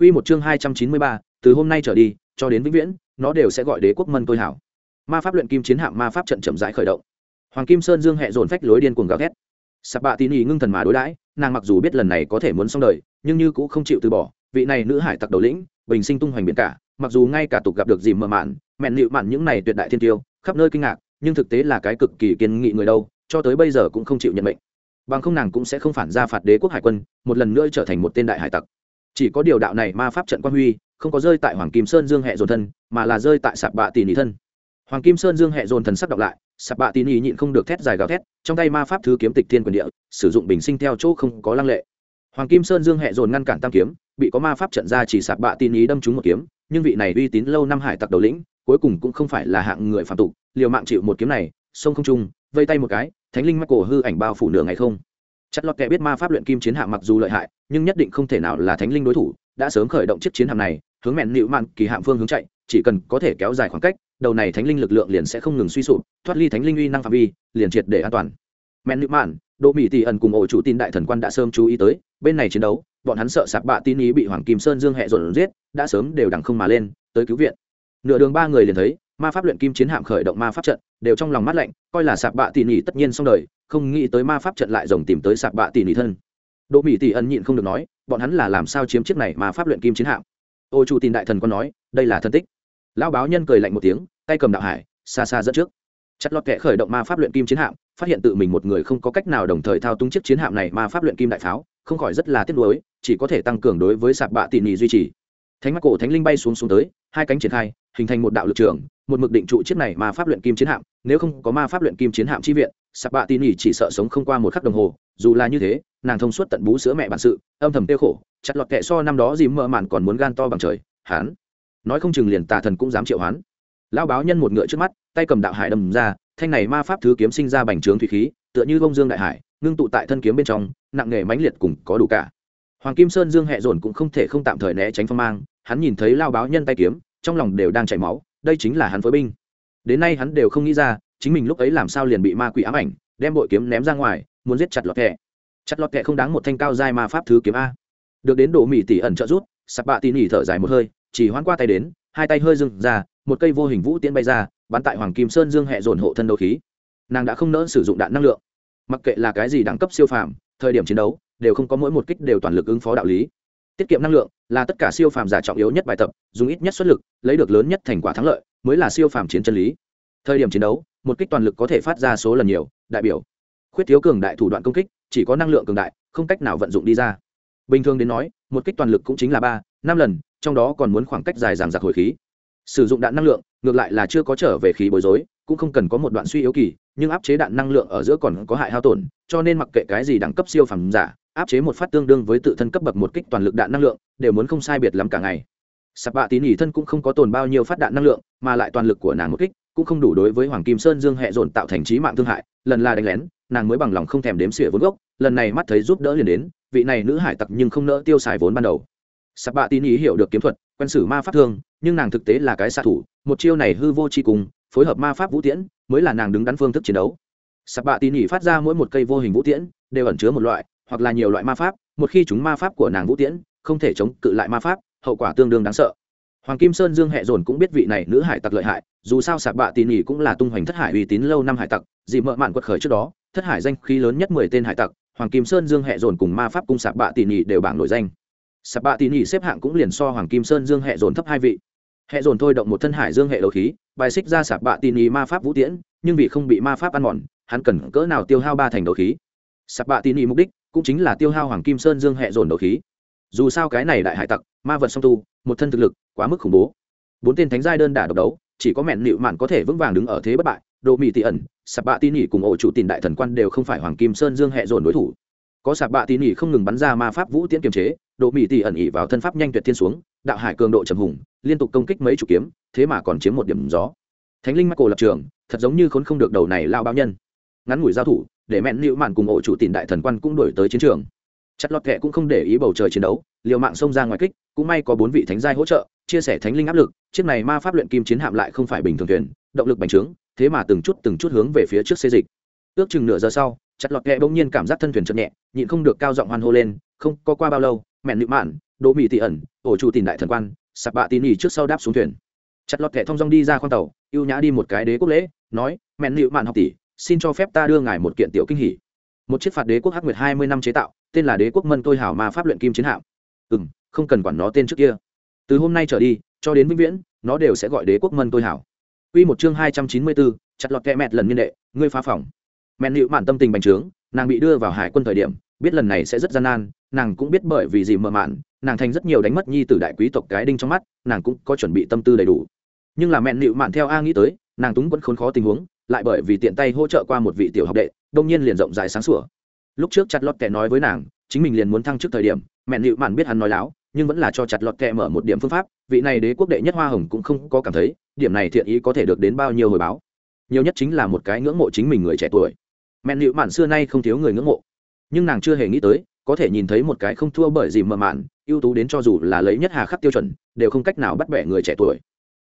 Quy một chương hai trăm chín mươi ba, từ hôm nay trở đi, cho đến vĩnh viễn, nó đều sẽ gọi đế quốc mân tôi hảo. Ma pháp luyện kim chiến hạm ma pháp trận chậm rãi khởi động. Hoàng Kim Sơn Dương hệ dồn phách lối điên cuồng gào thét. Sạp Bạ Tín ý ngưng thần mà đối đãi, nàng mặc dù biết lần này có thể muốn xong đời, nhưng như cũng không chịu từ bỏ, vị này nữ hải tặc đầu lĩnh, bình sinh tung hoành biển cả, mặc dù ngay cả tục gặp được dìm mờ mạn, mẹn nịu mạn những này tuyệt đại thiên tiêu, khắp nơi kinh ngạc, nhưng thực tế là cái cực kỳ kiên nghị người đâu, cho tới bây giờ cũng không chịu nhận mệnh. Bằng không nàng cũng sẽ không phản ra phạt đế quốc hải quân, một lần nữa trở thành một tên đại hải tặc chỉ có điều đạo này ma pháp trận quan huy, không có rơi tại hoàng kim sơn dương hệ dồn thân, mà là rơi tại sạp bạ tỉ nỉ thân. Hoàng kim sơn dương hệ dồn thần sắc đọc lại, sạp bạ tỉ nỉ nhịn không được thét dài gào thét, trong tay ma pháp thứ kiếm tịch thiên quyền địa, sử dụng bình sinh theo chỗ không có lăng lệ. Hoàng kim sơn dương hệ dồn ngăn cản tam kiếm, bị có ma pháp trận ra chỉ sạp bạ tỉ nỉ đâm trúng một kiếm, nhưng vị này uy tín lâu năm hải tặc đầu lĩnh, cuối cùng cũng không phải là hạng người phạm tục, liều mạng chịu một kiếm này, sông không trung, vây tay một cái, thánh linh mắc cổ hư ảnh bao phủ nửa ngày không chất lọt kẻ biết ma pháp luyện kim chiến hạm mặc dù lợi hại, nhưng nhất định không thể nào là thánh linh đối thủ, đã sớm khởi động chiếc chiến hạm này, hướng mẹn nịu mạn kỳ hạm phương hướng chạy, chỉ cần có thể kéo dài khoảng cách, đầu này thánh linh lực lượng liền sẽ không ngừng suy sụp, thoát ly thánh linh uy năng phạm vi, liền triệt để an toàn. Mẹn nịu mạn, đỗ mỹ tỷ ẩn cùng ổ chủ tin đại thần quan đã sớm chú ý tới, bên này chiến đấu, bọn hắn sợ sạp bạ tin ý bị hoàng kim sơn dương hẹ dồn giết, đã sớm đều đằng không mà lên, tới cứu viện. Nửa đường ba người liền thấy ma pháp luyện kim chiến hạm khởi động ma pháp trận, đều trong lòng mắt lạnh, coi là sạp bạ tỉ nỉ tất nhiên xong đời, không nghĩ tới ma pháp trận lại rồng tìm tới sạp bạ tỉ nỉ thân. Đỗ mỹ tỉ ẩn nhịn không được nói, bọn hắn là làm sao chiếm chiếc này mà pháp luyện kim chiến hạm? Ô chủ tin đại thần còn nói, đây là thân tích. Lão báo nhân cười lạnh một tiếng, tay cầm đạo hải, xa xa dẫn trước. Chặt lọt kẻ khởi động ma pháp luyện kim chiến hạm, phát hiện tự mình một người không có cách nào đồng thời thao túng chiếc chiến hạm này ma pháp luyện kim đại pháo, không khỏi rất là tiếc nuối, chỉ có thể tăng cường đối với sạp bạ tỉ nỉ duy trì. Thánh mắt cổ thánh linh bay xuống xuống tới, hai cánh triển khai, hình thành một đạo lực trường một mực định trụ chiếc này mà pháp luyện kim chiến hạm, nếu không có ma pháp luyện kim chiến hạm chi viện sạp bạ tin ỉ chỉ sợ sống không qua một khắc đồng hồ, dù là như thế, nàng thông suốt tận bú sữa mẹ bản sự, âm thầm tiêu khổ, chặt lọt kệ so năm đó dìm mơ màn còn muốn gan to bằng trời, hán. Nói không chừng liền tà thần cũng dám triệu hoán. Lão báo nhân một ngựa trước mắt, tay cầm đạo hải đầm ra, thanh này ma pháp thứ kiếm sinh ra bành trướng thủy khí, tựa như bông dương đại hải, ngưng tụ tại thân kiếm bên trong, nặng nghề mãnh liệt cùng có đủ cả. Hoàng kim sơn dương hẹ dồn cũng không thể không tạm thời né tránh phong mang, hắn nhìn thấy lao báo nhân tay kiếm, trong lòng đều đang chảy máu đây chính là hắn phối binh. Đến nay hắn đều không nghĩ ra, chính mình lúc ấy làm sao liền bị ma quỷ ám ảnh, đem bội kiếm ném ra ngoài, muốn giết chặt lọt kẹ chặt lọt kẹ không đáng một thanh cao dai ma pháp thứ kiếm a. Được đến đổ mỹ tỷ ẩn trợ rút sạp bạ tỉ nỉ thở dài một hơi, chỉ hoán qua tay đến, hai tay hơi dừng ra, một cây vô hình vũ tiễn bay ra, bắn tại hoàng kim sơn dương hẹ dồn hộ thân đấu khí. Nàng đã không nỡ sử dụng đạn năng lượng. Mặc kệ là cái gì đẳng cấp siêu phàm, thời điểm chiến đấu, đều không có mỗi một kích đều toàn lực ứng phó đạo lý tiết kiệm năng lượng là tất cả siêu phàm giả trọng yếu nhất bài tập, dùng ít nhất xuất lực, lấy được lớn nhất thành quả thắng lợi mới là siêu phàm chiến chân lý. Thời điểm chiến đấu, một kích toàn lực có thể phát ra số lần nhiều, đại biểu khuyết thiếu cường đại thủ đoạn công kích, chỉ có năng lượng cường đại, không cách nào vận dụng đi ra. Bình thường đến nói, một kích toàn lực cũng chính là ba, năm lần, trong đó còn muốn khoảng cách dài dàng giặc hồi khí. Sử dụng đạn năng lượng, ngược lại là chưa có trở về khí bối rối, cũng không cần có một đoạn suy yếu kỳ, nhưng áp chế đạn năng lượng ở giữa còn có hại hao tổn, cho nên mặc kệ cái gì đẳng cấp siêu phẩm giả áp chế một phát tương đương với tự thân cấp bậc một kích toàn lực đạn năng lượng, đều muốn không sai biệt lắm cả ngày. Sạp bạ tín ỉ thân cũng không có tồn bao nhiêu phát đạn năng lượng, mà lại toàn lực của nàng một kích cũng không đủ đối với hoàng kim sơn dương hệ dồn tạo thành trí mạng thương hại, lần là đánh lén, nàng mới bằng lòng không thèm đếm xỉa vốn gốc, lần này mắt thấy giúp đỡ liền đến, vị này nữ hải tặc nhưng không nỡ tiêu xài vốn ban đầu. Sạp bạ tín ý hiểu được kiếm thuật, quen sử ma pháp thương, nhưng nàng thực tế là cái xạ thủ, một chiêu này hư vô tri cùng, phối hợp ma pháp vũ tiễn, mới là nàng đứng đắn phương thức chiến đấu. Sạp bạ tín ý phát ra mỗi một cây vô hình vũ tiễn, đều ẩn chứa một loại hoặc là nhiều loại ma pháp, một khi chúng ma pháp của nàng vũ tiễn, không thể chống cự lại ma pháp, hậu quả tương đương đáng sợ. Hoàng kim sơn dương hẹ dồn cũng biết vị này nữ hải tặc lợi hại, dù sao sạp bạ tỉ nỉ cũng là tung hoành thất hải uy tín lâu năm hải tặc, dị mợ mạn quật khởi trước đó, thất hải danh khí lớn nhất mười tên hải tặc, hoàng kim sơn dương hẹ dồn cùng ma pháp cung sạp bạ tỉ nỉ đều bảng nổi danh. Sạp bạ tỉ nỉ xếp hạng cũng liền so hoàng kim sơn dương hẹ dồn thấp hai vị. Hẹ dồn thôi động một thân hải dương hệ đầu khí, bài xích ra sạp bạ tỉ nỉ ma pháp vũ tiễn, nhưng vì không bị ma pháp ăn mòn, hắn cần cỡ nào tiêu hao ba thành đầu khí? Sạp bạ tỉ nỉ mục đích cũng chính là tiêu hao hoàng kim sơn dương hẹ dồn đầu khí. Dù sao cái này đại hải tặc, ma vật song tu, một thân thực lực, quá mức khủng bố. Bốn tên thánh giai đơn đả độc đấu, chỉ có mẹn nịu mạn có thể vững vàng đứng ở thế bất bại đồ mỹ tỉ ẩn, sạp bạ tin nhỉ cùng ổ chủ tìm đại thần quan đều không phải hoàng kim sơn dương hẹ dồn đối thủ. Có sạp bạ tin nhỉ không ngừng bắn ra ma pháp vũ tiễn kiềm chế đồ mỹ tỉ ẩn ỉ vào thân pháp nhanh tuyệt thiên xuống, đạo hải cường độ trầm hùng, liên tục công kích mấy chủ kiếm, thế mà còn chiếm một điểm gió. Thánh linh mắc cổ lập trường, thật giống như khốn không được đầu này lao bao nhân. Ngắn ngủi giao thủ để mẹn nịu mạn cùng ổ chủ tìm đại thần quan cũng đổi tới chiến trường. Chặt lọt kệ cũng không để ý bầu trời chiến đấu, liều mạng xông ra ngoài kích, cũng may có bốn vị thánh giai hỗ trợ, chia sẻ thánh linh áp lực, chiếc này ma pháp luyện kim chiến hạm lại không phải bình thường thuyền, động lực bành trướng, thế mà từng chút từng chút hướng về phía trước xê dịch. Ước chừng nửa giờ sau, chặt lọt kệ bỗng nhiên cảm giác thân thuyền chậm nhẹ, nhịn không được cao giọng hoan hô lên, không, có qua bao lâu, mẹn nịu mạn, đỗ mỹ tị ẩn, ổ chủ tìm đại thần quan, sạp bạ tín ỉ trước sau đáp xuống thuyền. Chặt lọt kệ thong dong đi ra khoang tàu, ưu nhã đi một cái đế quốc lễ, nói, mẹn nịu mạn học tỷ xin cho phép ta đưa ngài một kiện tiểu kinh hỉ. Một chiếc phạt đế quốc hắc nguyệt hai mươi năm chế tạo, tên là đế quốc mân tôi hảo ma pháp luyện kim chiến hạm. Ừ m không cần quản nó tên trước kia. Từ hôm nay trở đi, cho đến vĩnh viễn, nó đều sẽ gọi đế quốc mân tôi hảo. Quy một chương hai trăm chín mươi bốn, chặt lọt kẹ mẹt lần niên đệ, ngươi phá phòng. Mẹn nịu mạn tâm tình bành trướng, nàng bị đưa vào hải quân thời điểm, biết lần này sẽ rất gian nan, nàng cũng biết bởi vì gì mờ mạn, nàng thành rất nhiều đánh mất nhi t đại quý tộc cái đinh trong mắt, nàng cũng có chuẩn bị tâm tư đầy đủ. Nhưng là mẹn nịu mạn theo a nghĩ tới, nàng túng vẫn khốn khó tình huống lại bởi vì tiện tay hỗ trợ qua một vị tiểu học đệ, đông nhiên liền rộng dài sáng sủa. Lúc trước chặt lọt kẻ nói với nàng, chính mình liền muốn thăng trước thời điểm, mẹn nịu mạn biết hắn nói láo, nhưng vẫn là cho chặt lọt kẹ mở một điểm phương pháp, vị này đế quốc đệ nhất hoa hồng cũng không có cảm thấy, điểm này thiện ý có thể được đến bao nhiêu hồi báo. Nhiều nhất chính là một cái ngưỡng mộ chính mình người trẻ tuổi. Mẹn nịu mạn xưa nay không thiếu người ngưỡng mộ. Nhưng nàng chưa hề nghĩ tới, có thể nhìn thấy một cái không thua bởi gì mờ mạn, ưu tú đến cho dù là lấy nhất hà khắc tiêu chuẩn, đều không cách nào bắt bẻ người trẻ tuổi.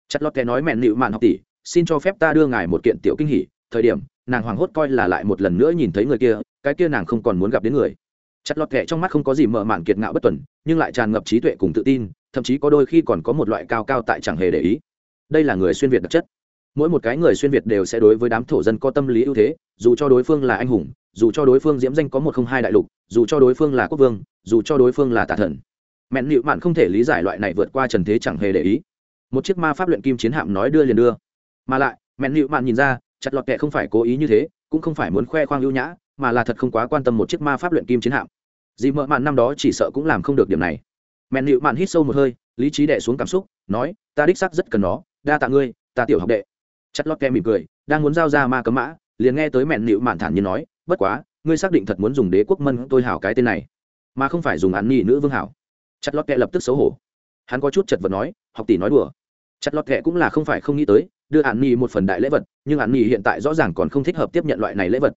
Chặt lọt kẻ nói mẹn nịu mạn học tỷ xin cho phép ta đưa ngài một kiện tiểu kinh hỉ, thời điểm, nàng hoảng hốt coi là lại một lần nữa nhìn thấy người kia, cái kia nàng không còn muốn gặp đến người. Chặt lọt kệ trong mắt không có gì mờ mạn kiệt ngạo bất tuần, nhưng lại tràn ngập trí tuệ cùng tự tin, thậm chí có đôi khi còn có một loại cao cao tại chẳng hề để ý. Đây là người xuyên việt đặc chất. Mỗi một cái người xuyên việt đều sẽ đối với đám thổ dân có tâm lý ưu thế, dù cho đối phương là anh hùng, dù cho đối phương diễm danh có một không hai đại lục, dù cho đối phương là quốc vương, dù cho đối phương là tà thần. Mẹn nịu mạn không thể lý giải loại này vượt qua trần thế chẳng hề để ý. Một chiếc ma pháp luyện kim chiến hạm nói đưa liền đưa mà lại, mẹn nịu mạn nhìn ra, chặt lọt kệ không phải cố ý như thế, cũng không phải muốn khoe khoang ưu nhã, mà là thật không quá quan tâm một chiếc ma pháp luyện kim chiến hạm. Dì mợ mạn năm đó chỉ sợ cũng làm không được điểm này. Mẹn nịu mạn hít sâu một hơi, lý trí đẻ xuống cảm xúc, nói, ta đích sắc rất cần nó, đa tạ ngươi, ta tiểu học đệ. Chặt lọt kệ mỉm cười, đang muốn giao ra ma cấm mã, liền nghe tới mẹn nịu mạn thản nhiên nói, bất quá, ngươi xác định thật muốn dùng đế quốc mân tôi hảo cái tên này, mà không phải dùng án nhi nữ vương hảo. Chặt lọt kệ lập tức xấu hổ. Hắn có chút chật vật nói, học tỷ nói đùa. Chặt lọt kệ cũng là không phải không nghĩ tới đưa hạn nhi một phần đại lễ vật, nhưng hạn nhi hiện tại rõ ràng còn không thích hợp tiếp nhận loại này lễ vật.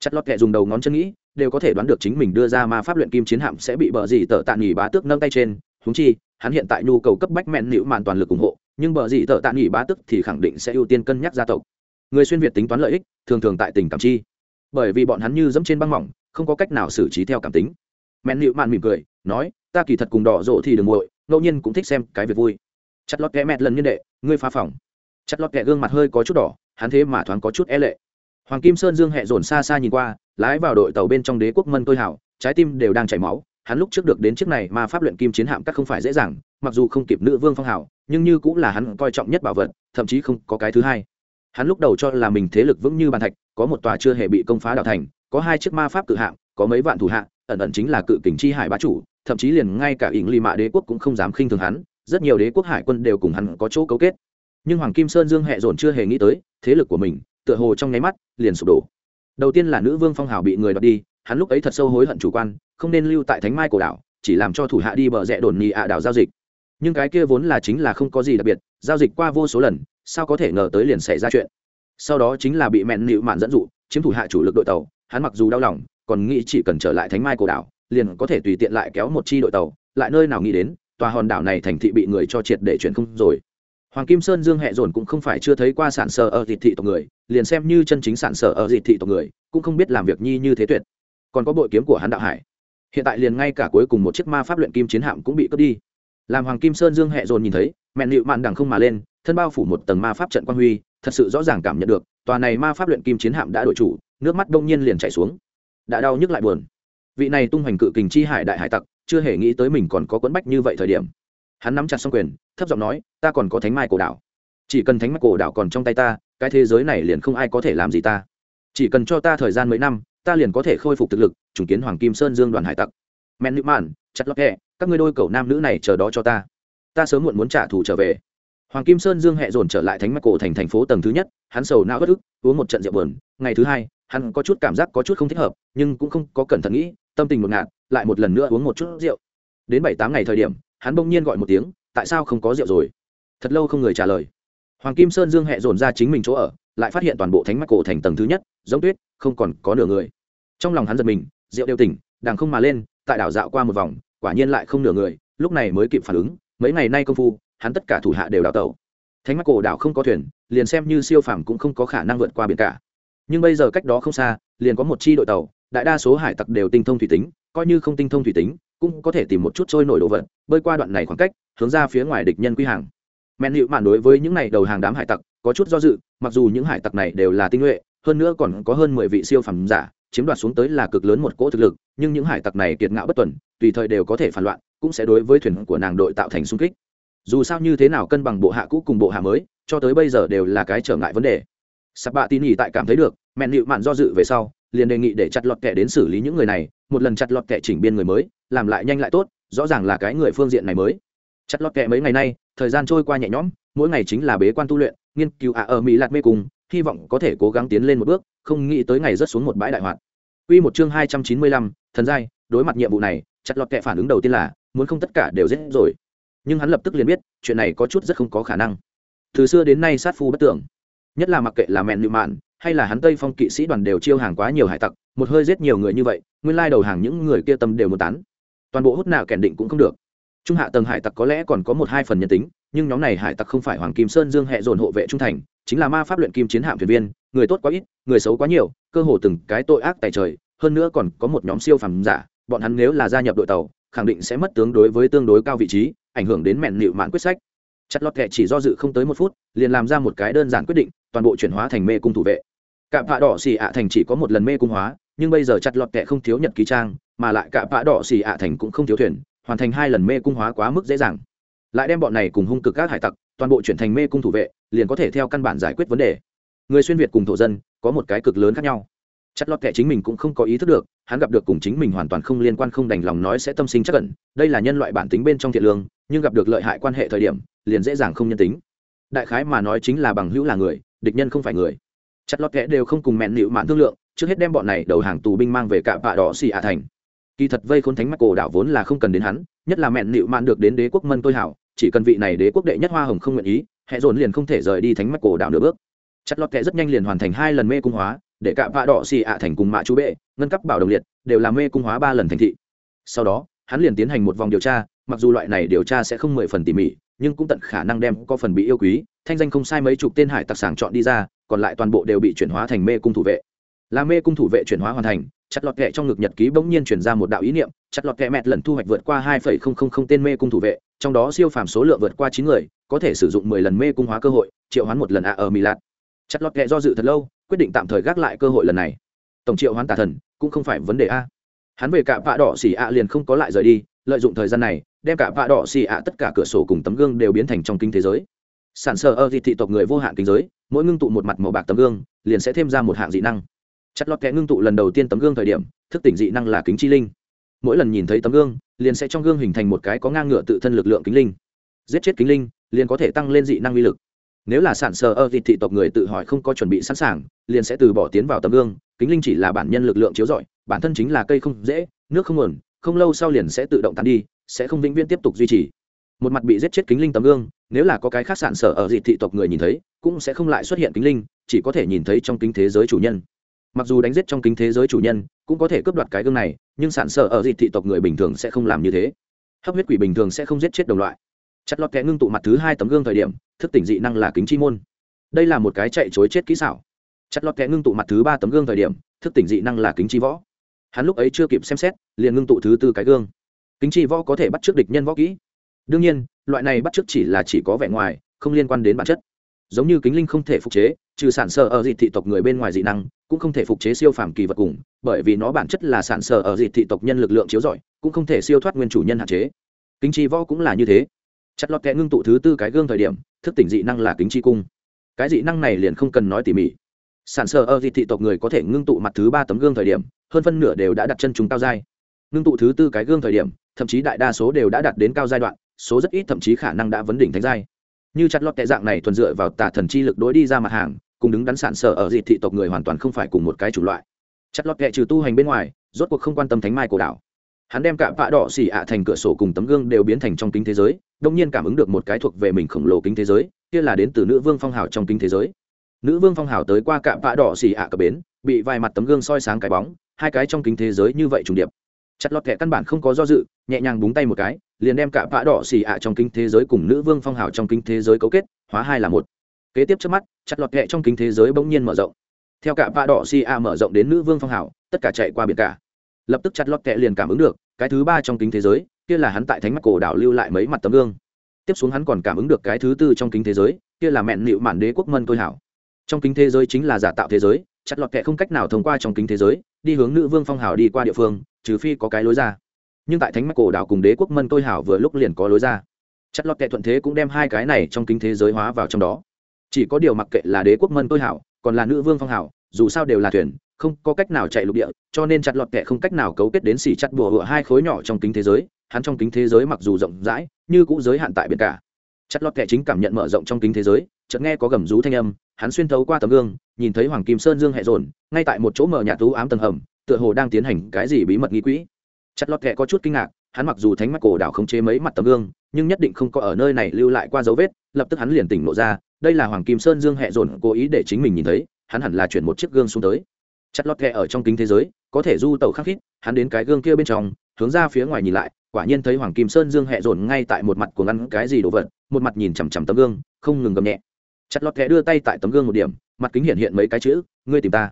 Chặt lọt kệ dùng đầu ngón chân nghĩ, đều có thể đoán được chính mình đưa ra ma pháp luyện kim chiến hạm sẽ bị bờ gì tờ tạ nghỉ bá tước nâng tay trên. Húng chi, hắn hiện tại nhu cầu cấp bách mẹn nịu màn toàn lực ủng hộ, nhưng bờ gì tờ tạ nghỉ bá tước thì khẳng định sẽ ưu tiên cân nhắc gia tộc. Người xuyên việt tính toán lợi ích, thường thường tại tình cảm chi. Bởi vì bọn hắn như dẫm trên băng mỏng, không có cách nào xử trí theo cảm tính. Mẹn nịu màn mỉm cười, nói, ta kỳ thật cùng đỏ rộ thì đừng nguội ngẫu nhiên cũng thích xem cái việc vui. Chặt lọt kẽ mẹt lần nhân đệ, ngươi phá phòng chặt lọt kẹ gương mặt hơi có chút đỏ hắn thế mà thoáng có chút e lệ. Hoàng kim sơn dương hẹ dồn xa xa nhìn qua lái vào đội tàu bên trong đế quốc mân tôi hảo trái tim đều đang chảy máu hắn lúc trước được đến chiếc này mà pháp luyện kim chiến hạm cắt không phải dễ dàng mặc dù không kịp nữ vương phong hảo nhưng như cũng là hắn coi trọng nhất bảo vật thậm chí không có cái thứ hai. Hắn lúc đầu cho là mình thế lực vững như bàn thạch có một tòa chưa hề bị công phá đảo thành có hai chiếc ma pháp cự hạng có mấy vạn thủ hạng, ẩn ẩn chính là cự kình chi hải bá chủ thậm chí liền ngay cả ỉng ly mạ đế quốc cũng không dám khinh thường hắn rất nhiều đế quốc hải quân đều cùng hắn có chỗ cấu kết nhưng hoàng kim sơn dương hẹ dồn chưa hề nghĩ tới, thế lực của mình, tựa hồ trong nháy mắt, liền sụp đổ. Đầu tiên là nữ vương phong hào bị người đoạt đi, hắn lúc ấy thật sâu hối hận chủ quan, không nên lưu tại thánh mai cổ đảo, chỉ làm cho thủ hạ đi bờ rẽ đồn nhị ạ đảo giao dịch. Nhưng cái kia vốn là chính là không có gì đặc biệt, giao dịch qua vô số lần, sao có thể ngờ tới liền xảy ra chuyện. Sau đó chính là bị mẹn nịu mạn dẫn dụ, chiếm thủ hạ chủ lực đội tàu, hắn mặc dù đau lòng, còn nghĩ chỉ cần trở lại thánh mai cổ đảo, liền có thể tùy tiện lại kéo một chi đội tàu, lại nơi nào nghĩ đến, tòa hòn đảo này thành thị bị người cho triệt để chuyển không rồi hoàng kim sơn dương hẹ dồn cũng không phải chưa thấy qua sản sở ở dị thị tộc người, liền xem như chân chính sản sở ở dị thị tộc người, cũng không biết làm việc nhi như thế tuyệt. Còn có bội kiếm của hắn đạo hải. Hiện tại liền ngay cả cuối cùng một chiếc ma pháp luyện kim chiến hạm cũng bị cướp đi. Làm hoàng kim sơn dương hẹ dồn nhìn thấy mẹn nịu mạn đằng không mà lên, thân bao phủ một tầng ma pháp trận quan huy, thật sự rõ ràng cảm nhận được, tòa này ma pháp luyện kim chiến hạm đã đổi chủ, nước mắt đông nhiên liền chảy xuống. Đã đau nhức lại buồn. Vị này tung hoành cự kình chi hải đại hải tặc, chưa hề nghĩ tới mình còn có quấn bách như vậy thời điểm hắn nắm chặt xong quyền, thấp giọng nói, ta còn có thánh mai cổ đảo. Chỉ cần thánh mai cổ đảo còn trong tay ta, cái thế giới này liền không ai có thể làm gì ta. Chỉ cần cho ta thời gian mấy năm, ta liền có thể khôi phục thực lực, trùng kiến hoàng kim sơn dương đoàn hải tặc. Men nữ mạn, chặt lóc hẹ, các ngươi đôi cầu nam nữ này chờ đó cho ta. Ta sớm muộn muốn trả thù trở về. Hoàng kim sơn dương hẹ dồn trở lại thánh mạch cổ thành thành phố tầng thứ nhất, hắn sầu não bất ức, uống một trận rượu buồn. Ngày thứ hai, hắn có chút cảm giác có chút không thích hợp, nhưng cũng không có cẩn thận nghĩ, tâm tình một ngạt, lại một lần nữa uống một chút rượu. Đến bảy tám ngày thời điểm hắn bỗng nhiên gọi một tiếng, tại sao không có rượu rồi? Thật lâu không người trả lời. Hoàng kim sơn dương hẹ dồn ra chính mình chỗ ở, lại phát hiện toàn bộ thánh mắt cổ thành tầng thứ nhất, giống tuyết, không còn có nửa người. Trong lòng hắn giật mình, rượu đều tỉnh, đàng không mà lên, tại đảo dạo qua một vòng, quả nhiên lại không nửa người, lúc này mới kịp phản ứng, mấy ngày nay công phu, hắn tất cả thủ hạ đều đào tẩu. Thánh mắt cổ đảo không có thuyền, liền xem như siêu phàm cũng không có khả năng vượt qua biển cả. Nhưng bây giờ cách đó không xa, liền có một chi đội tàu, đại đa số hải tặc đều tinh thông thủy tính, coi như không tinh thông thủy tính cũng có thể tìm một chút trôi nổi đồ vật, bơi qua đoạn này khoảng cách, hướng ra phía ngoài địch nhân quy hàng. Men hiệu mạn đối với những này đầu hàng đám hải tặc có chút do dự, mặc dù những hải tặc này đều là tinh nhuệ, hơn nữa còn có hơn mười vị siêu phẩm giả, chiếm đoạt xuống tới là cực lớn một cỗ thực lực, nhưng những hải tặc này kiệt ngạo bất tuần, tùy thời đều có thể phản loạn, cũng sẽ đối với thuyền của nàng đội tạo thành sung kích. Dù sao như thế nào cân bằng bộ hạ cũ cùng bộ hạ mới, cho tới bây giờ đều là cái trở ngại vấn đề. Sắp bạ tin nhì tại cảm thấy được mẹn nịu mạn do dự về sau liền đề nghị để chặt lọt kẻ đến xử lý những người này một lần chặt lọt kẻ chỉnh biên người mới làm lại nhanh lại tốt rõ ràng là cái người phương diện này mới chặt lọt kẻ mấy ngày nay thời gian trôi qua nhẹ nhõm mỗi ngày chính là bế quan tu luyện nghiên cứu ạ ở mỹ lạt mê cùng hy vọng có thể cố gắng tiến lên một bước không nghĩ tới ngày rớt xuống một bãi đại hoạt Quy một chương hai trăm chín mươi lăm, thần giai, đối mặt nhiệm vụ này, chặt lọt kẻ phản ứng đầu tiên là muốn không tất cả đều giết rồi. Nhưng hắn lập tức liền biết, chuyện này có chút rất không có khả năng. Từ xưa đến nay sát phu bất tưởng, nhất là mặc kệ là mẹn nịu mạn, hay là hắn Tây Phong kỵ sĩ đoàn đều chiêu hàng quá nhiều hải tặc, một hơi giết nhiều người như vậy, nguyên lai đầu hàng những người kia tâm đều muốn tán. Toàn bộ hút nạ kèn định cũng không được. Trung hạ tầng hải tặc có lẽ còn có một hai phần nhân tính, nhưng nhóm này hải tặc không phải Hoàng Kim Sơn Dương hệ dồn hộ vệ trung thành, chính là ma pháp luyện kim chiến hạm thuyền viên, người tốt quá ít, người xấu quá nhiều, cơ hồ từng cái tội ác tại trời, hơn nữa còn có một nhóm siêu phàm giả bọn hắn nếu là gia nhập đội tàu khẳng định sẽ mất tướng đối với tương đối cao vị trí ảnh hưởng đến mẹn nịu mạn quyết sách chặt lọt kệ chỉ do dự không tới một phút liền làm ra một cái đơn giản quyết định toàn bộ chuyển hóa thành mê cung thủ vệ cạm vạ đỏ xì ạ thành chỉ có một lần mê cung hóa, nhưng bây giờ chặt lọt kệ không thiếu nhật ký trang, mà lại cạm vạ đỏ xì ạ thành cũng không thiếu thuyền, hoàn thành hai lần mê cung hóa quá mức dễ dàng. Lại đem bọn này cùng hung cực các hải tặc, toàn bộ chuyển thành mê cung thủ vệ, liền có thể theo căn bản giải quyết vấn đề. Người xuyên việt cùng thổ dân, có một cái cực lớn khác nhau. Chặt lọt kệ chính mình cũng không có ý thức được, hắn gặp được cùng chính mình hoàn toàn không liên quan không đành lòng nói sẽ tâm sinh chắc cẩn đây là nhân loại bản tính bên trong thiện lương, nhưng gặp được lợi hại quan hệ thời điểm, liền dễ dàng không nhân tính. Đại khái mà nói chính là bằng hữu là người, địch nhân không phải người. Chặt lót kẽ đều không cùng mẹn nịu mạn thương lượng, trước hết đem bọn này đầu hàng tù binh mang về cả bạ đỏ xì ạ thành. Kỳ thật vây khốn thánh mắc cổ đảo vốn là không cần đến hắn, nhất là mẹn nịu mạn được đến đế quốc mân tôi hảo, chỉ cần vị này đế quốc đệ nhất hoa hồng không nguyện ý hệ dồn liền không thể rời đi thánh mắc cổ đảo nửa bước. Chặt lót kẽ rất nhanh liền hoàn thành hai lần mê cung hóa, để cả vạ đỏ xì ạ thành cùng mạ chú bệ, ngân cấp bảo đồng liệt, đều làm mê cung hóa ba lần thành thị. Sau đó, hắn liền tiến hành một vòng điều tra, mặc dù loại này điều tra sẽ không mười phần tỉ mỉ, nhưng cũng tận khả năng đem có phần bị yêu quý, thanh danh không sai mấy chục tên hải tặc sảng chọn đi ra còn lại toàn bộ đều bị chuyển hóa thành mê cung thủ vệ. Là mê cung thủ vệ chuyển hóa hoàn thành, chặt lọt kẹ trong ngực nhật ký bỗng nhiên chuyển ra một đạo ý niệm, chặt lọt kẹ mẹt lần thu hoạch vượt qua hai phẩy không không không tên mê cung thủ vệ, trong đó siêu phàm số lượng vượt qua chín người, có thể sử dụng mười lần mê cung hóa cơ hội, triệu hoán một lần ạ ở mỹ lạt chặt lọt kẹ do dự thật lâu, quyết định tạm thời gác lại cơ hội lần này. Tổng triệu hoán tà thần, cũng không phải vấn đề a. Hắn về cả vạ đỏ xỉ ạ liền không có lại rời đi, lợi dụng thời gian này, đem cả vạ đỏ xỉ ạ tất cả cửa sổ cùng tấm gương đều biến thành trong kinh thế giới sản sơ ở thị thị tộc người vô hạn kinh giới, mỗi ngưng tụ một mặt màu bạc tấm gương, liền sẽ thêm ra một hạng dị năng. Chất lọt kẽ ngưng tụ lần đầu tiên tấm gương thời điểm, thức tỉnh dị năng là kính chi linh. Mỗi lần nhìn thấy tấm gương, liền sẽ trong gương hình thành một cái có ngang ngựa tự thân lực lượng kính linh. Giết chết kính linh, liền có thể tăng lên dị năng uy lực. Nếu là sản sơ ở thị thị tộc người tự hỏi không có chuẩn bị sẵn sàng, liền sẽ từ bỏ tiến vào tấm gương, kính linh chỉ là bản nhân lực lượng chiếu rọi, bản thân chính là cây không dễ, nước không nguồn, không lâu sau liền sẽ tự động tán đi, sẽ không vĩnh viễn tiếp tục duy trì một mặt bị giết chết kính linh tấm gương, nếu là có cái khác sản sở ở dị thị tộc người nhìn thấy, cũng sẽ không lại xuất hiện kính linh, chỉ có thể nhìn thấy trong kính thế giới chủ nhân. Mặc dù đánh giết trong kính thế giới chủ nhân, cũng có thể cướp đoạt cái gương này, nhưng sản sở ở dị thị tộc người bình thường sẽ không làm như thế. Hấp huyết quỷ bình thường sẽ không giết chết đồng loại. Chặt lọt kẽ ngưng tụ mặt thứ hai tấm gương thời điểm, thức tỉnh dị năng là kính chi môn. Đây là một cái chạy chối chết kỹ xảo. Chặt lọt kẽ ngưng tụ mặt thứ ba tấm gương thời điểm, thức tỉnh dị năng là kính chi võ. Hắn lúc ấy chưa kịp xem xét, liền ngưng tụ thứ tư cái gương. Kính chi võ có thể bắt trước địch nhân võ kỹ đương nhiên, loại này bắt chước chỉ là chỉ có vẻ ngoài, không liên quan đến bản chất. Giống như kính linh không thể phục chế, trừ sản sơ ở dị thị tộc người bên ngoài dị năng, cũng không thể phục chế siêu phàm kỳ vật cùng, bởi vì nó bản chất là sản sơ ở dị thị tộc nhân lực lượng chiếu rọi, cũng không thể siêu thoát nguyên chủ nhân hạn chế. Kính chi võ cũng là như thế. Chặt lọt kẽ ngưng tụ thứ tư cái gương thời điểm, thức tỉnh dị năng là kính chi cung. Cái dị năng này liền không cần nói tỉ mỉ. Sản sơ ở dị thị tộc người có thể ngưng tụ mặt thứ ba tấm gương thời điểm, hơn phân nửa đều đã đặt chân chúng cao dai ngưng tụ thứ tư cái gương thời điểm, thậm chí đại đa số đều đã đạt đến cao giai đoạn số rất ít thậm chí khả năng đã vấn đỉnh thánh giai. Như chặt lọt tệ dạng này thuần dựa vào tà thần chi lực đối đi ra mặt hàng, cùng đứng đắn sản sở ở dị thị tộc người hoàn toàn không phải cùng một cái chủng loại. Chặt lọt tệ trừ tu hành bên ngoài, rốt cuộc không quan tâm thánh mai cổ đảo hắn đem cả vạ đỏ xỉ ạ thành cửa sổ cùng tấm gương đều biến thành trong kính thế giới, đông nhiên cảm ứng được một cái thuộc về mình khổng lồ kính thế giới, kia là đến từ nữ vương phong hào trong kính thế giới. Nữ vương phong hào tới qua cả vạ đỏ xỉ ạ cửa bến, bị vài mặt tấm gương soi sáng cái bóng, hai cái trong kính thế giới như vậy trùng điệp. Chặt lọt kẻ căn bản không có do dự, nhẹ nhàng búng tay một cái liền đem cả vã đỏ xì ạ trong kinh thế giới cùng nữ vương phong hào trong kinh thế giới cấu kết, hóa hai là một. Kế tiếp trước mắt, chặt lọt kẹ trong kinh thế giới bỗng nhiên mở rộng. Theo cả vã đỏ xì ạ mở rộng đến nữ vương phong hào, tất cả chạy qua biển cả. Lập tức chặt lọt kẹ liền cảm ứng được, cái thứ ba trong kính thế giới, kia là hắn tại thánh mắt cổ đảo lưu lại mấy mặt tấm gương. Tiếp xuống hắn còn cảm ứng được cái thứ tư trong kính thế giới, kia là mẹn nịu mạn đế quốc mân tôi hảo. Trong kính thế giới chính là giả tạo thế giới, chặt lọt kệ không cách nào thông qua trong kính thế giới, đi hướng nữ vương phong hào đi qua địa phương, trừ phi có cái lối ra nhưng tại thánh mắt cổ đảo cùng đế quốc mân tôi hảo vừa lúc liền có lối ra. Chặt lọt kệ thuận thế cũng đem hai cái này trong kính thế giới hóa vào trong đó. Chỉ có điều mặc kệ là đế quốc mân tôi hảo, còn là nữ vương phong hảo, dù sao đều là thuyền, không có cách nào chạy lục địa, cho nên chặt lọt kệ không cách nào cấu kết đến xỉ chặt bùa hựa hai khối nhỏ trong kính thế giới. Hắn trong kính thế giới mặc dù rộng rãi, như cũng giới hạn tại biển cả. Chặt lọt kệ chính cảm nhận mở rộng trong kính thế giới, chợt nghe có gầm rú thanh âm, hắn xuyên thấu qua tấm gương, nhìn thấy hoàng kim sơn dương hệ dồn, ngay tại một chỗ mở nhà tú ám tầng hầm, tựa hồ đang tiến hành cái gì bí mật nghi quỹ chặt lọt kệ có chút kinh ngạc, hắn mặc dù thánh mắt cổ đảo không chế mấy mặt tấm gương, nhưng nhất định không có ở nơi này lưu lại qua dấu vết, lập tức hắn liền tỉnh lộ ra, đây là hoàng kim sơn dương hệ dồn cố ý để chính mình nhìn thấy, hắn hẳn là chuyển một chiếc gương xuống tới. Chặt lọt kệ ở trong kính thế giới, có thể du tàu khắc khít, hắn đến cái gương kia bên trong, hướng ra phía ngoài nhìn lại, quả nhiên thấy hoàng kim sơn dương hẹ dồn ngay tại một mặt của ngăn cái gì đồ vật, một mặt nhìn chằm chằm tấm gương, không ngừng gầm nhẹ. Chặt lọt kệ đưa tay tại tấm gương một điểm, mặt kính hiện hiện mấy cái chữ, ngươi tìm ta.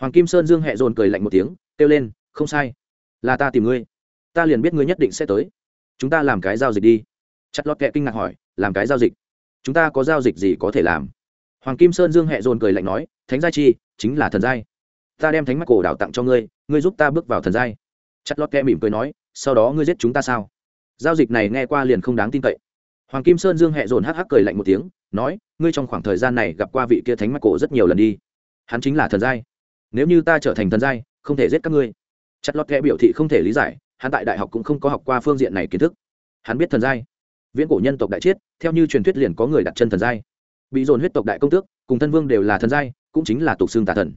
Hoàng kim sơn dương hẹ dồn cười lạnh một tiếng, kêu lên, không sai là ta tìm ngươi. Ta liền biết ngươi nhất định sẽ tới. Chúng ta làm cái giao dịch đi. Chặt lọt kệ kinh ngạc hỏi, làm cái giao dịch? Chúng ta có giao dịch gì có thể làm? Hoàng kim sơn dương hẹ dồn cười lạnh nói, thánh gia chi, chính là thần giai. Ta đem thánh mắt cổ đào tặng cho ngươi ngươi giúp ta bước vào thần giai. Chặt lọt kệ mỉm cười nói, sau đó ngươi giết chúng ta sao? Giao dịch này nghe qua liền không đáng tin cậy. Hoàng kim sơn dương hẹ dồn hắc hắc cười lạnh một tiếng, nói, ngươi trong khoảng thời gian này gặp qua vị kia thánh mắt cổ rất nhiều lần đi. Hắn chính là thần giai. Nếu như ta trở thành thần giai, không thể giết các ngươi chặt lọt kẽ biểu thị không thể lý giải, hắn tại đại học cũng không có học qua phương diện này kiến thức. Hắn biết thần giai. Viễn cổ nhân tộc đại chiết, theo như truyền thuyết liền có người đặt chân thần giai. Bị dồn huyết tộc đại công tước, cùng thân vương đều là thần giai, cũng chính là tục xương tà thần.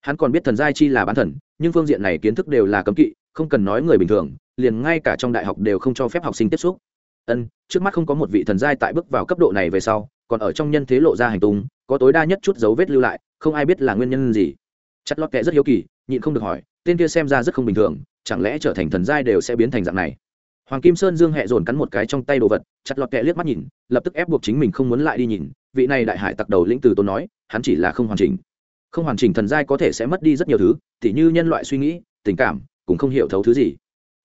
Hắn còn biết thần giai chi là bán thần, nhưng phương diện này kiến thức đều là cấm kỵ, không cần nói người bình thường, liền ngay cả trong đại học đều không cho phép học sinh tiếp xúc. Ân, trước mắt không có một vị thần giai tại bước vào cấp độ này về sau, còn ở trong nhân thế lộ ra hành tung, có tối đa nhất chút dấu vết lưu lại, không ai biết là nguyên nhân gì. Chất lót kệ rất hiếu kỳ, nhịn không được hỏi tên kia xem ra rất không bình thường, chẳng lẽ trở thành thần giai đều sẽ biến thành dạng này? Hoàng kim sơn dương hẹ dồn cắn một cái trong tay đồ vật, chặt lọt kẹ liếc mắt nhìn, lập tức ép buộc chính mình không muốn lại đi nhìn, vị này đại hải tặc đầu lĩnh từ tôn nói, hắn chỉ là không hoàn chỉnh. Không hoàn chỉnh thần giai có thể sẽ mất đi rất nhiều thứ, tỉ như nhân loại suy nghĩ, tình cảm, cũng không hiểu thấu thứ gì.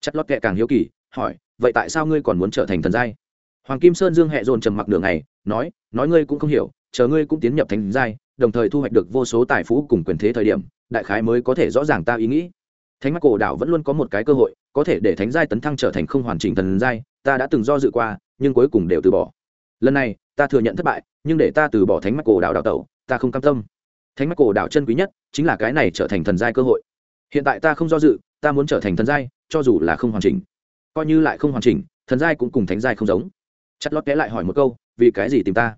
Chặt lót kẹ càng hiếu kỳ, hỏi, vậy tại sao ngươi còn muốn trở thành thần giai? Hoàng kim sơn dương hẹ dồn trầm mặc đường này nói nói ngươi cũng không hiểu, chờ ngươi cũng tiến nhập thành giai, đồng thời thu hoạch được vô số tài phú cùng quyền thế thời điểm đại khái mới có thể rõ ràng ta ý nghĩ. Thánh mắt cổ đảo vẫn luôn có một cái cơ hội, có thể để thánh giai tấn thăng trở thành không hoàn chỉnh thần giai, ta đã từng do dự qua, nhưng cuối cùng đều từ bỏ. Lần này, ta thừa nhận thất bại, nhưng để ta từ bỏ thánh mắt cổ đảo đảo tẩu, ta không cam tâm. Thánh mắt cổ đảo chân quý nhất, chính là cái này trở thành thần giai cơ hội. Hiện tại ta không do dự, ta muốn trở thành thần giai, cho dù là không hoàn chỉnh. Coi như lại không hoàn chỉnh, thần giai cũng cùng thánh giai không giống. Chất lót kẽ lại hỏi một câu, vì cái gì tìm ta?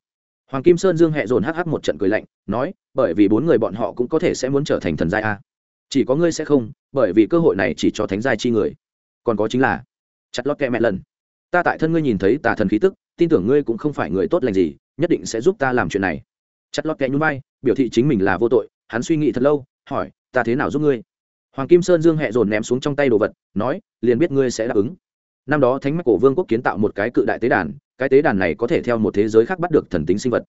Hoàng kim sơn dương hẹ dồn hh một trận cười lạnh, nói, bởi vì bốn người bọn họ cũng có thể sẽ muốn trở thành thần giai a. Chỉ có ngươi sẽ không, bởi vì cơ hội này chỉ cho thánh giai chi người. Còn có chính là, chặt lót kẹ mẹ lần. Ta tại thân ngươi nhìn thấy tà thần khí tức, tin tưởng ngươi cũng không phải người tốt lành gì, nhất định sẽ giúp ta làm chuyện này. Chặt lót kẹ nhún vai, biểu thị chính mình là vô tội, hắn suy nghĩ thật lâu, hỏi, ta thế nào giúp ngươi? Hoàng kim sơn dương hẹ dồn ném xuống trong tay đồ vật, nói, liền biết ngươi sẽ đáp ứng năm đó thánh mạch cổ vương quốc kiến tạo một cái cự đại tế đàn, cái tế đàn này có thể theo một thế giới khác bắt được thần tính sinh vật.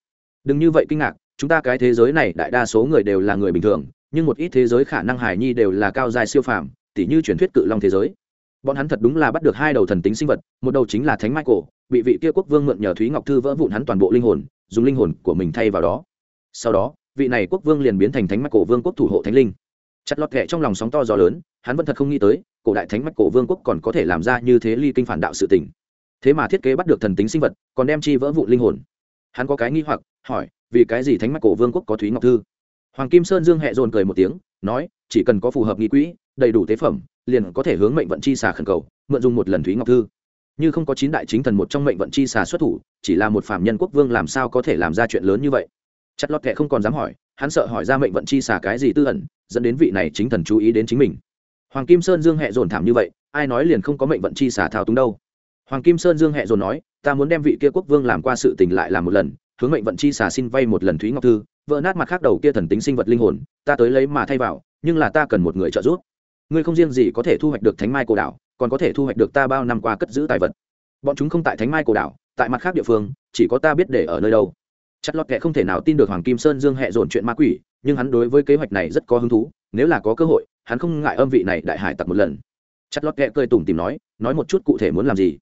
Đừng như vậy kinh ngạc, chúng ta cái thế giới này đại đa số người đều là người bình thường, nhưng một ít thế giới khả năng hài nhi đều là cao dài siêu phàm, tỉ như truyền thuyết cự long thế giới. Bọn hắn thật đúng là bắt được hai đầu thần tính sinh vật, một đầu chính là thánh michael bị vị kia quốc vương mượn nhờ thúy ngọc thư vỡ vụn hắn toàn bộ linh hồn, dùng linh hồn của mình thay vào đó. Sau đó, vị này quốc vương liền biến thành thánh michael vương quốc thủ hộ thánh linh. Chặt lọt kệ trong lòng sóng to gió lớn, hắn vẫn thật không nghĩ tới cổ đại thánh mạch cổ vương quốc còn có thể làm ra như thế ly kinh phản đạo sự tình. Thế mà thiết kế bắt được thần tính sinh vật, còn đem chi vỡ vụ linh hồn. Hắn có cái nghi hoặc, hỏi, vì cái gì thánh mạch cổ vương quốc có thúy ngọc thư? Hoàng kim sơn dương hẹ dồn cười một tiếng, nói, chỉ cần có phù hợp nghi quỹ, đầy đủ tế phẩm, liền có thể hướng mệnh vận chi xà khẩn cầu, mượn dùng một lần thúy ngọc thư. Như không có chín đại chính thần một trong mệnh vận chi xà xuất thủ, chỉ là một phạm nhân quốc vương làm sao có thể làm ra chuyện lớn như vậy? Chặt lót kệ không còn dám hỏi, hắn sợ hỏi ra mệnh vận chi xà cái gì tư ẩn, dẫn đến vị này chính thần chú ý đến chính mình hoàng kim sơn dương hẹ dồn thảm như vậy, ai nói liền không có mệnh vận chi xả thao túng đâu. Hoàng kim sơn dương hẹ dồn nói, ta muốn đem vị kia quốc vương làm qua sự tình lại làm một lần, hướng mệnh vận chi xả xin vay một lần thúy ngọc thư, vỡ nát mặt khác đầu kia thần tính sinh vật linh hồn, ta tới lấy mà thay vào, nhưng là ta cần một người trợ giúp. Ngươi không riêng gì có thể thu hoạch được thánh mai cổ đảo, còn có thể thu hoạch được ta bao năm qua cất giữ tài vật. Bọn chúng không tại thánh mai cổ đảo, tại mặt khác địa phương, chỉ có ta biết để ở nơi đâu. Chất lót kệ không thể nào tin được hoàng kim sơn dương hẹ dồn chuyện ma quỷ, nhưng hắn đối với kế hoạch này rất có hứng thú, nếu là có cơ hội hắn không ngại âm vị này đại hải tặc một lần. Chặt lót kẹ cười tủm tìm nói nói một chút cụ thể muốn làm gì?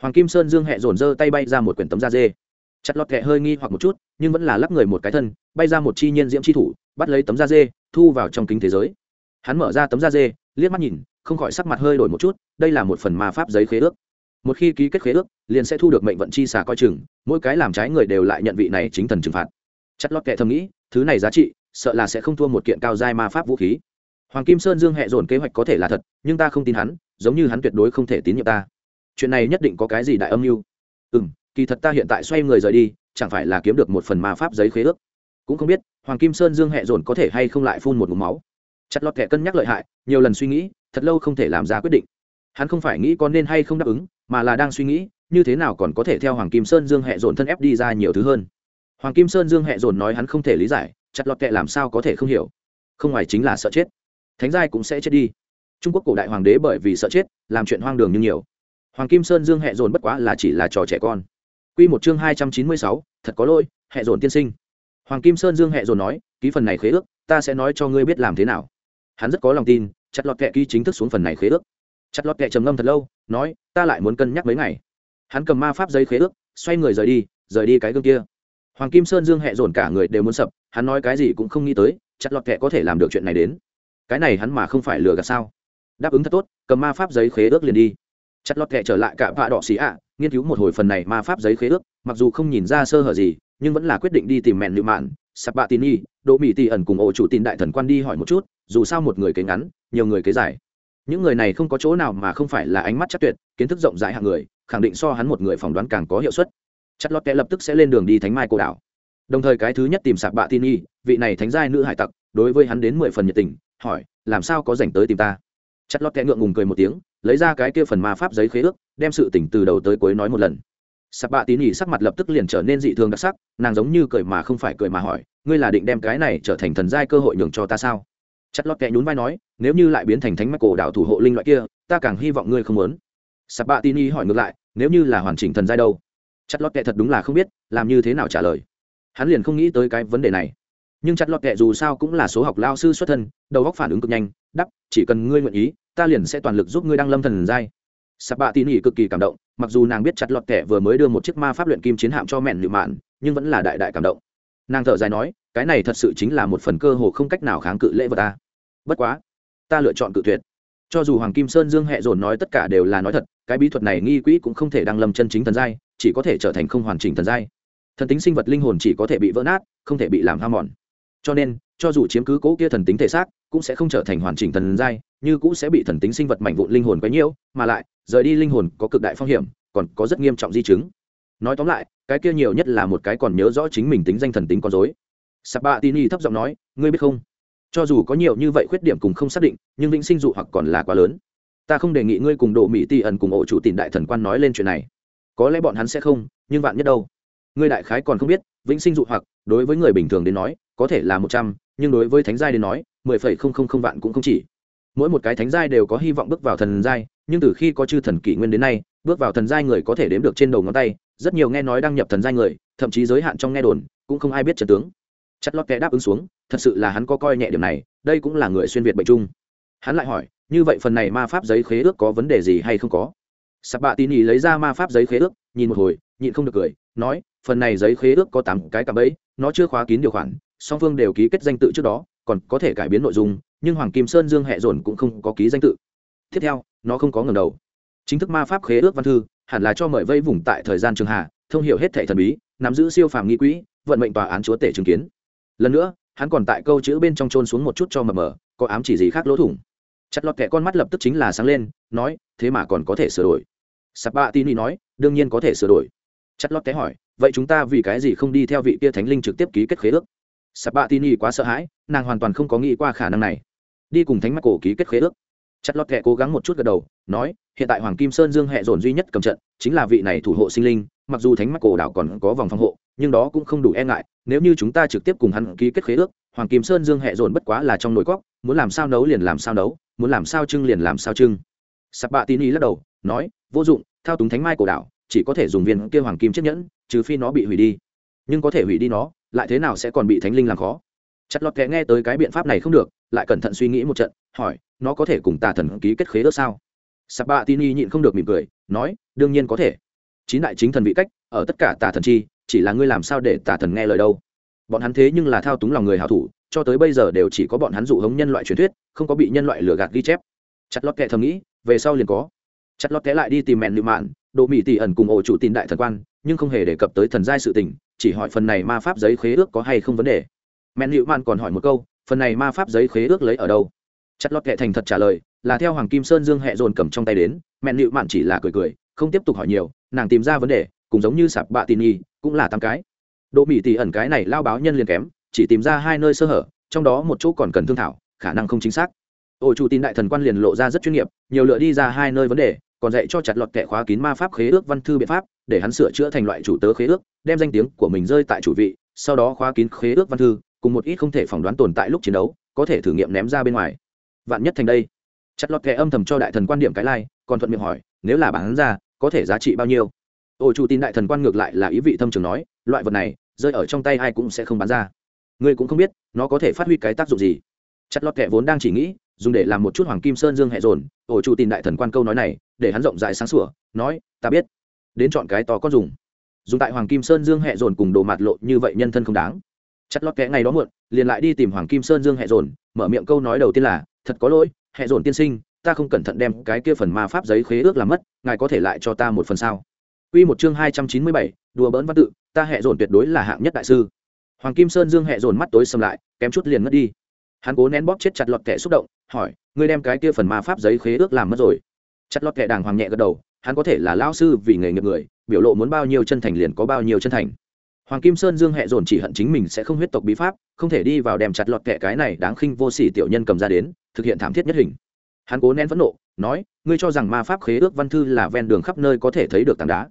Hoàng kim sơn dương hẹ dồn dơ tay bay ra một quyển tấm da dê. Chặt lọt kẹ hơi nghi hoặc một chút, nhưng vẫn là lắp người một cái thân, bay ra một chi nhiên diễm chi thủ, bắt lấy tấm da dê, thu vào trong kính thế giới. Hắn mở ra tấm da dê, liếc mắt nhìn, không khỏi sắc mặt hơi đổi một chút, đây là một phần ma pháp giấy khế ước. Một khi ký kết khế ước, liền sẽ thu được mệnh vận chi xà coi chừng, mỗi cái làm trái người đều lại nhận vị này chính thần trừng phạt. Chặt lót kệ thầm nghĩ, thứ này giá trị, sợ là sẽ không thua một kiện cao giai ma pháp vũ khí hoàng kim sơn dương hẹ dồn kế hoạch có thể là thật, nhưng ta không tin hắn, giống như hắn tuyệt đối không thể tín nhiệm ta. Chuyện này nhất định có cái gì đại âm mưu? Ừ m kỳ thật ta hiện tại xoay người rời đi, chẳng phải là kiếm được một phần ma pháp giấy khế ước? Cũng không biết, hoàng kim sơn dương hẹ dồn có thể hay không lại phun một mục máu. Chặt lọt kẻ cân nhắc lợi hại, nhiều lần suy nghĩ, thật lâu không thể làm ra quyết định. Hắn không phải nghĩ có nên hay không đáp ứng, mà là đang suy nghĩ, như thế nào còn có thể theo hoàng kim sơn dương hẹ dồn thân ép đi ra nhiều thứ hơn. Hoàng kim sơn dương hẹ dồn nói hắn không thể lý giải, chặt lọt kệ làm sao có thể không hiểu. Không ngoài chính là sợ chết thánh giai cũng sẽ chết đi. Trung quốc cổ đại hoàng đế bởi vì sợ chết, làm chuyện hoang đường như nhiều. Hoàng kim sơn dương hẹ dồn bất quá là chỉ là trò trẻ con. Q một chương hai trăm chín mươi sáu, thật có lỗi, hẹ dồn tiên sinh. Hoàng kim sơn dương hẹ dồn nói, ký phần này khế ước, ta sẽ nói cho ngươi biết làm thế nào. Hắn rất có lòng tin, chặt lọt kệ ký chính thức xuống phần này khế ước. Chặt lọt kệ trầm ngâm thật lâu, nói, ta lại muốn cân nhắc mấy ngày. Hắn cầm ma pháp giấy khế ước, xoay người rời đi rời đi cái gương kia. Hoàng kim sơn dương hẹ dồn cả người đều muốn sập, hắn nói cái gì cũng không nghĩ tới, chặt lọt kệ có thể làm được chuyện này đến cái này hắn mà không phải lừa gạt sao? Đáp ứng thật tốt, cầm ma pháp giấy khế ước liền đi. Chặt lọt kệ trở lại cả vạ đỏ xì ạ, nghiên cứu một hồi phần này ma pháp giấy khế ước, mặc dù không nhìn ra sơ hở gì, nhưng vẫn là quyết định đi tìm mẹn nhự mạn sạp bạ tin y đỗ mỹ tỷ ẩn cùng ổ chủ tin đại thần quan đi hỏi một chút, dù sao một người kế ngắn, nhiều người kế dài những người này không có chỗ nào mà không phải là ánh mắt chắc tuyệt, kiến thức rộng rãi hạng người, khẳng định so hắn một người phỏng đoán càng có hiệu suất. Chặt lót kệ lập tức sẽ lên đường đi thánh mai cô đảo. Đồng thời cái thứ nhất tìm sạc bạ tin y vị này thánh giai nữ hải tặc, đối với hắn đến mười phần nhiệt tình hỏi, làm sao có dành tới tìm ta? Chặt lót kẽ ngượng ngùng cười một tiếng, lấy ra cái kia phần ma pháp giấy khế ước, đem sự tỉnh từ đầu tới cuối nói một lần. Sạp bạ tín ỉ sắc mặt lập tức liền trở nên dị thường đặc sắc, nàng giống như cười mà không phải cười mà hỏi, ngươi là định đem cái này trở thành thần giai cơ hội nhường cho ta sao? Chặt lót kẽ nhún vai nói, nếu như lại biến thành thánh mắc cổ đạo thủ hộ linh loại kia, ta càng hy vọng ngươi không muốn. Sạp bạ tín ỉ hỏi ngược lại, nếu như là hoàn chỉnh thần giai đâu? Chặt lót kẽ thật đúng là không biết, làm như thế nào trả lời. Hắn liền không nghĩ tới cái vấn đề này nhưng chặt lọt kệ dù sao cũng là số học lao sư xuất thân, đầu góc phản ứng cực nhanh, đắp, chỉ cần ngươi nguyện ý, ta liền sẽ toàn lực giúp ngươi đăng lâm thần giai. Sạp bạ tỉ nỉ cực kỳ cảm động, mặc dù nàng biết chặt lọt kệ vừa mới đưa một chiếc ma pháp luyện kim chiến hạm cho mẹn nhự mạn nhưng vẫn là đại đại cảm động. Nàng thở dài nói, cái này thật sự chính là một phần cơ hồ không cách nào kháng cự lễ vật ta. Bất quá, ta lựa chọn cự tuyệt. Cho dù hoàng kim sơn dương hẹ dồn nói tất cả đều là nói thật, cái bí thuật này nghi quỹ cũng không thể đăng lâm chân chính thần giai, chỉ có thể trở thành không hoàn chỉnh thần giai. Thần tính sinh vật linh hồn chỉ có thể bị vỡ nát, không thể bị làm ham mòn cho nên, cho dù chiếm cứ cố kia thần tính thể xác, cũng sẽ không trở thành hoàn chỉnh thần giai, như cũng sẽ bị thần tính sinh vật mảnh vụn linh hồn quấy nhiễu, mà lại, rời đi linh hồn có cực đại phong hiểm, còn có rất nghiêm trọng di chứng. Nói tóm lại, cái kia nhiều nhất là một cái còn nhớ rõ chính mình tính danh thần tính con dối sạp bạ thấp giọng nói, ngươi biết không? Cho dù có nhiều như vậy khuyết điểm cùng không xác định, nhưng vĩnh sinh dụ hoặc còn là quá lớn. Ta không đề nghị ngươi cùng độ mỹ ti ẩn cùng ổ chủ tìm đại thần quan nói lên chuyện này. Có lẽ bọn hắn sẽ không, nhưng vạn nhất đâu? Ngươi đại khái còn không biết, vĩnh sinh dụ hoặc, đối với người bình thường đến nói có thể là một trăm, nhưng đối với thánh giai đến nói, mười phẩy không không không vạn cũng không chỉ. Mỗi một cái thánh giai đều có hy vọng bước vào thần giai, nhưng từ khi có chư thần kỷ nguyên đến nay, bước vào thần giai người có thể đếm được trên đầu ngón tay. Rất nhiều nghe nói đăng nhập thần giai người, thậm chí giới hạn trong nghe đồn, cũng không ai biết trật tướng. Chất lót kẽ đáp ứng xuống, thật sự là hắn có coi nhẹ điểm này, đây cũng là người xuyên việt bệnh chung. Hắn lại hỏi, như vậy phần này ma pháp giấy khế ước có vấn đề gì hay không có? Sạp bạ tin ý lấy ra ma pháp giấy khế ước, nhìn một hồi, nhịn không được cười, nói, phần này giấy khế ước có tám cái cặp ấy nó chưa khóa kín điều khoản song phương đều ký kết danh tự trước đó, còn có thể cải biến nội dung, nhưng hoàng kim sơn dương hẹ dồn cũng không có ký danh tự. Tiếp theo, nó không có ngầm đầu. Chính thức ma pháp khế ước văn thư, hẳn là cho mời vây vùng tại thời gian trường hạ, thông hiểu hết thẻ thần bí, nắm giữ siêu phàm nghi quỹ, vận mệnh tòa án chúa tể chứng kiến. Lần nữa, hắn còn tại câu chữ bên trong trôn xuống một chút cho mờ mờ, có ám chỉ gì khác lỗ thủng. Chặt lọt kẻ con mắt lập tức chính là sáng lên, nói, thế mà còn có thể sửa đổi. Sạp bạ tin nói, đương nhiên có thể sửa đổi. Chặt lọt kẻ hỏi, vậy chúng ta vì cái gì không đi theo vị kia thánh linh trực tiếp ký kết khế ước? Sạp bạ tin quá sợ hãi, nàng hoàn toàn không có nghĩ qua khả năng này. Đi cùng thánh mắt cổ ký kết khế ước. Chặt lọt kẻ cố gắng một chút gật đầu, nói, hiện tại hoàng kim sơn dương hệ dồn duy nhất cầm trận, chính là vị này thủ hộ sinh linh, mặc dù thánh mắt cổ đảo còn có vòng phòng hộ, nhưng đó cũng không đủ e ngại, nếu như chúng ta trực tiếp cùng hắn ký kết khế ước, hoàng kim sơn dương hệ dồn bất quá là trong nồi cóc muốn làm sao nấu liền làm sao nấu, muốn làm sao trưng liền làm sao trưng. Sạp bạ tin ý lắc đầu, nói, vô dụng, thao túng thánh mai cổ đảo, chỉ có thể dùng viên kia hoàng kim chiếc nhẫn, trừ phi nó bị hủy đi. Nhưng có thể hủy đi nó lại thế nào sẽ còn bị thánh linh làm khó? Chặt lọt kẽ nghe tới cái biện pháp này không được, lại cẩn thận suy nghĩ một trận, hỏi, nó có thể cùng tà thần ký kết khế ước sao? Sạp tini nhịn không được mỉm cười, nói, đương nhiên có thể. Chín đại chính thần vị cách, ở tất cả tà thần chi, chỉ là ngươi làm sao để tà thần nghe lời đâu? Bọn hắn thế nhưng là thao túng lòng người hảo thủ, cho tới bây giờ đều chỉ có bọn hắn dụ hống nhân loại truyền thuyết, không có bị nhân loại lừa gạt ghi chép. Chặt lót kệ thầm nghĩ, về sau liền có. Chặt lót kệ lại đi tìm mẹn lựu mạn, độ mỹ tỷ ẩn cùng ổ chủ tin đại thần quan, nhưng không hề đề cập tới thần giai sự tình chỉ hỏi phần này ma pháp giấy khế ước có hay không vấn đề. Mẹn liệu man còn hỏi một câu, phần này ma pháp giấy khế ước lấy ở đâu? Chặt lót kệ thành thật trả lời, là theo hoàng kim sơn dương hẹ dồn cầm trong tay đến, mẹn liệu man chỉ là cười cười, không tiếp tục hỏi nhiều, nàng tìm ra vấn đề, cũng giống như sạp bạ tin nhi cũng là tám cái. Độ mỹ tỷ ẩn cái này lao báo nhân liền kém, chỉ tìm ra hai nơi sơ hở, trong đó một chỗ còn cần thương thảo, khả năng không chính xác. Ổ chủ tin đại thần quan liền lộ ra rất chuyên nghiệp, nhiều lựa đi ra hai nơi vấn đề còn dạy cho chặt lọt kẻ khóa kín ma pháp khế ước văn thư biện pháp, để hắn sửa chữa thành loại chủ tớ khế ước, đem danh tiếng của mình rơi tại chủ vị, sau đó khóa kín khế ước văn thư, cùng một ít không thể phỏng đoán tồn tại lúc chiến đấu, có thể thử nghiệm ném ra bên ngoài. Vạn nhất thành đây. Chặt lọt kẻ âm thầm cho đại thần quan điểm cái lai, còn thuận miệng hỏi, nếu là bán ra, có thể giá trị bao nhiêu? Ổ chủ tin đại thần quan ngược lại là ý vị thâm trường nói, loại vật này, rơi ở trong tay ai cũng sẽ không bán ra. Ngươi cũng không biết, nó có thể phát huy cái tác dụng gì. Chặt lọt kẻ vốn đang chỉ nghĩ dùng để làm một chút hoàng kim sơn dương hệ dồn ổ chủ tin đại thần quan câu nói này để hắn rộng rãi sáng sủa nói ta biết đến chọn cái to có dùng dùng tại hoàng kim sơn dương hệ dồn cùng đồ mặt lộ như vậy nhân thân không đáng chặt lót kẽ ngày đó muộn liền lại đi tìm hoàng kim sơn dương hệ dồn mở miệng câu nói đầu tiên là thật có lỗi hệ dồn tiên sinh ta không cẩn thận đem cái kia phần ma pháp giấy khế ước làm mất ngài có thể lại cho ta một phần sao Quy một chương hai trăm chín mươi bảy, đùa bỡn văn tự, ta hệ dồn tuyệt đối là hạng nhất đại sư. Hoàng Kim Sơn Dương hệ dồn mắt tối sầm lại, kém chút liền ngất đi. Hắn cố nén bóp chết chặt lọt kẻ xúc động, hỏi, ngươi đem cái kia phần ma pháp giấy khế ước làm mất rồi? Chặt lọt kẻ đàng hoàng nhẹ gật đầu, hắn có thể là lão sư vì nghề nghiệp người, biểu lộ muốn bao nhiêu chân thành liền có bao nhiêu chân thành. Hoàng Kim Sơn Dương hệ dồn chỉ hận chính mình sẽ không huyết tộc bí pháp, không thể đi vào đem chặt lọt kẻ cái này đáng khinh vô sỉ tiểu nhân cầm ra đến, thực hiện thảm thiết nhất hình hắn cố nén phẫn nộ nói ngươi cho rằng ma pháp khế ước văn thư là ven đường khắp nơi có thể thấy được tảng đá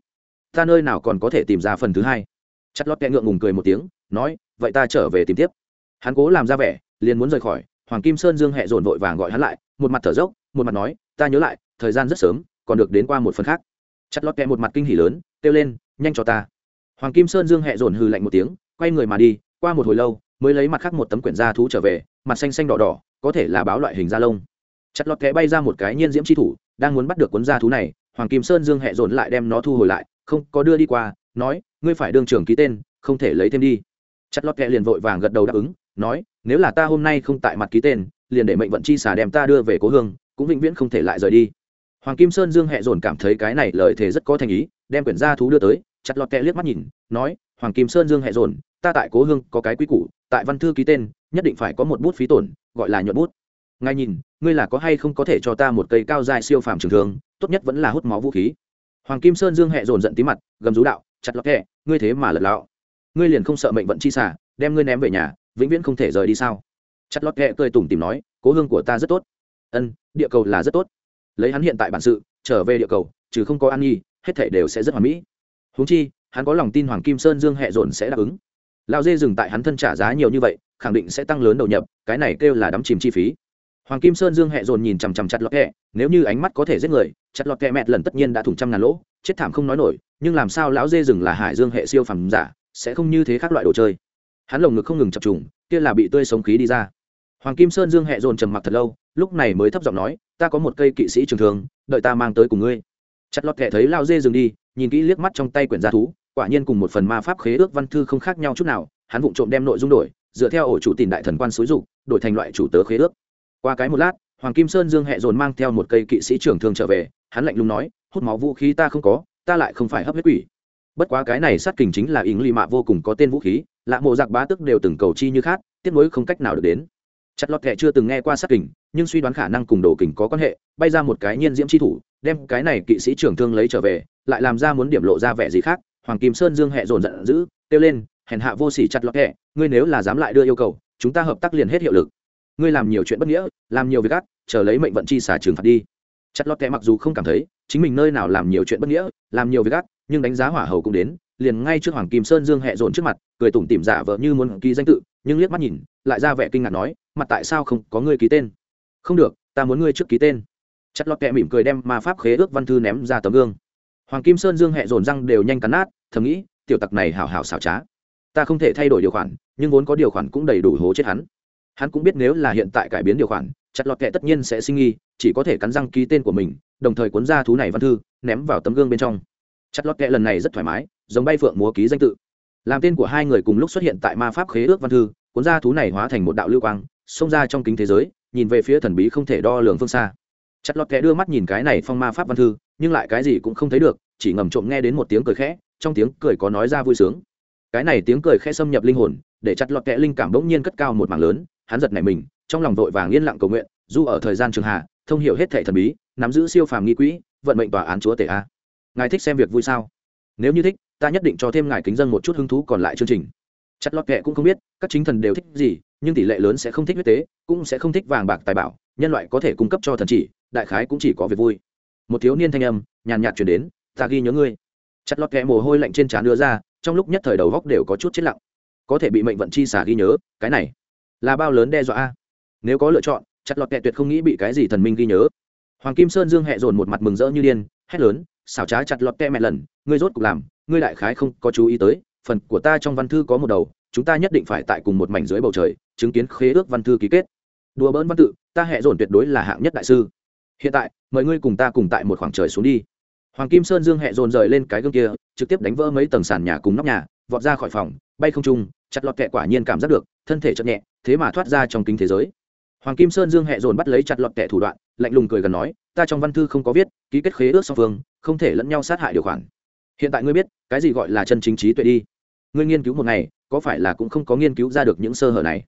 ta nơi nào còn có thể tìm ra phần thứ hai chặt lọt kẻ ngượng ngùng cười một tiếng nói vậy ta trở về tìm tiếp hắn cố làm ra vẻ liền muốn rời khỏi, hoàng kim sơn dương hẹ dồn vội vàng gọi hắn lại, một mặt thở dốc, một mặt nói, ta nhớ lại, thời gian rất sớm, còn được đến qua một phần khác. Chặt lót kẹ một mặt kinh hỉ lớn, kêu lên, nhanh cho ta. Hoàng kim sơn dương hẹ dồn hừ lạnh một tiếng, quay người mà đi, qua một hồi lâu, mới lấy mặt khác một tấm quyển da thú trở về, mặt xanh xanh đỏ đỏ, có thể là báo loại hình da lông. Chặt lọt kẽ bay ra một cái nhiên diễm chi thủ, đang muốn bắt được cuốn da thú này, hoàng kim sơn dương hẹ dồn lại đem nó thu hồi lại, không có đưa đi qua, nói, ngươi phải đương trưởng ký tên, không thể lấy thêm đi. Chặt lọt kẽ liền vội vàng gật đầu đáp ứng, nói nếu là ta hôm nay không tại mặt ký tên, liền để mệnh vận chi xả đem ta đưa về cố hương, cũng vĩnh viễn không thể lại rời đi. Hoàng kim sơn dương hẹ dồn cảm thấy cái này lời thề rất có thành ý, đem quyển gia thú đưa tới, chặt lọt kẽ liếc mắt nhìn, nói, hoàng kim sơn dương hẹ dồn, ta tại cố hương có cái quy củ, tại văn thư ký tên, nhất định phải có một bút phí tổn, gọi là nhuận bút. Ngài nhìn, ngươi là có hay không có thể cho ta một cây cao dài siêu phàm trường thường tốt nhất vẫn là hút máu vũ khí. Hoàng kim sơn dương hẹ dồn giận tí mặt, gầm rú đạo, chặt lọt kẹ, ngươi thế mà lật lạo ngươi liền không sợ mệnh vận chi xả đem ngươi ném về nhà vĩnh viễn không thể rời đi sao? Chặt lót ghẹ cười tủm tìm nói, cố hương của ta rất tốt. Ân, địa cầu là rất tốt. Lấy hắn hiện tại bản sự, trở về địa cầu trừ không có an nhi, hết thể đều sẽ rất hoàn mỹ. Húng chi, hắn có lòng tin hoàng kim sơn dương hẹ dồn sẽ đáp ứng. Lao dê dừng tại hắn thân trả giá nhiều như vậy, khẳng định sẽ tăng lớn đầu nhập, cái này kêu là đắm chìm chi phí. Hoàng kim sơn dương hẹ dồn nhìn chằm chằm chặt lọt kẹ nếu như ánh mắt có thể giết người, chặt lọt kẹ mẹt lần tất nhiên đã thủng trăm ngàn lỗ, chết thảm không nói nổi, nhưng làm sao lão dê rừng là hải dương hệ siêu phẩm giả, sẽ không như thế khác loại đồ chơi? Hắn lồng ngực không ngừng chập trùng, kia là bị tươi sống khí đi ra. Hoàng kim sơn dương hẹ dồn trầm mặc thật lâu, lúc này mới thấp giọng nói, ta có một cây kỵ sĩ trường thường, đợi ta mang tới cùng ngươi. Chặt lọt kẹ thấy lao dê dừng đi, nhìn kỹ liếc mắt trong tay quyển gia thú, quả nhiên cùng một phần ma pháp khế ước văn thư không khác nhau chút nào, hắn vụng trộm đem nội dung đổi, dựa theo ổ chủ tìm đại thần quan xúi dục, đổi thành loại chủ tớ khế ước. Qua cái một lát, hoàng kim sơn dương hẹ dồn mang theo một cây kỵ sĩ trưởng thương trở về, hắn lạnh lùng nói, hút máu vũ khí ta không có, ta lại không phải hấp huyết quỷ. Bất quá cái này sát kình chính là ý lì mạ vô cùng có tên vũ khí lạ mộ giặc bá tức đều từng cầu chi như khác tiếp nối không cách nào được đến. Chặt lọt kệ chưa từng nghe qua sát kình, nhưng suy đoán khả năng cùng đồ kình có quan hệ, bay ra một cái nhiên diễm chi thủ, đem cái này kỵ sĩ trưởng thương lấy trở về, lại làm ra muốn điểm lộ ra vẻ gì khác. Hoàng kim sơn dương hẹ dồn giận dữ, kêu lên, hèn hạ vô sỉ chặt lọt kệ ngươi nếu là dám lại đưa yêu cầu, chúng ta hợp tác liền hết hiệu lực. Ngươi làm nhiều chuyện bất nghĩa, làm nhiều việc ác, chờ lấy mệnh vận chi xả trường phạt đi. Chặt lọt kệ mặc dù không cảm thấy, chính mình nơi nào làm nhiều chuyện bất nghĩa, làm nhiều việc ác, nhưng đánh giá hỏa hầu cũng đến liền ngay trước hoàng kim sơn dương hẹ dồn trước mặt, cười tủm tỉm giả vờ như muốn ký danh tự, nhưng liếc mắt nhìn, lại ra vẻ kinh ngạc nói, mặt tại sao không có ngươi ký tên? Không được, ta muốn ngươi trước ký tên. Chặt lọt kẹ mỉm cười đem ma pháp khế ước văn thư ném ra tấm gương. Hoàng kim sơn dương hẹ dồn răng đều nhanh cắn nát, thầm nghĩ, tiểu tặc này hảo hảo xảo trá. Ta không thể thay đổi điều khoản, nhưng vốn có điều khoản cũng đầy đủ hố chết hắn. Hắn cũng biết nếu là hiện tại cải biến điều khoản, chặt lọt kệ tất nhiên sẽ sinh nghi, chỉ có thể cắn răng ký tên của mình, đồng thời cuốn ra thú này văn thư, ném vào tấm gương bên trong. Chặt lọt kệ lần này rất thoải mái giống bay phượng múa ký danh tự. Làm tên của hai người cùng lúc xuất hiện tại ma pháp khế ước văn thư, cuốn ra thú này hóa thành một đạo lưu quang, xông ra trong kính thế giới, nhìn về phía thần bí không thể đo lường phương xa. Chặt lọt kẽ đưa mắt nhìn cái này phong ma pháp văn thư, nhưng lại cái gì cũng không thấy được, chỉ ngầm trộm nghe đến một tiếng cười khẽ, trong tiếng cười có nói ra vui sướng. Cái này tiếng cười khẽ xâm nhập linh hồn, để chặt lọt kẽ linh cảm bỗng nhiên cất cao một mảng lớn, hắn giật nảy mình, trong lòng vội vàng yên lặng cầu nguyện, dù ở thời gian trường hạ, thông hiểu hết thể thần bí, nắm giữ siêu phàm nghi quỹ, vận mệnh tòa án chúa tể a. Ngài thích xem việc vui sao? Nếu như thích ta nhất định cho thêm ngài kính dân một chút hứng thú còn lại chương trình. Chặt lọt kệ cũng không biết, các chính thần đều thích gì, nhưng tỷ lệ lớn sẽ không thích huyết tế, cũng sẽ không thích vàng bạc tài bảo, nhân loại có thể cung cấp cho thần chỉ, đại khái cũng chỉ có việc vui. Một thiếu niên thanh âm, nhàn nhạt chuyển đến, ta ghi nhớ ngươi. Chặt lọt kẹ mồ hôi lạnh trên trán đưa ra, trong lúc nhất thời đầu góc đều có chút chết lặng. Có thể bị mệnh vận chi xả ghi nhớ, cái này là bao lớn đe dọa a? Nếu có lựa chọn chặt lọt kẹ tuyệt không nghĩ bị cái gì thần minh ghi nhớ. Hoàng kim sơn dương hẹ dồn một mặt mừng rỡ như điên, hét lớn, xảo trá chặt lọt kẹ mẹ lần, ngươi rốt cục làm ngươi đại khái không có chú ý tới, phần của ta trong văn thư có một đầu, chúng ta nhất định phải tại cùng một mảnh dưới bầu trời, chứng kiến khế ước văn thư ký kết. Đùa bỡn văn tự, ta hẹ dồn tuyệt đối là hạng nhất đại sư. Hiện tại, mời ngươi cùng ta cùng tại một khoảng trời xuống đi. Hoàng kim sơn dương hẹ dồn rời lên cái gương kia, trực tiếp đánh vỡ mấy tầng sàn nhà cùng nóc nhà, vọt ra khỏi phòng, bay không trung, chặt lọt kẹ quả nhiên cảm giác được, thân thể chậm nhẹ, thế mà thoát ra trong kính thế giới. Hoàng kim sơn dương hẹ dồn bắt lấy chặt lọt kẹ thủ đoạn, lạnh lùng cười gần nói, ta trong văn thư không có viết, ký kết khế ước song phương, không thể lẫn nhau sát hại điều khoản hiện tại ngươi biết cái gì gọi là chân chính trí tuệ đi. Ngươi nghiên cứu một ngày có phải là cũng không có nghiên cứu ra được những sơ hở này?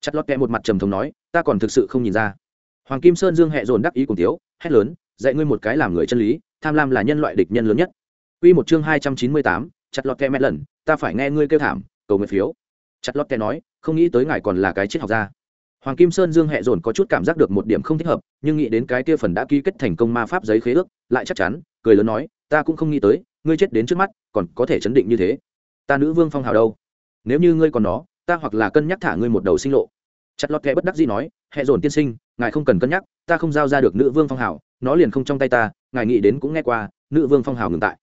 Chặt lót kẹ một mặt trầm thống nói ta còn thực sự không nhìn ra. Hoàng kim sơn dương hẹ dồn đắc ý cùng tiếu hét lớn dạy ngươi một cái làm người chân lý tham lam là nhân loại địch nhân lớn nhất. Quy một chương hai trăm chín mươi tám, chặt lọt kẹ mẹ lần ta phải nghe ngươi kêu thảm cầu nguyện phiếu. Chặt lọt kẹ nói không nghĩ tới ngài còn là cái triết học gia. Hoàng kim sơn dương hẹ dồn có chút cảm giác được một điểm không thích hợp nhưng nghĩ đến cái kia phần đã ký kết thành công ma pháp giấy khế ước lại chắc chắn cười lớn nói ta cũng không nghĩ tới ngươi chết đến trước mắt, còn có thể chấn định như thế. Ta nữ vương phong hào đâu? Nếu như ngươi còn nó, ta hoặc là cân nhắc thả ngươi một đầu sinh lộ. Chặt lọt kẻ bất đắc dĩ nói, hẹ dồn tiên sinh, ngài không cần cân nhắc, ta không giao ra được nữ vương phong hào, nó liền không trong tay ta, ngài nghĩ đến cũng nghe qua, nữ vương phong hào ngừng tại.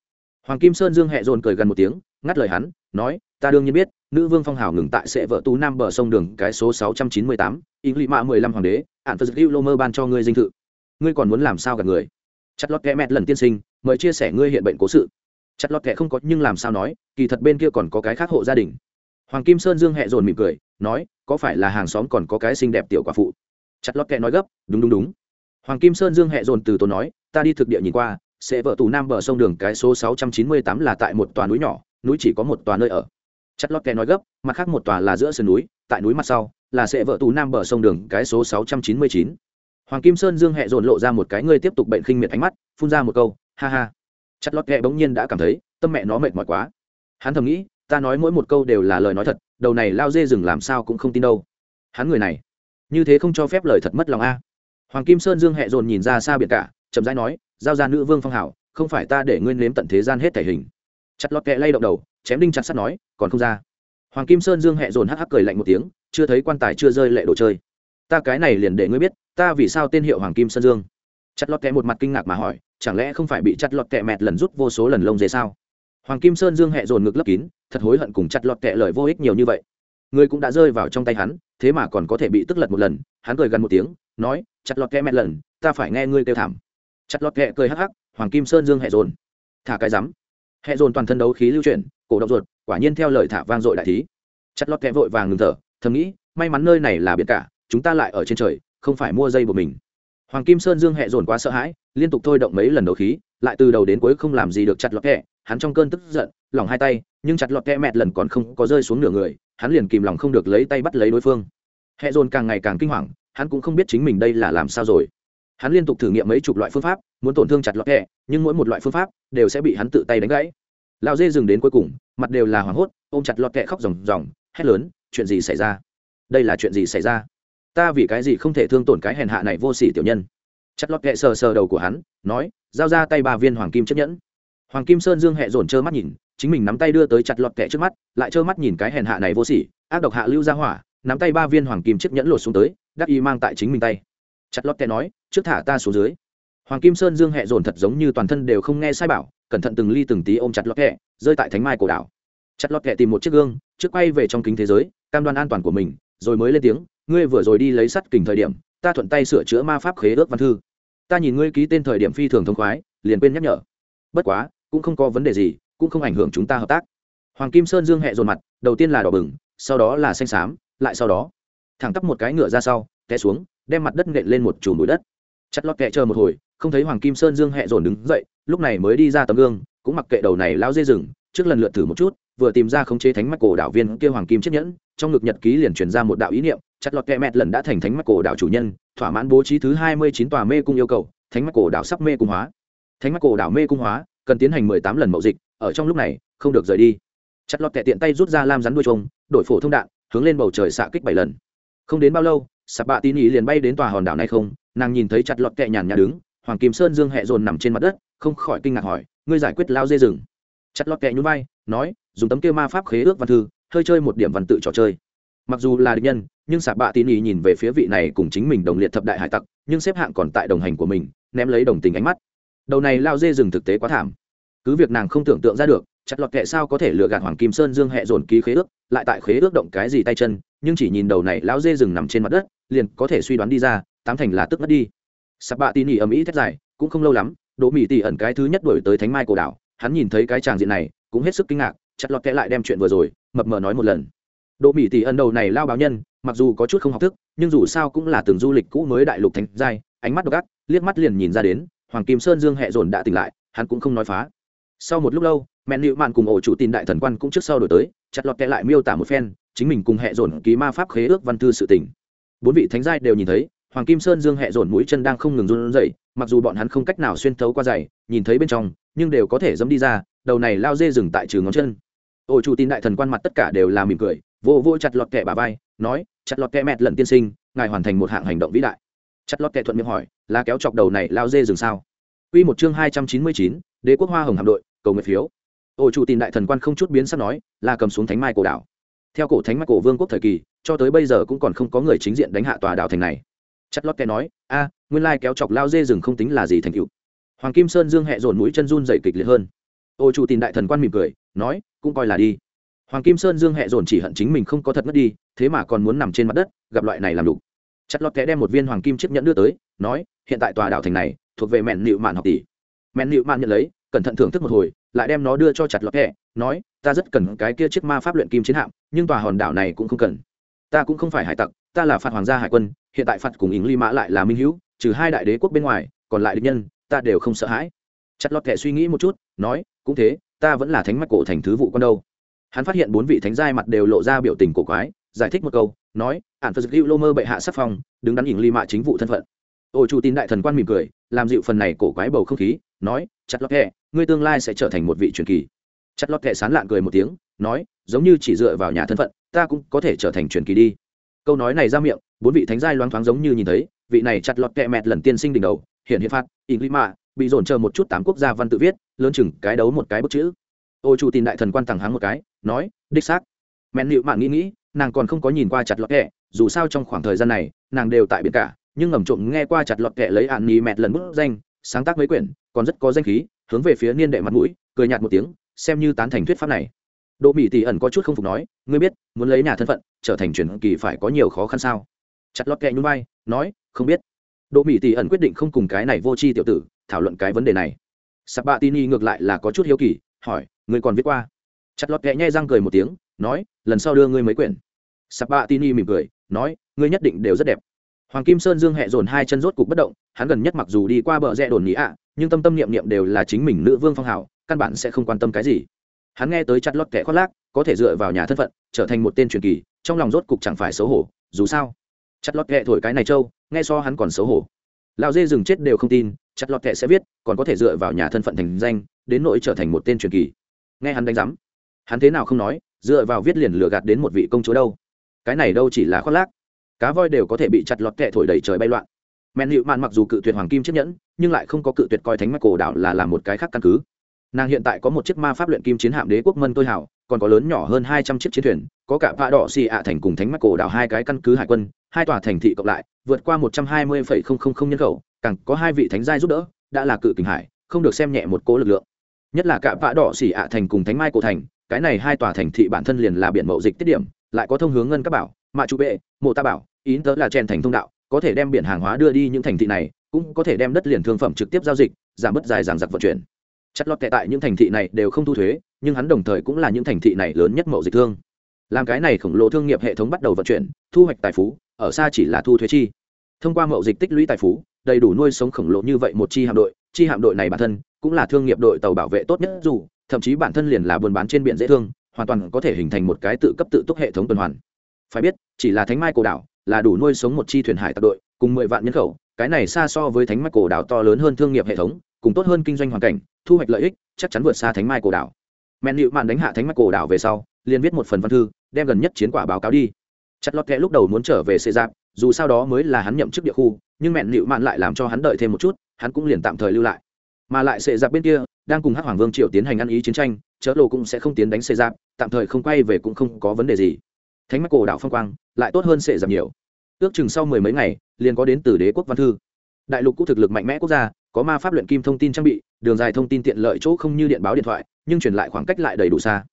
Hoàng kim sơn dương hẹ dồn cười gần một tiếng, ngắt lời hắn, nói, ta đương nhiên biết, nữ vương phong hào ngừng tại sẽ vợ tú nam bờ sông đường cái số sáu trăm chín mươi tám ý lị mạ mười lăm hoàng đế, ạn phật hữu lô mơ ban cho ngươi dinh thự. Ngươi còn muốn làm sao gặp người? Chặt lọt kẻ mẹt lần tiên sinh, mời chia sẻ ngươi hiện bệnh cố sự chặt lọt kệ không có, nhưng làm sao nói, kỳ thật bên kia còn có cái khác hộ gia đình. Hoàng kim sơn dương hẹ dồn mỉm cười, nói, có phải là hàng xóm còn có cái xinh đẹp tiểu quả phụ? Chặt lọt kệ nói gấp, đúng đúng đúng. Hoàng kim sơn dương hẹ dồn từ tốn nói, ta đi thực địa nhìn qua, sẽ vợ tù nam bờ sông đường cái số sáu trăm chín mươi tám là tại một tòa núi nhỏ, núi chỉ có một tòa nơi ở. Chặt lọt kệ nói gấp, mặt khác một tòa là giữa sườn núi, tại núi mặt sau, là sẽ vợ tù nam bờ sông đường cái số sáu trăm chín mươi chín. Hoàng kim sơn dương hẹ dồn lộ ra một cái, ngươi tiếp tục bệnh khinh miệt ánh mắt, phun ra một câu, ha ha chặt lót ghẹ bỗng nhiên đã cảm thấy, tâm mẹ nó mệt mỏi quá. Hắn thầm nghĩ, ta nói mỗi một câu đều là lời nói thật, đầu này lao dê rừng làm sao cũng không tin đâu. Hắn người này, như thế không cho phép lời thật mất lòng a. Hoàng kim sơn dương hẹ dồn nhìn ra xa biệt cả, chậm rãi nói, giao ra nữ vương phong hảo, không phải ta để nguyên nếm tận thế gian hết thể hình. Chặt lọt kẹ lay động đầu, chém đinh chặt sắt nói, còn không ra. Hoàng kim sơn dương hẹ dồn hắc hắc cười lạnh một tiếng, chưa thấy quan tài chưa rơi lệ đồ chơi. Ta cái này liền để ngươi biết, ta vì sao tên hiệu hoàng kim sơn dương. Chặt lọt kẹ một mặt kinh ngạc mà hỏi chẳng lẽ không phải bị chặt lọt kẹ mẹt lần rút vô số lần lông dê sao? Hoàng kim sơn dương hẹ dồn ngực lấp kín, thật hối hận cùng chặt lọt kẹ lời vô ích nhiều như vậy. Người cũng đã rơi vào trong tay hắn, thế mà còn có thể bị tức lật một lần, hắn cười gần một tiếng, nói, chặt lọt kẹ mẹt lần, ta phải nghe ngươi kêu thảm. Chặt lọt kẹ cười hắc hắc, hoàng kim sơn dương hẹ dồn. Thả cái rắm. Hẹ dồn toàn thân đấu khí lưu chuyển, cổ động ruột, quả nhiên theo lời thả vang dội đại thí. Chặt lọt kẹ vội vàng ngừng thở, thầm nghĩ, may mắn nơi này là biển cả, chúng ta lại ở trên trời, không phải mua dây của mình hoàng kim sơn dương hẹ dồn quá sợ hãi, liên tục thôi động mấy lần đấu khí, lại từ đầu đến cuối không làm gì được chặt lọt kẹ. Hắn trong cơn tức giận lỏng hai tay, nhưng chặt lọt kẹ mẹt lần còn không có rơi xuống nửa người, hắn liền kìm lòng không được lấy tay bắt lấy đối phương. Hẹ dồn càng ngày càng kinh hoàng, hắn cũng không biết chính mình đây là làm sao rồi. Hắn liên tục thử nghiệm mấy chục loại phương pháp, muốn tổn thương chặt lọt kẹ, nhưng mỗi một loại phương pháp đều sẽ bị hắn tự tay đánh gãy. Lao dê dừng đến cuối cùng, mặt đều là hoảng hốt, ôm chặt lọt kẹ khóc ròng ròng, hét lớn, chuyện gì xảy ra? Đây là chuyện gì xảy ra? Ta vì cái gì không thể thương tổn cái hèn hạ này vô sỉ tiểu nhân? Chặt lọt kệ sờ sờ đầu của hắn, nói, giao ra tay ba viên hoàng kim chất nhẫn. Hoàng kim sơn dương hẹ dồn trơ mắt nhìn, chính mình nắm tay đưa tới chặt lọt kẹ trước mắt, lại trơ mắt nhìn cái hèn hạ này vô sỉ, ác độc hạ lưu ra hỏa, nắm tay ba viên hoàng kim chiếc nhẫn lột xuống tới, đắc y mang tại chính mình tay. Chặt lọt kẹ nói, trước thả ta xuống dưới. Hoàng kim sơn dương hẹ dồn thật giống như toàn thân đều không nghe sai bảo, cẩn thận từng ly từng tí ôm chặt lọt kẹ rơi tại thánh mai cổ đảo. Chặt lọt kẹ tìm một chiếc gương, trước quay về trong kính thế giới, cam đoan an toàn của mình, rồi mới lên tiếng ngươi vừa rồi đi lấy sắt kình thời điểm, ta thuận tay sửa chữa ma pháp khế ước văn thư. Ta nhìn ngươi ký tên thời điểm phi thường thông khoái, liền quên nhắc nhở. Bất quá, cũng không có vấn đề gì, cũng không ảnh hưởng chúng ta hợp tác. Hoàng kim sơn dương hẹ dồn mặt, đầu tiên là đỏ bừng, sau đó là xanh xám, lại sau đó, thẳng tắp một cái ngựa ra sau, té xuống, đem mặt đất nện lên một chùm bụi đất. Chặt lót kẹ chờ một hồi, không thấy hoàng kim sơn dương hẹ dồn đứng dậy, lúc này mới đi ra tấm gương, cũng mặc kệ đầu này lao dê rừng, trước lần lượt thử một chút vừa tìm ra khống chế thánh mạch cổ đạo viên kia hoàng kim chiếc nhẫn, trong ngực nhật ký liền truyền ra một đạo ý niệm, chặt lọt kẹ mẹt lần đã thành thánh mạch cổ đạo chủ nhân, thỏa mãn bố trí thứ hai mươi chín tòa mê cung yêu cầu, thánh mạch cổ đạo sắp mê cung hóa. Thánh mạch cổ đạo mê cung hóa, cần tiến hành mười tám lần mậu dịch, ở trong lúc này, không được rời đi. Chặt lọt kẹ tiện tay rút ra lam rắn đuôi trông đổi phổ thông đạn, hướng lên bầu trời xạ kích bảy lần. Không đến bao lâu, sạp bạ tín ý liền bay đến tòa hòn đảo này không, nàng nhìn thấy chặt lọt kẹ nhàn nhà đứng, hoàng kim sơn dương hẹ dồn nằm trên mặt đất, không khỏi kinh ngạc hỏi, ngươi giải quyết lao dê rừng? Chặt lọt kẹ nhún vai, nói, dùng tấm kia ma pháp khế ước văn thư, hơi chơi một điểm văn tự trò chơi. Mặc dù là địch nhân, nhưng sạp bạ tín ý nhìn về phía vị này cùng chính mình đồng liệt thập đại hải tặc, nhưng xếp hạng còn tại đồng hành của mình, ném lấy đồng tình ánh mắt. Đầu này lao dê rừng thực tế quá thảm. Cứ việc nàng không tưởng tượng ra được, chặt lọt kệ sao có thể lừa gạt hoàng kim sơn dương hẹ dồn ký khế ước, lại tại khế ước động cái gì tay chân, nhưng chỉ nhìn đầu này lão dê rừng nằm trên mặt đất, liền có thể suy đoán đi ra, tám thành là tức mất đi. Sạp bạ tin ỉ ầm ĩ thét dài, cũng không lâu lắm, đỗ mỹ tỉ ẩn cái thứ nhất đổi tới thánh mai cổ đảo hắn nhìn thấy cái tràng diện này, cũng hết sức kinh ngạc, chặt lọt kẽ lại đem chuyện vừa rồi, mập mờ nói một lần. Đỗ mỹ Tỷ ân đầu này lao báo nhân, mặc dù có chút không học thức, nhưng dù sao cũng là từng du lịch cũ mới đại lục thánh giai, ánh mắt độc ác, liếc mắt liền nhìn ra đến, hoàng kim sơn dương hẹ dồn đã tỉnh lại, hắn cũng không nói phá. Sau một lúc lâu mẹ nịu mạn cùng ổ chủ tin đại thần quan cũng trước sau đổi tới, chặt lọt kẽ lại miêu tả một phen, chính mình cùng hẹ dồn ký ma pháp khế ước văn thư sự tỉnh bốn vị thánh giai đều nhìn thấy, hoàng kim sơn dương hẹ dồn mũi chân đang không ngừng run rẩy mặc dù bọn hắn không cách nào xuyên thấu qua giày nhìn thấy bên trong nhưng đều có thể dẫm đi ra đầu này lao dê dừng tại trừ ngón chân. Ổ chủ tin đại thần quan mặt tất cả đều là mỉm cười vô vô chặt lọt kẹ bà vai nói chặt lọt kẹ mẹt lần tiên sinh ngài hoàn thành một hạng hành động vĩ đại. Chặt lọt kẹ thuận miệng hỏi là kéo chọc đầu này lao dê dừng sao? Quy một chương hai trăm chín mươi chín, Đế quốc Hoa Hồng hạm đội, cầu nguyện phiếu. Ổ chủ tin đại thần quan không chút biến sắc nói là cầm xuống thánh mai cổ đảo. Theo cổ thánh mai cổ vương quốc thời kỳ cho tới bây giờ cũng còn không có người chính diện đánh hạ tòa đảo thành này chất lót kẻ nói, a, nguyên lai kéo chọc lao dê rừng không tính là gì thành cựu hoàng kim sơn dương hẹ dồn mũi chân run dậy kịch liệt hơn. Ô chủ tìm đại thần quan mỉm cười, nói, cũng coi là đi. Hoàng kim sơn dương hẹ dồn chỉ hận chính mình không có thật mất đi, thế mà còn muốn nằm trên mặt đất, gặp loại này làm đủ. Chất lót kẻ đem một viên hoàng kim chiếc nhẫn đưa tới, nói, hiện tại tòa đảo thành này, thuộc về mẹn nịu mạn học tỷ. Mẹn nịu mạn nhận lấy, cẩn thận thưởng thức một hồi, lại đem nó đưa cho chặt lọt kẹ nói, ta rất cần cái kia chiếc ma pháp luyện kim chiến hạm, nhưng tòa hòn đảo này cũng không cần. Ta cũng không phải hải tặc ta là phạt hoàng gia hải quân, hiện tại phạt cùng ính ly mã lại là minh hữu, trừ hai đại đế quốc bên ngoài, còn lại địch nhân, ta đều không sợ hãi. Chặt lọt kẹ suy nghĩ một chút, nói, cũng thế, ta vẫn là thánh mắt cổ thành thứ vụ con đâu. Hắn phát hiện bốn vị thánh giai mặt đều lộ ra biểu tình cổ quái, giải thích một câu, nói, ản phật dịu lô mơ bệ hạ sắc phong, đứng đắn ỉng ly mạ chính vụ thân phận. Ô chủ tin đại thần quan mỉm cười, làm dịu phần này cổ quái bầu không khí, nói, chặt lọt kẹ ngươi tương lai sẽ trở thành một vị truyền kỳ. Chặt lọt kẹ sán lạn cười một tiếng, nói, giống như chỉ dựa vào nhà thân phận, ta cũng có thể trở thành truyền kỳ đi câu nói này ra miệng, bốn vị thánh giai loáng thoáng giống như nhìn thấy, vị này chặt lọt kẹ mẹt lần tiên sinh đỉnh đầu, hiện hiện phạt in lý bị dồn chờ một chút tám quốc gia văn tự viết, lớn chừng cái đấu một cái bức chữ. Ô chủ tin đại thần quan thẳng háng một cái, nói, đích xác. Mẹn nịu mạng nghĩ nghĩ, nàng còn không có nhìn qua chặt lọt kẹ, dù sao trong khoảng thời gian này, nàng đều tại biển cả, nhưng ngầm trộm nghe qua chặt lọt kẹ lấy ạn nhì mẹt lần bức danh, sáng tác mấy quyển, còn rất có danh khí, hướng về phía niên đệ mặt mũi, cười nhạt một tiếng, xem như tán thành thuyết pháp này đỗ mỹ tỷ ẩn có chút không phục nói, ngươi biết, muốn lấy nhà thân phận, trở thành truyền kỳ phải có nhiều khó khăn sao? Chặt lót kẹ nhún vai, nói, không biết. Đỗ mỹ tỷ ẩn quyết định không cùng cái này vô tri tiểu tử thảo luận cái vấn đề này. Sabatini ngược lại là có chút hiếu kỳ, hỏi, ngươi còn viết qua? Chặt lọt kẹ nhai răng cười một tiếng, nói, lần sau đưa ngươi mấy quyển. Sabatini mỉm cười, nói, ngươi nhất định đều rất đẹp. Hoàng kim sơn dương hẹ dồn hai chân rốt cục bất động, hắn gần nhất mặc dù đi qua bờ rẽ đồn nghĩ ạ, nhưng tâm tâm niệm niệm đều là chính mình nữ vương phong hào căn bản sẽ không quan tâm cái gì hắn nghe tới chặt lót kẻ khoác lác, có thể dựa vào nhà thân phận, trở thành một tên truyền kỳ, trong lòng rốt cục chẳng phải xấu hổ, dù sao. Chặt lót kẻ thổi cái này trâu, nghe so hắn còn xấu hổ. Lão dê rừng chết đều không tin, chặt lót kẻ sẽ viết, còn có thể dựa vào nhà thân phận thành danh, đến nỗi trở thành một tên truyền kỳ. Nghe hắn đánh giám, hắn thế nào không nói, dựa vào viết liền lừa gạt đến một vị công chúa đâu. Cái này đâu chỉ là khoác lác. Cá voi đều có thể bị chặt lọt kệ thổi đầy trời bay loạn. Men hiệu mạn mặc dù cự tuyệt hoàng kim chiếc nhẫn, nhưng lại không có cự tuyệt coi thánh mắc cổ đảo là làm một cái khác căn cứ nàng hiện tại có một chiếc ma pháp luyện kim chiến hạm đế quốc mân tôi hảo còn có lớn nhỏ hơn hai trăm chiếc chiến thuyền, có cả vạ đỏ xì ạ thành cùng thánh mắc cổ đảo hai cái căn cứ hải quân, hai tòa thành thị cộng lại, vượt qua một trăm hai mươi phẩy không không không nhân khẩu, càng có hai vị thánh giai giúp đỡ, đã là cự kình hải, không được xem nhẹ một cố lực lượng. Nhất là cả vạ đỏ xì ạ thành cùng thánh mai cổ thành, cái này hai tòa thành thị bản thân liền là biển mậu dịch tiết điểm, lại có thông hướng ngân các bảo, mạ trụ bệ, mộ ta bảo ý tớ là chen thành thông đạo, có thể đem biển hàng hóa đưa đi những thành thị này, cũng có thể đem đất liền thương phẩm trực tiếp giao dịch, giảm bớt dài dàng giặc vận chuyển chất lót kệ tại những thành thị này đều không thu thuế, nhưng hắn đồng thời cũng là những thành thị này lớn nhất mậu dịch thương. Làm cái này khổng lồ thương nghiệp hệ thống bắt đầu vận chuyển, thu hoạch tài phú, ở xa chỉ là thu thuế chi. Thông qua mậu dịch tích lũy tài phú, đầy đủ nuôi sống khổng lồ như vậy một chi hạm đội, chi hạm đội này bản thân cũng là thương nghiệp đội tàu bảo vệ tốt nhất dù, thậm chí bản thân liền là buôn bán trên biển dễ thương, hoàn toàn có thể hình thành một cái tự cấp tự túc hệ thống tuần hoàn. Phải biết, chỉ là thánh mai cổ đảo là đủ nuôi sống một chi thuyền hải tặc đội, cùng mười vạn nhân khẩu, cái này xa so với thánh mai cổ đảo to lớn hơn thương nghiệp hệ thống cùng tốt hơn kinh doanh hoàn cảnh, thu hoạch lợi ích, chắc chắn vượt xa thánh mai cổ đảo. Mạn nịu mạn đánh hạ thánh mai cổ đảo về sau, liền viết một phần văn thư, đem gần nhất chiến quả báo cáo đi. Chặt lọt kẽ lúc đầu muốn trở về xê giáp, dù sau đó mới là hắn nhậm chức địa khu, nhưng mẹn nịu mạn lại làm cho hắn đợi thêm một chút, hắn cũng liền tạm thời lưu lại. Mà lại xê giáp bên kia, đang cùng hắc hoàng vương triều tiến hành ăn ý chiến tranh, chớ lộ cũng sẽ không tiến đánh xê giáp, tạm thời không quay về cũng không có vấn đề gì. Thánh mắc cổ đảo phong quang, lại tốt hơn xê giáp nhiều. Ước chừng sau mười mấy ngày, liền có đến từ đế quốc văn thư. Đại lục cũng thực lực mạnh mẽ quốc gia có ma pháp luyện kim thông tin trang bị, đường dài thông tin tiện lợi chỗ không như điện báo điện thoại, nhưng truyền lại khoảng cách lại đầy đủ xa.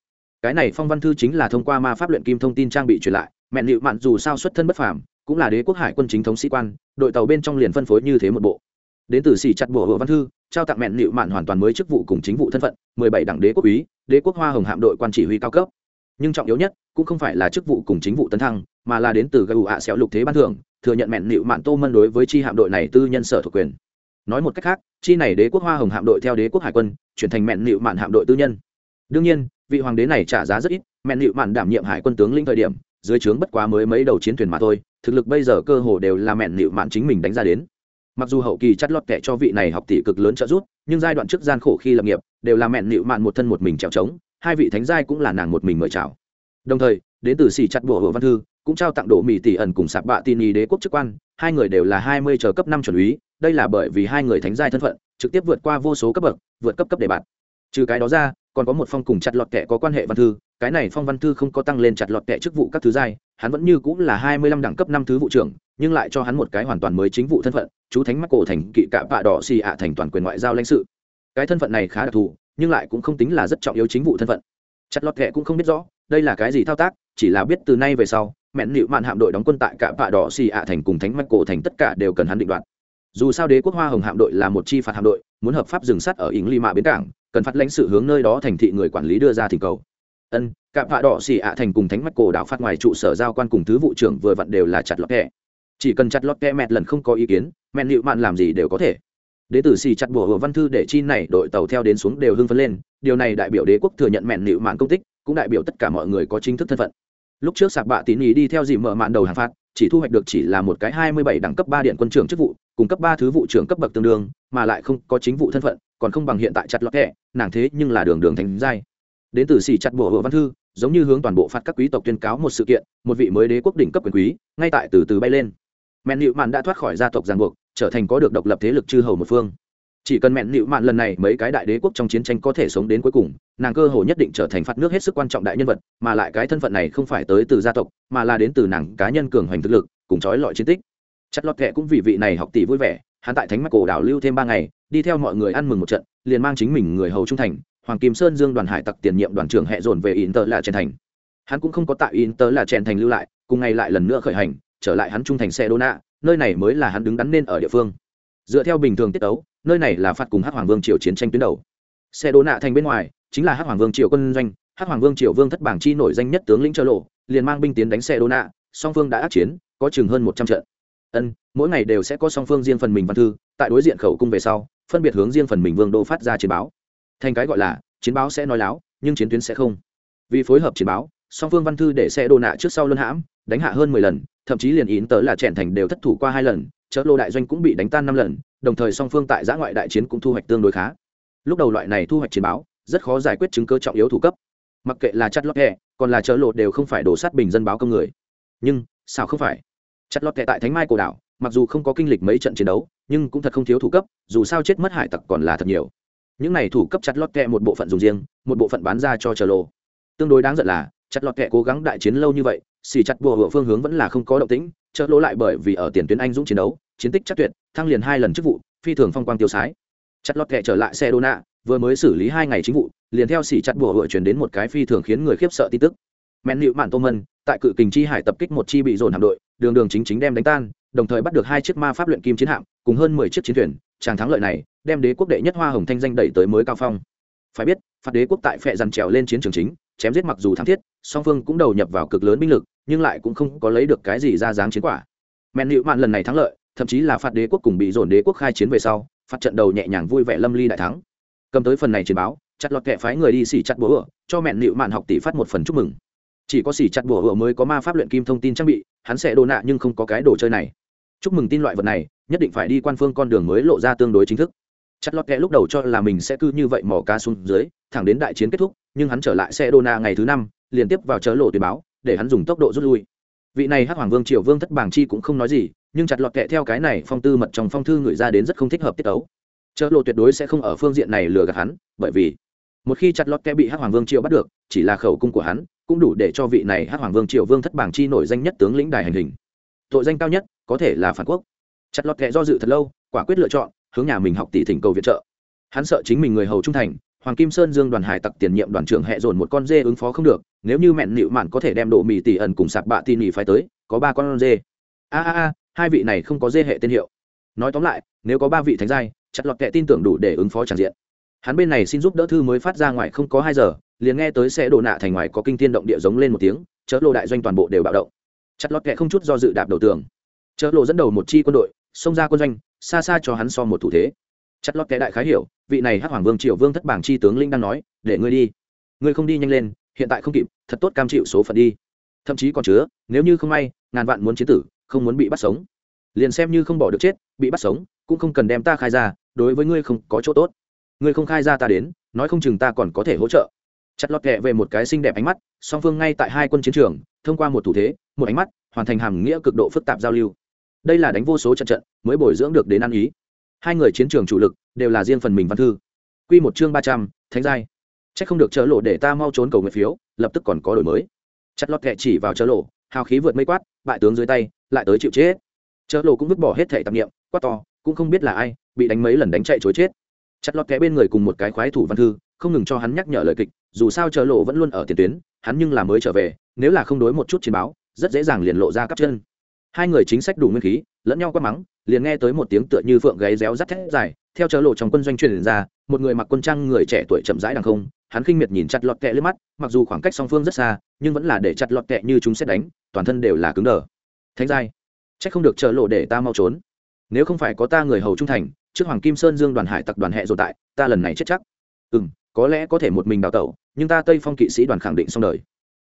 Cái này phong văn thư chính là thông qua ma pháp luyện kim thông tin trang bị truyền lại, mẹn liệu mạn dù sao xuất thân bất phàm, cũng là đế quốc hải quân chính thống sĩ quan, đội tàu bên trong liền phân phối như thế một bộ. Đến từ xỉ chặt bộ hộ văn thư, trao tặng mẹn liệu mạn hoàn toàn mới chức vụ cùng chính vụ thân phận, mười bảy đảng đế quốc úy đế quốc hoa hồng hạm đội quan chỉ huy cao cấp. Nhưng trọng yếu nhất, cũng không phải là chức vụ cùng chính vụ tấn thăng, mà là đến từ gây ạ xéo lục thế ban thưởng, thừa nhận mẹn liệu mạn tô mân đối với chi hạm đội này tư nhân sở thuộc quyền nói một cách khác, chi này đế quốc hoa hồng hạm đội theo đế quốc hải quân, chuyển thành mẹn nịu mạn hạm đội tư nhân. Đương nhiên, vị hoàng đế này trả giá rất ít, mẹn nịu mạn đảm nhiệm hải quân tướng linh thời điểm, dưới trướng bất quá mới mấy đầu chiến thuyền mà thôi, thực lực bây giờ cơ hồ đều là mẹn nịu mạn chính mình đánh ra đến. Mặc dù hậu kỳ chắt lót kẻ cho vị này học tỷ cực lớn trợ giúp, nhưng giai đoạn trước gian khổ khi lập nghiệp, đều là mẹn nịu mạn một thân một mình trèo trống, hai vị thánh giai cũng là nàng một mình mời chào. Đồng thời, đến từ xì chặt bùa hồ văn thư cũng trao tặng độ mỹ tỷ ẩn cùng sạp bạ tin y đế quốc chức quan, hai người đều là hai mươi chờ cấp năm chuẩn úy, đây là bởi vì hai người thánh giai thân phận, trực tiếp vượt qua vô số cấp bậc, vượt cấp cấp đề bạt. Trừ cái đó ra, còn có một phong cùng chặt lọt kệ có quan hệ văn thư, cái này phong văn thư không có tăng lên chặt lọt kệ chức vụ các thứ giai, hắn vẫn như cũng là hai mươi lăm đẳng cấp năm thứ vụ trưởng, nhưng lại cho hắn một cái hoàn toàn mới chính vụ thân phận, chú thánh mắc cổ thành kỵ cạ bạ đỏ xì ạ thành toàn quyền ngoại giao lãnh sự. Cái thân phận này khá đặc thù, nhưng lại cũng không tính là rất trọng yếu chính vụ thân phận. Chặt lọt kệ cũng không biết rõ, đây là cái gì thao tác, chỉ là biết từ nay về sau mẹn nịu mạn hạm đội đóng quân tại cả vạ đỏ xì ạ thành cùng thánh Mạch cổ thành tất cả đều cần hắn định đoạt. Dù sao đế quốc hoa hồng hạm đội là một chi phạt hạm đội, muốn hợp pháp dừng sắt ở ỉng ly mạ bến cảng, cần phát lãnh sự hướng nơi đó thành thị người quản lý đưa ra thỉnh cầu. Ân, Cả vạ đỏ xì ạ thành cùng thánh mắt cổ đảo phát ngoài trụ sở giao quan cùng thứ vụ trưởng vừa vặn đều là chặt lọt kẹ. Chỉ cần chặt lọt kẹ mẹt lần không có ý kiến, mẹn nịu mạn làm gì đều có thể. Đế tử xì chặt bùa hồ văn thư để chi này đội tàu theo đến xuống đều hưng phấn lên, điều này đại biểu đế quốc thừa nhận mẹn nịu mạn công tích, cũng đại biểu tất cả mọi người có chính thức thân phận lúc trước sạc bạ tín ý đi theo dì mở mạn đầu hàng phạt, chỉ thu hoạch được chỉ là một cái hai mươi bảy đẳng cấp ba điện quân trưởng chức vụ, cùng cấp ba thứ vụ trưởng cấp bậc tương đương, mà lại không có chính vụ thân phận, còn không bằng hiện tại chặt lọt kẹ nàng thế nhưng là đường đường thành giai. Đến từ xì chặt bổ hộ văn thư, giống như hướng toàn bộ phạt các quý tộc tuyên cáo một sự kiện, một vị mới đế quốc đỉnh cấp quyền quý, ngay tại từ từ bay lên. Mẹn nịu mạn đã thoát khỏi gia tộc giàn buộc, trở thành có được độc lập thế lực chư hầu một phương chỉ cần mẹn nịu mạn lần này mấy cái đại đế quốc trong chiến tranh có thể sống đến cuối cùng, nàng cơ hồ nhất định trở thành phạt nước hết sức quan trọng đại nhân vật, mà lại cái thân phận này không phải tới từ gia tộc, mà là đến từ nàng cá nhân cường hoành thực lực, cùng trói lọi chiến tích. Chất lọt kệ cũng vì vị này học tỷ vui vẻ, hắn tại thánh mắc cổ đảo lưu thêm ba ngày, đi theo mọi người ăn mừng một trận, liền mang chính mình người hầu trung thành, hoàng kim sơn dương đoàn hải tặc tiền nhiệm đoàn trưởng hệ dồn về in tờ là trèn thành. Hắn cũng không có tại in tờ là trèn thành lưu lại, cùng ngày lại lần nữa khởi hành, trở lại hắn trung thành xe đô nạ nơi này mới là hắn đứng đắn nên ở địa phương dựa theo bình thường tiết tấu, nơi này là phạt cùng Hát hoàng vương triều chiến tranh tuyến đầu. Xe đô nạ thành bên ngoài chính là Hát hoàng vương triều quân doanh. Hát hoàng vương triều vương thất bảng chi nổi danh nhất tướng lĩnh trợ lộ liền mang binh tiến đánh xe đô nạ song phương đã ác chiến có chừng hơn một trăm trận. Ân mỗi ngày đều sẽ có song phương riêng phần mình văn thư tại đối diện khẩu cung về sau phân biệt hướng riêng phần mình vương đô phát ra chiến báo. Thành cái gọi là chiến báo sẽ nói láo nhưng chiến tuyến sẽ không. Vì phối hợp chiến báo song phương văn thư để xe đô nạ trước sau luân hãm đánh hạ hơn mười lần thậm chí liền ín tớ là trẻn thành đều thất thủ qua hai lần chợ lô đại doanh cũng bị đánh tan năm lần đồng thời song phương tại giã ngoại đại chiến cũng thu hoạch tương đối khá. Lúc đầu loại này thu hoạch chiến báo rất khó giải quyết chứng cơ trọng yếu thủ cấp. Mặc kệ là chặt lót kẹ, còn là chợ lộ đều không phải đổ sát bình dân báo công người. Nhưng sao không phải? Chặt lót kẹ tại thánh mai cổ đảo mặc dù không có kinh lịch mấy trận chiến đấu nhưng cũng thật không thiếu thủ cấp dù sao chết mất hải tặc còn là thật nhiều. Những này thủ cấp chặt lót kẹ một bộ phận dùng riêng một bộ phận bán ra cho chợ lô. Tương đối đáng giận là chặt lót kẹ cố gắng đại chiến lâu như vậy xì chặt bùa hựa phương hướng vẫn là không có động tĩnh chợ lỗ lại bởi vì ở tiền tuyến anh dũng chiến đấu, chiến tích chắc tuyệt, thăng liền hai lần chức vụ, phi thường phong quang tiêu sái. Chặt lót kệ trở lại xe đô nạ vừa mới xử lý hai ngày chính vụ, liền theo xì chặt bùa hựa chuyển đến một cái phi thường khiến người khiếp sợ tin tức. Men nịu mạn tô mân, tại cự kình chi hải tập kích một chi bị dồn hạm đội, đường đường chính chính đem đánh tan, đồng thời bắt được hai chiếc ma pháp luyện kim chiến hạm, cùng hơn mười chiếc chiến thuyền tràng thắng lợi này, đem đế quốc đệ nhất hoa hồng thanh danh đẩy tới mới cao phong. Phải biết, phạt đế quốc tại phệ dằn trèo lên chiến trường chính, chém giết mặc dù thắng thiết, song phương cũng đầu nhập vào cực lớn binh lực nhưng lại cũng không có lấy được cái gì ra dáng chiến quả. Mẹn nịu mạn lần này thắng lợi, thậm chí là phạt đế quốc cùng bị dồn đế quốc khai chiến về sau, phạt trận đầu nhẹ nhàng vui vẻ lâm ly đại thắng. Cầm tới phần này chiến báo, chặt lọt kẹ phái người đi xỉ chặt bố ửa cho mẹn nịu mạn học tỷ phát một phần chúc mừng. Chỉ có xỉ chặt bố ửa mới có ma pháp luyện kim thông tin trang bị, hắn sẽ đồ nạ nhưng không có cái đồ chơi này. Chúc mừng tin loại vật này, nhất định phải đi quan phương con đường mới lộ ra tương đối chính thức. Chặt lọt kẹ lúc đầu cho là mình sẽ cứ như vậy mò cá xuống dưới, thẳng đến đại chiến kết thúc, nhưng hắn trở lại xe đô na ngày thứ năm liên tiếp vào chớ lộ tuyên báo để hắn dùng tốc độ rút lui. Vị này hắc hoàng vương triều vương thất bảng chi cũng không nói gì, nhưng chặt lọt kẹ theo cái này phong tư mật trong phong thư gửi ra đến rất không thích hợp tiết tấu. Chợ lộ tuyệt đối sẽ không ở phương diện này lừa gạt hắn, bởi vì một khi chặt lọt kẹ bị hắc hoàng vương triều bắt được, chỉ là khẩu cung của hắn, cũng đủ để cho vị này hắc hoàng vương triều vương thất bảng chi nổi danh nhất tướng lĩnh đài hành hình. Tội danh cao nhất, có thể là phản quốc. Chặt lọt kẹ do dự thật lâu, quả quyết lựa chọn, hướng nhà mình học tỷ thỉnh cầu viện trợ. Hắn sợ chính mình người hầu trung thành hoàng kim sơn dương đoàn hải tặc tiền nhiệm đoàn trưởng hệ dồn một con dê ứng phó không được, nếu như mẹn nịu mạn có thể đem đồ mì tỉ ẩn cùng sạp bạ tỉ nỉ phải tới, có ba con dê. A a a, hai vị này không có dê hệ tên hiệu. Nói tóm lại, nếu có ba vị thánh giai chặt lọt kệ tin tưởng đủ để ứng phó tràn diện. Hắn bên này xin giúp đỡ thư mới phát ra ngoài không có hai giờ, liền nghe tới xe đổ nạ thành ngoài có kinh thiên động địa giống lên một tiếng, chớ lộ đại doanh toàn bộ đều bạo động. Chặt lọt kệ không chút do dự đạp đầu tường. Chớ lộ dẫn đầu một chi quân đội, xông ra quân doanh, xa xa cho hắn so một thủ thế chặt lót kệ đại khái hiểu, vị này hắc hoàng vương triều vương thất bảng chi tướng linh đang nói, để ngươi đi. Ngươi không đi nhanh lên, hiện tại không kịp, thật tốt cam chịu số phận đi. Thậm chí còn chứa, nếu như không may, ngàn vạn muốn chiến tử, không muốn bị bắt sống. Liền xem như không bỏ được chết, bị bắt sống, cũng không cần đem ta khai ra, đối với ngươi không có chỗ tốt. Ngươi không khai ra ta đến, nói không chừng ta còn có thể hỗ trợ. Chặt lọt kẹ về một cái xinh đẹp ánh mắt, song phương ngay tại hai quân chiến trường, thông qua một thủ thế, một ánh mắt, hoàn thành hàm nghĩa cực độ phức tạp giao lưu. Đây là đánh vô số trận trận, mới bồi dưỡng được đến ăn ý hai người chiến trường chủ lực đều là riêng phần mình văn thư. Quy một chương ba trăm, thánh giai. Chắc không được chớ lộ để ta mau trốn cầu nguyện phiếu, lập tức còn có đổi mới. Chặt lọt kệ chỉ vào chớ lộ, hào khí vượt mây quát, bại tướng dưới tay, lại tới chịu chết. Chớ lộ cũng vứt bỏ hết thể tạp niệm, quát to, cũng không biết là ai, bị đánh mấy lần đánh chạy chối chết. Chặt lọt kẽ bên người cùng một cái khoái thủ văn thư, không ngừng cho hắn nhắc nhở lời kịch, dù sao chớ lộ vẫn luôn ở tiền tuyến, hắn nhưng là mới trở về, nếu là không đối một chút chiến báo, rất dễ dàng liền lộ ra cắp chân hai người chính sách đủ nguyên khí, lẫn nhau quát mắng, liền nghe tới một tiếng tựa như phượng gáy réo rắt thét dài, theo chớ lộ trong quân doanh truyền ra, một người mặc quân trang người trẻ tuổi chậm rãi đằng không, hắn khinh miệt nhìn chặt lọt kẹ lên mắt, mặc dù khoảng cách song phương rất xa, nhưng vẫn là để chặt lọt kẹ như chúng sẽ đánh, toàn thân đều là cứng đờ. Thánh giai c không được chờ lộ để ta mau trốn. Nếu không phải có ta người hầu trung thành, trước hoàng kim sơn dương đoàn hải tặc đoàn hệ rồi tại, ta lần này chết chắc. Ừ m có lẽ có thể một mình đào tẩu, nhưng ta tây phong kỵ sĩ đoàn khẳng định xong đời.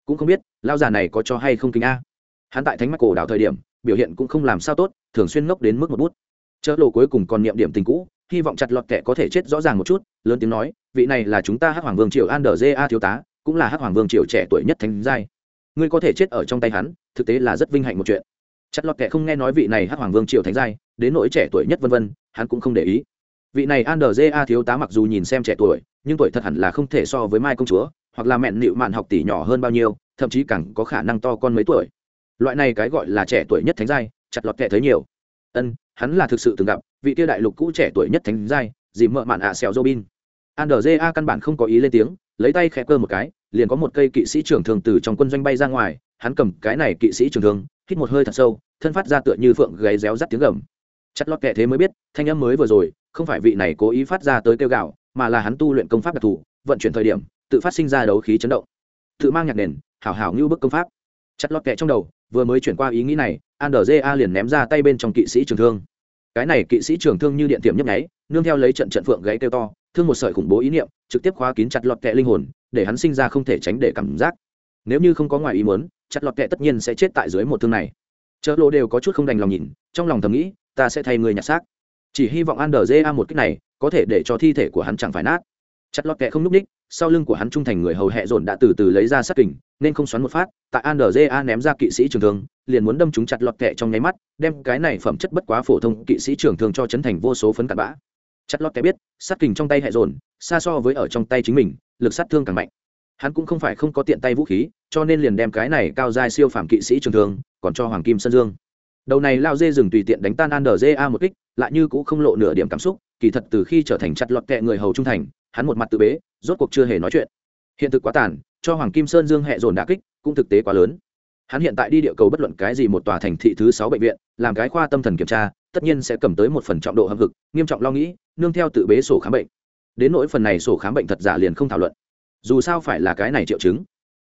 Cũng không biết lao già này có cho hay không kính a. Hắn tại thánh mắc cổ đảo thời điểm biểu hiện cũng không làm sao tốt, thường xuyên ngốc đến mức một bút. Chợ lộ cuối cùng còn niệm điểm tình cũ, hy vọng chặt lọt kẻ có thể chết rõ ràng một chút, lớn tiếng nói, vị này là chúng ta hắc hoàng vương triều an đờ a thiếu tá, cũng là hắc hoàng vương triều trẻ tuổi nhất thánh giai. Ngươi có thể chết ở trong tay hắn, thực tế là rất vinh hạnh một chuyện. Chặt lọt kẻ không nghe nói vị này hắc hoàng vương triều thánh giai, đến nỗi trẻ tuổi nhất vân vân, hắn cũng không để ý. Vị này an đờ a thiếu tá mặc dù nhìn xem trẻ tuổi, nhưng tuổi thật hẳn là không thể so với mai công chúa, hoặc là mẹn nịu mạn học tỷ nhỏ hơn bao nhiêu, thậm chí càng có khả năng to con mấy tuổi loại này cái gọi là trẻ tuổi nhất thánh giai, chặt lọt kệ thấy nhiều. Ân, hắn là thực sự từng gặp, vị tiêu đại lục cũ trẻ tuổi nhất thánh giai, dìm mợ mạn ạ xèo robin andrja căn bản không có ý lên tiếng, lấy tay khẽ cơ một cái, liền có một cây kỵ sĩ trưởng thường từ trong quân doanh bay ra ngoài, hắn cầm cái này kỵ sĩ trưởng thường hít một hơi thật sâu, thân phát ra tựa như phượng gáy réo rắt tiếng gầm. Chặt lọt kệ thế mới biết, thanh âm mới vừa rồi, không phải vị này cố ý phát ra tới kêu gạo mà là hắn tu luyện công pháp đặc thù, vận chuyển thời điểm, tự phát sinh ra đấu khí chấn động. Tự mang nhạc nền, hảo hảo như bức công pháp. Chặt lọt kệ trong đầu vừa mới chuyển qua ý nghĩ này andrja liền ném ra tay bên trong kỵ sĩ trường thương. Cái này kỵ sĩ trường thương như điện tiệm nhấp nháy, nương theo lấy trận trận phượng gáy kêu to, thương một sợi khủng bố ý niệm, trực tiếp khóa kín chặt lọt kẹ linh hồn, để hắn sinh ra không thể tránh để cảm giác. Nếu như không có ngoài ý muốn, chặt lọt kẹ tất nhiên sẽ chết tại dưới một thương này. Chợ lộ đều có chút không đành lòng nhìn, trong lòng thầm nghĩ, ta sẽ thay người nhặt xác. Chỉ hy vọng an một cách này, có thể để cho thi thể của hắn chẳng phải nát. Chặt lọt kẹ không n ú c ních sau lưng của hắn trung thành người hầu hẹ dồn đã từ từ lấy ra sát kình, nên không xoắn một phát, tại an ném ra kỵ sĩ trường thương, liền muốn đâm chúng chặt lọt kẹ trong nháy mắt, đem cái này phẩm chất bất quá phổ thông kỵ sĩ trường thương cho chấn thành vô số phấn cặn bã. Chặt lọt kẹ biết, sát kình trong tay hẹ dồn, xa so với ở trong tay chính mình, lực sát thương càng mạnh. Hắn cũng không phải không có tiện tay vũ khí, cho nên liền đem cái này cao dài siêu phàm kỵ sĩ trường thương, còn cho hoàng kim sơn dương. Đầu này lao dê rừng tùy tiện đánh tan an một kích, lại như cũng không lộ nửa điểm cảm xúc kỳ thật từ khi trở thành chặt lọt kẹ người hầu trung thành, hắn một mặt tự bế, rốt cuộc chưa hề nói chuyện. Hiện thực quá tàn, cho hoàng kim sơn dương hẹ dồn đà kích cũng thực tế quá lớn. Hắn hiện tại đi địa cầu bất luận cái gì một tòa thành thị thứ sáu bệnh viện, làm cái khoa tâm thần kiểm tra, tất nhiên sẽ cầm tới một phần trọng độ hâm hực, nghiêm trọng lo nghĩ, nương theo tự bế sổ khám bệnh. Đến nỗi phần này sổ khám bệnh thật giả liền không thảo luận. Dù sao phải là cái này triệu chứng.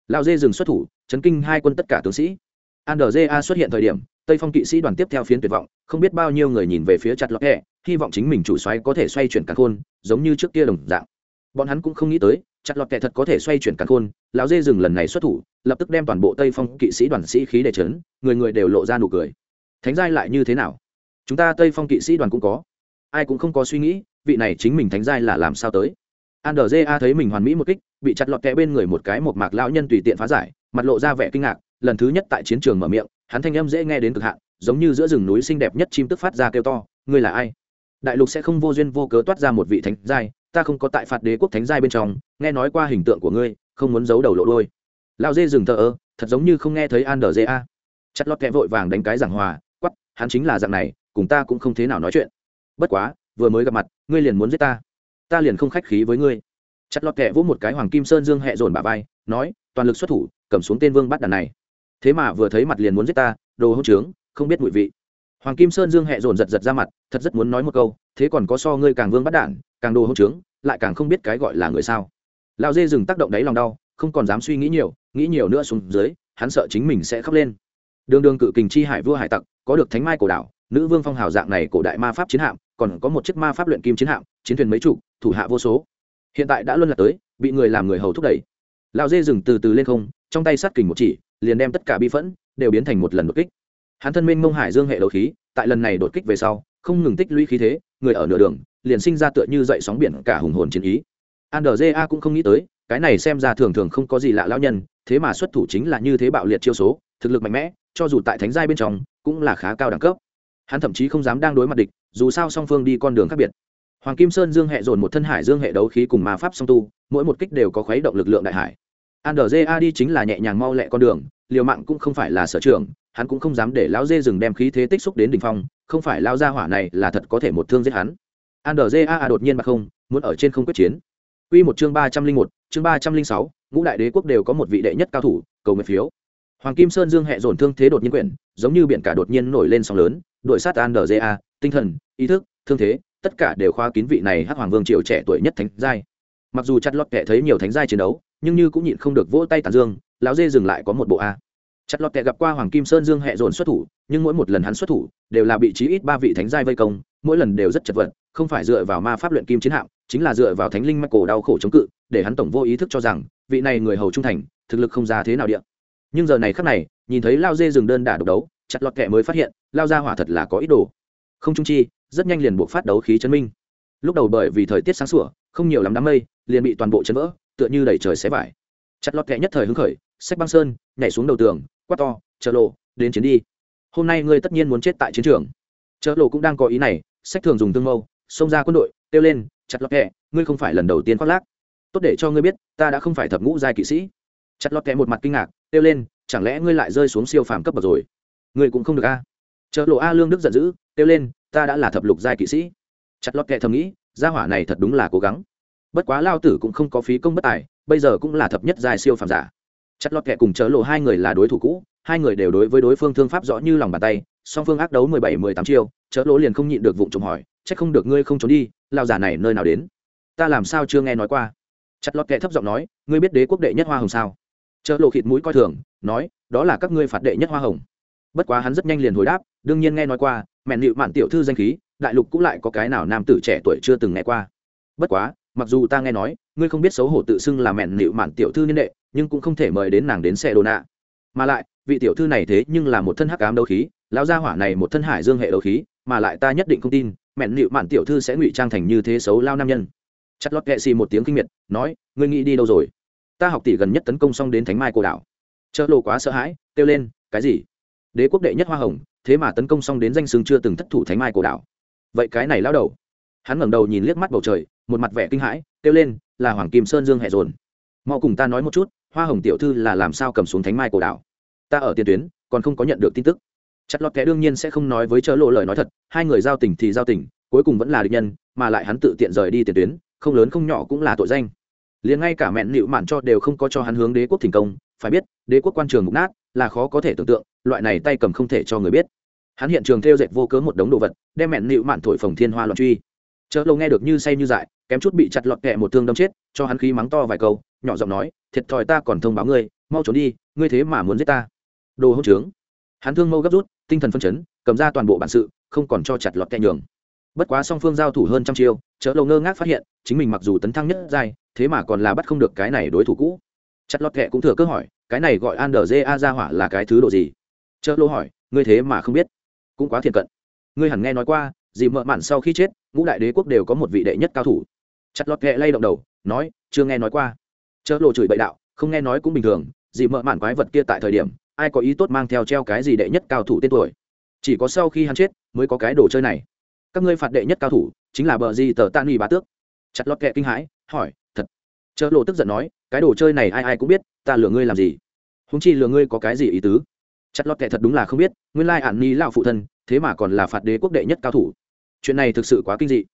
Lao dê dừng xuất thủ, chấn kinh hai quân tất cả tướng sĩ. Andrja xuất hiện thời điểm, tây phong kỵ sĩ đoàn tiếp theo phiến tuyệt vọng, không biết bao nhiêu người nhìn về phía chặt lọt hẹ hy vọng chính mình chủ xoáy có thể xoay chuyển cả khôn, giống như trước kia đồng dạng. Bọn hắn cũng không nghĩ tới, chặt lọt kẻ thật có thể xoay chuyển cả khôn, lão dê rừng lần này xuất thủ, lập tức đem toàn bộ tây phong kỵ sĩ đoàn sĩ khí để chấn người người đều lộ ra nụ cười. Thánh giai lại như thế nào? Chúng ta tây phong kỵ sĩ đoàn cũng có. Ai cũng không có suy nghĩ, vị này chính mình thánh giai là làm sao tới. Andrja thấy mình hoàn mỹ một kích, bị chặt lọt kẽ bên người một cái một mạc lão nhân tùy tiện phá giải, mặt lộ ra vẻ kinh ngạc, lần thứ nhất tại chiến trường mở miệng, hắn thanh âm dễ nghe đến cực hạn, giống như giữa rừng núi xinh đẹp nhất chim tức phát ra kêu to, ngươi là ai? Đại lục sẽ không vô duyên vô cớ toát ra một vị thánh giai, ta không có tại phạt đế quốc thánh giai bên trong, nghe nói qua hình tượng của ngươi, không muốn giấu đầu lộ đôi lao dê dừng thờ ơ, thật giống như không nghe thấy an đờ dê a. Chặt lọt kẹ vội vàng đánh cái giảng hòa quắp hắn chính là dạng này, cùng ta cũng không thế nào nói chuyện. Bất quá, vừa mới gặp mặt, ngươi liền muốn giết ta. Ta liền không khách khí với ngươi. Chặt lọt kẹ vỗ một cái hoàng kim sơn dương hẹ dồn bà vai, nói, toàn lực xuất thủ, cầm xuống tên vương bắt đàn này. Thế mà vừa thấy mặt liền muốn giết ta, đồ hỗn trướng, không biết mùi vị hoàng kim sơn dương hẹ dồn giật giật ra mặt, thật rất muốn nói một câu, thế còn có so ngươi càng vương bắt đản, càng đồ hỗn trướng, lại càng không biết cái gọi là người sao. Lão dê dừng tác động đáy lòng đau, không còn dám suy nghĩ nhiều nghĩ nhiều nữa xuống dưới, hắn sợ chính mình sẽ khóc lên. Đường đường cự kình chi hải vua hải tặc, có được thánh mai cổ đảo nữ vương phong hào dạng này cổ đại ma pháp chiến hạm, còn có một chiếc ma pháp luyện kim chiến hạm, chiến thuyền mấy trụ thủ hạ vô số. Hiện tại đã luân lạc tới, bị người làm người hầu thúc đẩy. Lão dê dừng từ từ lên không, trong tay sát kình một chỉ, liền đem tất cả bi phẫn đều biến thành một lần đột kích hắn thân minh mông hải dương hệ đấu khí, tại lần này đột kích về sau, không ngừng tích lũy khí thế, người ở nửa đường, liền sinh ra tựa như dậy sóng biển cả hùng hồn chiến ý. Andrja cũng không nghĩ tới, cái này xem ra thường thường không có gì lạ lão nhân, thế mà xuất thủ chính là như thế bạo liệt chiêu số, thực lực mạnh mẽ, cho dù tại thánh giai bên trong, cũng là khá cao đẳng cấp. Hắn thậm chí không dám đang đối mặt địch, dù sao song phương đi con đường khác biệt. Hoàng kim sơn dương hệ dồn một thân hải dương hệ đấu khí cùng ma pháp song tu, mỗi một kích đều có khuấy động lực lượng đại hải. Andrja đi chính là nhẹ nhàng mau lẹ con đường liều mạng cũng không phải là sở trường, hắn cũng không dám để lão dê rừng đem khí thế tích xúc đến đỉnh phong, không phải lao ra hỏa này là thật có thể một thương giết hắn. Andrja đột nhiên mà không, muốn ở trên không quyết chiến. Quy một chương ba trăm linh một, chương ba trăm linh sáu, ngũ đại đế quốc đều có một vị đệ nhất cao thủ, cầu nguyện phiếu. Hoàng kim sơn dương hệ dồn thương thế đột nhiên quyển, giống như biển cả đột nhiên nổi lên sóng lớn đội sát andrja tinh thần, ý thức, thương thế, tất cả đều khoa kín vị này hắc hoàng vương triều trẻ tuổi nhất thánh giai. Mặc dù chặt lọt kệ thấy nhiều thánh giai chiến đấu, nhưng như cũng nhịn không được vỗ tay tàn dương lão dê dừng lại có một bộ a. Chặt lọt kẻ gặp qua hoàng kim sơn dương hệ dồn xuất thủ, nhưng mỗi một lần hắn xuất thủ, đều là bị trí ít ba vị thánh giai vây công, mỗi lần đều rất chật vật, không phải dựa vào ma pháp luyện kim chiến hạm, chính là dựa vào thánh linh mắc cổ đau khổ chống cự, để hắn tổng vô ý thức cho rằng, vị này người hầu trung thành, thực lực không ra thế nào điện nhưng giờ này khắc này, nhìn thấy lao dê dừng đơn đả độc đấu, chặt lọt kẻ mới phát hiện, lao ra hỏa thật là có ý đồ. Không trung chi, rất nhanh liền buộc phát đấu khí chấn minh. Lúc đầu bởi vì thời tiết sáng sủa, không nhiều lắm đám mây, liền bị toàn bộ chấn vỡ, tựa như đẩy trời xé vải. Chặt lọt kẻ nhất thời hứng khởi sách băng sơn, nhảy xuống đầu tường, quát to, chợ lộ, đến chiến đi. Hôm nay ngươi tất nhiên muốn chết tại chiến trường. Chợ lộ cũng đang có ý này, sách thường dùng tương mâu, xông ra quân đội, kêu lên, chặt lọt kẹ, ngươi không phải lần đầu tiên khoác lác. Tốt để cho ngươi biết, ta đã không phải thập ngũ giai kỵ sĩ. Chặt lọt kẹ một mặt kinh ngạc, kêu lên, chẳng lẽ ngươi lại rơi xuống siêu phàm cấp bậc rồi? Ngươi cũng không được a. Chợ lộ a lương đức giận dữ, kêu lên, ta đã là thập lục giai kỵ sĩ. Chặt lọt kẹ thầm nghĩ, gia hỏa này thật đúng là cố gắng. Bất quá lao tử cũng không có phí công bất tài, bây giờ cũng là thập nhất giai siêu phàm giả chặt lọt kẹ cùng chớ lộ hai người là đối thủ cũ, hai người đều đối với đối phương thương pháp rõ như lòng bàn tay, song phương ác đấu mười bảy, mười tám chiêu, chớ lỗ liền không nhịn được vụ trộm hỏi c h ắ c không được ngươi không trốn đi, lao giả này nơi nào đến? Ta làm sao chưa nghe nói qua? Chặt lọt kẹ thấp giọng nói, ngươi biết đế quốc đệ nhất hoa hồng sao? Chớ lộ khịt mũi coi thường, nói, đó là các ngươi phạt đệ nhất hoa hồng. Bất quá hắn rất nhanh liền hồi đáp, đương nhiên nghe nói qua mẹn nịu mạn tiểu thư danh khí, đại lục cũng lại có cái nào nam tử trẻ tuổi chưa từng nghe qua. Bất quá, mặc dù ta nghe nói, ngươi không biết xấu hổ tự xưng là mẹn nịu mạn tiểu thư niên đệ nhưng cũng không thể mời đến nàng đến xe đồ nạ. Mà lại, vị tiểu thư này thế nhưng là một thân hắc ám đấu khí, lão gia hỏa này một thân hải dương hệ đấu khí, mà lại ta nhất định không tin, mẹn nịu mạn tiểu thư sẽ ngụy trang thành như thế xấu lao nam nhân. Chặt lót kệ xì một tiếng kinh miệt, nói, ngươi nghĩ đi đâu rồi? Ta học tỷ gần nhất tấn công xong đến thánh mai cổ đảo. Chợ lộ quá sợ hãi, kêu lên, cái gì? Đế quốc đệ nhất hoa hồng, thế mà tấn công xong đến danh sừng chưa từng thất thủ thánh mai cổ đảo. Vậy cái này lao đầu. Hắn ngẩng đầu nhìn liếc mắt bầu trời, một mặt vẻ kinh hãi, kêu lên, là hoàng kim sơn dương hệ dồn. Mau cùng ta nói một chút hoa hồng tiểu thư là làm sao cầm xuống thánh mai cổ đảo ta ở tiền tuyến, còn không có nhận được tin tức. Chặt lọt kẻ đương nhiên sẽ không nói với chớ lộ lời nói thật, hai người giao tình thì giao tình, cuối cùng vẫn là địch nhân, mà lại hắn tự tiện rời đi tiền tuyến, không lớn không nhỏ cũng là tội danh. Liền ngay cả mẹn nịu mạn cho đều không có cho hắn hướng đế quốc thành công, phải biết, đế quốc quan trường mục nát, là khó có thể tưởng tượng, loại này tay cầm không thể cho người biết. Hắn hiện trường theo dệt vô cớ một đống đồ vật, đem mẹn nịu mạn thổi phồng thiên hoa loạn truy. Chợ lâu nghe được như say như dại, kém chút bị chặt lọt kẹ một thương đâm chết, cho hắn khí mắng to vài câu nhỏ giọng nói, thiệt thòi ta còn thông báo ngươi, mau trốn đi, ngươi thế mà muốn giết ta. Đồ hỗn trướng. Hắn thương mâu gấp rút, tinh thần phân chấn, cầm ra toàn bộ bản sự, không còn cho chặt lọt kẹ nhường. Bất quá song phương giao thủ hơn trăm chiêu chợ lâu ngơ ngác phát hiện, chính mình mặc dù tấn thăng nhất giai, thế mà còn là bắt không được cái này đối thủ cũ. Chặt lọt kẹ cũng thừa cơ hỏi, cái này gọi an đờ a ra hỏa là cái thứ độ gì? Chợ lâu hỏi, ngươi thế mà không biết. Cũng quá thiện cận. Ngươi hẳn nghe nói qua, dì mợ mạn sau khi chết, ngũ đại đế quốc đều có một vị đệ nhất cao thủ. Chặt lọt kẹ lay động đầu, nói, chưa nghe nói qua chợ lộ chửi bậy đạo, không nghe nói cũng bình thường dị mợ mạn quái vật kia tại thời điểm, ai có ý tốt mang theo treo cái gì đệ nhất cao thủ tên tuổi? Chỉ có sau khi hắn chết, mới có cái đồ chơi này. Các ngươi phạt đệ nhất cao thủ, chính là bờ gì tờ tan uy bá tước. Chặt lót kẹ kinh hãi, hỏi, thật? Chợ lộ tức giận nói, cái đồ chơi này ai ai cũng biết, ta lừa ngươi làm gì? Húng chi lừa ngươi có cái gì ý tứ? Chặt lót kẹ thật đúng là không biết, nguyên lai ạn ni lão phụ thân, thế mà còn là phạt đế quốc đệ nhất cao thủ. Chuyện này thực sự quá kinh dị.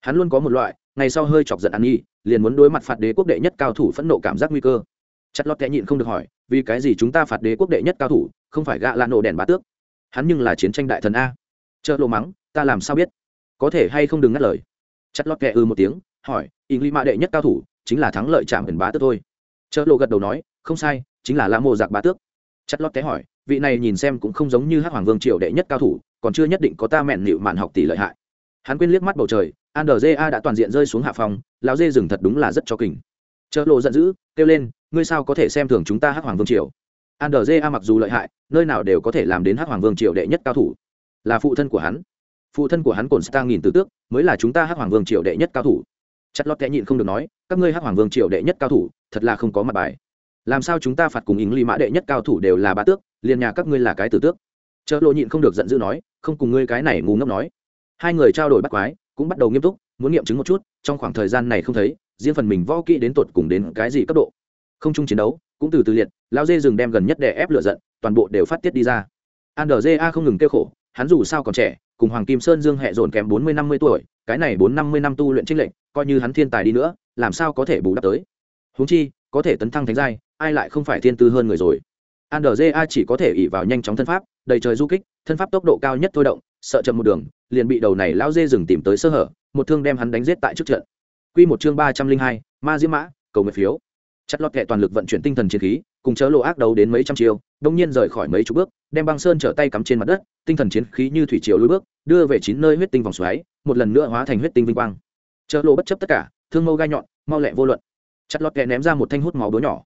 Hắn luôn có một loại ngày sau hơi chọc giận an nhi, liền muốn đối mặt phạt đế quốc đệ nhất cao thủ phẫn nộ cảm giác nguy cơ. Chặt lọt kẽ nhịn không được hỏi, vì cái gì chúng ta phạt đế quốc đệ nhất cao thủ, không phải gạ lạ nổ đèn bá tước? Hắn nhưng là chiến tranh đại thần a. Chợ lộ mắng, ta làm sao biết? Có thể hay không đừng ngắt lời. Chặt lọt kẽ ư ừ một tiếng, hỏi ý nghĩ mạ đệ nhất cao thủ, chính là thắng lợi chạm gần bá tước thôi? Chợ lộ gật đầu nói, không sai, chính là la mô giặc bá tước. Chặt lọt kẽ hỏi, vị này nhìn xem cũng không giống như hắc hoàng vương triều đệ nhất cao thủ, còn chưa nhất định có ta mẹn nịu mạn học tỷ lợi hại. Hắn quên liếc mắt bầu trời andrja đã toàn diện rơi xuống hạ phòng, lão dê rừng thật đúng là rất cho kình chợ lộ giận dữ, kêu lên, ngươi sao có thể xem thường chúng ta hắc hoàng vương triều? Andrja mặc dù lợi hại, nơi nào đều có thể làm đến hắc hoàng vương triều đệ nhất cao thủ. Là phụ thân của hắn. Phụ thân của hắn cồn stang nghìn từ tước, mới là chúng ta hắc hoàng vương triều đệ nhất cao thủ. Chặt lót kẽ nhịn không được nói, các ngươi hắc hoàng vương triều đệ nhất cao thủ, thật là không có mặt bài. Làm sao chúng ta phạt cùng ính ly mã đệ nhất cao thủ đều là ba tước, liền nhà các ngươi là cái tử tước? Chợ lộ nhịn không được giận dữ nói, không cùng ngươi cái này ngu ngốc nói. Hai người trao đổi bắt quái cũng bắt đầu nghiêm túc, muốn nghiệm chứng một chút, trong khoảng thời gian này không thấy, riêng phần mình võ kỹ đến tột cùng đến cái gì cấp độ. Không chung chiến đấu, cũng từ từ liệt, lao dê rừng đem gần nhất để ép lựa giận, toàn bộ đều phát tiết đi ra. An a không ngừng kêu khổ, hắn dù sao còn trẻ, cùng hoàng kim sơn dương hẹ dồn kém bốn mươi năm mươi tuổi, cái này bốn năm mươi năm tu luyện trinh lệnh coi như hắn thiên tài đi nữa, làm sao có thể bù đắp tới? Húng chi, có thể tấn thăng thánh giai, ai lại không phải thiên tư hơn người rồi? An chỉ có thể ỉ vào nhanh chóng thân pháp, đầy trời du kích, thân pháp tốc độ cao nhất thôi động, sợ chậm một đường liền bị đầu này lão dê rừng tìm tới sơ hở, một thương đem hắn đánh giết tại trước trận. Quy một chương ba trăm linh hai, ma diễm mã, cầu nguyện phiếu. Chặt lọt kệ toàn lực vận chuyển tinh thần chiến khí, cùng chớ lộ ác đấu đến mấy trăm chiêu, đông nhiên rời khỏi mấy chục bước, đem băng sơn trở tay cắm trên mặt đất, tinh thần chiến khí như thủy triều lùi bước, đưa về chín nơi huyết tinh vòng xoáy, một lần nữa hóa thành huyết tinh vinh quang. Chớ lộ bất chấp tất cả, thương mâu gai nhọn, mau lẹ vô luận. Chặt lọt kệ ném ra một thanh hút máu đố nhỏ.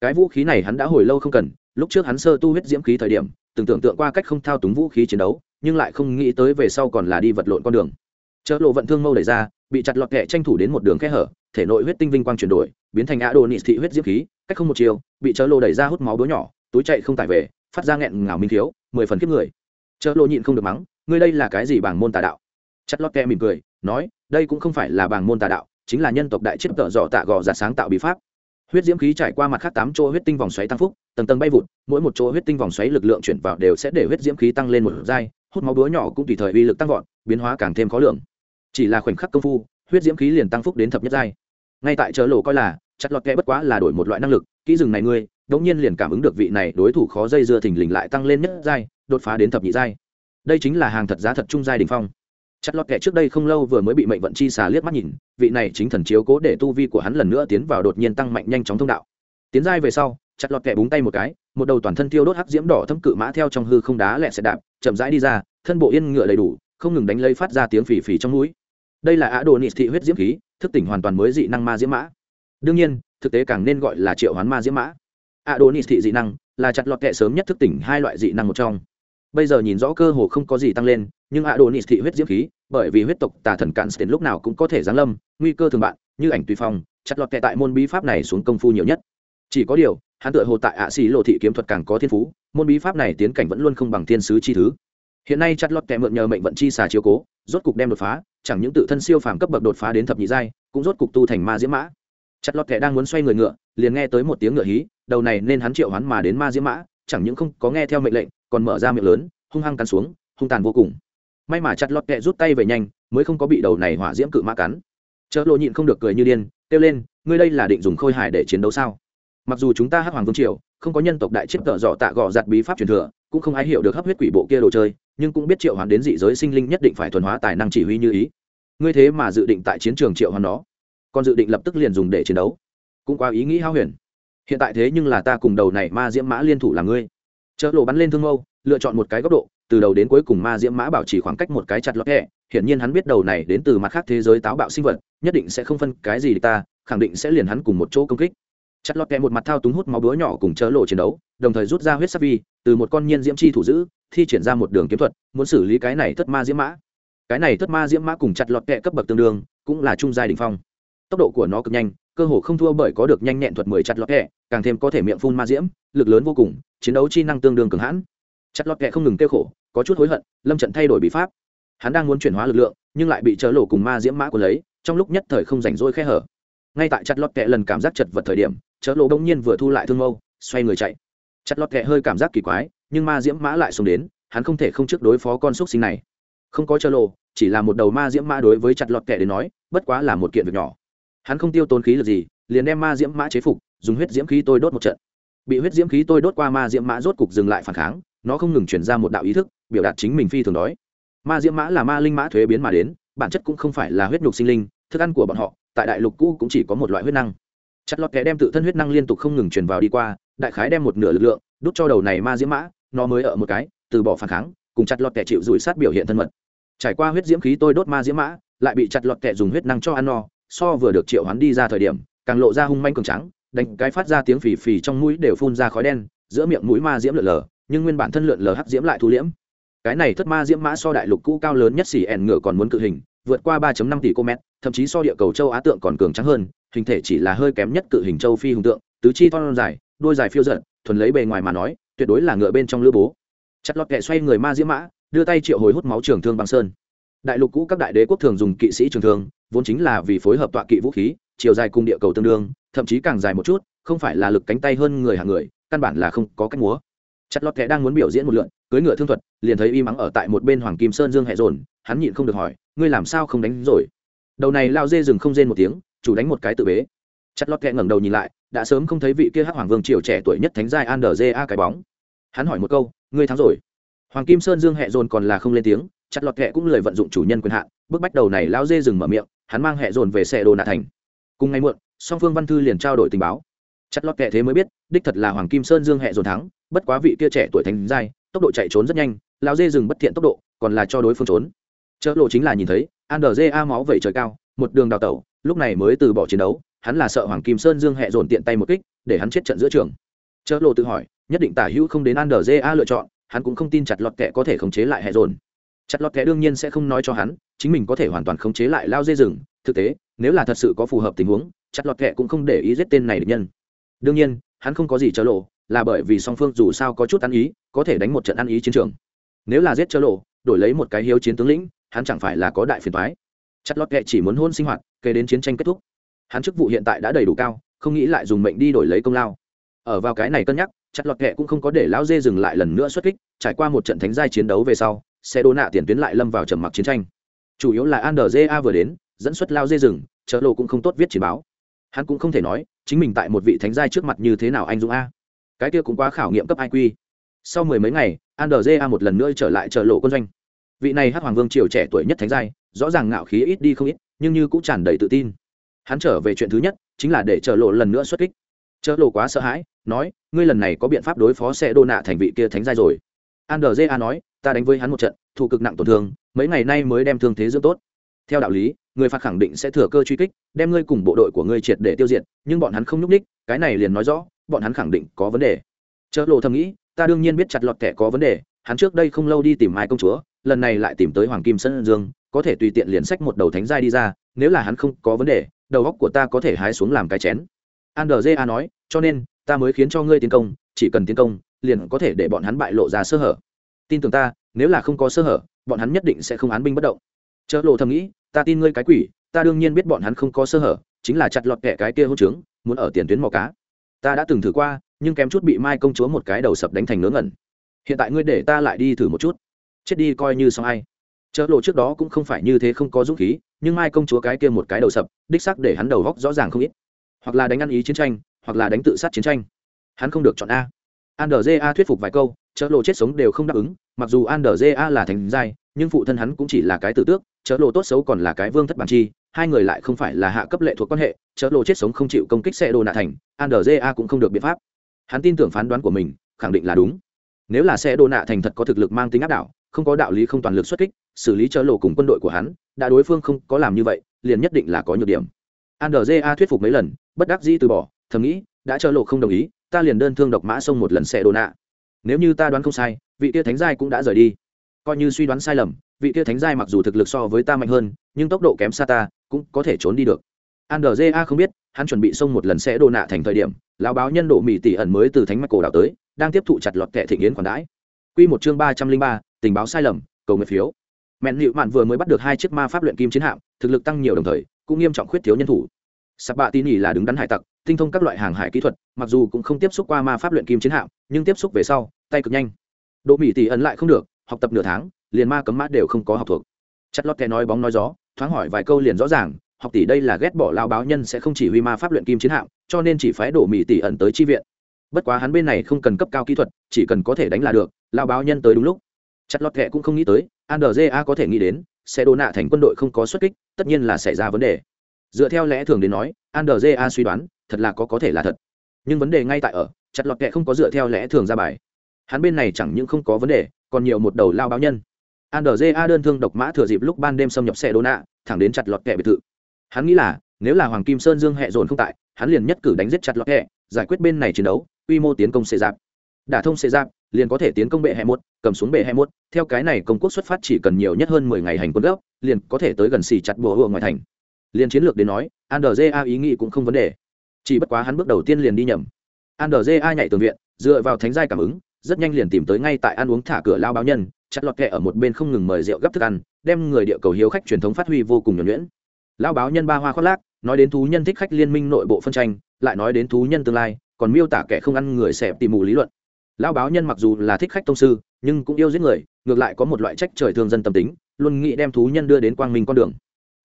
Cái vũ khí này hắn đã hồi lâu không cần, lúc trước hắn sơ tu huyết diễm khí thời điểm, từng tưởng tượng qua cách không thao túng vũ khí chiến đấu nhưng lại không nghĩ tới về sau còn là đi vật lộn con đường. Chợ lộ vận thương mâu đẩy ra, bị chặt lọt kẹ tranh thủ đến một đường khe hở, thể nội huyết tinh vinh quang chuyển đổi, biến thành a đồ nị thị huyết diễm khí, cách không một chiều, bị chợ lộ đẩy ra hút máu đố nhỏ, túi chạy không tải về, phát ra nghẹn ngào minh thiếu, mười phần kiếp người. Chợ lộ nhịn không được mắng, ngươi đây là cái gì bảng môn tà đạo? Chặt lọt kẹ mỉm cười, nói, đây cũng không phải là bảng môn tà đạo, chính là nhân tộc đại chết tợ dọ tạ gò giả sáng tạo bí pháp. Huyết diễm khí trải qua mặt khác tám chỗ huyết tinh vòng xoáy tăng phúc, tầng tầng bay vụt, mỗi một chỗ huyết tinh vòng xoáy lực lượng chuyển vào đều sẽ để huyết diễm khí tăng lên một giai hút máu búa nhỏ cũng tùy thời uy lực tăng vọt, biến hóa càng thêm khó lường. Chỉ là khoảnh khắc công phu, huyết diễm khí liền tăng phúc đến thập nhất giai. Ngay tại chợ lộ coi là, chặt lọt kẽ bất quá là đổi một loại năng lực, kỹ rừng này ngươi đống nhiên liền cảm ứng được vị này đối thủ khó dây dưa thình lình lại tăng lên nhất giai, đột phá đến thập nhị giai. Đây chính là hàng thật giá thật trung giai đỉnh phong. Chặt lọt kẻ trước đây không lâu vừa mới bị mệnh vận chi xà liếc mắt nhìn, vị này chính thần chiếu cố để tu vi của hắn lần nữa tiến vào đột nhiên tăng mạnh nhanh chóng thông đạo. Tiến giai về sau chặt lọt kẹ búng tay một cái, một đầu toàn thân thiêu đốt hắc diễm đỏ thâm cự mã theo trong hư không đá lẹ sẽ đạp, chậm rãi đi ra, thân bộ yên ngựa đầy đủ, không ngừng đánh lấy phát ra tiếng phì phì trong núi đây là á đồ nị thị huyết diễm khí, thức tỉnh hoàn toàn mới dị năng ma diễm mã. Đương nhiên, thực tế càng nên gọi là triệu hoán ma diễm mã. Á đồ nị thị dị năng là chặt lọt kẹ sớm nhất thức tỉnh hai loại dị năng một trong. Bây giờ nhìn rõ cơ hồ không có gì tăng lên, nhưng ạ đồ nị thị huyết diễm khí, bởi vì huyết tộc tà thần cạn đến lúc nào cũng có thể giáng lâm, nguy cơ thường bạn, như ảnh tùy phong, chặt lọt kẹ tại môn bí pháp này xuống công phu nhiều nhất. Chỉ có điều hắn tựa hồ tại ạ xì lộ thị kiếm thuật càng có thiên phú, môn bí pháp này tiến cảnh vẫn luôn không bằng thiên sứ chi thứ. Hiện nay chặt lọt kẹ mượn nhờ mệnh vận chi xà chiếu cố, rốt cục đem đột phá, chẳng những tự thân siêu phàm cấp bậc đột phá đến thập nhị giai, cũng rốt cục tu thành ma diễm mã. Chặt lọt kẹ đang muốn xoay người ngựa, liền nghe tới một tiếng ngựa hí, đầu này nên hắn triệu hắn mà đến ma diễm mã, chẳng những không có nghe theo mệnh lệnh, còn mở ra miệng lớn, hung hăng cắn xuống, hung tàn vô cùng. May mà chặt lọt kẹ rút tay về nhanh, mới không có bị đầu này hỏa diễm cự mã cắn. Chợ lộ nhịn không được cười như điên, kêu lên, ngươi đây là định dùng khôi hài để chiến đấu sao? Mặc dù chúng ta hắc hoàng vương triều không có nhân tộc đại chiếc tợ dọ tạ gọ giặt bí pháp truyền thừa, cũng không ai hiểu được hấp huyết quỷ bộ kia đồ chơi, nhưng cũng biết triệu hoàn đến dị giới sinh linh nhất định phải thuần hóa tài năng chỉ huy như ý. Ngươi thế mà dự định tại chiến trường triệu hoàn nó còn dự định lập tức liền dùng để chiến đấu. Cũng qua ý nghĩ hao huyền. Hiện tại thế nhưng là ta cùng đầu này ma diễm mã liên thủ là ngươi. Chợ lộ bắn lên thương mâu, lựa chọn một cái góc độ, từ đầu đến cuối cùng ma diễm mã bảo trì khoảng cách một cái chặt lọt hẹ hiển nhiên hắn biết đầu này đến từ mặt khác thế giới táo bạo sinh vật, nhất định sẽ không phân cái gì ta, khẳng định sẽ liền hắn cùng một chỗ công kích chặt lọt kẹ một mặt thao túng hút máu búa nhỏ cùng chớ lộ chiến đấu, đồng thời rút ra huyết sắc vi, từ một con nhiên diễm chi thủ giữ, thi triển ra một đường kiếm thuật, muốn xử lý cái này thất ma diễm mã. Cái này thất ma diễm mã cùng chặt lọt kẹ cấp bậc tương đương, cũng là trung giai đ phong. Tốc độ của nó cực nhanh, cơ hồ không thua bởi có được nhanh nhẹn thuật mười chặt lọt kẹ, càng thêm có thể miệng phun ma diễm, lực lớn vô cùng, chiến đấu chi năng tương đương cường hãn. Chặt lọt kẹ không ngừng kêu khổ, có chút hối hận, lâm trận thay đổi bí pháp. Hắn đang muốn chuyển hóa lực lượng, nhưng lại bị chớ lộ cùng ma diễm mã của lấy, trong lúc nhất thời không rảnh rỗi khe hở. Ngay tại chặt lọt kẹ lần cảm giác chật vật thời điểm chớ lộ đông nhiên vừa thu lại thương mâu, xoay người chạy. Chặt lọt kẹ hơi cảm giác kỳ quái, nhưng ma diễm mã lại xuống đến, hắn không thể không trước đối phó con xúc sinh này. Không có chớ lộ, chỉ là một đầu ma diễm mã đối với chặt lọt kẹ đến nói, bất quá là một kiện việc nhỏ. Hắn không tiêu tốn khí lực gì, liền đem ma diễm mã chế phục, dùng huyết diễm khí tôi đốt một trận. Bị huyết diễm khí tôi đốt qua ma diễm mã rốt cục dừng lại phản kháng, nó không ngừng chuyển ra một đạo ý thức, biểu đạt chính mình phi thường đói. Ma diễm mã là ma linh mã thuế biến mà đến, bản chất cũng không phải là huyết nhục sinh linh, thức ăn của bọn họ, tại đại lục cũ cũng chỉ có một loại huyết năng chặt lọt kẻ đem tự thân huyết năng liên tục không ngừng truyền vào đi qua, đại khái đem một nửa lực lượng, đút cho đầu này ma diễm mã, nó mới ở một cái, từ bỏ phản kháng, cùng chặt lọt kẻ chịu rủi sát biểu hiện thân mật. Trải qua huyết diễm khí tôi đốt ma diễm mã, lại bị chặt lọt kẻ dùng huyết năng cho ăn no, so vừa được triệu hoán đi ra thời điểm, càng lộ ra hung manh cường trắng đánh cái phát ra tiếng phì phì trong mũi đều phun ra khói đen, giữa miệng mũi ma diễm lượn lờ nhưng nguyên bản thân lượn lờ hắc diễm lại thu liễm. Cái này thất ma diễm mã so đại lục cũ cao lớn nhất xỉ ẻn ngựa còn muốn cự hình vượt qua 3.5 tỷ km, thậm chí so địa cầu châu Á tượng còn cường trắng hơn, hình thể chỉ là hơi kém nhất cự hình châu phi hùng tượng, tứ chi thon dài, đuôi dài phiêu dật, thuần lấy bề ngoài mà nói, tuyệt đối là ngựa bên trong lữ bố. Chặt lọt kẹ xoay người ma diễm mã, đưa tay triệu hồi hút máu trường thương băng sơn. Đại lục cũ các đại đế quốc thường dùng kỵ sĩ trường thương, vốn chính là vì phối hợp tọa kỵ vũ khí, chiều dài cùng địa cầu tương đương, thậm chí càng dài một chút, không phải là lực cánh tay hơn người hàng người, căn bản là không có cách múa. Chặt lọt kẹ đang muốn biểu diễn một lượn, cưỡi ngựa thương thuật, liền thấy y mắng ở tại một bên Hoàng Kim Sơn Dương hệ dồn, hắn nhịn không được hỏi, ngươi làm sao không đánh rồi? Đầu này lao dê rừng không rên một tiếng, chủ đánh một cái tự bế. Chặt lọt kẹ ngẩng đầu nhìn lại, đã sớm không thấy vị kia hắc hoàng vương triều trẻ tuổi nhất thánh giai an đờ a cái bóng. Hắn hỏi một câu, ngươi thắng rồi. Hoàng kim sơn dương hẹ dồn còn là không lên tiếng, chặt lọt kẹ cũng lời vận dụng chủ nhân quyền hạn bức bách đầu này lao dê rừng mở miệng, hắn mang hẹ dồn về xe đồ nạ thành. Cùng ngày muộn, song phương văn thư liền trao đổi tình báo. Chặt lọt kẹ thế mới biết, đích thật là hoàng kim sơn dương hẹ dồn thắng, bất quá vị kia trẻ tuổi thánh giai, tốc độ chạy trốn rất nhanh, lao dê rừng bất thiện tốc độ, còn là cho đối phương trốn chợ lộ chính là nhìn thấy andrja máu vẩy trời cao, một đường đào tẩu, lúc này mới từ bỏ chiến đấu, hắn là sợ hoàng kim sơn dương hẹ dồn tiện tay một kích, để hắn chết trận giữa trường. Chợ lộ tự hỏi, nhất định tả hữu không đến andrja lựa chọn, hắn cũng không tin chặt lọt kẻ có thể khống chế lại hẹ dồn. Chặt lọt kẻ đương nhiên sẽ không nói cho hắn, chính mình có thể hoàn toàn khống chế lại lao dê rừng thực tế, nếu là thật sự có phù hợp tình huống, chặt lọt kẻ cũng không để ý giết tên này được nhân. Đương nhiên, hắn không có gì chớ lộ, là bởi vì song phương dù sao có chút ăn ý, có thể đánh một trận ăn ý chiến trường. Nếu là giết chớ lộ, đổi lấy một cái hiếu chiến tướng lĩnh hắn chẳng phải là có đại phiền toái chặt lót kệ chỉ muốn hôn sinh hoạt kể đến chiến tranh kết thúc. Hắn chức vụ hiện tại đã đầy đủ cao, không nghĩ lại dùng mệnh đi đổi lấy công lao. Ở vào cái này cân nhắc, chặt lọt kệ cũng không có để lão dê dừng lại lần nữa xuất kích, trải qua một trận thánh giai chiến đấu về sau, xe đô nạ tiền tuyến lại lâm vào trầm mặc chiến tranh. Chủ yếu là an a vừa đến, dẫn xuất lao dê rừng chợ lộ cũng không tốt viết chỉ báo. Hắn cũng không thể nói, chính mình tại một vị thánh giai trước mặt như thế nào anh dũng a. Cái kia cũng quá khảo nghiệm cấp iq sau mười mấy ngày an a một lần nữa trở lại chợ lộ quân doanh vị này hát hoàng vương triều trẻ tuổi nhất thánh giai, rõ ràng ngạo khí ít đi không ít, nhưng như cũng tràn đầy tự tin. Hắn trở về chuyện thứ nhất, chính là để chợ lộ lần nữa xuất kích. Chợ lộ quá sợ hãi, nói, ngươi lần này có biện pháp đối phó xe đô nạ thành vị kia thánh giai rồi. Andrja nói, ta đánh với hắn một trận thủ cực nặng tổn thương, mấy ngày nay mới đem thương thế dưỡng tốt. Theo đạo lý, người phạt khẳng định sẽ thừa cơ truy kích, đem ngươi cùng bộ đội của ngươi triệt để tiêu diệt, nhưng bọn hắn không nhúc ních cái này liền nói rõ, bọn hắn khẳng định có vấn đề. Chợ lộ thầm nghĩ, ta đương nhiên biết chặt lọt kẻ có vấn đề, hắn trước đây không lâu đi tìm mai công chúa lần này lại tìm tới hoàng kim sơn dương, có thể tùy tiện liền sách một đầu thánh giai đi ra, nếu là hắn không có vấn đề, đầu góc của ta có thể hái xuống làm cái chén. Andrja nói, cho nên, ta mới khiến cho ngươi tiến công, chỉ cần tiến công, liền có thể để bọn hắn bại lộ ra sơ hở. Tin tưởng ta, nếu là không có sơ hở, bọn hắn nhất định sẽ không án binh bất động. Chợ lộ thầm nghĩ, ta tin ngươi cái quỷ, ta đương nhiên biết bọn hắn không có sơ hở, chính là chặt lọt kẻ cái kia hỗ trướng, muốn ở tiền tuyến mò cá. Ta đã từng thử qua, nhưng kém chút bị mai công chúa một cái đầu sập đánh thành ngớ ngẩn. Hiện tại ngươi để ta lại đi thử một chút chết đi coi như xong ai. Chợ lộ trước đó cũng không phải như thế không có dũng khí, nhưng mai công chúa cái kia một cái đầu sập, đích sắc để hắn đầu góc rõ ràng không ít. Hoặc là đánh ăn ý chiến tranh, hoặc là đánh tự sát chiến tranh. Hắn không được chọn a. Andrja thuyết phục vài câu chợ lộ chết sống đều không đáp ứng, mặc dù andrja là thành giai, nhưng phụ thân hắn cũng chỉ là cái tử tước chợ lộ tốt xấu còn là cái vương thất bản chi, hai người lại không phải là hạ cấp lệ thuộc quan hệ chợ lộ chết sống không chịu công kích xe đồ nạ thành andrja cũng không được biện pháp. Hắn tin tưởng phán đoán của mình, khẳng định là đúng. Nếu là xe đồ nạ thành thật có thực lực mang tính áp đảo không có đạo lý không toàn lực xuất kích, xử lý chớ lộ cùng quân đội của hắn, đã đối phương không có làm như vậy, liền nhất định là có nhược điểm. Andrja thuyết phục mấy lần, bất đắc dĩ từ bỏ, thầm nghĩ, đã chớ lộ không đồng ý, ta liền đơn thương độc mã xông một lần xe đồ nạ nếu như ta đoán không sai, vị tia thánh giai cũng đã rời đi. Coi như suy đoán sai lầm, vị tia thánh giai mặc dù thực lực so với ta mạnh hơn, nhưng tốc độ kém xa ta, cũng có thể trốn đi được. Andrja không biết, hắn chuẩn bị xông một lần sẽ đồ nạ thành thời điểm, lão báo nhân độ mỹ tỷ ẩn mới từ thánh mạch cổ đảo tới, đang tiếp thụ chặt lọt kệ thịnh yến quản đãi. Quy một chương ba trăm linh ba tình báo sai lầm, cầu nguyện phiếu. Mẹn liệu mạn vừa mới bắt được hai chiếc ma pháp luyện kim chiến hạm, thực lực tăng nhiều đồng thời, cũng nghiêm trọng khuyết thiếu nhân thủ. Sạp bạ tin ỉ là đứng đắn hải tặc, tinh thông các loại hàng hải kỹ thuật, mặc dù cũng không tiếp xúc qua ma pháp luyện kim chiến hạm, nhưng tiếp xúc về sau, tay cực nhanh. Độ mỹ tỷ ẩn lại không được, học tập nửa tháng, liền ma cấm mã đều không có học thuộc. Chặt lót kẻ nói bóng nói gió, thoáng hỏi vài câu liền rõ ràng, học tỷ đây là ghét bỏ lao báo nhân sẽ không chỉ huy ma pháp luyện kim chiến hạm, cho nên chỉ phái đổ mỹ tỷ ẩn tới chi viện. Bất quá hắn bên này không cần cấp cao kỹ thuật, chỉ cần có thể đánh là được, lao báo nhân tới đúng lúc chặt lọt kệ cũng không nghĩ tới Andra có thể nghĩ đến, sẽ đổ nạ thành quân đội không có xuất kích, tất nhiên là xảy ra vấn đề. Dựa theo lẽ thường đến nói Andra suy đoán, thật là có có thể là thật. Nhưng vấn đề ngay tại ở, chặt lọt kệ không có dựa theo lẽ thường ra bài. Hắn bên này chẳng những không có vấn đề, còn nhiều một đầu lao báo nhân. Andra đơn thương độc mã thừa dịp lúc ban đêm xâm nhập xe đô nạ, thẳng đến chặt lọt kệ biệt thự. Hắn nghĩ là, nếu là hoàng kim sơn dương hẹ dồn không tại, hắn liền nhất cử đánh giết chặt lọt kệ giải quyết bên này chiến đấu, quy mô tiến công xê giáp đả thông xê giáp liền có thể tiến công bệ hai mốt, cầm xuống bệ hai mốt. Theo cái này công quốc xuất phát chỉ cần nhiều nhất hơn mười ngày hành quân gốc liền có thể tới gần xì chặt bùa hùa ngoài thành. Liền chiến lược đến nói andrja ý nghĩ cũng không vấn đề. Chỉ bất quá hắn bước đầu tiên liền đi nhầm. Andrja nhảy tường viện, dựa vào thánh giai cảm ứng, rất nhanh liền tìm tới ngay tại ăn uống thả cửa lao báo nhân, chặt lọt kẹ ở một bên không ngừng mời rượu gấp thức ăn, đem người địa cầu hiếu khách truyền thống phát huy vô cùng nhuẩn nhuyễn. Lao báo nhân ba hoa khoác lác, nói đến thú nhân thích khách liên minh nội bộ phân tranh, lại nói đến thú nhân tương lai, còn miêu tả kẻ không ăn người xẹp tìm mù lý luận lão báo nhân mặc dù là thích khách tông sư, nhưng cũng yêu giết người, ngược lại có một loại trách trời thương dân tâm tính, luôn nghĩ đem thú nhân đưa đến quang minh con đường.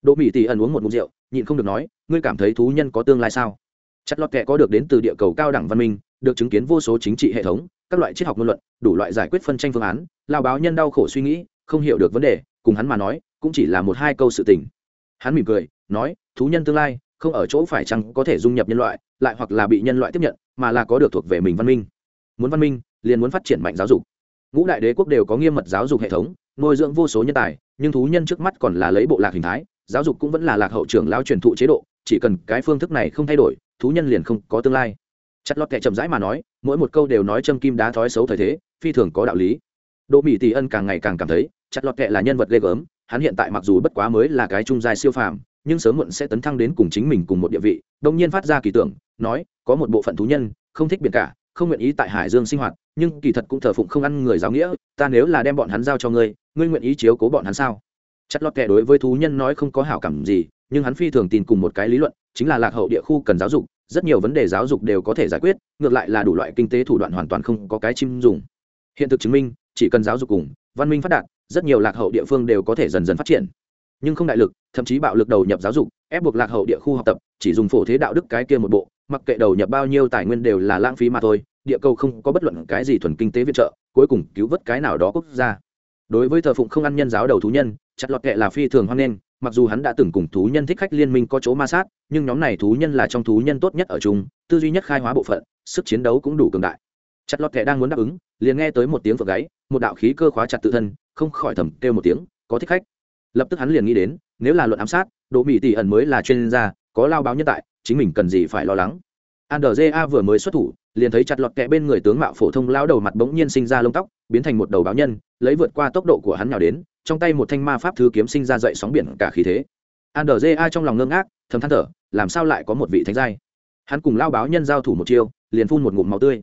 Đỗ mỹ tỷ ẩn uống một mục rượu, nhịn không được nói, ngươi cảm thấy thú nhân có tương lai sao? Chất lót kệ có được đến từ địa cầu cao đẳng văn minh, được chứng kiến vô số chính trị hệ thống, các loại triết học ngôn luận, đủ loại giải quyết phân tranh phương án lao báo nhân đau khổ suy nghĩ, không hiểu được vấn đề, cùng hắn mà nói, cũng chỉ là một hai câu sự tình. Hắn mỉm cười, nói, thú nhân tương lai, không ở chỗ phải chăng có thể dung nhập nhân loại, lại hoặc là bị nhân loại tiếp nhận, mà là có được thuộc về mình văn minh. Muốn văn minh liền muốn phát triển mạnh giáo dục. Ngũ đại đế quốc đều có nghiêm mật giáo dục hệ thống, nuôi dưỡng vô số nhân tài, nhưng thú nhân trước mắt còn là lấy bộ lạc hình thái, giáo dục cũng vẫn là lạc hậu trưởng lao truyền thụ chế độ, chỉ cần cái phương thức này không thay đổi, thú nhân liền không có tương lai. Chặt lọt kệ chậm rãi mà nói, mỗi một câu đều nói châm kim đá thói xấu thời thế, phi thường có đạo lý. Đỗ mỹ tỷ ân càng ngày càng cảm thấy, chặt lọt kệ là nhân vật ghê gớm, hắn hiện tại mặc dù bất quá mới là cái trung giai siêu phàm, nhưng sớm muộn sẽ tấn thăng đến cùng chính mình cùng một địa vị, đông nhiên phát ra kỳ tưởng, nói, có một bộ phận thú nhân, không thích biển cả không nguyện ý tại hải dương sinh hoạt, nhưng kỳ thật cũng thờ phụng không ăn người giáo nghĩa, ta nếu là đem bọn hắn giao cho ngươi ngươi nguyện ý chiếu cố bọn hắn sao? Chất lót kẻ đối với thú nhân nói không có hảo cảm gì, nhưng hắn phi thường tin cùng một cái lý luận, chính là lạc hậu địa khu cần giáo dục, rất nhiều vấn đề giáo dục đều có thể giải quyết, ngược lại là đủ loại kinh tế thủ đoạn hoàn toàn không có cái chim dùng. Hiện thực chứng minh, chỉ cần giáo dục cùng văn minh phát đạt, rất nhiều lạc hậu địa phương đều có thể dần dần phát triển. Nhưng không đại lực, thậm chí bạo lực đầu nhập giáo dục, ép buộc lạc hậu địa khu học tập, chỉ dùng phổ thế đạo đức cái kia một bộ mặc kệ đầu nhập bao nhiêu tài nguyên đều là lãng phí mà thôi, địa cầu không có bất luận cái gì thuần kinh tế viện trợ, cuối cùng cứu vớt cái nào đó quốc gia. Đối với thờ phụng không ăn nhân giáo đầu thú nhân, chặt lọt kệ là phi thường hoan nghênh, mặc dù hắn đã từng cùng thú nhân thích khách liên minh có chỗ ma sát, nhưng nhóm này thú nhân là trong thú nhân tốt nhất ở chung, tư duy nhất khai hóa bộ phận, sức chiến đấu cũng đủ cường đại. Chặt lọt kệ đang muốn đáp ứng, liền nghe tới một tiếng phượng gáy, một đạo khí cơ khóa chặt tự thân, không khỏi thầm kêu một tiếng, có thích khách. Lập tức hắn liền nghĩ đến, nếu là luận ám sát, đỗ mỹ tỷ ẩn mới là chuyên gia, có lao báo nhân tại chính mình cần gì phải lo lắng. Andrja vừa mới xuất thủ, liền thấy chặt lọt kẹ bên người tướng mạo phổ thông lao đầu mặt bỗng nhiên sinh ra lông tóc, biến thành một đầu báo nhân, lấy vượt qua tốc độ của hắn nào đến, trong tay một thanh ma pháp thứ kiếm sinh ra dậy sóng biển cả khí thế. Andrja trong lòng ngơ ngác, thầm than thở, làm sao lại có một vị thánh giai? Hắn cùng lao báo nhân giao thủ một chiêu, liền phun một ngụm máu tươi.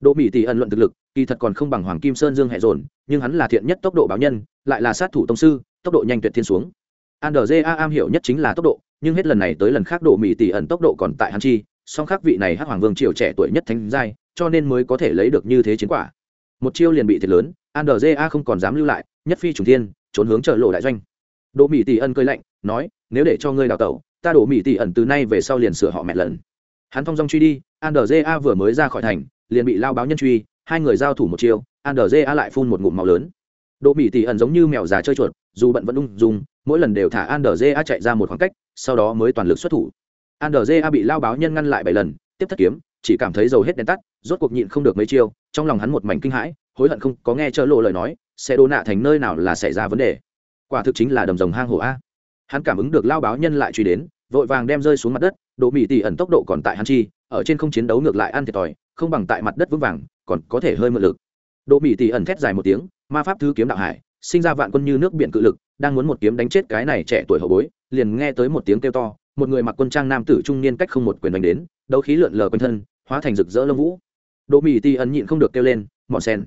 Đỗ mỹ tỷ ẩn luận thực lực, kỳ thật còn không bằng hoàng kim sơn dương hệ dồn, nhưng hắn là thiện nhất tốc độ báo nhân, lại là sát thủ tông sư, tốc độ nhanh tuyệt thiên xuống. Andrja am hiểu nhất chính là tốc độ nhưng hết lần này tới lần khác độ mỹ tỷ ẩn tốc độ còn tại hắn chi, song khác vị này hắc hoàng vương triều trẻ tuổi nhất thánh giai, cho nên mới có thể lấy được như thế chiến quả. Một chiêu liền bị thiệt lớn andrja không còn dám lưu lại, nhất phi trùng thiên, trốn hướng chợ lộ đại doanh. Đỗ mỹ tỷ ẩn cơi lạnh, nói, nếu để cho ngươi đào tẩu, ta đổ mỹ tỷ ẩn từ nay về sau liền sửa họ mẹ lần. Hắn thong dong truy đi andrza vừa mới ra khỏi thành, liền bị lao báo nhân truy, hai người giao thủ một chiêu andrza lại phun một ngụm màu lớn. Độ mỹ tỷ ẩn giống như mèo già chơi chuột, dù bận vẫn ung dung, mỗi lần đều thả andrza chạy ra một khoảng cách sau đó mới toàn lực xuất thủ. Andrea bị lao báo nhân ngăn lại bảy lần, tiếp thất kiếm, chỉ cảm thấy dầu hết đèn tắt, rốt cuộc nhịn không được mấy chiêu, trong lòng hắn một mảnh kinh hãi, hối hận không có nghe chớ lộ lời nói xe đô nạ thành nơi nào là xảy ra vấn đề. Quả thực chính là đầm rồng hang hổ a. Hắn cảm ứng được lao báo nhân lại truy đến, vội vàng đem rơi xuống mặt đất độ mỹ tỷ ẩn tốc độ còn tại hắn chi, ở trên không chiến đấu ngược lại ăn thiệt thòi, không bằng tại mặt đất vững vàng, còn có thể hơi mượn lực. Độ mỹ tỷ ẩn thét dài một tiếng, ma pháp thứ kiếm đạo hải sinh ra vạn quân như nước biển cự lực, đang muốn một kiếm đánh chết cái này trẻ tuổi hậu bối, liền nghe tới một tiếng kêu to, một người mặc quân trang nam tử trung niên cách không một quyền đánh đến, đấu khí lượn lờ quanh thân, hóa thành rực rỡ lông vũ. Đỗ mỹ tỷ ẩn nhịn không được kêu lên, mọn sen,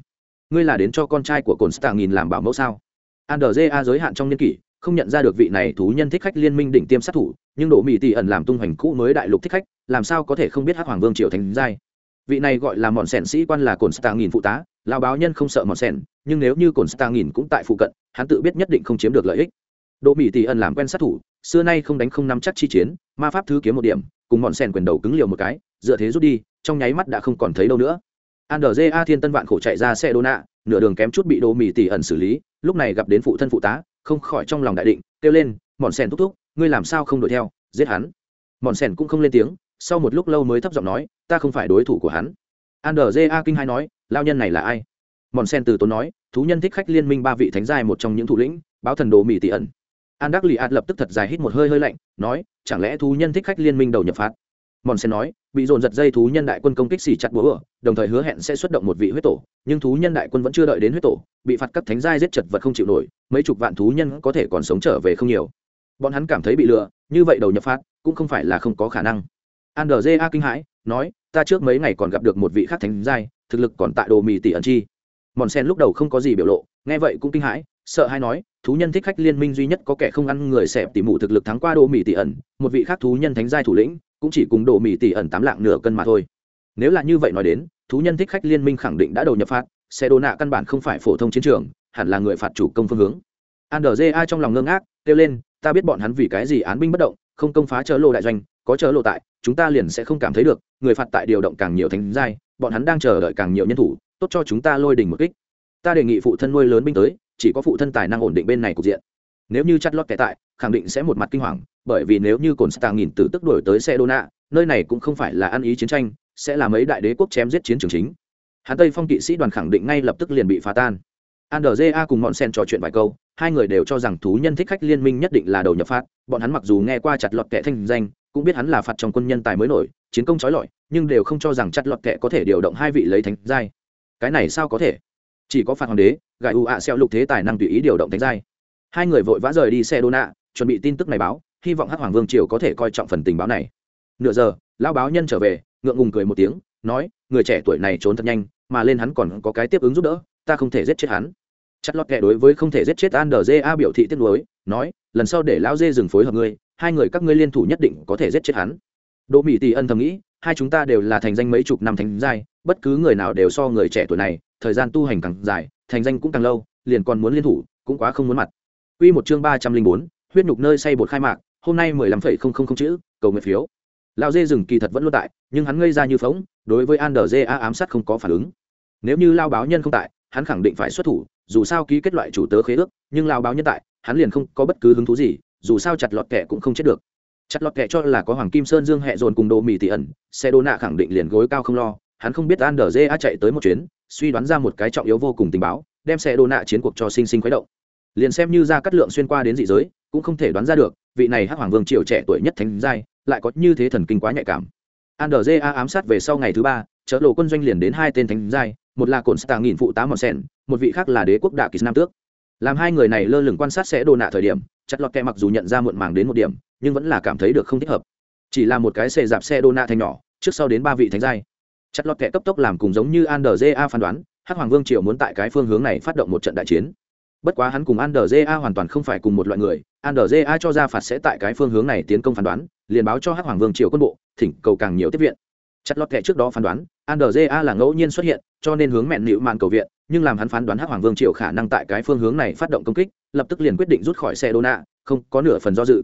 ngươi là đến cho con trai của cồn stạng nghìn làm bảo mẫu sao? Andrja giới hạn trong niên kỷ, không nhận ra được vị này thú nhân thích khách liên minh đỉnh tiêm sát thủ, nhưng Đỗ mỹ tỷ ẩn làm tung hoành cũ mới đại lục thích khách, làm sao có thể không biết hắc hoàng vương triều thành giai? Vị này gọi là mòn sẻn sĩ quan là cồn stạng nghìn phụ tá lao báo nhân không sợ mòn sẻn, nhưng nếu như cồn stạng nghìn cũng tại phụ cận, hắn tự biết nhất định không chiếm được lợi ích. Đỗ mỹ tỷ ẩn làm quen sát thủ, xưa nay không đánh không nắm chắc chi chiến, ma pháp thứ kiếm một điểm, cùng mòn sẻn quyền đầu cứng liều một cái, dựa thế rút đi, trong nháy mắt đã không còn thấy đâu nữa. Andrja thiên tân vạn khổ chạy ra xe đô nạ, nửa đường kém chút bị đỗ mỹ tỷ ẩn xử lý, lúc này gặp đến phụ thân phụ tá, không khỏi trong lòng đại định, kêu lên, mòn sẻn thúc thúc, ngươi làm sao không đuổi theo? Giết hắn. Mòn sẻn cũng không lên tiếng sau một lúc lâu mới thấp giọng nói, ta không phải đối thủ của hắn. Andrja kinh hai nói lao nhân này là ai? Mòn sen từ tốn nói, thú nhân thích khách liên minh ba vị thánh giai một trong những thủ lĩnh, báo thần đồ mỹ tỷ ẩn. An đắc lì ạt lập tức thật dài hít một hơi hơi lạnh, nói, chẳng lẽ thú nhân thích khách liên minh đầu nhập phạt? Mòn sen nói, bị dồn giật dây thú nhân đại quân công kích xì chặt búa đồng thời hứa hẹn sẽ xuất động một vị huyết tổ, nhưng thú nhân đại quân vẫn chưa đợi đến huyết tổ, bị phạt các thánh giai giết chật vật không chịu nổi, mấy chục vạn thú nhân có thể còn sống trở về không nhiều. Bọn hắn cảm thấy bị lừa, như vậy đầu nhập phát cũng không phải là không có khả năng. Andrea kinh hãi, nói, ta trước mấy ngày còn gặp được một vị khác thánh giai, thực lực còn tại đồ mì tỷ ẩn chi. Mòn sen lúc đầu không có gì biểu lộ, nghe vậy cũng kinh hãi, sợ hay nói, thú nhân thích khách liên minh duy nhất có kẻ không ăn người xẹp tỉ mụ thực lực thắng qua đồ mì tỷ ẩn, một vị khác thú nhân thánh giai thủ lĩnh, cũng chỉ cùng đồ mì tỷ ẩn tám lạng nửa cân mà thôi. Nếu là như vậy nói đến, thú nhân thích khách liên minh khẳng định đã đầu nhập phạt, xe đồ nạ căn bản không phải phổ thông chiến trường, hẳn là người phạt chủ công phương hướng. Andrea trong lòng ngơ ngác, kêu lên, ta biết bọn hắn vì cái gì án binh bất động, không công phá chớ lộ đại doanh có chớ lộ tại, chúng ta liền sẽ không cảm thấy được, người phạt tại điều động càng nhiều thánh giai, bọn hắn đang chờ đợi càng nhiều nhân thủ, tốt cho chúng ta lôi đỉnh một kích. Ta đề nghị phụ thân nuôi lớn binh tới, chỉ có phụ thân tài năng ổn định bên này cục diện. Nếu như chặt lót kẻ tại, khẳng định sẽ một mặt kinh hoàng, bởi vì nếu như cồn stạng nghìn tử tức đổi tới xe đô nạ nơi này cũng không phải là ăn ý chiến tranh, sẽ là mấy đại đế quốc chém giết chiến trường chính. Hắn tây phong kỵ sĩ đoàn khẳng định ngay lập tức liền bị phá tan. Andrja cùng bọn sen trò chuyện vài câu, hai người đều cho rằng thú nhân thích khách liên minh nhất định là đầu nhập phát bọn hắn mặc dù nghe qua chặt lọt kẻ thanh danh cũng biết hắn là phạt trong quân nhân tài mới nổi, chiến công trói lọi, nhưng đều không cho rằng chặt lọt kệ có thể điều động hai vị lấy thánh giai. Cái này sao có thể? Chỉ có phạt hoàng đế gài u ạ xeo lục thế tài năng tùy ý điều động thánh giai. Hai người vội vã rời đi xe đô nạ, chuẩn bị tin tức này báo, hy vọng hắc hoàng vương triều có thể coi trọng phần tình báo này. Nửa giờ, lão báo nhân trở về, ngượng ngùng cười một tiếng, nói, người trẻ tuổi này trốn thật nhanh, mà lên hắn còn có cái tiếp ứng giúp đỡ, ta không thể giết chết hắn. Chặt lọt kệ đối với không thể giết chết an đờ a biểu thị tiếc nuối, nói, lần sau để lão dê dừng phối hợp ngươi hai người các ngươi liên thủ nhất định có thể giết chết hắn. Đỗ mỹ tỷ ân thầm nghĩ, hai chúng ta đều là thành danh mấy chục năm thành giai, bất cứ người nào đều so người trẻ tuổi này, thời gian tu hành càng dài, thành danh cũng càng lâu, liền còn muốn liên thủ, cũng quá không muốn mặt. Quy một chương ba trăm linh bốn, huyết nhục nơi say bột khai mạc, hôm nay mười lăm phẩy không không không chữ, cầu nguyện phiếu. Lão dê rừng kỳ thật vẫn luôn tại, nhưng hắn ngây ra như phóng đối với an đờ a ám sát không có phản ứng. Nếu như lao báo nhân không tại, hắn khẳng định phải xuất thủ, dù sao ký kết loại chủ tớ khế ước, nhưng lao báo nhân tại, hắn liền không có bất cứ hứng thú gì dù sao chặt lọt kẻ cũng không chết được. Chặt lọt kẻ cho là có hoàng kim sơn dương hẹ dồn cùng đồ mì tỉ ẩn xe đô nạ khẳng định liền gối cao không lo, hắn không biết an đờ a chạy tới một chuyến, suy đoán ra một cái trọng yếu vô cùng tình báo, đem xe đô nạ chiến cuộc cho sinh sinh khuấy động. Liền xem như ra cắt lượng xuyên qua đến dị giới, cũng không thể đoán ra được, vị này hắc hoàng vương triều trẻ tuổi nhất thánh giai, lại có như thế thần kinh quá nhạy cảm. Andrja ám sát về sau ngày thứ ba chợ lộ quân doanh liền đến hai tên thánh giai, một là cồn stạng nghìn phụ tá mòn sen một vị khác là đế quốc đạ kỳ nam tước. Làm hai người này lơ lửng quan sát sẽ đồ nạ thời điểm chặt lọt kẹ mặc dù nhận ra muộn màng đến một điểm, nhưng vẫn là cảm thấy được không thích hợp. Chỉ là một cái xe dạp xe đô na thành nhỏ, trước sau đến ba vị thánh giai. Chặt lọt kẹ cấp tốc làm cùng giống như andrja phán đoán, hắc hoàng vương triều muốn tại cái phương hướng này phát động một trận đại chiến. Bất quá hắn cùng andrja hoàn toàn không phải cùng một loại người andrja cho ra phạt sẽ tại cái phương hướng này tiến công phán đoán, liền báo cho hắc hoàng vương triều quân bộ, thỉnh cầu càng nhiều tiếp viện. Chặt lọt kẹ trước đó phán đoán andrja là ngẫu nhiên xuất hiện, cho nên hướng mẹn nịu mạn cầu viện nhưng làm hắn phán đoán hắc hoàng vương triều khả năng tại cái phương hướng này phát động công kích, lập tức liền quyết định rút khỏi xe đô nạ không có nửa phần do dự.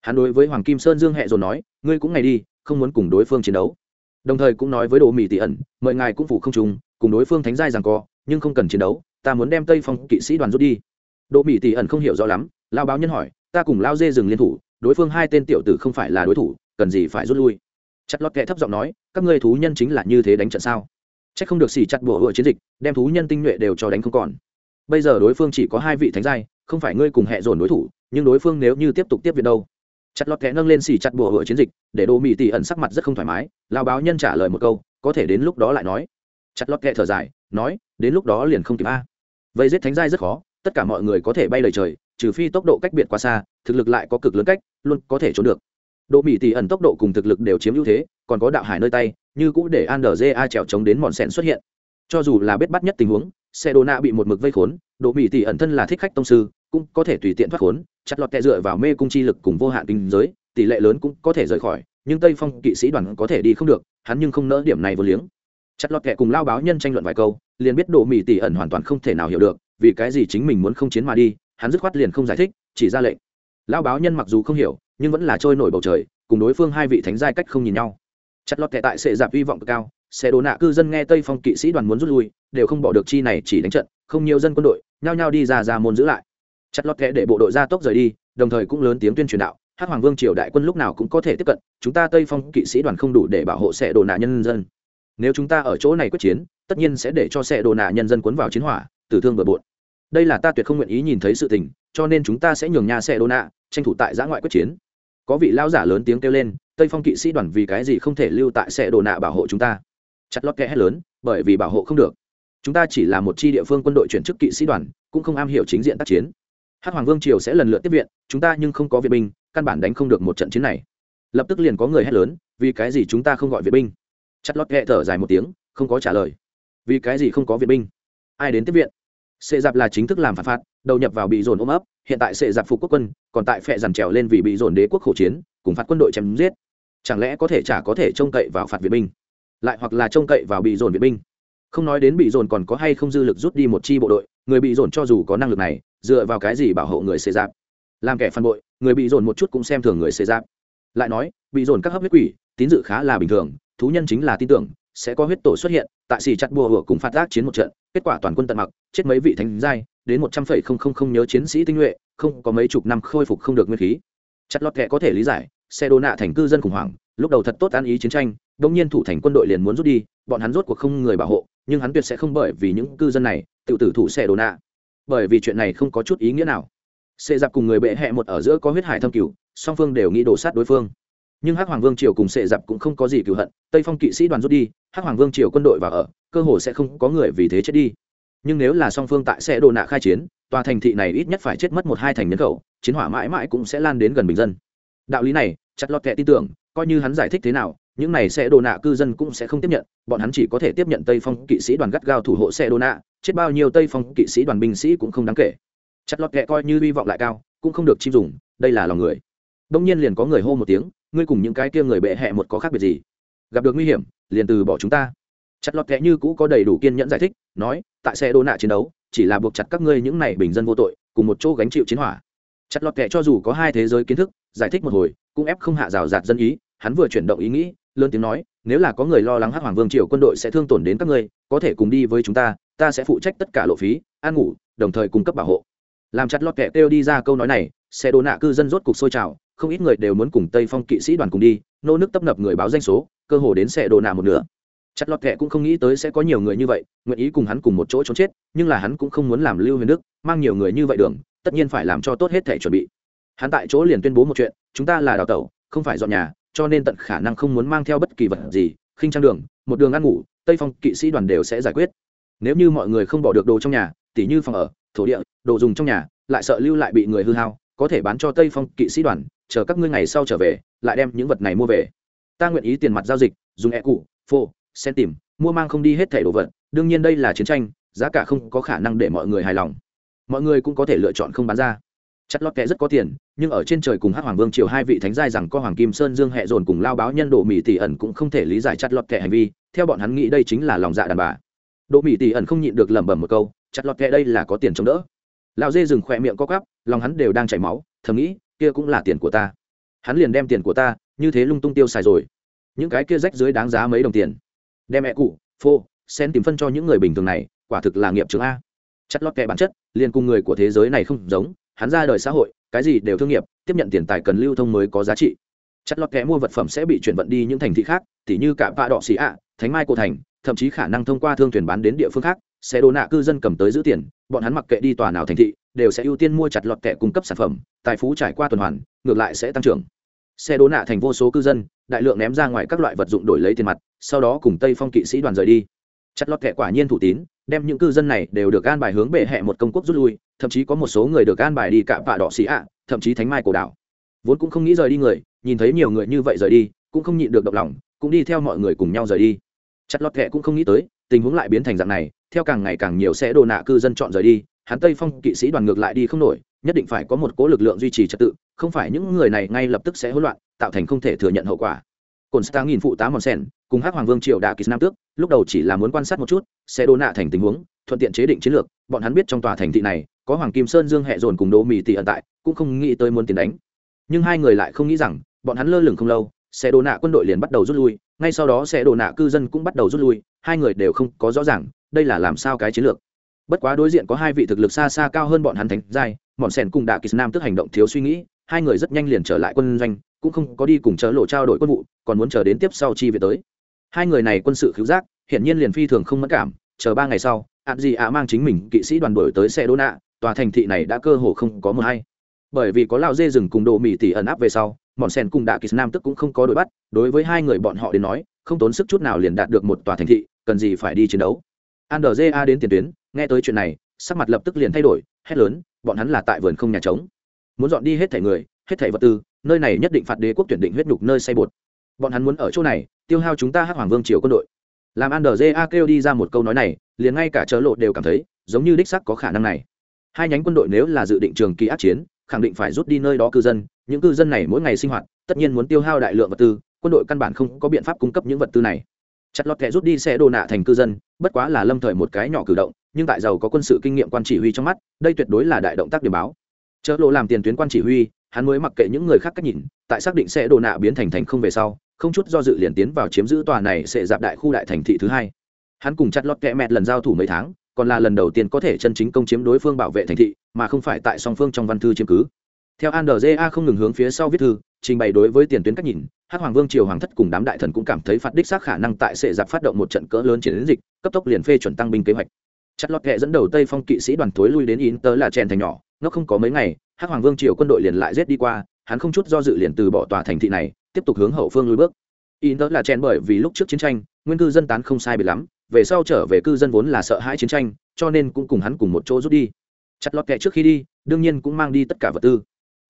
Hắn đối với hoàng kim sơn dương hẹ dồn nói, ngươi cũng ngày đi, không muốn cùng đối phương chiến đấu. Đồng thời cũng nói với đồ mỹ tỷ ẩn, mời ngài cũng phủ không trùng cùng đối phương thánh giai rằng co, nhưng không cần chiến đấu, ta muốn đem tây phong kỵ sĩ đoàn rút đi. Đồ mỹ tỷ ẩn không hiểu rõ lắm, lao báo nhân hỏi, ta cùng lao dê dừng liên thủ, đối phương hai tên tiểu tử không phải là đối thủ, cần gì phải rút lui? Chặt lót kệ thấp giọng nói, các ngươi thú nhân chính là như thế đánh trận sao? C h ắ c không được xỉ chặt bùa hựa chiến dịch, đem thú nhân tinh nhuệ đều cho đánh không còn. Bây giờ đối phương chỉ có hai vị thánh giai, không phải ngươi cùng hẹ dồn đối thủ, nhưng đối phương nếu như tiếp tục tiếp viện đâu? Chặt lọt kẽ nâng lên xỉ chặt bùa hựa chiến dịch, để đồ mỹ tỷ ẩn sắc mặt rất không thoải mái lao báo nhân trả lời một câu, có thể đến lúc đó lại nói. Chặt lọt kẽ thở dài, nói, đến lúc đó liền không kịp a. Vây giết thánh giai rất khó, tất cả mọi người có thể bay lời trời, trừ phi tốc độ cách biệt quá xa, thực lực lại có cực lớn cách, luôn có thể trốn được. Đỗ mỹ tỷ ẩn tốc độ cùng thực lực đều chiếm ưu thế, còn có đạo hải nơi tay như cũ để andrja trèo chống đến mòn sẹn xuất hiện. Cho dù là biết bắt nhất tình huống xe đô na bị một mực vây khốn độ mỹ tỷ ẩn thân là thích khách tông sư, cũng có thể tùy tiện thoát khốn, chặt lọt tệ dựa vào mê cung chi lực cùng vô hạn kinh giới, tỷ lệ lớn cũng có thể rời khỏi, nhưng tây phong kỵ sĩ đoàn có thể đi không được, hắn nhưng không nỡ điểm này vô liếng. Chặt lọt kệ cùng lao báo nhân tranh luận vài câu, liền biết độ mỹ tỷ ẩn hoàn toàn không thể nào hiểu được, vì cái gì chính mình muốn không chiến mà đi, hắn dứt khoát liền không giải thích, chỉ ra lệnh. Lao báo nhân mặc dù không hiểu, nhưng vẫn là trôi nổi bầu trời, cùng đối phương hai vị thánh giai cách không nhìn nhau chặt lọt kệ tại sệ giạp hy vọng cao xe đồ nạ cư dân nghe tây phong kỵ sĩ đoàn muốn rút lui, đều không bỏ được chi này chỉ đánh trận, không nhiều dân quân đội, nhao nhao đi ra ra môn giữ lại. Chặt lọt kệ để bộ đội ra tốc rời đi, đồng thời cũng lớn tiếng tuyên truyền đạo hát hoàng vương triều đại quân lúc nào cũng có thể tiếp cận, chúng ta tây phong kỵ sĩ đoàn không đủ để bảo hộ xe đồ nạ nhân dân. Nếu chúng ta ở chỗ này quyết chiến, tất nhiên sẽ để cho xe đồ nạ nhân dân cuốn vào chiến hỏa, tử thương bừa bộn. Đây là ta tuyệt không nguyện ý nhìn thấy sự tình, cho nên chúng ta sẽ nhường nhà xe đồ nạ tranh thủ tại giã ngoại quyết chiến có vị lao giả lớn tiếng kêu lên, tây phong kỵ sĩ đoàn vì cái gì không thể lưu tại xe đồ nạ bảo hộ chúng ta? Chặt lót kẽ hét lớn, bởi vì bảo hộ không được. Chúng ta chỉ là một chi địa phương quân đội chuyển chức kỵ sĩ đoàn, cũng không am hiểu chính diện tác chiến. Hát hoàng vương triều sẽ lần lượt tiếp viện, chúng ta nhưng không có viện binh, căn bản đánh không được một trận chiến này. Lập tức liền có người hét lớn, vì cái gì chúng ta không gọi viện binh? Chặt lót kẽ thở dài một tiếng, không có trả lời. Vì cái gì không có viện binh? Ai đến tiếp viện? Sệ dạp là chính thức làm phản phạt, đầu nhập vào bị dồn ôm ấp, hiện tại sệ dạp phục quốc quân, còn tại phệ dằn trèo lên vì bị dồn đế quốc khổ chiến, cùng phạt quân đội chém giết. Chẳng lẽ có thể chả có thể trông cậy vào phạt viện binh? Lại hoặc là trông cậy vào bị dồn viện binh? Không nói đến bị dồn còn có hay không dư lực rút đi một chi bộ đội, người bị dồn cho dù có năng lực này, dựa vào cái gì bảo hộ người xê giáp làm kẻ phản bội, người bị dồn một chút cũng xem thường người xê giáp lại nói, bị dồn các hấp huyết quỷ, tín dự khá là bình thường, thú nhân chính là tin tưởng sẽ có huyết tổ xuất hiện, tại xì chặt bùa hửa cùng phát giác chiến một trận, kết quả toàn quân tận mặc, chết mấy vị thánh giai, đến một trăm phẩy không không không nhớ chiến sĩ tinh nhuệ, không có mấy chục năm khôi phục không được nguyên khí. Chặt lọt kệ có thể lý giải, xe đô nạ thành cư dân khủng hoảng, lúc đầu thật tốt an ý chiến tranh đông nhiên thủ thành quân đội liền muốn rút đi, bọn hắn rốt cuộc không người bảo hộ, nhưng hắn tuyệt sẽ không bởi vì những cư dân này, tự tử thủ xe đô nạ. Bởi vì chuyện này không có chút ý nghĩa nào. Xê giặc cùng người bệ hẹ một ở giữa có huyết hải thâm cửu, song phương đều nghĩ đổ sát đối phương nhưng hắc hoàng vương triều cùng sệ dạp cũng không có gì cựu hận, tây phong kỵ sĩ đoàn rút đi, hắc hoàng vương triều quân đội vào ở, cơ hồ sẽ không có người vì thế chết đi. nhưng nếu là song phương tại sẽ đồ nạ khai chiến, tòa thành thị này ít nhất phải chết mất một hai thành nhân khẩu, chiến hỏa mãi mãi cũng sẽ lan đến gần bình dân. đạo lý này, chặt lọt kệ tin tưởng, coi như hắn giải thích thế nào, những này sẽ đồ nạ cư dân cũng sẽ không tiếp nhận, bọn hắn chỉ có thể tiếp nhận tây phong kỵ sĩ đoàn gắt gao thủ hộ sẽ đồ nạ, chết bao nhiêu tây phong kỵ sĩ đoàn binh sĩ cũng không đáng kể. chặt lọt kệ coi như hy vọng lại cao, cũng không được chim dùng, đây là lòng người. đông nhiên liền có người hô một tiếng ngươi cùng những cái kia người bệ hẹ một có khác biệt gì? Gặp được nguy hiểm, liền từ bỏ chúng ta. Chặt lọt kẽ như cũ có đầy đủ kiên nhẫn giải thích, nói, tại xe đô nạ chiến đấu, chỉ là buộc chặt các ngươi những này bình dân vô tội, cùng một chỗ gánh chịu chiến hỏa. Chặt lọt kẽ cho dù có hai thế giới kiến thức, giải thích một hồi, cũng ép không hạ rào rạt dân ý, hắn vừa chuyển động ý nghĩ, lớn tiếng nói, nếu là có người lo lắng hắc hoàng vương triều quân đội sẽ thương tổn đến các ngươi, có thể cùng đi với chúng ta ta sẽ phụ trách tất cả lộ phí an ngủ, đồng thời cung cấp bảo hộ làm chặt lọt kẹ kêu đi ra câu nói này, xe đồ nạ cư dân rốt cục sôi trào, không ít người đều muốn cùng tây phong kỵ sĩ đoàn cùng đi, nô nước tấp nập người báo danh số, cơ hồ đến xe đồ nạ một nửa. Chặt lọt kẹt cũng không nghĩ tới sẽ có nhiều người như vậy, nguyện ý cùng hắn cùng một chỗ trốn chết, nhưng là hắn cũng không muốn làm lưu huyền đức, mang nhiều người như vậy đường, tất nhiên phải làm cho tốt hết thể chuẩn bị. Hắn tại chỗ liền tuyên bố một chuyện, chúng ta là đào tẩu, không phải dọn nhà, cho nên tận khả năng không muốn mang theo bất kỳ vật gì, khinh trang đường, một đường ăn ngủ, tây phong kỵ sĩ đoàn đều sẽ giải quyết. Nếu như mọi người không bỏ được đồ trong nhà, tỉ như phòng ở thổ địa, đồ dùng trong nhà, lại sợ lưu lại bị người hư hao, có thể bán cho tây phong kỵ sĩ đoàn, chờ các ngươi ngày sau trở về, lại đem những vật này mua về. Ta nguyện ý tiền mặt giao dịch, dùng e cụ phô, sen tìm, mua mang không đi hết thẻ đồ vật, đương nhiên đây là chiến tranh, giá cả không có khả năng để mọi người hài lòng. Mọi người cũng có thể lựa chọn không bán ra. Chất lót kẽ rất có tiền, nhưng ở trên trời cùng hát hoàng vương triều hai vị thánh giai rằng có hoàng kim sơn dương hẹ dồn cùng lao báo nhân độ mỹ tỷ ẩn cũng không thể lý giải chất lót kẽ hành vi, theo bọn hắn nghĩ đây chính là lòng dạ đàn bà. Đỗ mỹ tỷ ẩn không nhịn được lẩm bẩm một câu, Chặt lót kệ đây là có tiền chống đỡ. Lão dê dừng khỏe miệng co quắp, lòng hắn đều đang chảy máu, thầm nghĩ, kia cũng là tiền của ta. Hắn liền đem tiền của ta, như thế lung tung tiêu xài rồi. Những cái kia rách dưới đáng giá mấy đồng tiền. Đem mẹ cụ phô, sen tìm phân cho những người bình thường này, quả thực là nghiệp chướng a. Chất lót kệ bản chất, liền cùng người của thế giới này không giống, hắn ra đời xã hội, cái gì đều thương nghiệp, tiếp nhận tiền tài cần lưu thông mới có giá trị. Chất lót kệ mua vật phẩm sẽ bị chuyển vận đi những thành thị khác, tỉ như cả vạ đỏ xì ạ thánh mai cổ thành thậm chí khả năng thông qua thương thuyền bán đến địa phương khác sẽ đồ nạ cư dân cầm tới giữ tiền, bọn hắn mặc kệ đi tòa nào thành thị, đều sẽ ưu tiên mua chặt lọt kẻ cung cấp sản phẩm, tài phú trải qua tuần hoàn, ngược lại sẽ tăng trưởng. Xe đố nạ thành vô số cư dân, đại lượng ném ra ngoài các loại vật dụng đổi lấy tiền mặt, sau đó cùng tây phong kỵ sĩ đoàn rời đi. Chặt lọt kẻ quả nhiên thủ tín, đem những cư dân này đều được an bài hướng bệ hẹ một công quốc rút lui, thậm chí có một số người được an bài đi cả vạ đỏ xì ạ, thậm chí thánh mai cổ đảo. Vốn cũng không nghĩ rời đi người, nhìn thấy nhiều người như vậy rời đi, cũng không nhịn được động lòng, cũng đi theo mọi người cùng nhau rời đi chặt lọt kệ cũng không nghĩ tới, tình huống lại biến thành dạng này, theo càng ngày càng nhiều sẽ đồ nạ cư dân chọn rời đi, hắn tây phong kỵ sĩ đoàn ngược lại đi không nổi, nhất định phải có một cố lực lượng duy trì trật tự, không phải những người này ngay lập tức sẽ hỗn loạn, tạo thành không thể thừa nhận hậu quả. Cồn star nghìn phụ tá mòn sen cùng hắc hoàng vương triều đạ kỳ nam tước, lúc đầu chỉ là muốn quan sát một chút, sẽ đô nạ thành tình huống, thuận tiện chế định chiến lược, bọn hắn biết trong tòa thành thị này, có hoàng kim sơn dương hệ dồn cùng đỗ mì tỷ ẩn tại, cũng không nghĩ tới muốn tiền đánh. Nhưng hai người lại không nghĩ rằng, bọn hắn lơ lửng không lâu xe đồ nạ quân đội liền bắt đầu rút lui ngay sau đó sẽ đổ nạ cư dân cũng bắt đầu rút lui, hai người đều không có rõ ràng, đây là làm sao cái chiến lược. Bất quá đối diện có hai vị thực lực xa xa cao hơn bọn hắn thánh giai, bọn sẻn cùng đạ kỳ nam tức hành động thiếu suy nghĩ, hai người rất nhanh liền trở lại quân doanh, cũng không có đi cùng chớ lộ trao đổi quân vụ, còn muốn chờ đến tiếp sau chi về tới. Hai người này quân sự cứu giác, hiển nhiên liền phi thường không mất cảm, chờ ba ngày sau ạn gì ạ mang chính mình, kỵ sĩ đoàn đổi tới xe đô nạ, tòa thành thị này đã cơ hồ không có mờ hay. Bởi vì có lao dê rừng cùng đồ mỹ tỷ ẩn áp về sau bọn sen cùng đạ kỳ nam tức cũng không có đội bắt, đối với hai người bọn họ đến nói, không tốn sức chút nào liền đạt được một tòa thành thị, cần gì phải đi chiến đấu. Andrja đến tiền tuyến, nghe tới chuyện này, sắc mặt lập tức liền thay đổi, hét lớn, bọn hắn là tại vườn không nhà trống. Muốn dọn đi hết thẻ người, hết thẻ vật tư, nơi này nhất định phạt đế quốc tuyển định huyết nhục nơi xây bột. Bọn hắn muốn ở chỗ này, tiêu hao chúng ta hắc hoàng vương triều quân đội. Làm andrja kêu đi ra một câu nói này, liền ngay cả chớ lộ đều cảm thấy, giống như đích sắc có khả năng này. Hai nhánh quân đội nếu là dự định trường kỳ ác chiến khẳng định phải rút đi nơi đó cư dân, những cư dân này mỗi ngày sinh hoạt, tất nhiên muốn tiêu hao đại lượng vật tư, quân đội căn bản không có biện pháp cung cấp những vật tư này. Chặt lọt kẻ rút đi xe đồ nạ thành cư dân, bất quá là lâm thời một cái nhỏ cử động, nhưng tại giàu có quân sự kinh nghiệm quan chỉ huy trong mắt, đây tuyệt đối là đại động tác điểm báo. Chợ lộ làm tiền tuyến quan chỉ huy, hắn mới mặc kệ những người khác cách nhìn, tại xác định xe đồ nạ biến thành thành không về sau, không chút do dự liền tiến vào chiếm giữ tòa này sẽ dạp đại khu đại thành thị thứ hai. Hắn cùng chặt lọt kẹ mẹt lần giao thủ mấy tháng còn là lần đầu tiên có thể chân chính công chiếm đối phương bảo vệ thành thị, mà không phải tại song phương trong văn thư chiếm cứ. Theo andrja không ngừng hướng phía sau viết thư, trình bày đối với tiền tuyến cách nhìn, hắc hoàng vương triều hoàng thất cùng đám đại thần cũng cảm thấy phạt đích xác khả năng tại sẽ giặc phát động một trận cỡ lớn chiến dịch, cấp tốc liền phê chuẩn tăng binh kế hoạch. Chất lọt kệ dẫn đầu tây phong kỵ sĩ đoàn thối lui đến in tớ là chèn thành nhỏ, nó không có mấy ngày, hắc hoàng vương triều quân đội liền lại rết đi qua, hắn không chút do dự liền từ bỏ tòa thành thị này, tiếp tục hướng hậu phương lui bước. In tớ là chèn bởi vì lúc trước chiến tranh, nguyên cư dân tán không sai bị lắm về sau trở về cư dân vốn là sợ hãi chiến tranh, cho nên cũng cùng hắn cùng một chỗ rút đi. Chặt lọt kệ trước khi đi, đương nhiên cũng mang đi tất cả vật tư.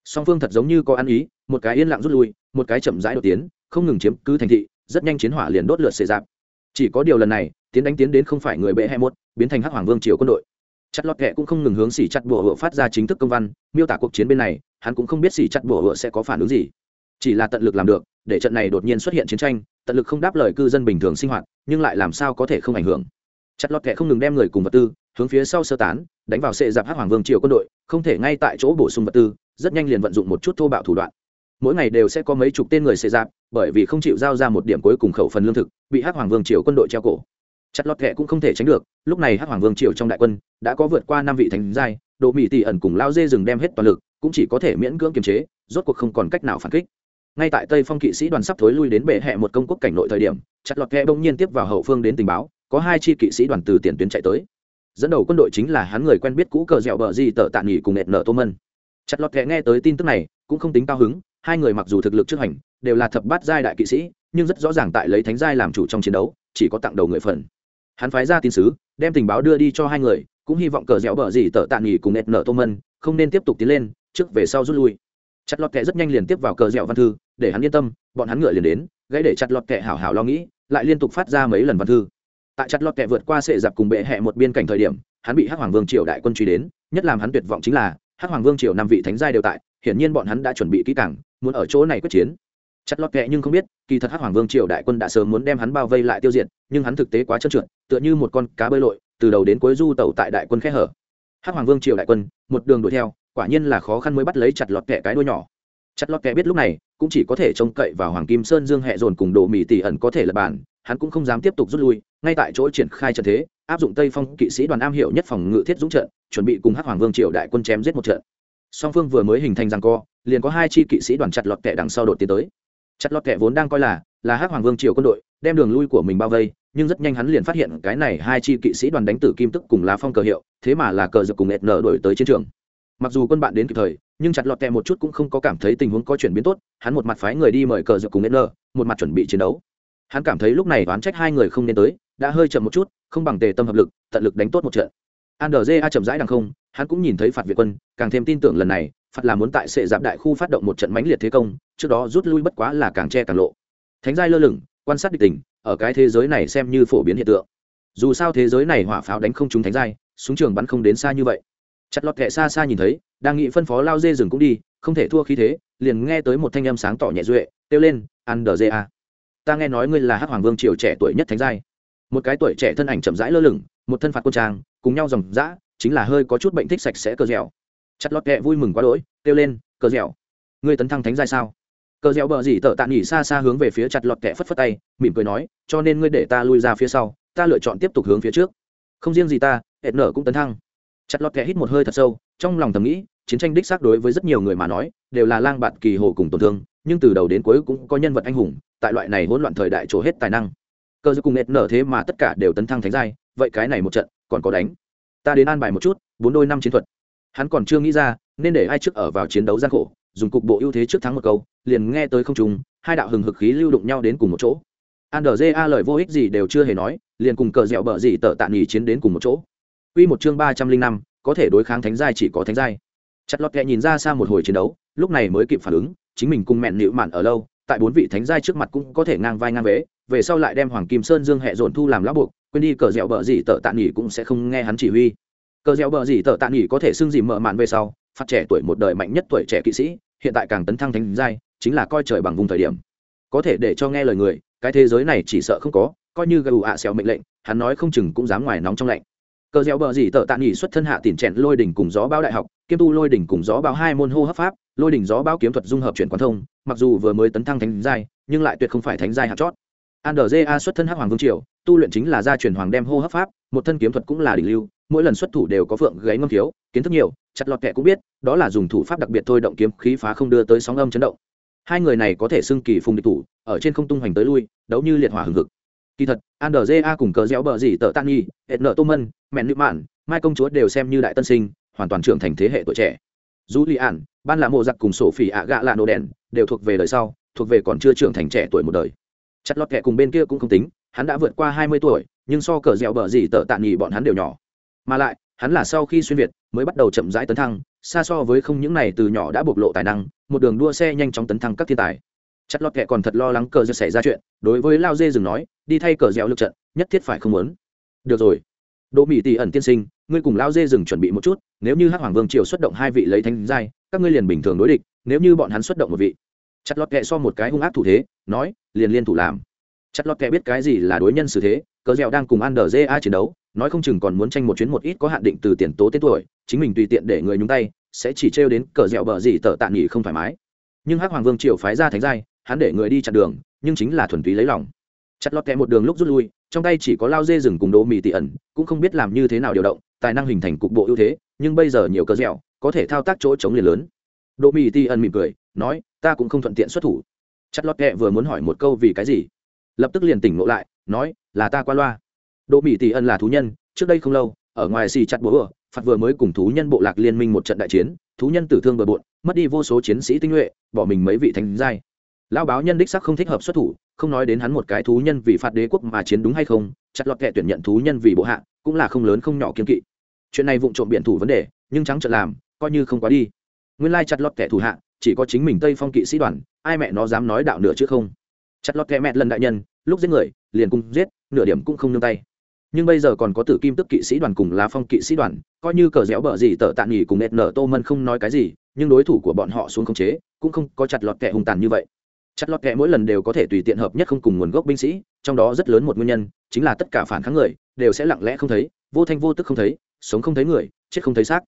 Song phương thật giống như có ăn ý, một cái yên lặng rút lui, một cái chậm rãi đột tiến, không ngừng chiếm cứ thành thị, rất nhanh chiến hỏa liền đốt lượt xệ dạp. Chỉ có điều lần này, tiến đánh tiến đến không phải người bệ hai mốt biến thành hắc hoàng vương triều quân đội. Chặt lọt kệ cũng không ngừng hướng xỉ chặt bùa hựa phát ra chính thức công văn, miêu tả cuộc chiến bên này, hắn cũng không biết xỉ chặt bùa hựa sẽ có phản ứng gì. Chỉ là tận lực làm được, để trận này đột nhiên xuất hiện chiến tranh tận lực không đáp lời cư dân bình thường sinh hoạt, nhưng lại làm sao có thể không ảnh hưởng. Chặt lọt kẻ không ngừng đem người cùng vật tư, hướng phía sau sơ tán, đánh vào sệ giặc hắc hoàng vương triều quân đội, không thể ngay tại chỗ bổ sung vật tư, rất nhanh liền vận dụng một chút thô bạo thủ đoạn. Mỗi ngày đều sẽ có mấy chục tên người sệ giặc bởi vì không chịu giao ra một điểm cuối cùng khẩu phần lương thực, bị hắc hoàng vương triều quân đội treo cổ. Chặt lọt kẻ cũng không thể tránh được, lúc này hắc hoàng vương triều trong đại quân đã có vượt qua năm vị thánh giai độ mỹ tỷ ẩn cùng lao dê rừng đem hết toàn lực, cũng chỉ có thể miễn cưỡng kiềm chế, rốt cuộc không còn cách nào phản kích ngay tại tây phong kỵ sĩ đoàn sắp thối lui đến bệ hẹ một công quốc cảnh nội thời điểm, chặt lọt kệ bỗng nhiên tiếp vào hậu phương đến tình báo, có hai chi kỵ sĩ đoàn từ tiền tuyến chạy tới. Dẫn đầu quân đội chính là hắn người quen biết cũ cờ dẻo bờ di tờ tạ nghỉ cùng nẹt nở tô mân. Chặt lọt kệ nghe tới tin tức này, cũng không tính cao hứng, hai người mặc dù thực lực trước hành, đều là thập bát giai đại kỵ sĩ, nhưng rất rõ ràng tại lấy thánh giai làm chủ trong chiến đấu, chỉ có tặng đầu người phần. Hắn phái ra tin sứ, đem tình báo đưa đi cho hai người, cũng hy vọng cờ dẻo bờ gì tờ tạ nghỉ cùng nẹt nở tô mân không nên tiếp tục tiến lên, trước về sau rút lui chặt lọt kệ rất nhanh liền tiếp vào cờ dẻo văn thư, để hắn yên tâm, bọn hắn ngựa liền đến, gãy để chặt lọt kệ hảo hảo lo nghĩ, lại liên tục phát ra mấy lần văn thư. Tại chặt lọt kệ vượt qua sệ giặc cùng bệ hẹ một biên cảnh thời điểm, hắn bị hắc hoàng vương triều đại quân truy đến, nhất làm hắn tuyệt vọng chính là, hắc hoàng vương triều năm vị thánh giai đều tại, hiển nhiên bọn hắn đã chuẩn bị kỹ càng, muốn ở chỗ này quyết chiến. Chặt lọt kệ nhưng không biết, kỳ thật hắc hoàng vương triều đại quân đã sớm muốn đem hắn bao vây lại tiêu diệt, nhưng hắn thực tế quá trơn trượt, tựa như một con cá bơi lội, từ đầu đến cuối du tẩu tại đại quân khe hở. Hắc hoàng vương triều đại quân, một đường đuổi theo quả nhiên là khó khăn mới bắt lấy chặt lọt kẹ cái đuôi nhỏ. Chặt lọt kẹ biết lúc này, cũng chỉ có thể trông cậy vào hoàng kim sơn dương hẹ dồn cùng đồ mỹ tỷ ẩn có thể là bản hắn cũng không dám tiếp tục rút lui, ngay tại chỗ triển khai trận thế, áp dụng tây phong kỵ sĩ đoàn am hiệu nhất phòng ngự thiết dũng trận, chuẩn bị cùng hắc hoàng vương triều đại quân chém giết một trận. Song phương vừa mới hình thành rằng co, liền có hai chi kỵ sĩ đoàn chặt lọt kẹ đằng sau đột tiến tới. Chặt lọt kẹ vốn đang coi là là hắc hoàng vương triều quân đội, đem đường lui của mình bao vây, nhưng rất nhanh hắn liền phát hiện cái này hai chi kỵ sĩ đoàn đánh tử kim tức cùng lá phong cờ hiệu, thế mà là cờ giật cùng ẹt nở đổi tới chiến trường mặc dù quân bạn đến kịp thời, nhưng chặt lọt kẹ một chút cũng không có cảm thấy tình huống có chuyển biến tốt, hắn một mặt phái người đi mời cờ dược cùng n nở một mặt chuẩn bị chiến đấu. Hắn cảm thấy lúc này đoán trách hai người không nên tới, đã hơi chậm một chút, không bằng tề tâm hợp lực, tận lực đánh tốt một trận. Andrz a chậm rãi đằng không, hắn cũng nhìn thấy phạt việt quân, càng thêm tin tưởng lần này, phạt là muốn tại sệ giáp đại khu phát động một trận mãnh liệt thế công, trước đó rút lui bất quá là càng che càng lộ. Thánh giai lơ lửng, quan sát địch tình, ở cái thế giới này xem như phổ biến hiện tượng. Dù sao thế giới này hỏa pháo đánh không trúng thánh giai, súng trường bắn không đến xa như vậy chặt lọt kệ xa xa nhìn thấy, đang nghĩ phân phó lao dê rừng cũng đi, không thể thua khí thế, liền nghe tới một thanh âm sáng tỏ nhẹ duệ, kêu lên ăn đờ dê a. Ta nghe nói ngươi là hắc hoàng vương triều trẻ tuổi nhất thánh giai. Một cái tuổi trẻ thân ảnh chậm rãi lơ lửng, một thân phạt quân trang, cùng nhau dòng dã, chính là hơi có chút bệnh thích sạch sẽ cờ dẻo. Chặt lọt kệ vui mừng quá đỗi, kêu lên, cờ dẻo, ngươi tấn thăng thánh giai sao? Cờ dẻo bờ dỉ tợ tạ nghỉ xa xa hướng về phía chặt lọt kệ phất phất tay, mỉm cười nói, cho nên ngươi để ta lui ra phía sau, ta lựa chọn tiếp tục hướng phía trước. Không riêng gì ta hệt nở cũng tấn thăng chặt lọt kẻ hít một hơi thật sâu, trong lòng thầm nghĩ, chiến tranh đích xác đối với rất nhiều người mà nói, đều là lang bạt kỳ hồ cùng tổn thương, nhưng từ đầu đến cuối cũng có nhân vật anh hùng, tại loại này hỗn loạn thời đại trổ hết tài năng. Cơ giới cùng nệt nở thế mà tất cả đều tấn thăng thánh giai, vậy cái này một trận, còn có đánh. Ta đến an bài một chút, bốn đôi năm chiến thuật. Hắn còn chưa nghĩ ra, nên để ai trước ở vào chiến đấu gian khổ, dùng cục bộ ưu thế trước thắng một câu, liền nghe tới không trùng hai đạo hừng hực khí lưu đụng nhau đến cùng một chỗ. Andrza lời vô ích gì đều chưa hề nói, liền cùng cờ dẻo bờ gì tờ tạ nghỉ chiến đến cùng một chỗ. Quy một chương ba trăm linh năm, có thể đối kháng thánh giai chỉ có thánh giai. Chặt lọt kẹ nhìn ra xa một hồi chiến đấu, lúc này mới kịp phản ứng, chính mình cùng mẹn nịu mạn ở lâu, tại bốn vị thánh giai trước mặt cũng có thể ngang vai ngang vế, về sau lại đem hoàng kim sơn dương hệ dồn thu làm lão buộc, quên đi cờ dẻo bờ gì tợ tạ nghỉ cũng sẽ không nghe hắn chỉ huy. Cờ dẻo bờ gì tợ tạ nghỉ có thể xưng dìm mở mạn về sau, phát trẻ tuổi một đời mạnh nhất tuổi trẻ kỵ sĩ, hiện tại càng tấn thăng thánh giai, chính là coi trời bằng vùng thời điểm. Có thể để cho nghe lời người, cái thế giới này chỉ sợ không có, coi như gù ạ xèo mệnh lệnh, hắn nói không chừng cũng dám ngoài nóng trong lạnh cờ dẻo bờ gì tờ tạ nghỉ xuất thân hạ tiền trẻn lôi đỉnh cùng gió bao đại học kiêm tu lôi đỉnh cùng gió bao hai môn hô hấp pháp, lôi đỉnh gió bao kiếm thuật dung hợp chuyển quán thông, mặc dù vừa mới tấn thăng thánh giai, nhưng lại tuyệt không phải thánh giai hạt chót. Andrja xuất thân hắc hoàng vương triều, tu luyện chính là gia truyền hoàng đem hô hấp pháp, một thân kiếm thuật cũng là đỉnh lưu, mỗi lần xuất thủ đều có phượng gáy ngâm thiếu, kiến thức nhiều, chặt lọt kệ cũng biết, đó là dùng thủ pháp đặc biệt thôi động kiếm khí phá không đưa tới sóng âm chấn động. Hai người này có thể xưng kỳ phùng địch thủ, ở trên không tung hoành tới lui, đấu như liệt hỏa hừng hực kỳ thật andrja cùng cờ réo bờ gì tờ tan nhi hệt nợ tô mân mẹn nữ mạn, mai công chúa đều xem như đại tân sinh, hoàn toàn trưởng thành thế hệ tuổi trẻ. Dù li ản ban là mộ giặc cùng sổ phỉ ạ gạ lạ nổ đèn đều thuộc về đời sau, thuộc về còn chưa trưởng thành trẻ tuổi một đời. Chặt lọt kẹ cùng bên kia cũng không tính, hắn đã vượt qua hai mươi tuổi, nhưng so cờ dẻo bờ gì tờ tạ nghỉ bọn hắn đều nhỏ. Mà lại, hắn là sau khi xuyên việt, mới bắt đầu chậm rãi tấn thăng, xa so với không những này từ nhỏ đã bộc lộ tài năng, một đường đua xe nhanh chóng tấn thăng các thiên tài chặt lọt kệ còn thật lo lắng cờ dẻo xảy ra chuyện, đối với lao dê dừng nói, đi thay cờ dẻo lực trận, nhất thiết phải không muốn. Được rồi. Đỗ mỹ tỷ ẩn tiên sinh, ngươi cùng lao dê dừng chuẩn bị một chút, nếu như hắc hoàng vương triều xuất động hai vị lấy thanh giai, các ngươi liền bình thường đối địch, nếu như bọn hắn xuất động một vị. Chặt lọt kệ so một cái hung ác thủ thế, nói, liền liên thủ làm. Chặt lọt kệ biết cái gì là đối nhân xử thế, cờ dẻo đang cùng ăn đờ ja chiến đấu, nói không chừng còn muốn tranh một chuyến một ít có hạn định từ tiền tố tên tuổi, chính mình tùy tiện để người nhúng tay, sẽ chỉ trêu đến cờ dẻo bờ gì tờ tạ nghỉ không thoải mái. Nhưng hắc hoàng vương triều phái ra thánh giai hắn để người đi chặn đường, nhưng chính là thuần túy lấy lòng. Chặt lọt kẹ một đường lúc rút lui, trong tay chỉ có lao dê rừng cùng đỗ mì tị ẩn, cũng không biết làm như thế nào điều động, tài năng hình thành cục bộ ưu thế, nhưng bây giờ nhiều cơ dẻo, có thể thao tác chỗ chống liền lớn. Đỗ mì tị ẩn mỉm cười, nói, ta cũng không thuận tiện xuất thủ. Chặt lọt kẹ vừa muốn hỏi một câu vì cái gì, lập tức liền tỉnh ngộ lại, nói, là ta qua loa. Đỗ mì tị ẩn là thú nhân, trước đây không lâu, ở ngoài xì chặt búa vừa phạt vừa mới cùng thú nhân bộ lạc liên minh một trận đại chiến, thú nhân tử thương bờ bộn, mất đi vô số chiến sĩ tinh nhuệ, bỏ mình mấy vị thánh giai lão báo nhân đích sắc không thích hợp xuất thủ, không nói đến hắn một cái thú nhân vì phạt đế quốc mà chiến đúng hay không, chặt lọt kệ tuyển nhận thú nhân vì bộ hạ, cũng là không lớn không nhỏ kiên kỵ. Chuyện này vụng trộm biện thủ vấn đề, nhưng trắng trợn làm, coi như không quá đi. Nguyên lai chặt lọt kẻ thủ hạ, chỉ có chính mình tây phong kỵ sĩ đoàn, ai mẹ nó dám nói đạo nửa chứ không? Chặt lọt kẻ mẹ lần đại nhân, lúc giết người, liền cùng giết, nửa điểm cũng không nương tay. Nhưng bây giờ còn có tử kim tức kỵ sĩ đoàn cùng lá phong kỵ sĩ đoàn, coi như cờ réo bờ gì tờ tạ nghỉ cùng nẹt nở tô mân không nói cái gì, nhưng đối thủ của bọn họ xuống khống chế, cũng không có chặt lọt kẻ hung tàn như vậy chặt lọt kẽ mỗi lần đều có thể tùy tiện hợp nhất không cùng nguồn gốc binh sĩ, trong đó rất lớn một nguyên nhân chính là tất cả phản kháng người đều sẽ lặng lẽ không thấy, vô thanh vô tức không thấy, sống không thấy người, chết không thấy xác.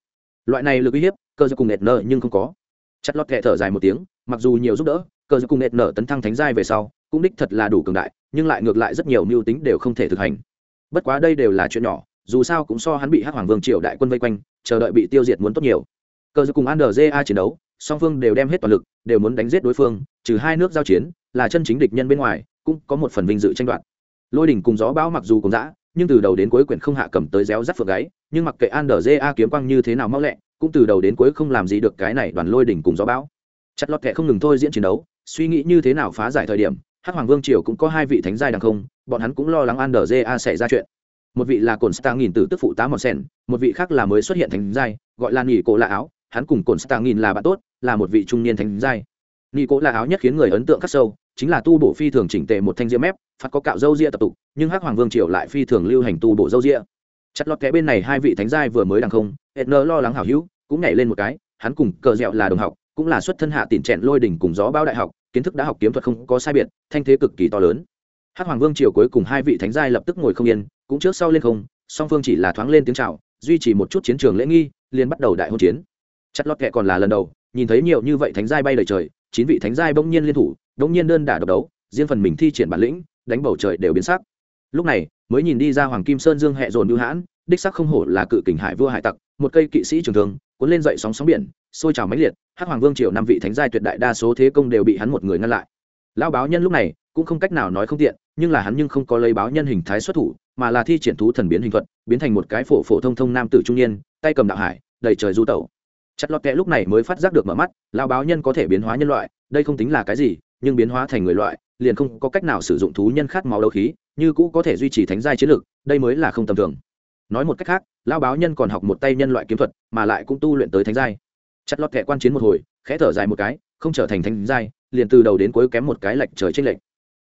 Loại này lực uy hiếp, cơ giới cùng nẹt nở nhưng không có. Chặt lọt kẽ thở dài một tiếng, mặc dù nhiều giúp đỡ, cơ giới cùng nệt nở tấn thăng thánh giai về sau, cũng đích thật là đủ cường đại, nhưng lại ngược lại rất nhiều mưu tính đều không thể thực hành. Bất quá đây đều là chuyện nhỏ, dù sao cũng so hắn bị hắc hoàng vương triều đại quân vây quanh, chờ đợi bị tiêu diệt muốn tốt nhiều. Cờ cùng andrja chiến đấu song phương đều đem hết toàn lực, đều muốn đánh giết đối phương, trừ hai nước giao chiến, là chân chính địch nhân bên ngoài, cũng có một phần vinh dự tranh đoạt. Lôi đỉnh cùng gió bão mặc dù cũng dã, nhưng từ đầu đến cuối quyển không hạ cầm tới réo rắt phượng gáy, nhưng mặc kệ an đờ ja kiếm quang như thế nào mau lẹ, cũng từ đầu đến cuối không làm gì được cái này đoàn lôi đỉnh cùng gió bão. Chặt lọt kệ không ngừng thôi diễn chiến đấu, suy nghĩ như thế nào phá giải thời điểm, hắc hoàng vương triều cũng có hai vị thánh giai đằng không, bọn hắn cũng lo lắng an đờ ja xảy ra chuyện. Một vị là cồn star nghìn từ tức phụ tá mòn sen một vị khác là mới xuất hiện thánh giai, gọi là nghỉ cổ lạ áo, hắn cùng cồn star nghìn là bạn tốt là một vị trung niên thánh giai. Nghỉ cổ là áo nhất khiến người ấn tượng khắc sâu, chính là tu bổ phi thường chỉnh tề một thanh diêm mép, phạt có cạo râu ria tập tục, nhưng hắc hoàng vương triều lại phi thường lưu hành tu bổ râu ria. Chặt lọt kẽ bên này hai vị thánh giai vừa mới đằng không etner lo lắng hảo hữu, cũng nhảy lên một cái, hắn cùng cờ dẹo là đồng học, cũng là xuất thân hạ tỉn trẹn lôi đỉnh cùng gió bao đại học, kiến thức đã học kiếm thuật không có sai biệt, thanh thế cực kỳ to lớn. Hắc hoàng vương triều cuối cùng hai vị thánh giai lập tức ngồi không yên, cũng trước sau lên không, song phương chỉ là thoáng lên tiếng chào, duy trì một chút chiến trường lễ nghi, liền bắt đầu đại hôn chiến. Chặt lọt kệ còn là lần đầu nhìn thấy nhiều như vậy thánh giai bay đầy trời, chín vị thánh giai bỗng nhiên liên thủ, bỗng nhiên đơn đả độc đấu, riêng phần mình thi triển bản lĩnh, đánh bầu trời đều biến sắc. Lúc này, mới nhìn đi ra hoàng kim sơn dương hẹ dồn lưu hãn, đích sắc không hổ là cự kình hải vua hải tặc, một cây kỵ sĩ trường thường cuốn lên dậy sóng sóng biển, sôi trào mãnh liệt, hắc hoàng vương triều năm vị thánh giai tuyệt đại đa số thế công đều bị hắn một người ngăn lại. Lão báo nhân lúc này, cũng không cách nào nói không tiện, nhưng là hắn nhưng không có lấy báo nhân hình thái xuất thủ, mà là thi triển thú thần biến hình thuật, biến thành một cái phổ phổ thông thông nam tử trung niên, tay cầm đạo hải, đầy trời du tẩu chặt lọt kẹ lúc này mới phát giác được mở mắt, lão báo nhân có thể biến hóa nhân loại, đây không tính là cái gì, nhưng biến hóa thành người loại, liền không có cách nào sử dụng thú nhân khát máu đấu khí, như cũ có thể duy trì thánh giai chiến lược đây mới là không tầm thường. Nói một cách khác lao báo nhân còn học một tay nhân loại kiếm thuật, mà lại cũng tu luyện tới thánh giai. Chặt lọt kẹ quan chiến một hồi, khẽ thở dài một cái, không trở thành thánh giai, liền từ đầu đến cuối kém một cái lệch trời trên lệch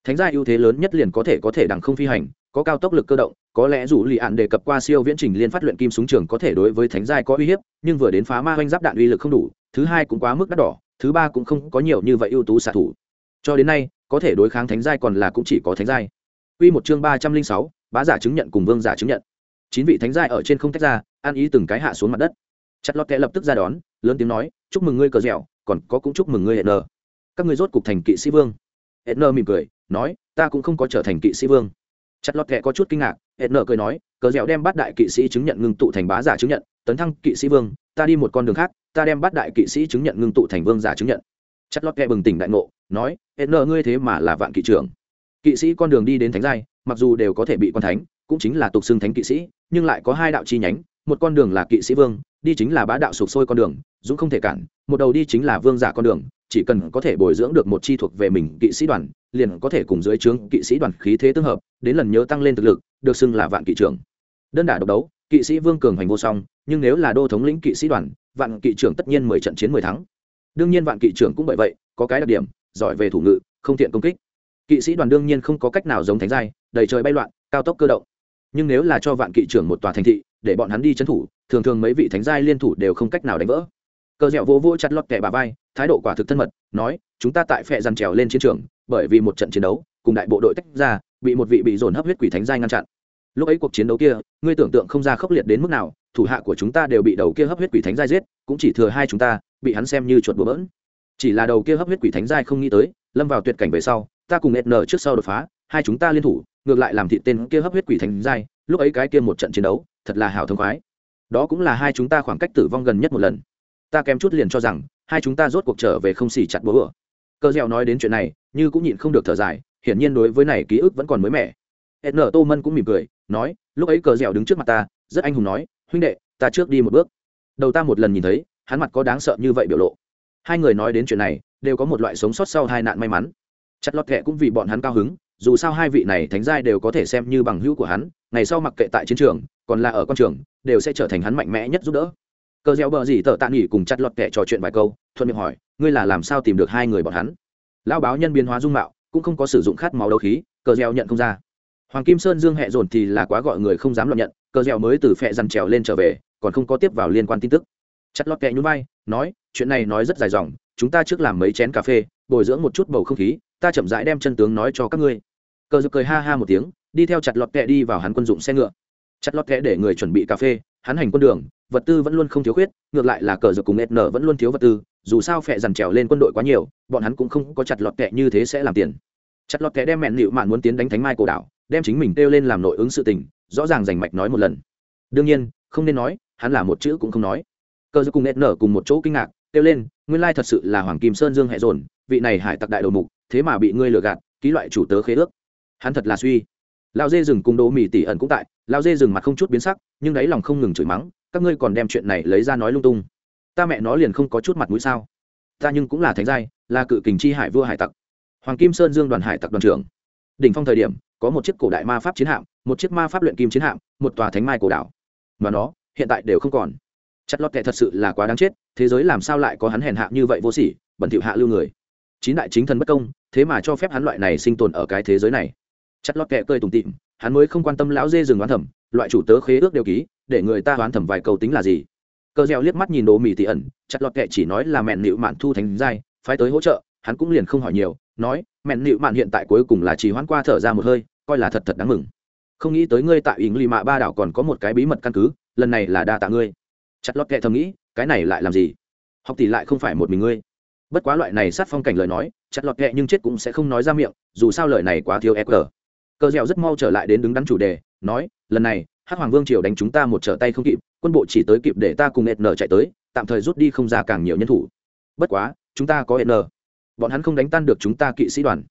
thánh giai ưu thế lớn nhất liền có thể có thể đằng không phi hành có cao tốc lực cơ động có lẽ dù lì ạn đề cập qua siêu viễn trình liên phát luyện kim súng trường có thể đối với thánh giai có uy hiếp nhưng vừa đến phá ma oanh giáp đạn uy lực không đủ thứ hai cũng quá mức đắt đỏ thứ ba cũng không có nhiều như vậy ưu tú xạ thủ cho đến nay có thể đối kháng thánh giai còn là cũng chỉ có thánh giai Quy một chương ba trăm linh sáu, bá giả chứng nhận cùng vương giả chứng nhận. Chín vị thánh giai ở trên không tách ra, ăn ý từng cái hạ xuống mặt đất. Chặt lót kẽ lập tức ra đón, lớn tiếng nói, "Chúc mừng ngươi cờ dẻo, còn có cũng chúc mừng ngươi Etner. Các ngươi rốt cục thành kỵ sĩ vương." Etner mỉm cười, nói, "Ta cũng không có trở thành kỵ sĩ vương." Chặt lót kẹ có chút kinh ngạc, Etner cười nói, "Cờ dẻo đem bắt đại kỵ sĩ chứng nhận ngưng tụ thành bá giả chứng nhận, tấn thăng kỵ sĩ vương, ta đi một con đường khác, ta đem bắt đại kỵ sĩ chứng nhận ngưng tụ thành vương giả chứng nhận." Chặt lót kẹ bừng tỉnh đại ngộ, nói, "Etner ngươi thế mà là vạn kỵ trưởng." kỵ sĩ con đường đi đến thánh giai mặc dù đều có thể bị con thánh cũng chính là tục xưng thánh kỵ sĩ nhưng lại có hai đạo chi nhánh một con đường là kỵ sĩ vương đi chính là bá đạo sụp sôi con đường dũng không thể cản một đầu đi chính là vương giả con đường chỉ cần có thể bồi dưỡng được một chi thuộc về mình kỵ sĩ đoàn, liền có thể cùng dưới trướng kỵ sĩ đoàn khí thế tương hợp, đến lần nhớ tăng lên thực lực, được xưng là vạn kỵ trưởng. Đơn đả độc đấu, kỵ sĩ vương cường hành vô song, nhưng nếu là đô thống lĩnh kỵ sĩ đoàn, vạn kỵ trưởng tất nhiên mười trận chiến mười thắng. Đương nhiên vạn kỵ trưởng cũng bởi vậy, có cái đặc điểm, giỏi về thủ ngự, không tiện công kích. Kỵ sĩ đoàn đương nhiên không có cách nào giống thánh giai, đầy trời bay loạn, cao tốc cơ động. Nhưng nếu là cho vạn kỵ trưởng một tòa thành thị, để bọn hắn đi trấn thủ, thường thường mấy vị thánh giai liên thủ đều không cách nào đánh vỡ cờ dẻo vô vỗ chặt lọt kẻ bà vai, thái độ quả thực thân mật, nói, chúng ta tại phe dằn trèo lên chiến trường, bởi vì một trận chiến đấu, cùng đại bộ đội tách ra, bị một vị bị dồn hấp huyết quỷ thánh giai ngăn chặn. Lúc ấy cuộc chiến đấu kia, ngươi tưởng tượng không ra khốc liệt đến mức nào, thủ hạ của chúng ta đều bị đầu kia hấp huyết quỷ thánh giai giết, cũng chỉ thừa hai chúng ta, bị hắn xem như chuột bừa bỡn. Chỉ là đầu kia hấp huyết quỷ thánh giai không nghĩ tới, lâm vào tuyệt cảnh về sau, ta cùng nở trước sau đột phá, hai chúng ta liên thủ, ngược lại làm thị tên kia hấp huyết quỷ thánh giai, lúc ấy cái kia một trận chiến đấu, thật là hào thông khoái. Đó cũng là hai chúng ta khoảng cách tử vong gần nhất một lần ta kém chút liền cho rằng, hai chúng ta rốt cuộc trở về không xỉ chặt búa bữa cơ dẻo nói đến chuyện này, như cũng nhịn không được thở dài, hiển nhiên đối với này ký ức vẫn còn mới mẻ. N tô mân cũng mỉm cười, nói, lúc ấy cờ dẻo đứng trước mặt ta, rất anh hùng nói, huynh đệ, ta trước đi một bước. Đầu ta một lần nhìn thấy, hắn mặt có đáng sợ như vậy biểu lộ. Hai người nói đến chuyện này, đều có một loại sống sót sau hai nạn may mắn. Chặt lọt kệ cũng vì bọn hắn cao hứng, dù sao hai vị này thánh giai đều có thể xem như bằng hữu của hắn, ngày sau mặc kệ tại chiến trường, còn là ở con trường, đều sẽ trở thành hắn mạnh mẽ nhất giúp đỡ cờ gieo bờ gì tờ tạ nghỉ cùng chặt lọt kẻ trò chuyện vài câu, thuận miệng hỏi, ngươi là làm sao tìm được hai người bọn hắn? Lão báo nhân biến hóa dung mạo, cũng không có sử dụng khát máu đấu khí, cờ gieo nhận không ra. Hoàng kim sơn dương hẹ dồn thì là quá gọi người không dám luận nhận, cờ gieo mới từ phẹ dằn trèo lên trở về, còn không có tiếp vào liên quan tin tức. Chặt lọt kẹ nhún vai, nói, chuyện này nói rất dài dòng, chúng ta trước làm mấy chén cà phê, bồi dưỡng một chút bầu không khí, ta chậm rãi đem chân tướng nói cho các ngươi. Cờ dực cười ha ha một tiếng, đi theo chặt lọt kẹ đi vào hắn quân dụng xe ngựa. Chặt lọt kẹ để người chuẩn bị cà phê, hắn hành quân đường vật tư vẫn luôn không thiếu khuyết, ngược lại là cờ giật cùng ed nở vẫn luôn thiếu vật tư, dù sao phẹ dằn trèo lên quân đội quá nhiều, bọn hắn cũng không có chặt lọt kẹ như thế sẽ làm tiền. Chặt lọt kẹ đem mẹn liệu mạn muốn tiến đánh thánh mai cổ đảo, đem chính mình kêu lên làm nội ứng sự tình, rõ ràng rành mạch nói một lần. Đương nhiên, không nên nói, hắn là một chữ cũng không nói. Cờ giật cùng ed nở cùng một chỗ kinh ngạc, kêu lên, nguyên lai thật sự là hoàng kim sơn dương hệ dồn, vị này hải tặc đại đầu mục, thế mà bị ngươi lừa gạt, ký loại chủ tớ khế ước. Hắn thật là suy. Lao dê rừng cùng đỗ mì tỉ ẩn cũng tại lao dê rừng mặt không chút biến sắc, nhưng đáy lòng không ngừng chửi mắng các ngươi còn đem chuyện này lấy ra nói lung tung. Ta mẹ nó liền không có chút mặt mũi sao? Ta nhưng cũng là thánh giai, là cự kình chi hải vua hải tặc. Hoàng kim sơn dương đoàn hải tặc đoàn trưởng. Đỉnh phong thời điểm, có một chiếc cổ đại ma pháp chiến hạm, một chiếc ma pháp luyện kim chiến hạm, một tòa thánh mai cổ đảo. Mà nó, hiện tại đều không còn. Chặt lọt kệ thật sự là quá đáng chết, thế giới làm sao lại có hắn hèn hạ như vậy vô sỉ, bẩn thỉu hạ lưu người. Chín đại chính thần bất công, thế mà cho phép hắn loại này sinh tồn ở cái thế giới này. Chặt lọt kệ cơi tùng tịm hắn mới không quan tâm lão dê rừng oán thẩm loại chủ tớ khế ước đều ký, để người ta đoán thẩm vài câu tính là gì. Cơ gieo liếc mắt nhìn đồ mì tỉ ẩn, chặt lọt kệ chỉ nói là mẹn nịu mạn thu thành giai, phái tới hỗ trợ, hắn cũng liền không hỏi nhiều, nói, mẹn nịu mạn hiện tại cuối cùng là chỉ hoãn qua thở ra một hơi, coi là thật thật đáng mừng. Không nghĩ tới ngươi tại ý lì mạ ba đảo còn có một cái bí mật căn cứ, lần này là đa tạ ngươi. Chặt lọt kệ thầm nghĩ, cái này lại làm gì? Học tỷ lại không phải một mình ngươi. Bất quá loại này sát phong cảnh lời nói, chặt lọt kệ nhưng chết cũng sẽ không nói ra miệng, dù sao lời này quá thiếu e cờ. Cờ dẻo rất mau trở lại đến đứng đắn chủ đề nói, lần này, hắc hoàng vương triều đánh chúng ta một trở tay không kịp, quân bộ chỉ tới kịp để ta cùng n chạy tới, tạm thời rút đi không ra càng nhiều nhân thủ. Bất quá, chúng ta có n. Bọn hắn không đánh tan được chúng ta kỵ sĩ đoàn.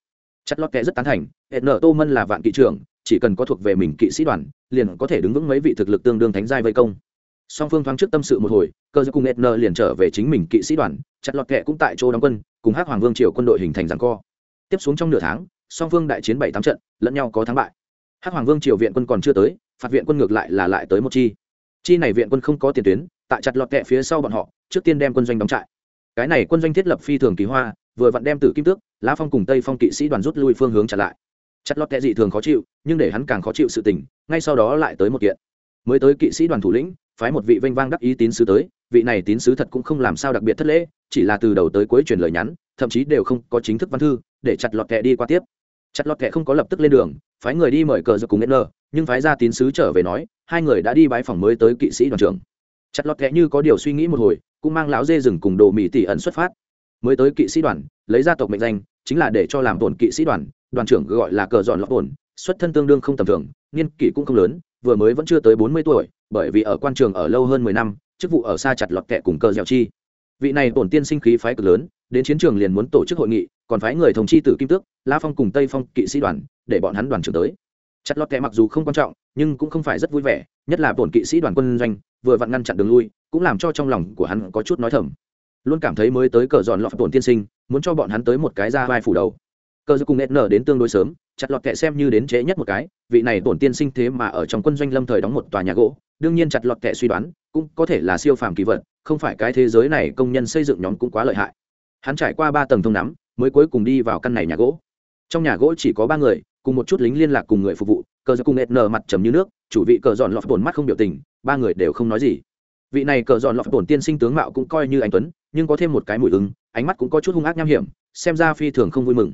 Chất lót kẽ rất tán thành, n tô mân là vạn kỵ trưởng, chỉ cần có thuộc về mình kỵ sĩ đoàn, liền có thể đứng vững mấy vị thực lực tương đương thánh giai vây công. Song phương thoáng trước tâm sự một hồi, cơ giới cùng n liền trở về chính mình kỵ sĩ đoàn, chặt lọt kệ cũng tại chỗ đóng quân, cùng hắc hoàng vương triều quân đội hình thành rằng co. Tiếp xuống trong nửa tháng, song phương đại chiến bảy tám trận, lẫn nhau có thắng bại hắc hoàng vương triều viện quân còn chưa tới, phạt viện quân ngược lại là lại tới một chi. Chi này viện quân không có tiền tuyến, tại chặt lọt kẹ phía sau bọn họ, trước tiên đem quân doanh đóng trại. Cái này quân doanh thiết lập phi thường kỳ hoa, vừa vặn đem tử kim tước, lá phong cùng tây phong kỵ sĩ đoàn rút lui phương hướng trả lại. Chặt lọt kẹ dị thường khó chịu, nhưng để hắn càng khó chịu sự tình, ngay sau đó lại tới một kiện. Mới tới kỵ sĩ đoàn thủ lĩnh, phái một vị vênh vang đắc ý tín sứ tới, vị này tín sứ thật cũng không làm sao đặc biệt thất lễ, chỉ là từ đầu tới cuối truyền lời nhắn, thậm chí đều không có chính thức văn thư, để chặt lọt kẹ đi qua tiếp chặt lọt kẹ không có lập tức lên đường, phái người đi mời cờ giật cùng n nhưng phái ra tín sứ trở về nói, hai người đã đi bái phòng mới tới kỵ sĩ đoàn trưởng. Chặt lọt kẹ như có điều suy nghĩ một hồi, cũng mang lão dê rừng cùng đồ mỹ tỷ ẩn xuất phát. Mới tới kỵ sĩ đoàn, lấy gia tộc mệnh danh, chính là để cho làm tổn kỵ sĩ đoàn đoàn trưởng gọi là cờ dọn lọt tổn, xuất thân tương đương không tầm thường, niên kỷ cũng không lớn, vừa mới vẫn chưa tới bốn mươi tuổi, bởi vì ở quan trường ở lâu hơn mười năm, chức vụ ở xa chặt lọt kẹ cùng cờ dẻo chi vị này tổn tiên sinh khí phái cực lớn, đến chiến trường liền muốn tổ chức hội nghị, còn phái người thống chi tử kim tước, la phong cùng tây phong kỵ sĩ đoàn, để bọn hắn đoàn trưởng tới. Chặt lọt kẹ mặc dù không quan trọng, nhưng cũng không phải rất vui vẻ, nhất là tổn kỵ sĩ đoàn quân doanh, vừa vặn ngăn chặn đường lui, cũng làm cho trong lòng của hắn có chút nói thầm. Luôn cảm thấy mới tới cờ dọn lọt tổn tiên sinh, muốn cho bọn hắn tới một cái ra vai phủ đầu. Cờ giữ cùng nét nở đến tương đối sớm, chặt lọt kẹ xem như đến trễ nhất một cái, vị này tổn tiên sinh thế mà ở trong quân doanh lâm thời đóng một tòa nhà gỗ, đương nhiên chặt lọt kẹ suy đoán, cũng có thể là siêu phàm kỳ vật không phải cái thế giới này công nhân xây dựng nhóm cũng quá lợi hại. Hắn trải qua ba tầng thông nắm, mới cuối cùng đi vào căn này nhà gỗ. Trong nhà gỗ chỉ có ba người, cùng một chút lính liên lạc cùng người phục vụ, cờ giật cùng nệt nở mặt trầm như nước, chủ vị cờ dọn lọt tổn mắt không biểu tình, ba người đều không nói gì. Vị này cờ dọn lọt tổn tiên sinh tướng mạo cũng coi như anh tuấn, nhưng có thêm một cái mùi ứng ánh mắt cũng có chút hung ác nham hiểm, xem ra phi thường không vui mừng.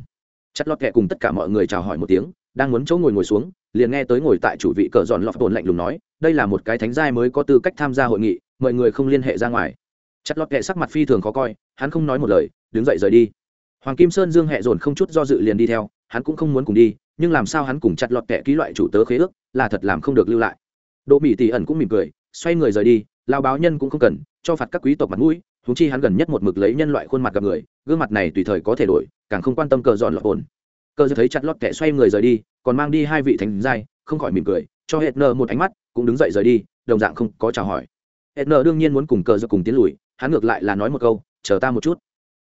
Chặt lọt kẹ cùng tất cả mọi người chào hỏi một tiếng đang muốn chỗ ngồi ngồi xuống, liền nghe tới ngồi tại chủ vị cờ giòn lọt tồn lạnh lùng nói, đây là một cái thánh giai mới có tư cách tham gia hội nghị, mọi người không liên hệ ra ngoài. Chặt lọt kệ sắc mặt phi thường khó coi, hắn không nói một lời, đứng dậy rời đi. Hoàng kim sơn dương hẹ dồn không chút do dự liền đi theo, hắn cũng không muốn cùng đi, nhưng làm sao hắn cùng chặt lọt kệ ký loại chủ tớ khế ước, là thật làm không được lưu lại. Đỗ mỹ tỷ ẩn cũng mỉm cười, xoay người rời đi lao báo nhân cũng không cần, cho phạt các quý tộc mặt mũi thúng chi hắn gần nhất một mực lấy nhân loại khuôn mặt gặp người, gương mặt này tùy thời có thể đổi, càng không quan tâm cờ dọn lọt ổn cờ thấy chặt lót kẻ xoay người rời đi, còn mang đi hai vị thành giai, không khỏi mỉm cười, cho hết nơ một ánh mắt, cũng đứng dậy rời đi, đồng dạng không có chào hỏi. Hết nơ đương nhiên muốn cùng cờ giật cùng tiến lùi, hắn ngược lại là nói một câu, chờ ta một chút.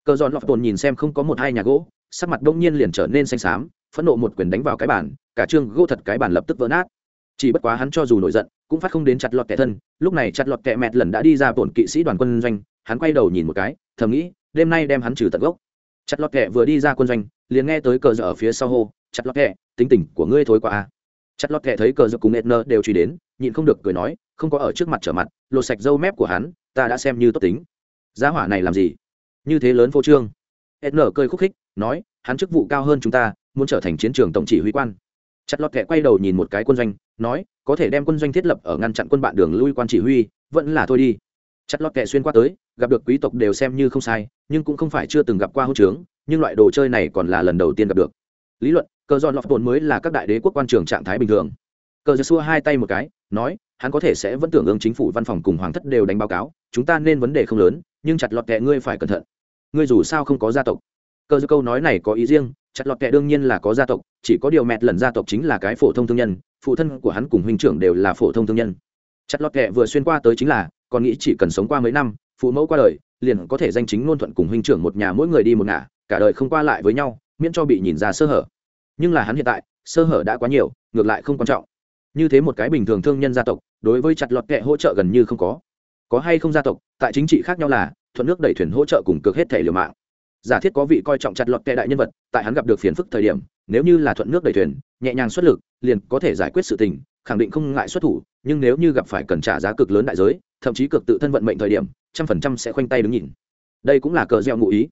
Cờ dọn lọt tồn nhìn xem không có một hai nhà gỗ, sắc mặt đông nhiên liền trở nên xanh xám, phẫn nộ một quyền đánh vào cái bàn, cả trương gỗ thật cái bàn lập tức vỡ nát. Chỉ bất quá hắn cho dù nổi giận, cũng phát không đến chặt lọt kẻ thân, lúc này chặt lọt kẻ mẹt lần đã đi ra tổn kỵ sĩ đoàn quân doanh, hắn quay đầu nhìn một cái, thầm nghĩ, đêm nay đem hắn trừ tận gốc chặt lọt kẹ vừa đi ra quân doanh liền nghe tới cờ dở ở phía sau hô chặt lọt kẹ, tính tình của ngươi thối quá a chặt lọt kẹ thấy cờ dở cùng nệt nơ đều truy đến nhịn không được cười nói không có ở trước mặt trở mặt lột sạch râu mép của hắn ta đã xem như tốt tính. Giá hỏa này làm gì? Như thế lớn phô trương. Ed Nơ cười khúc khích nói hắn chức vụ cao hơn chúng ta muốn trở thành chiến trường tổng chỉ huy quan. Chặt lọt kẹ quay đầu nhìn một cái quân doanh nói có thể đem quân doanh thiết lập ở ngăn chặn quân bạn đường lui quan chỉ huy vẫn là thôi đi. Chặt lọt kẹ xuyên qua tới gặp được quý tộc đều xem như không sai, nhưng cũng không phải chưa từng gặp qua hậu trướng, nhưng loại đồ chơi này còn là lần đầu tiên gặp được. Lý luận, cờ giòn lọt tồn mới là các đại đế quốc quan trường trạng thái bình thường. Cờ giơ xua hai tay một cái, nói, hắn có thể sẽ vẫn tưởng ứng chính phủ văn phòng cùng hoàng thất đều đánh báo cáo, chúng ta nên vấn đề không lớn, nhưng chặt lọt kẹ ngươi phải cẩn thận. Ngươi dù sao không có gia tộc. Cơ giơ câu nói này có ý riêng, chặt lọt kẹ đương nhiên là có gia tộc, chỉ có điều mẹ lần gia tộc chính là cái phổ thông thương nhân, phụ thân của hắn cùng huynh trưởng đều là phổ thông thương nhân. Chặt lọt kẹ vừa xuyên qua tới chính là, còn nghĩ chỉ cần sống qua mấy năm phụ mẫu qua đời, liền có thể danh chính ngôn thuận cùng huynh trưởng một nhà mỗi người đi một ngả, cả đời không qua lại với nhau, miễn cho bị nhìn ra sơ hở. Nhưng là hắn hiện tại, sơ hở đã quá nhiều, ngược lại không quan trọng. Như thế một cái bình thường thương nhân gia tộc, đối với chặt lọt kệ hỗ trợ gần như không có. Có hay không gia tộc, tại chính trị khác nhau là, thuận nước đẩy thuyền hỗ trợ cùng cực hết thể liều mạng. Giả thiết có vị coi trọng chặt lọt kệ đại nhân vật, tại hắn gặp được phiền phức thời điểm, nếu như là thuận nước đẩy thuyền, nhẹ nhàng xuất lực, liền có thể giải quyết sự tình, khẳng định không ngại xuất thủ, nhưng nếu như gặp phải cần trả giá cực lớn đại giới thậm chí cực tự thân vận mệnh thời điểm, trăm phần trăm sẽ khoanh tay đứng nhìn. Đây cũng là cờ gieo ngụ ý.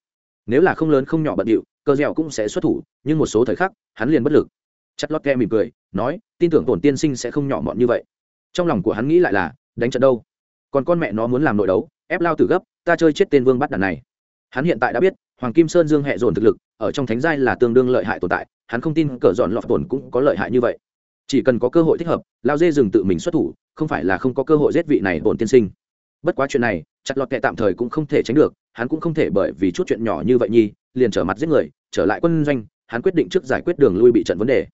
Nếu là không lớn không nhỏ bận điệu, cờ gieo cũng sẽ xuất thủ, nhưng một số thời khắc, hắn liền bất lực. Chặt lót ke mỉm cười, nói, tin tưởng tổn tiên sinh sẽ không nhỏ mọn như vậy. Trong lòng của hắn nghĩ lại là, đánh trận đâu? Còn con mẹ nó muốn làm nội đấu, ép lao từ gấp, ta chơi chết tên vương bắt đàn này. Hắn hiện tại đã biết, hoàng kim sơn dương hệ dồn thực lực, ở trong thánh giai là tương đương lợi hại tồn tại, hắn không tin cờ dọn lọt tổn cũng có lợi hại như vậy chỉ cần có cơ hội thích hợp, lao dê dừng tự mình xuất thủ, không phải là không có cơ hội giết vị này bổn tiên sinh. Bất quá chuyện này, chặt lọt kệ tạm thời cũng không thể tránh được, hắn cũng không thể bởi vì chút chuyện nhỏ như vậy nhi, liền trở mặt giết người, trở lại quân doanh, hắn quyết định trước giải quyết đường lui bị trận vấn đề.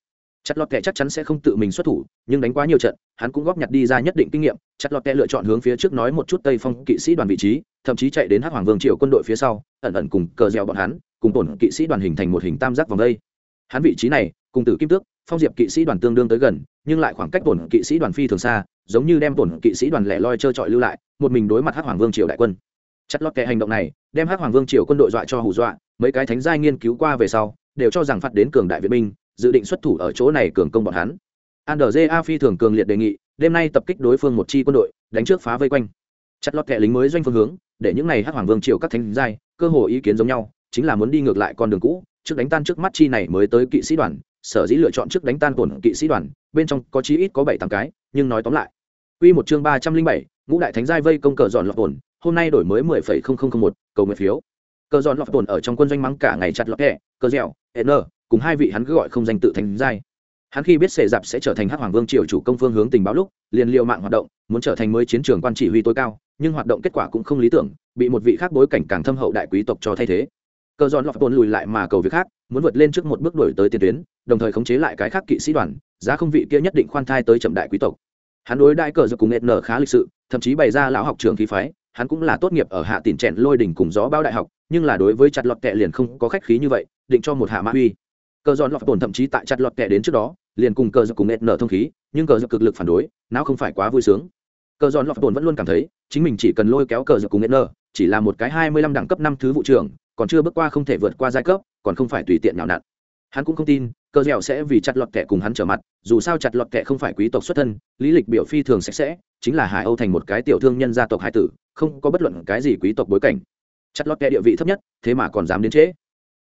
Chặt lọt kệ chắc chắn sẽ không tự mình xuất thủ, nhưng đánh quá nhiều trận, hắn cũng góp nhặt đi ra nhất định kinh nghiệm, chặt lọt kệ lựa chọn hướng phía trước nói một chút tây phong kỵ sĩ đoàn vị trí, thậm chí chạy đến hát hoàng vương triều quân đội phía sau, ẩn ẩn cùng cờ dẻo bọn hắn, cùng tổn kỵ sĩ đoàn hình thành một hình tam giác vòng đây hắn vị trí này, cùng tử kim tước, phong diệp kỵ sĩ đoàn tương đương tới gần, nhưng lại khoảng cách tổn kỵ sĩ đoàn phi thường xa, giống như đem tổn kỵ sĩ đoàn lẻ loi trơ trọi lưu lại, một mình đối mặt hắc hoàng vương triều đại quân. Chặt lót kệ hành động này, đem hắc hoàng vương triều quân đội dọa cho hù dọa, mấy cái thánh giai nghiên cứu qua về sau, đều cho rằng phạt đến cường đại viện binh, dự định xuất thủ ở chỗ này cường công bọn hắn. Andrja phi thường cường liệt đề nghị, đêm nay tập kích đối phương một chi quân đội, đánh trước phá vây quanh. Chặt lót kệ lính mới doanh phương hướng, để những này hắc hoàng vương triều các thánh giai, cơ hồ ý kiến giống nhau, chính là muốn đi ngược lại con đường cũ trước đánh tan trước mắt chi này mới tới kỵ sĩ đoàn, sở dĩ lựa chọn trước đánh tan cổn kỵ sĩ đoàn, bên trong có chí ít có bảy tám cái, nhưng nói tóm lại. Quy một chương ba trăm linh bảy, ngũ đại thánh giai vây công cờ giòn lọt tổn hôm nay đổi mới mười phẩy không không không một, cầu nguyện phiếu. Cờ giòn lọt tổn ở trong quân doanh mắng cả ngày chặt lọt kẹ, cờ dẻo, n, cùng hai vị hắn cứ gọi không danh tự thánh giai. Hắn khi biết sệ dạp sẽ trở thành hắc hoàng vương triều chủ công phương hướng tình báo lúc, liền liệu mạng hoạt động, muốn trở thành mới chiến trường quan chỉ huy tối cao, nhưng hoạt động kết quả cũng không lý tưởng, bị một vị khác bối cảnh càng thâm hậu đại quý tộc cho thay thế cờ giòn lọt tồn lùi lại mà cầu việc khác, muốn vượt lên trước một bước đổi tới tiền tuyến, đồng thời khống chế lại cái khác kỵ sĩ đoàn, giá không vị kia nhất định khoan thai tới chậm đại quý tộc. Hắn đối đại cờ giật cùng nệt nở khá lịch sự, thậm chí bày ra lão học trường khí phái, hắn cũng là tốt nghiệp ở hạ tỉnh trẻn lôi đỉnh cùng gió bao đại học, nhưng là đối với chặt lọt kẹ liền không có khách khí như vậy, định cho một hạ mã uy cờ giòn lọt tồn thậm chí tại chặt lọt kẹ đến trước đó, liền cùng cờ giật cùng nệt nở thông khí, nhưng cờ giật cực lực phản đối não không phải quá vui sướng. Cờ giòn lọt tồn vẫn luôn cảm thấy, chính mình chỉ cần lôi kéo cờ giật cùng nệt nở, chỉ là một cái hai mươi lăm đẳng cấp năm thứ vụ trưởng còn chưa bước qua không thể vượt qua giai cấp, còn không phải tùy tiện nào nặn. Hắn cũng không tin cơ dẻo sẽ vì chặt lọt kẻ cùng hắn trở mặt, dù sao chặt lọt kẻ không phải quý tộc xuất thân, lý lịch biểu phi thường sạch sẽ, chính là hải âu thành một cái tiểu thương nhân gia tộc hải tử, không có bất luận cái gì quý tộc bối cảnh. Chặt lọt kẻ địa vị thấp nhất, thế mà còn dám đến trễ.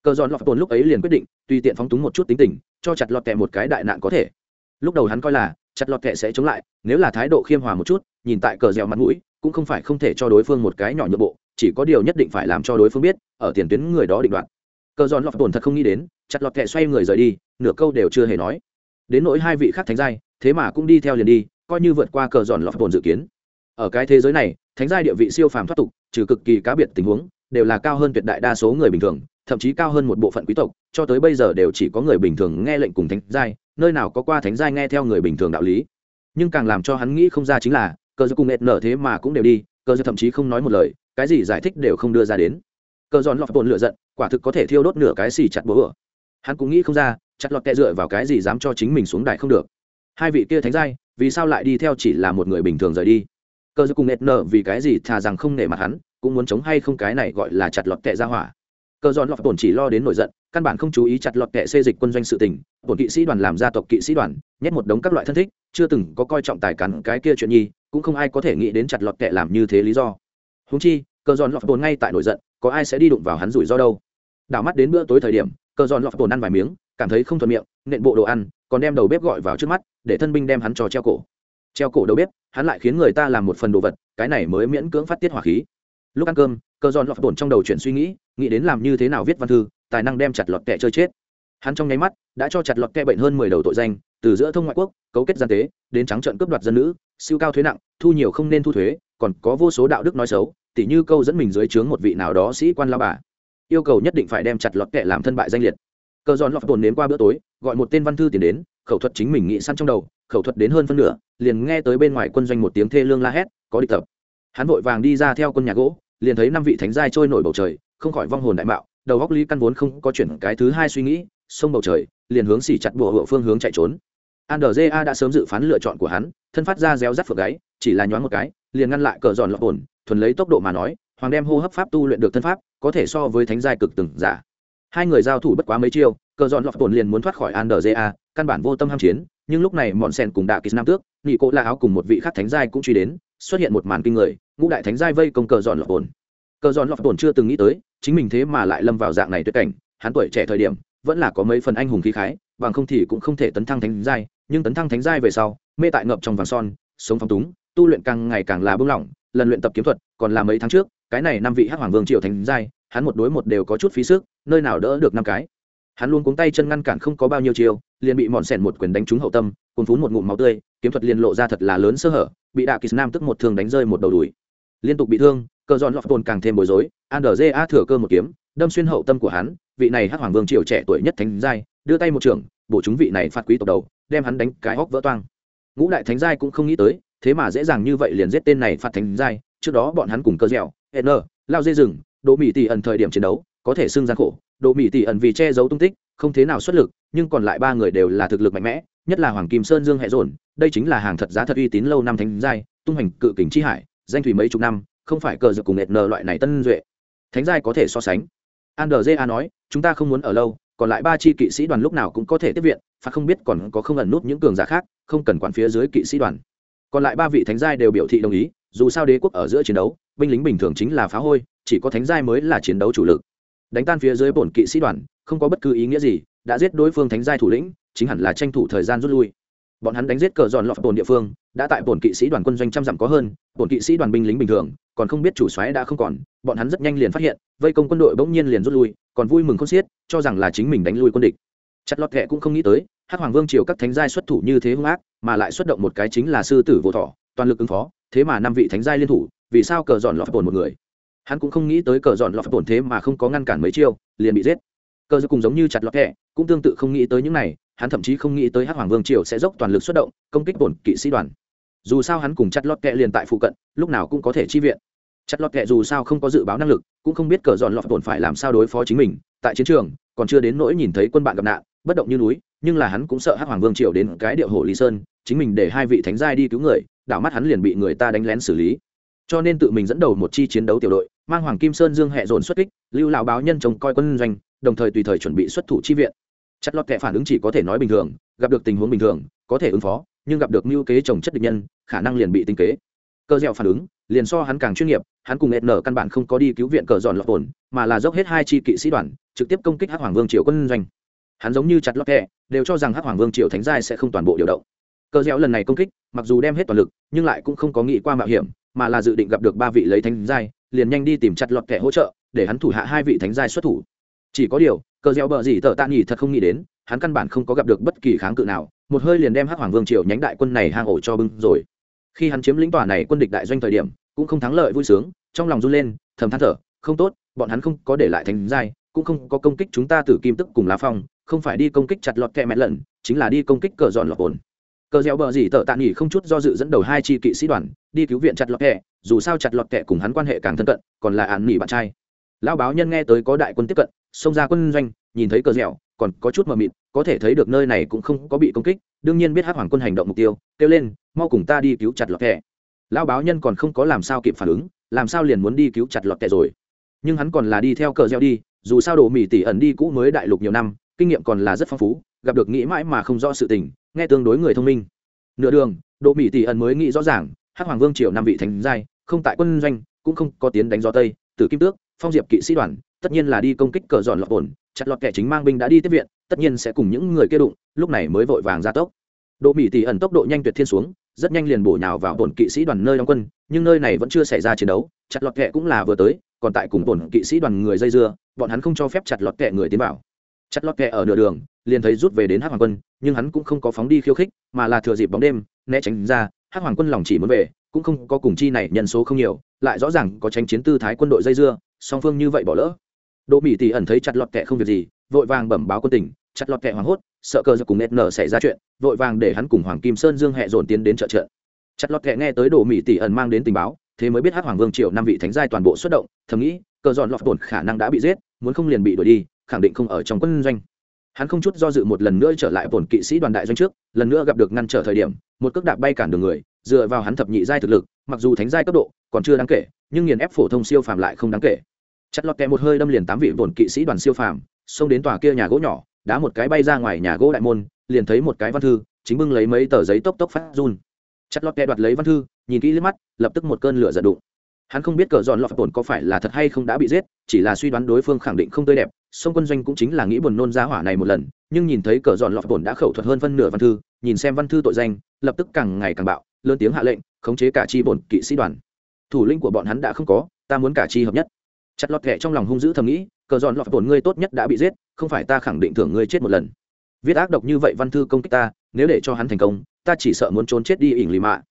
Cơ dọn lọt tồn lúc ấy liền quyết định, tùy tiện phóng túng một chút tính tình, cho chặt lọt kẻ một cái đại nạn có thể. Lúc đầu hắn coi là, chặt lọt kẻ sẽ chống lại, nếu là thái độ khiêm hòa một chút, nhìn tại cờ dẻo mặt mũi, cũng không phải không thể cho đối phương một cái nhỏ nhượng bộ chỉ có điều nhất định phải làm cho đối phương biết, ở tiền tuyến người đó định đoạt. Cờ giòn lọt tổn thật không nghĩ đến, chặt lọt kẹ xoay người rời đi, nửa câu đều chưa hề nói. Đến nỗi hai vị khác thánh giai, thế mà cũng đi theo liền đi, coi như vượt qua cờ giòn lọt tổn dự kiến. Ở cái thế giới này, thánh giai địa vị siêu phàm thoát tục, trừ cực kỳ cá biệt tình huống, đều là cao hơn tuyệt đại đa số người bình thường, thậm chí cao hơn một bộ phận quý tộc, cho tới bây giờ đều chỉ có người bình thường nghe lệnh cùng thánh giai, nơi nào có qua thánh giai nghe theo người bình thường đạo lý. Nhưng càng làm cho hắn nghĩ không ra chính là, cờ giơ cùng nệt nở thế mà cũng đều đi, cờ giơ thậm chí không nói một lời cái gì giải thích đều không đưa ra đến. Cờ giòn lọt bồn lựa giận, quả thực có thể thiêu đốt nửa cái xì chặt bố ửa hắn cũng nghĩ không ra, chặt lọt kẹ dựa vào cái gì dám cho chính mình xuống đài không được. Hai vị kia thánh giai, vì sao lại đi theo chỉ là một người bình thường rời đi? Cơ dư cùng nệt nở vì cái gì thà rằng không nể mặt hắn, cũng muốn chống hay không cái này gọi là chặt lọt kẹ ra hỏa. Cơ giòn lọt bồn chỉ lo đến nổi giận, căn bản không chú ý chặt lọt kẹ xê dịch quân doanh sự tình, Bổn kỵ sĩ đoàn làm gia tộc kỵ sĩ đoàn, nhét một đống các loại thân thích, chưa từng có coi trọng tài cắn cái kia chuyện nhi, cũng không ai có thể nghĩ đến chặt lọt kẹ làm như thế lý do húng chi cơ giòn lọt tổn ngay tại nổi giận, có ai sẽ đi đụng vào hắn rủi ro đâu? Đảo mắt đến bữa tối thời điểm, cờ giòn lọt tổn ăn vài miếng, cảm thấy không thuận miệng, nện bộ đồ ăn, còn đem đầu bếp gọi vào trước mắt, để thân binh đem hắn cho treo cổ. Treo cổ đầu bếp, hắn lại khiến người ta làm một phần đồ vật, cái này mới miễn cưỡng phát tiết hỏa khí. Lúc ăn cơm, cờ giòn lọt bổn trong đầu chuyển suy nghĩ nghĩ đến làm như thế nào viết văn thư, tài năng đem chặt lọt kẹ chơi chết. Hắn trong nháy mắt, đã cho chặt lọt kẹ bệnh hơn mười đầu tội danh, từ giữa thông ngoại quốc, cấu kết gian tế, đến trắng trợn cướp đoạt dân nữ, siêu cao thuế nặng, thu nhiều không nên thu thuế, còn có vô số đạo đức nói xấu tỉ như câu dẫn mình dưới trướng một vị nào đó sĩ quan lao bà. Yêu cầu nhất định phải đem chặt lọt kệ làm thân bại danh liệt. Cờ giòn lọt tồn đến qua bữa tối, gọi một tên văn thư tiền đến, khẩu thuật chính mình nghĩ săn trong đầu, khẩu thuật đến hơn phân nửa, liền nghe tới bên ngoài quân doanh một tiếng thê lương la hét, có địch tập. Hắn vội vàng đi ra theo quân nhà gỗ, liền thấy năm vị thánh giai trôi nổi bầu trời, không khỏi vong hồn đại mạo, đầu góc lý căn vốn không có chuyển cái thứ hai suy nghĩ sông bầu trời, liền hướng xỉ chặt bùa hựa phương hướng chạy trốn. An đã sớm dự phán lựa chọn của hắn, thân phát ra réo rắt phượng gáy, chỉ là nhoáng một cái liền ngăn lại cờ giòn lọt ổn, thuần lấy tốc độ mà nói, hoàng đem hô hấp pháp tu luyện được thân pháp, có thể so với thánh giai cực từng giả. Hai người giao thủ bất quá mấy chiêu, cờ giòn lọt ổn liền muốn thoát khỏi andrja căn bản vô tâm ham chiến, nhưng lúc này mọn sen cùng đạ kýt nam tước nghị cỗ la áo cùng một vị khác thánh giai cũng truy đến, xuất hiện một màn kinh người, ngũ đại thánh giai vây công cờ giòn lọt ổn. Cờ giòn lọt ổn chưa từng nghĩ tới, chính mình thế mà lại lâm vào dạng này tuyệt cảnh, hắn tuổi trẻ thời điểm, vẫn là có mấy phần anh hùng khí khái, bằng không thì cũng không thể tấn thăng thánh giai, nhưng tấn thăng thánh giai về sau, mê tại ngập trong vàng son, sống phong túng tu luyện càng ngày càng là bưng lỏng lần luyện tập kiếm thuật còn là mấy tháng trước cái này năm vị hắc hoàng vương triều thánh giai hắn một đối một đều có chút phí sức nơi nào đỡ được năm cái. Hắn luôn cuống tay chân ngăn cản không có bao nhiêu chiêu liền bị mòn sẻn một quyền đánh trúng hậu tâm cồn phún một ngụm máu tươi kiếm thuật liền lộ ra thật là lớn sơ hở bị đạ kỳ nam tức một thương đánh rơi một đầu đùi. Liên tục bị thương cờ dọn lọt tồn càng thêm bối rối andrja thừa cơ một kiếm đâm xuyên hậu tâm của hắn vị này hắc hoàng vương triều trẻ tuổi nhất thánh giai đưa tay một trưởng, bổ chúng vị này phạt quý tộc đầu đem hắn đánh cái hóc vỡ toang. Ngũ đại thánh giai cũng không nghĩ tới thế mà dễ dàng như vậy liền giết tên này phạt thánh giai, trước đó bọn hắn cùng cơ dẻo, n, lao dây rừng đỗ mỹ tỷ ẩn thời điểm chiến đấu, có thể xưng gian khổ. Đỗ mỹ tỷ ẩn vì che giấu tung tích, không thế nào xuất lực, nhưng còn lại ba người đều là thực lực mạnh mẽ, nhất là hoàng kim sơn dương hệ dồn, đây chính là hàng thật giá thật uy tín lâu năm thánh giai, tung hành cự kình chi hải, danh thủy mấy chục năm, không phải cờ dược cùng nghẹt nờ loại này tân duệ. Thánh giai có thể so sánh. Andrja nói, chúng ta không muốn ở lâu, còn lại ba chi kỵ sĩ đoàn lúc nào cũng có thể tiếp viện và không biết còn có không ẩn nút những cường giả khác, không cần quản phía dưới kỵ sĩ đoàn còn lại ba vị thánh giai đều biểu thị đồng ý, dù sao đế quốc ở giữa chiến đấu, binh lính bình thường chính là phá hôi, chỉ có thánh giai mới là chiến đấu chủ lực. Đánh tan phía dưới bổn kỵ sĩ đoàn, không có bất cứ ý nghĩa gì, đã giết đối phương thánh giai thủ lĩnh, chính hẳn là tranh thủ thời gian rút lui. Bọn hắn đánh giết cờ giòn lọt bồn địa phương, đã tại bổn kỵ sĩ đoàn quân doanh trăm dặm có hơn, bổn kỵ sĩ đoàn binh lính bình thường, còn không biết chủ xoáy đã không còn, bọn hắn rất nhanh liền phát hiện, vây công quân đội bỗng nhiên liền rút lui, còn vui mừng không xiết, cho rằng là chính mình đánh lui quân địch chặt lọt kệ cũng không nghĩ tới, hắc hoàng vương triều các thánh giai xuất thủ như thế hung ác, mà lại xuất động một cái chính là sư tử vô thọ toàn lực ứng phó, thế mà năm vị thánh giai liên thủ, vì sao cờ giòn lọt bồn một người? Hắn cũng không nghĩ tới cờ giòn lọt bồn thế mà không có ngăn cản mấy chiêu, liền bị giết. Cờ dư cùng giống như chặt lọt kệ cũng tương tự không nghĩ tới những này, hắn thậm chí không nghĩ tới hắc hoàng vương triều sẽ dốc toàn lực xuất động, công kích bổn kỵ sĩ đoàn. Dù sao hắn cùng chặt lọt kệ liền tại phụ cận, lúc nào cũng có thể chi viện. Chặt lọt kệ dù sao không có dự báo năng lực, cũng không biết cờ giòn lọt bổn phải làm sao đối phó chính mình, tại chiến trường, còn chưa đến nỗi nhìn thấy quân bạn gặp nạn bất động như núi, nhưng là hắn cũng sợ hắc hoàng vương triều đến cái điệu hồ lý sơn, chính mình để hai vị thánh giai đi cứu người, đảo mắt hắn liền bị người ta đánh lén xử lý. Cho nên tự mình dẫn đầu một chi chiến đấu tiểu đội, mang hoàng kim sơn dương hệ dồn xuất kích, lưu lão báo nhân trông coi quân doanh, đồng thời tùy thời chuẩn bị xuất thủ chi viện. Chất lót kẻ phản ứng chỉ có thể nói bình thường, gặp được tình huống bình thường, có thể ứng phó, nhưng gặp được mưu kế trồng chất địch nhân, khả năng liền bị tinh kế. Cơ dẻo phản ứng, liền so hắn càng chuyên nghiệp, hắn cùng nệt nở căn bản không có đi cứu viện cờ giòn lọt ổn, mà là dốc hết hai chi kỵ sĩ đoàn, trực tiếp công kích hắc hoàng vương triều quân doanh hắn giống như chặt lọt kẹ, đều cho rằng hắc hoàng vương triều thánh giai sẽ không toàn bộ điều động. Cờ dẻo lần này công kích mặc dù đem hết toàn lực nhưng lại cũng không có nghĩ qua mạo hiểm mà là dự định gặp được ba vị lấy thánh giai liền nhanh đi tìm chặt lọt kẻ hỗ trợ để hắn thủ hạ hai vị thánh giai xuất thủ. Chỉ có điều cờ gieo bờ gì tờ tạ nghỉ thật không nghĩ đến hắn căn bản không có gặp được bất kỳ kháng cự nào một hơi liền đem hắc hoàng vương triều nhánh đại quân này hang ổ cho bưng rồi. Khi hắn chiếm lĩnh tòa này quân địch đại doanh thời điểm cũng không thắng lợi vui sướng trong lòng run lên thầm than thở không tốt bọn hắn không có để lại thánh giai cũng không có công kích chúng ta từ kim tức cùng lá phong không phải đi công kích chặt lọt kẹ mẹ lần, chính là đi công kích cờ dọn lọt ổn cờ dẻo bờ gì tờ tạ nghỉ không chút do dự dẫn đầu hai chi kỵ sĩ đoàn, đi cứu viện chặt lọt kẹ, dù sao chặt lọt kẹ cùng hắn quan hệ càng thân cận, còn là án nghỉ bạn trai. Lão báo nhân nghe tới có đại quân tiếp cận, xông ra quân doanh, nhìn thấy cờ dẻo còn có chút mờ mịt, có thể thấy được nơi này cũng không có bị công kích, đương nhiên biết hát hoàng quân hành động mục tiêu, kêu lên, mau cùng ta đi cứu chặt lọt kẹ. Lão báo nhân còn không có làm sao kịp phản ứng, làm sao liền muốn đi cứu chặt lọt kẹ rồi. Nhưng hắn còn là đi theo cờ gieo đi, dù sao đồ mỹ tỷ ẩn đi cũ mới đại lục nhiều năm kinh nghiệm còn là rất phong phú, gặp được nghĩ mãi mà không rõ sự tình, nghe tương đối người thông minh. Nửa đường, Đỗ mỹ tỷ ẩn mới nghĩ rõ ràng, hắc hoàng vương triều năm vị thành giai, không tại quân doanh, cũng không có tiến đánh gió tây từ kim tước, phong diệp kỵ sĩ đoàn, tất nhiên là đi công kích cờ giòn lọt ổn, chặt lọt kẻ chính mang binh đã đi tiếp viện, tất nhiên sẽ cùng những người kia đụng, lúc này mới vội vàng ra tốc. Độ mỹ tỷ ẩn tốc độ nhanh tuyệt thiên xuống, rất nhanh liền bổ nhào vào bổn kỵ sĩ đoàn nơi đóng quân, nhưng nơi này vẫn chưa xảy ra chiến đấu, chặt lọt kẹ cũng là vừa tới, còn tại cùng bổn kỵ sĩ đoàn người dây dưa, bọn hắn không cho phép chặt lọt kẹ người tiến vào chặt lọt kẹ ở nửa đường, liền thấy rút về đến hắc hoàng quân, nhưng hắn cũng không có phóng đi khiêu khích, mà là thừa dịp bóng đêm, né tránh ra, hắc hoàng quân lòng chỉ muốn về, cũng không có cùng chi này nhân số không nhiều, lại rõ ràng có tranh chiến tư thái quân đội dây dưa, song phương như vậy bỏ lỡ đỗ mỹ tỷ ẩn thấy chặt lọt kẹ không việc gì, vội vàng bẩm báo quân tình, chặt lọt kẹ hoảng hốt, sợ cờ giật cùng nét nở xảy ra chuyện, vội vàng để hắn cùng hoàng kim sơn dương hẹ dồn tiến đến trợ trợ. chặt lọt kẹ nghe tới đỗ mỹ tỷ ẩn mang đến tình báo, thế mới biết hắc hoàng vương triệu năm vị thánh giai toàn bộ xuất động, thầm nghĩ, cờ dọn lọt tổn khả năng đã bị giết, muốn không liền bị đuổi đi khẳng định không ở trong quân doanh. Hắn không chút do dự một lần nữa trở lại bổn kỵ sĩ đoàn đại doanh trước, lần nữa gặp được ngăn trở thời điểm, một cước đạp bay cản đường người, dựa vào hắn thập nhị giai thực lực, mặc dù thánh giai cấp độ, còn chưa đáng kể, nhưng nghiền ép phổ thông siêu phàm lại không đáng kể. Chặt lọt kẹ một hơi đâm liền tám vị bổn kỵ sĩ đoàn siêu phàm, xông đến tòa kia nhà gỗ nhỏ, đá một cái bay ra ngoài nhà gỗ đại môn, liền thấy một cái văn thư, chính bưng lấy mấy tờ giấy tốc tốc phát run. Chặt lọt kẹ đoạt lấy văn thư, nhìn kỹ liếc mắt, lập tức một cơn lửa giận đụng. Hắn không biết cờ dọn lọt bổn có phải là thật hay không đã bị giết, chỉ là suy đoán đối phương khẳng định không tươi đẹp sông quân doanh cũng chính là nghĩ buồn nôn ra hỏa này một lần, nhưng nhìn thấy cờ dọn lọt bổn đã khẩu thuật hơn phân nửa văn thư, nhìn xem văn thư tội danh, lập tức càng ngày càng bạo, lớn tiếng hạ lệnh, khống chế cả chi bổn kỵ sĩ đoàn. Thủ lĩnh của bọn hắn đã không có, ta muốn cả chi hợp nhất. Chặt lọt kẹ trong lòng hung dữ thầm nghĩ, cờ dọn lọt bổn ngươi tốt nhất đã bị giết, không phải ta khẳng định thưởng ngươi chết một lần. Viết ác độc như vậy văn thư công kích ta, nếu để cho hắn thành công, ta chỉ sợ muốn trốn chết đi ỉng lì mạ.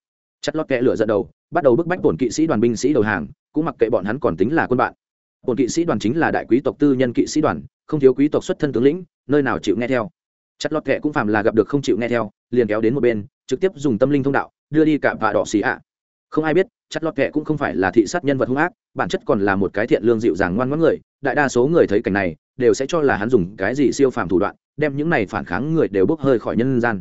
Chặt lọt kẹ lửa giận đầu, bắt đầu bức bách bổn kỵ sĩ đoàn binh sĩ đầu hàng, cũng mặc kệ bọn hắn còn tính là quân bạn bổn kỵ sĩ đoàn chính là đại quý tộc tư nhân kỵ sĩ đoàn, không thiếu quý tộc xuất thân tướng lĩnh, nơi nào chịu nghe theo. Chặt lọt kệ cũng phàm là gặp được không chịu nghe theo, liền kéo đến một bên, trực tiếp dùng tâm linh thông đạo, đưa đi cả vạ đỏ xì ạ. Không ai biết, chặt lọt kệ cũng không phải là thị sát nhân vật hung ác, bản chất còn là một cái thiện lương dịu dàng ngoan ngoãn người, đại đa số người thấy cảnh này, đều sẽ cho là hắn dùng cái gì siêu phàm thủ đoạn, đem những này phản kháng người đều bốc hơi khỏi nhân gian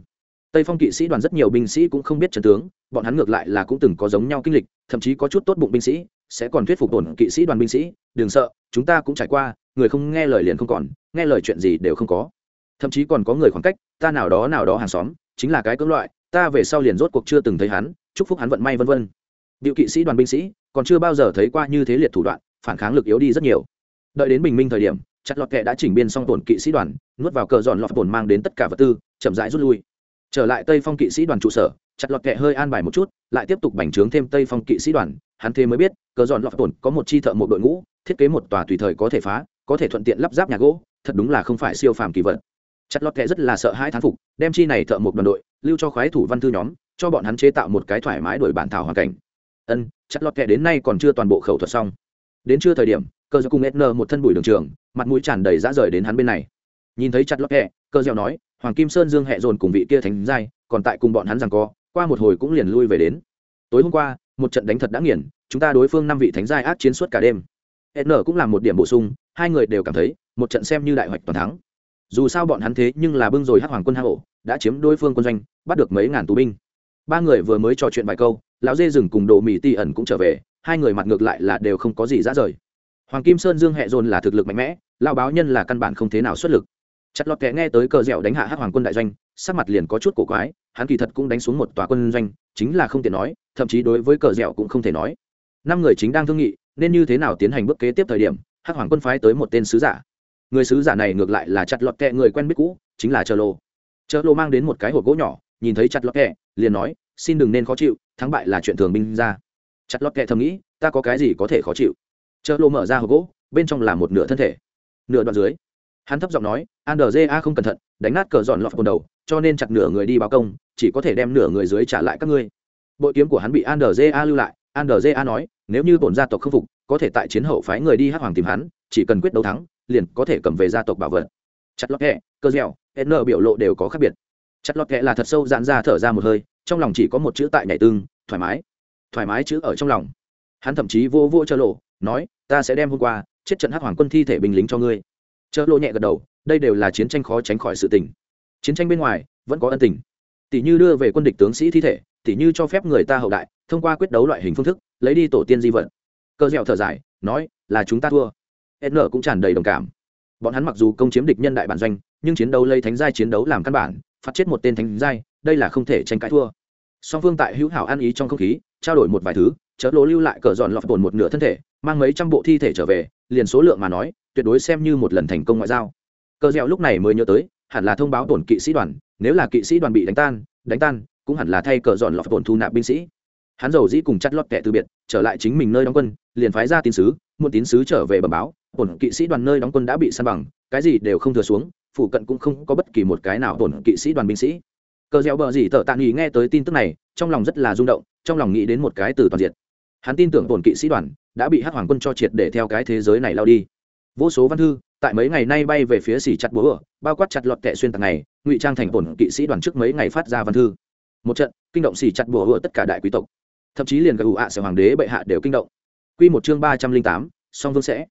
tây phong kỵ sĩ đoàn rất nhiều binh sĩ cũng không biết trần tướng, bọn hắn ngược lại là cũng từng có giống nhau kinh lịch, thậm chí có chút tốt bụng binh sĩ, sẽ còn thuyết phục tổn kỵ sĩ đoàn binh sĩ, đừng sợ, chúng ta cũng trải qua, người không nghe lời liền không còn, nghe lời chuyện gì đều không có. Thậm chí còn có người khoảng cách, ta nào đó nào đó hàng xóm, chính là cái cưỡng loại, ta về sau liền rốt cuộc chưa từng thấy hắn, chúc phúc hắn vận may vân vân. Điệu kỵ sĩ đoàn binh sĩ, còn chưa bao giờ thấy qua như thế liệt thủ đoạn, phản kháng lực yếu đi rất nhiều. Đợi đến bình minh thời điểm, chặt lọt kệ đã chỉnh biên xong tổn kỵ sĩ đoàn, nuốt vào cờ giòn lọt tổn mang đến tất cả vật tư, chậm rãi rút lui trở lại tây phong kỵ sĩ đoàn trụ sở, chặt lọt kệ hơi an bài một chút, lại tiếp tục bành trướng thêm tây phong kỵ sĩ đoàn, hắn thế mới biết, cờ dọn lọt tổn có một chi thợ một đội ngũ, thiết kế một tòa tùy thời có thể phá, có thể thuận tiện lắp ráp nhà gỗ, thật đúng là không phải siêu phàm kỳ vật. Chặt lọt kệ rất là sợ hai thán phục, đem chi này thợ một đoàn đội, lưu cho khoái thủ văn thư nhóm, cho bọn hắn chế tạo một cái thoải mái đổi bản thảo hoàn cảnh. Ân, chặt lọt kệ đến nay còn chưa toàn bộ khẩu thuật xong. Đến chưa thời điểm, cờ do cùng sn một thân bụi đường trường, mặt mũi tràn đầy dã rời đến hắn bên này. Nhìn thấy chặt lọt kệ cờ dẻo nói hoàng kim sơn dương hẹ dồn cùng vị kia thánh giai, còn tại cùng bọn hắn rằng co, qua một hồi cũng liền lui về đến. Tối hôm qua, một trận đánh thật đã nghiền, chúng ta đối phương năm vị thánh giai ác chiến suốt cả đêm. N cũng làm một điểm bổ sung, hai người đều cảm thấy, một trận xem như đại hoạch toàn thắng. Dù sao bọn hắn thế nhưng là bưng rồi hắc hoàng quân hạ hộ đã chiếm đối phương quân doanh, bắt được mấy ngàn tù binh. Ba người vừa mới trò chuyện vài câu, lão dê rừng cùng đồ mì ti ẩn cũng trở về, hai người mặt ngược lại là đều không có gì ra rời. Hoàng kim sơn dương hẹ dồn là thực lực mạnh mẽ lao báo nhân là căn bản không thế nào xuất lực chặt lọt kẻ nghe tới cờ dẻo đánh hạ hắc hoàng quân đại doanh, sắc mặt liền có chút cổ quái, hắn kỳ thật cũng đánh xuống một tòa quân doanh, chính là không tiện nói, thậm chí đối với cờ dẻo cũng không thể nói. Năm người chính đang thương nghị, nên như thế nào tiến hành bước kế tiếp thời điểm, hắc hoàng quân phái tới một tên sứ giả. Người sứ giả này ngược lại là chặt lọt kẹ người quen biết cũ, chính là chợ lô. Chợ lô mang đến một cái hộp gỗ nhỏ, nhìn thấy chặt lọt kẹ liền nói, xin đừng nên khó chịu, thắng bại là chuyện thường binh ra. Chặt lọt kẹ thầm nghĩ, ta có cái gì có thể khó chịu? Chợ lô mở ra hộp gỗ, bên trong là một nửa thân thể. Nửa đoạn dưới hắn thấp giọng nói andrja không cẩn thận, đánh nát cờ dọn lọt cồn đầu, cho nên chặt nửa người đi báo công, chỉ có thể đem nửa người dưới trả lại các ngươi. Bội kiếm của hắn bị andrja lưu lại. Andrja nói, nếu như bổn gia tộc không phục, có thể tại chiến hậu phái người đi hát hoàng tìm hắn, chỉ cần quyết đấu thắng, liền có thể cầm về gia tộc bảo vật. Chặt lọt hẹ cơ dẻo, n biểu lộ đều có khác biệt. Chặt lọt hẹ là thật sâu dạn ra thở ra một hơi, trong lòng chỉ có một chữ tại nhảy tương, thoải mái. Thoải mái chữ ở trong lòng. Hắn thậm chí vô vô chơ lộ, nói, ta sẽ đem hôm qua, chết trận hát hoàng quân thi thể binh lính cho ngươi chợ lộ nhẹ gật đầu, đây đều là chiến tranh khó tránh khỏi sự tình. Chiến tranh bên ngoài, vẫn có ân tình. Tỷ như đưa về quân địch tướng sĩ thi thể, tỷ như cho phép người ta hậu đại, thông qua quyết đấu loại hình phương thức, lấy đi tổ tiên di vật. Cơ dẻo thở dài, nói, là chúng ta thua. N cũng tràn đầy đồng cảm. Bọn hắn mặc dù công chiếm địch nhân đại bản doanh, nhưng chiến đấu lấy thánh giai chiến đấu làm căn bản phát chết một tên thánh giai, đây là không thể tranh cãi thua. Song phương tại hữu hảo ăn ý trong không khí, trao đổi một vài thứ chớ lỗ lưu lại cờ dọn lọt tồn một nửa thân thể, mang mấy trăm bộ thi thể trở về, liền số lượng mà nói, tuyệt đối xem như một lần thành công ngoại giao. Cờ dẻo lúc này mới nhớ tới, hẳn là thông báo tổn kỵ sĩ đoàn, nếu là kỵ sĩ đoàn bị đánh tan đánh tan, cũng hẳn là thay cờ dọn lọt bổn thu nạp binh sĩ. Hắn dầu dĩ cùng chặt lọt kẻ từ biệt, trở lại chính mình nơi đóng quân, liền phái ra tín sứ, muộn tín sứ trở về bẩm báo, tổn kỵ sĩ đoàn nơi đóng quân đã bị săn bằng, cái gì đều không thừa xuống phụ cận cũng không có bất kỳ một cái nào tổn kỵ sĩ đoàn binh sĩ. Cờ dẻo bờ gì tờ tạ nghỉ nghe tới tin tức này, trong lòng rất là rung động, trong lòng nghĩ đến một cái từ toàn diện hắn tin tưởng tổn kỵ sĩ đoàn đã bị hắc hoàng quân cho triệt để theo cái thế giới này lao đi. Vô số văn thư tại mấy ngày nay bay về phía xỉ chặt búa bao quát chặt lọt tệ xuyên tạc này ngụy trang thành tổn kỵ sĩ đoàn trước mấy ngày phát ra văn thư. Một trận kinh động xỉ chặt búa tất cả đại quý tộc. Thậm chí liền cả ủ ạ sở hoàng đế bệ hạ đều kinh động. Quy một chương ba trăm linh tám song vương sẽ.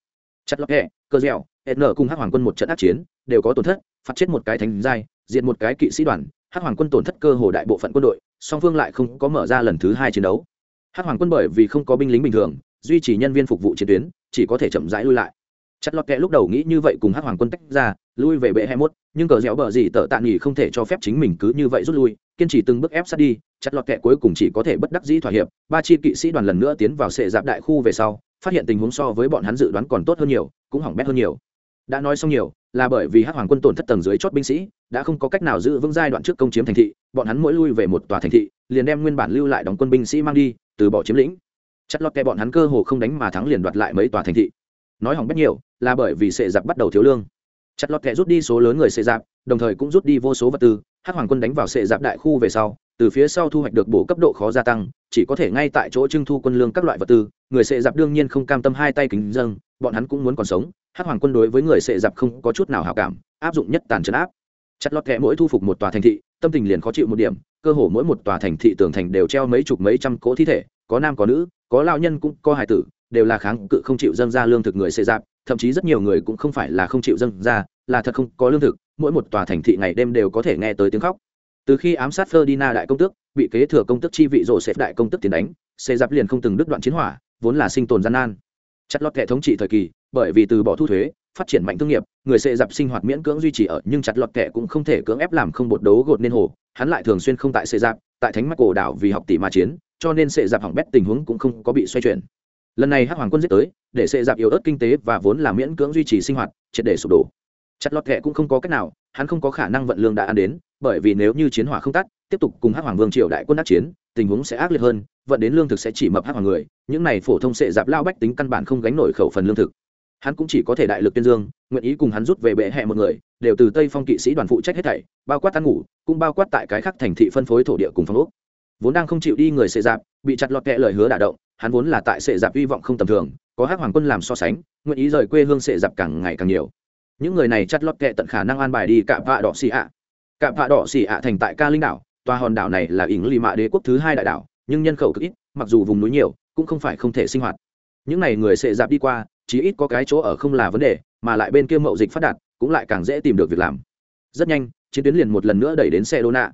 Chặt lọt hẹ, cơ dẻo n cùng hắc hoàng quân một trận ác chiến đều có tổn thất phạt chết một cái thánh giai diện một cái kỵ sĩ đoàn hắc hoàng quân tổn thất cơ hồ đại bộ phận quân đội song phương lại không có mở ra lần thứ hai chiến đấu. Hát hoàng quân bởi vì không có binh lính bình thường, duy trì nhân viên phục vụ chiến tuyến, chỉ có thể chậm rãi lui lại. Chặt lọt kẹ lúc đầu nghĩ như vậy cùng Hát hoàng quân tách ra, lui về bệ hai mốt, nhưng cờ dẻo bờ gì tờ tạ nghỉ không thể cho phép chính mình cứ như vậy rút lui, kiên trì từng bước ép sát đi, chặt lọt kẹ cuối cùng chỉ có thể bất đắc dĩ thỏa hiệp. Ba chi kỵ sĩ đoàn lần nữa tiến vào sệ dạp đại khu về sau, phát hiện tình huống so với bọn hắn dự đoán còn tốt hơn nhiều, cũng hỏng bét hơn nhiều. Đã nói xong nhiều, là bởi vì Hát hoàng quân tổn thất tầng dưới chót binh sĩ, đã không có cách nào giữ vững giai đoạn trước công chiếm thành thị, bọn hắn mỗi lui về một tòa thành thị, liền đem nguyên bản lưu lại đóng quân binh sĩ mang đi từ bỏ chiếm lĩnh. Chất lót kẹ bọn hắn cơ hồ không đánh mà thắng liền đoạt lại mấy tòa thành thị. Nói hỏng bét nhiều, là bởi vì sệ giặc bắt đầu thiếu lương. Chặt lót kẹ rút đi số lớn người sệ giặc, đồng thời cũng rút đi vô số vật tư. Hắc hoàng quân đánh vào sệ giặc đại khu về sau, từ phía sau thu hoạch được bổ cấp độ khó gia tăng, chỉ có thể ngay tại chỗ trưng thu quân lương các loại vật tư. Người sệ giặc đương nhiên không cam tâm hai tay kính dâng, bọn hắn cũng muốn còn sống. Hắc hoàng quân đối với người sệ giặc không có chút nào hảo cảm, áp dụng nhất tàn trấn áp. Chặt lọt kẹ mỗi thu phục một tòa thành thị, tâm tình liền khó chịu một điểm cơ hồ mỗi một tòa thành thị tường thành đều treo mấy chục mấy trăm cỗ thi thể, có nam có nữ, có lao nhân cũng có hài tử, đều là kháng cự không chịu dâng ra lương thực người xê giáp thậm chí rất nhiều người cũng không phải là không chịu dâng ra, là thật không có lương thực, mỗi một tòa thành thị ngày đêm đều có thể nghe tới tiếng khóc. Từ khi ám sát Ferdinand đại công tước, bị kế thừa công tước chi vị rổ xếp đại công tước tiền đánh, xê giáp liền không từng đứt đoạn chiến hỏa, vốn là sinh tồn gian nan. Chặt lọt hệ thống trị thời kỳ, bởi vì từ bỏ thu thuế phát triển mạnh thương nghiệp, người sẽ dập sinh hoạt miễn cưỡng duy trì ở, nhưng chặt lọt kẻ cũng không thể cưỡng ép làm không bột đấu gột nên hồ. Hắn lại thường xuyên không tại sệ dạp, tại thánh mắt cổ đảo vì học tỷ mà chiến, cho nên sệ dạp hỏng bét tình huống cũng không có bị xoay chuyển. Lần này hắc hoàng quân giết tới, để sệ dạp yếu ớt kinh tế và vốn là miễn cưỡng duy trì sinh hoạt, triệt để sụp đổ. Chặt lọt kẻ cũng không có cách nào, hắn không có khả năng vận lương đã ăn đến, bởi vì nếu như chiến hỏa không tắt, tiếp tục cùng hắc hoàng vương triều đại quân đắc chiến, tình huống sẽ ác liệt hơn, vận đến lương thực sẽ chỉ mập hắc hoàng người, những này phổ thông sệ dạp lao bách tính căn bản không gánh nổi khẩu phần lương thực hắn cũng chỉ có thể đại lực tuyên dương, nguyện ý cùng hắn rút về bệ hẹ một người, đều từ tây phong kỵ sĩ đoàn phụ trách hết thảy, bao quát ăn ngủ, cũng bao quát tại cái khác thành thị phân phối thổ địa cùng phong úc vốn đang không chịu đi người sệ dạp, bị chặt lọt kẹ lời hứa đả động, hắn vốn là tại sệ dạp hy vọng không tầm thường, có hắc hoàng quân làm so sánh, nguyện ý rời quê hương sệ dạp càng ngày càng nhiều. Những người này chặt lọt kẹ tận khả năng an bài đi cạm vạ đỏ xì ạ. Cạm vạ đỏ xì ạ thành tại ca linh đảo, tòa hòn đảo này là ỉng lì mạ đế quốc thứ hai đại đảo, nhưng nhân khẩu cực ít, mặc dù vùng núi nhiều, cũng không phải không thể sinh hoạt. Những n à y người sệ dạp đi qua chí ít có cái chỗ ở không là vấn đề, mà lại bên kia mậu dịch phát đạt, cũng lại càng dễ tìm được việc làm. Rất nhanh, chiến tuyến liền một lần nữa đẩy đến xe đô nạ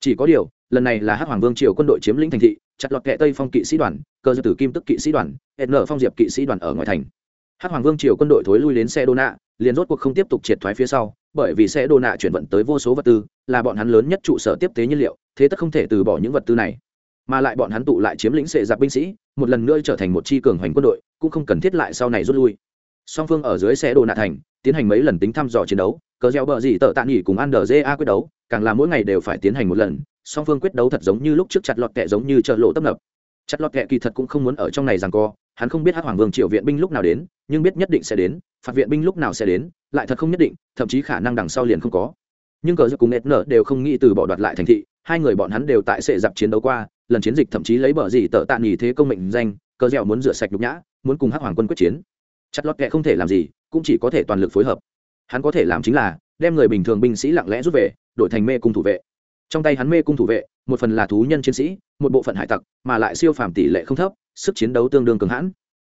chỉ có điều, lần này là hắc hoàng vương triều quân đội chiếm lĩnh thành thị, chặt lọt kệ tây phong kỵ sĩ đoàn, cơ dư tử kim tức kỵ sĩ đoàn hẹn nở phong diệp kỵ sĩ đoàn ở ngoài thành. Hắc hoàng vương triều quân đội thối lui đến xe đô nạ liền rốt cuộc không tiếp tục triệt thoái phía sau, bởi vì xe đô nạ chuyển vận tới vô số vật tư, là bọn hắn lớn nhất trụ sở tiếp tế nhiên liệu, thế tất không thể từ bỏ những vật tư này mà lại bọn hắn tụ lại chiếm lĩnh sệ giặc binh sĩ, một lần nữa trở thành một chi cường hoành quân đội, cũng không cần thiết lại sau này rút lui. Song phương ở dưới xe đồ nạ thành, tiến hành mấy lần tính thăm dò chiến đấu, cờ gieo bờ gì tờ tạ nghỉ cùng ăn đờ ja quyết đấu, càng là mỗi ngày đều phải tiến hành một lần, song phương quyết đấu thật giống như lúc trước chặt lọt kẹ giống như chợ lộ tấp nập. Chặt lọt kẹ kỳ thật cũng không muốn ở trong này rằng co, hắn không biết hắc hoàng vương triệu viện binh lúc nào đến, nhưng biết nhất định sẽ đến, phạt viện binh lúc nào sẽ đến, lại thật không nhất định, thậm chí khả năng đằng sau liền không có. Nhưng cờ giặc cùng nét nở đều không nghĩ từ bỏ đoạt lại thành thị, hai người bọn hắn đều tại sệ dạp chiến đấu qua lần chiến dịch thậm chí lấy bờ gì tợ tạ nghỉ thế công mệnh danh, cờ dẻo muốn rửa sạch nhục nhã, muốn cùng hắc hoàng quân quyết chiến. Chặt lọt kẹ không thể làm gì, cũng chỉ có thể toàn lực phối hợp. Hắn có thể làm chính là đem người bình thường binh sĩ lặng lẽ rút về, đổi thành mê cung thủ vệ. Trong tay hắn mê cung thủ vệ, một phần là thú nhân chiến sĩ, một bộ phận hải tặc, mà lại siêu phàm tỷ lệ không thấp, sức chiến đấu tương đương cường hãn.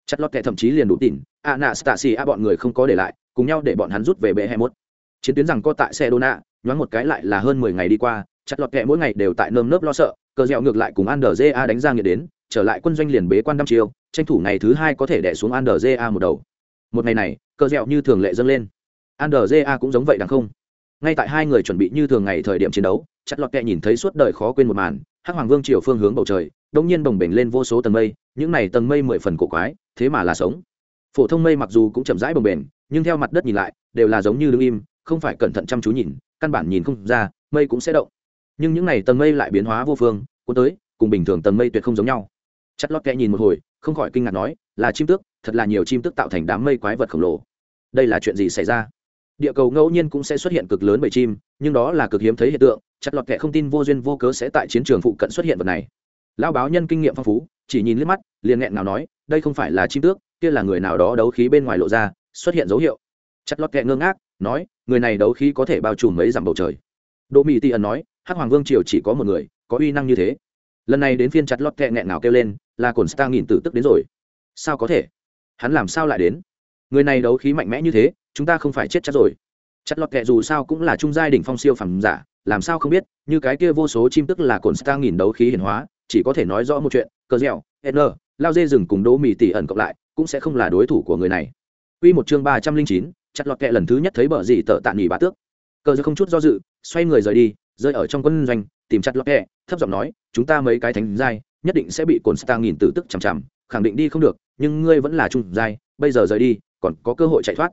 Chặt lọt kẹ thậm chí liền đủ tỉn a nạ stasi a bọn người không có để lại, cùng nhau để bọn hắn rút về bệ hai mốt chiến tuyến rằng có tại xe đô nhoáng một cái lại là hơn mười ngày đi qua, chặt lọt kẹ mỗi ngày đều tại nơm nớp lo sợ cờ dẻo ngược lại cùng an đờ ja đánh ra nghiệt đến, trở lại quân doanh liền bế quan năm chiều tranh thủ ngày thứ hai có thể đẻ xuống an đờ ja một đầu. Một ngày này, cờ dẻo như thường lệ dâng lên. An đờ ja cũng giống vậy đằng không. Ngay tại hai người chuẩn bị như thường ngày thời điểm chiến đấu, chặt lọt kẹ nhìn thấy suốt đời khó quên một màn, hắc hoàng vương chiều phương hướng bầu trời đông nhiên bồng bềnh lên vô số tầng mây, những này tầng mây mười phần cổ quái, thế mà là sống. Phổ thông mây mặc dù cũng chậm rãi bồng bềnh, nhưng theo mặt đất nhìn lại, đều là giống như đứng im, không phải cẩn thận chăm chú nhìn, căn bản nhìn không ra, mây cũng sẽ động. Nhưng những n à y tầng mây lại biến hóa vô phương cuốn tới, cùng bình thường tầng mây tuyệt không giống nhau. Chất lót kẽ nhìn một hồi, không khỏi kinh ngạc nói, là chim tước, thật là nhiều chim tước tạo thành đám mây quái vật khổng lồ. Đây là chuyện gì xảy ra? Địa cầu ngẫu nhiên cũng sẽ xuất hiện cực lớn bởi chim, nhưng đó là cực hiếm thấy hiện tượng chặt lọt kệ không tin vô duyên vô cớ sẽ tại chiến trường phụ cận xuất hiện vật này. Lão báo nhân kinh nghiệm phong phú, chỉ nhìn liếc mắt, liền nghẹn nào nói, đây không phải là chim tước, kia là người nào đó đấu khí bên ngoài lộ ra, xuất hiện dấu hiệu. Chặt lọt kệ ngơ ngác, nói, người này đấu khí có thể bao trùm mấy dặm bầu trời. Đỗ mỹ ti ẩn nói, hắc hoàng vương triều chỉ có một người có uy năng như thế. Lần này đến phiên chặt lọt kẹ nghẹn nào kêu lên, là cồn star nghìn tử tức đến rồi. Sao có thể? Hắn làm sao lại đến? Người này đấu khí mạnh mẽ như thế, chúng ta không phải chết chắc rồi. Chặt lọt kẹ dù sao cũng là trung giai đỉnh phong siêu phẩm giả, làm sao không biết, như cái kia vô số chim tức là cồn star nghìn đấu khí hiển hóa, chỉ có thể nói rõ một chuyện, cờ dẻo, n, lao dê rừng cùng đỗ mì tỉ ẩn cộng lại, cũng sẽ không là đối thủ của người này. Quy một chương ba trăm linh chín, chặt lọt kệ lần thứ nhất thấy bờ gì tợ tạ nghỉ bá tước. Cờ dẻo không chút do dự, xoay người rời đi, rơi ở trong quân doanh tìm chặt lọt kẹ thấp giọng nói chúng ta mấy cái thánh giai nhất định sẽ bị cồn star nghìn tử tức chằm chằm khẳng định đi không được nhưng ngươi vẫn là trung giai bây giờ rời đi còn có cơ hội chạy thoát.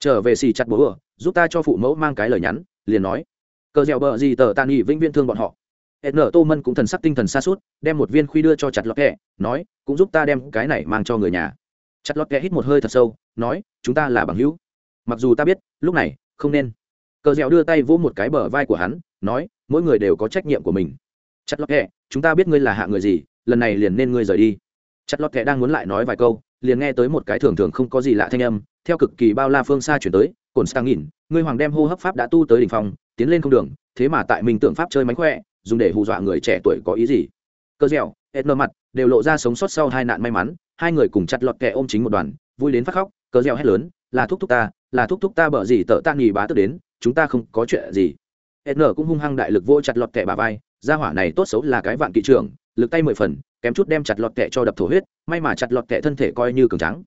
Trở về xì chặt bố ừa, giúp ta cho phụ mẫu mang cái lời nhắn liền nói cờ dẻo bờ gì tờ tàn nghỉ vĩnh viễn thương bọn họ. Hẹn nở tô mân cũng thần sắc tinh thần xa suốt đem một viên khuy đưa cho chặt lọt kẹ nói cũng giúp ta đem cái này mang cho người nhà. Chặt lọt kẹ hít một hơi thật sâu nói chúng ta là bằng hữu. Mặc dù ta biết lúc này không nên. Cờ dẻo đưa tay vỗ một cái bờ vai của hắn nói mỗi người đều có trách nhiệm của mình. Chặt lót kệ, chúng ta biết ngươi là hạ người gì lần này liền nên ngươi rời đi. Chặt lót kệ đang muốn lại nói vài câu liền nghe tới một cái thường thường không có gì lạ thanh âm theo cực kỳ bao la phương xa chuyển tới cồn sang nghìn ngươi hoàng đem hô hấp pháp đã tu tới đỉnh phòng tiến lên không đường thế mà tại mình tượng pháp chơi mánh khỏe dùng để hù dọa người trẻ tuổi có ý gì? Cơ dẻo hết mơ mặt đều lộ ra sống sót sau hai nạn may mắn hai người cùng chặt lọt kẹ ôm chính một đoàn vui đến phát khóc cơ dẻo hét lớn là thúc thúc ta là thúc thúc ta bở gì tợ ta nghỉ bá tức đến chúng ta không có chuyện gì n cũng hung hăng đại lực vô chặt lọt kẹ bà vai, gia hỏa này tốt xấu là cái vạn kỵ trưởng, lực tay mười phần, kém chút đem chặt lọt kẹ cho đập thổ huyết, may mà chặt lọt kẹ thân thể coi như cường trắng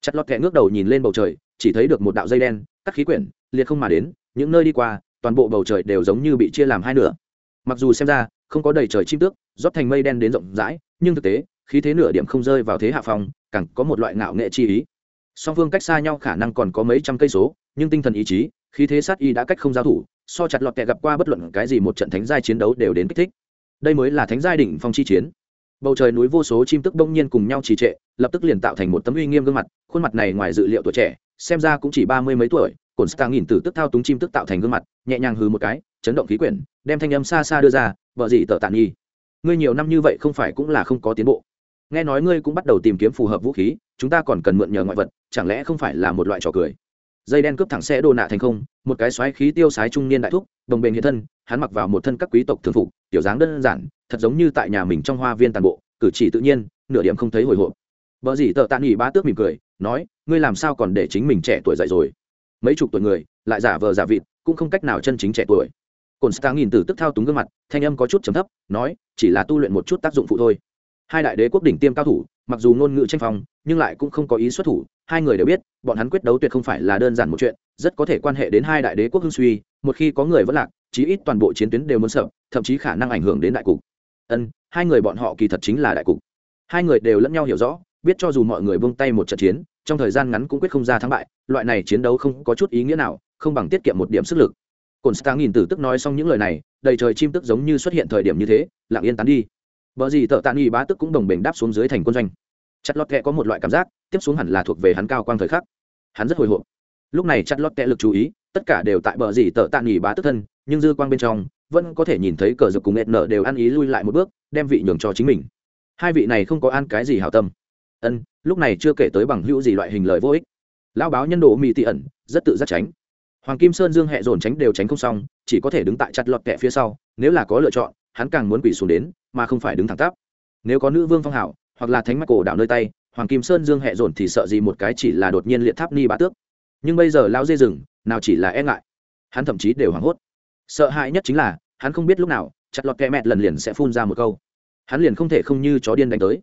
chặt lọt kẹ ngước đầu nhìn lên bầu trời, chỉ thấy được một đạo dây đen cắt khí quyển, liệt không mà đến, những nơi đi qua, toàn bộ bầu trời đều giống như bị chia làm hai nửa. Mặc dù xem ra, không có đầy trời chim tước, rót thành mây đen đến rộng rãi, nhưng thực tế, khí thế nửa điểm không rơi vào thế hạ phong, càng có một loại ngạo nghệ chi ý. Song phương cách xa nhau khả năng còn có mấy trăm cây số, nhưng tinh thần ý chí, khí thế sát y đã cách không giao thủ so chặt lọt kẻ gặp qua bất luận cái gì một trận thánh giai chiến đấu đều đến kích thích. Đây mới là thánh giai đỉnh phong chi chiến. Bầu trời núi vô số chim tức đông nhiên cùng nhau trì trệ, lập tức liền tạo thành một tấm uy nghiêm gương mặt, khuôn mặt này ngoài dự liệu tuổi trẻ, xem ra cũng chỉ ba mươi mấy tuổi, cồn stang nhìn từ tức thao túng chim tức tạo thành gương mặt, nhẹ nhàng hừ một cái, chấn động khí quyển, đem thanh âm xa xa đưa ra, vợ gì tờ tàn nhi ngươi nhiều năm như vậy không phải cũng là không có tiến bộ. Nghe nói ngươi cũng bắt đầu tìm kiếm phù hợp vũ khí, chúng ta còn cần mượn nhờ ngoại vật, chẳng lẽ không phải là một loại trò cười? Dây đen cướp thẳng xe đồ nạ thành không một cái xoáy khí tiêu sái trung niên đại thúc, đồng bền hiện thân, hắn mặc vào một thân các quý tộc thường phục tiểu dáng đơn giản, thật giống như tại nhà mình trong hoa viên tàn bộ, cử chỉ tự nhiên, nửa điểm không thấy hồi hộp. Vợ gì tợ tạ nghỉ ba tước mỉm cười, nói, ngươi làm sao còn để chính mình trẻ tuổi dậy rồi? Mấy chục tuổi người, lại giả vờ giả vịt, cũng không cách nào chân chính trẻ tuổi. Cồn star nghìn từ tức thao túng gương mặt, thanh âm có chút trầm thấp, nói, chỉ là tu luyện một chút tác dụng phụ thôi. Hai đại đế quốc đỉnh tiêm cao thủ mặc dù ngôn ngữ tranh phong, nhưng lại cũng không có ý xuất thủ, hai người đều biết, bọn hắn quyết đấu tuyệt không phải là đơn giản một chuyện, rất có thể quan hệ đến hai đại đế quốc hưng suy, một khi có người vẫn lạc, chí ít toàn bộ chiến tuyến đều muốn sợ, thậm chí khả năng ảnh hưởng đến đại cục. Ân, hai người bọn họ kỳ thật chính là đại cục. Hai người đều lẫn nhau hiểu rõ, biết cho dù mọi người buông tay một trận chiến, trong thời gian ngắn cũng quyết không ra thắng bại, loại này chiến đấu không có chút ý nghĩa nào, không bằng tiết kiệm một điểm sức lực. Cồn star nghìn tử tức nói xong những lời này, đầy trời chim tức giống như xuất hiện thời điểm như thế, lặng yên tán đi bờ gì tợ tạn nghị bá tức cũng đồng bình đáp xuống dưới thành quân doanh. Chặt lọt kẹ có một loại cảm giác, tiếp xuống hẳn là thuộc về hắn cao quang thời khắc. Hắn rất hồi hộp. Lúc này chặt lọt kẹ lực chú ý, tất cả đều tại bờ gì tợ tạn nghị bá tức thân, nhưng dư quang bên trong, vẫn có thể nhìn thấy cờ dược cùng nghẹt nở đều ăn ý lui lại một bước, đem vị nhường cho chính mình. Hai vị này không có ăn cái gì hảo tâm. Ân, lúc này chưa kể tới bằng hữu gì loại hình lời vô ích. Lão báo nhân đồ mỹ tị ẩn, rất tự giác tránh. Hoàng kim sơn dương hệ dồn tránh đều tránh không xong, chỉ có thể đứng tại chặt lọt kẹ phía sau, nếu là có lựa chọn, hắn càng muốn quỷ xuống đến mà không phải đứng thẳng tắp. Nếu có nữ vương phong hảo, hoặc là thánh mạch cổ đảo nơi tay, hoàng kim sơn dương hẹ dồn thì sợ gì một cái chỉ là đột nhiên liệt tháp ni bá tước. Nhưng bây giờ lão dê rừng, nào chỉ là e ngại. Hắn thậm chí đều hoảng hốt. Sợ hãi nhất chính là, hắn không biết lúc nào, chặt lọt kẹ mẹt lần liền sẽ phun ra một câu. Hắn liền không thể không như chó điên đánh tới.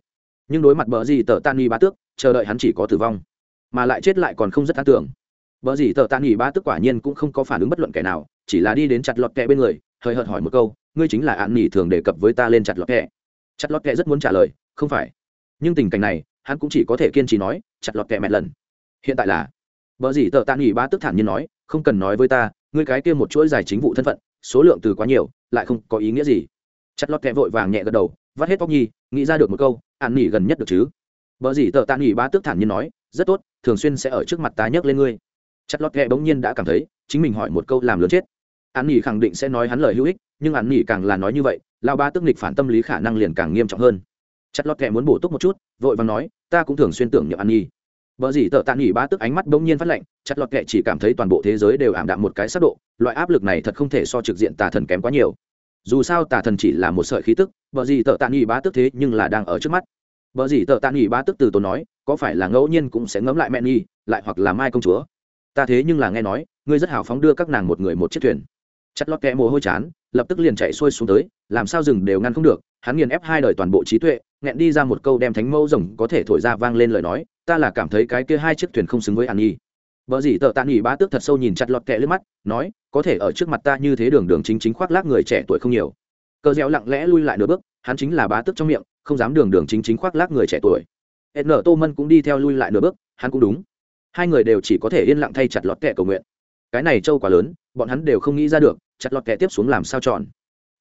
Nhưng đối mặt bờ gì tờ tan ni bá tước, chờ đợi hắn chỉ có tử vong. Mà lại chết lại còn không rất an tưởng. Bờ gì tờ tan nghỉ bá tước quả nhiên cũng không có phản ứng bất luận kẻ nào, chỉ là đi đến chặt lọt kẹ bên người, hơi hợt hỏi một câu ngươi chính là ạn nỉ thường đề cập với ta lên chặt lọt kẹ. Chặt lọt kẹ rất muốn trả lời, không phải. Nhưng tình cảnh này, hắn cũng chỉ có thể kiên trì nói, chặt lọt kẹ mẹ lần. Hiện tại là vợ gì tờ tạ nghỉ ba tức thản nhiên nói, không cần nói với ta, ngươi cái kia một chuỗi dài chính vụ thân phận, số lượng từ quá nhiều, lại không có ý nghĩa gì. Chặt lọt kẹ vội vàng nhẹ gật đầu, vắt hết tóc nhi, nghĩ ra được một câu an nỉ gần nhất được chứ? Vợ gì tợ tạ nghỉ ba tức thản nhiên nói, rất tốt, thường xuyên sẽ ở trước mặt ta nhấc lên ngươi. Chặt lọt kẹ bỗng nhiên đã cảm thấy, chính mình hỏi một câu làm lớn chết. An nghỉ khẳng định sẽ nói hắn lời hữu ích nhưng an nghỉ càng là nói như vậy lao ba tức nghịch phản tâm lý khả năng liền càng nghiêm trọng hơn. Chặt lọt kẹ muốn bổ túc một chút, vội vàng nói, ta cũng thường xuyên tưởng nhậm ăn nghỉ vợ gì tợ tạ nghỉ ba tức ánh mắt bỗng nhiên phát lạnh, chặt lọt kẹ chỉ cảm thấy toàn bộ thế giới đều ảm đạm một cái sắc độ, loại áp lực này thật không thể so trực diện tà thần kém quá nhiều. Dù sao tà thần chỉ là một sợi khí tức vợ gì tợ tạ nghỉ ba tức thế nhưng là đang ở trước mắt. Vợ gì tợ tạ nghỉ ba tức từ tốn nói, có phải là ngẫu nhiên cũng sẽ ngẫm lại mẹ nhi, lại hoặc là mai công chúa? Ta thế nhưng là nghe nói, ngươi rất hào phóng đưa các nàng một người một chiếc thuyền. Chặt lọt kẹ mồ hôi chán lập tức liền chạy xuôi xuống tới, làm sao rừng đều ngăn không được, hắn nghiền ép hai đời toàn bộ trí tuệ, nghẹn đi ra một câu đem thánh mẫu rồng có thể thổi ra vang lên lời nói, ta là cảm thấy cái kia hai chiếc thuyền không xứng với an nhi. Vợ dĩ tợ tạ nghỉ bá tước thật sâu nhìn chặt lọt kẹ lướt mắt, nói, có thể ở trước mặt ta như thế đường đường chính chính khoác lác người trẻ tuổi không nhiều. Cờ dẻo lặng lẽ lui lại nửa bước, hắn chính là bá tước trong miệng, không dám đường đường chính chính khoác lác người trẻ tuổi. N tô mân cũng đi theo lui lại nửa bước, hắn cũng đúng. Hai người đều chỉ có thể yên lặng thay chặt lọt kẹ cầu nguyện. Cái này trâu quá lớn, bọn hắn đều không nghĩ ra được chặt lọt kẻ tiếp xuống làm sao chọn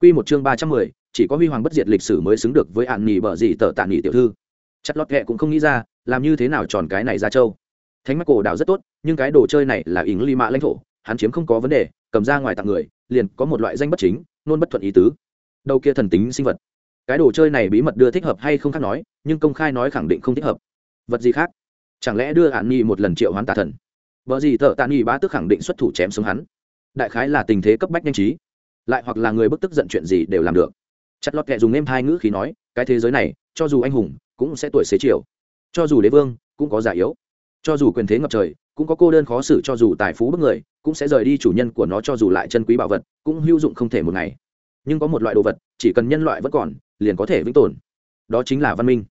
Quy một chương ba trăm mười, chỉ có huy hoàng bất diệt lịch sử mới xứng được với ạn nhì bở gì tở tạn nhì tiểu thư. Chặt lọt kệ cũng không nghĩ ra, làm như thế nào tròn cái này ra châu. Thánh mắt cổ đảo rất tốt, nhưng cái đồ chơi này là ỉng ly mạ lãnh thổ, hắn chiếm không có vấn đề, cầm ra ngoài tặng người, liền có một loại danh bất chính, nôn bất thuận ý tứ. Đầu kia thần tính sinh vật. Cái đồ chơi này bí mật đưa thích hợp hay không khác nói, nhưng công khai nói khẳng định không thích hợp. Vật gì khác? Chẳng lẽ đưa ạn nhì một lần triệu hoán tà thần? Bở gì tở tạn nhì bá tức khẳng định xuất thủ chém xuống hắn. Đại khái là tình thế cấp bách nhanh trí, lại hoặc là người bức tức giận chuyện gì đều làm được. Chặt lọt kệ dùng êm hai ngữ khí nói, cái thế giới này, cho dù anh hùng, cũng sẽ tuổi xế chiều. Cho dù đế vương, cũng có giả yếu. Cho dù quyền thế ngập trời, cũng có cô đơn khó xử, cho dù tài phú bức người, cũng sẽ rời đi chủ nhân của nó, cho dù lại chân quý bảo vật, cũng hữu dụng không thể một ngày. Nhưng có một loại đồ vật, chỉ cần nhân loại vẫn còn, liền có thể vĩnh tồn. Đó chính là văn minh.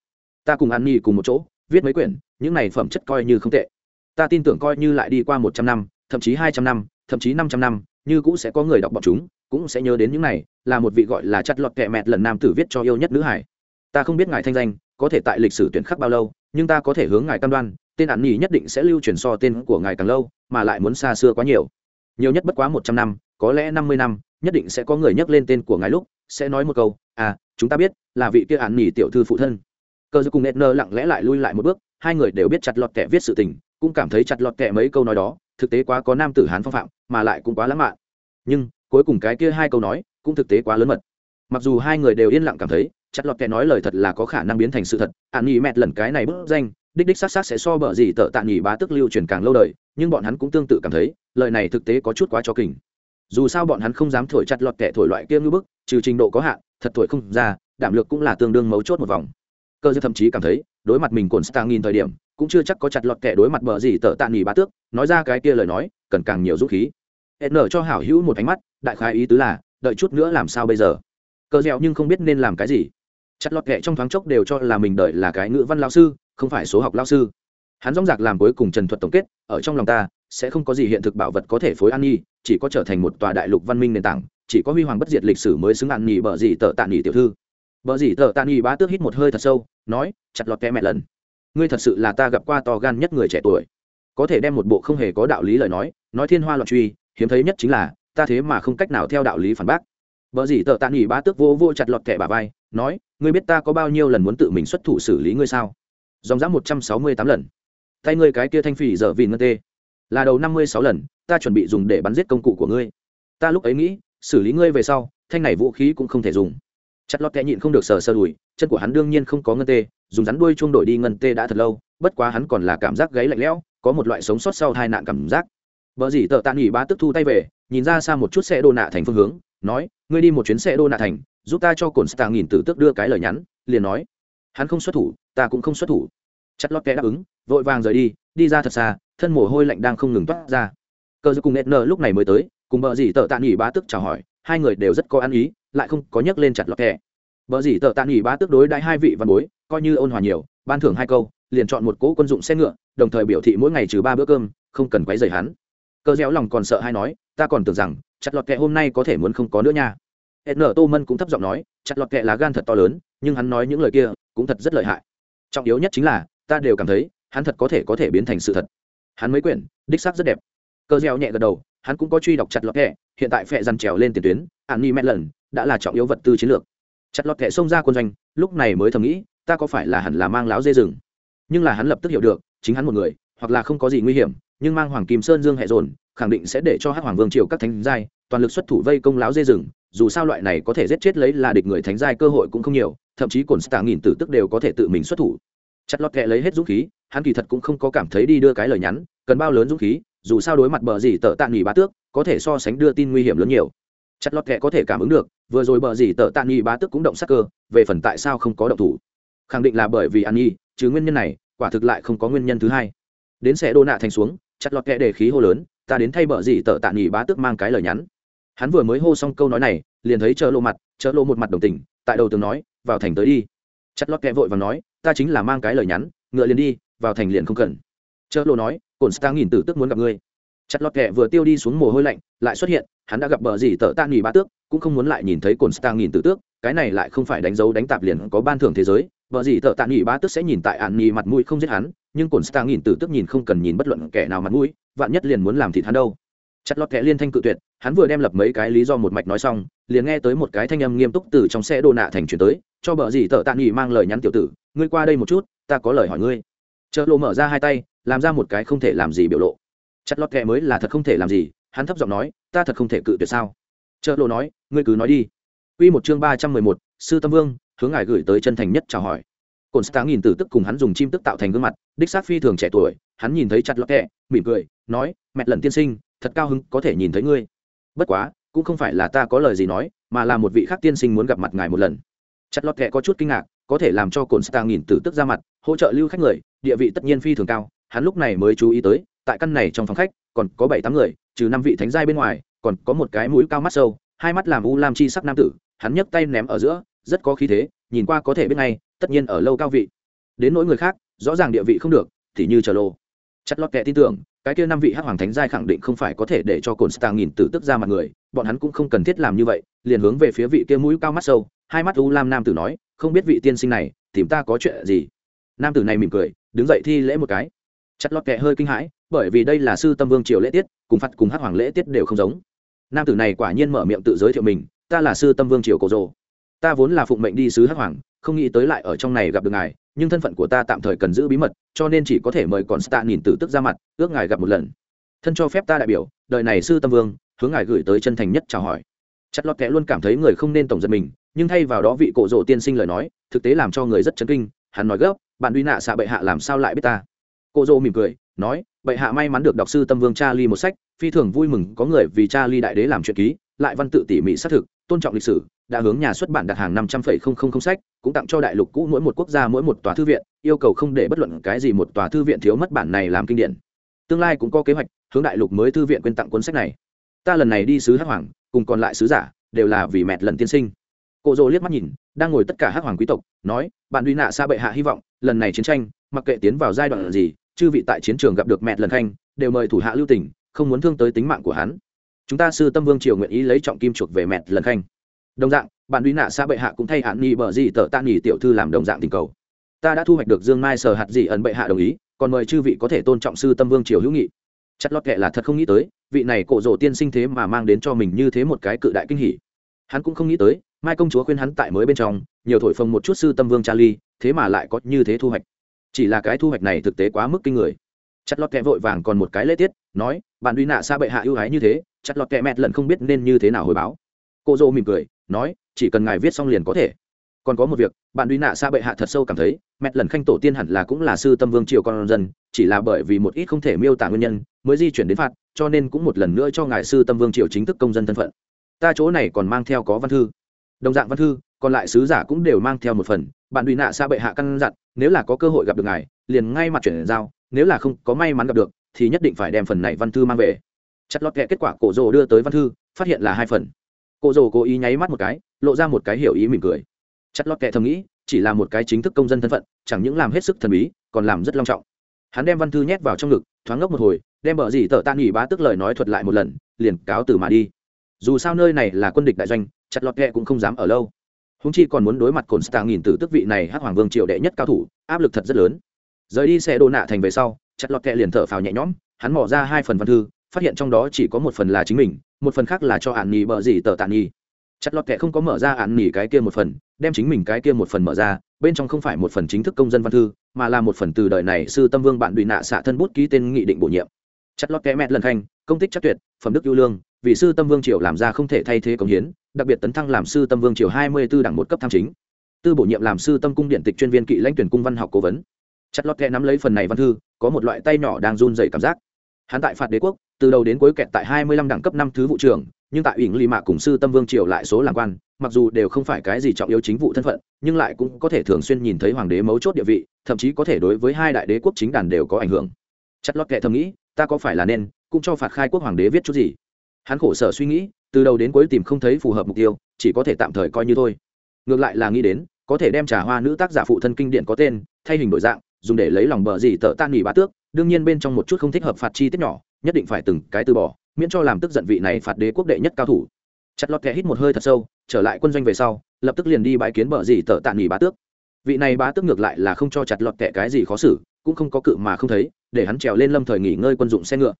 Ta cùng an nhi cùng một chỗ, viết mấy quyển, những này phẩm chất coi như không tệ. Ta tin tưởng coi như lại đi qua một trăm năm, thậm chí hai trăm năm thậm chí năm trăm năm, như cũng sẽ có người đọc bọn chúng, cũng sẽ nhớ đến những này, là một vị gọi là chặt lọt kẻ mẹt lần nam tử viết cho yêu nhất nữ hải. Ta không biết ngài thanh danh, có thể tại lịch sử tuyển khắc bao lâu, nhưng ta có thể hướng ngài cam đoan, tên ạn nhì nhất định sẽ lưu truyền so tên của ngài càng lâu, mà lại muốn xa xưa quá nhiều. Nhiều nhất bất quá một trăm năm, có lẽ năm mươi năm, nhất định sẽ có người nhắc lên tên của ngài lúc, sẽ nói một câu à chúng ta biết, là vị kia ạn nhì tiểu thư phụ thân. Cơ dư cùng nét nơ lặng lẽ lại lui lại một bước, hai người đều biết chặt lọt kẻ viết sự tình, cũng cảm thấy chặt lọt kẻ mấy câu nói đó thực tế quá có nam tử hán phong phạm, mà lại cũng quá lãng mạn. Nhưng, cuối cùng cái kia hai câu nói, cũng thực tế quá lớn mật. Mặc dù hai người đều yên lặng cảm thấy, chặt lọt kẻ nói lời thật là có khả năng biến thành sự thật ạn nghỉ mẹt lần cái này bức danh, đích đích s á t s á t sẽ so bở gì tợ tạ nghỉ bá tức lưu truyền càng lâu đời, nhưng bọn hắn cũng tương tự cảm thấy, lời này thực tế có chút quá cho kình dù sao bọn hắn không dám thổi chặt lọt kẻ thổi loại kia ngư bức, trừ trình độ có hạn, thật thổi không ra, đảm lược cũng là tương đương mấu chốt một vòng. Cơ dư thậm chí cảm thấy, đối mặt mình cồn stang nghìn thời điểm cũng chưa chắc có chặt lọt kẻ đối mặt bờ gì tợ tạ nghỉ bá tước, nói ra cái kia lời nói, cần càng nhiều dũng khí. N cho hảo hữu một ánh mắt, đại khái ý tứ là, đợi chút nữa làm sao bây giờ? Cờ dẻo nhưng không biết nên làm cái gì. Chặt lọt kệ trong thoáng chốc đều cho là mình đợi là cái ngữ văn lao sư, không phải số học lao sư. Hắn dóng dạc làm cuối cùng trần thuật tổng kết, ở trong lòng ta, sẽ không có gì hiện thực bảo vật có thể phối an nhi chỉ có trở thành một tòa đại lục văn minh nền tảng, chỉ có huy hoàng bất diệt lịch sử mới xứng an nhi bờ gì tờ tạ nghỉ tiểu thư. Bờ gì tờ tạ nghỉ bá tước hít một hơi thật sâu, nói, chặt lọt kệ mẹ lần ngươi thật sự là ta gặp qua to gan nhất người trẻ tuổi. Có thể đem một bộ không hề có đạo lý lời nói nói thiên hoa loạn truy, hiếm thấy nhất chính là, ta thế mà không cách nào theo đạo lý phản bác. Vợ gì tợ tạ nghỉ bá tước vô vô chặt lọt kẻ bà vai, nói, ngươi biết ta có bao nhiêu lần muốn tự mình xuất thủ xử lý ngươi sao? Dòng dã một trăm sáu mươi tám lần. Tay ngươi cái kia thanh phỉ dở vì ngân tê. Là đầu năm mươi sáu lần, ta chuẩn bị dùng để bắn giết công cụ của ngươi. Ta lúc ấy nghĩ, xử lý ngươi về sau, thanh này vũ khí cũng không thể dùng. Chặt lọt kẻ nhịn không được sờ sơ đùi, chân của hắn đương nhiên không có ngân tê dùng rắn đuôi chuông đổi đi ngân tê đã thật lâu, bất quá hắn còn là cảm giác gáy lạnh lẽo, có một loại sống sót sau hai nạn cảm giác. Vợ dĩ tợ tạ nghỉ bá tức thu tay về, nhìn ra xa một chút xe đô nạ thành phương hướng, nói, ngươi đi một chuyến xe đô nạ thành, giúp ta cho cồn stà nghìn tử tước đưa cái lời nhắn, liền nói. Hắn không xuất thủ, ta cũng không xuất thủ. Chặt lót kẽ đáp ứng, vội vàng rời đi đi ra thật xa, thân mồ hôi lạnh đang không ngừng toát ra. Cơ giơ cùng nét nơ lúc này mới tới, cùng vợ dĩ tợ tạ nghỉ bá tức chào hỏi, hai người đều rất có ăn ý, lại không có nhắc lên chặt lọt kẹ vợ dĩ tợ tạ nghỉ bá tức đối đãi hai vị văn bối coi như ôn hòa nhiều, ban thưởng hai câu, liền chọn một cỗ quân dụng xe ngựa, đồng thời biểu thị mỗi ngày trừ ba bữa cơm, không cần quấy rầy hắn. Cơ réo lòng còn sợ hay nói, ta còn tưởng rằng, chặt lọt kẹ hôm nay có thể muốn không có nữa nha. Ed nở tô mân cũng thấp giọng nói, chặt lọt kẹ là gan thật to lớn, nhưng hắn nói những lời kia, cũng thật rất lợi hại. Trọng yếu nhất chính là, ta đều cảm thấy, hắn thật có thể có thể biến thành sự thật. Hắn mới quyển, đích xác rất đẹp. Cơ gieo nhẹ gật đầu, hắn cũng có truy đọc chặt lọt kẹ, hiện tại phẹ dằn trèo lên tiền tuyến ạn ni mẹ lần đã là trọng yếu vật tư chiến lược. Chặt lọt kệ xông ra quân doanh, lúc này mới thầm nghĩ ta có phải là hẳn là mang láo dê rừng? Nhưng là hắn lập tức hiểu được, chính hắn một người, hoặc là không có gì nguy hiểm, nhưng mang hoàng kim sơn dương hệ dồn, khẳng định sẽ để cho hắc hoàng vương triều các thánh giai, toàn lực xuất thủ vây công láo dê rừng, dù sao loại này có thể giết chết lấy là địch người thánh giai cơ hội cũng không nhiều, thậm chí cồn stạ nghìn tử tức đều có thể tự mình xuất thủ. Chặt lọt kệ lấy hết dũng khí, hắn kỳ thật cũng không có cảm thấy đi đưa cái lời nhắn, cần bao lớn dũng khí, dù sao đối mặt bờ gì tợ tạ nghỉ bá tước, có thể so sánh đưa tin nguy hiểm lớn nhiều. Chặt lọt kệ có thể cảm ứng được, vừa rồi bờ gì tợ tạ nghỉ bá tước cũng động sắc cơ, về phần tại sao không có động thủ khẳng định là bởi vì an nhi, chứ nguyên nhân này, quả thực lại không có nguyên nhân thứ hai. Đến xe đô nạ thành xuống, chặt lọt kẹ để khí hô lớn, ta đến thay bờ gì tợ tạ nghỉ bá tước mang cái lời nhắn. Hắn vừa mới hô xong câu nói này, liền thấy chợ lộ mặt, chợ lộ một mặt đồng tình, tại đầu tường nói, vào thành tới đi. Chặt lọt kẹ vội và nói, ta chính là mang cái lời nhắn, ngựa liền đi, vào thành liền không cần. Chợ lộ nói cồn stang nghìn tử tức muốn gặp ngươi. Chặt lọt kẹ vừa tiêu đi xuống mồ hôi lạnh, lại xuất hiện, hắn đã gặp bờ gì tợ tạ nghỉ bá tước, cũng không muốn lại nhìn thấy cồn stang nghìn tử tước, cái này lại không phải đánh dấu đánh tạp liền có ban thưởng thế giới vợ gì thợ tạ nghỉ bá tức sẽ nhìn tại ạn nghỉ mặt mũi không giết hắn nhưng cồn stang nghìn từ tức nhìn không cần nhìn bất luận kẻ nào mặt mũi vạn nhất liền muốn làm thịt hắn đâu. Chặt lọt kệ liên thanh cự tuyệt hắn vừa đem lập mấy cái lý do một mạch nói xong liền nghe tới một cái thanh âm nghiêm túc từ trong xe đồ nạ thành chuyển tới cho bờ gì thợ tạ nghỉ mang lời nhắn tiểu tử ngươi qua đây một chút ta có lời hỏi ngươi. Chợ lộ mở ra hai tay làm ra một cái không thể làm gì biểu lộ. Chặt lọt kệ mới là thật không thể làm gì hắn thấp giọng nói ta thật không thể cự tuyệt sao? Chợ lộ nói ngươi cứ nói đi. Quy một chương ba trăm mười một, sư tâm vương hướng ngài gửi tới chân thành nhất chào hỏi. Cồn stang nhìn từ tức cùng hắn dùng chim tức tạo thành gương mặt đích xác phi thường trẻ tuổi hắn nhìn thấy chặt lọt kẹ, mỉm cười nói mẹ lần tiên sinh thật cao hứng có thể nhìn thấy ngươi. Bất quá cũng không phải là ta có lời gì nói mà là một vị khác tiên sinh muốn gặp mặt ngài một lần. Chặt lọt kẹ có chút kinh ngạc có thể làm cho cồn stang nhìn từ tức ra mặt hỗ trợ lưu khách người địa vị tất nhiên phi thường cao hắn lúc này mới chú ý tới tại căn này trong phòng khách còn có bảy tám người trừ năm vị thánh giai bên ngoài còn có một cái mũi cao mắt sâu hai mắt làm u lam chi sắc nam tử hắn nhấc tay ném ở giữa rất có khí thế, nhìn qua có thể biết ngay, tất nhiên ở lâu cao vị. Đến nỗi người khác, rõ ràng địa vị không được, thì như chờ lô. Chặt lọt kệ tin tưởng, cái kia năm vị hắc hoàng thánh giai khẳng định không phải có thể để cho cồn stang nhìn tử tức ra mặt người, bọn hắn cũng không cần thiết làm như vậy, liền hướng về phía vị kia mũi cao mắt sâu, hai mắt u lam nam tử nói, không biết vị tiên sinh này, tìm ta có chuyện gì? Nam tử này mỉm cười, đứng dậy thi lễ một cái. Chặt lọt kệ hơi kinh hãi, bởi vì đây là sư tâm vương triều lễ tiết, cùng phạt cùng hắc hoàng lễ tiết đều không giống. Nam tử này quả nhiên mở miệng tự giới thiệu mình, ta là sư tâm vương triều cổ rồ ta vốn là phụng mệnh đi sứ hắc hoàng, không nghĩ tới lại ở trong này gặp được ngài, nhưng thân phận của ta tạm thời cần giữ bí mật, cho nên chỉ có thể mời còn stạ nhìn tử tức ra mặt, ước ngài gặp một lần. Thân cho phép ta đại biểu, đời này sư tâm vương, hướng ngài gửi tới chân thành nhất chào hỏi. Chặt lọt kẽ luôn cảm thấy người không nên tổng giật mình, nhưng thay vào đó vị cổ rộ tiên sinh lời nói, thực tế làm cho người rất chấn kinh, hắn nói gấp, bạn duy nạ xạ bệ hạ làm sao lại biết ta? Cổ rộ mỉm cười, nói, bệ hạ may mắn được đọc sư tâm vương cha ly một sách, phi thường vui mừng có người vì cha ly đại đế làm chuyện ký, lại văn tự tỉ mỉ xác thực, tôn trọng lịch sử đã hướng nhà xuất bản đặt hàng năm trăm phẩy không không không sách, cũng tặng cho đại lục cũ mỗi một quốc gia, mỗi một tòa thư viện, yêu cầu không để bất luận cái gì một tòa thư viện thiếu mất bản này làm kinh điển. Tương lai cũng có kế hoạch, hướng đại lục mới thư viện quyên tặng cuốn sách này. Ta lần này đi sứ hắc hoàng, cùng còn lại sứ giả, đều là vì mẹ lần tiên sinh. Cô dô liếc mắt nhìn, đang ngồi tất cả hắc hoàng quý tộc, nói, bạn duy nạ xa bệ hạ hy vọng, lần này chiến tranh, mặc kệ tiến vào giai đoạn gì, chư vị tại chiến trường gặp được mẹ lần khanh, đều mời thủ hạ lưu tỉnh không muốn thương tới tính mạng của hắn. Chúng ta sư tâm vương triều nguyện ý lấy trọng kim chuộc về mẹ lần khanh đồng dạng, bạn duy nạ xã bệ hạ cũng thay hạn nghi bờ gì tờ tạ nghỉ tiểu thư làm đồng dạng tình cầu. Ta đã thu hoạch được dương mai sở hạt gì ẩn bệ hạ đồng ý, còn mời chư vị có thể tôn trọng sư tâm vương triều hữu nghị. Chất lót kệ là thật không nghĩ tới, vị này cổ rộ tiên sinh thế mà mang đến cho mình như thế một cái cự đại kinh hỉ. Hắn cũng không nghĩ tới, mai công chúa khuyên hắn tại mới bên trong, nhiều thổi phồng một chút sư tâm vương charlie, thế mà lại có như thế thu hoạch. Chỉ là cái thu hoạch này thực tế quá mức kinh người. Chặt lọt kẹ vội vàng còn một cái lễ tiết, nói, bạn duy nạ xa bệ hạ ưu ái như thế, chặt lọt kẹ mẹt lần không biết nên như thế nào hồi báo. Cô dô mỉm cười nói, chỉ cần ngài viết xong liền có thể. Còn có một việc, bạn duy nạ xa bệ hạ thật sâu cảm thấy mẹ lần khanh tổ tiên hẳn là cũng là sư tâm vương triều con dân, chỉ là bởi vì một ít không thể miêu tả nguyên nhân, mới di chuyển đến phạt, cho nên cũng một lần nữa cho ngài sư tâm vương triều chính thức công dân thân phận. Ta chỗ này còn mang theo có văn thư. Đồng dạng văn thư, còn lại sứ giả cũng đều mang theo một phần, bạn duy nạ xa bệ hạ căn dặn, nếu là có cơ hội gặp được ngài, liền ngay mặt chuyển giao, nếu là không có may mắn gặp được, thì nhất định phải đem phần này văn thư mang về. Chặt lọt kẹ kết quả cổ rồ đưa tới văn thư, phát hiện là hai phần cô dồ cố ý nháy mắt một cái, lộ ra một cái hiểu ý mỉm cười. Chặt lọt kẹ thầm nghĩ, chỉ là một cái chính thức công dân thân phận, chẳng những làm hết sức thần bí, còn làm rất long trọng. Hắn đem văn thư nhét vào trong ngực, thoáng ngốc một hồi, đem bờ gì tờ tan nghỉ bá tức lời nói thuật lại một lần, liền cáo từ mà đi. Dù sao nơi này là quân địch đại doanh, chặt lọt kẹ cũng không dám ở lâu. Húng chi còn muốn đối mặt cồn stang nghìn tử tức vị này hắc hoàng vương triều đệ nhất cao thủ, áp lực thật rất lớn. Rời đi xe đồ nạ thành về sau, chặt lọt kẹ liền thở phào nhẹ nhõm, hắn mỏ ra hai phần văn thư phát hiện trong đó chỉ có một phần là chính mình, một phần khác là cho hạn nghỉ bờ gì tờ tàn nghỉ chặt lọt kệ không có mở ra ạn nghỉ cái kia một phần, đem chính mình cái kia một phần mở ra, bên trong không phải một phần chính thức công dân văn thư, mà là một phần từ đời này sư tâm vương bạn bị nạ xạ thân bút ký tên nghị định bổ nhiệm. Chặt lọt kệ mẹ lần khanh, công tích chắc tuyệt, phẩm đức ưu lương, vì sư tâm vương triều làm ra không thể thay thế công hiến, đặc biệt tấn thăng làm sư tâm vương triều hai mươi b ố đảng một cấp tham chính. Tư bổ nhiệm làm sư tâm cung điện tịch chuyên viên kỵ lãnh tuyển cung văn học cố vấn. Chặt lọt kệ nắm lấy phần này văn thư, có một loại tay nhỏ đang run dày cảm giác hắn tại phạt đế quốc, từ đầu đến cuối kẹt tại hai mươi lăm đẳng cấp năm thứ vụ trưởng, nhưng tại ủy lì mạ cùng sư tâm vương triều lại số làm quan, mặc dù đều không phải cái gì trọng yếu chính vụ thân phận, nhưng lại cũng có thể thường xuyên nhìn thấy hoàng đế mấu chốt địa vị, thậm chí có thể đối với hai đại đế quốc chính đàn đều có ảnh hưởng. Chặt lót kệ thầm nghĩ, ta có phải là nên, cũng cho phạt khai quốc hoàng đế viết chút gì? Hắn khổ sở suy nghĩ, từ đầu đến cuối tìm không thấy phù hợp mục tiêu, chỉ có thể tạm thời coi như thôi. Ngược lại là nghĩ đến, có thể đem trà hoa nữ tác giả phụ thân kinh điển có tên, thay hình đổi dạng, dùng để lấy lòng bờ gì tợ tan nghỉ bá tước đương nhiên bên trong một chút không thích hợp phạt chi tiết nhỏ, nhất định phải từng cái từ bỏ, miễn cho làm tức giận vị này phạt đế quốc đệ nhất cao thủ. Chặt lọt kẻ hít một hơi thật sâu, trở lại quân doanh về sau, lập tức liền đi bãi kiến bờ gì tờ tạm nghỉ bá tước. Vị này bá tước ngược lại là không cho chặt lọt kẻ cái gì khó xử, cũng không có cự mà không thấy, để hắn trèo lên lâm thời nghỉ ngơi quân dụng xe ngựa.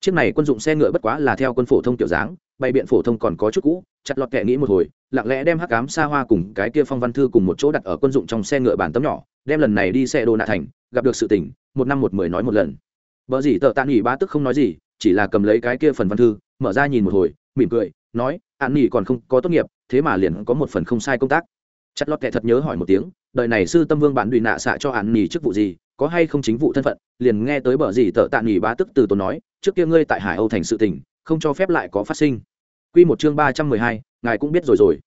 Chiếc này quân dụng xe ngựa bất quá là theo quân phổ thông kiểu dáng, bày biện phổ thông còn có chút cũ, chặt lọt kẻ nghĩ một hồi lặng lẽ đem hắc cám xa hoa cùng cái kia phong văn thư cùng một chỗ đặt ở quân dụng trong xe ngựa bàn tấm nhỏ, đem lần này đi xe đô nạ thành, gặp được sự tỉnh một năm một mười nói một lần. Vợ gì tợ tạ nghỉ bá tức không nói gì, chỉ là cầm lấy cái kia phần văn thư, mở ra nhìn một hồi, mỉm cười, nói an nghỉ còn không có tốt nghiệp, thế mà liền có một phần không sai công tác. Chặt lọt kẻ thật nhớ hỏi một tiếng, đời này sư tâm vương bản đùi nạ xạ cho an nghỉ chức vụ gì, có hay không chính vụ thân phận? Liền nghe tới bờ gì tợ tạ nghỉ bá tức từ tốn nói, trước kia ngươi tại hải âu thành sự tỉnh không cho phép lại có phát sinh. Quy một chương ba trăm mười hai ngài cũng biết rồi rồi.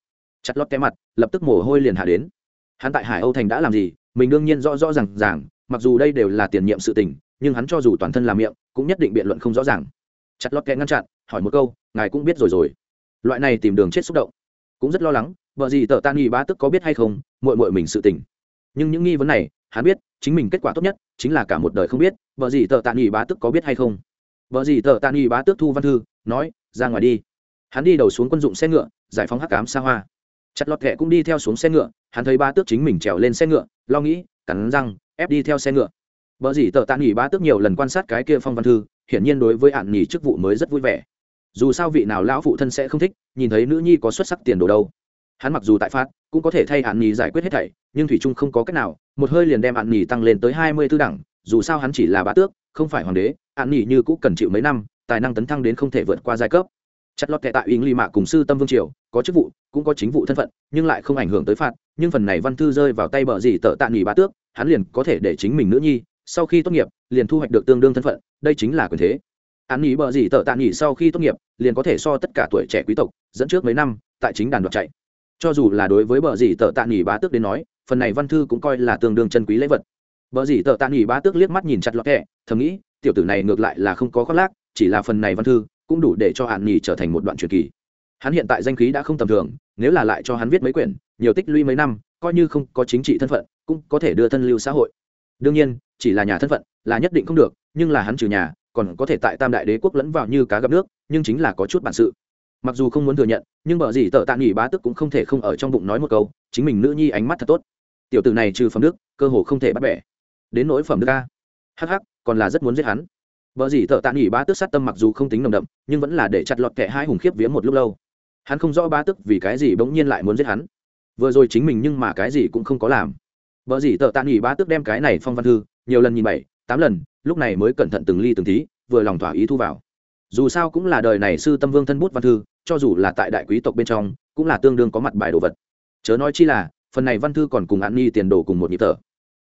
Chặt lót té mặt, lập tức mồ hôi liền hạ đến. Hắn tại hải âu thành đã làm gì, mình đương nhiên rõ rõ r à n g ràng, mặc dù đây đều là tiền nhiệm sự tình, nhưng hắn cho dù toàn thân làm miệng, cũng nhất định biện luận không rõ ràng. Chặt lót kẽ ngăn chặn, hỏi một câu, ngài cũng biết rồi rồi. Loại này tìm đường chết xúc động. Cũng rất lo lắng, vợ gì tờ tan nghi bá tức có biết hay không mội mội mình sự tình. Nhưng những nghi vấn này, hắn biết, chính mình kết quả tốt nhất, chính là cả một đời không biết, vợ gì tờ tạ nghi bá tức có biết hay không. Vợ gì tờ tạ nghi bá tước thu văn thư, nói, ra ngoài đi. Hắn đi đầu xuống quân dụng xe ngựa giải phóng hắc cám xa hoa. Chặt lọt kệ cũng đi theo xuống xe ngựa, hắn thấy ba tước chính mình trèo lên xe ngựa, lo nghĩ, cắn răng, ép đi theo xe ngựa. Vợ dĩ tờ tạ nghỉ ba tước nhiều lần quan sát cái kia phong văn thư, hiển nhiên đối với hạn nghỉ chức vụ mới rất vui vẻ. Dù sao vị nào lão phụ thân sẽ không thích, nhìn thấy nữ nhi có xuất sắc tiền đồ đâu. Hắn mặc dù tại phát cũng có thể thay hạn nghỉ giải quyết hết thảy, nhưng thủy trung không có cách nào, một hơi liền đem hạn nghỉ tăng lên tới hai mươi tư đẳng, dù sao hắn chỉ là bá tước, không phải hoàng đế hạn nghỉ như cũng cần chịu mấy năm, tài năng tấn thăng đến không thể vượt qua giai cấp chặt lọt kệ tại ý ly mạ cùng sư tâm vương triều, có chức vụ, cũng có chính vụ thân phận, nhưng lại không ảnh hưởng tới phạt, nhưng phần này văn thư rơi vào tay bờ gì tợ tạ nghỉ bá tước, hắn liền có thể để chính mình nữ nhi, sau khi tốt nghiệp, liền thu hoạch được tương đương thân phận, đây chính là quyền thế. Hắn nghĩ bờ gì tợ tạ nghỉ sau khi tốt nghiệp, liền có thể so tất cả tuổi trẻ quý tộc, dẫn trước mấy năm, tại chính đàn đoạt chạy. Cho dù là đối với bờ gì tợ tạ nghỉ bá tước đến nói, phần này văn thư cũng coi là tương đương chân quý lễ vật. Bờ gì tợ tạ nghỉ bá tước liếc mắt nhìn chặt lọt kệ thầm nghĩ, tiểu tử này ngược lại là không có khoác lác, chỉ là phần này văn thư cũng đủ để cho hạn nghỉ trở thành một đoạn truyền kỳ. Hắn hiện tại danh khí đã không tầm thường, nếu là lại cho hắn viết mấy quyển, nhiều tích lũy mấy năm, coi như không có chính trị thân phận, cũng có thể đưa thân lưu xã hội. Đương nhiên, chỉ là nhà thân phận là nhất định không được, nhưng là hắn trừ nhà, còn có thể tại tam đại đế quốc lẫn vào như cá gặp nước, nhưng chính là có chút bản sự. Mặc dù không muốn thừa nhận, nhưng bởi gì tợ tạ nghỉ bá tức cũng không thể không ở trong bụng nói một câu, chính mình nữ nhi ánh mắt thật tốt. Tiểu tử này trừ phẩm đức, cơ hồ không thể bắt bẻ. Đến nỗi phẩm đức a. Hắc hắc, còn là rất muốn giết hắn vợ gì thợ tạ nghỉ bá tước sát tâm mặc dù không tính nồng đậm, nhưng vẫn là để chặt lọt kẻ hai hùng khiếp vía một lúc lâu. Hắn không rõ bá tức vì cái gì bỗng nhiên lại muốn giết hắn. Vừa rồi chính mình nhưng mà cái gì cũng không có làm. Vợ gì thợ tạ nghỉ bá tước đem cái này phong văn thư, nhiều lần nhìn bảy, tám lần, lúc này mới cẩn thận từng ly từng tí, vừa lòng thỏa ý thu vào. Dù sao cũng là đời này sư tâm vương thân bút văn thư, cho dù là tại đại quý tộc bên trong, cũng là tương đương có mặt bài đồ vật. Chớ nói chi là, phần này văn thư còn cùng an nhi tiền đồ cùng một nhịp thở.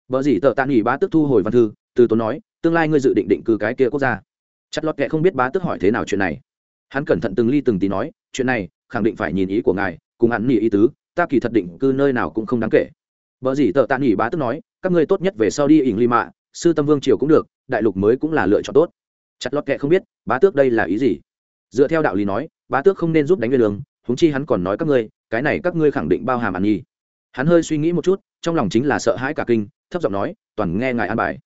Vợ gì thợ tạ nghỉ bá tước thu hồi văn thư, từ tốn nói tương lai ngươi dự định định cư cái kia quốc gia. Chặt lọt kệ không biết bá tức hỏi thế nào chuyện này. Hắn cẩn thận từng ly từng tí nói, chuyện này, khẳng định phải nhìn ý của ngài, cùng hắn nghỉ ý tứ, ta kỳ thật định cư nơi nào cũng không đáng kể. Vợ gì tợ tạ nghỉ bá tức nói, các ngươi tốt nhất về sau đi ỉng ly mạ, sư tâm vương triều cũng được, đại lục mới cũng là lựa chọn tốt. Chặt lọt kệ không biết, bá tước đây là ý gì? Dựa theo đạo lý nói, bá tước không nên giúp đánh nguyên đường húng chi hắn còn nói các ngươi, cái này các ngươi khẳng định bao hàm ăn nhi hắn hơi suy nghĩ một chút, trong lòng chính là sợ hãi cả kinh, thấp giọng nói, toàn nghe ngài an bài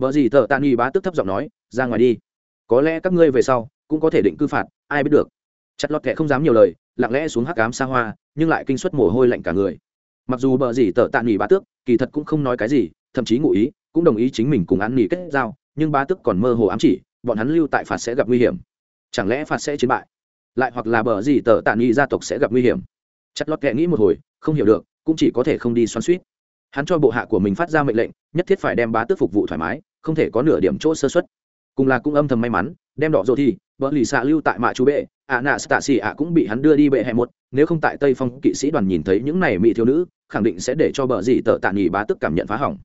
vợ gì thợ tạ nghi bá tức thấp giọng nói, ra ngoài đi. Có lẽ các ngươi về sau cũng có thể định cư phạt, ai biết được. Chặt lọt kệ không dám nhiều lời, lặng lẽ xuống hắc cám xa hoa, nhưng lại kinh suất mồ hôi lạnh cả người. Mặc dù bờ gì tợ tạ nghỉ bá tước kỳ thật cũng không nói cái gì, thậm chí ngụ ý, cũng đồng ý chính mình cùng án nghỉ kết giao, nhưng bá tước còn mơ hồ ám chỉ, bọn hắn lưu tại phạt sẽ gặp nguy hiểm. Chẳng lẽ phạt sẽ chiến bại? Lại hoặc là bờ gì tợ tạ nghỉ gia tộc sẽ gặp nguy hiểm? Chặt lọt kệ nghĩ một hồi, không hiểu được, cũng chỉ có thể không đi xoắn suýt. Hắn cho bộ hạ của mình phát ra mệnh lệnh, nhất thiết phải đem bá tước phục vụ thoải mái không thể có nửa điểm chỗ sơ xuất. Cùng là cũng âm thầm may mắn, đem đỏ rộ thì, vợ lì xạ lưu tại mạ chú bệ, ạ nạ stạ xì ạ cũng bị hắn đưa đi bệ hẹ một, nếu không tại tây phong kỵ sĩ đoàn nhìn thấy những này mỹ thiếu nữ, khẳng định sẽ để cho bờ dì tờ tạ nghỉ bá tức cảm nhận phá hỏng.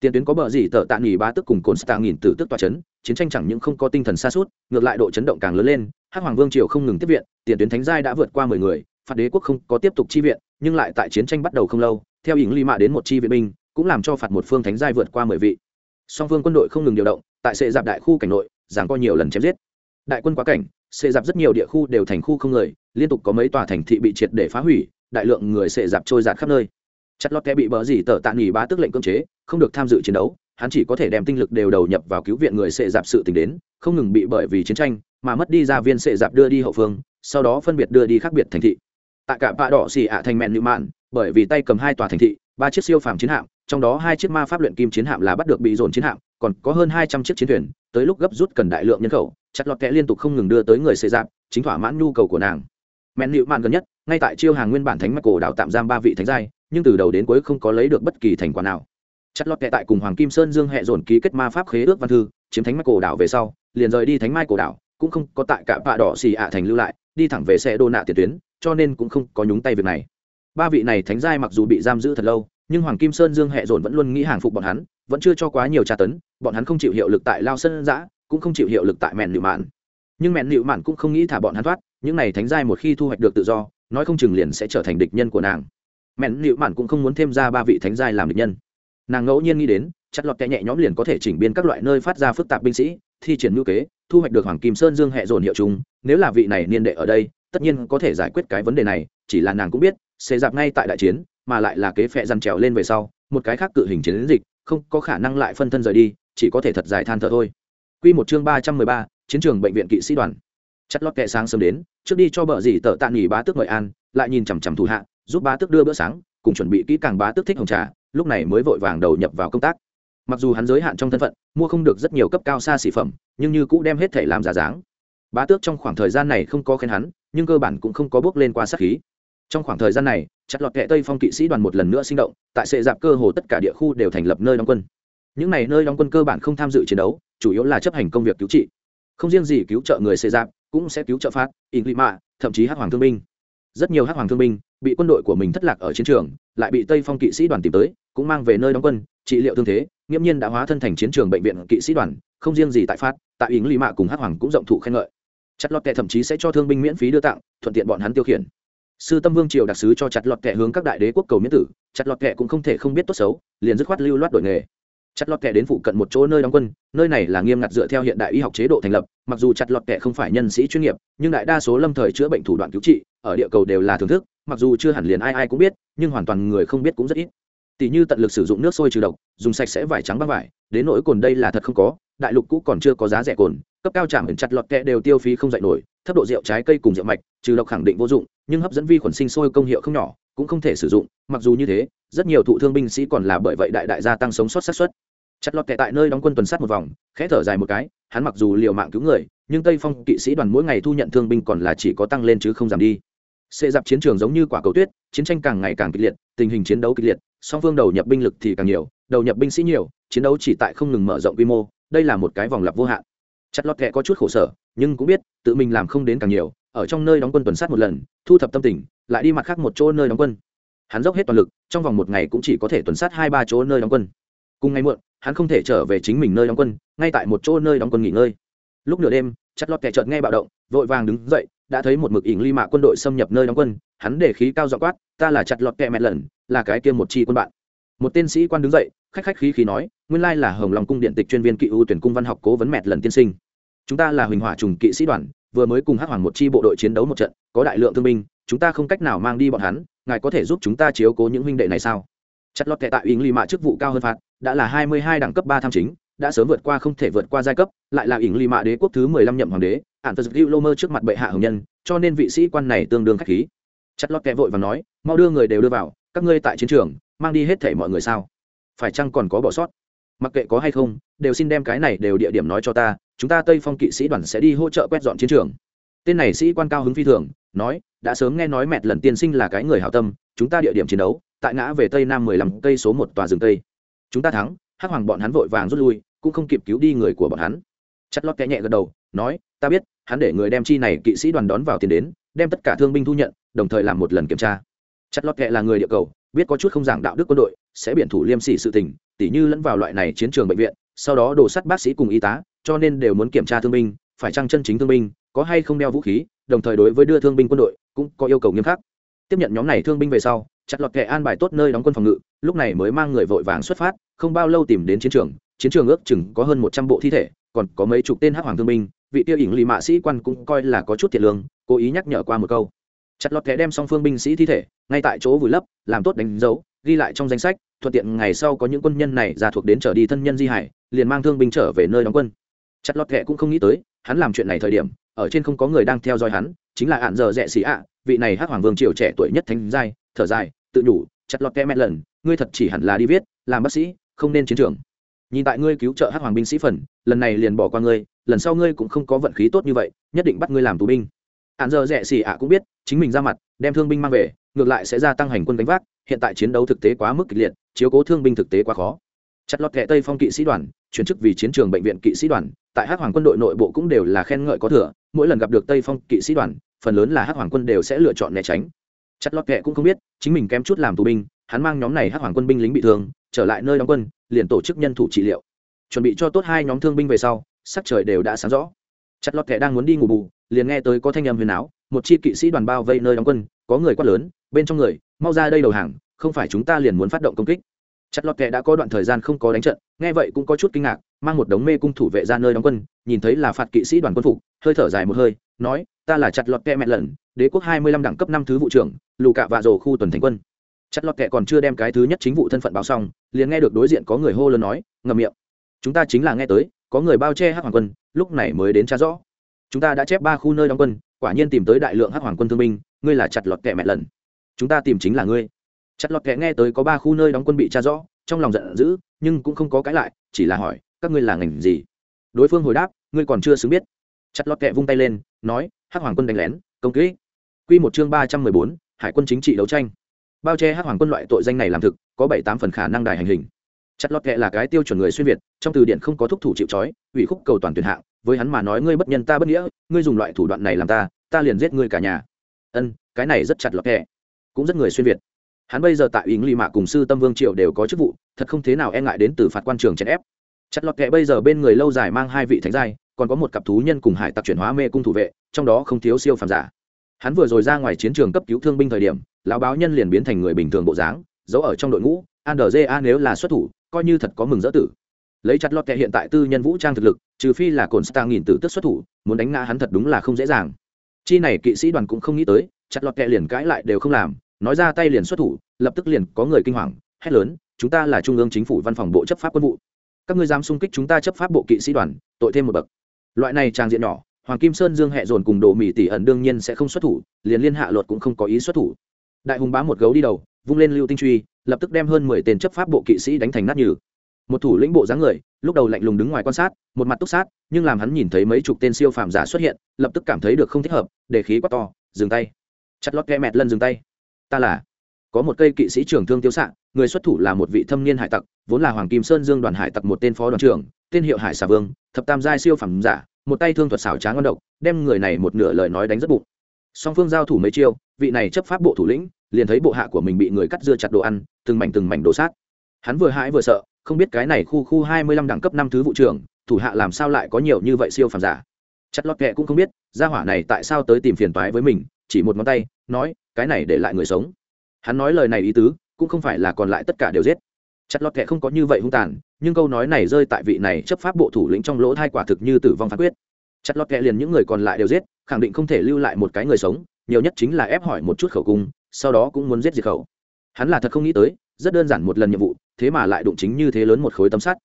Tiền tuyến có bờ dì tờ tạ nghỉ bá tức cùng cồn stạ nghìn tử tức tòa chấn, chiến tranh chẳng những không có tinh thần xa suốt ngược lại độ chấn động càng lớn lên, hắc hoàng vương triều không ngừng tiếp viện, tiền tuyến thánh giai đã vượt qua mười người, phạt đế quốc không có tiếp tục chi viện, nhưng lại tại chiến tranh bắt đầu không lâu, theo ý ly mạ đến một chi viện binh, cũng làm cho phạt một phương thánh giai vượt qua mười vị song phương quân đội không ngừng điều động, tại sệ dạp đại khu cảnh nội, giảng co nhiều lần chém giết. Đại quân quá cảnh, sệ dạp rất nhiều địa khu đều thành khu không người, liên tục có mấy tòa thành thị bị triệt để phá hủy, đại lượng người sệ dạp trôi giạt khắp nơi. Chặt lót kẻ bị bờ gì tờ tạ nghỉ bá tức lệnh cưỡng chế, không được tham dự chiến đấu, hắn chỉ có thể đem tinh lực đều đầu nhập vào cứu viện người sệ dạp sự tình đến, không ngừng bị bởi vì chiến tranh mà mất đi gia viên sệ dạp đưa đi hậu phương, sau đó phân biệt đưa đi khác biệt thành thị. Tại cả bạ đỏ xì ạ thành mẹn nịu mạn bởi vì tay cầm hai tòa thành thị, ba chiếc siêu phàm chiến hạm trong đó hai chiếc ma pháp luyện kim chiến hạm là bắt được bị dồn chiến hạm, còn có hơn hai trăm chiếc chiến thuyền, tới lúc gấp rút cần đại lượng nhân khẩu, chặt lọt kẽ liên tục không ngừng đưa tới người xê dạp chính thỏa mãn nhu cầu của nàng. Mẹn nịu mạn gần nhất, ngay tại chiêu hàng nguyên bản thánh mạch cổ đào tạm giam ba vị thánh giai, nhưng từ đầu đến cuối không có lấy được bất kỳ thành quả nào. Chặt lọt kẽ tại cùng hoàng kim sơn dương hệ dồn ký kết ma pháp khế ước văn thư, chiếm thánh mạch cổ đảo về sau, liền rời đi thánh mai cổ đảo, cũng không có tại cả bạ đỏ xì ạ thành lưu lại, đi thẳng về xe đô nạ tiền tuyến, cho nên cũng không có nhúng tay việc này. Ba vị này thánh giai mặc dù bị giam giữ thật lâu nhưng hoàng kim sơn dương hệ dồn vẫn luôn nghĩ hàng phục bọn hắn, vẫn chưa cho quá nhiều tra tấn, bọn hắn không chịu hiệu lực tại lao sân giã, cũng không chịu hiệu lực tại mẹn nịu mạn. Nhưng mẹn nịu mạn cũng không nghĩ thả bọn hắn thoát, những n à y thánh giai một khi thu hoạch được tự do, nói không chừng liền sẽ trở thành địch nhân của nàng. Mẹn nịu mạn cũng không muốn thêm ra ba vị thánh giai làm địch nhân. Nàng ngẫu nhiên nghĩ đến, chặt lọt kẻ nhẹ nhõm liền có thể chỉnh biên các loại nơi phát ra phức tạp binh sĩ, thi triển ngữ kế, thu hoạch được hoàng kim sơn dương hệ dồn hiệu chúng nếu là vị này niên đệ ở đây, tất nhiên có thể giải quyết cái vấn đề này, chỉ là nàng cũng biết xê dạp ngay tại đại chiến mà lại là kế phẹ dằn trèo lên về sau một cái khác cự hình chiến dịch không có khả năng lại phân thân rời đi chỉ có thể thật dài than thở thôi Quy một chương ba trăm mười ba, chiến trường bệnh viện kỵ sĩ đoàn. Chặt lót kệ sáng sớm đến, trước đi cho bợ gì tợ tạ nghỉ bá tước mời an, lại nhìn chằm chằm thủ hạ, giúp bá tước đưa bữa sáng, cùng chuẩn bị kỹ càng bá tước thích hồng trà, lúc này mới vội vàng đầu nhập vào công tác. Mặc dù hắn giới hạn trong thân phận, mua không được rất nhiều cấp cao xa xỉ phẩm, nhưng như cũ đem hết thể làm giả dáng. Bá tước trong khoảng thời gian này không có khen hắn, nhưng cơ bản cũng không có bước lên qua sát khí. Trong khoảng thời gian này, chặt lọt kệ Tây Phong kỵ sĩ đoàn một lần nữa sinh động, tại sệ dạp cơ hồ tất cả địa khu đều thành lập nơi đóng quân. Những này nơi đóng quân cơ bản không tham dự chiến đấu chủ yếu là chấp hành công việc cứu trị. Không riêng gì cứu trợ người sệ dạp cũng sẽ cứu trợ phát in lima thậm chí hắc hoàng thương binh. Rất nhiều hắc hoàng thương binh bị quân đội của mình thất lạc ở chiến trường lại bị tây phong kỵ sĩ đoàn tìm tới cũng mang về nơi đóng quân trị liệu thương thế nghiễm nhiên đã hóa thân thành chiến trường bệnh viện kỵ sĩ đoàn không riêng gì tại phát tại in mạ cùng hắc hoàng cũng rộng thụ khen ngợi. Chặt lọt kệ thậm chí sẽ cho thương binh miễn phí đưa tặng thuận tiện bọn hắn tiêu khiển sư tâm vương triều đặc sứ cho chặt lọt kẹ hướng các đại đế quốc cầu miễn tử, chặt lọt kẹ cũng không thể không biết tốt xấu, liền dứt khoát lưu loát đổi nghề. Chặt lọt kẻ đến phụ cận một chỗ nơi đóng quân, nơi này là nghiêm ngặt dựa theo hiện đại y học chế độ thành lập, mặc dù chặt lọt kẻ không phải nhân sĩ chuyên nghiệp, nhưng đại đa số lâm thời chữa bệnh thủ đoạn cứu trị, ở địa cầu đều là thưởng thức, mặc dù chưa hẳn liền ai ai cũng biết, nhưng hoàn toàn người không biết cũng rất ít. Tỷ như tận lực sử dụng nước sôi trừ độc, dùng sạch sẽ vải trắng băng vải, đến nỗi cồn đây là thật không có, đại lục cũ còn chưa có giá rẻ cồn, cấp cao chạm ẩn chặt lọt kẹ đều tiêu phí không dạy nổi thấp độ rượu trái cây cùng rượu mạch, trừ độc khẳng định vô dụng, nhưng hấp dẫn vi khuẩn sinh sôi công hiệu không nhỏ, cũng không thể sử dụng, mặc dù như thế, rất nhiều thụ thương binh sĩ còn là bởi vậy đại đại gia tăng sống sót sát xuất chặt lọt kệ tại nơi đóng quân tuần sát một vòng, khẽ thở dài một cái, hắn mặc dù liều mạng cứu người, nhưng tây phong kỵ sĩ đoàn mỗi ngày thu nhận thương binh còn là chỉ có tăng lên chứ không giảm đi. Xê dạp chiến trường giống như quả cầu tuyết, chiến tranh càng ngày càng kịch liệt, tình hình chiến đấu kịch liệt, song phương đầu nhập binh lực thì càng nhiều, đầu nhập binh sĩ nhiều, chiến đấu chỉ tại không ngừng mở rộng quy mô, đây là một cái vòng lặp vô hạn. Chặt lọt kệ có chút khổ sở nhưng cũng biết, tự mình làm không đến càng nhiều, ở trong nơi đóng quân tuần sát một lần, thu thập tâm tình, lại đi mặt khác một chỗ nơi đóng quân. Hắn dốc hết toàn lực, trong vòng một ngày cũng chỉ có thể tuần sát hai ba chỗ nơi đóng quân. Cùng ngày muộn, hắn không thể trở về chính mình nơi đóng quân, ngay tại một chỗ nơi đóng quân nghỉ ngơi. Lúc nửa đêm, chặt lọt kẻ chợt nghe bạo động, vội vàng đứng dậy, đã thấy một mực ỉng ly mạ quân đội xâm nhập nơi đóng quân, hắn để khí cao dọ quát, ta là chặt lọt kẻ mẹ lần, là cái kia một chi quân bạn. Một tên sĩ quan đứng dậy, khách khách khí khí nói, nguyên lai là hồng lòng cung điện tịch chuyên viên kỵ ưu tuyển cung văn học cố vấn mẹt lần tiên sinh chúng ta là huỳnh hỏa trùng kỵ sĩ đoàn, vừa mới cùng hắc hoàng một chi bộ đội chiến đấu một trận, có đại lượng thương binh, chúng ta không cách nào mang đi bọn hắn, ngài có thể giúp chúng ta chiếu cố những huynh đệ này sao? Chặt lót kệ tại ý ly mạ chức vụ cao hơn phạt, đã là hai mươi hai đẳng cấp ba tham chính, đã sớm vượt qua không thể vượt qua giai cấp, lại là ỉng ly mạ đế quốc thứ mười lăm nhậm hoàng đế ạn tật hữu lô mơ trước mặt bệ hạ hồng nhân, cho nên vị sĩ quan này tương đương khách khí. Chặt lót kệ vội và nói, mau đưa người đều đưa vào, các ngươi tại chiến trường, mang đi hết thể mọi người sao? Phải chăng còn có bỏ sót? Mặc kệ có hay không, đều xin đem cái này đều địa điểm nói cho ta chúng ta tây phong kỵ sĩ đoàn sẽ đi hỗ trợ quét dọn chiến trường. Tên này sĩ quan cao hứng phi thường, nói, đã sớm nghe nói mẹ lần tiên sinh là cái người hảo tâm, chúng ta địa điểm chiến đấu, tại ngã về tây nam mười lăm cây số một tòa rừng tây. Chúng ta thắng, hắc hoàng bọn hắn vội vàng rút lui, cũng không kịp cứu đi người của bọn hắn. Chất lót kẽ nhẹ gật đầu, nói, ta biết, hắn để người đem chi này kỵ sĩ đoàn đón vào tiền đến, đem tất cả thương binh thu nhận, đồng thời làm một lần kiểm tra. Chất lót kẽ là người địa cầu, biết có chút không giảng đạo đức quân đội, sẽ biện thủ liêm sỉ sự tình, tỉ như lẫn vào loại này chiến trường bệnh viện, sau đó đổ sắt bác sĩ cùng y tá cho nên đều muốn kiểm tra thương binh, phải chăng chân chính thương binh, có hay không đeo vũ khí, đồng thời đối với đưa thương binh quân đội, cũng có yêu cầu nghiêm khắc. Tiếp nhận nhóm này thương binh về sau, chặt lọt kẻ an bài tốt nơi đóng quân phòng ngự, lúc này mới mang người vội vàng xuất phát, không bao lâu tìm đến chiến trường chiến trường ước chừng có hơn một trăm bộ thi thể, còn có mấy chục tên hắc hoàng thương binh, vị tiêu ỉng lì mạ sĩ quan cũng coi là có chút thiệt lương, cố ý nhắc nhở qua một câu. Chặt lọt kẻ đem xong phương binh sĩ thi thể, ngay tại chỗ vùi lấp, làm tốt đánh dấu, ghi lại trong danh sách, thuận tiện ngày sau có những quân nhân này ra thuộc đến trở đi thân nhân di hải, liền mang thương binh trở về nơi đóng quân chặt lọt kệ cũng không nghĩ tới, hắn làm chuyện này thời điểm, ở trên không có người đang theo dõi hắn, chính là ạn giờ rẽ xì ạ, vị này hát hoàng vương triều trẻ tuổi nhất thánh giai, thở dài, tự nhủ, chặt lọt kệ mẹ lần, ngươi thật chỉ hẳn là đi viết, làm bác sĩ, không nên chiến trường. Nhìn tại ngươi cứu trợ hát hoàng binh sĩ phần, lần này liền bỏ qua ngươi, lần sau ngươi cũng không có vận khí tốt như vậy, nhất định bắt ngươi làm tù binh. Hạn giờ rẽ xì ạ cũng biết, chính mình ra mặt, đem thương binh mang về, ngược lại sẽ gia tăng hành quân đánh vác, hiện tại chiến đấu thực tế quá mức kịch liệt, chiếu cố thương binh thực tế quá khó chặt lọt kệ tây phong kỵ sĩ đoàn, chuyển chức vì chiến trường bệnh viện kỵ sĩ đoàn. Tại hắc hoàng quân đội nội bộ cũng đều là khen ngợi có thừa. Mỗi lần gặp được tây phong kỵ sĩ đoàn, phần lớn là hắc hoàng quân đều sẽ lựa chọn né tránh. Chặt lọt kệ cũng không biết, chính mình kém chút làm tù binh, hắn mang nhóm này hắc hoàng quân binh lính bị thương, trở lại nơi đóng quân, liền tổ chức nhân thủ trị liệu. Chuẩn bị cho tốt hai nhóm thương binh về sau, sắc trời đều đã sáng rõ. Chặt lọt kệ đang muốn đi ngủ bù, liền nghe tới có thanh âm huyền áo, một chi kỵ sĩ đoàn bao vây nơi đóng quân, có người quát lớn, bên trong người, mau ra đây đầu hàng, không phải chúng ta liền muốn phát động công kích chặt lọt kệ đã có đoạn thời gian không có đánh trận, nghe vậy cũng có chút kinh ngạc, mang một đống mê cung thủ vệ ra nơi đóng quân, nhìn thấy là phạt kỵ sĩ đoàn quân phục, hơi thở dài một hơi, nói, ta là chặt lọt kệ mẹ lần, đế quốc hai mươi lăm đẳng cấp năm thứ vụ trưởng, lù cạ vạ rồ khu tuần thành quân. Chặt lọt kệ còn chưa đem cái thứ nhất chính vụ thân phận báo xong, liền nghe được đối diện có người hô lớn nói, ngậm miệng. Chúng ta chính là nghe tới, có người bao che hắc hoàng quân, lúc này mới đến tra rõ. Chúng ta đã chép ba khu nơi đóng quân, quả nhiên tìm tới đại lượng hắc hoàng quân thương binh, ngươi là chặt lọt kệ mẹ lần. Chúng ta tìm chính là ngươi chặt lọt kệ nghe tới có ba khu nơi đóng quân bị tra rõ, trong lòng giận dữ, nhưng cũng không có cãi lại, chỉ là hỏi, các ngươi là ngành gì? Đối phương hồi đáp, ngươi còn chưa xứng biết. Chặt lọt kệ vung tay lên, nói, hắc hoàng quân đánh lén, công kỹ. Quy một chương ba trăm mười bốn, hải quân chính trị đấu tranh. Bao che hắc hoàng quân loại tội danh này làm thực, có bảy tám phần khả năng đài hành hình. Chặt lọt kệ là cái tiêu chuẩn người xuyên việt, trong từ điển không có thúc thủ chịu trói, ủy khúc cầu toàn tuyển hạng, với hắn mà nói ngươi bất nhân ta bất nghĩa, ngươi dùng loại thủ đoạn này làm ta ta liền giết ngươi cả nhà. Ân, cái này rất chặt lọt kệ cũng rất người xuyên việt hắn bây giờ tại ý nghĩ mạ cùng sư tâm vương triệu đều có chức vụ, thật không thế nào e ngại đến từ phạt quan trường chèn ép. Chặt lọt kệ bây giờ bên người lâu dài mang hai vị thánh giai, còn có một cặp thú nhân cùng hải tặc chuyển hóa mê cung thủ vệ, trong đó không thiếu siêu phàm giả. Hắn vừa rồi ra ngoài chiến trường cấp cứu thương binh thời điểm, lão báo nhân liền biến thành người bình thường bộ dáng, giấu ở trong đội ngũ andrja nếu là xuất thủ, coi như thật có mừng dỡ tử. Lấy chặt lọt kệ hiện tại tư nhân vũ trang thực lực, trừ phi là cồn star nghìn tử tức xuất thủ, muốn đánh ngã hắn thật đúng là không dễ dàng. Chi này kỵ sĩ đoàn cũng không nghĩ tới, chặt lọt kệ liền cãi lại đều không làm nói ra tay liền xuất thủ, lập tức liền có người kinh hoàng, hét lớn, chúng ta là trung ương chính phủ văn phòng bộ chấp pháp quân vụ. Các ngươi dám xung kích chúng ta chấp pháp bộ kỵ sĩ đoàn, tội thêm một bậc. Loại này trang diện nhỏ, hoàng kim sơn dương hẹ dồn cùng đồ mỹ tỷ ẩn đương nhiên sẽ không xuất thủ, liền liên hạ luật cũng không có ý xuất thủ. Đại hùng bá một gấu đi đầu, vung lên lưu tinh truy, lập tức đem hơn mười tên chấp pháp bộ kỵ sĩ đánh thành nát nhừ. Một thủ lĩnh bộ dáng người, lúc đầu lạnh lùng đứng ngoài quan sát, một mặt túc sát, nhưng làm hắn nhìn thấy mấy chục tên siêu phàm giả xuất hiện, lập tức cảm thấy được không thích hợp, để khí quát to, dừng tay. Chặt lót ghe mẹt lân dừng tay ta là. Có một cây kỵ sĩ trưởng thương tiêu xạ, người xuất thủ là một vị thâm niên hải tặc, vốn là hoàng kim sơn dương đoàn hải tặc một tên phó đoàn trưởng, tên hiệu hải xà vương, thập tam giai siêu phẩm giả, một tay thương thuật xảo trá ngon độc, đem người này một nửa lời nói đánh rất bụng. Song phương giao thủ mấy chiêu, vị này chấp pháp bộ thủ lĩnh, liền thấy bộ hạ của mình bị người cắt dưa chặt đồ ăn, từng mảnh từng mảnh đổ sát. Hắn vừa hãi vừa sợ, không biết cái này khu khu hai mươi lăm đẳng cấp năm thứ vụ trưởng, thủ hạ làm sao lại có nhiều như vậy siêu phẩm giả. Chặt lọt kệ cũng không biết, gia hỏa này tại sao tới tìm phiền toái với mình chỉ một ngón tay, nói, cái này để lại người sống. Hắn nói lời này ý tứ, cũng không phải là còn lại tất cả đều giết. Chặt lọt kệ không có như vậy hung tàn, nhưng câu nói này rơi tại vị này chấp pháp bộ thủ lĩnh trong lỗ thai quả thực như tử vong phán quyết. Chặt lọt kệ liền những người còn lại đều giết, khẳng định không thể lưu lại một cái người sống, nhiều nhất chính là ép hỏi một chút khẩu cung, sau đó cũng muốn giết diệt khẩu. Hắn là thật không nghĩ tới, rất đơn giản một lần nhiệm vụ, thế mà lại đụng chính như thế lớn một khối tấm sắt.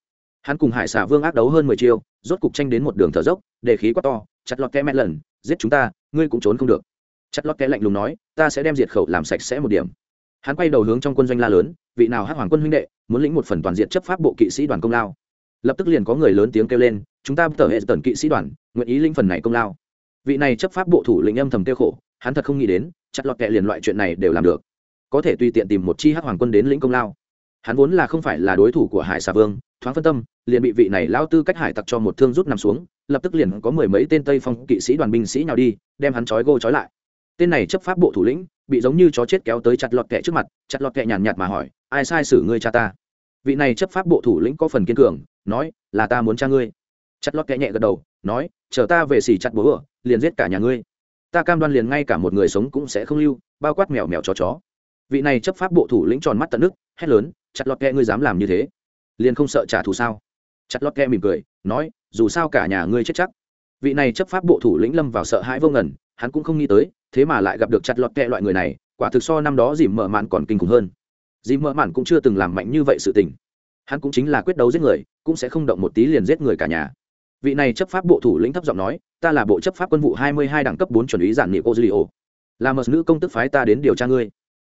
Hắn cùng hải xà vương ác đấu hơn mười chiêu, rốt cục tranh đến một đường thở dốc, để khí quá to, chặt lọt kẽ mẹ lần, giết chúng ta, ngươi cũng trốn không được chặt lót kẽ lạnh lùng nói, ta sẽ đem diệt khẩu làm sạch sẽ một điểm. Hắn quay đầu hướng trong quân doanh la lớn, vị nào hắc hoàng quân huynh đệ, muốn lĩnh một phần toàn diện chấp pháp bộ kỵ sĩ đoàn công lao? Lập tức liền có người lớn tiếng kêu lên, chúng ta tở hệ tần kỵ sĩ đoàn, nguyện ý lĩnh phần này công lao. Vị này chấp pháp bộ thủ lĩnh âm thầm kêu khổ, hắn thật không nghĩ đến, chặt lọt kẽ liền loại chuyện này đều làm được. Có thể tùy tiện tìm một chi hắc hoàng quân đến lĩnh công lao. Hắn vốn là không phải là đối thủ của hải xà vương, thoáng phân tâm, liền bị vị này lao tư cách hải tặc cho một thương rút nằm xuống, lập tức liền có mười mấy tên tây phong kỵ sĩ đoàn binh sĩ nhào đi, đem hắn trói gô trói lại tên này chấp pháp bộ thủ lĩnh, bị giống như chó chết kéo tới chặt lọt kẹ trước mặt, chặt lọt kẹ nhàn nhạt mà hỏi, ai sai xử ngươi cha ta? Vị này chấp pháp bộ thủ lĩnh có phần kiên cường, nói, là ta muốn cha ngươi. Chặt lọt kẹ nhẹ gật đầu, nói, chờ ta về xỉ chặt bố ở liền giết cả nhà ngươi. Ta cam đoan liền ngay cả một người sống cũng sẽ không lưu, bao quát mèo mèo chó chó. Vị này chấp pháp bộ thủ lĩnh tròn mắt tận nước, hét lớn, chặt lọt kẹ ngươi dám làm như thế? Liền không sợ trả thù sao? Chặt lọt kẹ mỉm cười, nói, dù sao cả nhà ngươi chết chắc. Vị này chấp pháp bộ thủ lĩnh lâm vào sợ hãi vô ngần, hắn cũng không nghĩ tới thế mà lại gặp được chặt lọt kẹ loại người này, quả thực so năm đó dìm mở mạn còn kinh khủng hơn. Dìm mở mạn cũng chưa từng làm mạnh như vậy sự tình. Hắn cũng chính là quyết đấu giết người, cũng sẽ không động một tí liền giết người cả nhà. Vị này chấp pháp bộ thủ lĩnh thấp giọng nói, ta là bộ chấp pháp quân vụ hai mươi hai đẳng cấp bốn chuẩn ý giản niệm ozilio là mật nữ công tức phái ta đến điều tra ngươi.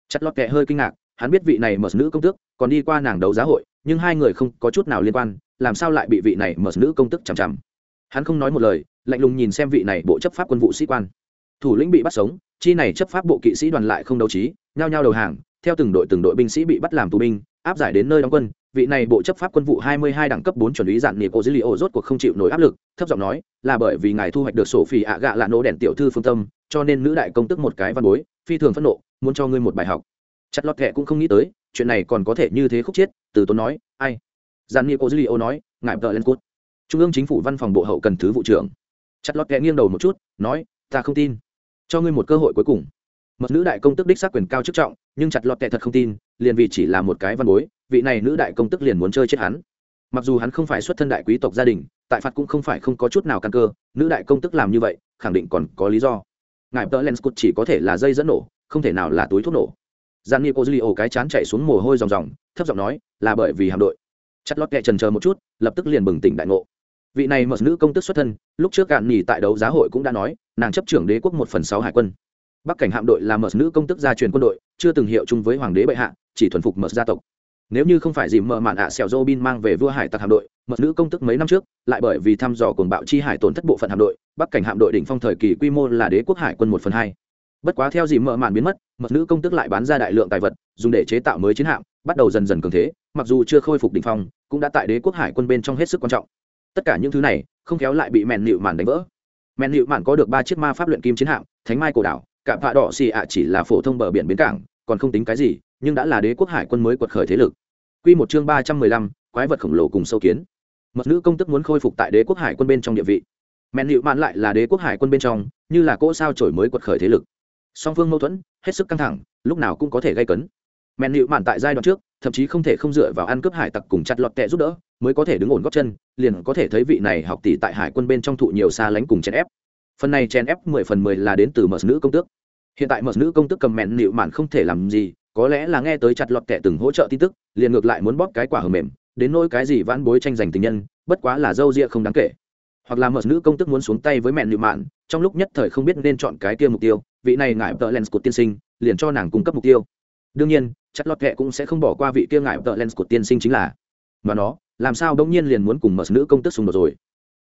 Chặt lọt kẹ hơi kinh ngạc, hắn biết vị này mật nữ công tước còn đi qua nàng đấu giá hội, nhưng hai người không có chút nào liên quan, làm sao lại bị vị này mật nữ công tức chằm chằm. Hắn không nói một lời, lạnh lùng nhìn xem vị này bộ chấp pháp quân vụ sĩ quan thủ lĩnh bị bắt sống, chi này chấp pháp bộ kỵ sĩ đoàn lại không đấu trí, nhao nhao đầu hàng, theo từng đội từng đội binh sĩ bị bắt làm tù binh, áp giải đến nơi đóng quân. Vị này bộ chấp pháp quân vụ 22 đẳng cấp 4 chuẩn lý dạn nghiệp ô dữ liệu rốt cuộc không chịu nổi áp lực, thấp giọng nói, là bởi vì ngài thu hoạch được sổ phỉ ạ gạ lạ nổ đèn tiểu thư phương tâm, cho nên nữ đại công tức một cái văn bối, phi thường phẫn nộ, muốn cho ngươi một bài học. Chặt lọt kệ cũng không nghĩ tới, chuyện này còn có thể như thế khúc chết. từ tốn nói, ai? Dạn nghiệp ô dữ liệu nói, ngài vợ lên cút trung ương chính phủ văn phòng bộ hậu cần thứ vụ trưởng. Chặt lọt kệ nghiêng đầu một chút, nói, ta không tin cho ngươi một cơ hội cuối cùng. Mật nữ đại công tức đích xác quyền cao chức trọng, nhưng chặt lọt tệ thật không tin, liền vì chỉ là một cái văn bối, vị này nữ đại công tức liền muốn chơi chết hắn. Mặc dù hắn không phải xuất thân đại quý tộc gia đình, tại phạt cũng không phải không có chút nào căn cơ, nữ đại công tức làm như vậy, khẳng định còn có lý do. Ngài tờ len chỉ có thể là dây dẫn nổ, không thể nào là túi thuốc nổ. Gian ni ổ cái chán chạy xuống mồ hôi ròng ròng, thấp giọng nói, là bởi vì hạm đội. Chặt lọt tệ trần chờ một chút, lập tức liền bừng tỉnh đại ngộ vị này mật nữ công tức xuất thân, lúc trước cạn nhì tại đấu giá hội cũng đã nói, nàng chấp trưởng đế quốc một phần sáu hải quân. Bắc cảnh hạm đội là mật nữ công tức gia truyền quân đội, chưa từng hiệu chung với hoàng đế bệ hạ, chỉ thuần phục mật gia tộc. Nếu như không phải dìm mờ mạn ạ xẻo dô bin mang về vua hải tặc hạm đội mật nữ công tức mấy năm trước, lại bởi vì thăm dò cồn bạo chi hải tổn thất bộ phận hạm đội, bắc cảnh hạm đội đỉnh phong thời kỳ quy mô là đế quốc hải quân một phần hai. Bất quá theo dìm mờ mạn biến mất mật nữ công tức lại bán ra đại lượng tài vật, dùng để chế tạo mới chiến hạm, bắt đầu dần dần cường thế, mặc dù chưa khôi phục đỉnh phong, cũng đã tại đế quốc hải quân bên trong hết sức quan trọng tất cả những thứ này không khéo lại bị mẹn nịu mạn đánh vỡ mẹn nịu mạn có được ba chiếc ma pháp luyện kim chiến hạm thánh mai cổ đảo cạm vạ đỏ xì ạ chỉ là phổ thông bờ biển bến cảng còn không tính cái gì nhưng đã là đế quốc hải quân mới quật khởi thế lực Quy một chương ba trăm mười lăm, quái vật khổng lồ cùng sâu kiến. Mật nữ công tức muốn khôi phục tại đế quốc hải quân bên trong địa vị. mẹn nịu Mạn lại là đế quốc hải quân bên trong, như là cỗ sao chổi mới quật khởi thế lực. Song phương mâu thuẫn, hết sức căng thẳng, lúc nào cũng có thể gây cấn. mẹn nịu Mạn tại giai đoạn trước, thậm chí không thể không dựa vào ăn cướp hải tặc cùng chặt lọt tệ giúp đỡ, mới có thể đứng ổn gót chân, liền có thể thấy vị này học tỷ tại hải quân bên trong thụ nhiều xa lánh cùng chèn ép. Phần này chèn ép mười phần mười là đến từ mờ nữ công tước. Hiện tại mờ nữ công tước cầm Mện nịu Mạn không thể làm gì, có lẽ là nghe tới chặt lọt tệ từng hỗ trợ tin tức liền ngược lại muốn bóp cái quả hờ mềm đến nỗi cái gì vãn bối tranh giành tình nhân bất quá là dâu ria không đáng kể hoặc là mờ nữ công tức muốn xuống tay với mẹn nịu mạn trong lúc nhất thời không biết nên chọn cái kia mục tiêu vị này ngại tợ lens của tiên sinh liền cho nàng cung cấp mục tiêu đương nhiên chặt lọt kệ cũng sẽ không bỏ qua vị kia ngại tợ lens của tiên sinh chính là. Mà nó, làm sao đông nhiên liền muốn cùng mật nữ công tức xung đột rồi?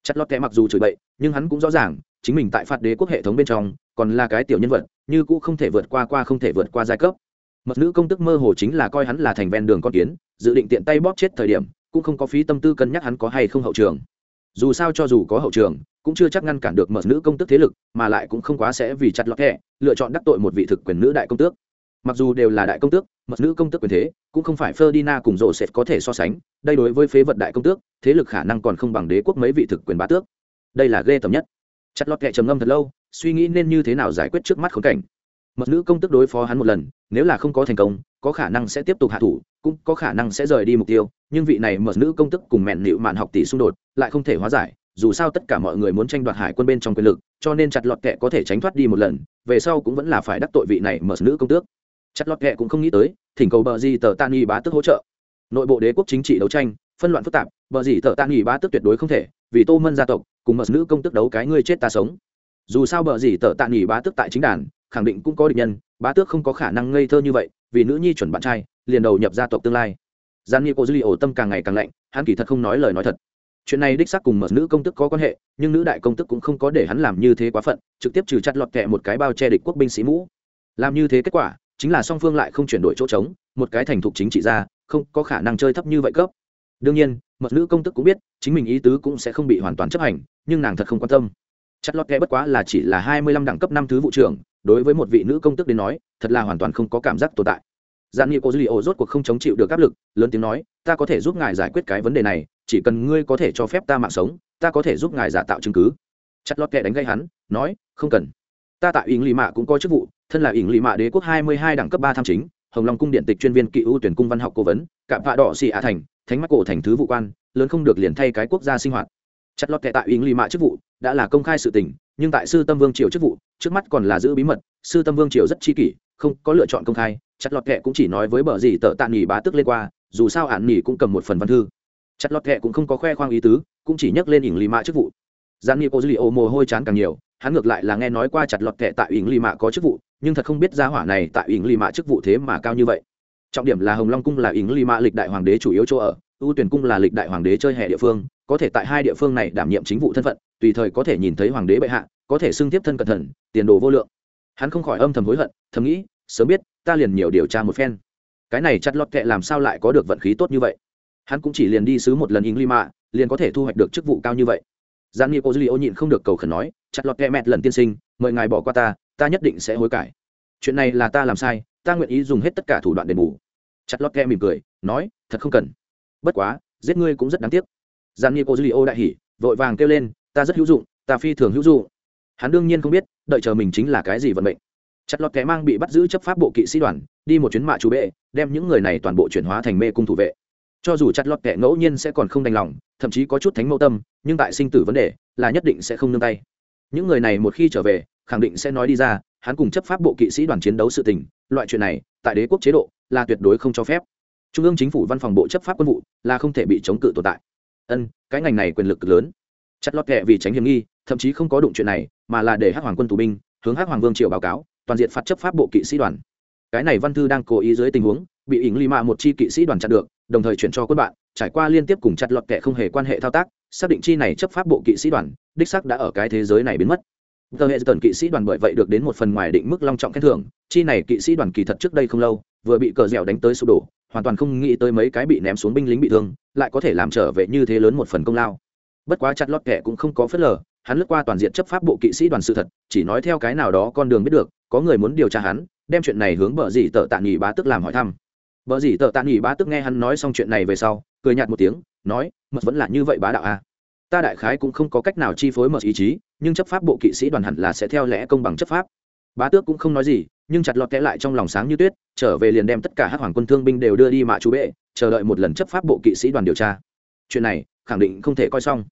Chặt lọt kệ mặc dù chửi bậy, nhưng hắn cũng rõ ràng, chính mình tại phạt đế quốc hệ thống bên trong, còn là cái tiểu nhân vật, như cũ không thể vượt qua qua không thể vượt qua giai cấp. Mật nữ công tức mơ hồ chính là coi hắn là thành ven đường con kiến, dự định tiện tay bóp chết thời điểm, cũng không có phí tâm tư cân nhắc hắn có hay không hậu trường. Dù sao cho dù có hậu trường, cũng chưa chắc ngăn cản được mật nữ công tức thế lực, mà lại cũng không quá sẽ vì chặt lọt kệ lựa chọn đắc tội một vị thực quyền nữ đại công tước mặc dù đều là đại công tước, mật nữ công tước quyền thế, cũng không phải Ferdinand cùng rộ sẽ có thể so sánh, đây đối với phế vật đại công tước, thế lực khả năng còn không bằng đế quốc mấy vị thực quyền bá tước. Đây là ghê tầm nhất. Chặt lọt kệ trầm ngâm thật lâu, suy nghĩ nên như thế nào giải quyết trước mắt khốn cảnh. Mật nữ công tức đối phó hắn một lần, nếu là không có thành công, có khả năng sẽ tiếp tục hạ thủ, cũng có khả năng sẽ rời đi mục tiêu, nhưng vị này mật nữ công tức cùng mẹn nịu mạn học tỷ xung đột, lại không thể hóa giải, dù sao tất cả mọi người muốn tranh đoạt hải quân bên trong quyền lực, cho nên chặt lọt kệ có thể tránh thoát đi một lần, về sau cũng vẫn là phải đắc tội vị này mật nữ công tước chặt lọt kệ cũng không nghĩ tới, thỉnh cầu bờ gì tờ tan nghi bá tức hỗ trợ. Nội bộ đế quốc chính trị đấu tranh, phân loạn phức tạp, bờ gì tờ tan nghi bá tức tuyệt đối không thể, vì tô mân gia tộc, cùng mật nữ công tức đấu cái ngươi chết ta sống. Dù sao bờ gì tờ tạm nghỉ bá tức tại chính đàn, khẳng định cũng có địch nhân, bá tước không có khả năng ngây thơ như vậy, vì nữ nhi chuẩn bạn trai, liền đầu nhập gia tộc tương lai. Gian nghi cô dư ổ tâm càng ngày càng lạnh, hắn kỳ thật không nói lời nói thật. Chuyện này đích xác cùng mật nữ công tức có quan hệ, nhưng nữ đại công tức cũng không có để hắn làm như thế quá phận, trực tiếp trừ chặt lọt kẹ một cái bao che địch quốc binh sĩ mũ. Làm như thế kết quả chính là song phương lại không chuyển đổi chỗ trống, một cái thành thục chính trị ra không có khả năng chơi thấp như vậy cấp. Đương nhiên, mật nữ công tức cũng biết, chính mình ý tứ cũng sẽ không bị hoàn toàn chấp hành, nhưng nàng thật không quan tâm. Chất lót kẽ bất quá là chỉ là hai mươi lăm đẳng cấp năm thứ vụ trưởng, đối với một vị nữ công tức đến nói, thật là hoàn toàn không có cảm giác tồn tại. Dạn nghị cô duy liệu rốt cuộc không chống chịu được áp lực, lớn tiếng nói, ta có thể giúp ngài giải quyết cái vấn đề này, chỉ cần ngươi có thể cho phép ta mạng sống, ta có thể giúp ngài giả tạo chứng cứ. Chất lót kẽ đánh gây hắn, nói, không cần. Ta tại ý nghĩ mạ cũng có chức vụ thân là ỉng lì mạ đế quốc hai mươi hai đẳng cấp ba tham chính, hồng long cung điện tịch chuyên viên kỵ ưu tuyển cung văn học cố vấn, cạm vạ đỏ xì ạ thành, thánh mắt cổ thành thứ vụ quan, lớn không được liền thay cái quốc gia sinh hoạt. Chất lót kệ tại ỉng lì mạ chức vụ, đã là công khai sự tình, nhưng tại sư tâm vương triều chức vụ, trước mắt còn là giữ bí mật, sư tâm vương triều rất chi kỷ, không có lựa chọn công khai, chặt lọt kệ cũng chỉ nói với bờ gì tợ tạ nghỉ bá tức lên qua, dù sao ạn nghỉ cũng cầm một phần văn thư. Chặt lọt kệ cũng không có khoe khoang ý tứ, cũng chỉ nhắc lên ỉng lì mạ chức vụ. Giang nghỉ cô dư ô mồ hôi chán càng nhiều hắn ngược lại là nghe nói qua chặt lọt kệ tại ỉng lì mạ có chức vụ, nhưng thật không biết gia hỏa này tại ỉng lì mạ chức vụ thế mà cao như vậy. Trọng điểm là hồng long cung là ỉng lì mạ lịch đại hoàng đế chủ yếu chỗ ở ưu tuyển cung là lịch đại hoàng đế chơi hè địa phương, có thể tại hai địa phương này đảm nhiệm chính vụ thân phận, tùy thời có thể nhìn thấy hoàng đế bệ hạ, có thể xưng tiếp thân cẩn thận, tiền đồ vô lượng. Hắn không khỏi âm thầm hối hận, thầm nghĩ, sớm biết, ta liền nhiều điều tra một phen. Cái này chặt lọt kệ làm sao lại có được vận khí tốt như vậy? Hắn cũng chỉ liền đi sứ một lần ỉng lì mạ, liền có thể thu hoạch được chức vụ cao như vậy gian nghi cô dư ô nhịn không được cầu khẩn nói, chặt lọt kẹ mẹt lần tiên sinh, mời ngài bỏ qua ta ta nhất định sẽ hối cải. Chuyện này là ta làm sai, ta nguyện ý dùng hết tất cả thủ đoạn đền bù. Chặt lọt kẹ mỉm cười, nói, thật không cần. Bất quá, giết ngươi cũng rất đáng tiếc. Gian nghi cô dư ô đại hỉ, vội vàng kêu lên, ta rất hữu dụng, ta phi thường hữu dụng. Hắn đương nhiên không biết, đợi chờ mình chính là cái gì vận mệnh. Chặt lọt kẻ mang bị bắt giữ chấp pháp bộ kỵ sĩ đoàn, đi một chuyến mạ chú bệ, đem những người này toàn bộ chuyển hóa thành mê cung thủ vệ cho dù chặt lọt kẻ ngẫu nhiên sẽ còn không đành lòng, thậm chí có chút thánh mẫu tâm, nhưng tại sinh tử vấn đề, là nhất định sẽ không nương tay. Những người này một khi trở về, khẳng định sẽ nói đi ra, hắn cùng chấp pháp bộ kỵ sĩ đoàn chiến đấu sự tình, loại chuyện này, tại đế quốc chế độ, là tuyệt đối không cho phép. Trung ương chính phủ văn phòng bộ chấp pháp quân vụ, là không thể bị chống cự tồn tại. Ân, cái ngành này quyền lực cực lớn. Chặt lọt kệ vì tránh hiểm nghi, thậm chí không có đụng chuyện này, mà là để hắc hoàng quân tù binh, hướng hắc hoàng vương triều báo cáo, toàn diện phạt chấp pháp bộ kỵ sĩ đoàn cái này văn thư đang cố ý dưới tình huống, bị ỉng lì mạ một chi kỵ sĩ đoàn chặn được, đồng thời chuyển cho quân bạn, trải qua liên tiếp cùng chặt lọt kẻ không hề quan hệ thao tác, xác định chi này chấp pháp bộ kỵ sĩ đoàn, đích sắc đã ở cái thế giới này biến mất. Tờ hệ tần kỵ sĩ đoàn bởi vậy được đến một phần ngoài định mức long trọng khen thưởng, chi này kỵ sĩ đoàn kỳ thật trước đây không lâu, vừa bị cờ dẻo đánh tới sụp đổ, hoàn toàn không nghĩ tới mấy cái bị ném xuống binh lính bị thương, lại có thể làm trở về như thế lớn một phần công lao. Bất quá chặt lọt kẻ cũng không có phớt lờ, hắn lướt qua toàn diện chấp pháp bộ kỵ sĩ đoàn sự thật, chỉ nói theo cái nào đó con đường biết được, có người muốn điều tra hắn đem chuyện này hướng bờ dì tờ tạ nghỉ bá tức làm hỏi thăm. Bờ dì tờ tạ nghỉ bá tức nghe hắn nói xong chuyện này về sau, cười nhạt một tiếng, nói mật vẫn là như vậy bá đạo a. À. ta đại khái cũng không có cách nào chi phối mật ý chí, nhưng chấp pháp bộ kỵ sĩ đoàn hẳn là sẽ theo lẽ công bằng chấp pháp. Bá tước cũng không nói gì, nhưng chặt lọt kẽ lại trong lòng sáng như tuyết, trở về liền đem tất cả hát hoàng quân thương binh đều đưa đi mạ chú bệ, chờ đợi một lần chấp pháp bộ kỵ sĩ đoàn điều tra. Chuyện này, khẳng định không thể coi xong.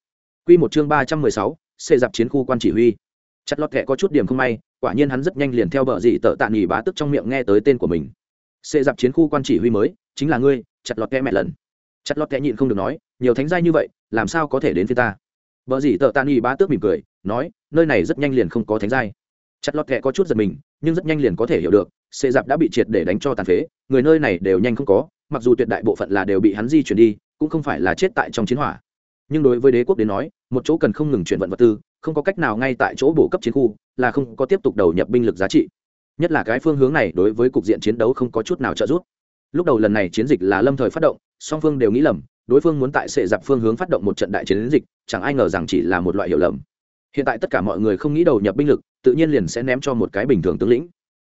Q một chương ba trăm mười sáu, xê dạp chiến khu quan chỉ huy chặt lọt kẹ có chút điểm không may, quả nhiên hắn rất nhanh liền theo bờ dị tợ tạ nghỉ bá tức trong miệng nghe tới tên của mình. Xê dạp chiến khu quan chỉ huy mới, chính là ngươi, chặt lọt kẹ mẹ lần. Chặt lọt kẹ nhịn không được nói, nhiều thánh giai như vậy, làm sao có thể đến phía ta? Bờ dị tợ tạ nghỉ bá tước mỉm cười, nói, nơi này rất nhanh liền không có thánh giai. Chặt lọt kẹ có chút giật mình, nhưng rất nhanh liền có thể hiểu được, xê dạp đã bị triệt để đánh cho tàn phế, người nơi này đều nhanh không có, mặc dù tuyệt đại bộ phận là đều bị hắn di chuyển đi, cũng không phải là chết tại trong chiến hỏa. Nhưng đối với đế quốc đến nói, một chỗ cần không ngừng chuyển vận vật tư không có cách nào ngay tại chỗ bổ cấp chiến khu, là không có tiếp tục đầu nhập binh lực giá trị. Nhất là cái phương hướng này đối với cục diện chiến đấu không có chút nào trợ giúp. Lúc đầu lần này chiến dịch là lâm thời phát động, song phương đều nghĩ lầm, đối phương muốn tại sệ dạp phương hướng phát động một trận đại chiến dịch, chẳng ai ngờ rằng chỉ là một loại hiểu lầm. Hiện tại tất cả mọi người không nghĩ đầu nhập binh lực, tự nhiên liền sẽ ném cho một cái bình thường tướng lĩnh.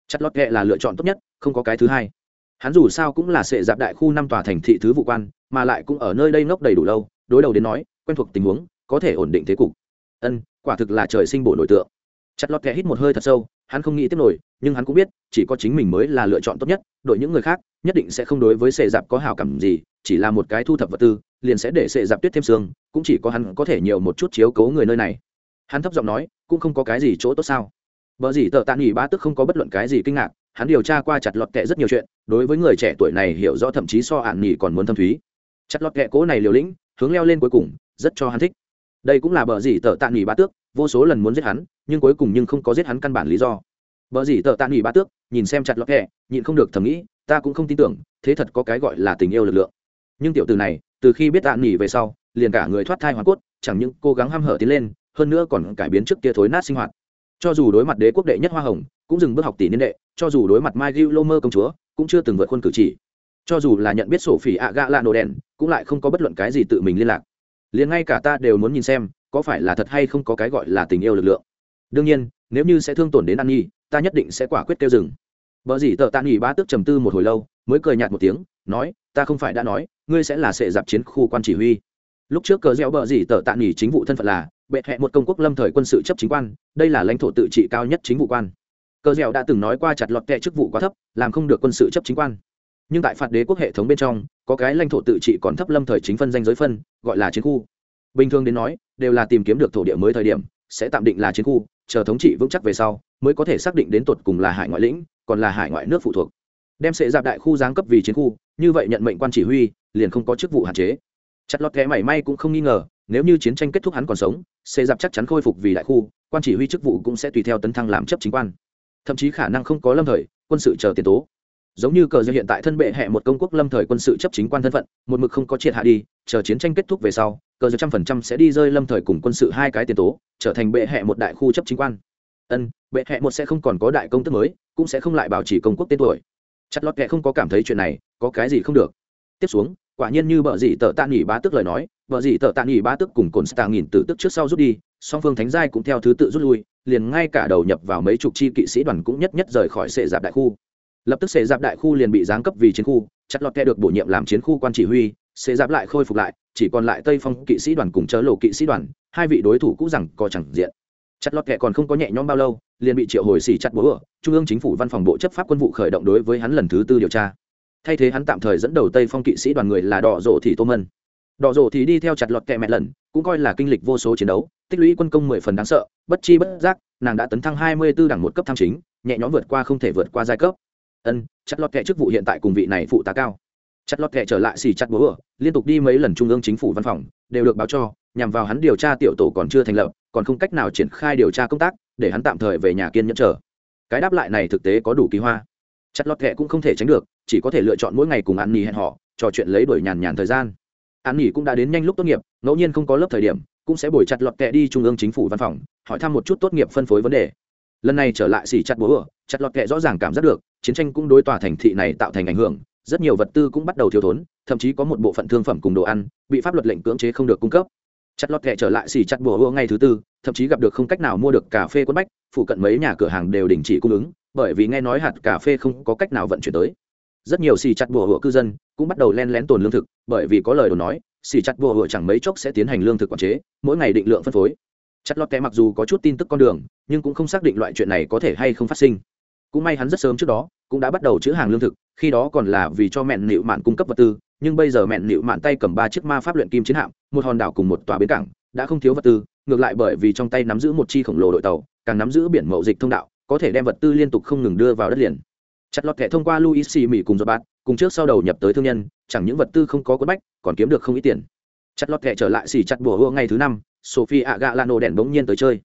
Chất lót ghẹ là lựa chọn tốt nhất, không có cái thứ hai. Hắn dù sao cũng là sệ dạp đại khu năm tòa thành thị thứ vụ quan, mà lại cũng ở nơi đây ngốc đầy đủ lâu, đối đầu đến nói, quen thuộc tình huống, có thể ổn định thế cục ân quả thực là trời sinh bổ nổi tượng chặt lọt kẻ hít một hơi thật sâu hắn không nghĩ tiếp nổi nhưng hắn cũng biết chỉ có chính mình mới là lựa chọn tốt nhất đội những người khác nhất định sẽ không đối với sệ dạp có hào cảm gì chỉ là một cái thu thập vật tư liền sẽ để sệ dạp tuyết thêm xương cũng chỉ có hắn có thể nhiều một chút chiếu cố người nơi này hắn thấp giọng nói cũng không có cái gì chỗ tốt sao Bở gì tợ tạ nghỉ bá tức không có bất luận cái gì kinh ngạc, hắn điều tra qua chặt lọt kệ rất nhiều chuyện, đối với người trẻ tuổi này hiểu rõ thậm chí so ạn nghỉ còn muốn thâm thúy. Chặt lọt kệ cố này liều lĩnh, hướng leo lên cuối cùng, rất cho hắn thích. Đây cũng là bờ gì tờ tạ nghỉ ba tước, vô số lần muốn giết hắn, nhưng cuối cùng nhưng không có giết hắn căn bản lý do. bờ gì tờ tạ nghỉ ba tước, nhìn xem chặt lọt kệ, nhịn không được thầm nghĩ, ta cũng không tin tưởng, thế thật có cái gọi là tình yêu lực lượng. Nhưng tiểu tử này, từ khi biết tạ nghỉ về sau, liền cả người thoát thai hoàn cốt, chẳng những cố gắng ham hở tiến lên, hơn nữa còn cải biến trước kia thối nát sinh hoạt cho dù đối mặt đế quốc đệ nhất hoa hồng cũng dừng bước học tỷ niên đệ cho dù đối mặt mai gil lô mơ công chúa cũng chưa từng vượt khuôn cử chỉ cho dù là nhận biết sổ phỉ ạ gạ lạ nổ đèn cũng lại không có bất luận cái gì tự mình liên lạc liền ngay cả ta đều muốn nhìn xem, có phải là thật hay không có cái gọi là tình yêu lực lượng. Đương nhiên, nếu như sẽ thương tổn đến an nhi, ta nhất định sẽ quả quyết kêu dừng. Vợ dĩ tợ tạ nghỉ ba tức trầm tư một hồi lâu, mới cười nhạt một tiếng, nói, ta không phải đã nói, ngươi sẽ là sệ dạp chiến khu quan chỉ huy. Lúc trước cờ gieo bờ dĩ tợ tạ nghỉ chính vụ thân phận là, bệ hẹ một công quốc lâm thời quân sự chấp chính quan, đây là lãnh thổ tự trị cao nhất chính vụ quan. Cờ gieo đã từng nói qua chặt lọt kẹ chức vụ quá thấp, làm không được quân sự chấp chính quan nhưng tại phạt đế quốc hệ thống bên trong, có cái lãnh thổ tự trị còn thấp lâm thời chính phân danh giới phân, gọi là chiến khu. Bình thường đến nói, đều là tìm kiếm được thổ địa mới thời điểm, sẽ tạm định là chiến khu, chờ thống trị vững chắc về sau, mới có thể xác định đến tột cùng là hải ngoại lĩnh, còn là hải ngoại nước phụ thuộc. Đem sệ dạp đại khu giáng cấp vì chiến khu, như vậy nhận mệnh quan chỉ huy, liền không có chức vụ hạn chế. Chặt lọt kẻ mảy may cũng không nghi ngờ, nếu như chiến tranh kết thúc hắn còn sống, sệ dạp chắc chắn khôi phục vì đại khu, quan chỉ huy chức vụ cũng sẽ tùy theo tấn thăng làm chấp chính quan. Thậm chí khả năng không có lâm thời, quân sự chờ tiền tố giống như cờ dân hiện tại thân bệ hẹ một công quốc lâm thời quân sự chấp chính quan thân phận, một mực không có triệt hạ đi, chờ chiến tranh kết thúc về sau, cờ dân trăm phần trăm sẽ đi rơi lâm thời cùng quân sự hai cái tiền tố, trở thành bệ hẹ một đại khu chấp chính quan. Ân, bệ hẹ một sẽ không còn có đại công tức mới, cũng sẽ không lại bảo trì công quốc tên tuổi. Chặt lọt kệ không có cảm thấy chuyện này, có cái gì không được. Tiếp xuống, quả nhiên như vợ dị tợ tạ nghỉ bá tức lời nói vợ dị tợ tạ nghỉ bá tức cùng cồn stà nghìn tử tức trước sau rút đi, song phương thánh giai cũng theo thứ tự rút lui, liền ngay cả đầu nhập vào mấy chục chi kỵ sĩ đoàn cũng nhất nhất rời khỏi sệ dạp đại khu lập tức xệ giáp đại khu liền bị giáng cấp vì chiến khu, chặt lọt kẹ được bổ nhiệm làm chiến khu quan chỉ huy, xệ giáp lại khôi phục lại, chỉ còn lại tây phong kỵ sĩ đoàn cùng chớ lộ kỵ sĩ đoàn, hai vị đối thủ cũng rằng có chẳng diện. Chặt lọt kẹ còn không có nhẹ nhõm bao lâu, liền bị triệu hồi xỉ chặt bố ở, trung ương chính phủ văn phòng bộ chấp pháp quân vụ khởi động đối với hắn lần thứ tư điều tra. Thay thế hắn tạm thời dẫn đầu tây phong kỵ sĩ đoàn người là đỏ rộ thị tô mân. Đỏ rộ thì đi theo chặt lọt kẹ mẹ lần, cũng coi là kinh lịch vô số chiến đấu, tích lũy quân công mười phần đáng sợ, bất chi bất giác, nàng đã tấn thăng hai mươi b ố đẳng một cấp tham chính, nhẹ nhõm vượt qua không thể vượt qua giai cấp ân, chặt lọt kệ chức vụ hiện tại cùng vị này phụ tá cao. Chặt lọt kệ trở lại xì chặt bố ở, liên tục đi mấy lần trung ương chính phủ văn phòng, đều được báo cho, nhằm vào hắn điều tra tiểu tổ còn chưa thành lập, còn không cách nào triển khai điều tra công tác, để hắn tạm thời về nhà kiên nhẫn chờ. Cái đáp lại này thực tế có đủ kỳ hoa. Chặt lọt kệ cũng không thể tránh được, chỉ có thể lựa chọn mỗi ngày cùng ăn nhì hẹn họ trò chuyện lấy đuổi nhàn nhàn thời gian. An nghỉ cũng đã đến nhanh lúc tốt nghiệp, ngẫu nhiên không có lớp thời điểm, cũng sẽ bồi chặt lọt kệ đi trung ương chính phủ văn phòng, hỏi thăm một chút tốt nghiệp phân phối vấn đề. Lần này trở lại xỉ chặt bố ở, chặt lọt kệ rõ ràng cảm giác được chiến tranh cũng đối tòa thành thị này tạo thành ảnh hưởng, rất nhiều vật tư cũng bắt đầu thiếu thốn, thậm chí có một bộ phận thương phẩm cùng đồ ăn bị pháp luật lệnh cưỡng chế không được cung cấp. Chặt lọt kẹ trở lại xỉ chặt bùa ở ngay thứ tư, thậm chí gặp được không cách nào mua được cà phê quất bách phụ cận mấy nhà cửa hàng đều đình chỉ cung ứng, bởi vì nghe nói hạt cà phê không có cách nào vận chuyển tới. Rất nhiều xì chặt bùa hựa cư dân cũng bắt đầu len lén tồn lương thực, bởi vì có lời đồn nói xì chặt bùa hựa chẳng mấy chốc sẽ tiến hành lương thực quản chế, mỗi ngày định lượng phân phối. Chặt lọt kẻ mặc dù có chút tin tức con đường, nhưng cũng không xác định loại chuyện này có thể hay không phát sinh cũng may hắn rất sớm trước đó cũng đã bắt đầu chữ hàng lương thực khi đó còn là vì cho mẹn nịu mạn cung cấp vật tư nhưng bây giờ mẹn nịu mạn tay cầm ba chiếc ma pháp luyện kim chiến hạm một hòn đảo cùng một tòa bến cảng đã không thiếu vật tư ngược lại bởi vì trong tay nắm giữ một chi khổng lồ đội tàu càng nắm giữ biển mậu dịch thông đạo có thể đem vật tư liên tục không ngừng đưa vào đất liền. Chặt lọt thẻ thông qua luis xì mỹ cùng giọt bát cùng trước sau đầu nhập tới thương nhân chẳng những vật tư không có quất bách còn kiếm được không ít tiền. Chặt lọt thẻ trở lại xì chặt bùa hua ngày thứ năm sophie ạ gạ lano đèn bỗng nhiên tới chơi.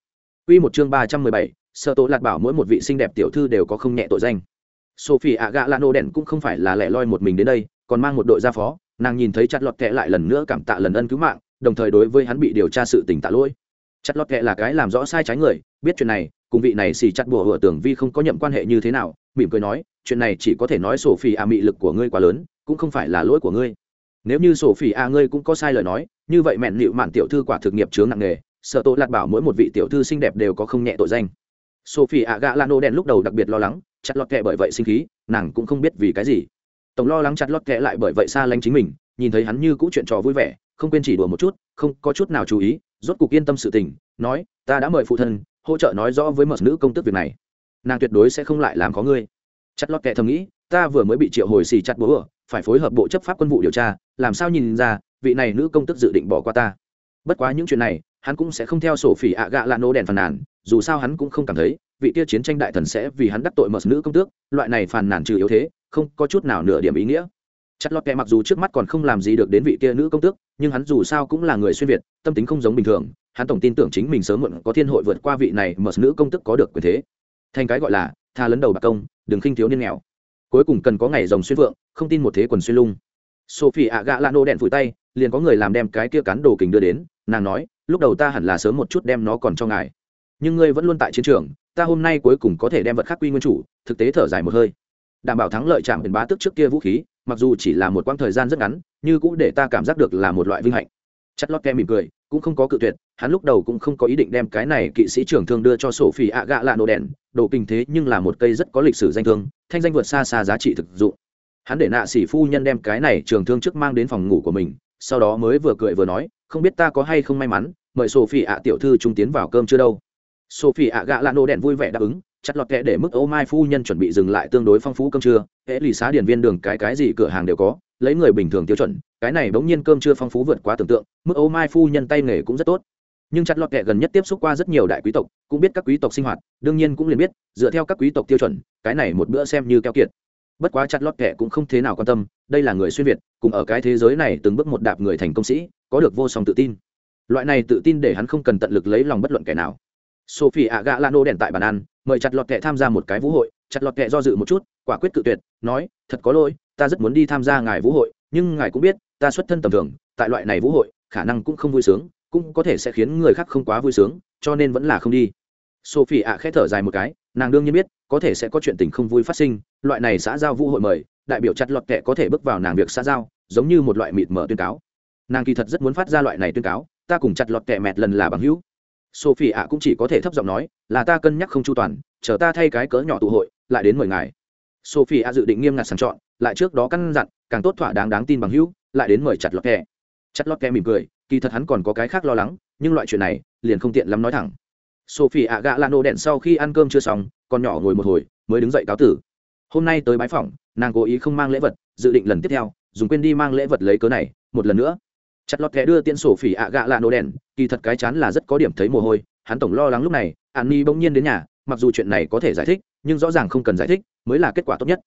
Quy một chương ba trăm mười bảy, Sợ tổ lạt bảo mỗi một vị xinh đẹp tiểu thư đều có không nhẹ tội danh. Sophie ạ gạ lano đèn cũng không phải là lẻ loi một mình đến đây, còn mang một đội gia phó, nàng nhìn thấy chặt lọt kệ lại lần nữa cảm tạ lần ân cứu mạng, đồng thời đối với hắn bị điều tra sự tình tạ lỗi. Chặt lọt kệ là cái làm rõ sai trái người, biết chuyện này, cùng vị này xì chặt bùa hửa tưởng vi không có nhậm quan hệ như thế nào, mỉm cười nói, chuyện này chỉ có thể nói sổ phi a mị lực của ngươi quá lớn, cũng không phải là lỗi của ngươi. Nếu như sổ phi a ngươi cũng có sai lời nói, như vậy mẹn nịu mạn tiểu thư quả thực nghiệp chướng nặng nghề sợ tội lạt bảo mỗi một vị tiểu thư xinh đẹp đều có không nhẹ tội danh sophie ạ gạ lano đen lúc đầu đặc biệt lo lắng, chặt lọt kẹ bởi vậy sinh khí, nàng cũng không biết vì cái gì. Tổng lo lắng chặt lọt kẹ lại bởi vậy xa lánh chính mình, nhìn thấy hắn như cũ chuyện trò vui vẻ, không quên chỉ đùa một chút, không có chút nào chú ý, rốt cục yên tâm sự tình, nói, ta đã mời phụ thân, hỗ trợ nói rõ với mật nữ công tước việc này. Nàng tuyệt đối sẽ không lại làm có ngươi. Chặt lọt kệ thầm nghĩ, ta vừa mới bị triệu hồi xì chặt bố ở, phải phối hợp bộ chấp pháp quân vụ điều tra, làm sao nhìn ra, vị này nữ công tức dự định bỏ qua ta. Bất quá những chuyện này, hắn cũng sẽ không theo sổ phỉ ạ gạ là nô đèn phàn nàn dù sao hắn cũng không cảm thấy vị kia chiến tranh đại thần sẽ vì hắn đắc tội mờ nữ công tước, loại này phàn nàn trừ yếu thế, không có chút nào nửa điểm ý nghĩa. Chặt lọt kệ mặc dù trước mắt còn không làm gì được đến vị kia nữ công tước, nhưng hắn dù sao cũng là người xuyên việt, tâm tính không giống bình thường, hắn tổng tin tưởng chính mình sớm muộn có thiên hội vượt qua vị này mờ nữ công tước có được quyền thế. Thành cái gọi là, tha lấn đầu bạc công, đừng khinh thiếu niên nghèo. Cuối cùng cần có ngày rồng xuyên vượng, không tin một thế quần xuyên lung. Sophie ạ gạ lano đèn phủi tay, liền có người làm đem cái kia cán đồ kình đưa đến, nàng nói, lúc đầu ta hẳn là sớm một chút đem nó còn cho ngài nhưng ngươi vẫn luôn tại chiến trường, ta hôm nay cuối cùng có thể đem vật khắc quy nguyên chủ, thực tế thở dài một hơi. Đảm bảo thắng lợi chạm biển bá tức trước kia vũ khí, mặc dù chỉ là một quãng thời gian rất ngắn nhưng cũng để ta cảm giác được là một loại vinh hạnh. Chất lót kem mỉm cười, cũng không có cự tuyệt, hắn lúc đầu cũng không có ý định đem cái này kỵ sĩ trưởng thương đưa cho sổ phi ạ gạ lạ nổ đèn, độ kinh thế nhưng là một cây rất có lịch sử danh thương, thanh danh vượt xa xa giá trị thực dụng. Hắn để nạ sĩ phu nhân đem cái này trường thương trước mang đến phòng ngủ của mình, sau đó mới vừa cười vừa nói, không biết ta có hay không may mắn, mời sophie ạ tiểu thư trung tiến vào cơm chưa đâu sophie ạ gạ lạ nô đèn vui vẻ đáp ứng, chặt lọt kệ để mức ô mai phu nhân chuẩn bị dừng lại tương đối phong phú cơm trưa. Hễ lì xá điển viên đường cái cái gì cửa hàng đều có, lấy người bình thường tiêu chuẩn, cái này bỗng nhiên cơm trưa phong phú vượt quá tưởng tượng, mức ô mai phu nhân tay nghề cũng rất tốt. Nhưng chặt lọt kệ gần nhất tiếp xúc qua rất nhiều đại quý tộc, cũng biết các quý tộc sinh hoạt, đương nhiên cũng liền biết, dựa theo các quý tộc tiêu chuẩn, cái này một bữa xem như keo kiệt. Bất quá chặt lọt kệ cũng không thế nào quan tâm, đây là người xuyên việt, cùng ở cái thế giới này từng bước một đạp người thành công sĩ, có được vô song tự tin. Loại này tự tin để hắn không cần tận lực lấy lòng bất luận kẻ nào sophie ạ gạ lano đèn tại bàn ăn, mời chặt lọt kệ tham gia một cái vũ hội. Chặt lọt kệ do dự một chút, quả quyết cự tuyệt, nói, thật có lỗi, ta rất muốn đi tham gia ngài vũ hội, nhưng ngài cũng biết, ta xuất thân tầm thường, tại loại này vũ hội, khả năng cũng không vui sướng, cũng có thể sẽ khiến người khác không quá vui sướng, cho nên vẫn là không đi. Sophie ạ khẽ thở dài một cái, nàng đương nhiên biết, có thể sẽ có chuyện tình không vui phát sinh, loại này xã giao vũ hội mời, đại biểu chặt lọt kệ có thể bước vào nàng việc xã giao, giống như một loại mịt mở tuyên cáo. Nàng kỳ thật rất muốn phát ra loại này tuyên cáo, ta cùng chặt lọt kệ mẹt lần là bằng hữu sophie ạ cũng chỉ có thể thấp giọng nói, là ta cân nhắc không chu toàn, chờ ta thay cái cỡ nhỏ tụ hội, lại đến mời ngài. Sophie ạ dự định nghiêm ngặt sàng chọn, lại trước đó căn dặn, càng tốt thỏa đáng đáng tin bằng hữu, lại đến mời chặt lọt kẹ chặt lọt kẹ mỉm cười, kỳ thật hắn còn có cái khác lo lắng, nhưng loại chuyện này, liền không tiện lắm nói thẳng. Sophie ạ gạ lano đèn sau khi ăn cơm chưa xong con nhỏ ngồi một hồi, mới đứng dậy cáo tử. Hôm nay tới bái phỏng, nàng cố ý không mang lễ vật, dự định lần tiếp theo, dùng quên đi mang lễ vật lấy cớ này, một lần nữa chặt lọt thẻ đưa tiên sổ phỉ ạ gạ lạ nổ đèn, kỳ thật cái chán là rất có điểm thấy mồ hôi, hắn tổng lo lắng lúc này, an ni bỗng nhiên đến nhà, mặc dù chuyện này có thể giải thích, nhưng rõ ràng không cần giải thích, mới là kết quả tốt nhất.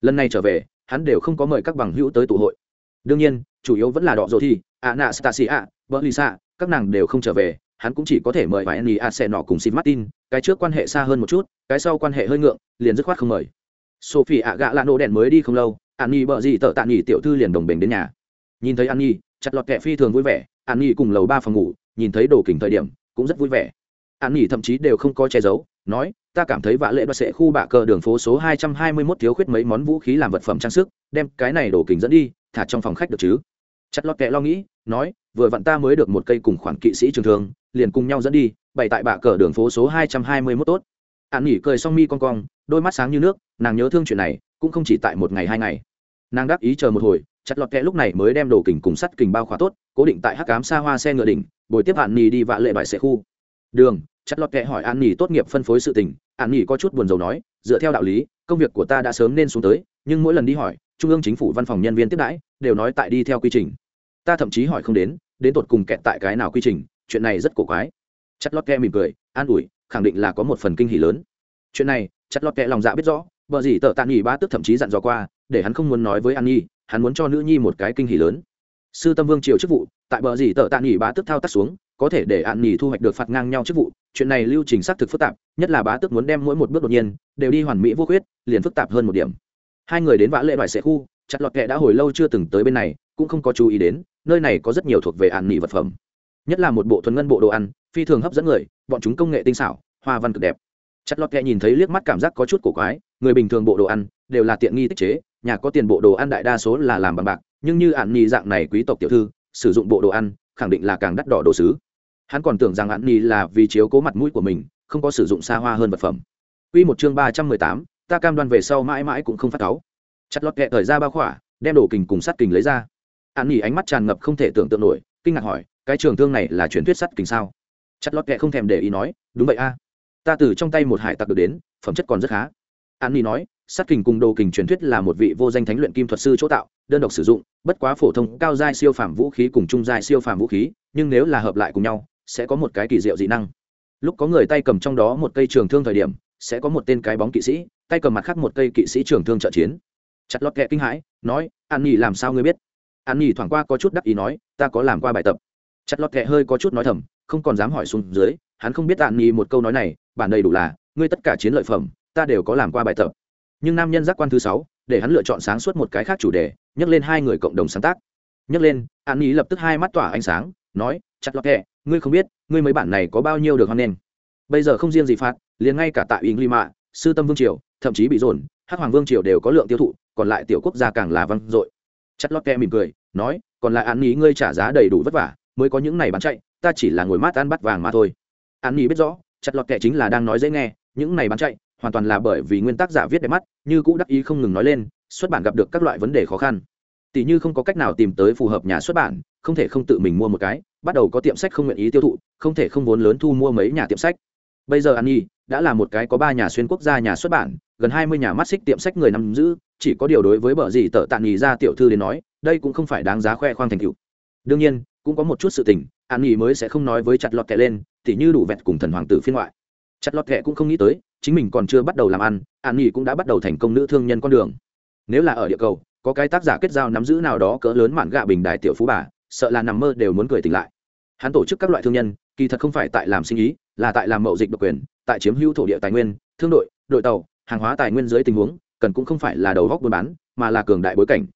Lần này trở về, hắn đều không có mời các bằng hữu tới tụ hội. Đương nhiên, chủ yếu vẫn là đọ dỗ thi anastasia vợ lisa các nàng đều không trở về, hắn cũng chỉ có thể mời vài annie a xẻ nọ cùng sid martin, cái trước quan hệ xa hơn một chút, cái sau quan hệ hơi ngượng, liền dứt khoát không mời. Sophie ạ gạ lạ nổ đèn mới đi không lâu annie bợ gì tợ tạ nghỉ tiểu thư liền đồng bình đến nhà. Nhìn thấy annie chặt lọt kẹ phi thường vui vẻ annie cùng lầu ba phòng ngủ, nhìn thấy đồ kình thời điểm, cũng rất vui vẻ. Annie thậm chí đều không có che giấu, nói, ta cảm thấy vã lệ đoạt sẽ khu bạ cờ đường phố số hai trăm hai mươi mốt thiếu khuyết mấy món vũ khí làm vật phẩm trang sức, đem cái này đồ kình dẫn đi, thả trong phòng khách được chứ? Chặt lọt kẹ lo nghĩ, nói, vừa vặn ta mới được một cây cùng khoản kỵ sĩ trường thường, liền cùng nhau dẫn đi, bày tại bạ cờ đường phố số hai trăm hai mươi mốt tốt. An nghỉ cười song mi con cong, đôi mắt sáng như nước, nàng nhớ thương chuyện này, cũng không chỉ tại một ngày hai ngày nàng đáp ý chờ một hồi, chặt lọt kẹ lúc này mới đem đồ kình cùng sắt kình bao khóa tốt, cố định tại hắc cám xa hoa xe ngựa đỉnh, bồi tiếp hạn nhì đi vạ lệ bại xe khu. Đường, chặt lọt kệ hỏi an nhì tốt nghiệp phân phối sự tình, an nhì có chút buồn rầu nói, dựa theo đạo lý, công việc của ta đã sớm nên xuống tới, nhưng mỗi lần đi hỏi, trung ương chính phủ văn phòng nhân viên tiếp đãi, đều nói tại đi theo quy trình. Ta thậm chí hỏi không đến đến tột cùng kẹt tại cái nào quy trình, chuyện này rất cổ quái. Chặt lọt kệ mỉm cười, an ủi, khẳng định là có một phần kinh hỉ lớn. Chuyện này, chặt lọt kệ lòng dạ biết rõ, vợ gì tờ tạ nghỉ ba tức thậm chí dặn dò qua để hắn không muốn nói với an nhi, hắn muốn cho nữ nhi một cái kinh hỉ lớn. Sư tâm vương triều chức vụ, tại bờ gì tợ tạ nghỉ bá tức thao tác xuống, có thể để an Nhi thu hoạch được phạt ngang nhau chức vụ, chuyện này lưu trình xác thực phức tạp, nhất là bá tức muốn đem mỗi một bước đột nhiên, đều đi hoàn mỹ vô khuyết, liền phức tạp hơn một điểm. Hai người đến vã lệ đoại sẽ khu, chặt lọt kệ đã hồi lâu chưa từng tới bên này, cũng không có chú ý đến, nơi này có rất nhiều thuộc về an Nhi vật phẩm. Nhất là một bộ thuần ngân bộ đồ ăn, phi thường hấp dẫn người, bọn chúng công nghệ tinh xảo, hoa văn cực đẹp. Chặt lọt kệ nhìn thấy liếc mắt cảm giác có chút cổ quái, người bình thường bộ đồ ăn, đều là tiện nghi tích chế nhà có tiền bộ đồ ăn đại đa số là làm bằng bạc nhưng như ạn nhi dạng này quý tộc tiểu thư sử dụng bộ đồ ăn khẳng định là càng đắt đỏ đồ sứ. Hắn còn tưởng rằng ạn nhi là vì chiếu cố mặt mũi của mình không có sử dụng xa hoa hơn vật phẩm. Quy một chương ba trăm mười tám, ta cam đoan về sau mãi mãi cũng không phát cáu. Chặt lót kẹ thời ra bao khỏa đem đồ kình cùng sắt kình lấy ra. Ạn nhi ánh mắt tràn ngập không thể tưởng tượng nổi kinh ngạc hỏi cái trường thương này là truyền thuyết sắt kình sao? Chặt lót kẹ không thèm để ý nói đúng vậy a. Ta từ trong tay một hải tặc được đến phẩm chất còn rất khá. An nhi nói sát kình cùng đồ kình truyền thuyết là một vị vô danh thánh luyện kim thuật sư chỗ tạo, đơn độc sử dụng, bất quá phổ thông cao giai siêu phàm vũ khí cùng trung giai siêu phàm vũ khí, nhưng nếu là hợp lại cùng nhau, sẽ có một cái kỳ diệu dị năng. Lúc có người tay cầm trong đó một cây trường thương thời điểm, sẽ có một tên cái bóng kỵ sĩ, tay cầm mặt khác một cây kỵ sĩ trường thương trợ chiến. Chặt lót kẹ kinh hãi, nói, an nhỉ làm sao ngươi biết? An nhỉ thoảng qua có chút đắc ý nói, ta có làm qua bài tập. Chặt lót kẹ hơi có chút nói thầm, không còn dám hỏi xuống dưới, hắn không biết an nhỉ một câu nói này, bản đầy đủ là, ngươi tất cả chiến lợi phẩm, ta đều có làm qua bài tập nhưng nam nhân giác quan thứ sáu, để hắn lựa chọn sáng suốt một cái khác chủ đề nhắc lên hai người cộng đồng sáng tác. Nhắc lên, an ý lập tức hai mắt tỏa ánh sáng, nói, chặt lọt kẹ, ngươi không biết, ngươi mấy bản này có bao nhiêu được hoan nghênh. Bây giờ không riêng gì phạt, liền ngay cả tại nghi mạ, sư tâm vương triều, thậm chí bị dồn, hắc hoàng vương triều đều có lượng tiêu thụ, còn lại tiểu quốc gia càng là văng dội. Chặt lót kẹ mỉm cười, nói, còn lại an ý ngươi trả giá đầy đủ vất vả, mới có những này bán chạy, ta chỉ là ngồi mát ăn bắt vàng mà thôi. An ý biết rõ, chặt lọt kẹ chính là đang nói dễ nghe, những này bán chạy hoàn toàn là bởi vì nguyên tác giả viết đẹp mắt, như cũ đắc ý không ngừng nói lên, xuất bản gặp được các loại vấn đề khó khăn. Tỷ như không có cách nào tìm tới phù hợp nhà xuất bản, không thể không tự mình mua một cái, bắt đầu có tiệm sách không nguyện ý tiêu thụ, không thể không vốn lớn thu mua mấy nhà tiệm sách. Bây giờ an nhi đã là một cái có ba nhà xuyên quốc gia nhà xuất bản, gần hai mươi nhà mắt xích tiệm sách người nắm giữ, chỉ có điều đối với bờ gì tợ tạ nghỉ ra tiểu thư đến nói, đây cũng không phải đáng giá khoe khoang thành cựu đương nhiên, cũng có một chút sự tình an Nhi mới sẽ không nói với chặt lọt kẻ lên tỷ như đủ vẹt cùng thần hoàng tử phiên ngoại chặt lọt kẹ cũng không nghĩ tới, chính mình còn chưa bắt đầu làm ăn, an nghỉ cũng đã bắt đầu thành công nữ thương nhân con đường. Nếu là ở địa cầu, có cái tác giả kết giao nắm giữ nào đó cỡ lớn mạn gạ bình đại tiểu phú bà, sợ là nằm mơ đều muốn cười tỉnh lại. Hắn tổ chức các loại thương nhân, kỳ thật không phải tại làm sinh ý, là tại làm mậu dịch độc quyền, tại chiếm hữu thổ địa tài nguyên, thương đội đội tàu, hàng hóa tài nguyên dưới tình huống, cần cũng không phải là đầu góc buôn bán, mà là cường đại bối cảnh.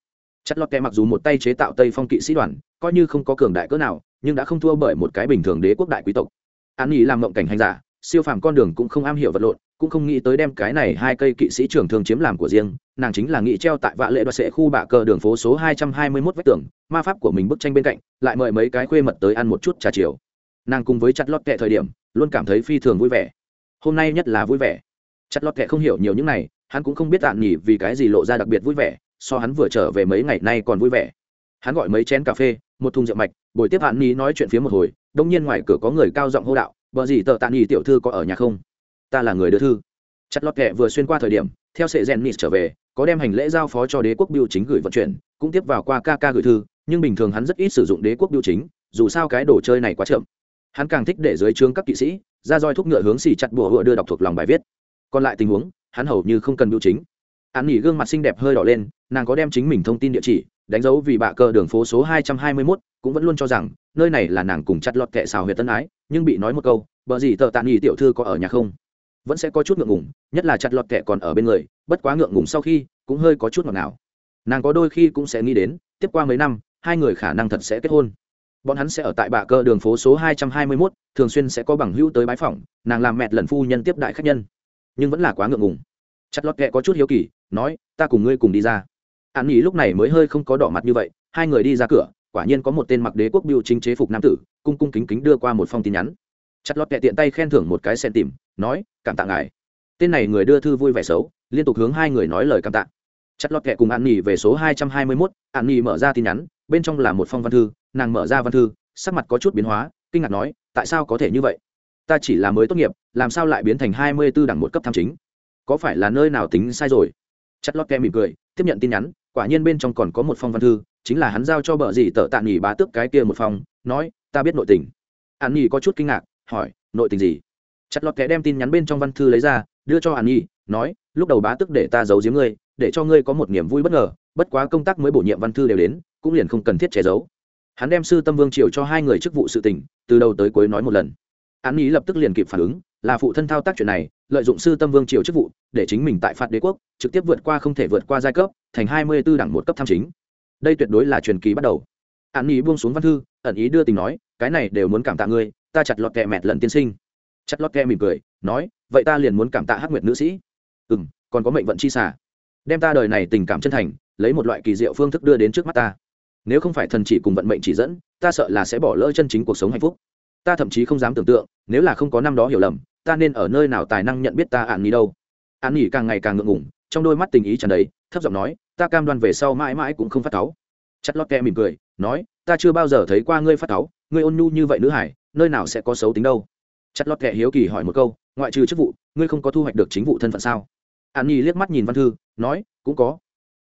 Chất lót kẹ mặc dù một tay chế tạo tây phong kỵ sĩ đoàn, coi như không có cường đại cỡ nào, nhưng đã không thua bởi một cái bình thường đế quốc đại quý tộc. An nghỉ làm mộng cảnh hành giả siêu phàm con đường cũng không am hiểu vật lộn, cũng không nghĩ tới đem cái này hai cây kỵ sĩ trưởng thường chiếm làm của riêng, nàng chính là nghĩ treo tại vạ lệ đoạt sệ khu bạ cờ đường phố số hai trăm hai mươi mốt vách tường, ma pháp của mình bức tranh bên cạnh, lại mời mấy cái khuê mật tới ăn một chút trà chiều. Nàng cùng với chặt lót kệ thời điểm, luôn cảm thấy phi thường vui vẻ. Hôm nay nhất là vui vẻ. Chặt lót kệ không hiểu nhiều những này, hắn cũng không biết tạm nghỉ vì cái gì lộ ra đặc biệt vui vẻ, so hắn vừa trở về mấy ngày nay còn vui vẻ. Hắn gọi mấy chén cà phê, một thùng rượu mạch, buổi tiếp hạn ní nói chuyện phía một hồi, đông nhiên ngoài cửa có người cao giọng hô đạo vợ gì tờ tạ nghỉ tiểu thư có ở nhà không? Ta là người đưa thư. Chặt lọt kệ vừa xuyên qua thời điểm, theo sệ rèn nịt trở về, có đem hành lễ giao phó cho đế quốc biêu chính gửi vận chuyển, cũng tiếp vào qua ca ca gửi thư, nhưng bình thường hắn rất ít sử dụng đế quốc biêu chính, dù sao cái đồ chơi này quá chậm. Hắn càng thích để dưới trướng các kỵ sĩ, ra roi thúc ngựa hướng xì chặt bùa hựa đưa đọc thuộc lòng bài viết. Còn lại tình huống, hắn hầu như không cần biêu chính. Hắn nghỉ gương mặt xinh đẹp hơi đỏ lên, nàng có đem chính mình thông tin địa chỉ đánh dấu vì bạ cờ đường phố số hai trăm hai mươi 221, cũng vẫn luôn cho rằng nơi này là nàng cùng chặt lọt kệ xào huyệt tân ái nhưng bị nói một câu bờ gì tờ tạ nghỉ tiểu thư có ở nhà không? Vẫn sẽ có chút ngượng ngùng nhất là chặt lọt kệ còn ở bên người bất quá ngượng ngùng sau khi cũng hơi có chút ngọt ngào. Nàng có đôi khi cũng sẽ nghĩ đến tiếp qua mấy năm hai người khả năng thật sẽ kết hôn. Bọn hắn sẽ ở tại bạ cơ đường phố số hai trăm hai mươi mốt thường xuyên sẽ có bằng hữu tới bái phỏng nàng làm mẹ lần phu nhân tiếp đại khách nhân. Nhưng vẫn là quá ngượng ngùng. Chặt lọt kệ có chút hiếu kỳ nói ta cùng ngươi cùng đi ra an nghỉ lúc này mới hơi không có đỏ mặt như vậy, hai người đi ra cửa, quả nhiên có một tên mặc đế quốc biêu chính chế phục nam tử, cung cung kính kính đưa qua một phong tin nhắn. Chặt lọt kẹ tiện tay khen thưởng một cái sen tìm, nói, cảm tạ ngài. Tên này người đưa thư vui vẻ xấu, liên tục hướng hai người nói lời cảm tạ. Chặt lọt kẹ cùng an nghỉ về số hai trăm hai mươi mốt, an nghỉ mở ra tin nhắn, bên trong là một phong văn thư, nàng mở ra văn thư, sắc mặt có chút biến hóa, kinh ngạc nói, tại sao có thể như vậy? Ta chỉ là mới tốt nghiệp, làm sao lại biến thành hai mươi b ố đẳng một cấp tham chính? Có phải là nơi nào tính sai rồi? Chất lót kem mỉm cười tiếp nhận tin nhắn, quả nhiên bên trong còn có một phong văn thư, chính là hắn giao cho bờ dì tợ tạ nghỉ bá tước cái kia một phong, nói, ta biết nội tình. An nghỉ có chút kinh ngạc, hỏi, nội tình gì? Chặt lọt kẻ đem tin nhắn bên trong văn thư lấy ra, đưa cho an nghỉ nói, lúc đầu bá tước để ta giấu giếm ngươi, để cho ngươi có một niềm vui bất ngờ, bất quá công tác mới bổ nhiệm văn thư đều đến, cũng liền không cần thiết che giấu. Hắn đem sư tâm vương triều cho hai người chức vụ sự tình, từ đầu tới cuối nói một lần án ý lập tức liền kịp phản ứng, là phụ thân thao tác chuyện này, lợi dụng sư tâm vương triều chức vụ, để chính mình tại phạt đế quốc, trực tiếp vượt qua không thể vượt qua giai cấp, thành hai mươi b ố đảng một cấp tham chính. Đây tuyệt đối là truyền kỳ bắt đầu. Án ý buông xuống văn thư, ẩn ý đưa tình nói, cái này đều muốn cảm tạ ngươi, ta chặt lọt kẹ mẹt lần tiên sinh. Chặt lọt kẹ mỉm cười, nói, vậy ta liền muốn cảm tạ hắc nguyệt nữ sĩ. Ừ m còn có mệnh vận chi xả đem ta đời này tình cảm chân thành, lấy một loại kỳ diệu phương thức đưa đến trước mắt ta. Nếu không phải thần chỉ cùng vận mệnh chỉ dẫn, ta sợ là sẽ bỏ lỡ chân chính cuộc sống hạnh phúc ta thậm chí không dám tưởng tượng, nếu là không có năm đó hiểu lầm, ta nên ở nơi nào tài năng nhận biết ta ạn nghỉ đâu. Ạn nghỉ càng ngày càng ngượng ngủng trong đôi mắt tình ý tràn đầy, thấp giọng nói, ta cam đoan về sau mãi mãi cũng không phát cáu. Chất lót kẹ mỉm cười, nói, ta chưa bao giờ thấy qua ngươi phát cáu, ngươi ôn nhu như vậy nữ hải, nơi nào sẽ có xấu tính đâu. Chất lót kệ hiếu kỳ hỏi một câu, ngoại trừ chức vụ, ngươi không có thu hoạch được chính vụ thân phận sao? An nhi liếc mắt nhìn văn thư, nói, cũng có.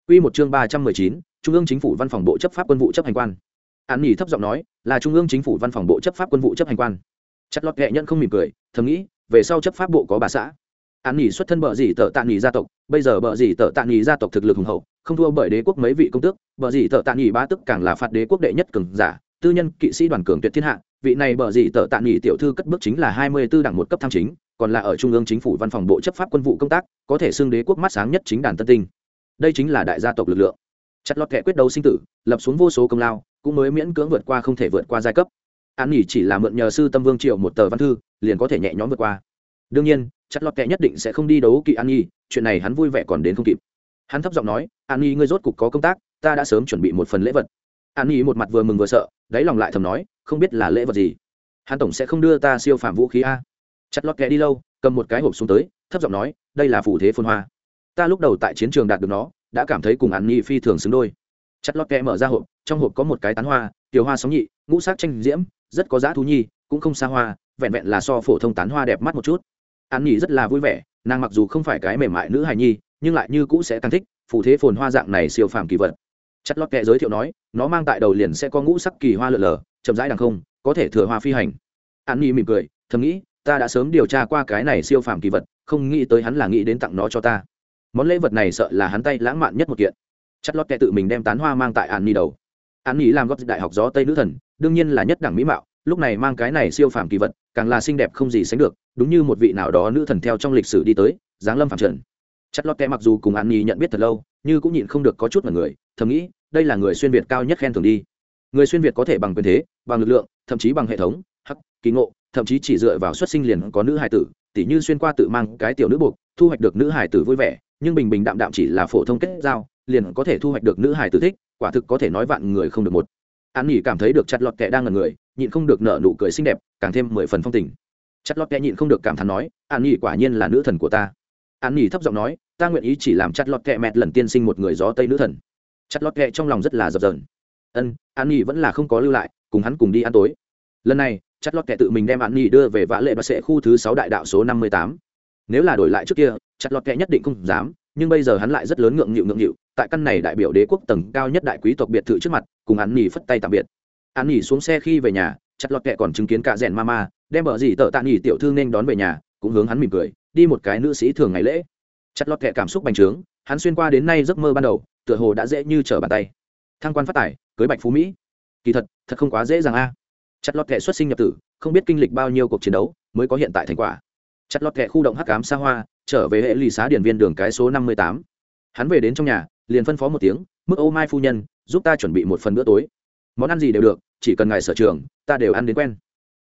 Quy một chương ba trăm mười chín, trung ương chính phủ văn phòng bộ chấp pháp quân vụ chấp hành quan. An nhỉ thấp giọng nói là trung ương chính phủ văn phòng bộ chấp pháp quân vụ chấp hành quan. Chặt lọt ghẹ nhận không mỉm cười, thầm nghĩ, về sau chấp pháp bộ có bà xã. An nghỉ xuất thân bờ dì tờ tạ nghỉ gia tộc, bây giờ bờ dì tờ tạ nghỉ gia tộc thực lực hùng hậu, không thua bởi đế quốc mấy vị công tước bờ dì tờ tạ nghỉ ba tức càng là phạt đế quốc đệ nhất cường giả, tư nhân kỵ sĩ đoàn cường tuyệt thiên hạ, vị này bờ dì tờ tạ nghỉ tiểu thư cất bước chính là hai mươi tư đảng một cấp tham chính, còn là ở trung ương chính phủ văn phòng bộ chấp pháp quân vụ công tác, có thể xưng đế quốc mắt sáng nhất chính đàn tân tinh. Đây chính là đại gia tộc lực lượng. Chặt lọt kẻ quyết đấu sinh tử, lập xuống vô số công lao cũng mới miễn cưỡng vượt qua không thể vượt qua giai cấp. An nghỉ chỉ là mượn nhờ sư tâm vương triệu một tờ văn thư, liền có thể nhẹ nhõm vượt qua. Đương nhiên chặt lọt kệ nhất định sẽ không đi đấu kỵ an nhi, chuyện này hắn vui vẻ còn đến không kịp. Hắn thấp giọng nói, an nhi, ngươi rốt cục có công tác, ta đã sớm chuẩn bị một phần lễ vật. An nhi một mặt vừa mừng vừa sợ, đáy lòng lại thầm nói, không biết là lễ vật gì? Hắn tổng sẽ không đưa ta siêu phạm vũ khí a. Chặt lọt kệ đi lâu, cầm một cái hộp xuống tới, thấp giọng nói, đây là phủ thế phôn hoa. Ta lúc đầu tại chiến trường đạt được nó, đã cảm thấy cùng an nhi phi thường xứng đôi chặt lót kệ mở ra hộp, trong hộp có một cái tán hoa, tiểu hoa sóng nhị, ngũ sắc tranh diễm, rất có giá thú nhi, cũng không xa hoa, vẹn vẹn là so phổ thông tán hoa đẹp mắt một chút. An nhỉ rất là vui vẻ, nàng mặc dù không phải cái mềm mại nữ hài nhi, nhưng lại như cũ sẽ càng thích, phù thế phồn hoa dạng này siêu phàm kỳ vật. Chất lót kệ giới thiệu nói, nó mang tại đầu liền sẽ có ngũ sắc kỳ hoa lượn lờ, chậm rãi đằng không, có thể thừa hoa phi hành. An nhi mỉm cười, thầm nghĩ, ta đã sớm điều tra qua cái này siêu phàm kỳ vật, không nghĩ tới hắn là nghĩ đến tặng nó cho ta. Món lễ vật này sợ là hắn tay lãng mạn nhất một kiện chất lót kẻ tự mình đem tán hoa mang tại an nhi đầu. An nhi làm góp đại học gió tây nữ thần, đương nhiên là nhất đẳng mỹ mạo, lúc này mang cái này siêu phàm kỳ vật, càng là xinh đẹp không gì sánh được, đúng như một vị nào đó nữ thần theo trong lịch sử đi tới giáng lâm phàm trần. Chất lót kẻ mặc dù cùng an nhi nhận biết thật lâu, nhưng cũng nhịn không được có chút mà người, thầm nghĩ, đây là người xuyên việt cao nhất khen thường đi. Người xuyên việt có thể bằng quyền thế, bằng lực lượng, thậm chí bằng hệ thống, hắc, kỳ ngộ, thậm chí chỉ dựa vào xuất sinh liền có nữ hài tử, tỉ như xuyên qua tự mang cái tiểu nữ buộc, thu hoạch được nữ hài tử vui vẻ, nhưng bình bình đạm đạm chỉ là phổ thông kết giao liền có thể thu hoạch được nữ hài tử thích, quả thực có thể nói vạn người không được một. An nghỉ cảm thấy được chặt lọt kẹ đang ngần người, nhịn không được nở nụ cười xinh đẹp, càng thêm mười phần phong tình. Chặt lọt kẹ nhịn không được cảm thán nói, an nghỉ quả nhiên là nữ thần của ta. An nghỉ thấp giọng nói, ta nguyện ý chỉ làm chặt lọt kẹ mẹt lần tiên sinh một người gió tây nữ thần. Chặt lọt kẹ trong lòng rất là dập dờn. Ân, an nghỉ vẫn là không có lưu lại, cùng hắn cùng đi ăn tối. Lần này, chặt lọt kẹ tự mình đem an nghỉ đưa về vã lệ và sệ khu thứ sáu đại đạo số năm mươi tám. Nếu là đổi lại trước kia, chặt lọt kẹ nhất định không dám nhưng bây giờ hắn lại rất lớn ngượng nghịu ngượng nghịu, tại căn này đại biểu đế quốc tầng cao nhất đại quý tộc biệt thự trước mặt, cùng hắn nhỉ phất tay tạm biệt. Hắn nhỉ xuống xe khi về nhà, chặt lọt kẹ còn chứng kiến cả rèn ma ma đem bờ gì tợ tạ nhỉ tiểu thư nên đón về nhà, cũng hướng hắn mỉm cười, đi một cái nữ sĩ thường ngày lễ. Chặt lọt kẹ cảm xúc bành trướng, hắn xuyên qua đến nay giấc mơ ban đầu, tựa hồ đã dễ như trở bàn tay. Thăng quan phát tài, cưới bạch phú mỹ. Kỳ thật thật không quá dễ dàng a. Chặt lọt kẹ xuất sinh nhập tử, không biết kinh lịch bao nhiêu cuộc chiến đấu mới có hiện tại thành quả. Chặt lọt kẹ khu động hắc cám xa hoa trở về hệ lì xá điển viên đường cái số năm mươi tám. Hắn về đến trong nhà, liền phân phó một tiếng, mức ô mai phu nhân, giúp ta chuẩn bị một phần bữa tối. Món ăn gì đều được, chỉ cần ngài sở trường, ta đều ăn đến quen.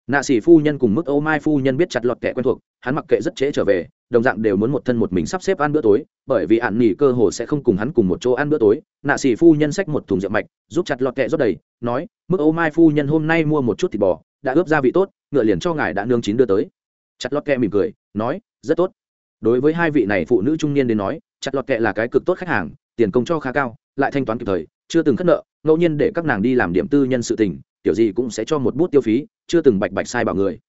Nạ sĩ phu nhân cùng mức ô mai phu nhân biết chặt lọt kẻ quen thuộc, hắn mặc kệ rất trễ trở về, đồng dạng đều muốn một thân một mình sắp xếp ăn bữa tối, bởi vì ạn nỉ cơ hồ sẽ không cùng hắn cùng một chỗ ăn bữa tối. Nạ sĩ phu nhân xách một thùng rượu mạch, giúp chặt lọt kẹ rót đầy, nói, mức ô mai phu nhân hôm nay mua một chút thịt bò, đã ướp gia vị tốt, ngựa liền cho ngài đã nương chín đưa tới. Chặt lọt kẹ mỉm cười, nói, rất tốt đối với hai vị này phụ nữ trung niên đến nói, chặt lọt kệ là cái cực tốt khách hàng, tiền công cho khá cao, lại thanh toán kịp thời, chưa từng khất nợ, ngẫu nhiên để các nàng đi làm điểm tư nhân sự tình, kiểu gì cũng sẽ cho một bút tiêu phí, chưa từng bạch bạch sai bảo người.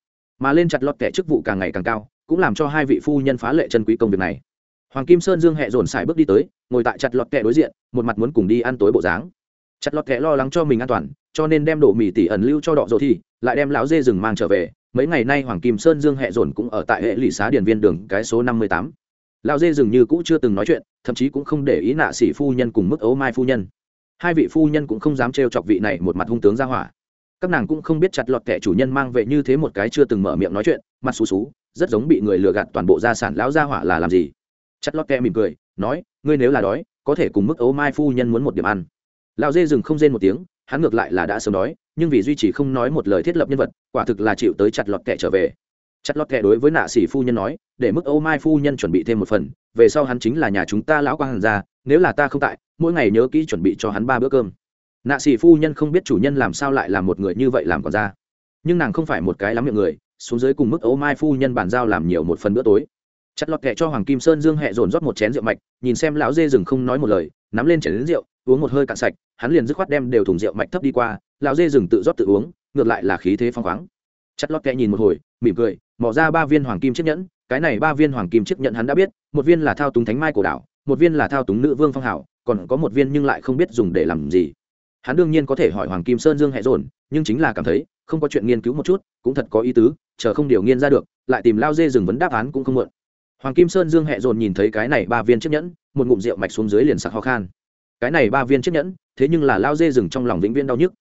Mà lên chặt lọt kệ chức vụ càng ngày càng cao, cũng làm cho hai vị phu nhân phá lệ chân quý công việc này. Hoàng kim sơn dương hẹ dồn xài bước đi tới, ngồi tại chặt lọt kệ đối diện, một mặt muốn cùng đi ăn tối bộ dáng. Chặt lọt kệ lo lắng cho mình an toàn, cho nên đem đổ mì tỉ ẩn lưu cho đọ dỗ thì, lại đem lão dê rừng mang trở về mấy ngày nay hoàng kim sơn dương hẹ dồn cũng ở tại hệ lụy xá điền viên đường cái số năm mươi tám. Lão dê rừng như cũ chưa từng nói chuyện, thậm chí cũng không để ý nạ sĩ phu nhân cùng mức ấu mai phu nhân. Hai vị phu nhân cũng không dám trêu chọc vị này một mặt hung tướng ra hỏa. Các nàng cũng không biết chặt lọt kẻ chủ nhân mang về như thế một cái chưa từng mở miệng nói chuyện, mặt xú xú, rất giống bị người lừa gạt toàn bộ gia sản lão gia hỏa là làm gì. Chặt lọt kẻ mỉm cười, nói, ngươi nếu là đói, có thể cùng mức ấu mai phu nhân muốn một điểm ăn. Lão dê rừng không rên một tiếng, hắn ngược lại là đã sớm đói nhưng vì duy trì không nói một lời thiết lập nhân vật, quả thực là chịu tới chặt lọt kẻ trở về. Chặt lọt kẻ đối với nạ sĩ phu nhân nói, để mức ấu mai phu nhân chuẩn bị thêm một phần, về sau hắn chính là nhà chúng ta lão quang hàn gia, nếu là ta không tại, mỗi ngày nhớ kỹ chuẩn bị cho hắn ba bữa cơm. Nạ sĩ phu nhân không biết chủ nhân làm sao lại làm một người như vậy làm còn ra. Nhưng nàng không phải một cái lắm miệng người, xuống dưới cùng mức ấu mai phu nhân bàn giao làm nhiều một phần bữa tối. Chặt lọt kẻ cho hoàng kim sơn dương hẹ dồn rót một chén rượu mạch, nhìn xem lão dê rừng không nói một lời, nắm lên chén rượu, uống một hơi cạn sạch, hắn liền dứt khoát đem đều thùng rượu mạch thấp đi qua lão dê rừng tự rót tự uống, ngược lại là khí thế phong khoáng. Chặt lót kẹ nhìn một hồi, mỉm cười mỏ ra ba viên hoàng kim chiếc nhẫn, cái này ba viên hoàng kim chiếc nhẫn hắn đã biết, một viên là thao túng thánh mai cổ đảo, một viên là thao túng nữ vương phong hảo, còn có một viên nhưng lại không biết dùng để làm gì. Hắn đương nhiên có thể hỏi hoàng kim sơn dương hẹ dồn, nhưng chính là cảm thấy, không có chuyện nghiên cứu một chút, cũng thật có ý tứ, chờ không điều nghiên ra được, lại tìm lao dê rừng vấn đáp án cũng không muộn. Hoàng kim sơn dương hẹ dồn nhìn thấy cái này ba viên chiếc nhẫn, một ngụm rượu mạch xuống dưới liền sặc ho khan. Cái này ba viên chiếc nhẫn, thế nhưng là lao dê rừng trong lòng vĩnh viên đau nhức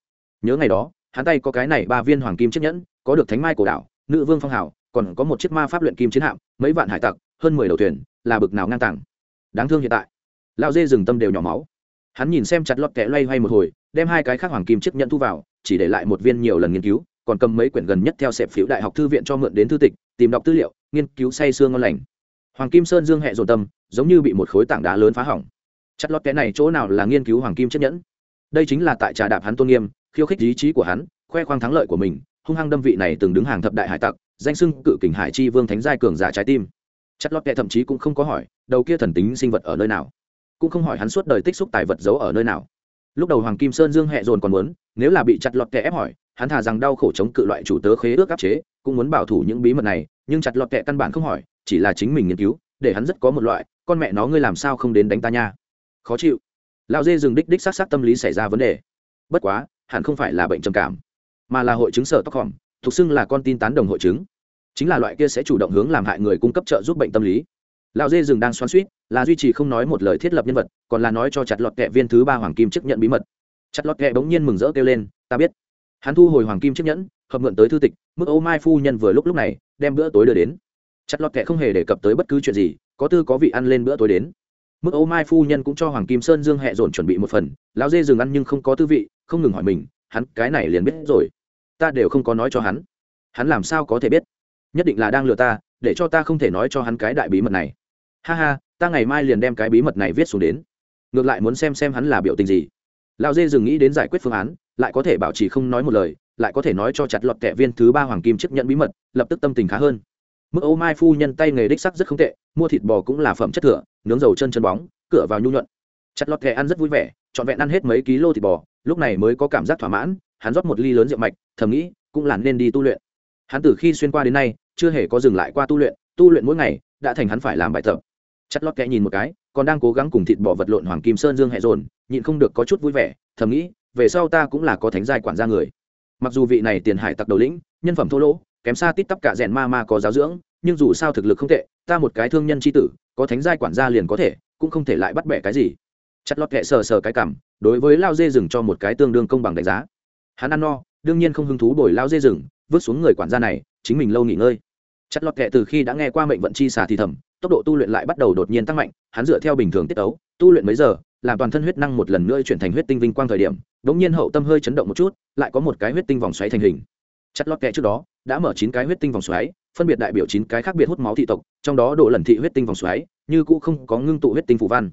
nhớ ngày đó, hắn tay có cái này ba viên hoàng kim chiếc nhẫn, có được thánh mai cổ đảo nữ vương phong hảo còn có một chiếc ma pháp luyện kim chiến hạm, mấy vạn hải tặc, hơn mười đầu thuyền, là bực nào ngang tàng. Đáng thương hiện tại. Lao dê rừng tâm đều nhỏ máu. Hắn nhìn xem chặt lọt kẹ loay hoay một hồi, đem hai cái khác hoàng kim chiếc nhẫn thu vào, chỉ để lại một viên nhiều lần nghiên cứu, còn cầm mấy quyển gần nhất theo sẹp phiếu đại học thư viện cho mượn đến thư tịch, tìm đọc tư liệu, nghiên cứu say sương ngon lành. Hoàng kim sơn dương hẹ dồn tâm, giống như bị một khối tảng đá lớn phá hỏng. Chặt lọt kẽ này chỗ nào là nghiên cứu hoàng kim chiếc nhẫn? Đây chính là tại trà đạp hắn tôn nghiêm khiêu khích ý chí của hắn, khoe khoang thắng lợi của mình, hung hăng đâm vị này từng đứng hàng thập đại hải tặc, danh sưng cự kình hải chi vương thánh giai cường giả trái tim. Chặt lọt kệ thậm chí cũng không có hỏi, đầu kia thần tính sinh vật ở nơi nào? Cũng không hỏi hắn suốt đời tích xúc tài vật giấu ở nơi nào. Lúc đầu hoàng kim sơn dương hẹ dồn còn muốn, nếu là bị chặt lọt kẽ ép hỏi, hắn thà rằng đau khổ chống cự loại chủ tớ khế ước áp chế, cũng muốn bảo thủ những bí mật này, nhưng chặt lọt kẽ căn bản không hỏi, chỉ là chính mình nghiên cứu, để hắn rất có một loại, con mẹ nó, ngươi làm sao không đến đánh ta nha? Khó chịu. Lão dê dừng đích đích s á t s á t tâm lý xảy ra vấn đề. Bất quá hẳn không phải là bệnh trầm cảm, mà là hội chứng sở tóc hỏng thuộc xưng là con tin tán đồng hội chứng. Chính là loại kia sẽ chủ động hướng làm hại người cung cấp trợ giúp bệnh tâm lý. Lão dê rừng đang xoắn suýt, là duy trì không nói một lời thiết lập nhân vật, còn là nói cho chặt lọt kẹ viên thứ ba hoàng kim chấp nhận bí mật. Chặt lọt kẹ bỗng nhiên mừng rỡ kêu lên, ta biết. Hắn thu hồi hoàng kim chấp nhẫn, hợp mượn tới thư tịch, mức ô mai phu nhân vừa lúc lúc này, đem bữa tối đưa đến. Chặt lọt kẹ không hề đề cập tới bất cứ chuyện gì, có tư có vị ăn lên bữa tối đến. Mức ô mai phu nhân cũng cho hoàng kim sơn dương hẹ dồn chuẩn bị một phần, lão dê dừng ăn nhưng không có tư vị không ngừng hỏi mình, hắn cái này liền biết rồi. Ta đều không có nói cho hắn. Hắn làm sao có thể biết? Nhất định là đang lừa ta, để cho ta không thể nói cho hắn cái đại bí mật này. Ha ha, ta ngày mai liền đem cái bí mật này viết xuống đến. Ngược lại muốn xem xem hắn là biểu tình gì. Lão dê dừng nghĩ đến giải quyết phương án, lại có thể bảo trì không nói một lời, lại có thể nói cho chặt lọt kẻ viên thứ ba hoàng kim chấp nhận bí mật, lập tức tâm tình khá hơn. Mức ấu mai phu nhân tay nghề đích sắc rất không tệ, mua thịt bò cũng là phẩm chất thừa, nướng dầu chân chân bóng, cửa vào nhu nhuận. Chặt lọt kẻ ăn rất vui vẻ, trọn vẹn ăn hết mấy ký lô thịt bò lúc này mới có cảm giác thỏa mãn, hắn rót một ly lớn rượu mạch, thầm nghĩ, cũng là nên đi tu luyện. Hắn từ khi xuyên qua đến nay, chưa hề có dừng lại qua tu luyện tu luyện mỗi ngày, đã thành hắn phải làm bài tập. Chặt lót kẽ nhìn một cái, còn đang cố gắng cùng thịt bò vật lộn hoàng kim sơn dương hẹ dồn, nhịn không được có chút vui vẻ, thầm nghĩ, về sau ta cũng là có thánh giai quản gia người. Mặc dù vị này tiền hải tặc đầu lĩnh, nhân phẩm thô lỗ, kém xa tít tắp cả rèn ma ma có giáo dưỡng, nhưng dù sao thực lực không tệ, ta một cái thương nhân tri tử, có thánh giai quản gia liền có thể, cũng không thể lại bắt bẻ cái gì. Chặt lọt kệ sờ sờ cái cảm đối với lao dê rừng cho một cái tương đương công bằng đánh giá. Hắn ăn no, đương nhiên không hứng thú bồi lao dê rừng, vứt xuống người quản gia này, chính mình lâu nghỉ ngơi. Chặt lọt kệ từ khi đã nghe qua mệnh vận chi xà thì thầm, tốc độ tu luyện lại bắt đầu đột nhiên tăng mạnh, hắn dựa theo bình thường tiết ấu tu luyện mấy giờ, làm toàn thân huyết năng một lần nữa chuyển thành huyết tinh vinh quang thời điểm đ ỗ n g nhiên hậu tâm hơi chấn động một chút, lại có một cái huyết tinh vòng xoáy thành hình. Chặt lọt kệ trước đó, đã mở chín cái huyết tinh vòng xoáy, phân biệt đại biểu chín cái khác biệt hút máu thị tộc, trong đó độ lần thị huyết tinh vòng xoáy, như cũ không có ngưng tụ huyết tinh phù văn.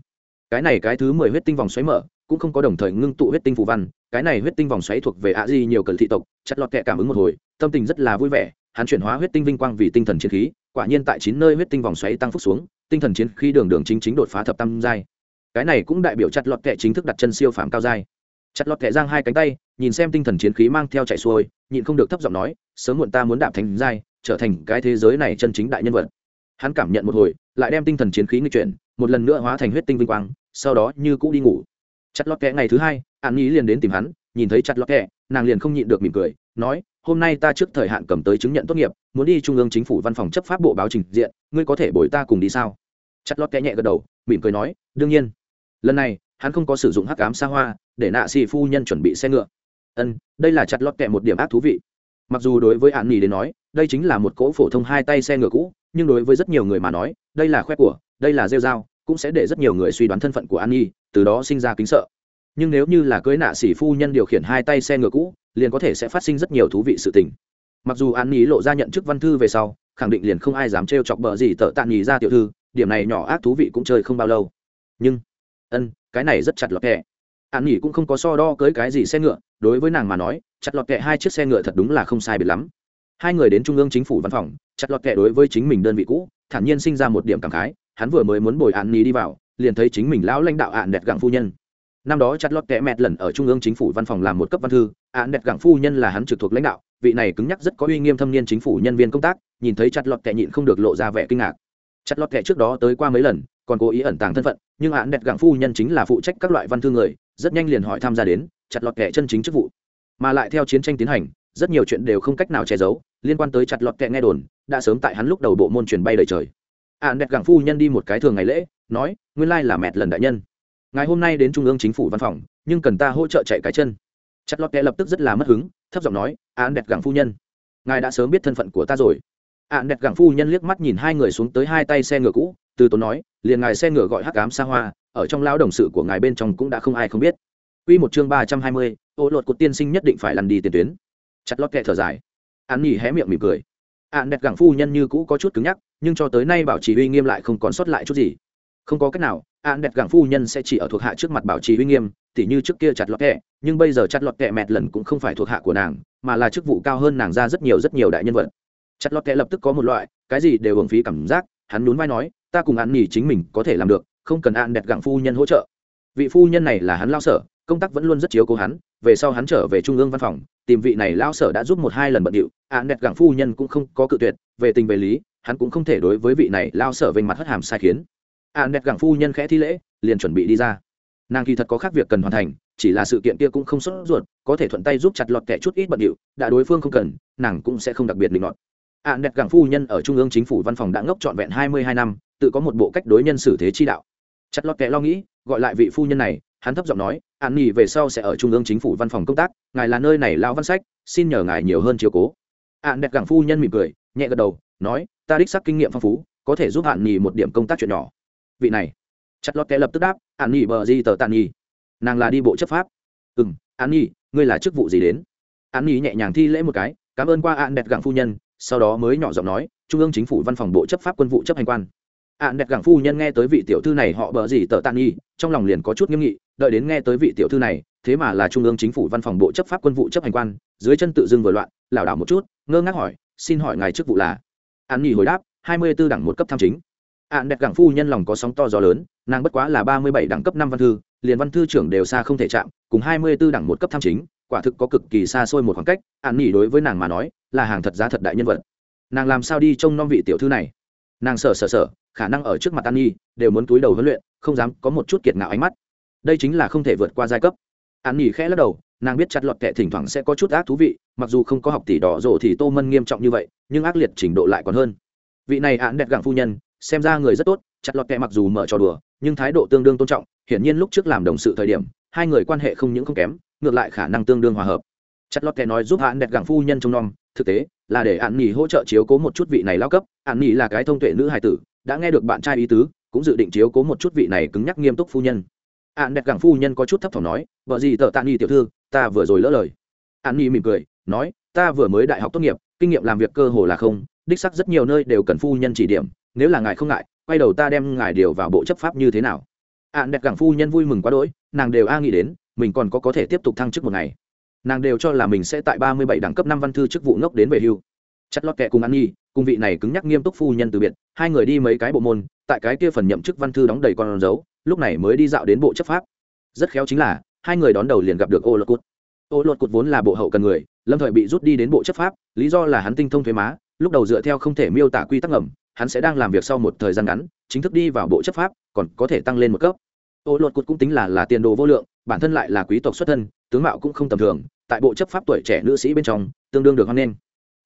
Cái này cái thứ mười huyết tinh vòng xoáy mở cũng không có đồng thời ngưng tụ huyết tinh phù văn, cái này huyết tinh vòng xoáy thuộc về ạ di nhiều cần thị tộc, chặt lọt kệ cảm ứng một hồi, tâm tình rất là vui vẻ, hắn chuyển hóa huyết tinh vinh quang vì tinh thần chiến khí, quả nhiên tại chín nơi huyết tinh vòng xoáy tăng phúc xuống, tinh thần chiến khí đường đường chính chính đột phá thập tam giai. Cái này cũng đại biểu chặt lọt kệ chính thức đặt chân siêu phàm cao giai. Chặt lọt kệ giang hai cánh tay, nhìn xem tinh thần chiến khí mang theo chạy xuôi, nhịn không được thấp giọng nói, sớm muộn ta muốn đạp thành giai, trở thành cái thế giới này chân chính đại nhân vật. Hắn cảm nhận một hồi, lại đem tinh thần chiến khí nghịch chuyển, một lần nữa hóa thành huyết tinh vinh quang, sau đó như cũ đi ngủ chặt lọt kẹ ngày thứ hai an Nhi liền đến tìm hắn nhìn thấy chặt lọt kẹ, nàng liền không nhịn được mỉm cười nói hôm nay ta trước thời hạn cầm tới chứng nhận tốt nghiệp muốn đi trung ương chính phủ văn phòng chấp pháp bộ báo trình diện ngươi có thể bồi ta cùng đi sao? Chặt lọt kẹ nhẹ gật đầu mỉm cười nói đương nhiên. Lần này hắn không có sử dụng hắc ám xa hoa để nạ xì phu nhân chuẩn bị xe ngựa. Ân đây là chặt lọt kẹ một điểm ác thú vị. Mặc dù đối với An Nhi đến nói đây chính là một cỗ phổ thông hai tay xe ngựa cũ nhưng đối với rất nhiều người mà nói đây là khoe của đây là rêu dao cũng sẽ để rất nhiều người suy đoán thân phận của an nhi, từ đó sinh ra kính sợ. Nhưng nếu như là cưới nạ xỉ phu nhân điều khiển hai tay xe ngựa cũ, liền có thể sẽ phát sinh rất nhiều thú vị sự tình. Mặc dù an nhi lộ ra nhận chức văn thư về sau, khẳng định liền không ai dám trêu chọc bờ gì tợ tạ nhì ra tiểu thư, điểm này nhỏ ác thú vị cũng chơi không bao lâu. Nhưng, ân, cái này rất chặt lọt kẹ. An Nhi cũng không có so đo cưới cái gì xe ngựa, đối với nàng mà nói, chặt lọt kẹ hai chiếc xe ngựa thật đúng là không sai biệt lắm. Hai người đến trung ương chính phủ văn phòng, chặt lọt kẹ đối với chính mình đơn vị cũ, thản nhiên sinh ra một điểm cảm khái hắn vừa mới muốn bồi an ni đi vào, liền thấy chính mình lão lãnh đạo ạn đẹp gặng phu nhân. Năm đó chặt lọt kẹ mẹt lần ở trung ương chính phủ văn phòng làm một cấp văn thư ạn đẹp gặng phu nhân là hắn trực thuộc lãnh đạo, vị này cứng nhắc rất có uy nghiêm thâm niên chính phủ nhân viên công tác, nhìn thấy chặt lọt kẹ nhịn không được lộ ra vẻ kinh ngạc. Chặt lọt kẹ trước đó tới qua mấy lần, còn cố ý ẩn tàng thân phận, nhưng hạn đẹp gặng phu nhân chính là phụ trách các loại văn thư người, rất nhanh liền hỏi tham gia đến, chặt lọt kẻ chân chính chức vụ. Mà lại theo chiến tranh tiến hành, rất nhiều chuyện đều không cách nào che giấu, liên quan tới chặt lọt kẹ nghe đồn, đã sớm tại hắn lúc đầu bộ môn truyền bay đời trời. À, hạn đẹp gặng phu nhân đi một cái thường ngày lễ nói nguyên lai là mẹt lần đại nhân. Ngày hôm nay đến trung ương chính phủ văn phòng nhưng cần ta hỗ trợ chạy cái chân. Chặt lọt kẹ lập tức rất là mất hứng thấp giọng nói à, hạn đẹp gặng phu nhân ngài đã sớm biết thân phận của ta rồi. À, hạn đẹp gặng phu nhân liếc mắt nhìn hai người xuống tới hai tay xe ngựa cũ từ tốn nói liền ngài xe ngựa gọi hắc ám xa hoa ở trong lão đồng sự của ngài bên trong cũng đã không ai không biết. Quy một chương ba trăm hai mươi, ô lột của tiên sinh nhất định phải lăn đi tiền tuyến. chặt lót kẹ thở dài. An nhỉ hé miệng mỉm cười. Ạn đẹp gẳng phu nhân như cũ có chút cứng nhắc nhưng cho tới nay bảo trì uy nghiêm lại không còn sót lại chút gì. Không có cách nào, an đẹp gẳng phu nhân sẽ chỉ ở thuộc hạ trước mặt bảo trì uy nghiêm, tỉ như trước kia chặt lọt kẹ, nhưng bây giờ chặt lọt kẹ mẹt lần cũng không phải thuộc hạ của nàng, mà là chức vụ cao hơn nàng ra rất nhiều rất nhiều đại nhân vật. Chặt lọt kẹ lập tức có một loại, cái gì đều hưởng phí cảm giác, hắn nhún vai nói, ta cùng ăn nghỉ chính mình có thể làm được, không cần an đẹp gặng phu nhân hỗ trợ. Vị phu nhân này là hắn lao sở, công tác vẫn luôn rất chiếu cố hắn, về sau hắn trở về trung ương văn phòng, tìm vị này lao sở đã giúp một hai lần bận điệu, an đẹp gặng phu nhân cũng không có cự tuyệt, về tình về lý hắn cũng không thể đối với vị này lao sở vênh mặt hất hàm sai khiến. À, ạn đẹp gẳng phu nhân khẽ thi lễ, liền chuẩn bị đi ra. Nàng kỳ thật có khác việc cần hoàn thành, chỉ là sự kiện kia cũng không sốt ruột, có thể thuận tay giúp chặt lọt kẻ chút ít bận điệu, đã đối phương không cần, nàng cũng sẽ không đặc biệt định luận à, ạn đẹp gẳng phu nhân ở trung ương chính phủ văn phòng đã ngốc trọn vẹn hai mươi hai năm, tự có một bộ cách đối nhân xử thế chi đạo. Chặt lọt kẻ lo nghĩ, gọi lại vị phu nhân này, hắn thấp giọng nói, an nghỉ về sau sẽ ở trung ương chính phủ văn phòng công tác, ngài là nơi này lao văn sách, xin nhờ ngài nhiều hơn chiều cố. À, ạn đẹp gẳng phu nhân mỉm cười, nhẹ gật đầu nói, ta đích sắc kinh nghiệm phong phú, có thể giúp hạn nghỉ một điểm công tác chuyện nhỏ. Vị này, chặt lót kẻ lập tức đáp, hạn nghỉ bờ di tờ tàn nghỉ nàng là đi bộ chấp pháp. Ừ m an nghỉ ngươi là chức vụ gì đến? An nghỉ nhẹ nhàng thi lễ một cái, cảm ơn qua hạn đẹp gặng phu nhân. Sau đó mới nhỏ giọng nói, trung ương chính phủ văn phòng bộ chấp pháp quân vụ chấp hành quan. Hạn đẹp gặng phu nhân nghe tới vị tiểu thư này, họ bờ gì tờ tàn nghỉ trong lòng liền có chút nghiêm nghị, đợi đến nghe tới vị tiểu thư này, thế mà là trung ương chính phủ văn phòng bộ chấp pháp quân vụ chấp hành quan, dưới chân tự dưng vừa loạn, lảo đảo một chút, ngơ ngác hỏi, xin hỏi ngài chức vụ là? An nghỉ hồi đáp, hai mươi b ố một cấp tham chính. Ạn đẹp gẳng phu nhân lòng có sóng to gió lớn, nàng bất quá là ba mươi bảy đẳng cấp năm văn thư, liền văn thư trưởng đều xa không thể chạm, cùng hai mươi b ố một cấp tham chính, quả thực có cực kỳ xa xôi một khoảng cách ạn nghỉ đối với nàng mà nói, là hàng thật giá thật đại nhân vật. Nàng làm sao đi trông nom vị tiểu thư này? Nàng sợ sợ sợ, khả năng ở trước mặt an nhi, đều muốn túi đầu huấn luyện, không dám có một chút kiệt ngạo ánh mắt. Đây chính là không thể vượt qua giai cấp. An nhi khẽ lắc đầu nàng biết chặt lọt kệ thỉnh thoảng sẽ có chút ác thú vị, mặc dù không có học tỷ đỏ rổ thì tô mân nghiêm trọng như vậy, nhưng ác liệt trình độ lại còn hơn. Vị này án đẹp gặng phu nhân, xem ra người rất tốt, chặt lọt kệ mặc dù mở trò đùa, nhưng thái độ tương đương tôn trọng, hiển nhiên lúc trước làm đồng sự thời điểm, hai người quan hệ không những không kém, ngược lại khả năng tương đương hòa hợp. Chặt lọt kệ nói giúp án đẹp gặng phu nhân trông nom, thực tế, là để án nghỉ hỗ trợ chiếu cố một chút vị này lao cấp, án nghỉ là cái thông tuệ nữ hài tử, đã nghe được bạn trai ý tứ, cũng dự định chiếu cố một chút vị này cứng nhắc nghiêm túc phu nhân. Ạn đẹp gẳng phu nhân có chút thấp thỏm nói, vợ gì tờ tạ nghi tiểu thư ta vừa rồi lỡ lời. An nhi mỉm cười, nói, ta vừa mới đại học tốt nghiệp, kinh nghiệm làm việc cơ hồ là không, đích sắc rất nhiều nơi đều cần phu nhân chỉ điểm, nếu là ngài không ngại, quay đầu ta đem ngài điều vào bộ chấp pháp như thế nào. An đẹp gẳng phu nhân vui mừng quá đỗi, nàng đều a nghĩ đến, mình còn có có thể tiếp tục thăng chức một ngày. Nàng đều cho là mình sẽ tại ba mươi bảy đẳng cấp năm văn thư chức vụ ngốc đến về hưu. Chất lót kệ cùng an nhi, cùng vị này cứng nhắc nghiêm túc phu nhân từ biệt, hai người đi mấy cái bộ môn, tại cái kia phần nhậm chức văn thư đóng đầy con dấu, lúc này mới đi dạo đến bộ chấp pháp. Rất khéo chính là hai người đón đầu liền gặp được ô lột cụt. Ô lột cụt vốn là bộ hậu cần người, lâm thời bị rút đi đến bộ chấp pháp, lý do là hắn tinh thông thuế má, lúc đầu dựa theo không thể miêu tả quy tắc ngầm, hắn sẽ đang làm việc sau một thời gian ngắn, chính thức đi vào bộ chấp pháp, còn có thể tăng lên một cấp. Ô lột cụt cũng tính là là tiền đồ vô lượng, bản thân lại là quý tộc xuất thân, tướng mạo cũng không tầm thường, tại bộ chấp pháp tuổi trẻ nữ sĩ bên trong, tương đương được hoan nghênh.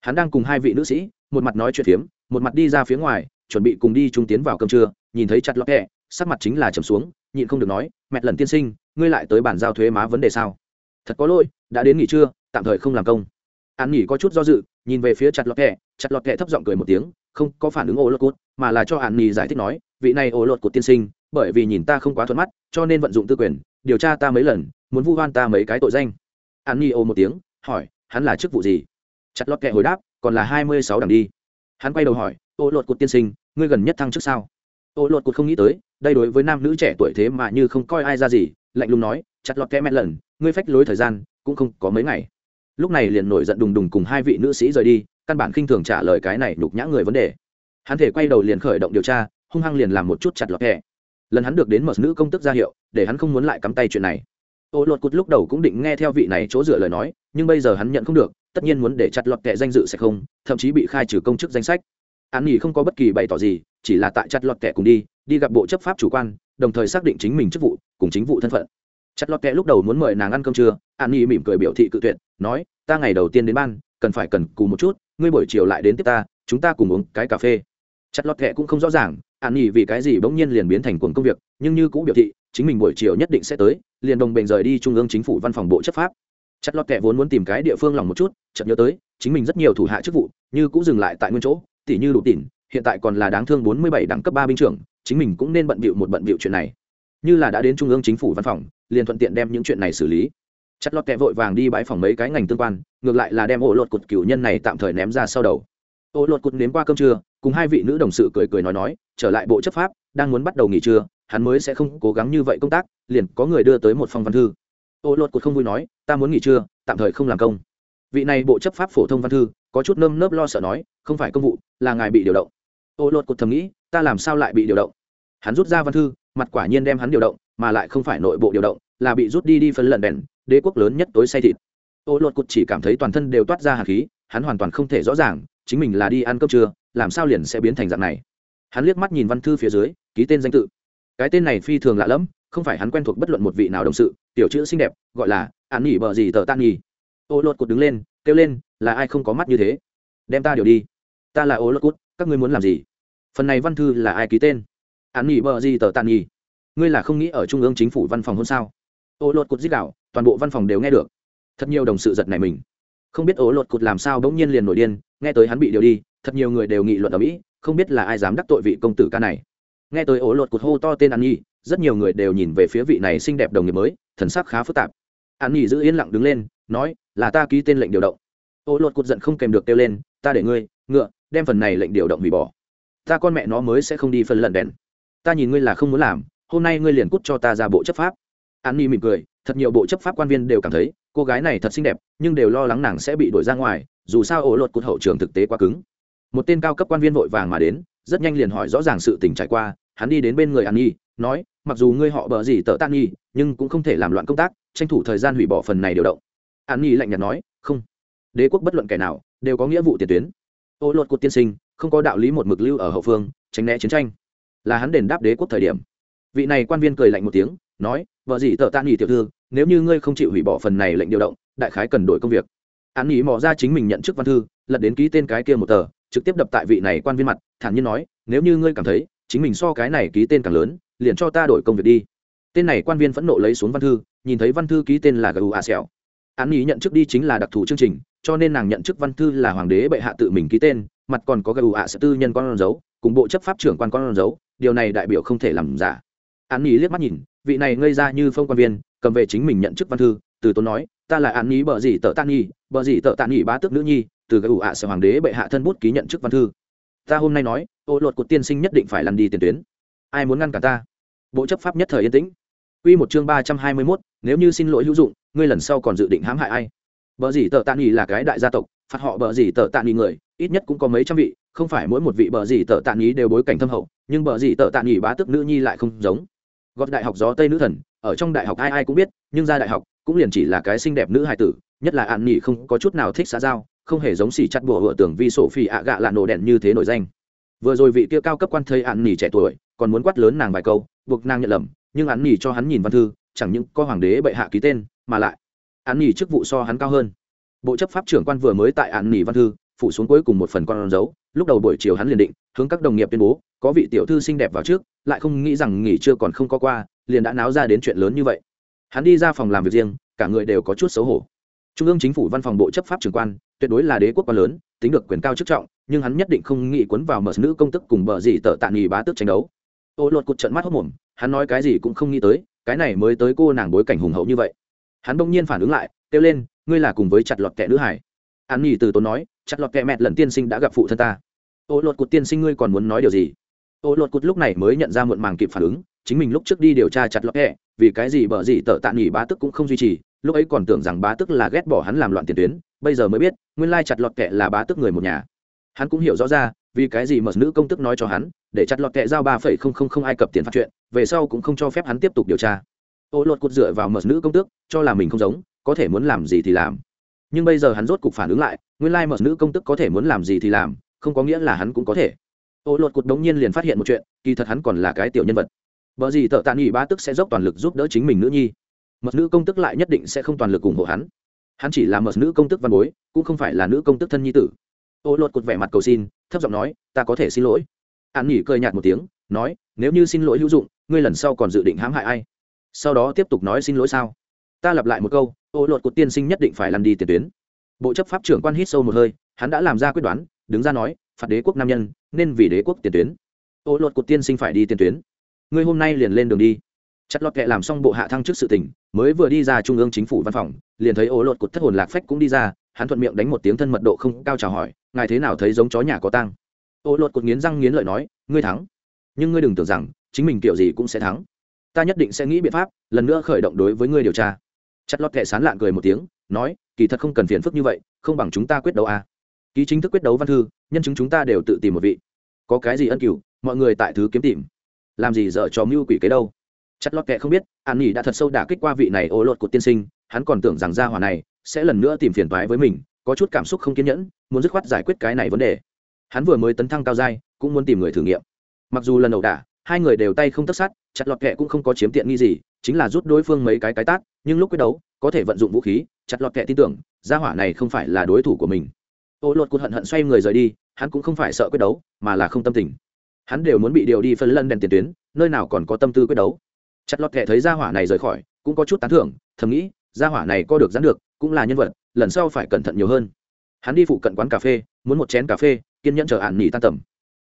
Hắn đang cùng hai vị nữ sĩ, một mặt nói chuyện phiếm, một mặt đi ra phía ngoài, chuẩn bị cùng đi trung tiến vào cơm trưa, nhìn thấy chặt lọt kẹ, sắc mặt chính là trầm xuống, nhịn không được nói, mẹ lần tiên sinh ngươi lại tới bản giao thuế má vấn đề sao? Thật có lỗi, đã đến nghỉ trưa, tạm thời không làm công. An nghỉ có chút do dự, nhìn về phía chặt lọt kẹ, chặt lọt kẹ thấp giọng cười một tiếng, không có phản ứng ô lột cút mà là cho an nghỉ giải thích nói, vị này ô lột của tiên sinh, bởi vì nhìn ta không quá thuận mắt, cho nên vận dụng tư quyền, điều tra ta mấy lần, muốn vu hoan ta mấy cái tội danh. An nghỉ ô một tiếng, hỏi, hắn là chức vụ gì? Chặt lọt kẹ hồi đáp, còn là hai mươi sáu đảng đi. Hắn quay đầu hỏi ô lột của tiên sinh, ngươi gần nhất thăng chức sao? Ô lột cụt không nghĩ tới, đây đối với nam nữ trẻ tuổi thế mà như không coi ai ra gì lạnh lùng nói, chặt lọt kẽ mẹ lần, ngươi phách lối thời gian, cũng không có mấy ngày. Lúc này liền nổi giận đùng đùng cùng hai vị nữ sĩ rời đi, căn bản khinh thường trả lời cái này nhục nhã người vấn đề. Hắn thể quay đầu liền khởi động điều tra, hung hăng liền làm một chút chặt lọt kẽ. Lần hắn được đến một nữ công tức ra hiệu, để hắn không muốn lại cắm tay chuyện này. Ô lột cụt lúc đầu cũng định nghe theo vị này chỗ dựa lời nói, nhưng bây giờ hắn nhận không được, tất nhiên muốn để chặt lọt kệ danh dự sẽ không, thậm chí bị khai trừ công chức danh sách. An nghỉ không có bất kỳ bày tỏ gì, chỉ là tại chặt lọt kệ cùng đi đi gặp bộ chấp pháp chủ quan đồng thời xác định chính mình chức vụ, cùng chính vụ thân phận. Chặt lọt kệ lúc đầu muốn mời nàng ăn cơm trưa, an nhi mỉm cười biểu thị cự tuyệt, nói, ta ngày đầu tiên đến ban, cần phải cần cù một chút, ngươi buổi chiều lại đến tiếp ta, chúng ta cùng uống cái cà phê. Chặt lọt kệ cũng không rõ ràng, an nhi vì cái gì bỗng nhiên liền biến thành cuồng công việc, nhưng như cũng biểu thị, chính mình buổi chiều nhất định sẽ tới, liền đồng bền rời đi trung ương chính phủ văn phòng bộ chấp pháp. Chặt lọt kệ vốn muốn tìm cái địa phương lòng một chút, chợt nhớ tới, chính mình rất nhiều thủ hạ chức vụ, như cũng dừng lại tại nguyên chỗ tỷ như đủ tỉn hiện tại còn là đáng thương bốn mươi bảy đẳng cấp ba binh trưởng chính mình cũng nên bận bịu một bận bịu chuyện này. Như là đã đến trung ương chính phủ văn phòng, liền thuận tiện đem những chuyện này xử lý. Chặt lọt kẹ vội vàng đi bãi phòng mấy cái ngành tương quan, ngược lại là đem ổ lột cụt cựu nhân này tạm thời ném ra sau đầu. Ổ lột cụt nếm qua cơm trưa, cùng hai vị nữ đồng sự cười cười nói nói, trở lại bộ chấp pháp, đang muốn bắt đầu nghỉ trưa, hắn mới sẽ không cố gắng như vậy công tác, liền có người đưa tới một phong văn thư. Ổ lột cụt không vui nói, ta muốn nghỉ trưa, tạm thời không làm công. Vị này bộ chấp pháp phổ thông văn thư, có chút nơm nớp lo sợ nói, không phải công vụ, là ngài bị điều động. Ô lột cụt thầm nghĩ, ta làm sao lại bị điều động? Hắn rút ra văn thư, mặt quả nhiên đem hắn điều động, mà lại không phải nội bộ điều động, là bị rút đi đi phân lần đèn, đế quốc lớn nhất tối say thịt. Ô lột cụt chỉ cảm thấy toàn thân đều toát ra hạt khí, hắn hoàn toàn không thể rõ ràng, chính mình là đi ăn cơm trưa, làm sao liền sẽ biến thành dạng này. Hắn liếc mắt nhìn văn thư phía dưới, ký tên danh tự. Cái tên này phi thường lạ lẫm, không phải hắn quen thuộc bất luận một vị nào đồng sự, tiểu chữ xinh đẹp, gọi là an nghỉ bờ gì tờ tan nghỉ ô lột cụt đứng lên, kêu lên, là ai không có mắt như thế? Đem ta điều đi. Ta là ô lột cụt, các ngươi muốn làm gì? Phần này văn thư là ai ký tên? An nghỉ bờ gì tờ Tàn nghỉ ngươi là không nghĩ ở trung ương chính phủ văn phòng hôn sao? Ô lột cụt dích đạo toàn bộ văn phòng đều nghe được. Thật nhiều đồng sự giật này mình. Không biết ố lột cụt làm sao bỗng nhiên liền nổi điên, nghe tới hắn bị điều đi, thật nhiều người đều nghị luận ở mỹ, không biết là ai dám đắc tội vị công tử ca này. Nghe tới ố lột cụt hô to tên an nhi rất nhiều người đều nhìn về phía vị này xinh đẹp đồng nghiệp mới, thần sắc khá phức tạp. An nhi giữ yên lặng đứng lên, nói, là ta ký tên lệnh điều động. Ố lột cụt giận không kèm được kêu lên, ta để ngươi, ngựa, đem phần này lệnh điều động hủy bỏ. Ta con mẹ nó mới sẽ không đi phân lần đèn ta nhìn ngươi là không muốn làm, hôm nay ngươi liền cút cho ta ra bộ chấp pháp. An nhi mỉm cười, thật nhiều bộ chấp pháp quan viên đều cảm thấy, cô gái này thật xinh đẹp, nhưng đều lo lắng nàng sẽ bị đuổi ra ngoài, dù sao ổ luật cụt hậu trường thực tế quá cứng. Một tên cao cấp quan viên vội vàng mà đến, rất nhanh liền hỏi rõ ràng sự tình trải qua, hắn đi đến bên người an nhi, nói, mặc dù ngươi họ bờ gì tợ tan nhi, nhưng cũng không thể làm loạn công tác, tranh thủ thời gian hủy bỏ phần này điều động. An nhi lạnh nhạt nói, không. Đế quốc bất luận kẻ nào, đều có nghĩa vụ tiền tuyến. Ô luật cụt tiên sinh, không có đạo lý một mực lưu ở hậu phương, tránh né chiến tranh là hắn đền đáp đế quốc thời điểm. Vị này quan viên cười lạnh một tiếng, nói, vợ gì tợ tan nghỉ tiểu thư, nếu như ngươi không chịu hủy bỏ phần này lệnh điều động, đại khái cần đổi công việc. Hắn nghỉ mò ra chính mình nhận chức văn thư, lật đến ký tên cái kia một tờ, trực tiếp đập tại vị này quan viên mặt, thản nhiên nói, nếu như ngươi cảm thấy chính mình so cái này ký tên càng lớn, liền cho ta đổi công việc đi. Tên này quan viên phẫn nộ lấy xuống văn thư, nhìn thấy văn thư ký tên là gù a xẻo án ý nhận chức đi chính là đặc thù chương trình, cho nên nàng nhận chức văn thư là hoàng đế bệ hạ tự mình ký tên, mặt còn có gù a sẽ tư nhân con dấu, cùng bộ chấp pháp trưởng quan con dấu điều này đại biểu không thể làm giả. An nghỉ liếc mắt nhìn vị này ngây ra như phong quan viên cầm về chính mình nhận chức văn thư từ tốn nói ta là an nhi bờ gì tợ tan nhi bờ gì tợ tạ nhi bá tước nữ nhi từ cái ủ ạ à sở hoàng đế bệ hạ thân bút ký nhận chức văn thư. Ta hôm nay nói ô luật của tiên sinh nhất định phải lăn đi tiền tuyến. Ai muốn ngăn cả ta? Bộ chấp pháp nhất thời yên tĩnh. Quy một chương ba trăm hai mươi 321, nếu như xin lỗi hữu dụng, ngươi lần sau còn dự định hãm hại ai? Bờ gì tợ Tạ Nghị là cái đại gia tộc, phạt họ bờ gì tợ Tạ Nghị người, ít nhất cũng có mấy trăm vị, không phải mỗi một vị bờ gì tợ Tạ Nghị đều bối cảnh thâm hậu, nhưng bờ gì tợ Tạ Nghị bá tước nữ nhi lại không giống. Gót đại học gió Tây nữ thần, ở trong đại học ai ai cũng biết, nhưng ra đại học cũng liền chỉ là cái xinh đẹp nữ hài tử, nhất là An Nghị không có chút nào thích xã giao, không hề giống xỉ chặt bùa hựa tưởng vì sổ phi ạ gạ lạ nổ đèn như thế nổi danh vừa rồi vị kia cao cấp quan thầy An Nghị trẻ tuổi còn muốn quát lớn nàng vài câu buộc nàng nhận lầm nhưng An Nghị cho hắn nhìn văn thư chẳng những có hoàng đế bệ hạ ký tên mà lại An Nghị chức vụ so hắn cao hơn bộ chấp pháp trưởng quan vừa mới tại An Nghị văn thư phụ xuống cuối cùng một phần con dấu. Lúc đầu buổi chiều hắn liền định, hướng các đồng nghiệp tuyên bố, có vị tiểu thư xinh đẹp vào trước, lại không nghĩ rằng nghỉ chưa còn không có qua, liền đã náo ra đến chuyện lớn như vậy. Hắn đi ra phòng làm việc riêng, cả người đều có chút xấu hổ. Trung ương chính phủ văn phòng bộ chấp pháp trưởng quan, tuyệt đối là đế quốc quá lớn, tính được quyền cao chức trọng, nhưng hắn nhất định không nghĩ quấn vào mở nữ công tức cùng bờ gì tợ tạ nghỉ bá tước tranh đấu. Ô lột cụt trận mắt hốc mồm, hắn nói cái gì cũng không nghĩ tới, cái này mới tới cô nàng bối cảnh hùng hậu như vậy. Hắn bỗng nhiên phản ứng lại, kêu lên, ngươi là cùng với chặt lọt kẻ nữ hải. Hắn nghỉ từ tốn nói chặt lọt kẹ mẹt lần tiên sinh đã gặp phụ thân ta. Ô lột cụt tiên sinh ngươi còn muốn nói điều gì? Ô lột cụt lúc này mới nhận ra muộn màng kịp phản ứng chính mình lúc trước đi điều tra chặt lọt kẹ, vì cái gì bở gì tợ tạ nghỉ bá tức cũng không duy trì lúc ấy còn tưởng rằng bá tức là ghét bỏ hắn làm loạn tiền tuyến bây giờ mới biết nguyên lai chặt lọt kẹ là bá tức người một nhà. Hắn cũng hiểu rõ ra vì cái gì mà nữ công tức nói cho hắn để chặt lọt kẹ giao ba phẩy không không không ai cập tiền phạt chuyện về sau cũng không cho phép hắn tiếp tục điều tra. Ô lột cụt dựa vào mật nữ công tước cho là mình không giống có thể muốn làm gì thì làm. Nhưng bây giờ hắn rốt cục phản ứng lại nguyên lai mật nữ công tức có thể muốn làm gì thì làm, không có nghĩa là hắn cũng có thể. Ô lột cụt đống nhiên liền phát hiện một chuyện, kỳ thật hắn còn là cái tiểu nhân vật. Bởi gì thợ tạ nghỉ ba tức sẽ dốc toàn lực giúp đỡ chính mình nữ nhi. Mật nữ công tức lại nhất định sẽ không toàn lực ủng hộ hắn. Hắn chỉ là mật nữ công tức văn bối, cũng không phải là nữ công tức thân nhi tử. Ô lột cụt vẻ mặt cầu xin, thấp giọng nói, ta có thể xin lỗi. An nghỉ cười nhạt một tiếng, nói, nếu như xin lỗi hữu dụng, ngươi lần sau còn dự định hãm hại ai? Sau đó tiếp tục nói xin lỗi sao? Ta lặp lại một câu, ô lột cụt tiên sinh nhất định phải làm đi tiền tuyến bộ chấp pháp trưởng quan hít sâu một hơi, hắn đã làm ra quyết đoán, đứng ra nói, phạt đế quốc nam nhân, nên vì đế quốc tiền tuyến. Ô lột cột tiên sinh phải đi tiền tuyến. Ngươi hôm nay liền lên đường đi. Chặt lọt kệ làm xong bộ hạ thăng trước sự tình, mới vừa đi ra trung ương chính phủ văn phòng, liền thấy ô lột cột thất hồn lạc phách cũng đi ra, hắn thuận miệng đánh một tiếng thân mật độ không cao chào hỏi, ngài thế nào thấy giống chó nhà có tang? Ô lột cột nghiến răng nghiến lợi nói, ngươi thắng. Nhưng ngươi đừng tưởng rằng, chính mình kiểu gì cũng sẽ thắng. Ta nhất định sẽ nghĩ biện pháp, lần nữa khởi động đối với ngươi điều tra. Chặt lọt kệ sán lạng cười một tiếng nói, kỳ thật không cần phiền phức như vậy, không bằng chúng ta quyết đấu à. ký chính thức quyết đấu văn thư, nhân chứng chúng ta đều tự tìm một vị. Có cái gì ân cửu, mọi người tại thứ kiếm tìm. Làm gì dở cho mưu quỷ kế đâu. Chặt lọt kệ không biết, an nhỉ đã thật sâu đả kích qua vị này ô lột của tiên sinh, hắn còn tưởng rằng gia hỏa này sẽ lần nữa tìm phiền toái với mình, có chút cảm xúc không kiên nhẫn, muốn dứt khoát giải quyết cái này vấn đề. Hắn vừa mới tấn thăng cao giai, cũng muốn tìm người thử nghiệm. Mặc dù lần đầu đả, hai người đều tay không tất sát, chặt lọt kệ cũng không có chiếm tiện nghi gì, chính là rút đối phương mấy cái cái tát, nhưng lúc quyết đấu, có thể vận dụng vũ khí chặt lọt kệ tin tưởng, gia hỏa này không phải là đối thủ của mình. Ô lột cụt hận hận xoay người rời đi, hắn cũng không phải sợ quyết đấu, mà là không tâm tình. Hắn đều muốn bị điều đi phân lân đèn tiền tuyến, nơi nào còn có tâm tư quyết đấu. Chặt lọt kệ thấy gia hỏa này rời khỏi, cũng có chút tán thưởng, thầm nghĩ, gia hỏa này co được dán được, cũng là nhân vật, lần sau phải cẩn thận nhiều hơn. Hắn đi phụ cận quán cà phê, muốn một chén cà phê, kiên nhẫn chờ hạn nghỉ tan tầm.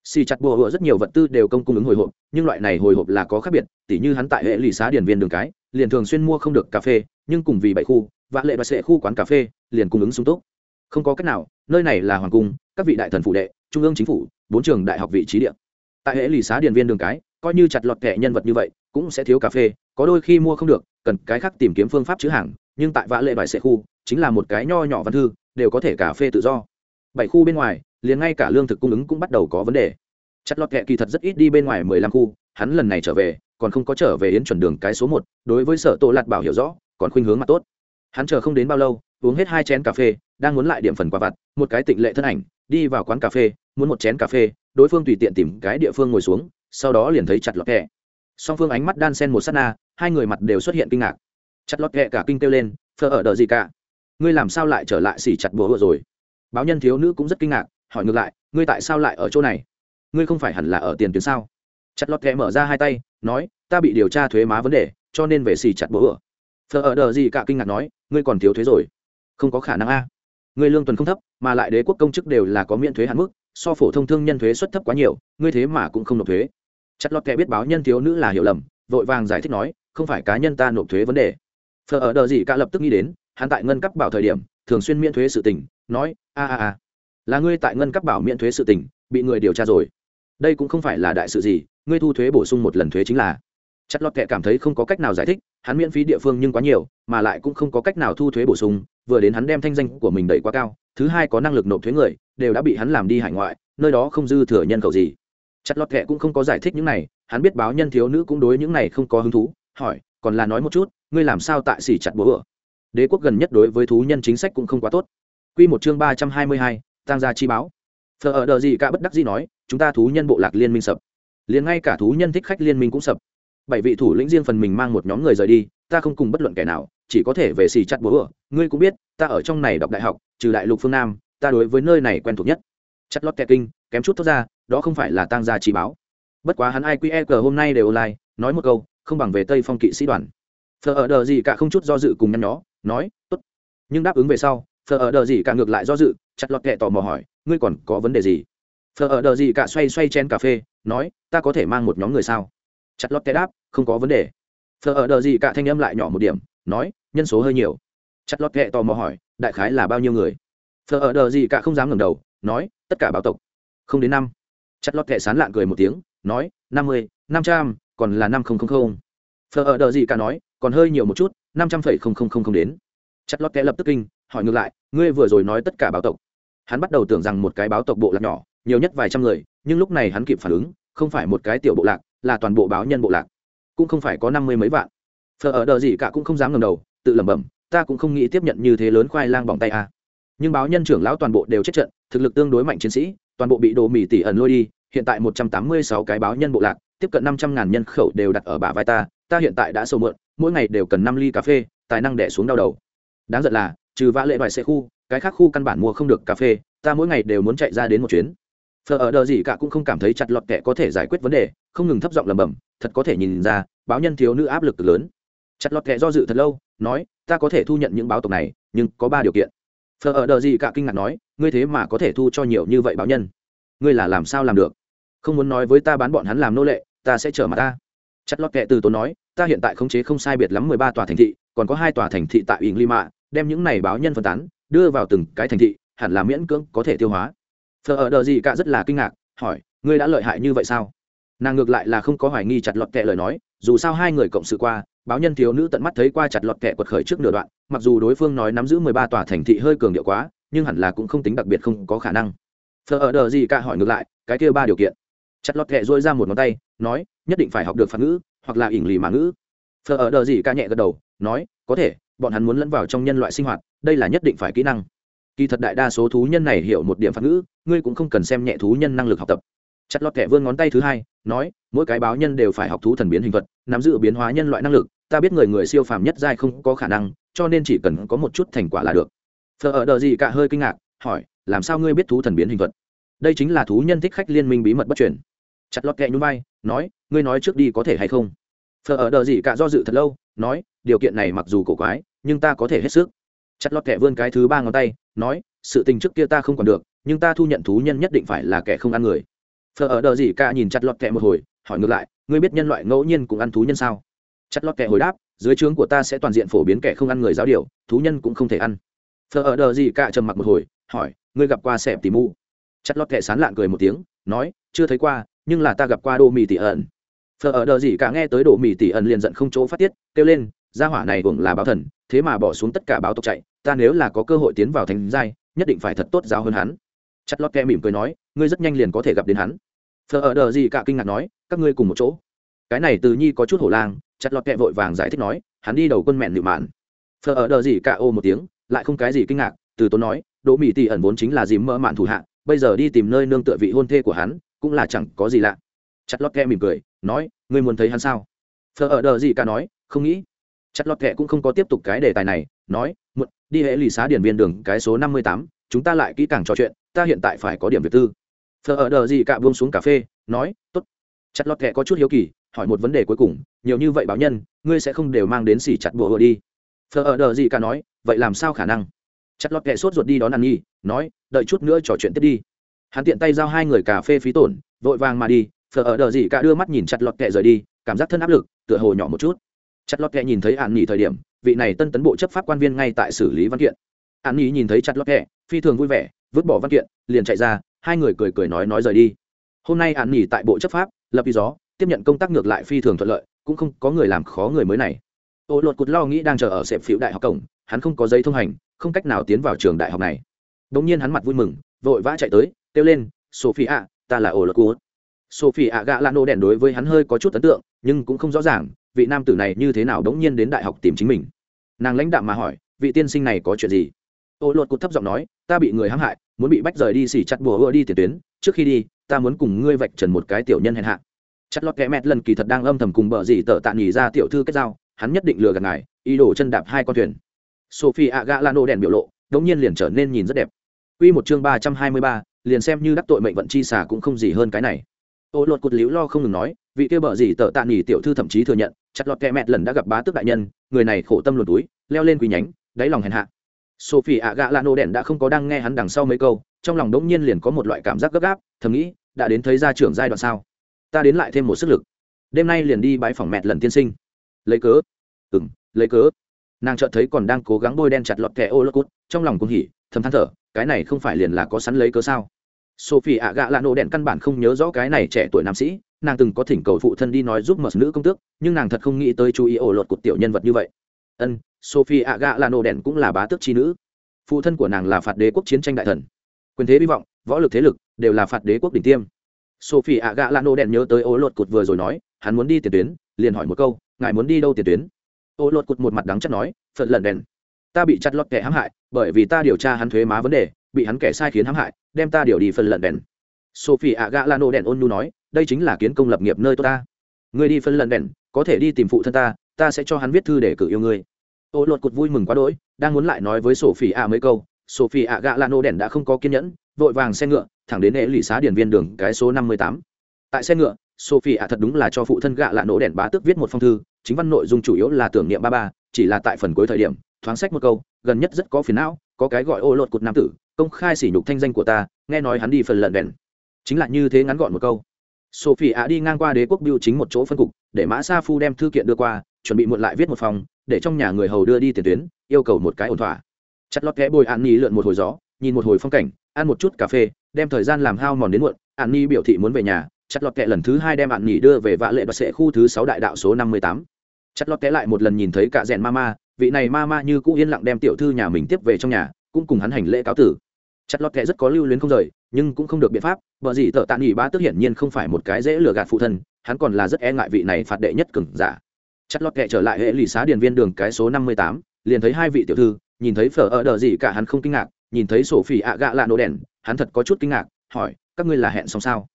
Xì chặt bùa hựa rất nhiều vật tư đều công cung ứng hồi hộp, nhưng loại này hồi hộp là có khác biệt, tỉ như hắn tại hệ lì xá điển viên đường cái, liền thường xuyên mua không được cà phê, nhưng cùng vì bảy khu và lệ và sệ khu quán cà phê, liền cung ứng sung túc. Không có cách nào, nơi này là hoàng cung, các vị đại thần phụ đệ, trung ương chính phủ, bốn trường đại học vị trí địa. Tại hệ lì xá điện viên đường cái, coi như chặt lọt kẻ nhân vật như vậy, cũng sẽ thiếu cà phê, có đôi khi mua không được, cần cái khác tìm kiếm phương pháp chữ hàng, nhưng tại vã lệ bài sệ khu, chính là một cái nho nhỏ văn thư, đều có thể cà phê tự do. Bảy khu bên ngoài, liền ngay cả lương thực cung ứng cũng bắt đầu có vấn đề. Chặt lọt kệ kỳ thật rất ít đi bên ngoài mười lăm khu, hắn lần này trở về, còn không có trở về yến chuẩn đường cái số một, đối với sở tô lạt bảo hiểu rõ, còn khuynh hướng mặt tốt hắn chờ không đến bao lâu, uống hết hai chén cà phê, đang muốn lại điểm phần quà vặt, một cái tịnh lệ thân ảnh, đi vào quán cà phê, muốn một chén cà phê, đối phương tùy tiện tìm cái địa phương ngồi xuống, sau đó liền thấy chặt lọt kệ song phương ánh mắt đan sen một s á t na, hai người mặt đều xuất hiện kinh ngạc. Chặt lọt kệ cả kinh kêu lên phờ ở đợi gì cả? Ngươi làm sao lại trở lại xỉ chặt búa vừa rồi? Báo nhân thiếu nữ cũng rất kinh ngạc, hỏi ngược lại, ngươi tại sao lại ở chỗ này? Ngươi không phải hẳn là ở tiền tuyến sao? Chặt lọt kẹ mở ra hai tay, nói, ta bị điều tra thuế má vấn đề, cho nên về xỉ chặt bố vừa thờ ở đờ gì cả kinh ngạc nói, ngươi còn thiếu thuế rồi. Không có khả năng a. Ngươi lương tuần không thấp, mà lại đế quốc công chức đều là có miễn thuế hạn mức, so phổ thông thương nhân thuế xuất thấp quá nhiều, ngươi thế mà cũng không nộp thuế. Chặt lọt kẻ biết báo nhân thiếu nữ là hiểu lầm, vội vàng giải thích nói, không phải cá nhân ta nộp thuế vấn đề. Thờ ở đờ gì cả lập tức nghĩ đến, hắn tại ngân cấp bảo thời điểm, thường xuyên miễn thuế sự tình, nói, a a a, là ngươi tại ngân cấp bảo miễn thuế sự tình, bị người điều tra rồi. Đây cũng không phải là đại sự gì, ngươi thu thuế bổ sung một lần thuế chính là. Chặt lót kệ cảm thấy không có cách nào giải thích hắn miễn phí địa phương nhưng quá nhiều, mà lại cũng không có cách nào thu thuế bổ sung, vừa đến hắn đem thanh danh của mình đẩy quá cao, thứ hai có năng lực nộp thuế người, đều đã bị hắn làm đi hải ngoại, nơi đó không dư thừa nhân khẩu gì. Chặt lót kệ cũng không có giải thích những này, hắn biết báo nhân thiếu nữ cũng đối những này không có hứng thú, hỏi, còn là nói một chút, ngươi làm sao tại xỉ chặt bố ở đế quốc gần nhất đối với thú nhân chính sách cũng không quá tốt. Quy một chương ba trăm hai mươi hai tăng gia chi báo. Phở ở đờ gì cả bất đắc gì nói, chúng ta thú nhân bộ lạc liên minh sập. Liền ngay cả thú nhân thích khách liên minh cũng sập bảy vị thủ lĩnh riêng phần mình mang một nhóm người rời đi, ta không cùng bất luận kẻ nào, chỉ có thể về xì chặt bố ở ngươi cũng biết, ta ở trong này đọc đại học, trừ đại lục phương nam, ta đối với nơi này quen thuộc nhất. Chất lót kẹt kinh, kém chút thoát ra, đó không phải là tăng gia chỉ báo. Bất quá hắn iqe hôm nay đều online, nói một câu, không bằng về tây phong kỵ sĩ đoàn. Phờ ở đờ gì cả không chút do dự cùng nhăn nhó, nói, tốt. Nhưng đáp ứng về sau phờ ở đờ gì cả ngược lại do dự, chặt lọt kẹ tò mò hỏi, ngươi còn có vấn đề gì? Phờ ở đờ gì cả xoay xoay chen cà phê, nói, ta có thể mang một nhóm người sao? Chặt lọt kẹ đáp không có vấn đề. Thờ ở đờ gì cả thanh âm lại nhỏ một điểm, nói, nhân số hơi nhiều. Chặt lót kệ tò mò hỏi, đại khái là bao nhiêu người? Thờ ở đờ gì cả không dám ngẩng đầu, nói, tất cả báo tộc. Không đến năm. Chặt lót kệ sán lạn cười một tiếng, nói, năm mươi, năm trăm, còn là năm không không không. Thờ ở đờ gì cả nói, còn hơi nhiều một chút, năm trăm phẩy không không không không đến. Chặt lót kệ lập tức kinh, hỏi ngược lại, ngươi vừa rồi nói tất cả báo tộc. Hắn bắt đầu tưởng rằng một cái báo tộc bộ lạc nhỏ, nhiều nhất vài trăm người, nhưng lúc này hắn kịp phản ứng, không phải một cái tiểu bộ lạc, là toàn bộ báo nhân bộ lạc cũng không phải có năm mươi mấy vạn. Thờ ở đờ gì cả cũng không dám ngầm đầu, tự lẩm bẩm, ta cũng không nghĩ tiếp nhận như thế lớn khoai lang bỏng tay a. À. nhưng báo nhân trưởng lão toàn bộ đều chết trận, thực lực tương đối mạnh chiến sĩ, toàn bộ bị đồ mì tỉ ẩn lôi đi, hiện tại một trăm tám mươi sáu cái báo nhân bộ lạc, tiếp cận năm trăm ngàn nhân khẩu đều đặt ở bả vai ta ta hiện tại đã sâu mượn, mỗi ngày đều cần năm ly cà phê, tài năng đẻ xuống đau đầu. Đáng giận là, trừ vã lệ vài xe khu, cái khác khu căn bản mua không được cà phê, ta mỗi ngày đều muốn chạy ra đến một chuyến phờ ở đờ gì cả cũng không cảm thấy chặt lọt kẻ có thể giải quyết vấn đề, không ngừng thấp giọng lầm bầm thật có thể nhìn ra, báo nhân thiếu nữ áp lực lớn. Chặt lọt kẻ do dự thật lâu, nói, ta có thể thu nhận những báo tộc này, nhưng có ba điều kiện. Phờ ở đờ gì cả kinh ngạc nói, ngươi thế mà có thể thu cho nhiều như vậy báo nhân? Ngươi là làm sao làm được? Không muốn nói với ta bán bọn hắn làm nô lệ, ta sẽ trở mà ta. Chặt lọt kẻ từ tốn nói, ta hiện tại khống chế không sai biệt lắm mười ba tòa thành thị, còn có hai tòa thành thị tại ỉng lima đem những này báo nhân phân tán, đưa vào từng cái thành thị, hẳn là miễn cưỡng có thể tiêu hóa phờ ở đờ gì cả rất là kinh ngạc, hỏi, ngươi đã lợi hại như vậy sao? Nàng ngược lại là không có hoài nghi chặt lọt kệ lời nói, dù sao hai người cộng sự qua, báo nhân thiếu nữ tận mắt thấy qua chặt lọt kệ quật khởi trước nửa đoạn, mặc dù đối phương nói nắm giữ mười ba tòa thành thị hơi cường điệu quá, nhưng hẳn là cũng không tính đặc biệt không có khả năng. Phờ ở đờ gì cả hỏi ngược lại, cái kia ba điều kiện? Chặt lọt kệ dôi ra một ngón tay, nói, nhất định phải học được phản ngữ, hoặc là ỉng lì mà ngữ. Phờ ở đờ gì cả nhẹ gật đầu, nói, có thể, bọn hắn muốn lẫn vào trong nhân loại sinh hoạt, đây là nhất định phải kỹ năng kỳ thật đại đa số thú nhân này hiểu một điểm phản ngữ, ngươi cũng không cần xem nhẹ thú nhân năng lực học tập. Chặt lọt kẻ vươn ngón tay thứ hai, nói, mỗi cái báo nhân đều phải học thú thần biến hình vật nắm giữ biến hóa nhân loại năng lực, ta biết người người siêu phàm nhất giai không có khả năng, cho nên chỉ cần có một chút thành quả là được. Phờ ở đờ gì cả hơi kinh ngạc, hỏi, làm sao ngươi biết thú thần biến hình vật đây chính là thú nhân thích khách liên minh bí mật bất chuyển chặt lọt kẹ nhún vai, nói, ngươi nói trước đi có thể hay không? Phờ ở đờ gì cả do dự thật lâu, nói, điều kiện này mặc dù cổ quái, nhưng ta có thể hết sức. Chặt lọt kẹ vươn cái thứ ba ngón tay nói, sự tình trước kia ta không còn được, nhưng ta thu nhận thú nhân nhất định phải là kẻ không ăn người. Phờ ở đờ gì cả nhìn chặt lọt kẹ một hồi, hỏi ngược lại, ngươi biết nhân loại ngẫu nhiên cũng ăn thú nhân sao? Chặt lọt kẹ hồi đáp, dưới trướng của ta sẽ toàn diện phổ biến kẻ không ăn người giáo điều, thú nhân cũng không thể ăn. Phờ ở đờ gì cả trầm mặc một hồi, hỏi, ngươi gặp qua sẹp tỉ mu? Chặt lọt kẹ sán lạn cười một tiếng, nói, chưa thấy qua, nhưng là ta gặp qua đô mì tỉ ẩn. Phờ ở đờ gì cả nghe tới đô mì tỉ ẩn liền giận không chỗ phát tiết, kêu lên, gia hỏa này cũng là báo thần, thế mà bỏ xuống tất cả báo tộc chạy ta nếu là có cơ hội tiến vào thành giai, nhất định phải thật tốt giáo hơn hắn. Chặt lót kẹ mỉm cười nói, ngươi rất nhanh liền có thể gặp đến hắn. Phờ ở đờ gì cả kinh ngạc nói, các ngươi cùng một chỗ. Cái này từ nhi có chút hổ lang, chặt lọt kẹ vội vàng giải thích nói, hắn đi đầu quân mẹn nịu mạn. Phờ ở đờ gì cả ô một tiếng, lại không cái gì kinh ngạc, từ tốn nói, đỗ mỹ tỷ ẩn vốn chính là dìm mỡ mạn thủ hạ, bây giờ đi tìm nơi nương tựa vị hôn thê của hắn, cũng là chẳng có gì lạ. Chặt lọt kẹ mỉm cười, nói, ngươi muốn thấy hắn sao? Phờ ở đờ gì cả nói, không nghĩ chặt lọt kệ cũng không có tiếp tục cái đề tài này, nói, muộn, đi hệ lì xá điển viên đường cái số năm mươi tám, chúng ta lại kỹ càng trò chuyện, ta hiện tại phải có điểm việc tư. Thờ ở đờ gì cả buông xuống cà phê, nói, tốt. Chặt lọt kệ có chút hiếu kỳ, hỏi một vấn đề cuối cùng, nhiều như vậy báo nhân, ngươi sẽ không đều mang đến xỉ chặt bùa đi? Thờ ở đờ gì cả nói, vậy làm sao khả năng? Chặt lọt kệ sốt ruột đi đón ăn nhi nói, đợi chút nữa trò chuyện tiếp đi. Hắn tiện tay giao hai người cà phê phí tổn, vội vàng mà đi thờ ở đờ gì cả đưa mắt nhìn chặt lọt kệ rời đi, cảm giác thân áp lực, tựa hồ nhỏ một chút chặt lót kẹ nhìn thấy hạn nghỉ thời điểm, vị này tân tấn bộ chấp pháp quan viên ngay tại xử lý văn kiện. Hạn nghỉ nhìn thấy chặt lót kẹ, phi thường vui vẻ, vứt bỏ văn kiện, liền chạy ra, hai người cười cười nói nói rời đi. Hôm nay hạn nghỉ tại bộ chấp pháp, lập vì gió, tiếp nhận công tác ngược lại phi thường thuận lợi, cũng không có người làm khó người mới này. Ô lột cụt lo nghĩ đang chờ ở sẹp phiếu đại học cổng, hắn không có giấy thông hành, không cách nào tiến vào trường đại học này. Đ ỗ n g nhiên hắn mặt vui mừng, vội vã chạy tới, kêu lên sophie ạ ta là ô lột cụt. Sophie ạ gạ lan ô đèn đối với hắn hơi có chút ấn tượng, nhưng cũng không rõ ràng vị nam tử này như thế nào đống nhiên đến đại học tìm chính mình? Nàng lãnh đạm mà hỏi vị tiên sinh này có chuyện gì? Ô lột cụt thấp giọng nói ta bị người hãm hại muốn bị bách rời đi xỉ chặt bùa ưa đi tiền tuyến trước khi đi ta muốn cùng ngươi vạch trần một cái tiểu nhân hèn hạ. Chặt lọt kẽ mẹt lần kỳ thật đang âm thầm cùng bờ dì tờ tạ nghỉ ra tiểu thư kết giao hắn nhất định lừa gạt ngài ý đồ chân đạp hai con thuyền. Sophie aga lano đèn biểu lộ đống nhiên liền trở nên nhìn rất đẹp. Quy một chương ba trăm hai mươi ba, liền xem như đắc tội mệnh vận chi xả cũng không gì hơn cái này. Ô lột cụt liễu lo không ngừng nói vị kia bờ gì tờ tạ nghỉ tiểu thư thậm chí thừa nhận chặt lọt kẹ mẹt lần đã gặp bá tước đại nhân, người này khổ tâm luồn túi, leo lên quý nhánh, đáy lòng hèn hạ. Sophie ạ gạ lạ nô đèn đã không có đang nghe hắn đằng sau mấy câu, trong lòng đống nhiên liền có một loại cảm giác gấp gáp, thầm nghĩ, đã đến thấy gia trưởng giai đoạn sao? Ta đến lại thêm một sức lực. Đêm nay liền đi bãi phòng mẹt lần tiên sinh. Lấy cớ? Ừng lấy cớ. Nàng chợt thấy còn đang cố gắng bôi đen chặt lọt kẹ ô lô cút, trong lòng cũng hỉ, thầm than thở, cái này không phải liền là có sẵn lấy cớ sao? Sophie ạ gạ lạ nô đèn căn bản không nhớ rõ cái này trẻ tuổi nam sĩ nàng từng có thỉnh cầu phụ thân đi nói giúp mật nữ công tước, nhưng nàng thật không nghĩ tới chú ý ổ lột của tiểu nhân vật như vậy. Ân, sophie a gà là nổ đèn cũng là bá tước chi nữ. Phụ thân của nàng là phạt đế quốc chiến tranh đại thần. Quyền thế hy vọng, võ lực thế lực, đều là phạt đế quốc đỉnh tiêm. Sophie a gà là nổ đèn nhớ tới ổ lột cột vừa rồi nói, hắn muốn đi tiền tuyến, liền hỏi một câu, ngài muốn đi đâu tiền tuyến? Ổ lột cột một mặt đắng chắc nói, phật lần đèn. Ta bị chặt lọt kẻ hãm hại, bởi vì ta điều tra hắn thuế má vấn đề, bị hắn kẻ sai khiến hãm hại, đem ta điều đi phần lần đèn. Sophie a gà là nổ đèn ôn nu nói đây chính là kiến công lập nghiệp nơi tôi ta. Người đi phân lần đèn, có thể đi tìm phụ thân ta ta sẽ cho hắn viết thư để cử yêu ngươi. Ô lột cụt vui mừng quá đỗi, đang muốn lại nói với sophie ạ mấy câu, sophie ạ gạ lano đèn đã không có kiên nhẫn, vội vàng xe ngựa, thẳng đến hệ lụy xá điển viên đường cái số năm mươi tám. Tại xe ngựa, sophie ạ thật đúng là cho phụ thân gạ lạ nổ đèn bá tước viết một phong thư, chính văn nội dung chủ yếu là tưởng niệm ba ba, chỉ là tại phần cuối thời điểm, thoáng sách một câu, gần nhất rất có phiền não, có cái gọi ô lột cụt nam tử, công khai sỉ nhục thanh danh của ta, nghe nói hắn đi phần lận đèn. Chính là như thế ngắn gọn một câu sophie ạ đi ngang qua đế quốc biêu chính một chỗ phân cục, để mã sa phu đem thư kiện đưa qua, chuẩn bị muộn lại viết một phòng, để trong nhà người hầu đưa đi tiền tuyến, yêu cầu một cái ổn thỏa. Chặt lót kẽ bồi an nhi lượn một hồi gió, nhìn một hồi phong cảnh, ăn một chút cà phê, đem thời gian làm hao mòn đến muộn, an nhi biểu thị muốn về nhà, chặt lọt kẽ lần thứ hai đem an nhi đưa về vạ lệ và sệ khu thứ sáu đại đạo số năm mươi tám. Chặt lọt kẽ lại một lần nhìn thấy cả rèn ma ma vị này ma ma như cũ yên lặng đem tiểu thư nhà mình tiếp về trong nhà, cũng cùng hắn hành lễ cáo tử. Chặt lọt kẽ rất có lưu luyến không rời nhưng cũng không được biện pháp vợ gì tợ tạ nghỉ ba tức hiển nhiên không phải một cái dễ lừa gạt phụ thân, hắn còn là rất e ngại vị này phạt đệ nhất cừng giả. Chặt lót kệ trở lại hệ lì xá điền viên đường cái số năm mươi tám, liền thấy hai vị tiểu thư, nhìn thấy phở ở đờ gì cả hắn không kinh ngạc, nhìn thấy sổ phỉ ạ gạ lạ nổ đèn, hắn thật có chút kinh ngạc, hỏi, các ngươi là hẹn xong sao?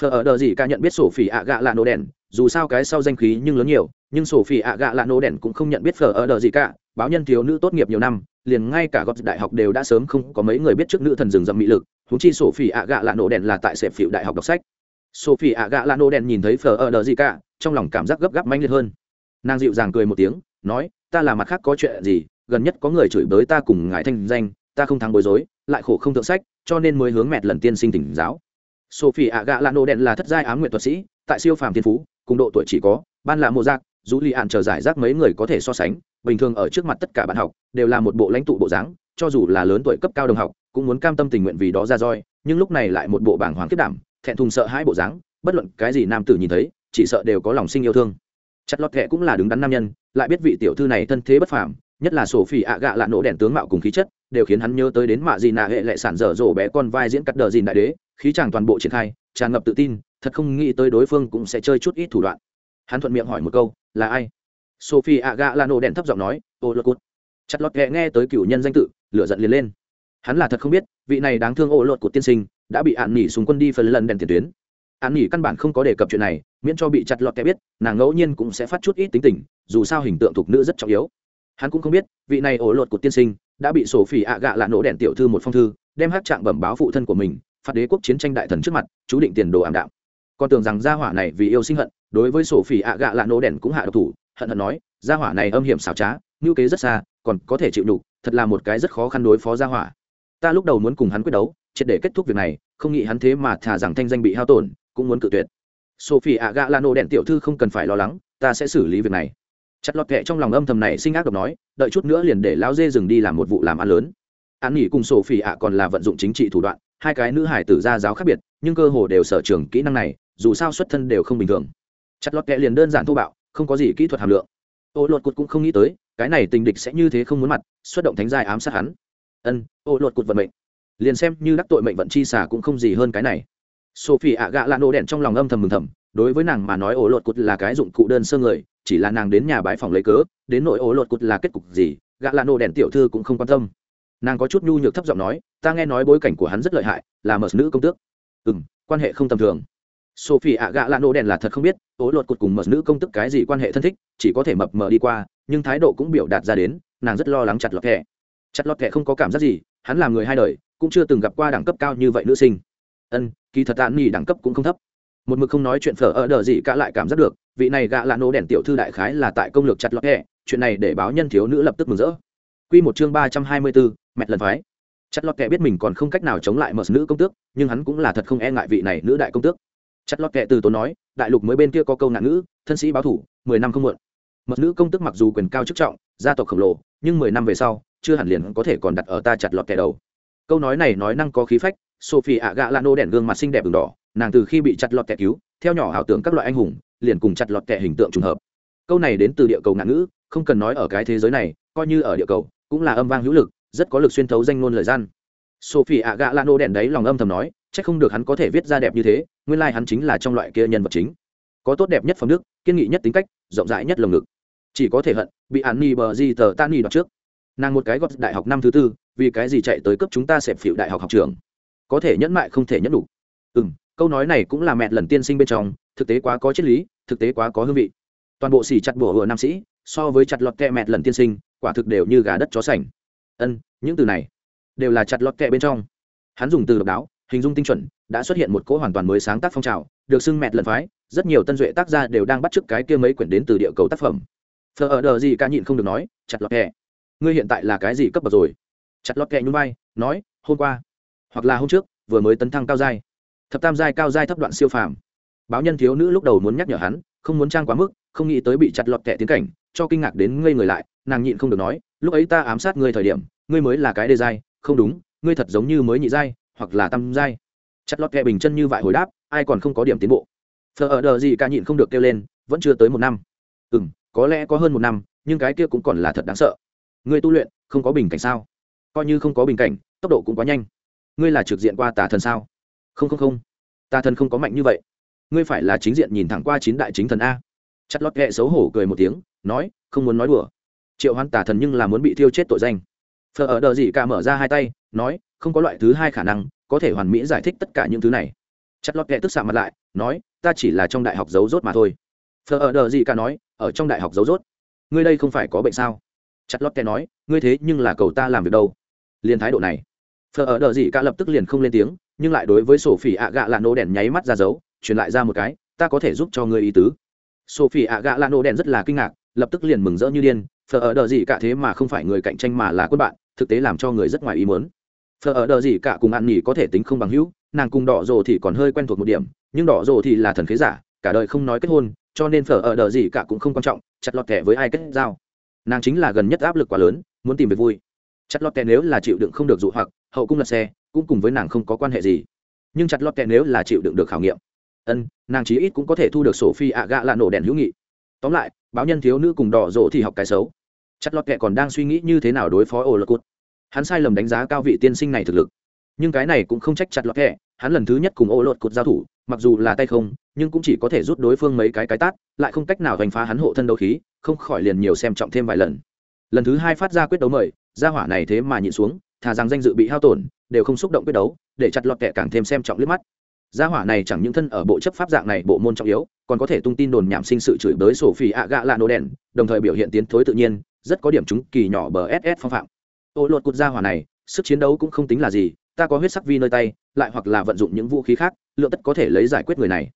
Phở ở đờ gì cả nhận biết sổ phỉ ạ gạ lạ nổ đèn, dù sao cái sau danh khí nhưng lớn nhiều, nhưng sổ phỉ ạ gạ lạ nổ đèn cũng không nhận biết phở ở đờ gì cả, báo nhân thiếu nữ tốt nghiệp nhiều năm, liền ngay cả gọt đại học đều đã sớm không có mấy người biết trước nữ thần rừng rậm mỹ lực húng chi sổ ạ gạ lạ nổ đèn là tại sẹp phịu đại học đọc sách. Sophie ạ gạ lạ nổ đèn nhìn thấy phở ở đờ gì cả trong lòng cảm giác gấp gáp manh liệt hơn. Nàng dịu dàng cười một tiếng, nói, ta là mặt khác có chuyện gì, gần nhất có người chửi bới ta cùng ngài thanh danh, ta không thắng bối rối, lại khổ không thượng sách, cho nên mới hướng mẹt lần tiên sinh tỉnh giáo. Sophie ạ gạ lạ nổ đèn là thất giai ám nguyện thuật sĩ, tại siêu phàm thiên phú, cùng độ tuổi chỉ có, ban là mô giác dù li ạn chờ giải rác mấy người có thể so sánh, bình thường ở trước mặt tất cả bạn học, đều là một bộ lãnh tụ bộ dáng, cho dù là lớn tuổi cấp cao đồng học cũng muốn cam tâm tình nguyện vì đó ra roi, nhưng lúc này lại một bộ bảng hoàng kết đảm, thẹn thùng sợ hãi bộ dáng, bất luận cái gì nam tử nhìn thấy, chỉ sợ đều có lòng sinh yêu thương. Chặt lọt kệ cũng là đứng đắn nam nhân, lại biết vị tiểu thư này thân thế bất phàm, nhất là sổ phỉ ạ gạ lạ nổ đèn tướng mạo cùng khí chất, đều khiến hắn nhớ tới đến mạ gì nạ hệ lệ sản dở dỗ bé con vai diễn cắt đờ dìn đại đế, khí chàng toàn bộ triển khai, tràn ngập tự tin, thật không nghĩ tới đối phương cũng sẽ chơi chút ít thủ đoạn. Hắn thuận miệng hỏi một câu, là ai? Sophie ạ gạ nổ đèn thấp giọng nói, ô lô cút chặt lọt ghẹ nghe tới cựu nhân danh tự, lửa giận liền lên hắn là thật không biết vị này đáng thương ổ lột của tiên sinh đã bị ạn nỉ súng quân đi phần lần đèn tiền tuyến ạn nỉ căn bản không có đề cập chuyện này miễn cho bị chặt lọt kẻ biết nàng ngẫu nhiên cũng sẽ phát chút ít tính tình dù sao hình tượng thuộc nữ rất trọng yếu hắn cũng không biết vị này ổ lột của tiên sinh đã bị sổ phỉ ạ gạ lạ nổ đèn tiểu thư một phong thư đem hát trạng bẩm báo phụ thân của mình phạt đế quốc chiến tranh đại thần trước mặt chú định tiền đồ ảm đạm còn tưởng rằng gia hỏa này vì yêu sinh hận đối với sổ phỉ ạ gạ lạ nổ đèn cũng hạ độc thủ hận hận nói gia hỏa này âm hiểm xảo trá ngữ kế rất xa còn có thể chịu đủ thật là một cái rất khó khăn đối phó gia hỏa ta lúc đầu muốn cùng hắn quyết đấu, triệt để kết thúc việc này, không nghĩ hắn thế mà thả rằng thanh danh bị hao tổn, cũng muốn cự tuyệt. Sophie ạ gạ lano đèn tiểu thư không cần phải lo lắng, ta sẽ xử lý việc này. Chặt lọt kệ trong lòng âm thầm này sinh ác độc nói, đợi chút nữa liền để lao dê dừng đi làm một vụ làm ăn lớn. An nghỉ cùng sophie ạ còn là vận dụng chính trị thủ đoạn, hai cái nữ hải tử gia giáo khác biệt, nhưng cơ hồ đều sở trường kỹ năng này, dù sao xuất thân đều không bình thường. Chặt lọt kệ liền đơn giản thô bạo, không có gì kỹ thuật hàm lượng. Ô lột cụt cũng không nghĩ tới, cái này tình địch sẽ như thế không muốn mặt, xuất động thánh giai ám sát hắn ân, ô luật cụt vận mệnh. Liền xem như đắc tội mệnh vận chi xả cũng không gì hơn cái này. Sophie ạ gạ lạ nổ đèn trong lòng âm thầm mừng thầm, đối với nàng mà nói ổ lột cụt là cái dụng cụ đơn sơ người, chỉ là nàng đến nhà bãi phòng lấy cớ, đến nội ổ lột cụt là kết cục gì, gạ lạ nổ đèn tiểu thư cũng không quan tâm. Nàng có chút nhu nhược thấp giọng nói, ta nghe nói bối cảnh của hắn rất lợi hại, là mờ nữ công tước. Ừ m quan hệ không tầm thường. Sophie ạ gạ lạ nổ đèn là thật không biết ổ lột cụt cùng mờ nữ công tức cái gì quan hệ thân thích, chỉ có thể mập mờ đi qua, nhưng thái độ cũng biểu đạt ra đến, nàng rất lo lắng chặt lọt kẹ chặt lọt kệ không có cảm giác gì hắn là người hai đời cũng chưa từng gặp qua đẳng cấp cao như vậy nữ sinh. Ân kỳ thật tàn nhì đẳng cấp cũng không thấp. Một mực không nói chuyện phở ở đờ gì cả lại cảm giác được vị này gạ lạ nổ đèn tiểu thư đại khái là tại công lược chặt lọt kệ, chuyện này để báo nhân thiếu nữ lập tức mừng rỡ. Quy một chương ba trăm hai mươi bốn mẹ lần phái. Chặt lọt kệ biết mình còn không cách nào chống lại mờ nữ công tước nhưng hắn cũng là thật không e ngại vị này nữ đại công tước. Chặt lọt kệ từ tốn nói đại lục mới bên kia có câu nạn ngữ thân sĩ báo thủ mười năm không muộn. Mật nữ công tước mặc dù quyền cao chức trọng gia tộc khổng lồ nhưng mười năm về sau chưa hẳn liền có thể còn đặt ở ta chặt lọt kẻ đầu. Câu nói này nói năng có khí phách, sophie ạ gạ đèn gương mặt xinh đẹp đường đỏ, nàng từ khi bị chặt lọt kẻ cứu, theo nhỏ ảo tưởng các loại anh hùng, liền cùng chặt lọt kẻ hình tượng trùng hợp. Câu này đến từ địa cầu ngạn ngữ, không cần nói ở cái thế giới này, coi như ở địa cầu, cũng là âm vang hữu lực, rất có lực xuyên thấu danh ngôn lời gian. Sophie ạ gạ đèn đấy lòng âm thầm nói, chắc không được hắn có thể viết ra đẹp như thế, nguyên lai hắn chính là trong loại kia nhân vật chính. Có tốt đẹp nhất phẩm đức, kiên nghị nhất tính cách, rộng rãi nhất lồng ngực. Chỉ có thể hận, bị an ni bờ di tờ tan ni đoạt trước nàng một cái gót đại học năm thứ tư, vì cái gì chạy tới cấp chúng ta xẹp phịu đại học học trường? Có thể nhẫn mại không thể nhẫn đủ. Ừ m câu nói này cũng là mẹ lần tiên sinh bên trong, thực tế quá có triết lý, thực tế quá có hương vị. Toàn bộ xỉ chặt bùa hựa nam sĩ, so với chặt lọt kẹ mẹ lần tiên sinh, quả thực đều như gà đất chó sành. Ân, những từ này đều là chặt lọt kẹ bên trong. Hắn dùng từ độc đáo, hình dung tinh chuẩn, đã xuất hiện một cỗ hoàn toàn mới sáng tác phong trào, được xưng mẹ lần phái, rất nhiều tân duệ tác gia đều đang bắt chước cái kia mấy quyển đến từ địa cầu tác phẩm. Thờ ở đờ gì ca nhịn không được nói, chặt lọt kẹ ngươi hiện tại là cái gì cấp bậc rồi? Chặt lót kẹ nhún vai, nói, hôm qua, hoặc là hôm trước, vừa mới tấn thăng cao giai. Thập tam giai cao giai thấp đoạn siêu phàm. Báo nhân thiếu nữ lúc đầu muốn nhắc nhở hắn, không muốn trang quá mức, không nghĩ tới bị chặt lọt kẻ tiến cảnh, cho kinh ngạc đến ngây người lại, nàng nhịn không được nói, lúc ấy ta ám sát ngươi thời điểm, ngươi mới là cái đề giai, không đúng, ngươi thật giống như mới nhị giai, hoặc là tam giai. Chặt lọt kẹ bình chân như vại hồi đáp, ai còn không có điểm tiến bộ. Phờ ở đờ gì cả nhịn không được kêu lên, vẫn chưa tới một năm. Ừ m có lẽ có hơn một năm, nhưng cái kia cũng còn là thật đáng sợ ngươi tu luyện, không có bình cảnh sao? Coi như không có bình cảnh, tốc độ cũng quá nhanh. Ngươi là trực diện qua tà thần sao? Không không không. Tà thần không có mạnh như vậy. Ngươi phải là chính diện nhìn thẳng qua chín đại chính thần a. Chặt lót ghẹ xấu hổ cười một tiếng, nói, không muốn nói đùa. Triệu hoán tà thần nhưng là muốn bị thiêu chết tội danh. Phờ ở đờ gì cả mở ra hai tay, nói, không có loại thứ hai khả năng, có thể hoàn mỹ giải thích tất cả những thứ này. Chặt lót ghẹ tức xạ mặt lại, nói, ta chỉ là trong đại học dấu rốt mà thôi. Phờ ở đờ gì cả nói, ở trong đại học dấu rốt. Ngươi đây không phải có bệnh sao? Chặt lót kẻ nói, ngươi thế nhưng là cầu ta làm việc đâu. Liền thái độ này. Phờ ở đờ gì cả lập tức liền không lên tiếng, nhưng lại đối với sổ phỉ ạ gạ là nổ đèn nháy mắt ra dấu, truyền lại ra một cái, ta có thể giúp cho ngươi ý tứ. Sổ phỉ ạ gạ lano đèn rất là kinh ngạc, lập tức liền mừng rỡ như điên phờ ở đờ gì cả thế mà không phải người cạnh tranh mà là quân bạn, thực tế làm cho người rất ngoài ý muốn. Phờ ở đờ gì cả cùng ăn nghỉ có thể tính không bằng hữu, nàng cùng đỏ rồ thì còn hơi quen thuộc một điểm, nhưng đỏ rồ thì là thần khế giả, cả đời không nói kết hôn, cho nên phở ở đờ gì cả cũng không quan trọng, chặt lọt thẻ với ai kết giao nàng chính là gần nhất áp lực quá lớn muốn tìm về vui. Chặt lọt kẹ nếu là chịu đựng không được dụ hoặc hậu cung lật xe cũng cùng với nàng không có quan hệ gì. Nhưng chặt lọt kẹ nếu là chịu đựng được khảo nghiệm ân nàng chí ít cũng có thể thu được sổ phi ạ gạ là nổ đèn hữu nghị. Tóm lại báo nhân thiếu nữ cùng đỏ rộ thì học cái xấu. Chặt lọt kẹ còn đang suy nghĩ như thế nào đối phó ô lô cút hắn sai lầm đánh giá cao vị tiên sinh này thực lực. Nhưng cái này cũng không trách chặt lọt kẹ, hắn lần thứ nhất cùng ô lột cột giao thủ mặc dù là tay không, nhưng cũng chỉ có thể rút đối phương mấy cái cái tát, lại không cách nào đánh phá hắn hộ thân đấu khí, không khỏi liền nhiều xem trọng thêm vài lần. Lần thứ hai phát ra quyết đấu mời ra hỏa này thế mà nhịn xuống, thà rằng danh dự bị hao tổn, đều không xúc động quyết đấu, để chặt lọt kẻ càng thêm xem trọng liếc mắt. Gia hỏa này chẳng những thân ở bộ chấp pháp dạng này bộ môn trọng yếu, còn có thể tung tin đồn nhảm sinh sự chửi bới sổ phi ạ gạ lạ nổ đèn, đồng thời biểu hiện tiến thối tự nhiên, rất có điểm chúng kỳ nhỏ bờ ss phong phạm. Ô lột cụt gia hỏa này, sức chiến đấu cũng không tính là gì ta có huyết sắc vi nơi tay, lại hoặc là vận dụng những vũ khí khác lượng tất có thể lấy giải quyết người này.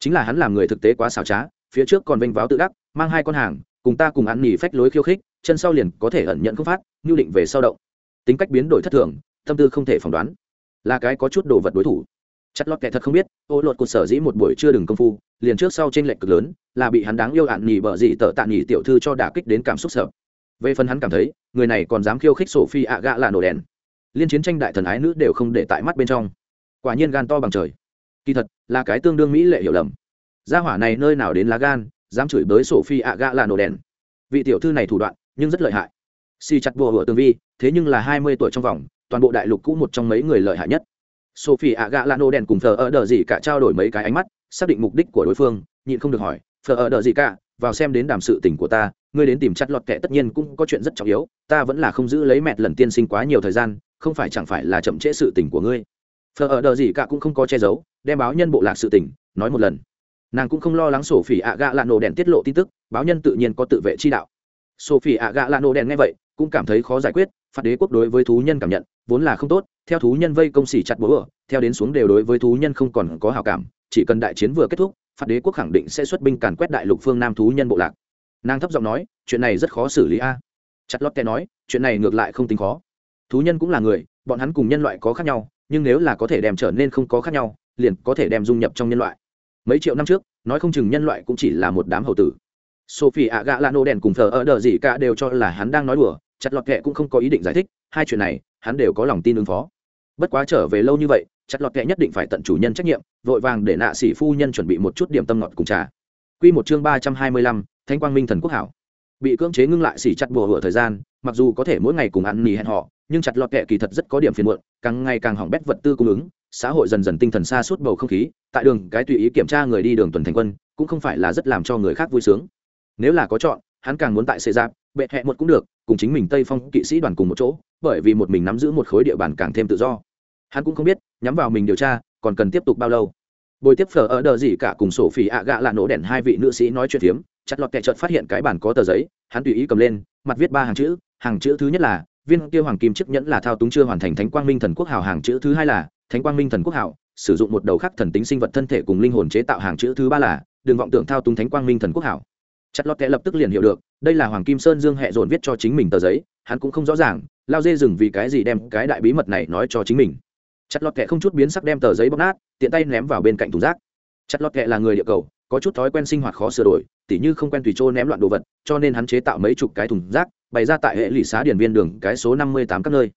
Chính là hắn làm người thực tế quá xảo trá, phía trước còn vênh váo tự đắc, mang hai con hàng, cùng ta cùng ăn nỉ phách lối khiêu khích, chân sau liền có thể ẩn nhận không phát nhu định về sau động. Tính cách biến đổi thất thường, tâm tư không thể phỏng đoán. Là cái có chút đồ vật đối thủ. Chặt lót kẻ thật không biết, ô lột cột sở dĩ một buổi chưa đừng công phu, liền trước sau trên lệnh cực lớn, là bị hắn đáng yêu ạn nhì bở dị tợ tạ nhì tiểu thư cho đả kích đến cảm xúc sợ. Về phần hắn cảm thấy, người này còn dám khiêu khích sổ phi ạ gạ là nổ đèn liên chiến tranh đại thần ái nữ đều không để tại mắt bên trong. Quả nhiên gan to bằng trời. Kỳ thật, là cái tương đương mỹ lệ hiểu lầm. Gia hỏa này nơi nào đến lá gan, dám chửi bới sổ phi ạ gạ là nổ đèn. Vị tiểu thư này thủ đoạn, nhưng rất lợi hại. Si chặt bùa hựa tương vi, thế nhưng là hai mươi tuổi trong vòng, toàn bộ đại lục cũ một trong mấy người lợi hại nhất. Sophie ạ gạ nổ đèn cùng thờ ở đờ gì cả trao đổi mấy cái ánh mắt, xác định mục đích của đối phương, nhịn không được hỏi, thờ ở đờ gì cả, vào xem đến đàm sự tình của ta, ngươi đến tìm chặt lọt kẻ tất nhiên cũng có chuyện rất trọng yếu, ta vẫn là không giữ lấy mẹ lần tiên sinh quá nhiều thời gian không phải chẳng phải là chậm trễ sự tình của ngươi. Thờ ở đờ gì cả cũng không có che giấu, đem báo nhân bộ lạc sự tình, nói một lần. Nàng cũng không lo lắng sổ phỉ ạ gạ lạ nổ đèn tiết lộ tin tức, báo nhân tự nhiên có tự vệ chi đạo. Sổ phỉ ạ gạ lạ nổ đèn nghe vậy, cũng cảm thấy khó giải quyết, phạt đế quốc đối với thú nhân cảm nhận, vốn là không tốt, theo thú nhân vây công xỉ chặt bố ở theo đến xuống đều đối với thú nhân không còn có hào cảm, chỉ cần đại chiến vừa kết thúc, phạt đế quốc khẳng định sẽ xuất binh càn quét đại lục phương nam thú nhân bộ lạc. Nàng thấp giọng nói, chuyện này rất khó xử lý a. Chặt lót kẻ nói, chuyện này ngược lại không tính khó thú nhân cũng là người, bọn hắn cùng nhân loại có khác nhau, nhưng nếu là có thể đem trở nên không có khác nhau, liền có thể đem dung nhập trong nhân loại. Mấy triệu năm trước, nói không chừng nhân loại cũng chỉ là một đám hậu tử. Sophie ạ gạ lano đèn cùng thờ ở đờ gì cả đều cho là hắn đang nói đùa, chặt lọt kệ cũng không có ý định giải thích, hai chuyện này, hắn đều có lòng tin ứng phó. Bất quá trở về lâu như vậy, chặt lọt kệ nhất định phải tận chủ nhân trách nhiệm, vội vàng để nạ sĩ phu nhân chuẩn bị một chút điểm tâm ngọt cùng trà. Q một chương ba trăm hai mươi lăm thanh quang minh thần quốc hảo. Bị cưỡng chế ngưng lại xỉ chặt bùa hựa thời gian, mặc dù có thể mỗi ngày cùng ăn nì hẹn họ nhưng chặt lọt kệ kỳ thật rất có điểm phiền muộn, càng ngày càng hỏng bét vật tư cung ứng, xã hội dần dần tinh thần xa suốt bầu không khí, tại đường, cái tùy ý kiểm tra người đi đường tuần thành quân, cũng không phải là rất làm cho người khác vui sướng. Nếu là có chọn, hắn càng muốn tại xê giáp, bệ hẹ một cũng được, cùng chính mình tây phong kỵ sĩ đoàn cùng một chỗ, bởi vì một mình nắm giữ một khối địa bàn càng thêm tự do. Hắn cũng không biết, nhắm vào mình điều tra, còn cần tiếp tục bao lâu. Bồi tiếp phở ở đờ gì cả cùng sổ phỉ ạ gạ lạ nổ đèn hai vị nữ sĩ nói chuyện phiếm, chặt lọt kẻ trợt phát hiện cái bản có tờ giấy, hắn tùy ý cầm lên, mặt viết ba hàng chữ hàng chữ thứ nhất là viên kia hoàng kim chiếc nhẫn là thao túng chưa hoàn thành thánh quang minh thần quốc hào hàng chữ thứ hai là, thánh quang minh thần quốc hào, sử dụng một đầu khắc thần tính sinh vật thân thể cùng linh hồn chế tạo hàng chữ thứ ba là, đừng vọng tưởng thao túng thánh quang minh thần quốc Hào. chặt lọt kẽ lập tức liền hiểu được, đây là hoàng kim sơn dương hẹ dồn viết cho chính mình tờ giấy, hắn cũng không rõ ràng, lao dê dừng vì cái gì đem cái đại bí mật này nói cho chính mình chặt lọt kẹ không chút biến sắc đem tờ giấy bóc nát, tiện tay ném vào bên cạnh thùng rác chặt lọt kẹ là người địa cầu, có chút thói quen sinh hoạt khó sửa đổi tỉ như không quen tùy trô ném loạn đồ vật, cho nên hắn chế tạo mấy chục cái thùng rác, bày ra tại hệ lụy xá điển viên đường cái số năm mươi tám các nơi.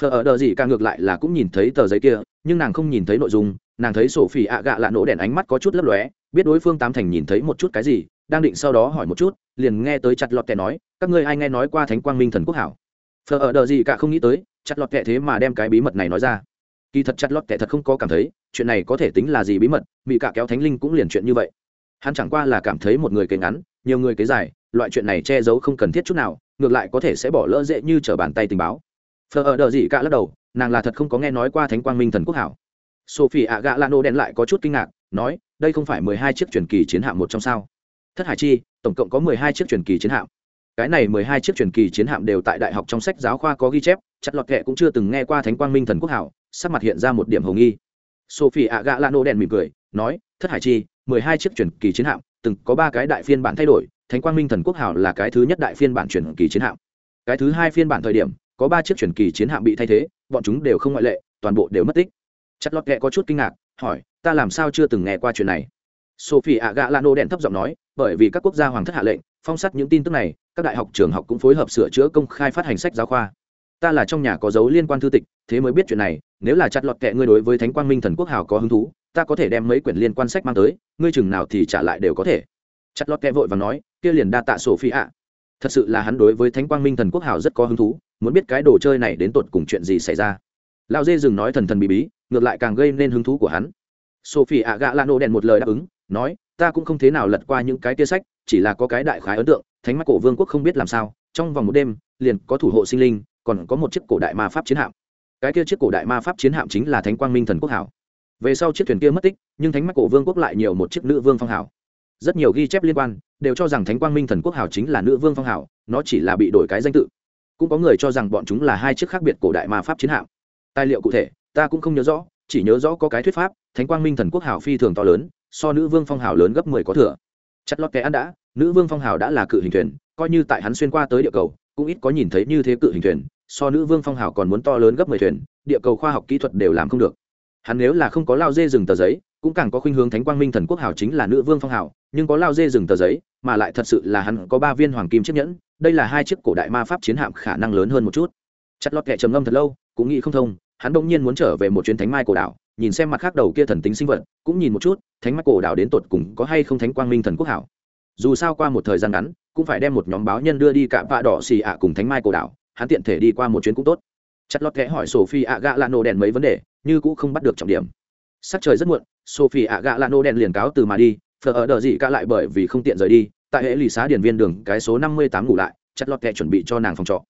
Phở ở đờ gì cả ngược lại là cũng nhìn thấy tờ giấy kia, nhưng nàng không nhìn thấy nội dung, nàng thấy sổ phỉ ạ gạ lạ nổ đèn ánh mắt có chút lấp lóe, biết đối phương tám thành nhìn thấy một chút cái gì, đang định sau đó hỏi một chút, liền nghe tới chặt lọt kẻ nói, các ngươi ai nghe nói qua thánh quang minh thần quốc hảo? Phở ở đờ gì cả không nghĩ tới, chặt lọt kẻ thế mà đem cái bí mật này nói ra. Kỳ thật chặt lọt kẻ thật không có cảm thấy, chuyện này có thể tính là gì bí mật bị cả kéo thánh linh cũng liền chuyện như vậy hắn chẳng qua là cảm thấy một người kế ngắn, nhiều người kế dài, loại chuyện này che giấu không cần thiết chút nào, ngược lại có thể sẽ bỏ lỡ dễ như trở bàn tay tình báo. Phờ ở đờ gì cả lắc đầu, nàng là thật không có nghe nói qua thánh quang minh thần quốc hảo. Sophie ạ gạ lano đen lại có chút kinh ngạc, nói, đây không phải mười hai chiếc truyền kỳ chiến hạm một trong sao? Thất hải chi, tổng cộng có mười hai chiếc truyền kỳ chiến hạm. Cái này mười hai chiếc truyền kỳ chiến hạm đều tại đại học trong sách giáo khoa có ghi chép, chặt lọt kệ cũng chưa từng nghe qua thánh quang minh thần quốc hảo, sắc mặt hiện ra một điểm hồng nghi. Sophie ạ gạ lano đen mỉm cười, nói, thất hải chi mười hai chiếc truyền kỳ chiến hạm, từng có ba cái đại phiên bản thay đổi, thánh quang minh thần quốc Hào là cái thứ nhất đại phiên bản truyền kỳ chiến hạm. Cái thứ hai phiên bản thời điểm, có ba chiếc truyền kỳ chiến hạm bị thay thế, bọn chúng đều không ngoại lệ, toàn bộ đều mất tích. Chặt lọt kệ có chút kinh ngạc, hỏi, ta làm sao chưa từng nghe qua chuyện này? Sophie ạ gạ lano đèn thấp giọng nói, bởi vì các quốc gia hoàng thất hạ lệnh, phong sát những tin tức này, các đại học trường học cũng phối hợp sửa chữa công khai phát hành sách giáo khoa. Ta là trong nhà có dấu liên quan thư tịch, thế mới biết chuyện này, nếu là chặt lọt kệ ngươi đối với thánh quang minh thần quốc hào có hứng thú ta có thể đem mấy quyển liên quan sách mang tới, ngươi chừng nào thì trả lại đều có thể. Chặt lót kẽ vội và nói, kia liền đa tạ sổ phi ạ thật sự là hắn đối với thánh quang minh thần quốc hào rất có hứng thú, muốn biết cái đồ chơi này đến tột cùng chuyện gì xảy ra. Lao dê dừng nói thần thần bí bí, ngược lại càng gây nên hứng thú của hắn. Sophie ạ gạ lano đèn một lời đáp ứng, nói, ta cũng không thế nào lật qua những cái tia sách, chỉ là có cái đại khái ấn tượng, thánh mắt cổ vương quốc không biết làm sao, trong vòng một đêm, liền có thủ hộ sinh linh, còn có một chiếc cổ đại ma pháp chiến hạm. Cái kia chiếc cổ đại ma pháp chiến hạm chính là thánh quang minh thần quốc hảo về sau chiếc thuyền kia mất tích, nhưng thánh mắt cổ vương quốc lại nhiều một chiếc nữ vương phong hảo rất nhiều ghi chép liên quan, đều cho rằng thánh quang minh thần quốc hảo chính là nữ vương phong hảo nó chỉ là bị đổi cái danh tự. Cũng có người cho rằng bọn chúng là hai chiếc khác biệt cổ đại ma pháp chiến hạm. Tài liệu cụ thể, ta cũng không nhớ rõ, chỉ nhớ rõ có cái thuyết pháp, thánh quang minh thần quốc hảo phi thường to lớn, so nữ vương phong hảo lớn gấp mười có thừa. Chặt lót kẻ ăn đã, nữ vương phong hảo đã là cự hình thuyền, coi như tại hắn xuyên qua tới địa cầu, cũng ít có nhìn thấy như thế cự hình thuyền, so nữ vương phong hảo còn muốn to lớn gấp mười thuyền, địa cầu khoa học kỹ thuật đều làm không được hắn nếu là không có lao dê rừng tờ giấy, cũng càng có khuynh hướng thánh quang minh thần quốc hảo chính là nữ vương phong hảo, nhưng có lao dê rừng tờ giấy, mà lại thật sự là hắn có ba viên hoàng kim chiếc nhẫn, đây là hai chiếc cổ đại ma pháp chiến hạm khả năng lớn hơn một chút. Chặt lọt kẻ trầm ngâm thật lâu, cũng nghĩ không thông, hắn đông nhiên muốn trở về một chuyến thánh mai cổ đảo, nhìn xem mặt khác đầu kia thần tính sinh vật, cũng nhìn một chút, thánh mai cổ đảo đến tột cùng có hay không thánh quang minh thần quốc hảo. Dù sao qua một thời gian ngắn, cũng phải đem một nhóm báo nhân đưa đi cả vạ đỏ xì ạ cùng thánh mai cổ đảo, hắn tiện thể đi qua một chuyến cũng tốt chặt lọt kẽ hỏi sophie ạ gạ lạ nổ đèn mấy vấn đề, như cũng không bắt được trọng điểm. Sắc trời rất muộn, sophie ạ gạ lạ nổ đèn liền cáo từ mà đi phở ở đờ gì cả lại bởi vì không tiện rời đi, tại hệ lì xá điển viên đường cái số năm mươi tám ngủ lại, chặt lọt kẽ chuẩn bị cho nàng phòng trọ.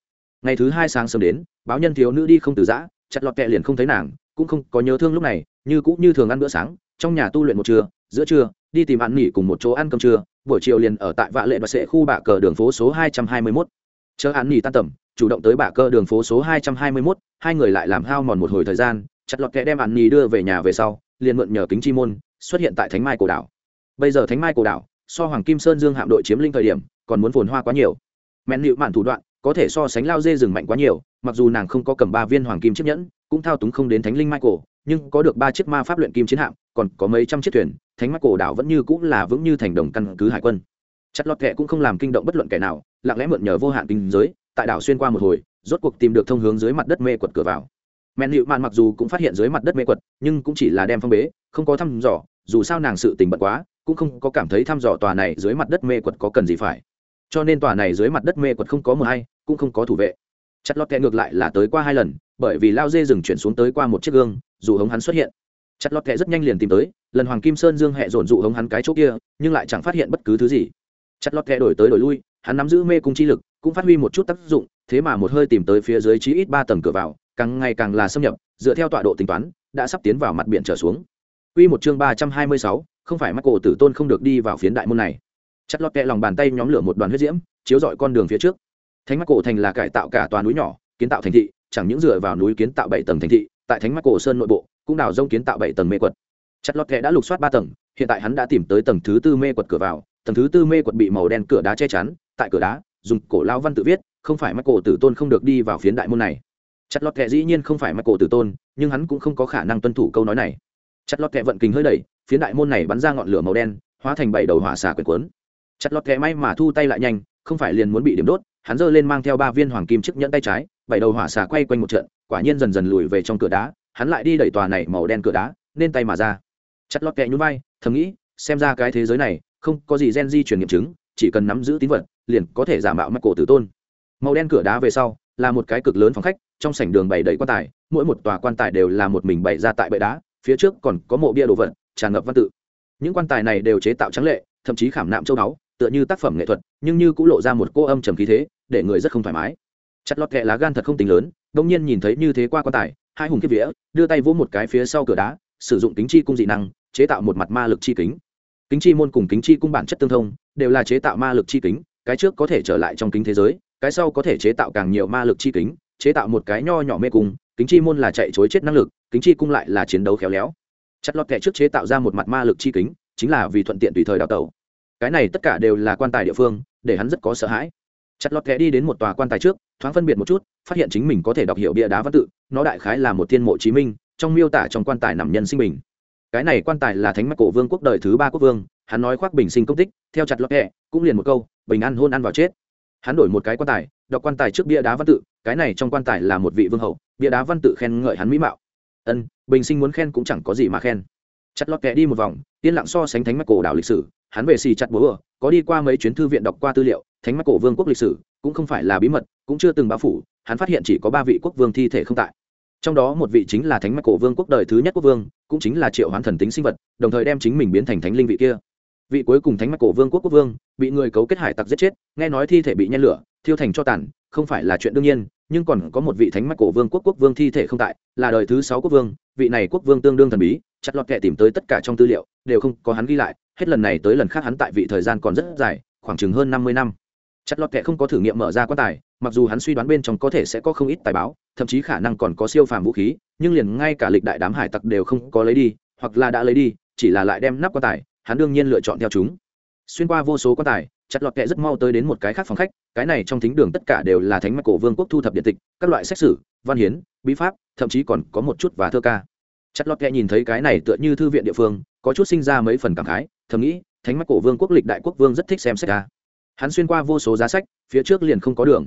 Ngày thứ hai sáng sớm đến, báo nhân thiếu nữ đi không từ giã, chặt lọt kẹ liền không thấy nàng, cũng không có nhớ thương lúc này, như cũng như thường ăn bữa sáng, trong nhà tu luyện một trưa, giữa trưa, đi tìm ăn nghỉ cùng một chỗ ăn cơm trưa, buổi chiều liền ở tại vạ lệ và sệ khu bạ cờ đường phố số hai trăm hai mươi mốt. Chờ ăn nghỉ tan tầm chủ động tới bả cơ đường phố số hai trăm hai mươi hai người lại làm hao mòn một hồi thời gian, chặt lọt kẹ đem ăn nhì đưa về nhà về sau, liền mượn nhờ kính chi môn, xuất hiện tại thánh mai cổ đảo. Bây giờ thánh mai cổ đảo, so hoàng kim sơn dương hạm đội chiếm lĩnh thời điểm, còn muốn phồn hoa quá nhiều. Mện nịu mạn thủ đoạn, có thể so sánh lao dê rừng mạnh quá nhiều, mặc dù nàng không có cầm ba viên hoàng kim chiếc nhẫn, cũng thao túng không đến thánh linh mai cổ, nhưng có được ba chiếc ma pháp luyện kim chiến hạm, còn có mấy trăm chiếc thuyền, thánh mai cổ đảo vẫn như cũng là vững như thành đồng căn cứ hải quân. Chặt lọt kẻ cũng không làm kinh động bất luận kẻ nào, lặng lẽ mượn nhờ vô hạn kinh giới tại đảo xuyên qua một hồi, rốt cuộc tìm được thông hướng dưới mặt đất mê quật cửa vào. Mẹn hiệu mạn mặc dù cũng phát hiện dưới mặt đất mê quật, nhưng cũng chỉ là đem phong bế, không có thăm dò, dù sao nàng sự tình bận quá, cũng không có cảm thấy thăm dò tòa này dưới mặt đất mê quật có cần gì phải. Cho nên tòa này dưới mặt đất mê quật không có mờ hay, cũng không có thủ vệ. Chặt lọt kẹ ngược lại là tới qua hai lần, bởi vì lao dê rừng chuyển xuống tới qua một chiếc gương, dù hống hắn xuất hiện. Chặt lọt kẹ rất nhanh liền tìm tới, lần hoàng kim sơn dương hẹ dồn dụ hống hắn cái chỗ kia, nhưng lại chẳng phát hiện bất cứ thứ gì. Chặt lọt kẹ đổi tới đổi lui, hắn nắm giữ mê cung chi lực cũng phát huy một chút tác dụng, thế mà một hơi tìm tới phía dưới chí ít ba tầng cửa vào, càng ngày càng là xâm nhập, dựa theo tọa độ tính toán, đã sắp tiến vào mặt biển trở xuống. Quy một chương ba trăm hai mươi sáu, không phải mắt cổ tử tôn không được đi vào phiến đại môn này. Chặt lọt kẹ lòng bàn tay nhóm lửa một đoàn huyết diễm, chiếu dọi con đường phía trước. Thánh mắt cổ thành là cải tạo cả toàn núi nhỏ, kiến tạo thành thị, chẳng những dựa vào núi kiến tạo bảy tầng thành thị, tại thánh mắt cổ sơn nội bộ, cũng đào rông kiến tạo bảy tầng mê quật. Chặt lọt kẹ đã lục soát ba tầng, hiện tại hắn đã tìm tới tầng thứ tư mê quật cửa vào, tầng thứ tư mê quật bị màu đen cửa đá che chắn, tại cửa đá dùng cổ lao văn tự viết, không phải mắt cổ tử tôn không được đi vào phiến đại môn này. Chặt lọt kẹ dĩ nhiên không phải mắt cổ tử tôn, nhưng hắn cũng không có khả năng tuân thủ câu nói này. Chặt lọt kẹ vận kình hơi đẩy, phiến đại môn này bắn ra ngọn lửa màu đen, hóa thành bảy đầu hỏa xà quyển cuốn. Chặt lọt kẹ may mà thu tay lại nhanh, không phải liền muốn bị điểm đốt, hắn giơ lên mang theo ba viên hoàng kim chiếc nhẫn tay trái, bảy đầu hỏa xà quay quanh một trận, quả nhiên dần dần lùi về trong cửa đá, hắn lại đi đẩy tòa này màu đen cửa đá, nên tay mà ra. Chặt lọt kẹ nhún vai, thầm nghĩ, xem ra cái thế giới này, không có gì gen di truyền nghiệm chứng, chỉ cần nắm giữ tín vật liền có thể giả mạo mắt cổ tử tôn. Màu đen cửa đá về sau là một cái cực lớn phòng khách, trong sảnh đường bày đầy quan tài, mỗi một tòa quan tài đều là một mình bày ra tại bệ đá, phía trước còn có mộ bia đồ vật, tràn ngập văn tự. Những quan tài này đều chế tạo trắng lệ, thậm chí khảm nạm châu báu, tựa như tác phẩm nghệ thuật, nhưng như cũng lộ ra một cô âm trầm khí thế, để người rất không thoải mái. Chặt lọt kẹ lá gan thật không tính lớn, đông nhiên nhìn thấy như thế qua quan tài, hai hùng kiếp vía, đưa tay vỗ một cái phía sau cửa đá, sử dụng kính chi cung dị năng, chế tạo một mặt ma lực chi kính. Kính chi môn cùng kính chi cung bản chất tương thông, đều là chế tạo ma lực chi kính cái trước có thể trở lại trong kính thế giới, cái sau có thể chế tạo càng nhiều ma lực chi kính, chế tạo một cái nho nhỏ mê cung, kính chi môn là chạy chối chết năng lực, kính chi cung lại là chiến đấu khéo léo. Chặt lọt kẻ trước chế tạo ra một mặt ma lực chi kính, chính là vì thuận tiện tùy thời đào tẩu. Cái này tất cả đều là quan tài địa phương, để hắn rất có sợ hãi. Chặt lọt kẻ đi đến một tòa quan tài trước, thoáng phân biệt một chút, phát hiện chính mình có thể đọc hiểu bia đá văn tự, nó đại khái là một thiên mộ chí minh, trong miêu tả trong quan tài nằm nhân sinh bình. Cái này quan tài là thánh mắt cổ vương quốc đời thứ ba quốc vương hắn nói khoác bình sinh công tích, theo chặt lọt hẹ, cũng liền một câu, bình an hôn ăn vào chết. Hắn đổi một cái quan tài, đọc quan tài trước bia đá văn tự, cái này trong quan tài là một vị vương hậu, bia đá văn tự khen ngợi hắn mỹ mạo. Ân, bình sinh muốn khen cũng chẳng có gì mà khen. Chặt lọt kẹ đi một vòng, yên lặng so sánh thánh mắc cổ đảo lịch sử, hắn về xì chặt bố ở có đi qua mấy chuyến thư viện đọc qua tư liệu, thánh mắc cổ vương quốc lịch sử, cũng không phải là bí mật, cũng chưa từng báo phủ, hắn phát hiện chỉ có ba vị quốc vương thi thể không tại. Trong đó một vị chính là thánh mắc cổ vương quốc đời thứ nhất quốc vương, cũng chính là triệu hoán thần tính sinh vật, đồng thời đem chính mình biến thành thánh linh vị kia vị cuối cùng thánh mạch cổ vương quốc quốc vương, bị người cấu kết hải tặc giết chết, nghe nói thi thể bị nhen lửa, thiêu thành cho tàn, không phải là chuyện đương nhiên, nhưng còn có một vị thánh mạch cổ vương quốc quốc vương thi thể không tại, là đời thứ sáu quốc vương, vị này quốc vương tương đương thần bí, chặt lọt kệ tìm tới tất cả trong tư liệu, đều không có hắn ghi lại, hết lần này tới lần khác hắn tại vị thời gian còn rất dài, khoảng chừng hơn năm mươi năm. Chặt lọt kệ không có thử nghiệm mở ra quan tài, mặc dù hắn suy đoán bên trong có thể sẽ có không ít tài báo, thậm chí khả năng còn có siêu phàm vũ khí, nhưng liền ngay cả lịch đại đám hải tặc đều không có lấy đi, hoặc là đã lấy đi, chỉ là lại đem nắp quan tài hắn đương nhiên lựa chọn theo chúng. Xuyên qua vô số quan tài, chặt lọt kệ rất mau tới đến một cái khác phòng khách, cái này trong thính đường tất cả đều là thánh mạch cổ vương quốc thu thập điện tịch, các loại xét xử văn hiến, bí pháp, thậm chí còn có một chút và thơ ca. Chặt lọt kệ nhìn thấy cái này tựa như thư viện địa phương, có chút sinh ra mấy phần cảm khái, thầm nghĩ, thánh mạch cổ vương quốc lịch đại quốc vương rất thích xem sách ca. Hắn xuyên qua vô số giá sách, phía trước liền không có đường.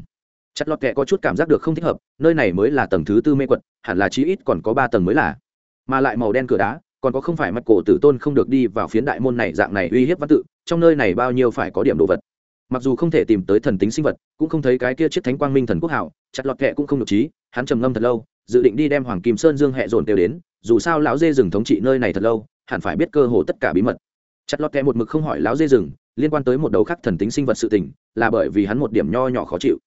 Chặt lọt kệ có chút cảm giác được không thích hợp, nơi này mới là tầng thứ tư mê quật, hẳn là chí ít còn có ba tầng mới là. Mà lại màu đen cửa đá còn có không phải mặt cổ tử tôn không được đi vào phiến đại môn này dạng này uy hiếp văn tự, trong nơi này bao nhiêu phải có điểm đồ vật. Mặc dù không thể tìm tới thần tính sinh vật, cũng không thấy cái kia chiếc thánh quang minh thần quốc hảo, chặt lọt kệ cũng không được trí, hắn trầm ngâm thật lâu, dự định đi đem hoàng kim sơn dương hẹ dồn tiêu đến, dù sao lão dê rừng thống trị nơi này thật lâu, hẳn phải biết cơ hồ tất cả bí mật. Chặt lọt kệ một mực không hỏi lão dê rừng, liên quan tới một đầu khác thần tính sinh vật sự tình, là bởi vì hắn một điểm nho nhỏ khó chịu.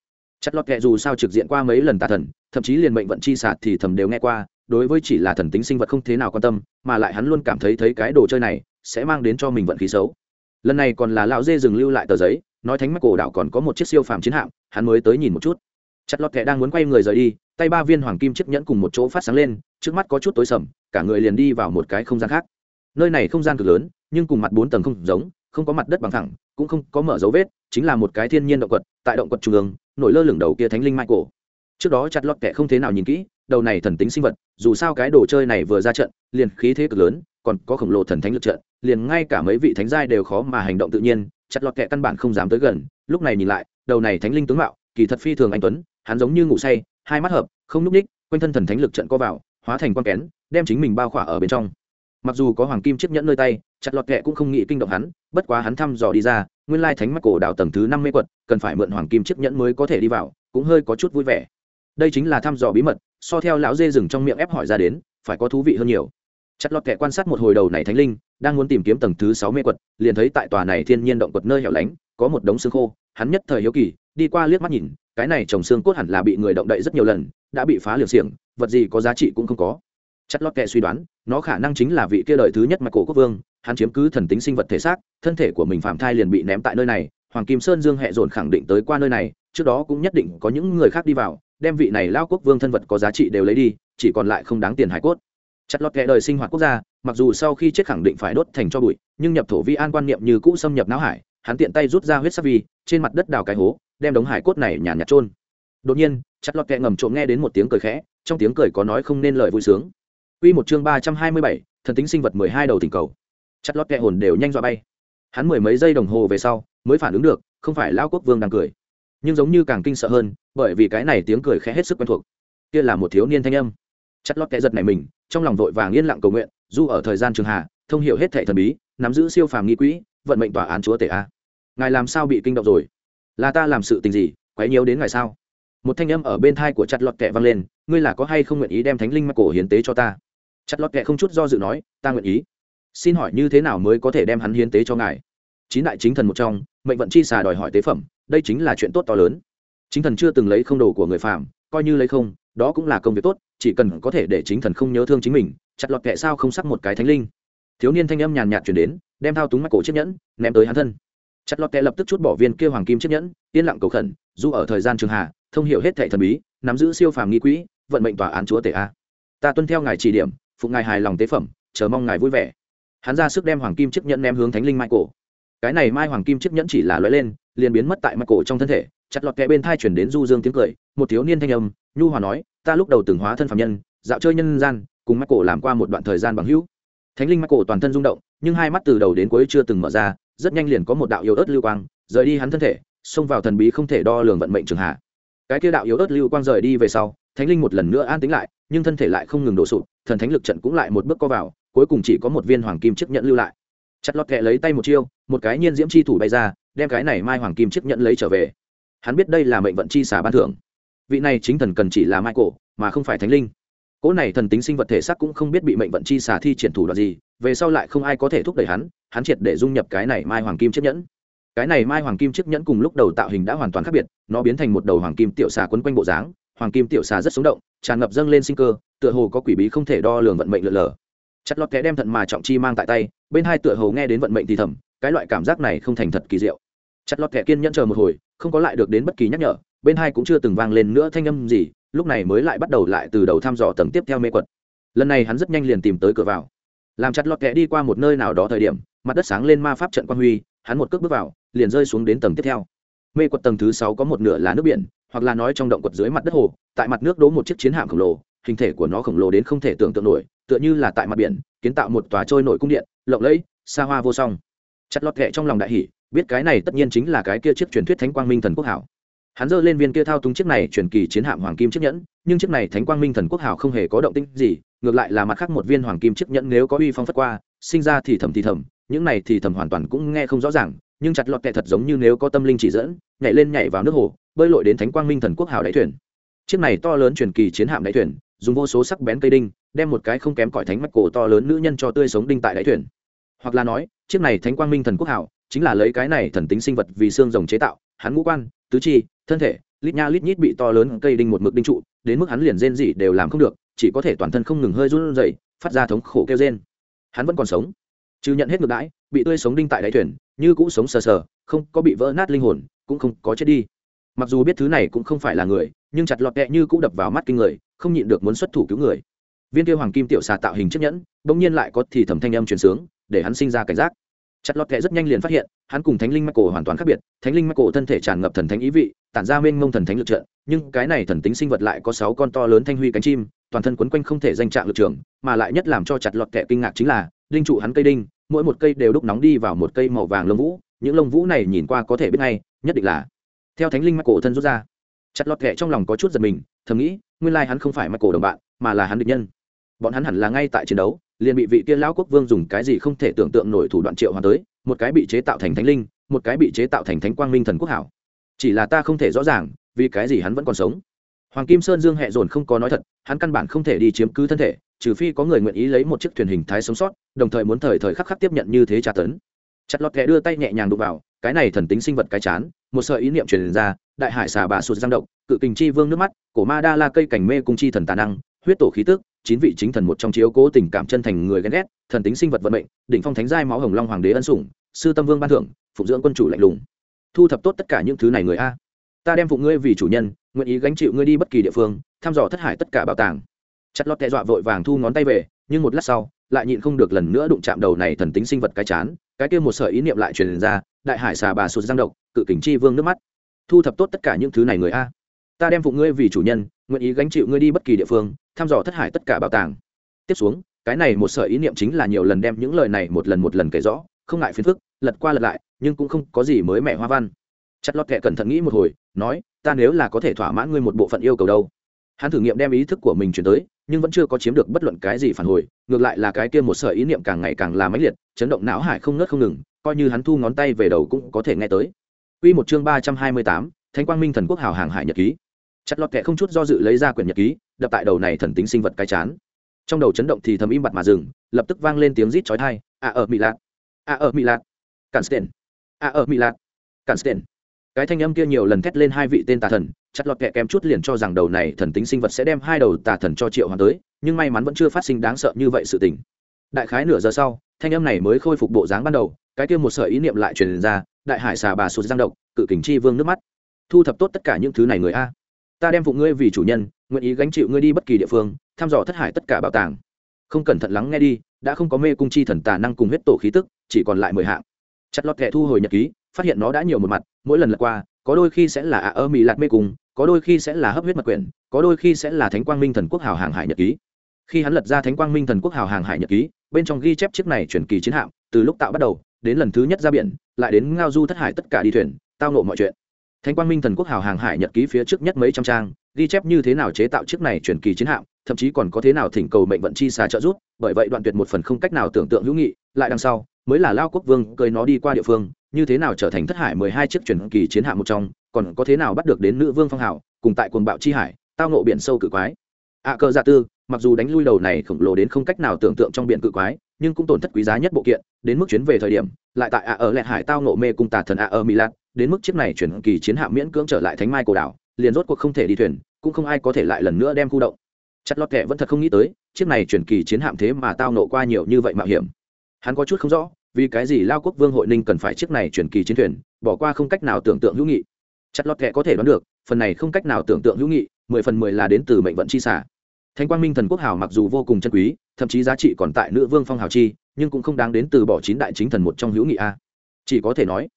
Chặt lọt kệ dù sao trực diện qua mấy lần tà thần, thậm chí liền mệnh vận chi sạt thì thầm đều nghe qua đối với chỉ là thần tính sinh vật không thế nào quan tâm, mà lại hắn luôn cảm thấy thấy cái đồ chơi này sẽ mang đến cho mình vận khí xấu. Lần này còn là lão dê dừng lưu lại tờ giấy, nói thánh mắt cổ đảo còn có một chiếc siêu phàm chiến hạm, hắn mới tới nhìn một chút. Chặt lọt kẻ đang muốn quay người rời đi, tay ba viên hoàng kim chiếc nhẫn cùng một chỗ phát sáng lên, trước mắt có chút tối sầm, cả người liền đi vào một cái không gian khác. Nơi này không gian cực lớn, nhưng cùng mặt bốn tầng không giống, không có mặt đất bằng thẳng, cũng không có mở dấu vết, chính là một cái thiên nhiên động quật, tại động quật trung ương, nổi lơ lửng đầu kia thánh linh mai cổ. Trước đó chặt lọt kẻ không thế nào nhìn kỹ đầu này thần tính sinh vật, dù sao cái đồ chơi này vừa ra trận, liền khí thế cực lớn, còn có khổng lồ thần thánh lực trận, liền ngay cả mấy vị thánh giai đều khó mà hành động tự nhiên, chặt lọt kẹ căn bản không dám tới gần, lúc này nhìn lại, đầu này thánh linh tướng mạo, kỳ thật phi thường anh tuấn, hắn giống như ngủ say, hai mắt hợp, không núp ních, quanh thân thần thánh lực trận co vào, hóa thành con kén, đem chính mình bao khỏa ở bên trong. Mặc dù có hoàng kim chiếc nhẫn nơi tay, chặt lọt kẹ cũng không nghĩ kinh động hắn, bất quá hắn thăm dò đi ra, nguyên lai thánh mắt cổ đạo tầng thứ năm mươi quật cần phải mượn hoàng kim chiếc nhẫn mới có thể đi vào, cũng hơi có chút vui vẻ đây chính là thăm dò bí mật, so theo lão dê rừng trong miệng ép hỏi ra đến, phải có thú vị hơn nhiều. Chặt lọt kẻ quan sát một hồi đầu này thánh linh, đang muốn tìm kiếm tầng thứ sáu mê quật, liền thấy tại tòa này thiên nhiên động quật nơi hẻo lánh, có một đống xương khô, hắn nhất thời hiếu kỳ, đi qua liếc mắt nhìn, cái này trồng xương cốt hẳn là bị người động đậy rất nhiều lần, đã bị phá liều xiềng, vật gì có giá trị cũng không có. Chặt lọt kẻ suy đoán, nó khả năng chính là vị kia đời thứ nhất mà cổ quốc vương, hắn chiếm cứ thần tính sinh vật thể xác, thân thể của mình phạm thai liền bị ném tại nơi này, hoàng kim sơn dương hẹ dồn khẳng định tới qua nơi này, trước đó cũng nhất định có những người khác đi vào đem vị này lao quốc vương thân vật có giá trị đều lấy đi chỉ còn lại không đáng tiền hải cốt chặt lọt kẻ đời sinh hoạt quốc gia mặc dù sau khi chết khẳng định phải đốt thành cho bụi nhưng nhập thổ vi an quan niệm như cũ xâm nhập não hải hắn tiện tay rút ra huyết sắc vi trên mặt đất đào cái hố đem đống hải cốt này nhàn nhạt trôn đột nhiên chặt lọt kẹ ngầm trộm nghe đến một tiếng cười khẽ trong tiếng cười có nói không nên lời vui sướng Quy một chương ba trăm hai mươi bảy, thần tính sinh vật mười hai đầu tình cầu. Chặt lọt kẹ hồn đều nhanh dọa bay. Hắn mười mấy giây đồng hồ về sau, mới phản ứng được, không phải lão quốc vương đang cười nhưng giống như càng kinh sợ hơn, bởi vì cái này tiếng cười khẽ hết sức quen thuộc. Kia là một thiếu niên thanh âm. Chất lót kẽ giật này mình, trong lòng vội vàng yên lặng cầu nguyện, dù ở thời gian trường hạ, thông hiểu hết thệ thần bí, nắm giữ siêu phàm nghi quỹ, vận mệnh tòa án chúa tể a. Ngài làm sao bị kinh động rồi? Là ta làm sự tình gì, quấy nhiễu đến ngài sao? Một thanh âm ở bên thai của chặt lọt kẹ vang lên, ngươi là có hay không nguyện ý đem thánh linh mắc cổ hiến tế cho ta? Chặt lọt kẹ không chút do dự nói, ta nguyện ý. Xin hỏi như thế nào mới có thể đem hắn hiến tế cho ngài? Chín đại chính thần một trong, mệnh vận chi xà đòi hỏi tế phẩm đây chính là chuyện tốt to lớn. Chính thần chưa từng lấy không đồ của người phạm coi như lấy không, đó cũng là công việc tốt, chỉ cần có thể để chính thần không nhớ thương chính mình, chặt lọt kệ sao không sắc một cái thánh linh. Thiếu niên thanh âm nhàn nhạt chuyển đến, đem thao túng mắt cổ chiếc nhẫn, ném tới hắn thân. Chặt lọt kệ lập tức chút bỏ viên kia hoàng kim chiếc nhẫn, yên lặng cầu khẩn, dù ở thời gian trường hà thông hiểu hết thệ thần bí, nắm giữ siêu phàm nghi quỹ, vận mệnh tòa án chúa tể a. Ta tuân theo ngài chỉ điểm, phụ ngài hài lòng tế phẩm, chờ mong ngài vui vẻ. Hắn ra sức đem hoàng kim chiếc nhẫn ném hướng thánh linh mai cổ cái này mai hoàng kim chiếc nhẫn chỉ là lóe lên liền biến mất tại mặt cổ trong thân thể, chặt lọt kẹ bên thai chuyển đến du dương tiếng cười, một thiếu niên thanh âm, nhu hòa nói, ta lúc đầu từng hóa thân phạm nhân, dạo chơi nhân gian, cùng mắt cổ làm qua một đoạn thời gian bằng hữu. Thánh linh mắt cổ toàn thân rung động, nhưng hai mắt từ đầu đến cuối chưa từng mở ra, rất nhanh liền có một đạo yếu ớt lưu quang, rời đi hắn thân thể, xông vào thần bí không thể đo lường vận mệnh trường hạ. Cái kia đạo yếu ớt lưu quang rời đi về sau, thánh linh một lần nữa an tính lại, nhưng thân thể lại không ngừng đổ sụp, thần thánh lực trận cũng lại một bước co vào, cuối cùng chỉ có một viên hoàng kim chiếc nhận lưu lại. Chặt lọt kẹ lấy tay một chiêu, một cái nhiên diễm chi thủ bay ra đem cái này mai hoàng kim chiếc nhẫn lấy trở về. Hắn biết đây là mệnh vận chi xả ban thưởng. Vị này chính thần cần chỉ là mai cổ mà không phải thánh linh. Cỗ này thần tính sinh vật thể xác cũng không biết bị mệnh vận chi xả thi triển thủ đoạn gì, về sau lại không ai có thể thúc đẩy hắn hắn triệt để dung nhập cái này mai hoàng kim chiếc nhẫn. Cái này mai hoàng kim chiếc nhẫn cùng lúc đầu tạo hình đã hoàn toàn khác biệt, nó biến thành một đầu hoàng kim tiểu xà quấn quanh bộ dáng, hoàng kim tiểu xà rất sống động, tràn ngập dâng lên sinh cơ, tựa hồ có quỷ bí không thể đo lường vận mệnh lượn lờ. Chặt lọt kẽ đem thận mà trọng chi mang tại tay, bên hai tựa hồ nghe đến vận mệnh thì thầm cái loại cảm giác này không thành thật kỳ diệu. Chặt lọt kẻ kiên nhẫn chờ một hồi, không có lại được đến bất kỳ nhắc nhở, bên hai cũng chưa từng vang lên nữa thanh âm gì, lúc này mới lại bắt đầu lại từ đầu thăm dò tầng tiếp theo mê quật. Lần này hắn rất nhanh liền tìm tới cửa vào. Làm chặt lọt kẻ đi qua một nơi nào đó thời điểm, mặt đất sáng lên ma pháp trận quan huy, hắn một cước bước vào, liền rơi xuống đến tầng tiếp theo. Mê quật tầng thứ sáu có một nửa là nước biển, hoặc là nói trong động quật dưới mặt đất hồ, tại mặt nước đố một chiếc chiến hạm khổng lồ, hình thể của nó khổng lồ đến không thể tưởng tượng nổi, tựa như là tại mặt biển, kiến tạo một tòa trôi nổi cung điện, lộng lẫy, xa hoa vô song chặt lọt kệ trong lòng đại hỷ biết cái này tất nhiên chính là cái kia chiếc truyền thuyết thánh quang minh thần quốc hảo. Hắn giơ lên viên kia thao túng chiếc này truyền kỳ chiến hạm hoàng kim chiếc nhẫn, nhưng chiếc này thánh quang minh thần quốc hảo không hề có động tĩnh gì, ngược lại là mặt khác một viên hoàng kim chiếc nhẫn nếu có uy phong phất qua, sinh ra thì thầm thì thầm, những này thì thầm hoàn toàn cũng nghe không rõ ràng, nhưng chặt lọt kệ thật giống như nếu có tâm linh chỉ dẫn, nhảy lên nhảy vào nước hồ, bơi lội đến thánh quang minh thần quốc hảo đáy thuyền. Chiếc này to lớn truyền kỳ chiến hạm đáy thuyền, dùng vô số sắc bén cây đinh, đem một cái không kém cỏi thánh mạch cổ to lớn nữ nhân cho tươi sống đinh tại đáy thuyền hoặc là nói, chiếc này thánh quang minh thần quốc hảo, chính là lấy cái này thần tính sinh vật vì xương rồng chế tạo, hắn ngũ quan, tứ chi, thân thể, lít nha lít nhít bị to lớn cây đinh một mực đinh trụ, đến mức hắn liền rên gì đều làm không được, chỉ có thể toàn thân không ngừng hơi run rẩy, phát ra thống khổ kêu rên. Hắn vẫn còn sống chứ nhận hết ngược đãi, bị tươi sống đinh tại đáy thuyền, như cũ sống sờ sờ, không có bị vỡ nát linh hồn, cũng không có chết đi. Mặc dù biết thứ này cũng không phải là người, nhưng chặt lọt kẹ như cũ đập vào mắt kinh người, không nhịn được muốn xuất thủ cứu người. Viên kia hoàng kim tiểu xà tạo hình chiếc nhẫn, bỗng nhiên lại có thì thầm thanh âm truyền sướng để hắn sinh ra cảnh giác. Chặt lọt kệ rất nhanh liền phát hiện, hắn cùng thánh linh mắc cổ hoàn toàn khác biệt. Thánh linh mắc cổ thân thể tràn ngập thần thánh ý vị, tản ra mênh mông thần thánh lực trận nhưng cái này thần tính sinh vật lại có sáu con to lớn thanh huy cánh chim, toàn thân quấn quanh không thể danh trạng lực trường, mà lại nhất làm cho chặt lọt kệ kinh ngạc chính là, đinh trụ hắn cây đinh, mỗi một cây đều đúc nóng đi vào một cây màu vàng lông vũ. Những lông vũ này nhìn qua có thể biết ngay, nhất định là theo thánh linh mắc cổ thân rút ra. Chặt lọt kệ trong lòng có chút giật mình, thầm nghĩ, nguyên lai hắn không phải mắc cổ đồng bạn, mà là hắn địch nhân. Bọn hắn hẳn là ngay tại chiến đấu liền bị vị kia lão quốc vương dùng cái gì không thể tưởng tượng nổi thủ đoạn triệu hoàn tới, một cái bị chế tạo thành thánh linh, một cái bị chế tạo thành thánh quang minh thần quốc hảo. Chỉ là ta không thể rõ ràng, vì cái gì hắn vẫn còn sống. Hoàng kim sơn dương hẹ dồn không có nói thật, hắn căn bản không thể đi chiếm cứ thân thể, trừ phi có người nguyện ý lấy một chiếc thuyền hình thái sống sót, đồng thời muốn thời thời khắc khắc tiếp nhận như thế tra tấn. Chặt lọt kẻ đưa tay nhẹ nhàng đụng vào, cái này thần tính sinh vật cái chán, một sợi ý niệm truyền ra, đại hải xà bà sụt giang động, cự kình chi vương nước mắt, cổ ma đa la cây cảnh mê cung chi thần tà năng huyết tổ khí tức, chín vị chính thần một trong chiếu cố tình cảm chân thành người ghen ghét, thần tính sinh vật vận mệnh, đỉnh phong thánh giai máu hồng long hoàng đế ân sủng, sư tâm vương ban thưởng, phụng dưỡng quân chủ lạnh lùng. Thu thập tốt tất cả những thứ này người a. Ta đem phụ ngươi vì chủ nhân, nguyện ý gánh chịu ngươi đi bất kỳ địa phương, thăm dò thất hải tất cả bảo tàng. Chặt lọt tệ dọa vội vàng thu ngón tay về, nhưng một lát sau, lại nhịn không được lần nữa đụng chạm đầu này thần tính sinh vật cái chán, cái kia một sợi ý niệm lại truyền ra, đại hải xà bà sụt giang độc, cự kính chi vương nước mắt. Thu thập tốt tất cả những thứ này người a. Ta đem phụ ngươi vì chủ nhân nguyện ý gánh chịu ngươi đi bất kỳ địa phương thăm dò thất hải tất cả bảo tàng. Tiếp xuống cái này một sở ý niệm chính là nhiều lần đem những lời này một lần một lần kể rõ không ngại phiền phức lật qua lật lại nhưng cũng không có gì mới mẻ hoa văn. Chặt lọt kệ cẩn thận nghĩ một hồi nói ta nếu là có thể thỏa mãn ngươi một bộ phận yêu cầu đâu? Hắn thử nghiệm đem ý thức của mình chuyển tới nhưng vẫn chưa có chiếm được bất luận cái gì phản hồi ngược lại là cái kia một sở ý niệm càng ngày càng là mãnh liệt chấn động não hải không ngớt không ngừng coi như hắn thu ngón tay về đầu cũng có thể nghe tới. Quy một chương ba trăm hai mươi tám, Thánh Quang Minh Thần Quốc Hào Hàng Hải Nhật ký. Chặt lọt kệ không chút do dự lấy ra quyển nhật ký, đập tại đầu này thần tính sinh vật cái chán. Trong đầu chấn động thì thầm im bặt mà dừng, lập tức vang lên tiếng rít chói tai, "À ở mỹ Lạc, à ở mỹ Lạc, Cansten, à ở mỹ Lạc, Cansten." Cái thanh âm kia nhiều lần thét lên hai vị tên tà thần, chặt lọt kệ kém chút liền cho rằng đầu này thần tính sinh vật sẽ đem hai đầu tà thần cho triệu hoàn tới, nhưng may mắn vẫn chưa phát sinh đáng sợ như vậy sự tình. Đại khái nửa giờ sau, thanh âm này mới khôi phục bộ dáng ban đầu, cái kia một sợi ý niệm lại truyền ra, đại hải xà bà sụt giang độc cự kình chi vương nước mắt thu thập tốt tất cả những thứ này người a ta đem phụ ngươi vì chủ nhân, nguyện ý gánh chịu ngươi đi bất kỳ địa phương, thăm dò thất hải tất cả bảo tàng. Không cẩn thận lắng nghe đi, đã không có mê cung chi thần tà năng cùng huyết tổ khí tức, chỉ còn lại mười hạng. Chặt lọt kẻ thu hồi nhật ký, phát hiện nó đã nhiều một mặt, mỗi lần lật qua, có đôi khi sẽ là ạ ơ mì lạt mê cung, có đôi khi sẽ là hấp huyết mật quyển, có đôi khi sẽ là thánh quang minh thần quốc hào hàng hải nhật ký. Khi hắn lật ra thánh quang minh thần quốc hào hàng hải nhật ký, bên trong ghi chép chiếc này chuyển kỳ chiến hạm, từ lúc tạo bắt đầu, đến lần thứ nhất ra biển, lại đến ngao du thất hải tất cả đi thuyền, tao nộ mọi chuyện thánh quang minh thần quốc hào hàng hải nhật ký phía trước nhất mấy trăm trang ghi chép như thế nào chế tạo chiếc này chuyển kỳ chiến hạm thậm chí còn có thế nào thỉnh cầu mệnh vận chi xà trợ giúp bởi vậy đoạn tuyệt một phần không cách nào tưởng tượng hữu nghị lại đằng sau mới là lao quốc vương cười nó đi qua địa phương như thế nào trở thành thất hải mười hai chiếc chuyển kỳ chiến hạm một trong còn có thế nào bắt được đến nữ vương phong hào cùng tại quần bạo chi hải tao nộ biển sâu cự quái. Ạ à, cờ dạ tư mặc dù đánh lui đầu này khổng lồ đến không cách nào tưởng tượng trong biển cự quái nhưng cũng tổn thất quý giá nhất bộ kiện đến mức chuyến về thời điểm lại tại ạ ở lẹt hải tao nộ mê cung tà thần ạ ở mỹ đến mức chiếc này chuyển kỳ chiến hạm miễn cưỡng trở lại thánh mai cổ đảo, liền rốt cuộc không thể đi thuyền, cũng không ai có thể lại lần nữa đem khu động. Chặt lọt kệ vẫn thật không nghĩ tới, chiếc này chuyển kỳ chiến hạm thế mà tao nộ qua nhiều như vậy mạo hiểm. Hắn có chút không rõ, vì cái gì lao quốc vương hội ninh cần phải chiếc này chuyển kỳ chiến thuyền, bỏ qua không cách nào tưởng tượng hữu nghị. Chặt lọt kệ có thể đoán được, phần này không cách nào tưởng tượng hữu nghị, mười phần mười là đến từ mệnh vận chi xả. Thánh quang minh thần quốc hào mặc dù vô cùng chân quý, thậm chí giá trị còn tại nữ vương phong hào chi, nhưng cũng không đáng đến từ bỏ chín đại chính thần một trong hữu nghị a. Chỉ có thể nói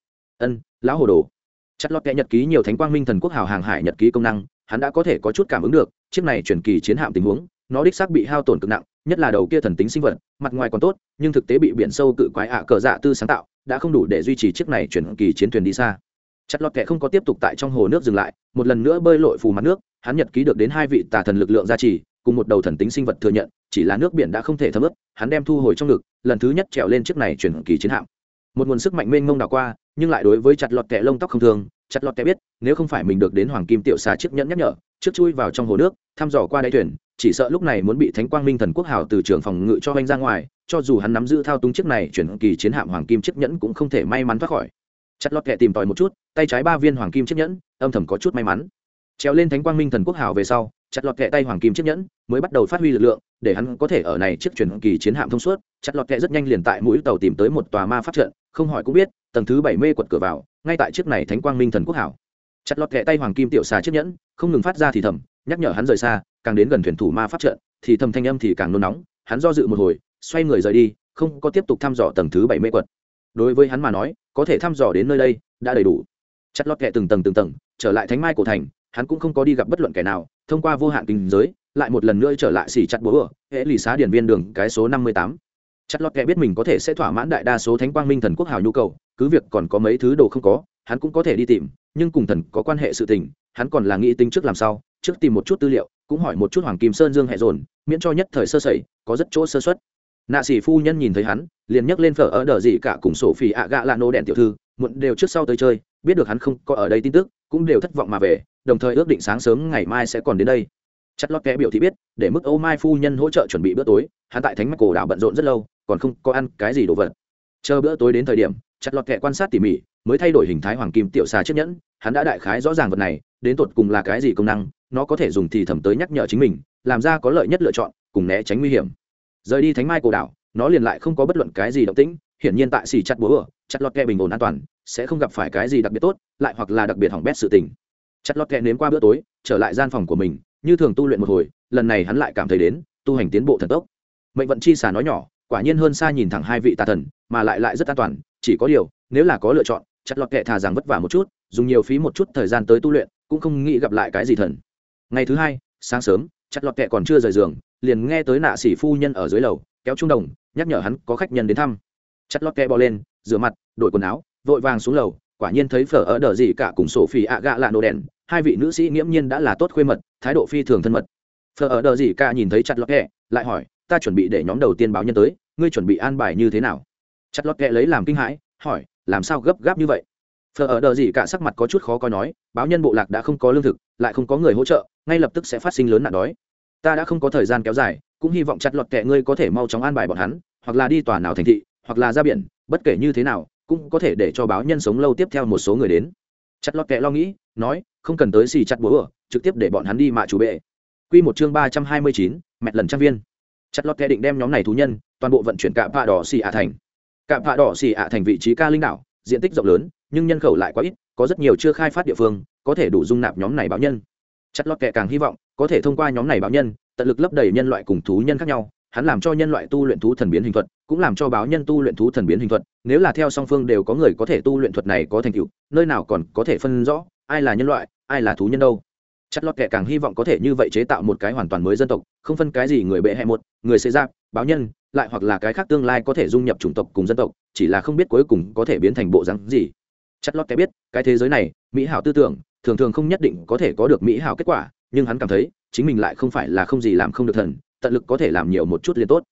ân, lão hồ đồ. Chất lót kẽ nhật ký nhiều thánh quang minh thần quốc hào hàng hải nhật ký công năng, hắn đã có thể có chút cảm ứng được, chiếc này chuyển kỳ chiến hạm tình huống, nó đích xác bị hao tổn cực nặng, nhất là đầu kia thần tính sinh vật, mặt ngoài còn tốt, nhưng thực tế bị biển sâu cự quái ạ cờ dạ tư sáng tạo, đã không đủ để duy trì chiếc này chuyển kỳ chiến thuyền đi xa. Chặt lót kẽ không có tiếp tục tại trong hồ nước dừng lại, một lần nữa bơi lội phù mặt nước, hắn nhật ký được đến hai vị tà thần lực lượng gia trì, cùng một đầu thần tính sinh vật thừa nhận, chỉ là nước biển đã không thể thấm ướt, hắn đem thu hồi trong ngực, lần thứ nhất trèo lên chiếc này chuyển kỳ chiến hạm. Một nguồn sức mạnh mênh mông đảo qua nhưng lại đối với chặt lọt kẹ lông tóc không thường, chặt lọt kẹ biết, nếu không phải mình được đến hoàng kim tiểu xà chiếc nhẫn nhắc nhở, trước chui vào trong hồ nước, thăm dò qua đáy thuyền, chỉ sợ lúc này muốn bị thánh quang minh thần quốc hào từ trường phòng ngự cho anh ra ngoài, cho dù hắn nắm giữ thao túng chiếc này, chuyển kỳ chiến hạm hoàng kim chiếc nhẫn cũng không thể may mắn thoát khỏi. Chặt lọt kẹ tìm tòi một chút, tay trái ba viên hoàng kim chiếc nhẫn, âm thầm có chút may mắn. Treo lên thánh quang minh thần quốc hào về sau, chặt lọt kẹ tay hoàng kim chiếc nhẫn, mới bắt đầu phát huy lực lượng, để hắn có thể ở này chiếc truyền kỳ chiến hạm thông suốt. Chặt lọt kẹ rất nhanh liền tại mũi tàu tìm tới một tòa ma phát trận, không hỏi cũng biết tầng thứ bảy mê quật cửa vào, ngay tại chiếc này thánh quang minh thần quốc hảo. Chặt lọt kẹ tay hoàng kim tiểu xà chiếc nhẫn, không ngừng phát ra thì thầm, nhắc nhở hắn rời xa, càng đến gần thuyền thủ ma pháp trận, thì thầm thanh âm thì càng nôn nóng, hắn do dự một hồi, xoay người rời đi, không có tiếp tục thăm dò tầng thứ bảy mê quật. Đối với hắn mà nói, có thể thăm dò đến nơi đây, đã đầy đủ. Chặt lọt kẹ từng tầng từng tầng, trở lại thánh mai cổ thành, hắn cũng không có đi gặp bất luận kẻ nào, thông qua vô hạn kinh giới, lại một lần nữa trở lại xỉ chặt bố ở, hệ lì xá điển viên đường cái số năm mươi tám chặt lọt kẻ biết mình có thể sẽ thỏa mãn đại đa số thánh quang minh thần quốc hào nhu cầu, cứ việc còn có mấy thứ đồ không có, hắn cũng có thể đi tìm, nhưng cùng thần có quan hệ sự tình, hắn còn là nghĩ tính trước làm sao, trước tìm một chút tư liệu, cũng hỏi một chút hoàng kim sơn dương hệ dồn, miễn cho nhất thời sơ sẩy, có rất chỗ sơ xuất nạ sĩ phu nhân nhìn thấy hắn, liền nhấc lên phở ở đờ gì cả cùng sổ phỉ ạ gạ lạ nô đèn tiểu thư, muộn đều trước sau tới chơi, biết được hắn không có ở đây tin tức, cũng đều thất vọng mà về, đồng thời ước định sáng sớm ngày mai sẽ còn đến đây. Chất lót kẽ biểu thị biết, để mức ô mai phu nhân hỗ trợ chuẩn bị bữa tối, hắn tại thánh mắc cổ đảo bận rộn rất lâu còn không có ăn cái gì đồ vật. Chờ bữa tối đến thời điểm, chặt lọt kẹ quan sát tỉ mỉ, mới thay đổi hình thái hoàng kim tiểu xà chiếc nhẫn, hắn đã đại khái rõ ràng vật này, đến tột cùng là cái gì công năng, nó có thể dùng thì thầm tới nhắc nhở chính mình, làm ra có lợi nhất lựa chọn, cùng né tránh nguy hiểm. Rời đi thánh mai cổ đảo, nó liền lại không có bất luận cái gì động tĩnh, hiển nhiên tại xì chặt búa ở chặt lọt kẹ bình ổn an toàn, sẽ không gặp phải cái gì đặc biệt tốt, lại hoặc là đặc biệt hỏng bét sự tình. Chặt lọt kẹ nếm qua bữa tối, trở lại gian phòng của mình, như thường tu luyện một hồi, lần này hắn lại cảm thấy đến, tu hành tiến bộ thần tốc. Mệnh vận chi xà nói nhỏ quả nhiên hơn xa nhìn thẳng hai vị tà thần, mà lại lại rất an toàn, chỉ có điều, nếu là có lựa chọn, chặt lọt kệ thà rằng vất vả một chút, dùng nhiều phí một chút thời gian tới tu luyện, cũng không nghĩ gặp lại cái gì thần. Ngày thứ hai, sáng sớm, chặt lọt kệ còn chưa rời giường, liền nghe tới nạ sĩ phu nhân ở dưới lầu, kéo trung đồng, nhắc nhở hắn có khách nhân đến thăm. Chặt lọt kệ bò lên, rửa mặt, đổi quần áo, vội vàng xuống lầu, quả nhiên thấy phở ở đờ gì cả cùng sổ phi ạ gạ lạ nổ đèn, hai vị nữ sĩ nghiễm nhiên đã là tốt khuê mật, thái độ phi thường thân mật. Phở ở đờ gì cả nhìn thấy chặt lọt kẹ lại hỏi ta chuẩn bị để nhóm đầu tiên báo nhân tới, ngươi chuẩn bị an bài như thế nào? Chặt lót kệ lấy làm kinh hãi, hỏi, làm sao gấp gáp như vậy? Phở ở đờ gì cả sắc mặt có chút khó coi nói, báo nhân bộ lạc đã không có lương thực, lại không có người hỗ trợ, ngay lập tức sẽ phát sinh lớn nạn đói. Ta đã không có thời gian kéo dài, cũng hy vọng chặt lọt kệ ngươi có thể mau chóng an bài bọn hắn, hoặc là đi tòa nào thành thị, hoặc là ra biển, bất kể như thế nào, cũng có thể để cho báo nhân sống lâu tiếp theo một số người đến. Chặt lọt kệ lo nghĩ, nói, không cần tới xì chặt búa trực tiếp để bọn hắn đi mạ chủ bệ. Quy một chương ba trăm hai mươi chín mẹ lần trang viên chặt lọt kẻ định đem nhóm này thú nhân, toàn bộ vận chuyển cạm pạ đỏ xì ạ thành. Cạm pạ đỏ xì ạ thành vị trí ca linh đảo, diện tích rộng lớn, nhưng nhân khẩu lại quá ít, có rất nhiều chưa khai phát địa phương, có thể đủ dung nạp nhóm này báo nhân. Chặt lọt kẻ càng hy vọng, có thể thông qua nhóm này báo nhân, tận lực lấp đầy nhân loại cùng thú nhân khác nhau, hắn làm cho nhân loại tu luyện thú thần biến hình thuật, cũng làm cho báo nhân tu luyện thú thần biến hình thuật, nếu là theo song phương đều có người có thể tu luyện thuật này có thành tựu, nơi nào còn có thể phân rõ, ai là nhân loại, ai là thú nhân đâu chất lót kệ càng hy vọng có thể như vậy chế tạo một cái hoàn toàn mới dân tộc, không phân cái gì người bệ hẹ một, người xê giáp, báo nhân, lại hoặc là cái khác tương lai có thể dung nhập chủng tộc cùng dân tộc, chỉ là không biết cuối cùng có thể biến thành bộ rắn gì. Chất lót kệ biết, cái thế giới này, mỹ hảo tư tưởng, thường thường không nhất định có thể có được mỹ hảo kết quả, nhưng hắn cảm thấy, chính mình lại không phải là không gì làm không được thần, tận lực có thể làm nhiều một chút liền tốt.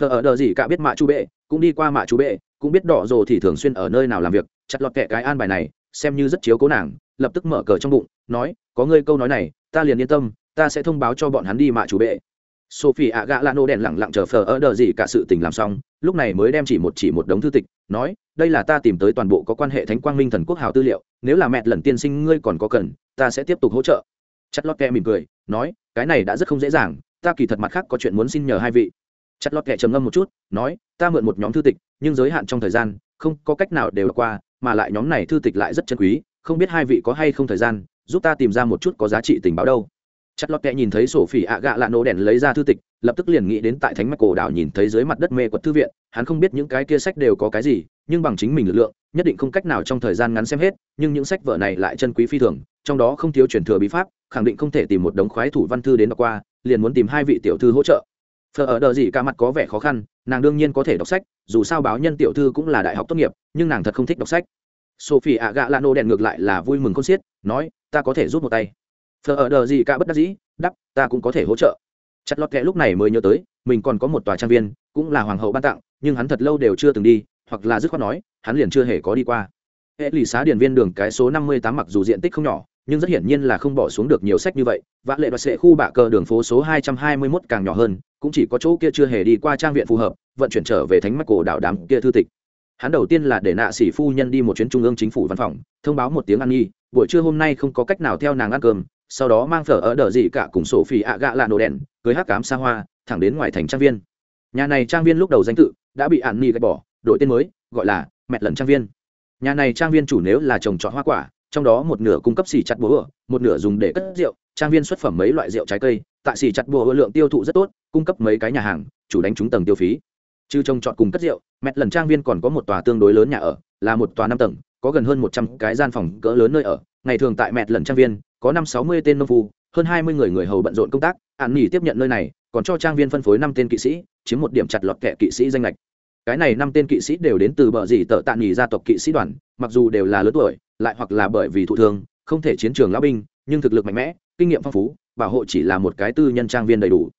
Phờ ở đờ gì cả biết mạ chú bệ, cũng đi qua mạ chú bệ, cũng biết đỏ rồ thì thường xuyên ở nơi nào làm việc. Chặt lọt kệ cái an bài này, xem như rất chiếu cố nàng lập tức mở cờ trong bụng, nói, có ngươi câu nói này, ta liền yên tâm, ta sẽ thông báo cho bọn hắn đi mạ chủ bệ. Sophie ạ gạ lano đèn lẳng lặng chờ phờ ở đờ gì cả sự tình làm xong, lúc này mới đem chỉ một chỉ một đống thư tịch, nói, đây là ta tìm tới toàn bộ có quan hệ thánh quang minh thần quốc hào tư liệu, nếu là mẹ lần tiên sinh ngươi còn có cần, ta sẽ tiếp tục hỗ trợ. Chặt lót kẹ mỉm cười, nói, cái này đã rất không dễ dàng, ta kỳ thật mặt khác có chuyện muốn xin nhờ hai vị. Chặt lót kẹ trầm ngâm một chút, nói, ta mượn một nhóm thư tịch, nhưng giới hạn trong thời gian, không có cách nào đều qua, mà lại nhóm này thư tịch lại rất chân quý không biết hai vị có hay không thời gian, giúp ta tìm ra một chút có giá trị tình báo đâu. Chặt lọt kẹ nhìn thấy sổ phỉ ạ gạ lạ nổ đèn lấy ra thư tịch, lập tức liền nghĩ đến tại thánh mạch cổ đảo nhìn thấy dưới mặt đất mê quật thư viện, hắn không biết những cái kia sách đều có cái gì, nhưng bằng chính mình lực lượng, nhất định không cách nào trong thời gian ngắn xem hết, nhưng những sách vở này lại chân quý phi thường, trong đó không thiếu truyền thừa bí pháp, khẳng định không thể tìm một đống khoái thủ văn thư đến đọc qua, liền muốn tìm hai vị tiểu thư hỗ trợ. Phở ở đờ gì cả mặt có vẻ khó khăn, nàng đương nhiên có thể đọc sách, dù sao báo nhân tiểu thư cũng là đại học tốt nghiệp, nhưng nàng thật không thích đọc sách sophie ạ gạ lano đèn ngược lại là vui mừng con xiết, nói, ta có thể rút một tay. Thờ ở đờ gì cả bất đắc dĩ, đắp, ta cũng có thể hỗ trợ. Chặt lọt kẹ lúc này mới nhớ tới, mình còn có một tòa trang viên, cũng là hoàng hậu ban tặng, nhưng hắn thật lâu đều chưa từng đi, hoặc là dứt khoát nói, hắn liền chưa hề có đi qua. Hệ lì xá điển viên đường cái số năm mươi tám mặc dù diện tích không nhỏ, nhưng rất hiển nhiên là không bỏ xuống được nhiều sách như vậy. Vã lệ đoạt sệ khu bạ cờ đường phố số hai trăm hai mươi mốt càng nhỏ hơn, cũng chỉ có chỗ kia chưa hề đi qua trang viện phù hợp, vận chuyển trở về thánh mắt cổ đảo đám kia thư tịch hắn đầu tiên là để nạ sĩ phu nhân đi một chuyến trung ương chính phủ văn phòng, thông báo một tiếng ăn nghi, buổi trưa hôm nay không có cách nào theo nàng ăn cơm, sau đó mang phở ở đờ gì cả cùng sổ phi ạ gạ lạ nổ đèn, cưới hát cám xa hoa, thẳng đến ngoài thành trang viên. Nhà này trang viên lúc đầu danh tự đã bị ạn nghi gạch bỏ, đổi tên mới, gọi là mẹ lần trang viên. Nhà này trang viên chủ nếu là trồng trọt hoa quả, trong đó một nửa cung cấp xì chặt búa một nửa dùng để cất rượu, trang viên xuất phẩm mấy loại rượu trái cây, tại xì chặt búa lượng tiêu thụ rất tốt, cung cấp mấy cái nhà hàng, chủ đánh trúng tầng tiêu phí trừ trồng trọt cùng cất rượu, mẹ lần trang viên còn có một tòa tương đối lớn nhà ở, là một tòa năm tầng, có gần hơn một trăm cái gian phòng cỡ lớn nơi ở. Ngày thường tại mẹ lần trang viên, có năm sáu mươi tên nông phu, hơn hai mươi người người hầu bận rộn công tác. Ạn nghỉ tiếp nhận nơi này, còn cho trang viên phân phối năm tên kỵ sĩ, chiếm một điểm chặt lọt kẻ kỵ sĩ danh lệch cái này năm tên kỵ sĩ đều đến từ bờ dì tợ tạ nghỉ gia tộc kỵ sĩ đoàn, mặc dù đều là lớn tuổi, lại hoặc là bởi vì thụ thương, không thể chiến trường lão binh, nhưng thực lực mạnh mẽ, kinh nghiệm phong phú, bảo hộ chỉ là một cái tư nhân trang viên đầy đủ.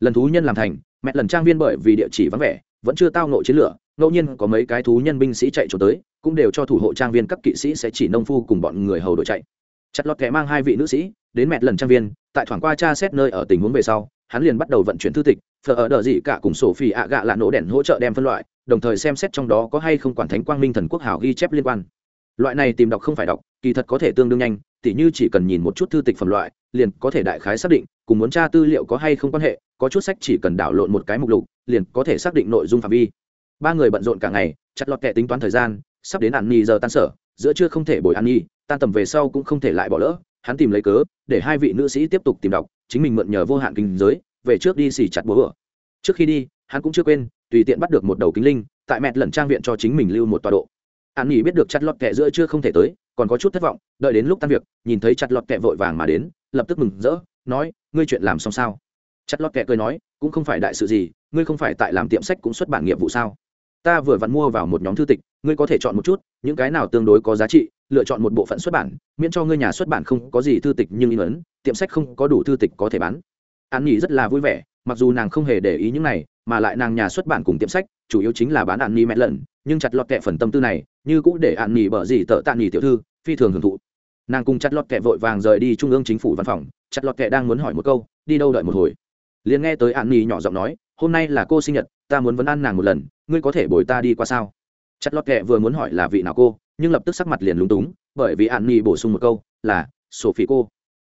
Lần thú nhân làm thành, mẹ lần trang viên bởi vì địa chỉ vắng vẻ vẫn chưa tao nộ chiến lửa, ngẫu nhiên có mấy cái thú nhân binh sĩ chạy trốn tới, cũng đều cho thủ hộ trang viên các kỵ sĩ sẽ chỉ nông phu cùng bọn người hầu đội chạy. Chặt lọt kẻ mang hai vị nữ sĩ, đến mẹ lần trang viên, tại thoảng qua cha xét nơi ở tình huống về sau, hắn liền bắt đầu vận chuyển thư tịch thờ ở đờ gì cả cùng sổ phi ạ gạ lạ nổ đèn hỗ trợ đem phân loại, đồng thời xem xét trong đó có hay không quản thánh quang minh thần quốc hảo ghi chép liên quan. Loại này tìm đọc không phải đọc, kỳ thật có thể tương đương nhanh tỉ như chỉ cần nhìn một chút thư tịch phẩm loại, liền có thể đại khái xác định, cùng muốn tra tư liệu có hay không quan hệ, có chút sách chỉ cần đảo lộn một cái mục lục, liền có thể xác định nội dung phạm vi. Ba người bận rộn cả ngày, chặt lọt kệ tính toán thời gian, sắp đến ăn nhi giờ tan sở, giữa trưa không thể bồi ăn nhi tan tầm về sau cũng không thể lại bỏ lỡ, hắn tìm lấy cớ, để hai vị nữ sĩ tiếp tục tìm đọc, chính mình mượn nhờ vô hạn kinh giới, về trước đi xỉ chặt bữa. Trước khi đi, hắn cũng chưa quên, tùy tiện bắt được một đầu kính linh, tại mẹ lần trang viện cho chính mình lưu một tọa độ an nghỉ biết được chặt lọt kẹ giữa chưa không thể tới, còn có chút thất vọng, đợi đến lúc tan việc, nhìn thấy chặt lọt kẹ vội vàng mà đến, lập tức mừng rỡ, nói, ngươi chuyện làm xong sao? Chặt lọt kẹ cười nói, cũng không phải đại sự gì, ngươi không phải tại làm tiệm sách cũng xuất bản nghiệp vụ sao? Ta vừa vặn mua vào một nhóm thư tịch, ngươi có thể chọn một chút, những cái nào tương đối có giá trị, lựa chọn một bộ phận xuất bản, miễn cho ngươi nhà xuất bản không có gì thư tịch nhưng in ấn, tiệm sách không có đủ thư tịch có thể bán. An nghỉ rất là vui vẻ, mặc dù nàng không hề để ý những này, mà lại nàng nhà xuất bản cùng tiệm sách, chủ yếu chính là bán an ni mẹ lần, nhưng chặt lọt kẹ phần tâm tư này như cũ để ạn nghỉ bở gì tợ tạ nghỉ tiểu thư, phi thường hưởng thụ. Nàng cùng chặt lọt kẹ vội vàng rời đi trung ương chính phủ văn phòng, chặt lọt kẹ đang muốn hỏi một câu, đi đâu đợi một hồi. Liền nghe tới ạn nghỉ nhỏ giọng nói, hôm nay là cô sinh nhật, ta muốn vấn ăn nàng một lần, ngươi có thể bồi ta đi qua sao? Chặt lọt kẹ vừa muốn hỏi là vị nào cô, nhưng lập tức sắc mặt liền lúng túng, bởi vì ạn nghỉ bổ sung một câu là sổ phí cô.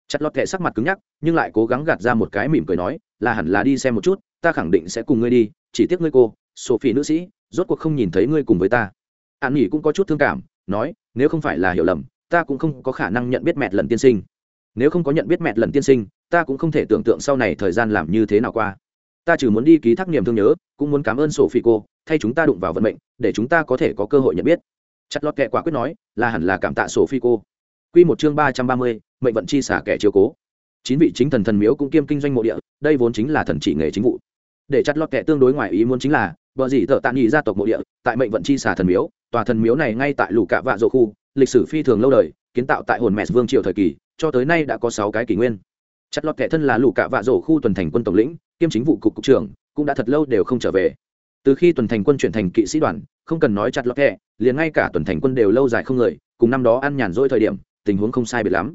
Chặt lọt kẹ sắc mặt cứng nhắc, nhưng lại cố gắng gạt ra một cái mỉm cười nói, là hẳn là đi xem một chút, ta khẳng định sẽ cùng ngươi đi, chỉ tiếc ngươi cô, sophie nữ sĩ, rốt cuộc không nhìn thấy ngươi cùng với ta an nghỉ cũng có chút thương cảm, nói, nếu không phải là hiểu lầm, ta cũng không có khả năng nhận biết mẹ lần tiên sinh. Nếu không có nhận biết mẹ lần tiên sinh, ta cũng không thể tưởng tượng sau này thời gian làm như thế nào qua. Ta chỉ muốn đi ký thác niềm thương nhớ, cũng muốn cảm ơn sổ phi cô, thay chúng ta đụng vào vận mệnh, để chúng ta có thể có cơ hội nhận biết. Chặt lọt kệ quả quyết nói, là hẳn là cảm tạ sổ phi cô. Quy một chương ba trăm ba mươi, mệnh vận chi xả kẻ chiếu cố. Chín vị chính thần thần miếu cũng kiêm kinh doanh mộ địa, đây vốn chính là thần chỉ nghề chính vụ. Để chặt lọt kệ tương đối ngoài ý muốn chính là bởi gì thợ tạ nhị gia tộc mộ địa, tại mệnh vận chi xả thần miếu tòa thần miếu này ngay tại lũ cạ vạ dỗ khu, lịch sử phi thường lâu đời, kiến tạo tại hồn mẹ vương triều thời kỳ, cho tới nay đã có sáu cái kỷ nguyên. Chặt lọt kẻ thân là lũ cạ vạ dỗ khu tuần thành quân tổng lĩnh, kiêm chính vụ cục cục trưởng, cũng đã thật lâu đều không trở về. Từ khi tuần thành quân chuyển thành kỵ sĩ đoàn, không cần nói chặt lọt kẻ, liền ngay cả tuần thành quân đều lâu dài không người, cùng năm đó ăn nhàn rỗi thời điểm, tình huống không sai biệt lắm.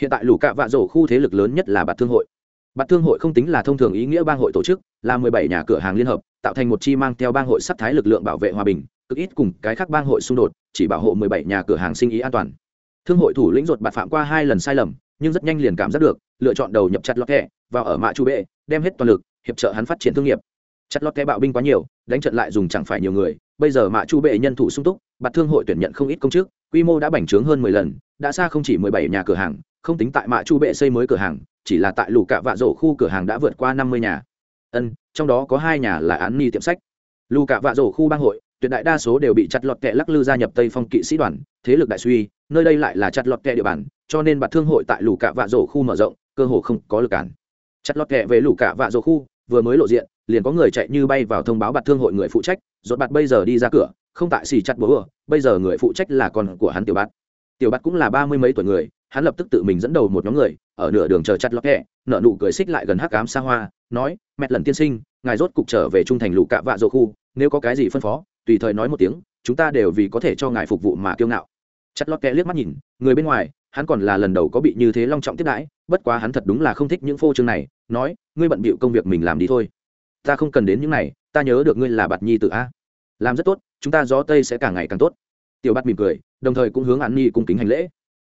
Hiện tại lũ cạ vạ dỗ khu thế lực lớn nhất là bạt thương hội. Bạt thương hội không tính là thông thường ý nghĩa bang hội tổ chức, là mười bảy nhà cửa hàng liên hợp, tạo thành một chi mang theo bang hội sắc thái lực lượng bảo vệ hòa bình cực ít cùng cái khác bang hội xung đột, chỉ bảo hộ mười bảy nhà cửa hàng sinh ý an toàn. Thương hội thủ lĩnh ruột bạt phạm qua hai lần sai lầm, nhưng rất nhanh liền cảm giác được, lựa chọn đầu nhập chặt lọt kẹ, vào ở mạ chu bệ, đem hết toàn lực, hiệp trợ hắn phát triển thương nghiệp. Chặt lọt kẹ bạo binh quá nhiều, đánh trận lại dùng chẳng phải nhiều người, bây giờ mạ chu bệ nhân thủ sung túc, bạt thương hội tuyển nhận không ít công chức, quy mô đã bành trướng hơn mười lần, đã xa không chỉ mười bảy nhà cửa hàng, không tính tại mạ chu bệ xây mới cửa hàng, chỉ là tại lũ cạ vạ rổ khu cửa hàng đã vượt qua năm mươi nhà. Ân, trong đó có hai nhà là án ni tiệm sách. Lũ cạ vạ rổ khu bang hội tuyệt đại đa số đều bị chặt lọt kẹ lắc lư gia nhập tây phong kỵ sĩ đoàn, thế lực đại suy, nơi đây lại là chặt lọt kẹ địa bàn, cho nên bạt thương hội tại lũ cạ vạ rổ khu mở rộng, cơ hồ không có lực cản. Chặt lọt kẹ về lũ cạ vạ rổ khu, vừa mới lộ diện, liền có người chạy như bay vào thông báo bạt thương hội người phụ trách, rốt bạt bây giờ đi ra cửa, không tại xì chặt bố bây giờ người phụ trách là con của hắn tiểu bạt. Tiểu bạt cũng là ba mươi mấy tuổi người, hắn lập tức tự mình dẫn đầu một nhóm người, ở nửa đường chờ chặt lọt kẹ nợ nụ cười xích lại gần hắc ám xa hoa, nói mẹ lần tiên sinh, ngài rốt cục trở về trung thành lũ cạ vạ rổ khu, nếu có cái gì phân phó tùy thời nói một tiếng, chúng ta đều vì có thể cho ngài phục vụ mà kiêu ngạo. Chặt lọt kẹ liếc mắt nhìn, người bên ngoài, hắn còn là lần đầu có bị như thế long trọng tiếp đãi, bất quá hắn thật đúng là không thích những phô trương này, nói, ngươi bận bịu công việc mình làm đi thôi. Ta không cần đến những này, ta nhớ được ngươi là bạt nhi tự a. Làm rất tốt, chúng ta gió tây sẽ càng ngày càng tốt. Tiểu bạt mỉm cười, đồng thời cũng hướng an nhi cung kính hành lễ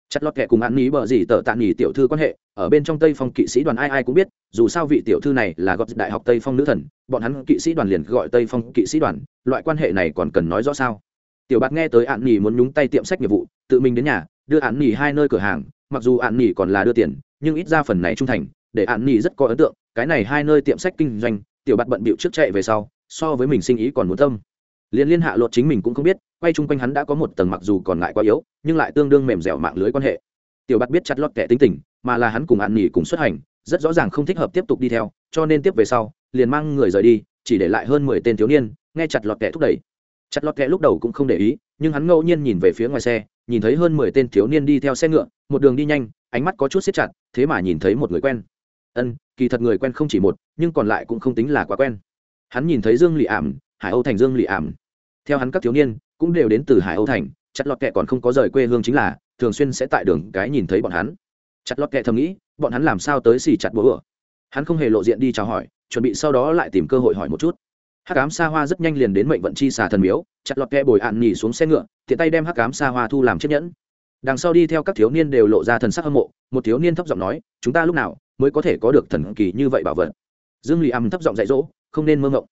chặt lọt kệ cùng ăn ní bờ gì tờ tạ nghỉ tiểu thư quan hệ, ở bên trong tây phong kỵ sĩ đoàn ai ai cũng biết, dù sao vị tiểu thư này là góp đại học tây phong nữ thần, bọn hắn kỵ sĩ đoàn liền gọi tây phong kỵ sĩ đoàn, loại quan hệ này còn cần nói rõ sao? Tiểu bạt nghe tới ạn nghỉ muốn nhúng tay tiệm sách nghiệp vụ, tự mình đến nhà, đưa ạn nghỉ hai nơi cửa hàng, mặc dù ạn nghỉ còn là đưa tiền, nhưng ít ra phần này trung thành, để ạn nghỉ rất có ấn tượng, cái này hai nơi tiệm sách kinh doanh, tiểu bạt bận bịu trước chạy về sau, so với mình sinh ý còn muốn tâm liên liên hạ lột chính mình cũng không biết, quay chung quanh hắn đã có một tầng mặc dù còn ngại quá yếu, nhưng lại tương đương mềm dẻo mạng lưới quan hệ. Tiểu bạt biết chặt lọt kẻ tính tình, mà là hắn cùng ăn nghỉ cùng xuất hành, rất rõ ràng không thích hợp tiếp tục đi theo, cho nên tiếp về sau, liền mang người rời đi, chỉ để lại hơn mười tên thiếu niên, nghe chặt lọt kẻ thúc đẩy. Chặt lọt kẻ lúc đầu cũng không để ý, nhưng hắn ngẫu nhiên nhìn về phía ngoài xe, nhìn thấy hơn mười tên thiếu niên đi theo xe ngựa, một đường đi nhanh, ánh mắt có chút siết chặt, thế mà nhìn thấy một người quen. Ân, kỳ thật người quen không chỉ một, nhưng còn lại cũng không tính là quá quen. Hắn nhìn thấy dương lị ảm hải âu thành dương lị ảm. Theo hắn các thiếu niên, cũng đều đến từ hải âu thành, chặt lọt kệ còn không có rời quê hương chính là, thường xuyên sẽ tại đường cái nhìn thấy bọn hắn. Chặt lọt kệ thầm nghĩ, bọn hắn làm sao tới xì chặt bố ửa hắn không hề lộ diện đi chào hỏi, chuẩn bị sau đó lại tìm cơ hội hỏi một chút. Hắc cám xa hoa rất nhanh liền đến mệnh vận chi xà thần miếu, chặt lọt kẹ bồi ạn nhì xuống xe ngựa, tiện tay đem hắc cám xa hoa thu làm chiếc nhẫn. Đằng sau đi theo các thiếu niên đều lộ ra thần sắc hâm mộ, một thiếu niên thấp giọng nói, chúng ta lúc nào mới có thể có được thần kỳ như vậy bảo vật? Dương lì âm thấp giọng dạy dỗ, không nên mơ ngộng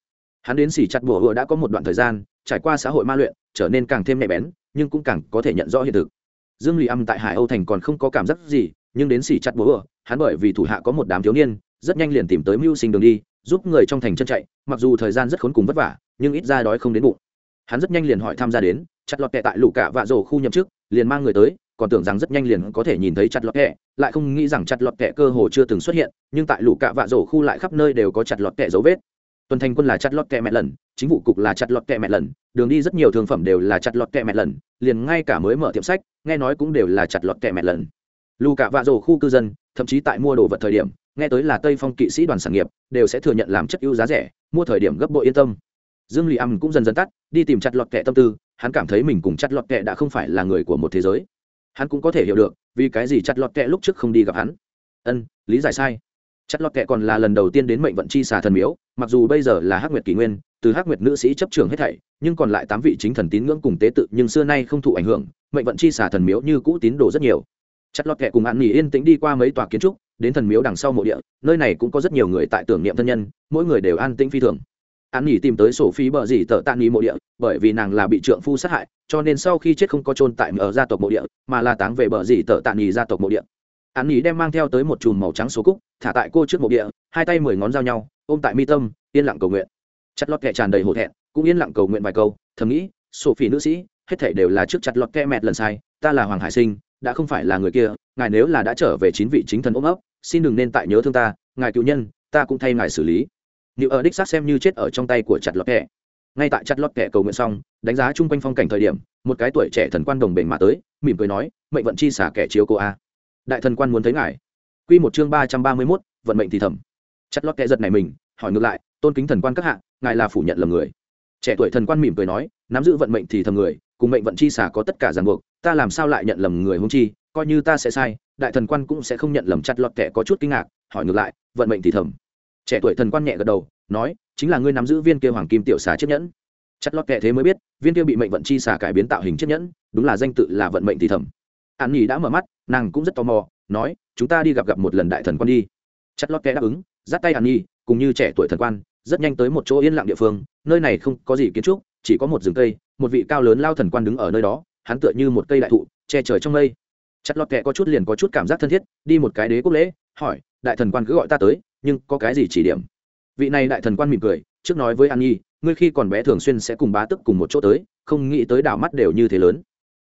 hắn đến xỉ chặt bùa hựa đã có một đoạn thời gian, trải qua xã hội ma luyện, trở nên càng thêm nhạy bén, nhưng cũng càng có thể nhận rõ hiện thực. Dương lì âm tại hải âu thành còn không có cảm giác gì, nhưng đến xỉ chặt bùa hựa, hắn bởi vì thủ hạ có một đám thiếu niên, rất nhanh liền tìm tới mưu sinh đường đi, giúp người trong thành chân chạy, mặc dù thời gian rất khốn cùng vất vả, nhưng ít ra đói không đến bụng. Hắn rất nhanh liền hỏi tham gia đến, chặt lọt kẹ tại lũ cả vạ rổ khu nhậm chức, liền mang người tới, còn tưởng rằng rất nhanh liền có thể nhìn thấy chặt lọt kẹ, lại không nghĩ rằng chặt lọt kẹ cơ hồ chưa từng xuất hiện, nhưng tại lũ cả vạ rổ khu lại khắp nơi đều có chặt lọt kẹ dấu vết tuần thành quân là chặt lọt kẹ mẹ lần, chính vụ cục là chặt lọt kẹ mẹ lần, đường đi rất nhiều thương phẩm đều là chặt lọt kẹ mẹ lần, liền ngay cả mới mở tiệm sách, nghe nói cũng đều là chặt lọt kẹ mẹ lần. Lù cả vạ rổ khu cư dân, thậm chí tại mua đồ vật thời điểm, nghe tới là tây phong kỵ sĩ đoàn sản nghiệp, đều sẽ thừa nhận làm chất ưu giá rẻ, mua thời điểm gấp bội yên tâm. Dương lì âm cũng dần dần tắt, đi tìm chặt lọt kẹ tâm tư, hắn cảm thấy mình cùng chặt lọt kẹ đã không phải là người của một thế giới. Hắn cũng có thể hiểu được vì cái gì chặt lọt kẹ lúc trước không đi gặp hắn. Ân, lý giải sai chặt lọt kệ còn là lần đầu tiên đến mệnh vận chi xà thần miếu, mặc dù bây giờ là hắc nguyệt kỷ nguyên, từ hắc nguyệt nữ sĩ chấp trường hết thảy, nhưng còn lại tám vị chính thần tín ngưỡng cùng tế tự nhưng xưa nay không thụ ảnh hưởng, mệnh vận chi xà thần miếu như cũ tín đồ rất nhiều. Chặt lọt kệ cùng ăn nghỉ yên tĩnh đi qua mấy tòa kiến trúc, đến thần miếu đằng sau mộ địa, nơi này cũng có rất nhiều người tại tưởng niệm thân nhân, mỗi người đều an tĩnh phi thường. An nghỉ tìm tới sổ phi bờ dì tờ tạ nghỉ mộ địa, bởi vì nàng là bị trượng phu sát hại, cho nên sau khi chết không có chôn tại ở gia tộc mộ địa, mà là táng về bờ dì tờ tạ nghỉ gia tộc mộ địa. Án nghỉ đem mang theo tới một chùm màu trắng số cúc, thả tại cô trước mộ địa, hai tay mười ngón giao nhau, ôm tại mi tâm, yên lặng cầu nguyện. Chặt lọt kẹ tràn đầy hổ thẹn, cũng yên lặng cầu nguyện vài câu, thầm nghĩ, sổ phi nữ sĩ, hết thảy đều là trước chặt lọt kẹ mẹt lần sai, ta là hoàng hải sinh, đã không phải là người kia, ngài nếu là đã trở về chín vị chính thần ôm ấp, xin đừng nên tại nhớ thương ta, ngài cựu nhân, ta cũng thay ngài xử lý. Nếu ở đích xác xem như chết ở trong tay của chặt lọt kẹ. Ngay tại chặt lọt kẹ cầu nguyện xong, đánh giá chung quanh phong cảnh thời điểm, một cái tuổi trẻ thần quan đồng bền mà tới, mỉm cười nói, mệnh vận chi xả kẻ chiếu cô a đại thần quan muốn thấy ngài. Quy một chương ba trăm ba mươi mốt, vận mệnh thì thầm. Chặt lót kẻ giật này mình, hỏi ngược lại, tôn kính thần quan các hạ, ngài là phủ nhận lầm người. Trẻ tuổi thần quan mỉm cười nói, nắm giữ vận mệnh thì thầm người, cùng mệnh vận chi xả có tất cả ràng buộc, ta làm sao lại nhận lầm người hung chi, coi như ta sẽ sai, đại thần quan cũng sẽ không nhận lầm chặt lọt kẻ có chút kinh ngạc, hỏi ngược lại, vận mệnh thì thầm. Trẻ tuổi thần quan nhẹ gật đầu, nói, chính là ngươi nắm giữ viên kia hoàng kim tiểu xà chiếc nhẫn. Chặt lọt kẻ thế mới biết, viên kia bị mệnh vận chi xà cải biến tạo hình chiếc nhẫn, đúng là danh tự là vận mệnh thì thầm an nhi đã mở mắt, nàng cũng rất tò mò, nói, chúng ta đi gặp gặp một lần đại thần quan đi. Chặt lót kẻ đáp ứng, dắt tay an nhi, cùng như trẻ tuổi thần quan, rất nhanh tới một chỗ yên lặng địa phương, nơi này không có gì kiến trúc, chỉ có một rừng cây, một vị cao lớn lao thần quan đứng ở nơi đó, hắn tựa như một cây đại thụ, che trời trong mây. Chặt lọt kẹ có chút liền có chút cảm giác thân thiết, đi một cái đế quốc lễ, hỏi, đại thần quan cứ gọi ta tới, nhưng có cái gì chỉ điểm? Vị này đại thần quan mỉm cười, trước nói với an nhi, ngươi khi còn bé thường xuyên sẽ cùng bá tức cùng một chỗ tới, không nghĩ tới đảo mắt đều như thế lớn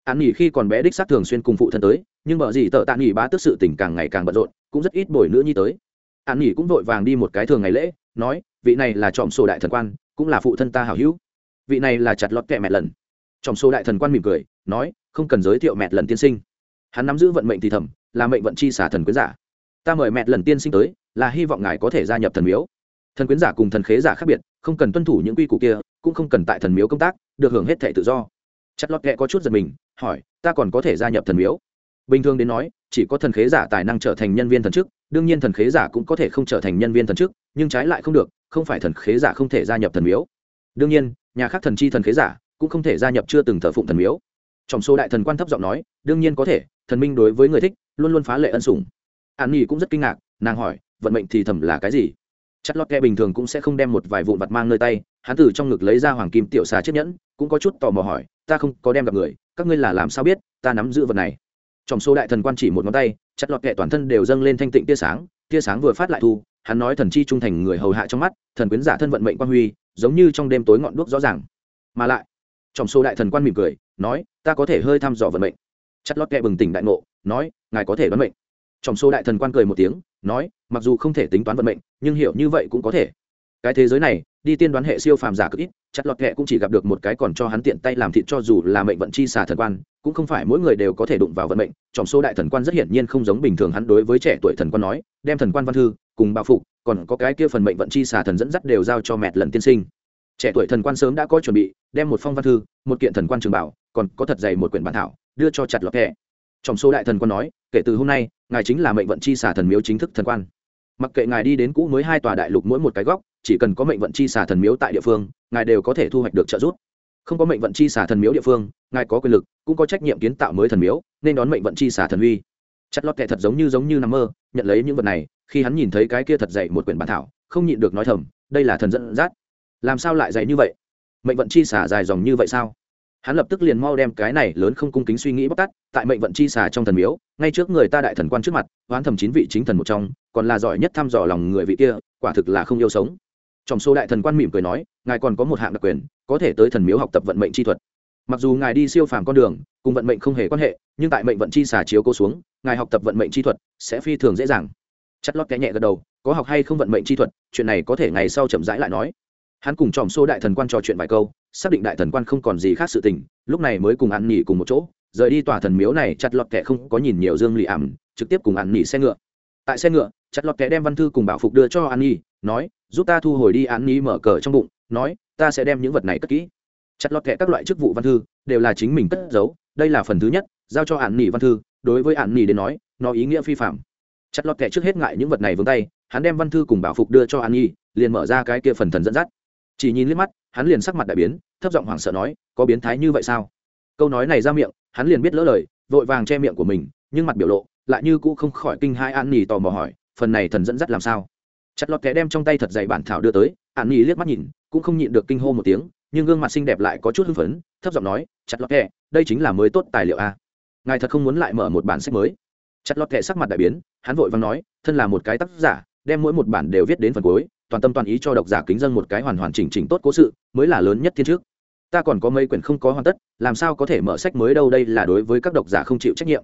an nghỉ khi còn bé đích xác thường xuyên cùng phụ thân tới, nhưng vợ gì tợ tạ nghỉ bá tức sự tình càng ngày càng bận rộn, cũng rất ít bồi nữa nhi tới. An nghỉ cũng vội vàng đi một cái thường ngày lễ, nói, vị này là trọm sổ đại thần quan, cũng là phụ thân ta hảo hữu. Vị này là chặt lọt kẹ mẹ lần. Trọm sổ đại thần quan mỉm cười, nói, không cần giới thiệu mẹ lần tiên sinh. Hắn nắm giữ vận mệnh thì thầm, là mệnh vận chi xả thần quyến giả. Ta mời mẹ lần tiên sinh tới, là hy vọng ngài có thể gia nhập thần miếu. Thần quyến giả cùng thần khế giả khác biệt, không cần tuân thủ những quy củ kia, cũng không cần tại thần miếu công tác, được hưởng hết thẻ tự do. Chất lót kệ có chút giật mình hỏi, ta còn có thể gia nhập thần miếu? Bình thường đến nói, chỉ có thần khế giả tài năng trở thành nhân viên thần chức, đương nhiên thần khế giả cũng có thể không trở thành nhân viên thần chức, nhưng trái lại không được, không phải thần khế giả không thể gia nhập thần miếu. Đương nhiên, nhà khác thần chi thần khế giả cũng không thể gia nhập chưa từng thờ phụng thần miếu. Trong số đại thần quan thấp giọng nói, đương nhiên có thể, thần minh đối với người thích, luôn luôn phá lệ ân sủng. An nhi cũng rất kinh ngạc, nàng hỏi, vận mệnh thì thầm là cái gì? Chất lót kẹ bình thường cũng sẽ không đem một vài vụn vặt mang nơi tay, hắn từ trong ngực lấy ra hoàng kim tiểu xà chiếc nhẫn, cũng có chút tò mò hỏi, ta không có đem gặp người các ngươi là làm sao biết, ta nắm giữ vật này. Trong số đại thần quan chỉ một ngón tay, chặt lót kệ toàn thân đều dâng lên thanh tịnh tia sáng tia sáng vừa phát lại thu, hắn nói thần chi trung thành người hầu hạ trong mắt, thần quyến giả thân vận mệnh quan huy, giống như trong đêm tối ngọn đuốc rõ ràng. Mà lại, trong số đại thần quan mỉm cười, nói, ta có thể hơi thăm dò vận mệnh. Chặt lót kẹ bừng tỉnh đại ngộ, nói, ngài có thể đoán mệnh. Trong số đại thần quan cười một tiếng, nói, mặc dù không thể tính toán vận mệnh, nhưng hiểu như vậy cũng có thể. Cái thế giới này, đi tiên đoán hệ siêu phàm giả cực ít chặt lọt kệ cũng chỉ gặp được một cái còn cho hắn tiện tay làm thịt cho dù là mệnh vận chi xà thần quan, cũng không phải mỗi người đều có thể đụng vào vận mệnh. Trong số đại thần quan rất hiển nhiên không giống bình thường hắn đối với trẻ tuổi thần quan nói, đem thần quan văn thư, cùng bao phục, còn có cái kia phần mệnh vận chi xà thần dẫn dắt đều giao cho mẹ lần tiên sinh. Trẻ tuổi thần quan sớm đã có chuẩn bị, đem một phong văn thư, một kiện thần quan trường bảo, còn có thật dày một quyển bản thảo, đưa cho chặt lọt kệ trong số đại thần quan nói, kể từ hôm nay, ngài chính là mệnh vận chi xả thần miếu chính thức thần quan mặc kệ ngài đi đến cũ mới hai tòa đại lục mỗi một cái góc, chỉ cần có mệnh vận chi xả thần miếu tại địa phương, ngài đều có thể thu hoạch được trợ giúp. Không có mệnh vận chi xả thần miếu địa phương, ngài có quyền lực, cũng có trách nhiệm kiến tạo mới thần miếu, nên đón mệnh vận chi xả thần uy. Chất lót kệ thật giống như giống như nằm mơ, nhận lấy những vật này, khi hắn nhìn thấy cái kia thật dày một quyển bản thảo, không nhịn được nói thầm, đây là thần dẫn dắt. Làm sao lại dày như vậy? Mệnh vận chi xả dài dòng như vậy sao? Hắn lập tức liền mau đem cái này lớn không cung kính suy nghĩ bóc tát, tại mệnh vận chi xà trong thần miếu, ngay trước người ta đại thần quan trước mặt, oán thầm chín vị chính thần một trong, còn là giỏi nhất thăm dò lòng người vị kia, quả thực là không yêu sống. Trong số đại thần quan mỉm cười nói, ngài còn có một hạng đặc quyền, có thể tới thần miếu học tập vận mệnh chi thuật. Mặc dù ngài đi siêu phàm con đường, cùng vận mệnh không hề quan hệ, nhưng tại mệnh vận chi xà chiếu cô xuống, ngài học tập vận mệnh chi thuật sẽ phi thường dễ dàng. Chất lót cái nhẹ gật đầu, có học hay không vận mệnh chi thuật, chuyện này có thể ngày sau chậm rãi lại nói. Hắn cùng tròm xô đại thần quan trò chuyện vài câu xác định đại thần quan không còn gì khác sự tình, lúc này mới cùng ăn nghỉ cùng một chỗ, rời đi tòa thần miếu này, chặt lọt kẻ không có nhìn nhiều dương lì ảm trực tiếp cùng ăn nghỉ xe ngựa. Tại xe ngựa, chặt lọt kẻ đem văn thư cùng bảo phục đưa cho ăn nghỉ nói, giúp ta thu hồi đi. Ăn nghỉ mở cờ trong bụng, nói, ta sẽ đem những vật này cất kỹ. Chặt lọt kẻ các loại chức vụ văn thư, đều là chính mình cất giấu, đây là phần thứ nhất, giao cho ăn nghỉ văn thư, đối với ăn nghỉ đến nói, nó ý nghĩa phi phạm. Chặt lọt kẻ trước hết ngại những vật này vướng tay, hắn đem văn thư cùng bảo phục đưa cho ăn nhi, liền mở ra cái kia phần thần dẫn dắt chỉ nhìn liếc mắt, hắn liền sắc mặt đại biến, thấp giọng hoảng sợ nói, có biến thái như vậy sao? Câu nói này ra miệng, hắn liền biết lỡ lời, vội vàng che miệng của mình, nhưng mặt biểu lộ lại như cũ không khỏi kinh hai an nỉ tò mò hỏi, phần này thần dẫn dắt làm sao? Chặt lọt kẻ đem trong tay thật dày bản thảo đưa tới, an nỉ liếc mắt nhìn, cũng không nhịn được kinh hô một tiếng, nhưng gương mặt xinh đẹp lại có chút hưng phấn, thấp giọng nói, chặt lọt kẻ, đây chính là mới tốt tài liệu a. Ngài thật không muốn lại mở một bản sách mới? Chặt lọt kẻ sắc mặt đại biến, hắn vội vàng nói, thân là một cái tác giả, đem mỗi một bản đều viết đến phần cuối toàn tâm toàn ý cho độc giả kính dân một cái hoàn hoàn chỉnh chỉnh tốt cố sự, mới là lớn nhất thiên trước. Ta còn có mấy quyển không có hoàn tất, làm sao có thể mở sách mới đâu, đây là đối với các độc giả không chịu trách nhiệm.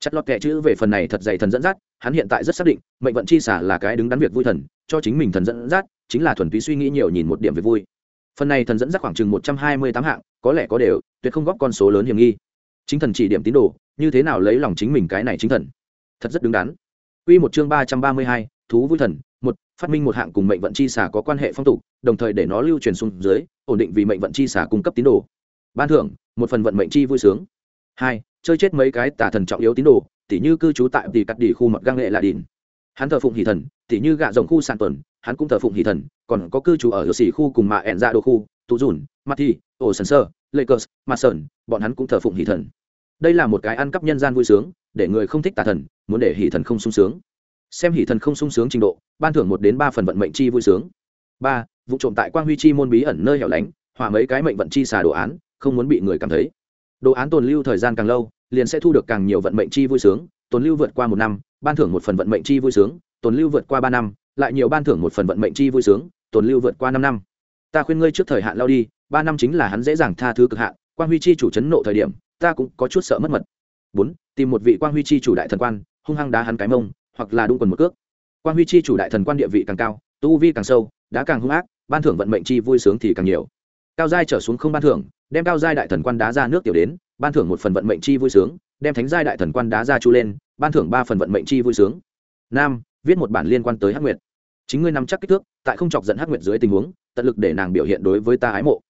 Chặt lọt kệ chữ về phần này thật dày thần dẫn dắt, hắn hiện tại rất xác định, mệnh vận chi xả là cái đứng đắn việc vui thần, cho chính mình thần dẫn dắt, chính là thuần túy suy nghĩ nhiều nhìn một điểm về vui. Phần này thần dẫn dắt khoảng chừng một trăm hai mươi tám hạng, có lẽ có đều, tuyệt không góp con số lớn hiểm nghi. Chính thần chỉ điểm tín đồ, như thế nào lấy lòng chính mình cái này chính thần? Thật rất đứng đắn. Quy một chương ba trăm ba mươi hai, thú vui thần, một phát minh một hạng cùng mệnh vận chi xà có quan hệ phong tục, đồng thời để nó lưu truyền xuống dưới, ổn định vì mệnh vận chi xà cung cấp tín đồ. Ban thưởng, một phần vận mệnh chi vui sướng. Hai, chơi chết mấy cái tà thần trọng yếu tín đồ, tỉ như cư trú tại tỷ cắt đỉ khu mật gang nghệ là đỉn hắn thờ phụng hỷ thần, tỉ như gạ rồng khu sàn tuần, hắn cũng thờ phụng hỷ thần, còn có cư trú ở xỉ khu cùng mạ ẹn dạ ra đô khu, tụ dùn mặt thi ổ sần sơ, lakers mà sơn, bọn hắn cũng thờ phụng hỷ thần. Đây là một cái ăn cắp nhân gian vui sướng, để người không thích tà thần, muốn để hỷ thần không sung sướng xem hỷ thần không sung sướng trình độ, ban thưởng một đến ba phần vận mệnh chi vui sướng. Ba, vụ trộm tại quang huy chi môn bí ẩn nơi hẻo lánh hỏa mấy cái mệnh vận chi xả đồ án, không muốn bị người cảm thấy. Đồ án tồn lưu thời gian càng lâu, liền sẽ thu được càng nhiều vận mệnh chi vui sướng, tồn lưu vượt qua một năm, ban thưởng một phần vận mệnh chi vui sướng, tồn lưu vượt qua ba năm, lại nhiều ban thưởng một phần vận mệnh chi vui sướng, tồn lưu vượt qua năm năm. Ta khuyên ngươi trước thời hạn lao đi, ba năm chính là hắn dễ dàng tha thứ cực hạn, quang huy chi chủ chấn nộ thời điểm, ta cũng có chút sợ mất mật. Bốn, tìm một vị quang huy chi chủ đại thần quan, hung hăng đá hắn cái mông hoặc là đung quần một cước. Quan huy chi chủ đại thần quan địa vị càng cao, tu vi càng sâu đã càng hung ác, ban thưởng vận mệnh chi vui sướng thì càng nhiều. Cao giai trở xuống không ban thưởng, đem cao giai đại thần quan đá ra nước tiểu đến, ban thưởng một phần vận mệnh chi vui sướng, đem thánh giai đại thần quan đá ra chu lên, ban thưởng ba phần vận mệnh chi vui sướng. Nam, viết một bản liên quan tới hắc nguyệt. Chính ngươi nắm chắc kích thước, tại không chọc giận hắc nguyệt dưới tình huống, tận lực để nàng biểu hiện đối với ta ái mộ.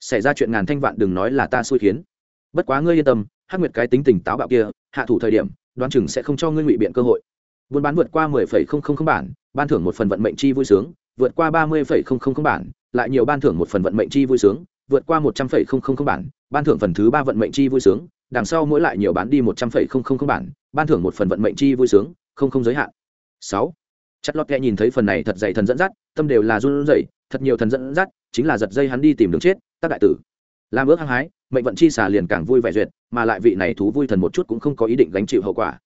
Xảy ra chuyện ngàn thanh vạn đừng nói là ta xui khiến. Bất quá ngươi yên tâm, hắc nguyệt cái tính tình táo bạo kia, hạ thủ thời điểm, đoán chừng sẽ không cho ngươi ngụy biện cơ hội buôn bán vượt qua mười phẩy không không không bản, ban thưởng một phần vận mệnh chi vui sướng, vượt qua ba mươi phẩy không không không bản, lại nhiều ban thưởng một phần vận mệnh chi vui sướng, vượt qua một trăm phẩy không không không bản, ban thưởng phần thứ ba vận mệnh chi vui sướng, đằng sau mỗi lại nhiều bán đi một trăm phẩy không không không bản, ban thưởng một phần vận mệnh chi vui sướng, không không giới hạn. Sáu. Chất lót kẹ nhìn thấy phần này thật dày thần dẫn dắt, tâm đều là run rẩy, thật nhiều thần dẫn dắt, chính là giật dây hắn đi tìm đường chết, tác đại tử. Làm ước hăng hái, mệnh vận chi xà liền càng vui vẻ duyệt, mà lại vị này thú vui thần một chút cũng không có ý định gánh chịu hậu quả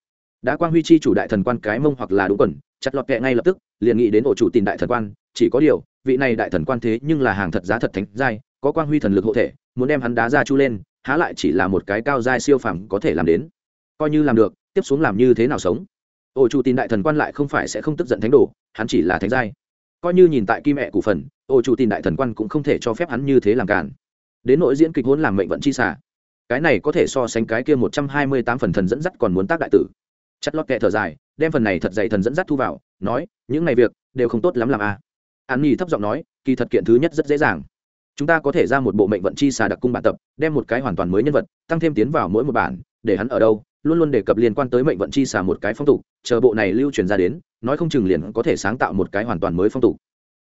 đã quang huy chi chủ đại thần quan cái mông hoặc là đúng quần, chặt lọt kẹ ngay lập tức, liền nghĩ đến ổ chủ tìm đại thần quan, chỉ có điều, vị này đại thần quan thế nhưng là hàng thật giá thật thánh giai, có quang huy thần lực hộ thể, muốn đem hắn đá ra chu lên, há lại chỉ là một cái cao giai siêu phẩm có thể làm đến. Coi như làm được, tiếp xuống làm như thế nào sống? Ổ chủ tìm đại thần quan lại không phải sẽ không tức giận thánh đồ, hắn chỉ là thánh giai. Coi như nhìn tại kim mẹ cổ phần, ổ chủ tìm đại thần quan cũng không thể cho phép hắn như thế làm cản đến nội diễn kịch hôn làm mệnh vận chi xả. Cái này có thể so sánh cái kia một trăm hai mươi tám phần thần dẫn dắt còn muốn tác đại tử chất lót kệ thở dài, đem phần này thật dày thần dẫn dắt thu vào, nói, những ngày việc đều không tốt lắm làm a à. an nhi thấp giọng nói, kỳ thật kiện thứ nhất rất dễ dàng. Chúng ta có thể ra một bộ mệnh vận chi xà đặc cung bản tập, đem một cái hoàn toàn mới nhân vật, tăng thêm tiến vào mỗi một bản, để hắn ở đâu, luôn luôn đề cập liên quan tới mệnh vận chi xà một cái phong tục, chờ bộ này lưu truyền ra đến, nói không chừng liền có thể sáng tạo một cái hoàn toàn mới phong tục.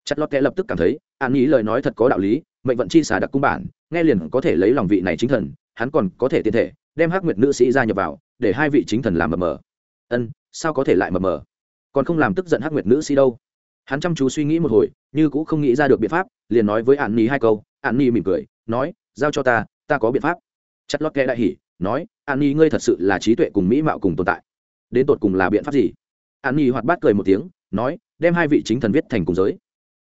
Chất lót kệ lập tức cảm thấy, an nhi lời nói thật có đạo lý, mệnh vận chi xà đặc cung bản, nghe liền có thể lấy lòng vị này chính thần, hắn còn có thể tiền thể, đem hắc nguyệt nữ sĩ ra nhập vào, để hai vị chính thần làm mờ mờ ân, sao có thể lại mờ mờ? Còn không làm tức giận hắc nguyệt nữ sĩ đâu. Hắn chăm chú suy nghĩ một hồi, như cũng không nghĩ ra được biện pháp, liền nói với ạn ni hai câu. Ạn ni mỉm cười, nói, giao cho ta ta có biện pháp. Chất lót kẽ đại hỉ, nói ạn ni ngươi thật sự là trí tuệ cùng mỹ mạo cùng tồn tại. Đến tột cùng là biện pháp gì? Ạn ni hoạt bát cười một tiếng, nói, đem hai vị chính thần viết thành cùng giới.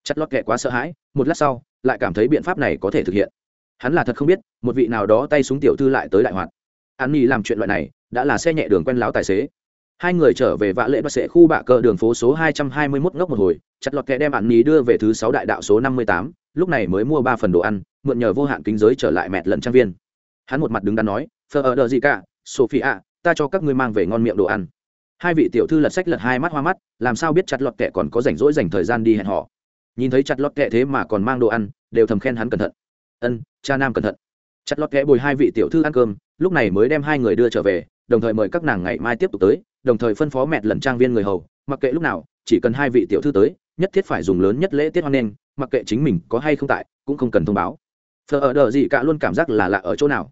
Chất lót kẽ quá sợ hãi, một lát sau, lại cảm thấy biện pháp này có thể thực hiện. Hắn là thật không biết, một vị nào đó tay súng tiểu thư lại tới đại hoạt. An nhi làm chuyện loại này, đã là xe nhẹ đường quen láo tài xế hai người trở về vạ lệ bác sẽ khu bạ cờ đường phố số hai trăm hai mươi 221 ngốc một hồi, chặt lọt kẻ đem bạn ní đưa về thứ sáu đại đạo số năm mươi tám, lúc này mới mua ba phần đồ ăn, mượn nhờ vô hạn kính giới trở lại mẹ lần trang viên. Hắn một mặt đứng đắn nói thờ ở đờ gì cả sophie ạ ta cho các ngươi mang về ngon miệng đồ ăn. Hai vị tiểu thư lật sách lật hai mắt hoa mắt, làm sao biết chặt lọt kẹ còn có rảnh rỗi dành thời gian đi hẹn họ nhìn thấy chặt lọt kẹ thế mà còn mang đồ ăn, đều thầm khen hắn cẩn thận. Ân, cha nam cẩn thận. Chặt lọt kẹ bồi hai vị tiểu thư ăn cơm, lúc này mới đem hai người đưa trở về, đồng thời mời các nàng ngày mai tiếp tục tới đồng thời phân phó mẹ lần trang viên người hầu, mặc kệ lúc nào, chỉ cần hai vị tiểu thư tới, nhất thiết phải dùng lớn nhất lễ tiết hoan nghênh, mặc kệ chính mình có hay không tại, cũng không cần thông báo. Thờ ở đờ gì cả luôn cảm giác là lạ ở chỗ nào.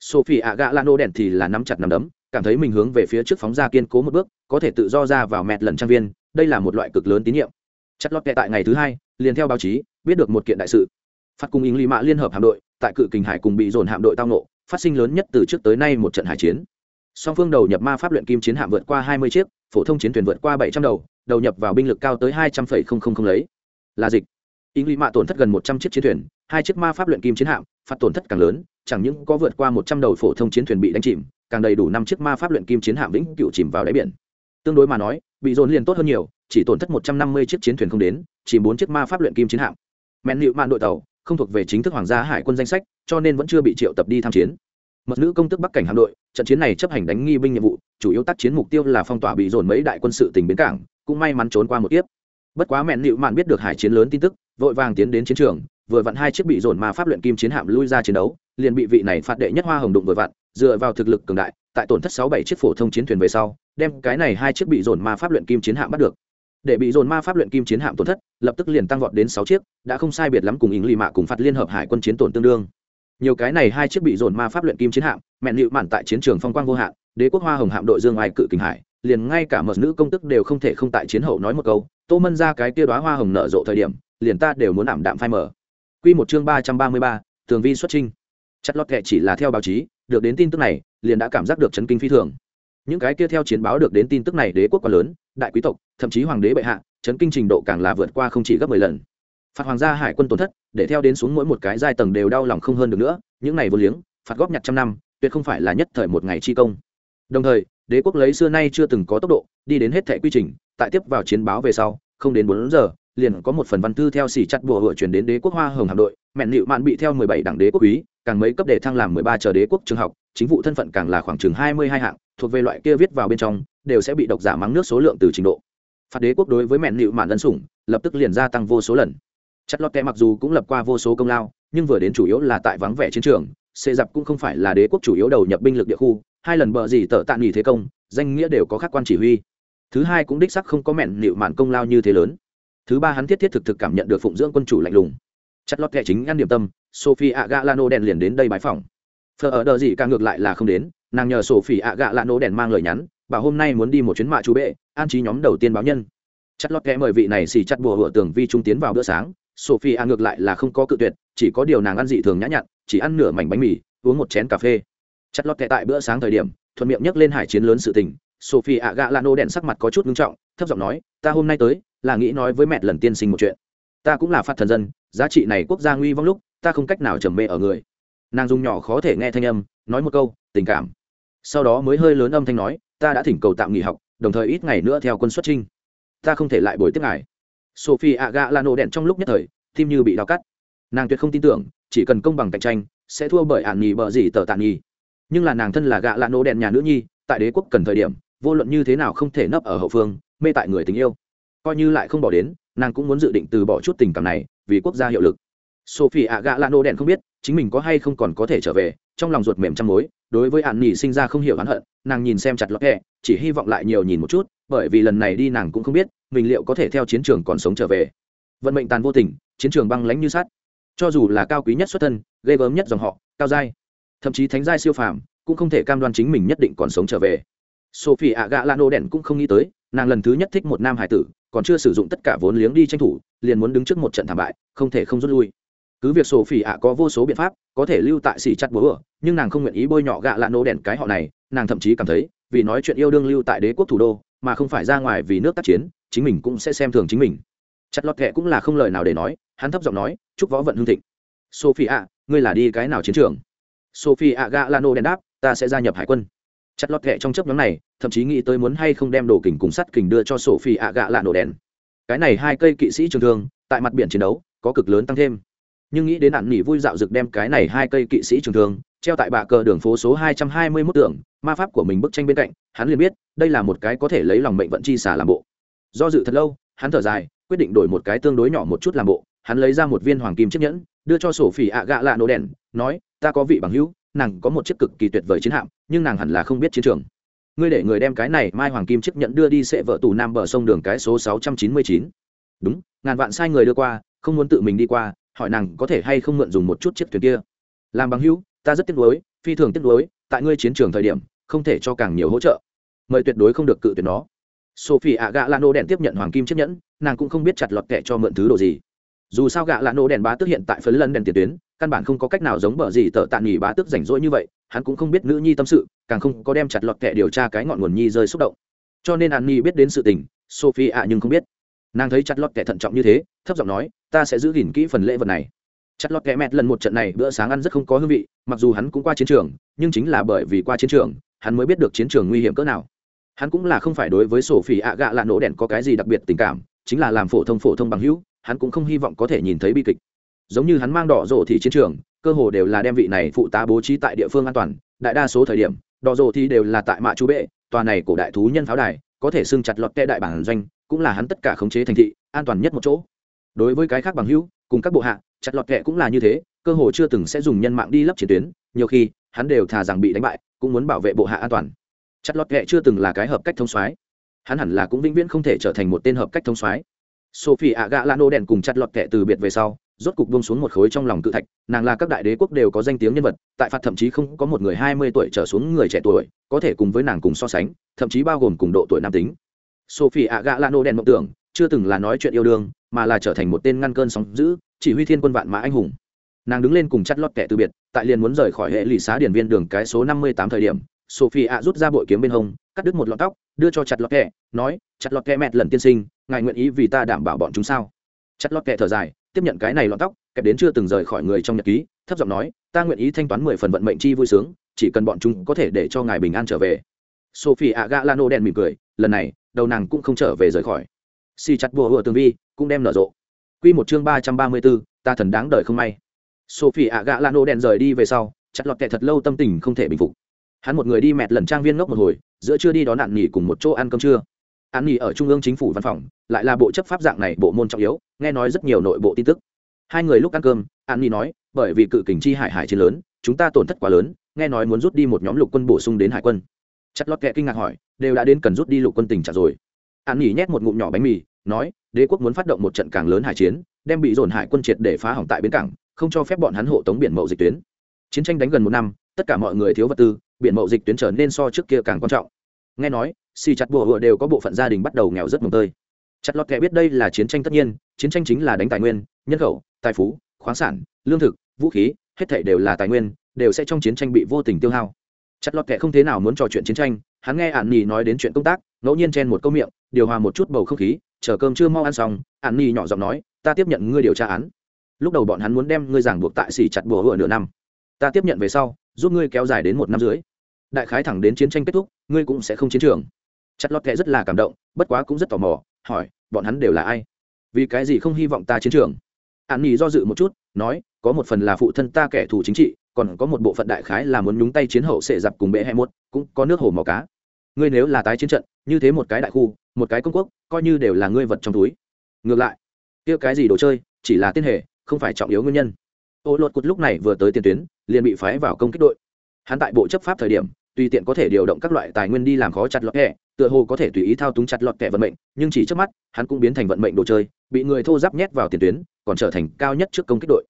Sophie ạ gạ lan ô đèn thì là nắm chặt nắm đấm, cảm thấy mình hướng về phía trước phóng ra kiên cố một bước, có thể tự do ra vào mẹ lần trang viên, đây là một loại cực lớn tín nhiệm. Chất lót kệ tại ngày thứ hai, liền theo báo chí, biết được một kiện đại sự. Phát cùng ý lý mạ liên hợp hạm đội, tại cự kình hải cùng bị dồn hạm đội tao nộ phát sinh lớn nhất từ trước tới nay một trận hải chiến song phương đầu nhập ma pháp luyện kim chiến hạm vượt qua hai mươi chiếc, phổ thông chiến thuyền vượt qua bảy trăm đầu đầu nhập vào binh lực cao tới hai trăm linh lấy. Là dịch. Ý nghĩ mạ tổn thất gần một trăm chiếc chiến thuyền, hai chiếc ma pháp luyện kim chiến hạm, phạt tổn thất càng lớn, chẳng những có vượt qua một trăm đầu phổ thông chiến thuyền bị đánh chìm, càng đầy đủ năm chiếc ma pháp luyện kim chiến hạm vĩnh cựu chìm vào đáy biển. Tương đối mà nói, bị dồn liền tốt hơn nhiều, chỉ tổn thất một trăm năm mươi chiếc chiến thuyền không đến chỉ bốn chiếc ma pháp luyện kim chiến hạm. Mẹn liệu mạng đội tàu, không thuộc về chính thức hoàng gia hải quân danh sách, cho nên vẫn chưa bị triệu tập đi tham chiến mật nữ công tức bắc cảnh hạm đội, trận chiến này chấp hành đánh nghi binh nhiệm vụ, chủ yếu tác chiến mục tiêu là phong tỏa bị dồn mấy đại quân sự tỉnh bến cảng, cũng may mắn trốn qua một tiếp bất quá mẹn nịu mạn biết được hải chiến lớn tin tức, vội vàng tiến đến chiến trường, vừa vặn hai chiếc bị dồn ma pháp luyện kim chiến hạm lui ra chiến đấu, liền bị vị này phạt đệ nhất hoa hồng đụng vừa vặn, dựa vào thực lực cường đại, tại tổn thất sáu bảy chiếc phổ thông chiến thuyền về sau, đem cái này hai chiếc bị dồn ma pháp luyện kim chiến hạm bắt được. Để bị dồn ma pháp luyện kim chiến hạm tổn thất, lập tức liền tăng vọt đến sáu chiếc, đã không sai biệt lắm cùng ý lì mạ cùng phạt liên hợp hải quân chiến tổn tương đương nhiều cái này hai chiếc bị dồn ma pháp luyện kim chiến hạm mẹn nịu mạn tại chiến trường phong quang vô hạn, đế quốc hoa hồng hạm đội dương ai cự kình hải, liền ngay cả mật nữ công tức đều không thể không tại chiến hậu nói một câu, tô mân ra cái tia đoá hoa hồng nở rộ thời điểm, liền ta đều muốn ảm đạm phai mở Quy một chương ba trăm ba mươi ba, tường vi xuất trinh. Chặt lọt kệ chỉ là theo báo chí, được đến tin tức này, liền đã cảm giác được chấn kinh phi thường. Những cái kia theo chiến báo được đến tin tức này đế quốc quá lớn, đại quý tộc, thậm chí hoàng đế bệ hạ, chấn kinh trình độ càng là vượt qua không chỉ gấp mười lần phạt hoàng gia hải quân tổn thất, để theo đến xuống mỗi một cái giai tầng đều đau lòng không hơn được nữa, những này vô liếng, phạt góp nhặt trăm năm, tuyệt không phải là nhất thời một ngày chi công. Đồng thời, đế quốc lấy xưa nay chưa từng có tốc độ, đi đến hết thẻ quy trình, tại tiếp vào chiến báo về sau, không đến bốn giờ, liền có một phần văn thư theo xỉ chặt bùa hựa chuyển đến đế quốc hoa hồng hạm đội, mẹn nịu mạn bị theo mười bảy đảng đế quốc úy, càng mấy cấp đề thăng làm mười ba chờ đế quốc trường học, chính vụ thân phận càng là khoảng chừng hai mươi hai hạng, thuộc về loại kia viết vào bên trong, đều sẽ bị độc giả mắng nước số lượng từ trình độ. Phạt đế quốc đối với mẹn nịu mạn ân sủng, lập tức liền gia tăng vô số lần chất lót kẹ mặc dù cũng lập qua vô số công lao, nhưng vừa đến chủ yếu là tại vắng vẻ chiến trường, xê dập cũng không phải là đế quốc chủ yếu đầu nhập binh lực địa khu, hai lần bờ gì tợ tạ nghỉ thế công, danh nghĩa đều có khắc quan chỉ huy. Thứ hai cũng đích sắc không có mẹn nịu mạn công lao như thế lớn. Thứ ba hắn thiết thiết thực thực cảm nhận được phụng dưỡng quân chủ lạnh lùng. Chất lót kệ chính ăn điểm tâm, sophie ạ lano đèn liền đến đây bãi phòng phờ ở đờ gì ca ngược lại là không đến, nàng nhờ sophie ạ gạ lano đèn mang lời nhắn, bảo hôm nay muốn đi một chuyến mạ chú bệ, an trí nhóm đầu tiên báo nhân. Chất lót kệ mời vị này xì chặt bùa hựa tường vi trung tiến vào bữa sáng sophie ạ ngược lại là không có cự tuyệt, chỉ có điều nàng ăn dị thường nhã nhặn, chỉ ăn nửa mảnh bánh mì, uống một chén cà phê. Chặt lót kệ tại bữa sáng thời điểm, thuận miệng nhắc lên hải chiến lớn sự tình sophie ạ gạ lano đèn sắc mặt có chút nghiêm trọng, thấp giọng nói, ta hôm nay tới, là nghĩ nói với mẹ lần tiên sinh một chuyện. Ta cũng là phạt thần dân, giá trị này quốc gia nguy vong lúc, ta không cách nào trầm mê ở người. Nàng dùng nhỏ khó thể nghe thanh âm, nói một câu, tình cảm. Sau đó mới hơi lớn âm thanh nói, ta đã thỉnh cầu tạm nghỉ học, đồng thời ít ngày nữa theo quân xuất trinh ta không thể lại bồi tiếp ngài sophie aga la nổ đèn trong lúc nhất thời, tim như bị đau cắt. Nàng tuyệt không tin tưởng, chỉ cần công bằng cạnh tranh, sẽ thua bởi ạn nhì bờ gì tờ tàn nhì. Nhưng là nàng thân là gạ lạ nổ đèn nhà nữ nhi, tại đế quốc cần thời điểm, vô luận như thế nào không thể nấp ở hậu phương, mê tại người tình yêu. Coi như lại không bỏ đến, nàng cũng muốn dự định từ bỏ chút tình cảm này, vì quốc gia hiệu lực. Sophie ạ gạ lạ đèn không biết, chính mình có hay không còn có thể trở về, trong lòng ruột mềm trăm mối, đối với ạn nhì sinh ra không hiểu hắn hận, nàng nhìn xem chặt lọt hẹ chỉ hy vọng lại nhiều nhìn một chút bởi vì lần này đi nàng cũng không biết, mình liệu có thể theo chiến trường còn sống trở về. Vận mệnh tàn vô tình, chiến trường băng lánh như sát cho dù là cao quý nhất xuất thân, ghê gớm nhất dòng họ, cao giai, thậm chí thánh giai siêu phàm, cũng không thể cam đoan chính mình nhất định còn sống trở về. Sophie ạ gạ lan nô đèn cũng không nghĩ tới, nàng lần thứ nhất thích một nam hải tử, còn chưa sử dụng tất cả vốn liếng đi tranh thủ, liền muốn đứng trước một trận thảm bại, không thể không rút lui. Cứ việc sổ phỉ ạ có vô số biện pháp, có thể lưu tại xỉ chặt bố ở nhưng nàng không nguyện ý bôi nhọ gạ lạ nô đèn cái họ này, nàng thậm chí cảm thấy, vì nói chuyện yêu đương lưu tại đế quốc thủ đô mà không phải ra ngoài vì nước tác chiến chính mình cũng sẽ xem thường chính mình. Chặt lọt kệ cũng là không lời nào để nói hắn thấp giọng nói chúc võ vận hương thịnh. Sophie ạ ngươi là đi cái nào chiến trường? Sophie ạ gạ lano nổ đèn đáp ta sẽ gia nhập hải quân. Chặt lọt kệ trong chấp nhóm này thậm chí nghĩ tới muốn hay không đem đồ kình cùng sắt kình đưa cho Sophie, ạ gạ lano nổ đèn. Cái này hai cây kỵ sĩ trường thương tại mặt biển chiến đấu có cực lớn tăng thêm nhưng nghĩ đến nạn nỉ vui dạo rực đem cái này hai cây kỵ sĩ trường thương treo tại bạ cờ đường phố số hai trăm hai mươi mốt tưởng ma pháp của mình bức tranh bên cạnh, hắn liền biết, đây là một cái có thể lấy lòng mệnh vận chi xả làm bộ. Do dự thật lâu, hắn thở dài, quyết định đổi một cái tương đối nhỏ một chút làm bộ, hắn lấy ra một viên hoàng kim chiếc nhẫn, đưa cho sổ phỉ ạ gạ lạ nổ đèn, nói, ta có vị bằng hữu, nàng có một chiếc cực kỳ tuyệt vời chiến hạm, nhưng nàng hẳn là không biết chiến trường. Ngươi để người đem cái này mai hoàng kim chiếc nhẫn đưa đi sẽ vợ tù nam bờ sông đường cái số sáu trăm chín mươi chín. Đúng, ngàn vạn sai người đưa qua, không muốn tự mình đi qua hỏi nàng có thể hay không mượn dùng một chút chiếc thuyền kia. Làm bằng hữu, ta rất tiếc nuối, phi thường tiếc nuối, tại ngươi chiến trường thời điểm, không thể cho càng nhiều hỗ trợ. Mời tuyệt đối không được cự tuyệt nó. Sophie ạ, gạ lano đèn tiếp nhận hoàng kim chiếc nhẫn, nàng cũng không biết chặt lọt kệ cho mượn thứ đồ gì. Dù sao gạ lano đèn bá tức hiện tại phấn lân đèn tiền tuyến, căn bản không có cách nào giống bờ gì tờ tạ nghỉ bá tức rảnh rỗi như vậy, hắn cũng không biết nữ nhi tâm sự, càng không có đem chặt lọt kệ điều tra cái ngọn nguồn nhi rơi xúc động. Cho nên an nhi biết đến sự tình, sophie ạ nhưng không biết nàng thấy chặt lọt kẻ thận trọng như thế, thấp giọng nói, ta sẽ giữ gìn kỹ phần lễ vật này. Chặt lọt kệ mẹt lần một trận này bữa sáng ăn rất không có hương vị, mặc dù hắn cũng qua chiến trường, nhưng chính là bởi vì qua chiến trường, hắn mới biết được chiến trường nguy hiểm cỡ nào. Hắn cũng là không phải đối với sổ phỉ ạ gạ là nổ đèn có cái gì đặc biệt tình cảm, chính là làm phổ thông phổ thông bằng hữu, hắn cũng không hy vọng có thể nhìn thấy bi kịch. Giống như hắn mang đỏ rộ thì chiến trường, cơ hồ đều là đem vị này phụ tá bố trí tại địa phương an toàn, đại đa số thời điểm, đỏ rộ thì đều là tại mạ chú bệ, tòa này cổ đại thú nhân pháo đài, có thể xưng chặt lọt kẹ đại bản doanh cũng là hắn tất cả khống chế thành thị, an toàn nhất một chỗ. Đối với cái khác bằng hữu, cùng các bộ hạ, chặt lọt kệ cũng là như thế, cơ hồ chưa từng sẽ dùng nhân mạng đi lấp chiến tuyến, nhiều khi, hắn đều thà rằng bị đánh bại, cũng muốn bảo vệ bộ hạ an toàn. Chặt lọt kệ chưa từng là cái hợp cách thông soái. Hắn hẳn là cũng vĩnh viễn không thể trở thành một tên hợp cách thông soái. Sophie ạ gạ ô đèn cùng chặt lọt kệ từ biệt về sau, rốt cục buông xuống một khối trong lòng cự thạch, nàng là các đại đế quốc đều có danh tiếng nhân vật, tại phạt thậm chí không có một người hai mươi tuổi trở xuống người trẻ tuổi, có thể cùng với nàng cùng so sánh, thậm chí bao gồm cùng độ tuổi nam tính sophie ạ gạ lano đèn mộng tưởng, chưa từng là nói chuyện yêu đương, mà là trở thành một tên ngăn cơn sóng dữ, chỉ huy thiên quân vạn mã anh hùng. Nàng đứng lên cùng chặt lọt kẹ từ biệt, tại liền muốn rời khỏi hệ lì xá điển viên đường cái số năm mươi tám thời điểm, sophie ạ rút ra bội kiếm bên hông, cắt đứt một lọn tóc, đưa cho chặt lọt kẹ nói, chặt lọt kẹ mẹt lần tiên sinh, ngài nguyện ý vì ta đảm bảo bọn chúng sao? Chặt lọt kẹ thở dài, tiếp nhận cái này lọn tóc kẹp đến chưa từng rời khỏi người trong nhật ký, thấp giọng nói, ta nguyện ý thanh toán mười phần vận mệnh chi vui sướng, chỉ cần bọn chúng có thể để cho ngài bình an trở về. Sophie ạ lano đèn mỉm cười, lần này đầu nàng cũng không trở về rời khỏi. Xì chặt bùa hựa tường vi, cũng đem nở rộ. Quy một chương ba trăm ba mươi bốn ta thần đáng đời không may. Sophie ạ gạ lano đèn rời đi về sau, chặt lọt kẹ thật lâu tâm tình không thể bình phục. Hắn một người đi mẹt lần trang viên ngốc một hồi, giữa chưa đi đón nạn nghỉ cùng một chỗ ăn cơm trưa. An nghỉ ở trung ương chính phủ văn phòng, lại là bộ chấp pháp dạng này bộ môn trọng yếu, nghe nói rất nhiều nội bộ tin tức. Hai người lúc ăn cơm, an nghỉ nói, bởi vì cự kình chi hải hải chiến lớn, chúng ta tổn thất quá lớn, nghe nói muốn rút đi một nhóm lục quân bổ sung đến hải quân. Chặt lọt kệ kinh ngạc hỏi đều đã đến cần rút đi lục quân tình trạng rồi. An nghỉ nhét một ngụm nhỏ bánh mì, nói, đế quốc muốn phát động một trận càng lớn hải chiến, đem bị dồn hải quân triệt để phá hỏng tại bến cảng, không cho phép bọn hắn hộ tống biển mậu dịch tuyến. Chiến tranh đánh gần một năm, tất cả mọi người thiếu vật tư, biển mậu dịch tuyến trở nên so trước kia càng quan trọng. Nghe nói, xì chặt bùa hựa đều có bộ phận gia đình bắt đầu nghèo rất mồng tơi. Chặt lọt kẻ biết đây là chiến tranh tất nhiên, chiến tranh chính là đánh tài nguyên, nhân khẩu, tài phú, khoáng sản, lương thực, vũ khí, hết thể đều là tài nguyên, đều sẽ trong chiến tranh bị vô tình tiêu hao chặt lọt kẻ không thế nào muốn trò chuyện chiến tranh, hắn nghe ạn nhì nói đến chuyện công tác, ngẫu nhiên chen một câu miệng, điều hòa một chút bầu không khí, chờ cơm chưa mau ăn xong ạn nhì nhỏ giọng nói, ta tiếp nhận ngươi điều tra án. Lúc đầu bọn hắn muốn đem ngươi giảng buộc tại xỉ chặt bùa hựa nửa năm. Ta tiếp nhận về sau, giúp ngươi kéo dài đến một năm dưới đại khái thẳng đến chiến tranh kết thúc, ngươi cũng sẽ không chiến trường. Chặt lọt kệ rất là cảm động, bất quá cũng rất tò mò, hỏi, bọn hắn đều là ai? Vì cái gì không hy vọng ta chiến trường? Ạn nhì do dự một chút, nói, có một phần là phụ thân ta kẻ thù chính trị còn có một bộ phận đại khái là muốn nhúng tay chiến hậu sệ dập cùng bệ hai một, cũng có nước hồ màu cá. Ngươi nếu là tái chiến trận, như thế một cái đại khu, một cái công quốc, coi như đều là ngươi vật trong túi. Ngược lại, kia cái gì đồ chơi, chỉ là tiên hệ không phải trọng yếu nguyên nhân. Ô lột cụt lúc này vừa tới tiền tuyến, liền bị phái vào công kích đội. Hắn tại bộ chấp pháp thời điểm, tùy tiện có thể điều động các loại tài nguyên đi làm khó chặt lọt kẻ tựa hồ có thể tùy ý thao túng chặt lọt kẻ vận mệnh, nhưng chỉ trước mắt, hắn cũng biến thành vận mệnh đồ chơi, bị người thô giáp nhét vào tiền tuyến, còn trở thành cao nhất trước công kích đội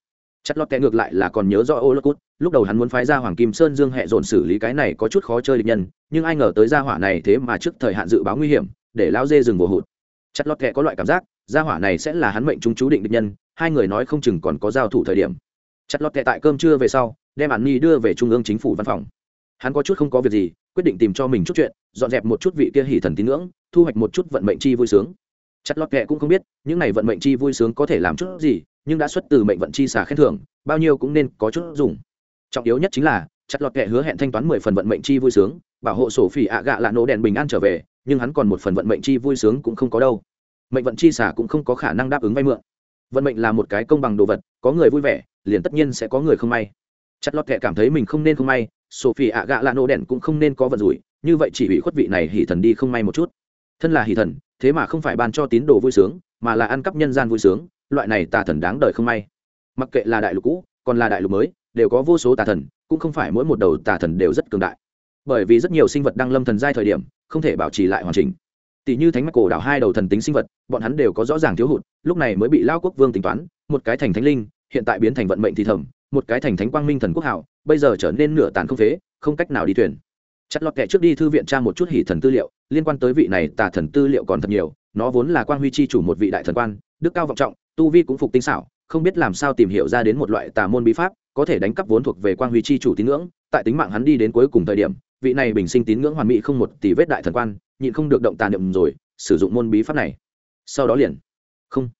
chặt lọt kẹ ngược lại là còn nhớ rõ ô lột cút lúc đầu hắn muốn phái ra hoàng kim sơn dương hệ dồn xử lý cái này có chút khó chơi địch nhân, nhưng ai ngờ tới gia hỏa này thế mà trước thời hạn dự báo nguy hiểm, để lao dê dừng vô hụt. Chặt lọt kẹ có loại cảm giác, gia hỏa này sẽ là hắn mệnh chúng chú định địch nhân, hai người nói không chừng còn có giao thủ thời điểm. Chặt lọt kẹ tại cơm trưa về sau, đem ạn nhi đưa về trung ương chính phủ văn phòng. Hắn có chút không có việc gì, quyết định tìm cho mình chút chuyện, dọn dẹp một chút vị kia hỉ thần tín ngưỡng, thu hoạch một chút vận mệnh chi vui sướng. Chặt lọt kệ cũng không biết, những này vận mệnh chi vui sướng có thể làm chút gì nhưng đã xuất từ mệnh vận chi xả khen thưởng, bao nhiêu cũng nên có chút dùng. Trọng yếu nhất chính là, chặt lọt kệ hứa hẹn thanh toán mười phần vận mệnh chi vui sướng, bảo hộ sổ phỉ ạ gạ lạ nổ đèn bình an trở về, nhưng hắn còn một phần vận mệnh chi vui sướng cũng không có đâu. Mệnh vận chi xả cũng không có khả năng đáp ứng vay mượn. Vận mệnh là một cái công bằng đồ vật, có người vui vẻ, liền tất nhiên sẽ có người không may. Chặt lọt kệ cảm thấy mình không nên không may, sổ phỉ ạ gạ lạ nổ đèn cũng không nên có vận rủi, như vậy chỉ ủy khuất vị này hỉ thần đi không may một chút. Thân là hỉ thần, thế mà không phải ban cho tín đồ vui sướng mà là ăn cắp nhân gian vui sướng, loại này tà thần đáng đời không may. Mặc kệ là đại lục cũ, còn là đại lục mới, đều có vô số tà thần, cũng không phải mỗi một đầu tà thần đều rất cường đại. Bởi vì rất nhiều sinh vật đang lâm thần giai thời điểm, không thể bảo trì lại hoàn chỉnh. Tỷ như thánh mạch cổ đảo hai đầu thần tính sinh vật, bọn hắn đều có rõ ràng thiếu hụt, lúc này mới bị lao quốc vương tính toán, một cái thành thánh linh, hiện tại biến thành vận mệnh thì thầm, một cái thành thánh quang minh thần quốc hảo, bây giờ trở nên nửa tàn không phế, không cách nào đi thuyền. Chặt lọt kẻ trước đi thư viện tra một chút hỉ thần tư liệu, liên quan tới vị này tà thần tư liệu còn thật nhiều nó vốn là quang huy chi chủ một vị đại thần quan, đức cao vọng trọng, tu vi cũng phục tinh xảo, không biết làm sao tìm hiểu ra đến một loại tà môn bí pháp, có thể đánh cắp vốn thuộc về quang huy chi chủ tín ngưỡng, tại tính mạng hắn đi đến cuối cùng thời điểm, vị này bình sinh tín ngưỡng hoàn mỹ không một tỷ vết đại thần quan, nhịn không được động tà niệm rồi, sử dụng môn bí pháp này. Sau đó liền, không.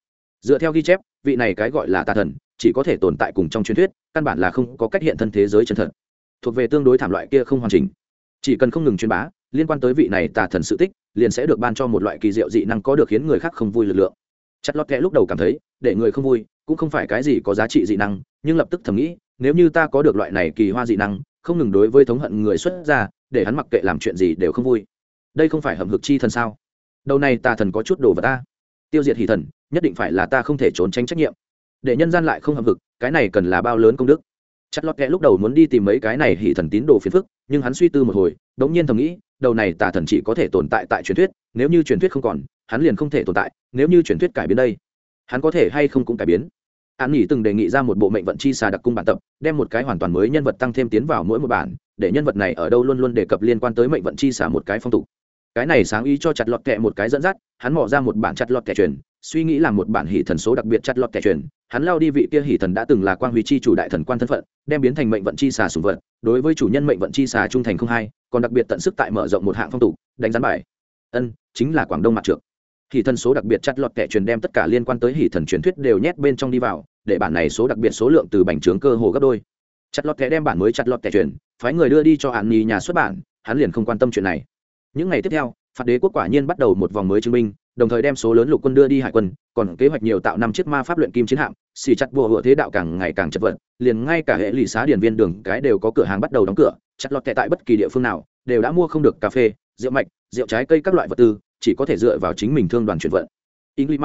Dựa theo ghi chép, vị này cái gọi là tà thần, chỉ có thể tồn tại cùng trong truyền thuyết, căn bản là không có cách hiện thân thế giới chân thật. Thuộc về tương đối thảm loại kia không hoàn chỉnh. Chỉ cần không ngừng truyền bá liên quan tới vị này tà thần sự tích, liền sẽ được ban cho một loại kỳ diệu dị năng có được khiến người khác không vui lực lượng. Chặt lót kẽ lúc đầu cảm thấy, để người không vui, cũng không phải cái gì có giá trị dị năng, nhưng lập tức thầm nghĩ, nếu như ta có được loại này kỳ hoa dị năng, không ngừng đối với thống hận người xuất ra, để hắn mặc kệ làm chuyện gì đều không vui. Đây không phải hầm hực chi thần sao? Đầu này tà thần có chút đồ vào ta. Tiêu diệt hỷ thần, nhất định phải là ta không thể trốn tránh trách nhiệm. Để nhân gian lại không hầm hực, cái này cần là bao lớn công đức. Chặt lót kẽ lúc đầu muốn đi tìm mấy cái này hỷ thần tín đồ phiền phức, nhưng hắn suy tư một hồi, đống nhiên thầm nghĩ đầu này tà thần chỉ có thể tồn tại tại truyền thuyết, nếu như truyền thuyết không còn, hắn liền không thể tồn tại, nếu như truyền thuyết cải biến đây, hắn có thể hay không cũng cải biến. An nghỉ từng đề nghị ra một bộ mệnh vận chi xà đặc cung bản tập, đem một cái hoàn toàn mới nhân vật tăng thêm tiến vào mỗi một bản, để nhân vật này ở đâu luôn luôn đề cập liên quan tới mệnh vận chi xà một cái phong tục. Cái này sáng ý cho chặt lọt kẹ một cái dẫn dắt, hắn mò ra một bản chặt lọt kẹ truyền, suy nghĩ là một bản hỷ thần số đặc biệt chặt lọt kẹ truyền hắn lao đi vị kia hỷ thần đã từng là quan huy chi chủ đại thần quan thân phận, đem biến thành mệnh vận chi xà sùng vật. đối với chủ nhân mệnh vận chi xà trung thành không hai, còn đặc biệt tận sức tại mở rộng một hạng phong tục, đánh gián bài. Ân, chính là quảng đông mặt trượng. Hỷ thần số đặc biệt chặt lọt kẻ truyền đem tất cả liên quan tới hỷ thần truyền thuyết đều nhét bên trong đi vào, để bản này số đặc biệt số lượng từ bành trướng cơ hồ gấp đôi. Chặt lọt kẻ đem bản mới chặt lọt kẻ truyền, phái người đưa đi cho hạn nhì nhà xuất bản, hắn liền không quan tâm chuyện này. Những ngày tiếp theo, phạt đế quốc quả nhiên bắt đầu một vòng mới chứng minh đồng thời đem số lớn lục quân đưa đi hải quân còn kế hoạch nhiều tạo năm chiếc ma pháp luyện kim chiến hạm xì chặt bùa hựa thế đạo càng ngày càng chật vật liền ngay cả hệ lụy xá điển viên đường cái đều có cửa hàng bắt đầu đóng cửa chặt lọt tệ tại bất kỳ địa phương nào đều đã mua không được cà phê rượu mạch rượu trái cây các loại vật tư chỉ có thể dựa vào chính mình thương đoàn chuyển vận ý nghĩ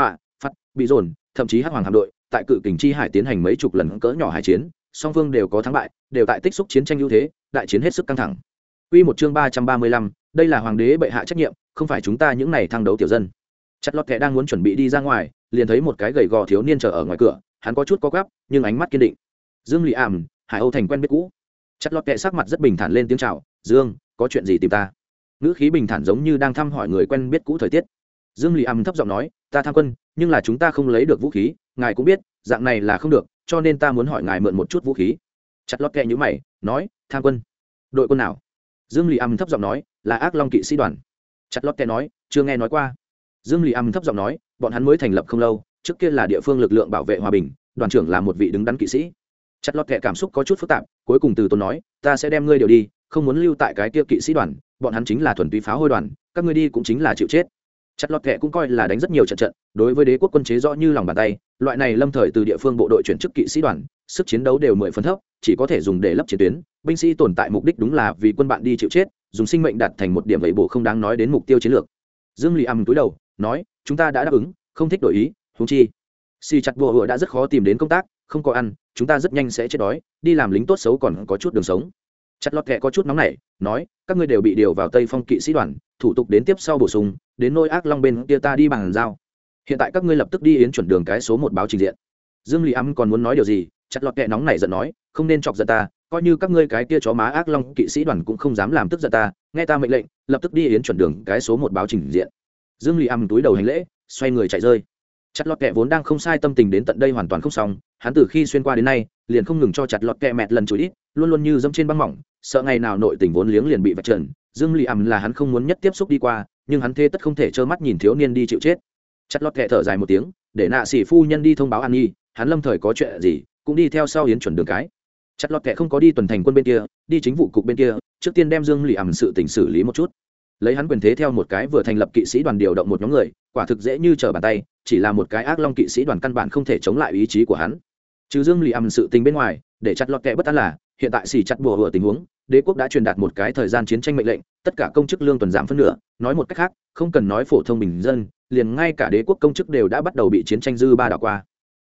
phát bị dồn thậm chí hắc hoàng hạm đội tại cự kình chi hải tiến hành mấy chục lần cỡ nhỏ hải chiến song phương đều có thắng bại đều tại tích xúc chiến tranh ưu thế đại chiến hết sức căng thẳng Quy một chương ba trăm ba mươi lăm, đây là hoàng đế bệ hạ trách nhiệm, không phải chúng ta những này thăng đấu tiểu dân. Chặt lọt kẻ đang muốn chuẩn bị đi ra ngoài, liền thấy một cái gầy gò thiếu niên chờ ở ngoài cửa, hắn có chút có gắp, nhưng ánh mắt kiên định. Dương lì Ảm, Hải Âu thành quen biết cũ. Chặt lọt kẻ sắc mặt rất bình thản lên tiếng chào, "Dương, có chuyện gì tìm ta?" Ngữ khí bình thản giống như đang thăm hỏi người quen biết cũ thời tiết. Dương lì Ảm thấp giọng nói, "Ta tham quân, nhưng là chúng ta không lấy được vũ khí, ngài cũng biết, dạng này là không được, cho nên ta muốn hỏi ngài mượn một chút vũ khí." Chặt lọt kẻ nhữ mày, nói, "Tham quân? Đội quân nào?" dương lì âm thấp giọng nói là ác long kỵ sĩ đoàn chặt lót kẻ nói chưa nghe nói qua dương lì âm thấp giọng nói, bọn hắn mới thành lập không lâu, trước kia là địa phương lực lượng bảo vệ hòa bình, đoàn trưởng là một vị đứng đắn kỵ sĩ. Chặt lót kệ cảm xúc có chút phức tạp, cuối cùng từ tốn nói, ta sẽ đem ngươi điều đi, không muốn lưu tại cái kia kỵ sĩ đoàn, bọn hắn chính là thuần túy phá hôi đoàn, các ngươi đi cũng chính là chịu chết. Chặt lọt kệ cũng coi là đánh rất nhiều trận trận, đối với đế quốc quân chế rõ như lòng bàn tay, loại này lâm thời từ địa phương bộ đội chuyển chức kỵ sĩ đoàn, sức chiến đấu đều mười phân thấp, chỉ có thể dùng để lấp chiến tuyến, binh sĩ tồn tại mục đích đúng là vì quân bạn đi chịu chết, dùng sinh mệnh đạt thành một điểm vậy bổ không đáng nói đến mục tiêu chiến lược. Dương lì âm túi đầu nói, chúng ta đã đáp ứng, không thích đổi ý húng chi. Si chặt bùa hựa đã rất khó tìm đến công tác, không có ăn, chúng ta rất nhanh sẽ chết đói, đi làm lính tốt xấu còn có chút đường sống. Chặt lọt kệ có chút nóng nảy, nói, các ngươi đều bị điều vào tây phong kỵ sĩ đoàn, thủ tục đến tiếp sau bổ sung, đến nôi ác long bên kia ta đi bằng giao. Hiện tại các ngươi lập tức đi yến chuẩn đường cái số một báo trình diện. Dương lì ấm còn muốn nói điều gì, chặt lọt kệ nóng nảy giận nói, không nên chọc giận ta, coi như các ngươi cái kia chó má ác long kỵ sĩ đoàn cũng không dám làm tức giận ta, nghe ta mệnh lệnh, lập tức đi yến chuẩn đường cái số một báo trình diện dương lì ấm túi đầu hành lễ, xoay người chạy rơi. Chặt lọt kẹ vốn đang không sai tâm tình đến tận đây hoàn toàn không xong, hắn từ khi xuyên qua đến nay, liền không ngừng cho chặt lọt kẹ mẹt lần chửi ít, luôn luôn như dẫm trên băng mỏng, sợ ngày nào nội tình vốn liếng liền bị vạch trần. Dương lì ẩm là hắn không muốn nhất tiếp xúc đi qua, nhưng hắn thế tất không thể trơ mắt nhìn thiếu niên đi chịu chết. Chặt lọt kẹ thở dài một tiếng, để nạ sĩ phu nhân đi thông báo an nhi, hắn lâm thời có chuyện gì, cũng đi theo sau hiến chuẩn đường cái. Chặt lọt kẹ không có đi tuần thành quân bên kia, đi chính vụ cục bên kia, trước tiên đem dương lì ẩm sự tình xử lý một chút lấy hắn quyền thế theo một cái vừa thành lập kỵ sĩ đoàn điều động một nhóm người, quả thực dễ như trở bàn tay, chỉ là một cái ác long kỵ sĩ đoàn căn bản không thể chống lại ý chí của hắn. Trừ dương lì âm sự tình bên ngoài, để chặt lọt kẹ bất an là, hiện tại xì chặt bùa hựa tình huống, đế quốc đã truyền đạt một cái thời gian chiến tranh mệnh lệnh, tất cả công chức lương tuần giảm phân nửa, nói một cách khác, không cần nói phổ thông bình dân, liền ngay cả đế quốc công chức đều đã bắt đầu bị chiến tranh dư ba đảo qua.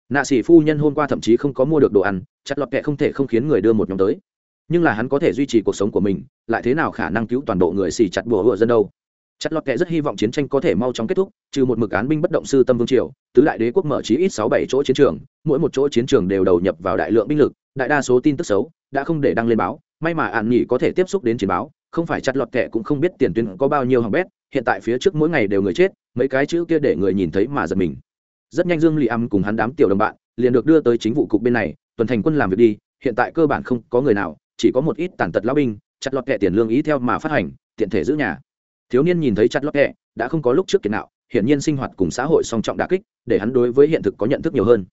Nạ sĩ phu nhân hôm qua thậm chí không có mua được đồ ăn, chặt lọt kẹ không thể không khiến người đưa một nhóm tới nhưng là hắn có thể duy trì cuộc sống của mình, lại thế nào khả năng cứu toàn bộ người xì chặt bùa hựa dân đâu? Chặt lọt kệ rất hy vọng chiến tranh có thể mau chóng kết thúc, trừ một mực án binh bất động sư tâm vương triều, tứ đại đế quốc mở chí ít sáu bảy chỗ chiến trường, mỗi một chỗ chiến trường đều đầu nhập vào đại lượng binh lực, đại đa số tin tức xấu đã không để đăng lên báo, may mà ạn nghỉ có thể tiếp xúc đến chiến báo, không phải chặt lọt kệ cũng không biết tiền tuyến có bao nhiêu hỏng bét, hiện tại phía trước mỗi ngày đều người chết, mấy cái chữ kia để người nhìn thấy mà giật mình. Rất nhanh dương lì âm cùng hắn đám tiểu đồng bạn liền được đưa tới chính vụ cục bên này, tuần thành quân làm việc đi, hiện tại cơ bản không có người nào chỉ có một ít tàn tật lão binh, chặt lọt kệ tiền lương ý theo mà phát hành, tiện thể giữ nhà. Thiếu niên nhìn thấy chặt lọt kệ đã không có lúc trước kiệt nào hiển nhiên sinh hoạt cùng xã hội song trọng đà kích, để hắn đối với hiện thực có nhận thức nhiều hơn.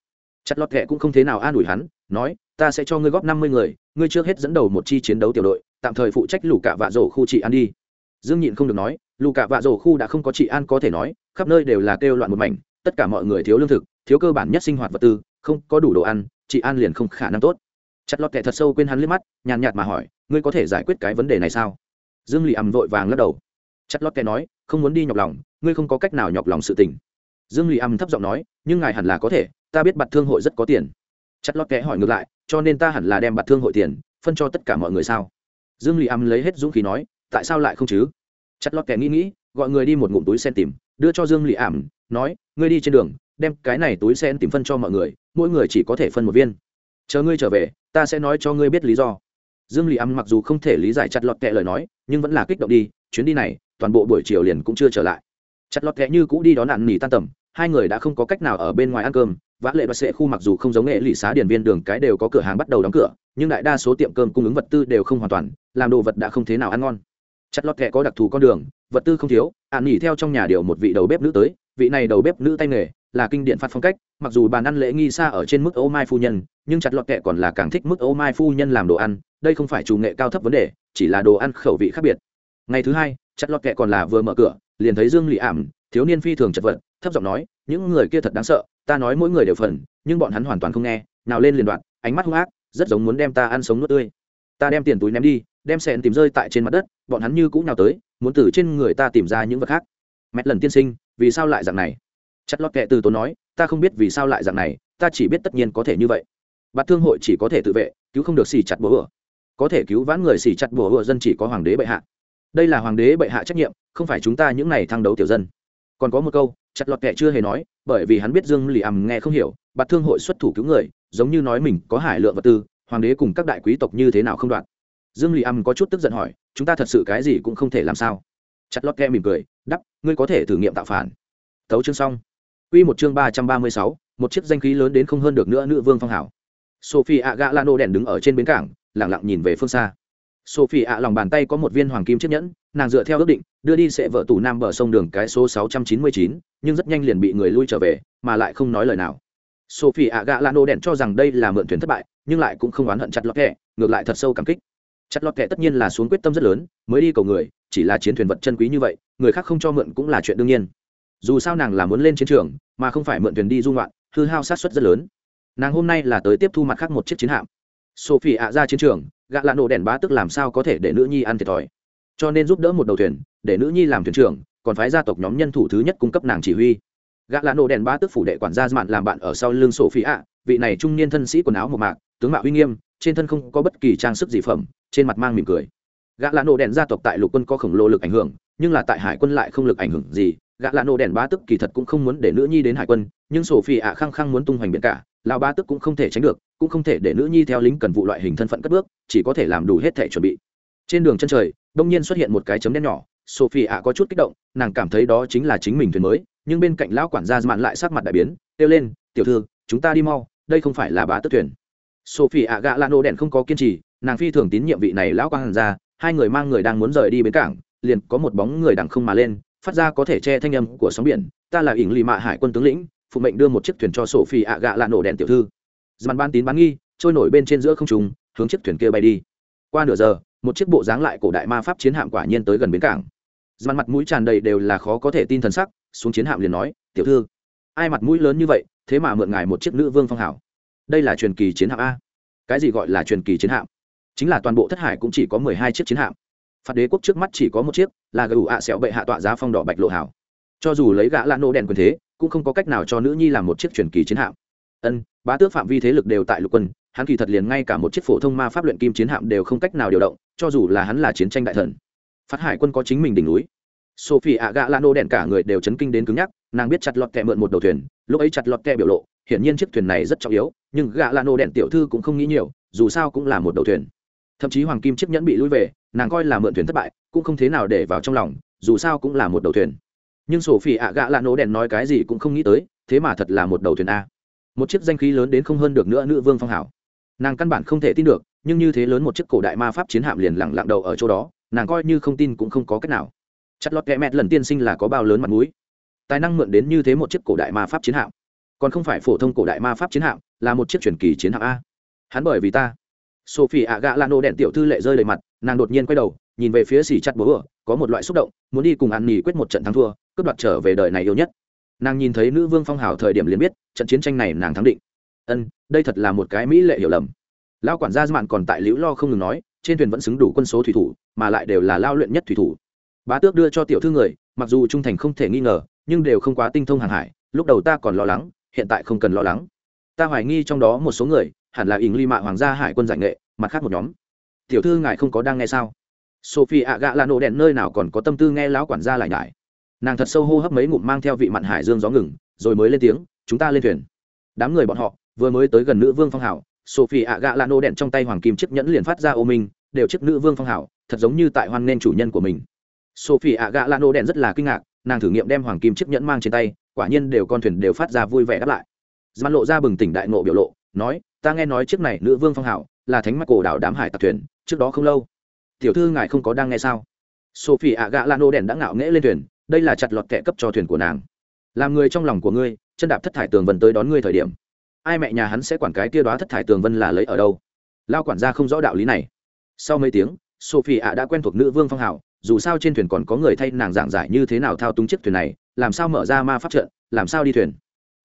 Chặt lọt kệ cũng không thế nào an ủi hắn, nói, ta sẽ cho ngươi góp năm mươi người, ngươi trước hết dẫn đầu một chi chiến đấu tiểu đội, tạm thời phụ trách lù cạ vạ rổ khu trị an đi. Dương nhịn không được nói, lù cạ vạ rổ khu đã không có trị an có thể nói, khắp nơi đều là kêu loạn một mảnh, tất cả mọi người thiếu lương thực, thiếu cơ bản nhất sinh hoạt vật tư, không có đủ đồ ăn, trị an liền không khả năng tốt chặt lọt kệ thật sâu quên hắn liếc mắt, nhàn nhạt mà hỏi, ngươi có thể giải quyết cái vấn đề này sao? Dương lì ầm vội vàng lắc đầu. Chặt lọt kệ nói, không muốn đi nhọc lòng, ngươi không có cách nào nhọc lòng sự tình. Dương lì ầm thấp giọng nói, nhưng ngài hẳn là có thể, ta biết bặt thương hội rất có tiền. Chặt lọt kệ hỏi ngược lại, cho nên ta hẳn là đem bặt thương hội tiền, phân cho tất cả mọi người sao? Dương lì ầm lấy hết dũng khí nói, tại sao lại không chứ? Chặt lọt kệ nghĩ nghĩ, gọi người đi một ngụm túi sen tìm, đưa cho dương lì ảm nói, ngươi đi trên đường, đem cái này túi sen tìm phân cho mọi người, mỗi người chỉ có thể phân một viên chờ ngươi trở về, ta sẽ nói cho ngươi biết lý do. Dương lì âm mặc dù không thể lý giải chặt lọt kệ lời nói, nhưng vẫn là kích động đi, chuyến đi này, toàn bộ buổi chiều liền cũng chưa trở lại. Chặt lọt kệ như cũ đi đón nạn nỉ tan tầm, hai người đã không có cách nào ở bên ngoài ăn cơm. Vã lệ và sệ khu mặc dù không giống nghệ lì xá điển viên đường cái đều có cửa hàng bắt đầu đóng cửa, nhưng đại đa số tiệm cơm cung ứng vật tư đều không hoàn toàn, làm đồ vật đã không thế nào ăn ngon. Chặt lọt kệ có đặc thù con đường, vật tư không thiếu ạn nghỉ theo trong nhà điều một vị đầu bếp nữ tới, vị này đầu bếp nữ tay nghề là kinh điển phát phong cách, mặc dù bàn ăn lễ nghi xa ở trên mức ô mai phu nhân, nhưng chặt lọt kệ còn là càng thích mức ô mai phu nhân làm đồ ăn, đây không phải chủ nghệ cao thấp vấn đề, chỉ là đồ ăn khẩu vị khác biệt. Ngày thứ hai, chặt lọt kệ còn là vừa mở cửa, liền thấy dương lì ảm, thiếu niên phi thường chật vật, thấp giọng nói, những người kia thật đáng sợ, ta nói mỗi người đều phần, nhưng bọn hắn hoàn toàn không nghe, nào lên liền đoạn, ánh mắt hung ác, rất giống muốn đem ta ăn sống nuốt tươi. Ta đem tiền túi ném đi, đem sẹn tìm rơi tại trên mặt đất, bọn hắn như cũ nhào tới, muốn từ trên người ta tìm ra những vật khác. Mẹ lần tiên sinh, vì sao lại dạng này? Chặt lọt kệ từ tốn nói, ta không biết vì sao lại dạng này, ta chỉ biết tất nhiên có thể như vậy. Bạt thương hội chỉ có thể tự vệ, cứu không được xì chặt bố vừa có thể cứu vãn người xì chặt bố vừa dân chỉ có hoàng đế bệ hạ. Đây là hoàng đế bệ hạ trách nhiệm, không phải chúng ta những này thăng đấu tiểu dân. Còn có một câu, chặt lọt kệ chưa hề nói, bởi vì hắn biết dương lì ầm nghe không hiểu, bạt thương hội xuất thủ cứu người, giống như nói mình có hải lượng vật tư, hoàng đế cùng các đại quý tộc như thế nào không đoạn. Dương lì ầm có chút tức giận hỏi, chúng ta thật sự cái gì cũng không thể làm sao? Chặt lọt kệ mỉm cười đắp ngươi có thể thử nghiệm tạo phản. Tấu chương xong. Quy một chương ba trăm ba mươi sáu, một chiếc danh khí lớn đến không hơn được nữa nữ vương phong hảo. Sophie Agalano đèn đứng ở trên bến cảng, lặng lặng nhìn về phương xa. Sophie lòng bàn tay có một viên hoàng kim chiếc nhẫn, nàng dựa theo ước định, đưa đi sẽ vợ tủ nam bờ sông đường cái số sáu trăm chín mươi chín, nhưng rất nhanh liền bị người lui trở về, mà lại không nói lời nào. Sophie Agalano đèn cho rằng đây là mượn thuyền thất bại, nhưng lại cũng không oán hận chặt lọt kẻ, ngược lại thật sâu cảm kích. Chặt lọt kẻ tất nhiên là xuống quyết tâm rất lớn, mới đi cầu người, chỉ là chiến thuyền vật chân quý như vậy, người khác không cho mượn cũng là chuyện đương nhiên dù sao nàng là muốn lên chiến trường, mà không phải mượn thuyền đi dung loạn hư hao sát xuất rất lớn. Nàng hôm nay là tới tiếp thu mặt khác một chiếc chiến hạm. Sophie ạ ra chiến trường, gạ lạ nổ đèn bá tức làm sao có thể để nữ nhi ăn thiệt thòi. Cho nên giúp đỡ một đầu thuyền, để nữ nhi làm thuyền trưởng, còn phái gia tộc nhóm nhân thủ thứ nhất cung cấp nàng chỉ huy. Gạ lạ nổ đèn bá tức phủ đệ quản gia mạn làm bạn ở sau lưng sophie ạ, vị này trung niên thân sĩ quần áo một mạc, tướng mạo uy nghiêm, trên thân không có bất kỳ trang sức gì phẩm, trên mặt mang mỉm cười. Gã lạ nổ đèn gia tộc tại lục quân có khổng lồ lực ảnh hưởng, nhưng là tại hải quân lại không lực ảnh hưởng gì gã lạ nổ đèn bá tức kỳ thật cũng không muốn để nữ nhi đến hải quân, nhưng sổ phi ạ khăng khăng muốn tung hoành biển cả, lão bá tức cũng không thể tránh được, cũng không thể để nữ nhi theo lính cần vụ loại hình thân phận cất bước, chỉ có thể làm đủ hết thể chuẩn bị. Trên đường chân trời, đông nhiên xuất hiện một cái chấm đen nhỏ, sophie ạ có chút kích động, nàng cảm thấy đó chính là chính mình thuyền mới, nhưng bên cạnh lão quản gia mạn lại sắc mặt đại biến, kêu lên, tiểu thư, chúng ta đi mau, đây không phải là bá tức thuyền. Sophie ạ gạ lạ nổ đèn không có kiên trì, nàng phi thường tín nhiệm vị này lão quản gia, hai người mang người đang muốn rời đi bến cảng, liền có một bóng người đằng không mà lên phát ra có thể che thanh âm của sóng biển, ta là ỉng lì mạ hải quân tướng lĩnh, phụ mệnh đưa một chiếc thuyền cho sổ phi ạ gạ lạ nổ đèn tiểu thư. Dàn ban tín bán nghi, trôi nổi bên trên giữa không trùng hướng chiếc thuyền kia bay đi. Qua nửa giờ, một chiếc bộ dáng lại cổ đại ma pháp chiến hạm quả nhiên tới gần bến cảng. Dàn mặt mũi tràn đầy đều là khó có thể tin thần sắc, xuống chiến hạm liền nói, tiểu thư, ai mặt mũi lớn như vậy, thế mà mượn ngài một chiếc nữ vương phong hảo đây là truyền kỳ chiến hạm a. Cái gì gọi là truyền kỳ chiến hạm? Chính là toàn bộ thất hải cũng chỉ có mười hai chiếc chiến hạm phạt đế quốc trước mắt chỉ có một chiếc, là gù ạ sẹo bệ hạ tọa giá phong đỏ bạch lộ hảo. Cho dù lấy gã lạ nô đèn quyền thế, cũng không có cách nào cho nữ nhi làm một chiếc truyền kỳ chiến hạm. Ân, bá tước phạm vi thế lực đều tại lục quân, hắn kỳ thật liền ngay cả một chiếc phổ thông ma pháp luyện kim chiến hạm đều không cách nào điều động, cho dù là hắn là chiến tranh đại thần. Phát hải quân có chính mình đỉnh núi. Sophie ạ gạ lano đèn cả người đều chấn kinh đến cứng nhắc, nàng biết chặt lọt kẹ mượn một đầu thuyền, lúc ấy chặt lọt kẹ biểu lộ, hiển nhiên chiếc thuyền này rất trọng yếu, nhưng gạ lano đèn tiểu thư cũng không nghĩ nhiều, dù sao cũng là một đầu thuyền. Thậm chí hoàng kim chiếc nhẫn bị lui về nàng coi là mượn thuyền thất bại, cũng không thế nào để vào trong lòng, dù sao cũng là một đầu thuyền. Nhưng sổ phi ạ gạ lano đèn nói cái gì cũng không nghĩ tới, thế mà thật là một đầu thuyền a. Một chiếc danh khí lớn đến không hơn được nữa nữ vương phong hảo. Nàng căn bản không thể tin được, nhưng như thế lớn một chiếc cổ đại ma pháp chiến hạm liền lẳng lặng đầu ở chỗ đó, nàng coi như không tin cũng không có cách nào. Chặt lọt kẹ mẹt lần tiên sinh là có bao lớn mặt mũi. Tài năng mượn đến như thế một chiếc cổ đại ma pháp chiến hạm. Còn không phải phổ thông cổ đại ma pháp chiến hạm, là một chiếc truyền kỳ chiến hạm a. Hắn bởi vì ta sophie ạ gạ lano đèn tiểu thư lệ rơi đầy mặt, nàng đột nhiên quay đầu, nhìn về phía xỉ chặt bố ở, có một loại xúc động, muốn đi cùng ăn nỉ quyết một trận thắng thua, cướp đoạt trở về đời này yêu nhất. Nàng nhìn thấy nữ vương phong hào thời điểm liền biết, trận chiến tranh này nàng thắng định. Ân, đây thật là một cái mỹ lệ hiểu lầm. Lao quản gia mạn còn tại liễu lo không ngừng nói, trên thuyền vẫn xứng đủ quân số thủy thủ, mà lại đều là lao luyện nhất thủy thủ. Bá tước đưa cho tiểu thư người, mặc dù trung thành không thể nghi ngờ, nhưng đều không quá tinh thông hàng hải, lúc đầu ta còn lo lắng, hiện tại không cần lo lắng. Ta hoài nghi trong đó một số người hẳn là ỉng ly mạ hoàng gia hải quân giải nghệ, mặt khác một nhóm. Tiểu thư ngài không có đang nghe sao? Sophie ạ gạ là nổ đèn nơi nào còn có tâm tư nghe lão quản gia lại nhải. Nàng thật sâu hô hấp mấy ngụm mang theo vị mặn hải dương gió ngừng, rồi mới lên tiếng, chúng ta lên thuyền. Đám người bọn họ, vừa mới tới gần nữ vương phong hảo sophie ạ gạ là nổ đèn trong tay hoàng kim chiếc nhẫn liền phát ra ô minh, đều chiếc nữ vương phong hảo thật giống như tại hoan nên chủ nhân của mình. Sophie ạ gạ nổ đèn rất là kinh ngạc, nàng thử nghiệm đem hoàng kim chiếc nhẫn mang trên tay, quả nhiên đều con thuyền đều phát ra vui vẻ đáp lại. Dàn lộ ra bừng tỉnh đại nộ biểu lộ, nói ta nghe nói chiếc này nữ vương phong hảo là thánh mắt cổ đảo đám hải tặc thuyền trước đó không lâu. Tiểu thư ngài không có đang nghe sao? Sophie ạ gạ lano đèn đã ngạo nghễ lên thuyền đây là chặt lọt kẻ cấp cho thuyền của nàng. Làm người trong lòng của ngươi chân đạp thất thải tường vân tới đón ngươi thời điểm. Ai mẹ nhà hắn sẽ quản cái tia đoá thất thải tường vân là lấy ở đâu? Lao quản gia không rõ đạo lý này. Sau mấy tiếng sophie ạ đã quen thuộc nữ vương phong hảo, dù sao trên thuyền còn có người thay nàng giảng giải như thế nào thao túng chiếc thuyền này làm sao mở ra ma pháp trận làm sao đi thuyền?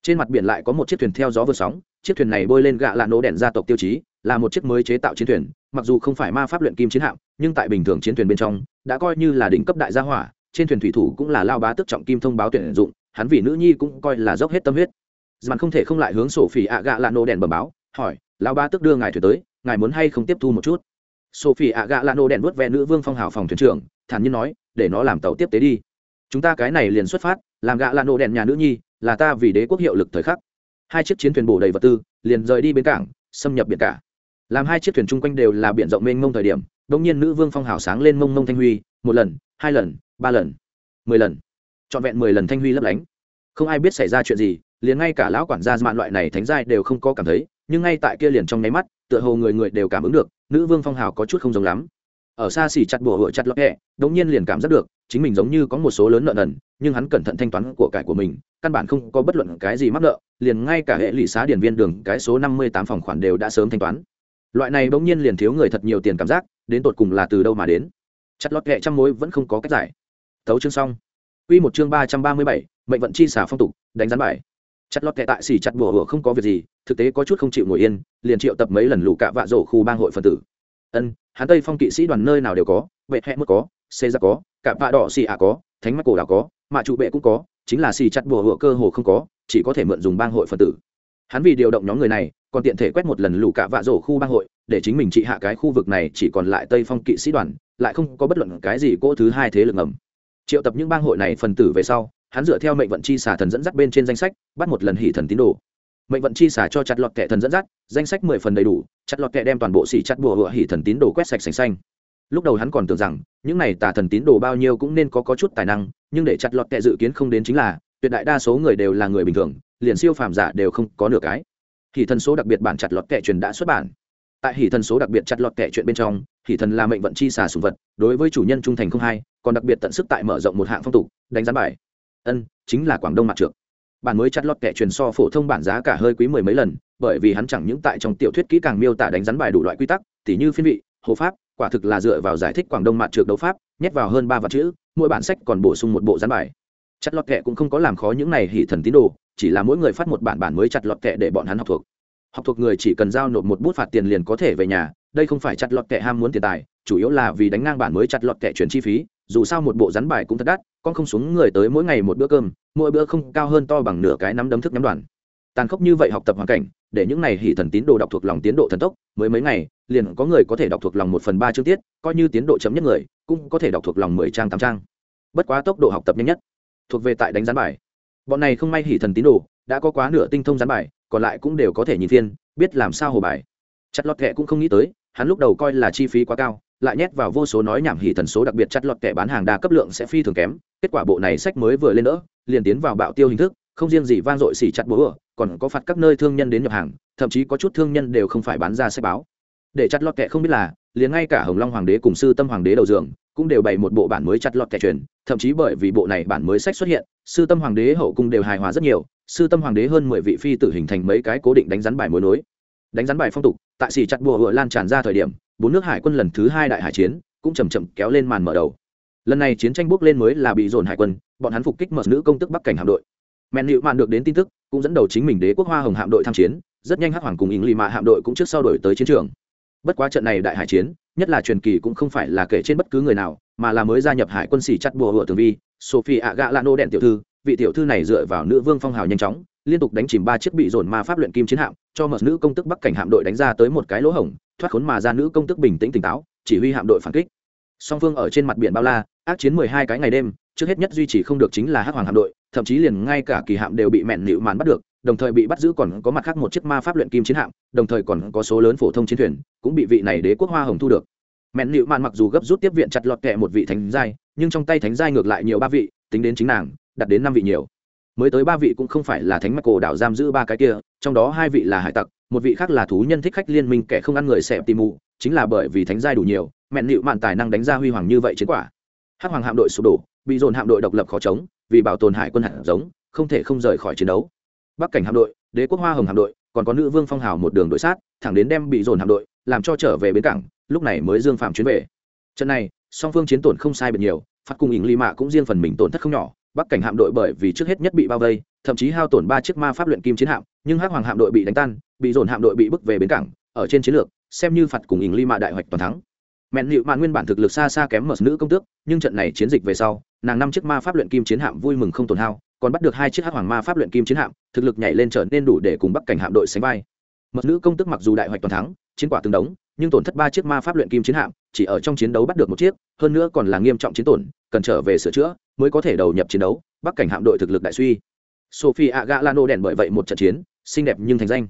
Trên mặt biển lại có một chiếc thuyền theo gió vượt sóng, chiếc thuyền này bôi lên gạ lạ nổ đèn gia tộc tiêu chí, là một chiếc mới chế tạo chiến thuyền, mặc dù không phải ma pháp luyện kim chiến hạm, nhưng tại bình thường chiến thuyền bên trong, đã coi như là đỉnh cấp đại gia hỏa, trên thuyền thủy thủ cũng là lao bá tức trọng kim thông báo tuyển dụng, hắn vì nữ nhi cũng coi là dốc hết tâm huyết. Dàn không thể không lại hướng sổ phỉ ạ gạ lạ nổ đèn bẩm báo, hỏi lao bá tức đưa ngài thuyền tới, ngài muốn hay không tiếp thu một chút? Sophie ạ gạ lano đèn vớt ve nữ vương phong hào phòng thuyền trưởng, thản nhiên nói, để nó làm tàu tiếp tế đi. Chúng ta cái này liền xuất phát làm gạ lano đèn nhà nữ nhi, là ta vì đế quốc hiệu lực thời khắc. Hai chiếc chiến thuyền bổ đầy vật tư, liền rời đi bến cảng, xâm nhập biển cả. Làm hai chiếc thuyền chung quanh đều là biển rộng mênh mông thời điểm đông nhiên nữ vương phong hào sáng lên mông mông thanh huy, một lần, hai lần, ba lần, mười lần. Trọn vẹn mười lần thanh huy lấp lánh. Không ai biết xảy ra chuyện gì, liền ngay cả lão quản gia mạn loại này thánh giai đều không có cảm thấy, nhưng ngay tại kia liền trong nháy mắt, tựa hồ người người đều cảm ứng được, nữ vương phong hào có chút không giống lắm. Ở xa xỉ chặt bùa hựa chặt lọt hẹ đống nhiên liền cảm giác được, chính mình giống như có một số lớn nợ nần nhưng hắn cẩn thận thanh toán của cải của mình, căn bản không có bất luận cái gì mắc nợ, liền ngay cả hệ lụy xá điển viên đường cái số năm mươi tám phòng khoản đều đã sớm thanh toán. Loại này bỗng nhiên liền thiếu người thật nhiều tiền cảm giác, đến tột cùng là từ đâu mà đến? Chặt lọt kệ trăm mối vẫn không có cách giải. Tấu chương xong. Quy một chương ba trăm ba mươi bảy, mệnh vận chi xả phong tục, đánh gián bài. Chặt lọt kệ tại xỉ chặt bùa hựa không có việc gì, thực tế có chút không chịu ngồi yên, liền triệu tập mấy lần lũ cạ vạ rổ khu bang hội phân tử. Ân hắn tây phong kỵ sĩ đoàn nơi nào đều có, vệ hẹ mức có, xê ra có, cạ vạ đỏ xỉ ạ có, thánh mắt cổ đảo có mà chủ bệ cũng có, chính là xì chặt bùa hựa cơ hồ không có, chỉ có thể mượn dùng bang hội phần tử. Hắn vì điều động nhóm người này, còn tiện thể quét một lần lũ cả vạ rổ khu bang hội, để chính mình trị hạ cái khu vực này chỉ còn lại tây phong kỵ sĩ đoàn, lại không có bất luận cái gì cỗ thứ hai thế lực ngầm. Triệu tập những bang hội này phần tử về sau, hắn dựa theo mệnh vận chi xả thần dẫn dắt bên trên danh sách, bắt một lần hỉ thần tín đồ. Mệnh vận chi xả cho chặt lọt kẻ thần dẫn dắt, danh sách mười phần đầy đủ, chặt lọt kẻ đem toàn bộ xỉ chặt bùa hựa hỉ thần tín đồ quét sạch sành xanh lúc đầu hắn còn tưởng rằng những này tà thần tín đồ bao nhiêu cũng nên có, có chút tài năng nhưng để chặt lọt tệ dự kiến không đến chính là tuyệt đại đa số người đều là người bình thường liền siêu phàm giả đều không có nửa cái. Hỉ thần số đặc biệt bản chặt lọt tệ truyền đã xuất bản. Tại hỉ thần số đặc biệt chặt lọt kẻ chuyện bên trong hỉ thần là mệnh vận chi xà sùng vật đối với chủ nhân trung thành không hai còn đặc biệt tận sức tại mở rộng một hạng phong tục đánh giá bài. Ân chính là quảng đông mặt trượng. bản mới chặt lọt kẻ truyền so phổ thông bản giá cả hơi quý mười mấy lần bởi vì hắn chẳng những tại trong tiểu thuyết kỹ càng miêu tả đánh rắn bài đủ loại quy tắc tỉ như phiên vị hồ pháp quả thực là dựa vào giải thích quảng đông mạn trược đấu pháp, nhét vào hơn ba vạn chữ, mỗi bản sách còn bổ sung một bộ gián bài. Chặt lọt kệ cũng không có làm khó những này hỉ thần tín đồ, chỉ là mỗi người phát một bản bản mới chặt lọt kệ để bọn hắn học thuộc. Học thuộc người chỉ cần giao nộp một bút phạt tiền liền có thể về nhà, đây không phải chặt lọt kệ ham muốn tiền tài, chủ yếu là vì đánh ngang bản mới chặt lọt kệ chuyển chi phí, dù sao một bộ rắn bài cũng thật đắt, con không xuống người tới mỗi ngày một bữa cơm, mỗi bữa không cao hơn to bằng nửa cái nắm đấm thức nhắm đoàn. Tàn khốc như vậy học tập hoàn cảnh, để những này hỉ thần tín đồ đọc thuộc lòng tiến độ thần tốc, mới mấy ngày liền có người có thể đọc thuộc lòng một phần ba chương tiết coi như tiến độ chấm nhất người cũng có thể đọc thuộc lòng mười trang tám trang. Bất quá tốc độ học tập nhanh nhất thuộc về tại đánh gián bài. Bọn này không may hỉ thần tín đồ đã có quá nửa tinh thông gián bài còn lại cũng đều có thể nhìn phiên biết làm sao hồ bài. Chặt lọt kệ cũng không nghĩ tới hắn lúc đầu coi là chi phí quá cao lại nhét vào vô số nói nhảm hỉ thần số đặc biệt chặt lọt kệ bán hàng đa cấp lượng sẽ phi thường kém kết quả bộ này sách mới vừa lên nữa, liền tiến vào bạo tiêu hình thức không riêng gì vang dội xỉ chặt búa còn có phạt các nơi thương nhân đến nhập hàng thậm chí có chút thương nhân đều không phải bán ra sách báo để chặt lọt kệ không biết là, liền ngay cả hồng long hoàng đế cùng sư tâm hoàng đế đầu giường cũng đều bày một bộ bản mới chặt lọt kệ truyền, thậm chí bởi vì bộ này bản mới sách xuất hiện, sư tâm hoàng đế hậu cung đều hài hòa rất nhiều, sư tâm hoàng đế hơn mười vị phi tử hình thành mấy cái cố định đánh rắn bài mối nối. Đánh rắn bài phong tục, tại xỉ chặt bùa vừa lan tràn ra thời điểm, bốn nước hải quân lần thứ hai đại hải chiến cũng chầm chậm kéo lên màn mở đầu. Lần này chiến tranh bước lên mới là bị dồn hải quân, bọn hắn phục kích mở nữ công tức bắc cảnh hạm đội. Mẹn nịu mạn được đến tin tức, cũng dẫn đầu chính mình đế quốc hoa hồng hạm đội tham chiến, rất nhanh hắc hoàng cùng ý lì mạ hạm đội cũng trước sau đổi tới chiến trường bất quá trận này đại hải chiến, nhất là truyền kỳ cũng không phải là kể trên bất cứ người nào, mà là mới gia nhập hải quân xỉ chặt bùa hựa tường vi. Sophie ạ gạ nô đèn tiểu thư, vị tiểu thư này dựa vào nữ vương phong hào nhanh chóng, liên tục đánh chìm ba chiếc bị dồn ma pháp luyện kim chiến hạm, cho mật nữ công tức bắc cảnh hạm đội đánh ra tới một cái lỗ hổng, thoát khốn mà ra nữ công tức bình tĩnh tỉnh táo, chỉ huy hạm đội phản kích. Song phương ở trên mặt biển bao la, ác chiến mười hai cái ngày đêm, trước hết nhất duy trì không được chính là hắc hoàng hạm đội, thậm chí liền ngay cả kỳ hạm đều bị mẹn nịu màn bắt được đồng thời bị bắt giữ còn có mặt khác một chiếc ma pháp luyện kim chiến hạm, đồng thời còn có số lớn phổ thông chiến thuyền, cũng bị vị này đế quốc hoa hồng thu được. Mẹn nịu màn mặc dù gấp rút tiếp viện chặt lọt kẹ một vị thánh giai, nhưng trong tay thánh giai ngược lại nhiều ba vị, tính đến chính nàng đặt đến năm vị nhiều. Mới tới ba vị cũng không phải là thánh mắc cổ đảo giam giữ ba cái kia, trong đó hai vị là hải tặc, một vị khác là thú nhân thích khách liên minh kẻ không ăn người xẹp tìm mù, chính là bởi vì thánh giai đủ nhiều, mẹn nịu mạn tài năng đánh ra huy hoàng như vậy chiến quả. Hắc hoàng hạm đội sụp đổ, bị dồn hạm đội độc lập khó chống, vì bảo tồn hải quân hạt giống, không thể không rời khỏi chiến đấu bắc cảnh hạm đội, đế quốc hoa hồng hạm đội, còn có nữ vương phong hào một đường đội sát, thẳng đến đem bị dồn hạm đội, làm cho trở về bến cảng, lúc này mới dương phạm chuyến về. Trận này, song phương chiến tổn không sai biệt nhiều phát cung ỉng ly mạ cũng riêng phần mình tổn thất không nhỏ, bắc cảnh hạm đội bởi vì trước hết nhất bị bao vây, thậm chí hao tổn ba chiếc ma pháp luyện kim chiến hạm, nhưng hắc hoàng hạm đội bị đánh tan, bị dồn hạm đội bị bức về bến cảng, ở trên chiến lược, xem như phạt cùng ỉng ly mạ đại hoạch toàn thắng. Mẹn Liệu mạn nguyên bản thực lực xa xa kém mở nữ công tước, nhưng trận này chiến dịch về sau, nàng năm chiếc ma pháp luyện kim chiến hạm vui mừng không tổn hao còn bắt được hai chiếc hắc hoàng ma pháp luyện kim chiến hạm, thực lực nhảy lên trở nên đủ để cùng bắc cảnh hạm đội sánh vai. Mật nữ công tức mặc dù đại hoạch toàn thắng, chiến quả tương đống, nhưng tổn thất ba chiếc ma pháp luyện kim chiến hạm, chỉ ở trong chiến đấu bắt được một chiếc, hơn nữa còn là nghiêm trọng chiến tổn, cần trở về sửa chữa mới có thể đầu nhập chiến đấu, bắc cảnh hạm đội thực lực đại suy. Sophie a. Gã lano đèn bởi vậy một trận chiến, xinh đẹp nhưng thành danh.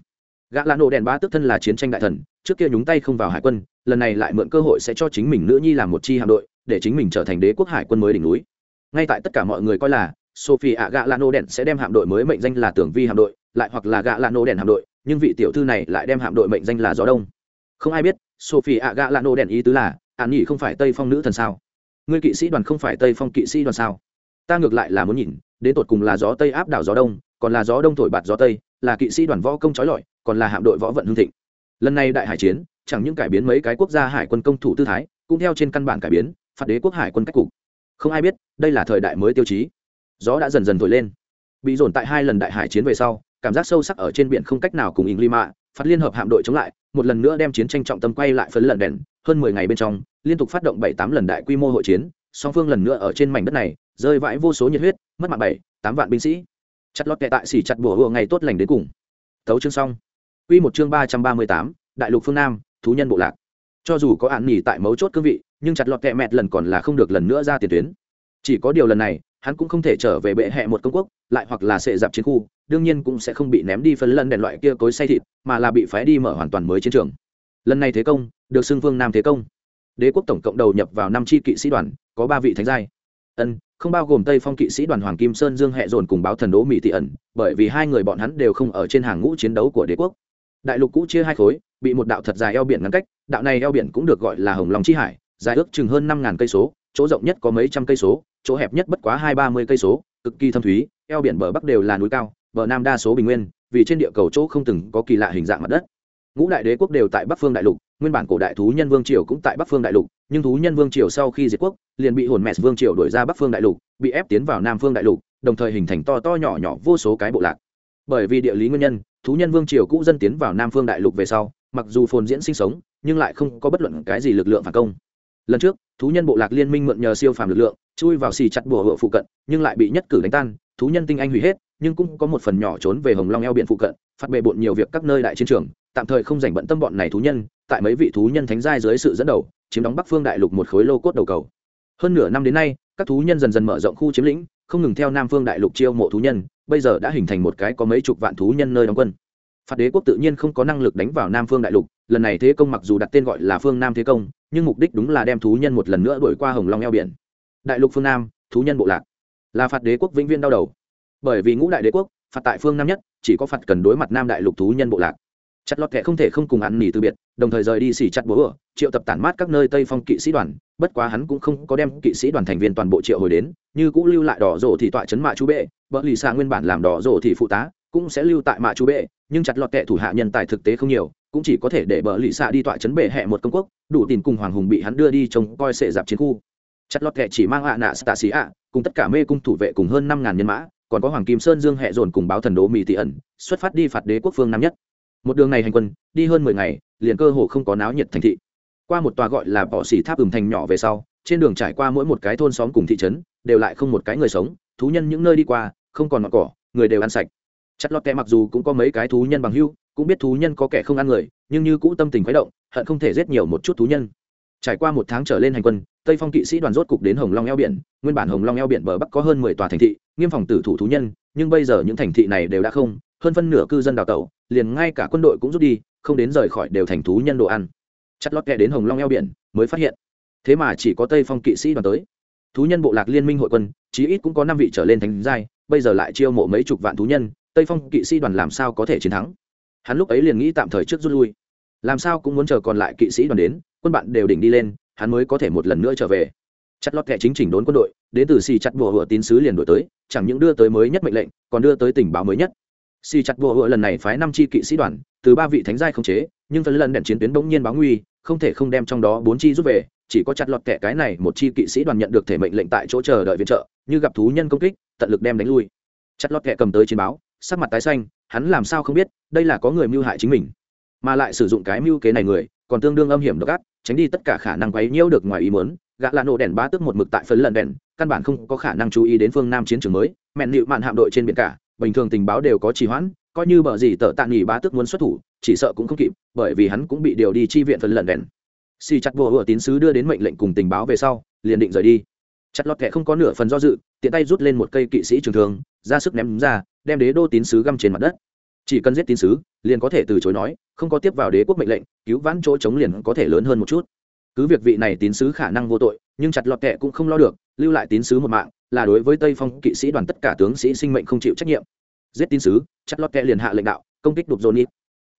Gã lano đèn ba tức thân là chiến tranh đại thần, trước kia nhúng tay không vào hải quân, lần này lại mượn cơ hội sẽ cho chính mình nữ nhi làm một chi hạm đội, để chính mình trở thành đế quốc hải quân mới đỉnh núi. Ngay tại tất cả mọi người coi là sophie ạ, gạ lano đèn sẽ đem hạm đội mới mệnh danh là tưởng vi hạm đội, lại hoặc là gạ lano đèn hạm đội, nhưng vị tiểu thư này lại đem hạm đội mệnh danh là gió đông. Không ai biết, sophie ạ, gạ lano đèn ý tứ là, an nhỉ không phải tây phong nữ thần sao? Ngươi kỵ sĩ đoàn không phải tây phong kỵ sĩ đoàn sao? Ta ngược lại là muốn nhìn, đến tột cùng là gió tây áp đảo gió đông, còn là gió đông thổi bạt gió tây, là kỵ sĩ đoàn võ công trói lọi, còn là hạm đội võ vận hương thịnh. Lần này đại hải chiến, chẳng những cải biến mấy cái quốc gia hải quân công thủ tư thái, cũng theo trên căn bản cải biến, phạt đế quốc hải quân cách cục. Không ai biết, đây là thời đại mới tiêu chí gió đã dần dần thổi lên. Bị dồn tại hai lần đại hải chiến về sau, cảm giác sâu sắc ở trên biển không cách nào cùng ing lima phát liên hợp hạm đội chống lại, một lần nữa đem chiến tranh trọng tâm quay lại phấn lần đèn, hơn mười ngày bên trong, liên tục phát động bảy tám lần đại quy mô hội chiến, song phương lần nữa ở trên mảnh đất này, rơi vãi vô số nhiệt huyết, mất mạng bảy, tám vạn binh sĩ. Chặt lót kệ tại xỉ chặt bùa hùa ngày tốt lành đến cùng. Tấu chương xong. Quy một chương ba trăm ba mươi tám, đại lục phương nam, thú nhân bộ lạc. Cho dù có án nghỉ tại mấu chốt cương vị, nhưng chặt lọt kẹ mẹt lần còn là không được lần nữa ra tiền tuyến. Chỉ có điều lần này hắn cũng không thể trở về bệ hẹ một công quốc, lại hoặc là sệ dạp chiến khu, đương nhiên cũng sẽ không bị ném đi phân lân đèn loại kia cối say thịt, mà là bị phái đi mở hoàn toàn mới chiến trường. Lần này thế công, được xưng vương nam thế công. Đế quốc tổng cộng đầu nhập vào năm tri kỵ sĩ đoàn, có ba vị thánh giai. Ân, không bao gồm tây phong kỵ sĩ đoàn hoàng kim sơn dương hẹ dồn cùng báo thần đỗ mỹ thị ẩn, bởi vì hai người bọn hắn đều không ở trên hàng ngũ chiến đấu của đế quốc. Đại lục cũ chia hai khối, bị một đạo thật dài eo biển ngăn cách, đạo này eo biển cũng được gọi là hồng long chi hải, dài ước chừng hơn năm ngàn cây số chỗ rộng nhất có mấy trăm cây số, chỗ hẹp nhất bất quá hai ba mươi cây số, cực kỳ thâm thúy, eo biển bờ bắc đều là núi cao, bờ nam đa số bình nguyên, vì trên địa cầu chỗ không từng có kỳ lạ hình dạng mặt đất. Ngũ đại đế quốc đều tại bắc phương đại lục, nguyên bản cổ đại thú nhân vương triều cũng tại bắc phương đại lục, nhưng thú nhân vương triều sau khi diệt quốc, liền bị hồn mẹ vương triều đổi ra bắc phương đại lục, bị ép tiến vào nam phương đại lục, đồng thời hình thành to to nhỏ nhỏ vô số cái bộ lạc. Bởi vì địa lý nguyên nhân, thú nhân vương triều cũ dân tiến vào nam phương đại lục về sau, mặc dù phồn diễn sinh sống, nhưng lại không có bất luận cái gì lực lượng phản công lần trước, thú nhân bộ lạc liên minh mượn nhờ siêu phàm lực lượng, chui vào xì chặt bùa hộ phụ cận, nhưng lại bị nhất cử đánh tan. Thú nhân tinh anh hủy hết, nhưng cũng có một phần nhỏ trốn về hồng long eo biển phụ cận, phát bề bộn nhiều việc các nơi đại chiến trường. Tạm thời không dành bận tâm bọn này thú nhân, tại mấy vị thú nhân thánh giai dưới sự dẫn đầu, chiếm đóng bắc phương đại lục một khối lô cốt đầu cầu. Hơn nửa năm đến nay, các thú nhân dần dần mở rộng khu chiếm lĩnh, không ngừng theo nam phương đại lục chiêu mộ thú nhân, bây giờ đã hình thành một cái có mấy chục vạn thú nhân nơi đóng quân. Phạt đế quốc tự nhiên không có năng lực đánh vào nam phương đại lục, lần này thế công mặc dù đặt tên gọi là phương nam thế công nhưng mục đích đúng là đem thú nhân một lần nữa đuổi qua hồng long eo biển. Đại lục phương nam, thú nhân bộ lạc. Là phạt đế quốc vĩnh viên đau đầu. Bởi vì ngũ đại đế quốc, phạt tại phương nam nhất, chỉ có phạt cần đối mặt nam đại lục thú nhân bộ lạc. Chặt lọt kệ không thể không cùng ăn nỉ từ biệt, đồng thời rời đi xỉ chặt bố ở triệu tập tản mát các nơi tây phong kỵ sĩ đoàn, bất quá hắn cũng không có đem kỵ sĩ đoàn thành viên toàn bộ triệu hồi đến, như cũng lưu lại đỏ rổ thì tọa chấn mạ chú bệ vợ lì xa nguyên bản làm đỏ rổ thì phụ tá, cũng sẽ lưu tại mạ chú bệ, nhưng chặt lọt kệ thủ hạ nhân tài thực tế không nhiều cũng chỉ có thể để bờ lì xạ đi tọa chấn bệ hẹ một công quốc, đủ tiền cùng hoàng hùng bị hắn đưa đi trông coi sệ dạp chiến khu. Chặt lọt kệ chỉ mang ạ nạ stạ xì ạ, cùng tất cả mê cung thủ vệ cùng hơn năm ngàn nhân mã, còn có hoàng kim sơn dương hẹ dồn cùng báo thần đố mỹ tị ẩn, xuất phát đi phạt đế quốc phương nam nhất. Một đường này hành quân, đi hơn mười ngày, liền cơ hồ không có náo nhiệt thành thị. Qua một tòa gọi là bỏ xỉ tháp ửng thành nhỏ về sau, trên đường trải qua mỗi một cái thôn xóm cùng thị trấn, đều lại không một cái người sống, thú nhân những nơi đi qua, không còn ngọn cỏ, người đều ăn sạch. Chặt lọt kệ mặc dù cũng có mấy cái thú nhân bằng hưu cũng biết thú nhân có kẻ không ăn người, nhưng như cũ tâm tình khuấy động, hận không thể giết nhiều một chút thú nhân. Trải qua một tháng trở lên hành quân, tây phong kỵ sĩ đoàn rốt cục đến hồng long eo biển, nguyên bản hồng long eo biển bờ bắc có hơn mười tòa thành thị, nghiêm phòng tử thủ thú nhân, nhưng bây giờ những thành thị này đều đã không, hơn phân nửa cư dân đào tẩu, liền ngay cả quân đội cũng rút đi, không đến rời khỏi đều thành thú nhân đồ ăn. Chặt lót kẹ đến hồng long eo biển, mới phát hiện. Thế mà chỉ có tây phong kỵ sĩ đoàn tới. Thú nhân bộ lạc liên minh hội quân, chí ít cũng có năm vị trở lên thành giai, bây giờ lại chiêu mộ mấy chục vạn thú nhân, tây phong kỵ sĩ đoàn làm sao có thể chiến thắng? Hắn lúc ấy liền nghĩ tạm thời trước rút lui. Làm sao cũng muốn chờ còn lại kỵ sĩ đoàn đến, quân bạn đều đỉnh đi lên, hắn mới có thể một lần nữa trở về. Chặt lọt kẻ chính chỉnh đốn quân đội, đến từ xì chặt bùa hựa tín sứ liền đổi tới, chẳng những đưa tới mới nhất mệnh lệnh, còn đưa tới tình báo mới nhất. Xì chặt bùa hựa lần này phái năm chi kỵ sĩ đoàn, từ ba vị thánh giai không chế, nhưng phần lần đèn chiến tuyến bỗng nhiên báo nguy, không thể không đem trong đó bốn chi rút về, chỉ có chặt lọt kẻ cái này một chi kỵ sĩ đoàn nhận được thể mệnh lệnh tại chỗ chờ đợi viện trợ, như gặp thú nhân công kích, tận lực đem đánh lui. Chặt lọt kẻ cầm tới chiến báo, sắc mặt tái xanh hắn làm sao không biết, đây là có người mưu hại chính mình. Mà lại sử dụng cái mưu kế này người, còn tương đương âm hiểm độc ác, tránh đi tất cả khả năng quấy nhiễu được ngoài ý muốn. Gã là nổ đèn bá tức một mực tại phấn lần đèn, căn bản không có khả năng chú ý đến phương nam chiến trường mới. Mẹn nịu mạn hạm đội trên biển cả, bình thường tình báo đều có trì hoãn, coi như bờ gì tờ tạ nghỉ bá tức muốn xuất thủ, chỉ sợ cũng không kịp, bởi vì hắn cũng bị điều đi chi viện phấn lần đèn. Xì chặt vô hựa tín sứ đưa đến mệnh lệnh cùng tình báo về sau, liền định rời đi. Chặt lọt kẻ không có nửa phần do dự, tiện tay rút lên một cây kỵ sĩ trường thường ra sức ném ra đem đế đô tín sứ găm trên mặt đất. Chỉ cần giết tín sứ, liền có thể từ chối nói, không có tiếp vào đế quốc mệnh lệnh, cứu vãn chỗ chống liền có thể lớn hơn một chút. Cứ việc vị này tín sứ khả năng vô tội, nhưng chặt lọt kệ cũng không lo được, lưu lại tín sứ một mạng, là đối với tây phong kỵ sĩ đoàn tất cả tướng sĩ sinh mệnh không chịu trách nhiệm. Giết tín sứ, chặt lọt kệ liền hạ lệnh đạo, công kích đục dồn nít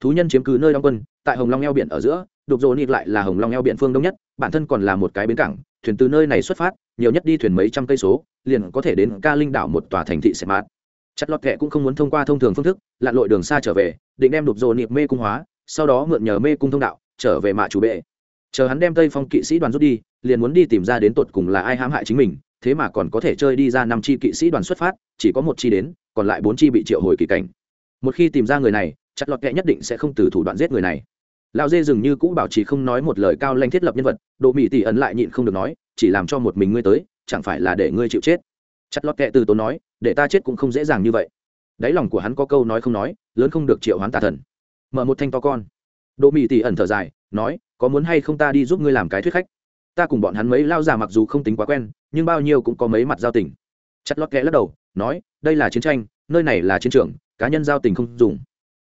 thú nhân chiếm cứ nơi đóng quân, tại hồng long eo biển ở giữa, đục dồn nít lại là hồng long eo biển phương đông nhất, bản thân còn là một cái bến cảng, thuyền từ nơi này xuất phát, nhiều nhất đi thuyền mấy trăm cây số, liền có thể đến ca linh đảo một tòa thành thị sẻ mát chặt lọt kệ cũng không muốn thông qua thông thường phương thức, lặn lội đường xa trở về, định đem đục dồn nịp mê cung hóa, sau đó mượn nhờ mê cung thông đạo, trở về mạ chủ bệ. Chờ hắn đem tây phong kỵ sĩ đoàn rút đi, liền muốn đi tìm ra đến tột cùng là ai hãm hại chính mình, thế mà còn có thể chơi đi ra năm chi kỵ sĩ đoàn xuất phát, chỉ có một chi đến, còn lại bốn chi bị triệu hồi kỳ cảnh. Một khi tìm ra người này, chặt lọt kệ nhất định sẽ không từ thủ đoạn giết người này. Lão dê dường như cũ bảo trì không nói một lời cao lanh thiết lập nhân vật độ mỹ tỷ ẩn lại nhịn không được nói, chỉ làm cho một mình ngươi tới, chẳng phải là để ngươi chịu chết? Chặt lọt kệ từ tốn nói, để ta chết cũng không dễ dàng như vậy. Đáy lòng của hắn có câu nói không nói, lớn không được triệu hoán tà thần. Mở một thanh to con. Đỗ mỹ tỷ ẩn thở dài, nói, có muốn hay không ta đi giúp ngươi làm cái thuyết khách? Ta cùng bọn hắn mấy lao già mặc dù không tính quá quen, nhưng bao nhiêu cũng có mấy mặt giao tình. Chặt lót kệ lắc đầu, nói, đây là chiến tranh, nơi này là chiến trường, cá nhân giao tình không dùng.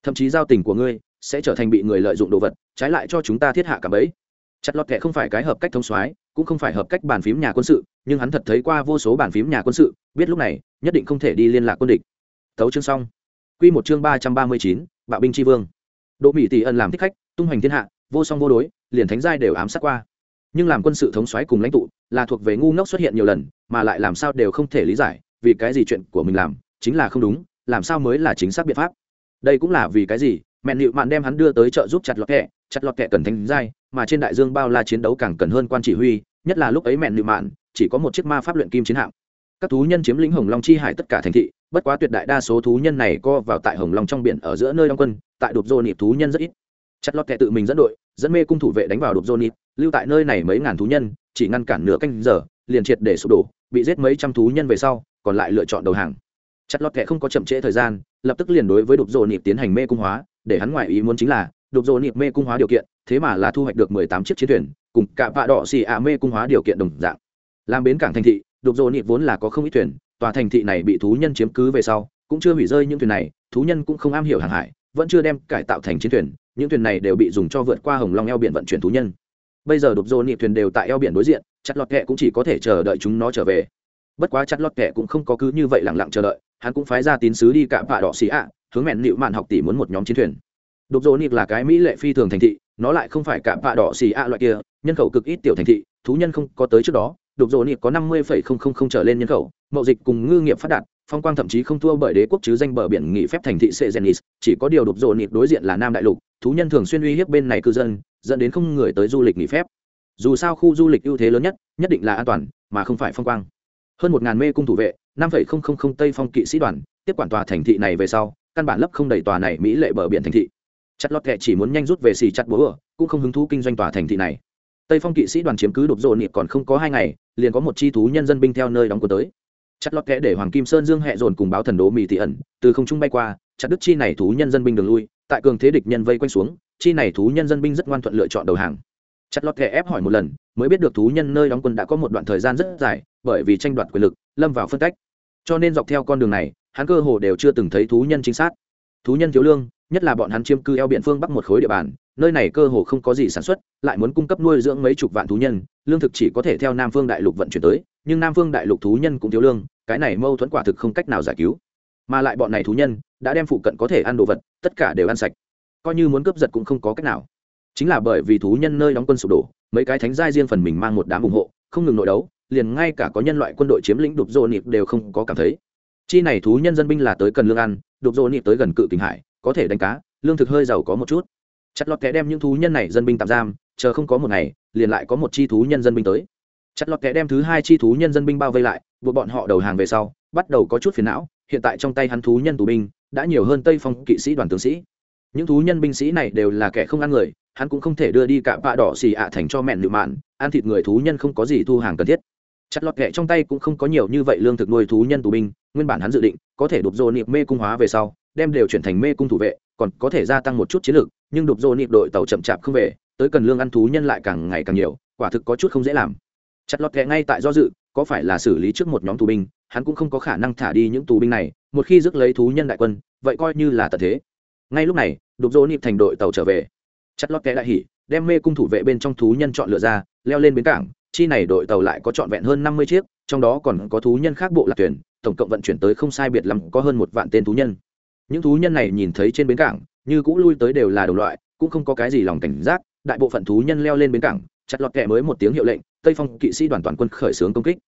Thậm chí giao tình của ngươi sẽ trở thành bị người lợi dụng đồ vật, trái lại cho chúng ta thiết hạ cả bấy chặt lọt kệ không phải cái hợp cách thông soái, cũng không phải hợp cách bàn phím nhà quân sự, nhưng hắn thật thấy qua vô số bàn phím nhà quân sự, biết lúc này, nhất định không thể đi liên lạc quân địch. Tấu chương xong. Q một chương ba trăm ba mươi chín, bạo binh tri vương. Đỗ mỹ tỷ ân làm thích khách, tung hoành thiên hạ, vô song vô đối, liền thánh giai đều ám sát qua. Nhưng làm quân sự thống xoáy cùng lãnh tụ, là thuộc về ngu ngốc xuất hiện nhiều lần, mà lại làm sao đều không thể lý giải, vì cái gì chuyện của mình làm, chính là không đúng, làm sao mới là chính xác biện pháp. Đây cũng là vì cái gì mẹ nịu mạn đem hắn đưa tới chợ giúp chặt lọt kẹ, chặt lọt kẹ cần thánh giai, mà trên đại dương bao la chiến đấu càng cần hơn quan chỉ huy, nhất là lúc ấy mẹn nịu mạn chỉ có một chiếc ma pháp luyện kim chiến hạm. Các thú nhân chiếm lĩnh hồng long chi hải tất cả thành thị, bất quá tuyệt đại đa số thú nhân này co vào tại hồng long trong biển ở giữa nơi đóng quân, tại đột dô nịp thú nhân rất ít. Chặt lọt kẹ tự mình dẫn đội, dẫn mê cung thủ vệ đánh vào đột dô nịp, lưu tại nơi này mấy ngàn thú nhân, chỉ ngăn cản nửa canh giờ, liền triệt để sụp đổ, bị giết mấy trăm thú nhân về sau, còn lại lựa chọn đầu hàng. Chặt lọt kẹ không có chậm trễ thời gian, lập tức liền đối với đột dô nịp tiến hành mê cung hóa để hắn ngoại ý muốn chính là, đục dồn nịp mê cung hóa điều kiện, thế mà là thu hoạch được mười tám chiếc chiến thuyền, cùng cả vạ đỏ xì ạ mê cung hóa điều kiện đồng dạng. Làm bến cảng thành thị, đục dồn nịp vốn là có không ít thuyền, tòa thành thị này bị thú nhân chiếm cứ về sau, cũng chưa hủy rơi những thuyền này, thú nhân cũng không am hiểu hàng hải, vẫn chưa đem cải tạo thành chiến thuyền, những thuyền này đều bị dùng cho vượt qua hồng long eo biển vận chuyển thú nhân. Bây giờ đục dồn nịp thuyền đều tại eo biển đối diện, chặt lọt kẹ cũng chỉ có thể chờ đợi chúng nó trở về. Bất quá chặt lọt kẹ cũng không có cứ như vậy lẳng lặng chờ đợi, hắn cũng phái ra tín sứ đi cả vạ đỏ xì ạ hướng mẹn nịu mạn học tỷ muốn một nhóm chiến thuyền đục dỗ nịp là cái mỹ lệ phi thường thành thị nó lại không phải cả vạ đỏ xì a loại kia nhân khẩu cực ít tiểu thành thị thú nhân không có tới trước đó đục dỗ nịp có năm mươi phẩy không không không trở lên nhân khẩu mậu dịch cùng ngư nghiệp phát đạt phong quang thậm chí không thua bởi đế quốc chứ danh bờ biển nghỉ phép thành thị Sejenis, chỉ có điều đục rồ nịp đối diện là Nam Đại Lục, thú nhân thường xuyên uy hiếp bên này cư dân, dẫn đến không người tới du lịch nghỉ phép. Dù sao khu du lịch ưu thế lớn nhất, nhất định là an toàn, mà không phải phong quang. Hơn một ngàn mê cung thủ vệ, năm phẩy không không không Tây Phong kỵ sĩ đoàn, tiếp quản tòa thành thị này về sau, căn bản lấp không đầy tòa này mỹ lệ bờ biển thành thị. Chặt lót kệ chỉ muốn nhanh rút về xì chặt bố ở cũng không hứng thú kinh doanh tòa thành thị này. Tây Phong kỵ sĩ đoàn chiếm cứ đột rồ nịp còn không có hai ngày, liền có một chi thú nhân dân binh theo nơi đóng quân tới chặt lọt kẽ để hoàng kim sơn dương hẹ dồn cùng báo thần đố mỹ thị ẩn từ không trung bay qua chặt đức chi này thú nhân dân binh đường lui tại cường thế địch nhân vây quanh xuống chi này thú nhân dân binh rất ngoan thuận lựa chọn đầu hàng chặt lọt kẽ ép hỏi một lần mới biết được thú nhân nơi đóng quân đã có một đoạn thời gian rất dài bởi vì tranh đoạt quyền lực lâm vào phân cách cho nên dọc theo con đường này hắn cơ hồ đều chưa từng thấy thú nhân chính xác thú nhân thiếu lương, nhất là bọn hắn chiêm cư eo biển phương bắc một khối địa bàn, nơi này cơ hồ không có gì sản xuất, lại muốn cung cấp nuôi dưỡng mấy chục vạn thú nhân, lương thực chỉ có thể theo nam phương đại lục vận chuyển tới, nhưng nam phương đại lục thú nhân cũng thiếu lương, cái này mâu thuẫn quả thực không cách nào giải cứu. Mà lại bọn này thú nhân, đã đem phụ cận có thể ăn đồ vật, tất cả đều ăn sạch. Coi như muốn cướp giật cũng không có cách nào. Chính là bởi vì thú nhân nơi đóng quân sụp đổ, mấy cái thánh giai riêng phần mình mang một đám ủng hộ, không ngừng nội đấu, liền ngay cả có nhân loại quân đội chiếm lĩnh đục dô nịp đều không có cảm thấy chi này thú nhân dân binh là tới cần lương ăn, đục dô nịp tới gần cự kình hải, có thể đánh cá, lương thực hơi giàu có một chút. Chặt lọt kẻ đem những thú nhân này dân binh tạm giam, chờ không có một ngày, liền lại có một chi thú nhân dân binh tới. Chặt lọt kẻ đem thứ hai chi thú nhân dân binh bao vây lại, buộc bọn họ đầu hàng về sau, bắt đầu có chút phiền não, hiện tại trong tay hắn thú nhân tù binh, đã nhiều hơn tây phong kỵ sĩ đoàn tướng sĩ. Những thú nhân binh sĩ này đều là kẻ không ăn người, hắn cũng không thể đưa đi cả bạ đỏ xì ạ thành cho mẹn lựu mạn, ăn thịt người thú nhân không có gì thu hàng cần thiết. Chặt lọt kẻ trong tay cũng không có nhiều như vậy lương thực nuôi thú nhân tù binh nguyên bản hắn dự định, có thể đục dồ niệm mê cung hóa về sau, đem đều chuyển thành mê cung thủ vệ, còn có thể gia tăng một chút chiến lược nhưng đục dồ niệm đội tàu chậm chạp không về, tới cần lương ăn thú nhân lại càng ngày càng nhiều, quả thực có chút không dễ làm. Chặt lọt kẹ ngay tại do dự, có phải là xử lý trước một nhóm tù binh, hắn cũng không có khả năng thả đi những tù binh này, một khi rước lấy thú nhân đại quân, vậy coi như là tật thế. Ngay lúc này đục dỗ nịp thành đội tàu trở về. Chặt lọt kẹ đại hỉ, đem mê cung thủ vệ bên trong thú nhân chọn lựa ra, leo lên bến cảng chi này đội tàu lại có trọn vẹn hơn năm mươi chiếc trong đó còn có thú nhân khác bộ lạc thuyền, tổng cộng vận chuyển tới không sai biệt lắm có hơn một vạn tên thú nhân. Những thú nhân này nhìn thấy trên bến cảng như cũ lui tới đều là đồng loại cũng không có cái gì lòng cảnh giác đại bộ phận thú nhân leo lên bến cảng chặt lọt kẻ mới một tiếng hiệu lệnh tây phong kỵ sĩ đoàn toàn quân khởi xướng công kích.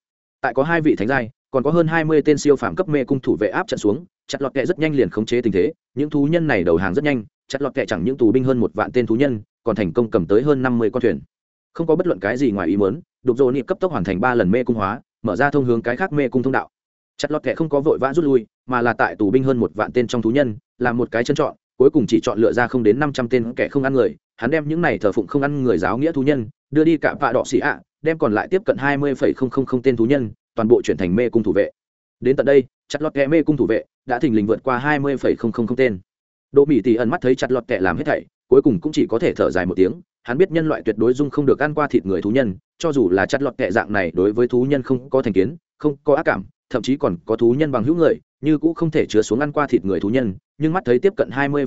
Tại có hai vị thánh giai còn có hơn hai mươi tên siêu phàm cấp mê cung thủ vệ áp trận xuống chặt lọt kẻ rất nhanh liền khống chế tình thế những thú nhân này đầu hàng rất nhanh chặt lọt kẻ chẳng những tù binh hơn một vạn tên thú nhân còn thành công cầm tới hơn năm mươi con thuyền không có bất luận cái gì ngoài ý muốn, đục dỗ nịp cấp tốc hoàn thành ba lần mê cung hóa, mở ra thông hướng cái khác mê cung thông đạo. Chặt lọt kẹ không có vội vã rút lui, mà là tại tù binh hơn một vạn tên trong thú nhân, làm một cái chân chọn, cuối cùng chỉ chọn lựa ra không đến năm trăm tên kẻ không ăn người, hắn đem những này thờ phụng không ăn người giáo nghĩa thú nhân, đưa đi cả vạ đỏ xỉ ạ, đem còn lại tiếp cận hai mươi tên thú nhân, toàn bộ chuyển thành mê cung thủ vệ. Đến tận đây, chặt lọt kẹ mê cung thủ vệ đã thình lình vượt qua hai mươi tên. Đỗ mỹ tỷ ẩn mắt thấy chặt lọt kẹ làm hết thảy, cuối cùng cũng chỉ có thể thở dài một tiếng hắn biết nhân loại tuyệt đối dung không được ăn qua thịt người thú nhân, cho dù là chặt lọt kệ dạng này đối với thú nhân không có thành kiến, không có ác cảm, thậm chí còn có thú nhân bằng hữu người, như cũng không thể chứa xuống ăn qua thịt người thú nhân, nhưng mắt thấy tiếp cận hai mươi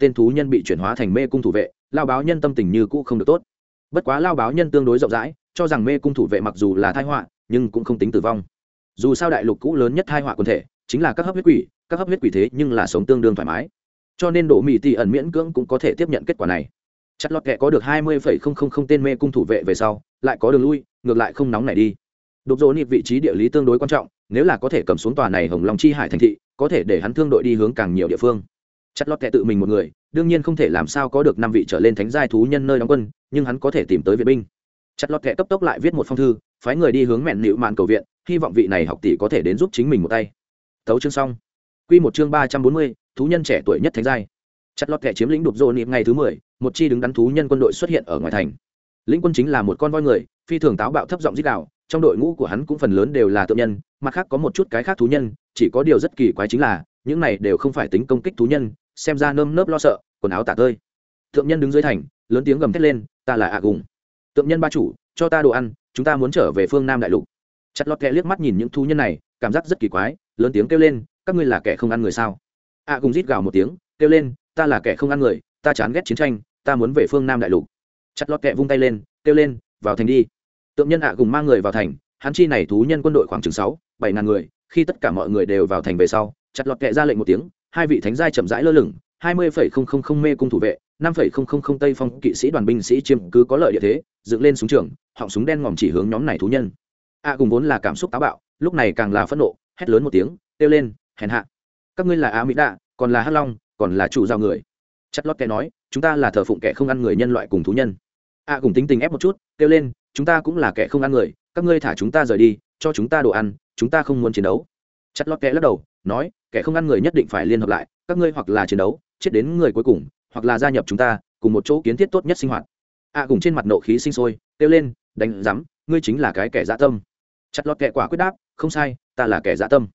tên thú nhân bị chuyển hóa thành mê cung thủ vệ, lao báo nhân tâm tình như cũ không được tốt. Bất quá lao báo nhân tương đối rộng rãi, cho rằng mê cung thủ vệ mặc dù là thai họa, nhưng cũng không tính tử vong. Dù sao đại lục cũ lớn nhất thai họa quần thể, chính là các hấp huyết quỷ, các hấp huyết quỷ thế nhưng là sống tương đương thoải mái. Cho nên đổ mỹ tỷ ẩn miễn cưỡng cũng có thể tiếp nhận kết quả này chặt lọt kệ có được hai mươi tên mê cung thủ vệ về sau, lại có đường lui, ngược lại không nóng này đi. Đục dỗ nịp vị trí địa lý tương đối quan trọng, nếu là có thể cầm xuống tòa này hồng long chi hải thành thị, có thể để hắn thương đội đi hướng càng nhiều địa phương. Chặt lọt kệ tự mình một người, đương nhiên không thể làm sao có được năm vị trở lên thánh giai thú nhân nơi đóng quân, nhưng hắn có thể tìm tới viện binh. Chặt lọt kệ cấp tốc lại viết một phong thư, phái người đi hướng mẹn nịu mạn cầu viện, hy vọng vị này học tỷ có thể đến giúp chính mình một tay. Tấu chương xong. Q một chương ba trăm bốn mươi, thú nhân trẻ tuổi nhất thánh giai. Chặt lọt kệ chiếm lĩnh đục dỗ nịp ngày thứ mười một chi đứng đắn thú nhân quân đội xuất hiện ở ngoài thành. Lĩnh quân chính là một con voi người, phi thường táo bạo thấp giọng dích đạo trong đội ngũ của hắn cũng phần lớn đều là tự nhân, mặt khác có một chút cái khác thú nhân, chỉ có điều rất kỳ quái chính là, những này đều không phải tính công kích thú nhân, xem ra nơm nớp lo sợ, quần áo tả tơi. Thượng nhân đứng dưới thành, lớn tiếng gầm thét lên, ta là ạ gùng. Tượng nhân ba chủ, cho ta đồ ăn, chúng ta muốn trở về phương nam đại lục. Chặt lọt kẹ liếc mắt nhìn những thú nhân này, cảm giác rất kỳ quái, lớn tiếng kêu lên, các ngươi là kẻ không ăn người sao? ạ gùng rít gào một tiếng, kêu lên, ta là kẻ không ăn người, ta chán ghét chiến tranh ta muốn về phương nam đại lục. Chặt lọt kẹ vung tay lên, kêu lên, vào thành đi. Tượng nhân ạ à cùng mang người vào thành, hắn chi này thú nhân quân đội khoảng chừng sáu, bảy ngàn người, khi tất cả mọi người đều vào thành về sau, chặt lọt kẹ ra lệnh một tiếng, hai vị thánh giai chậm rãi lơ lửng, hai mươi phẩy không không không mê cung thủ vệ, năm phẩy không không không tây phong kỵ sĩ đoàn binh sĩ chiếm cứ có lợi địa thế, dựng lên súng trường, họng súng đen ngòm chỉ hướng nhóm này thú nhân. A cùng à vốn là cảm xúc táo bạo, lúc này càng là phẫn nộ, hét lớn một tiếng, kêu lên, hèn hạ, các ngươi là á mỹ đạ, còn là hắc long, còn là chủ giao người chất lót kẻ nói, chúng ta là thờ phụng kẻ không ăn người nhân loại cùng thú nhân. A cùng tính tình ép một chút, kêu lên, chúng ta cũng là kẻ không ăn người, các ngươi thả chúng ta rời đi, cho chúng ta đồ ăn, chúng ta không muốn chiến đấu. Chất lót kẻ lắc đầu, nói, kẻ không ăn người nhất định phải liên hợp lại, các ngươi hoặc là chiến đấu, chết đến người cuối cùng, hoặc là gia nhập chúng ta, cùng một chỗ kiến thiết tốt nhất sinh hoạt. A cùng trên mặt nộ khí sinh sôi, kêu lên, đánh rắm ngươi chính là cái kẻ dã tâm. Chặt lọt kẻ quả quyết đáp, không sai, ta là kẻ dã tâm.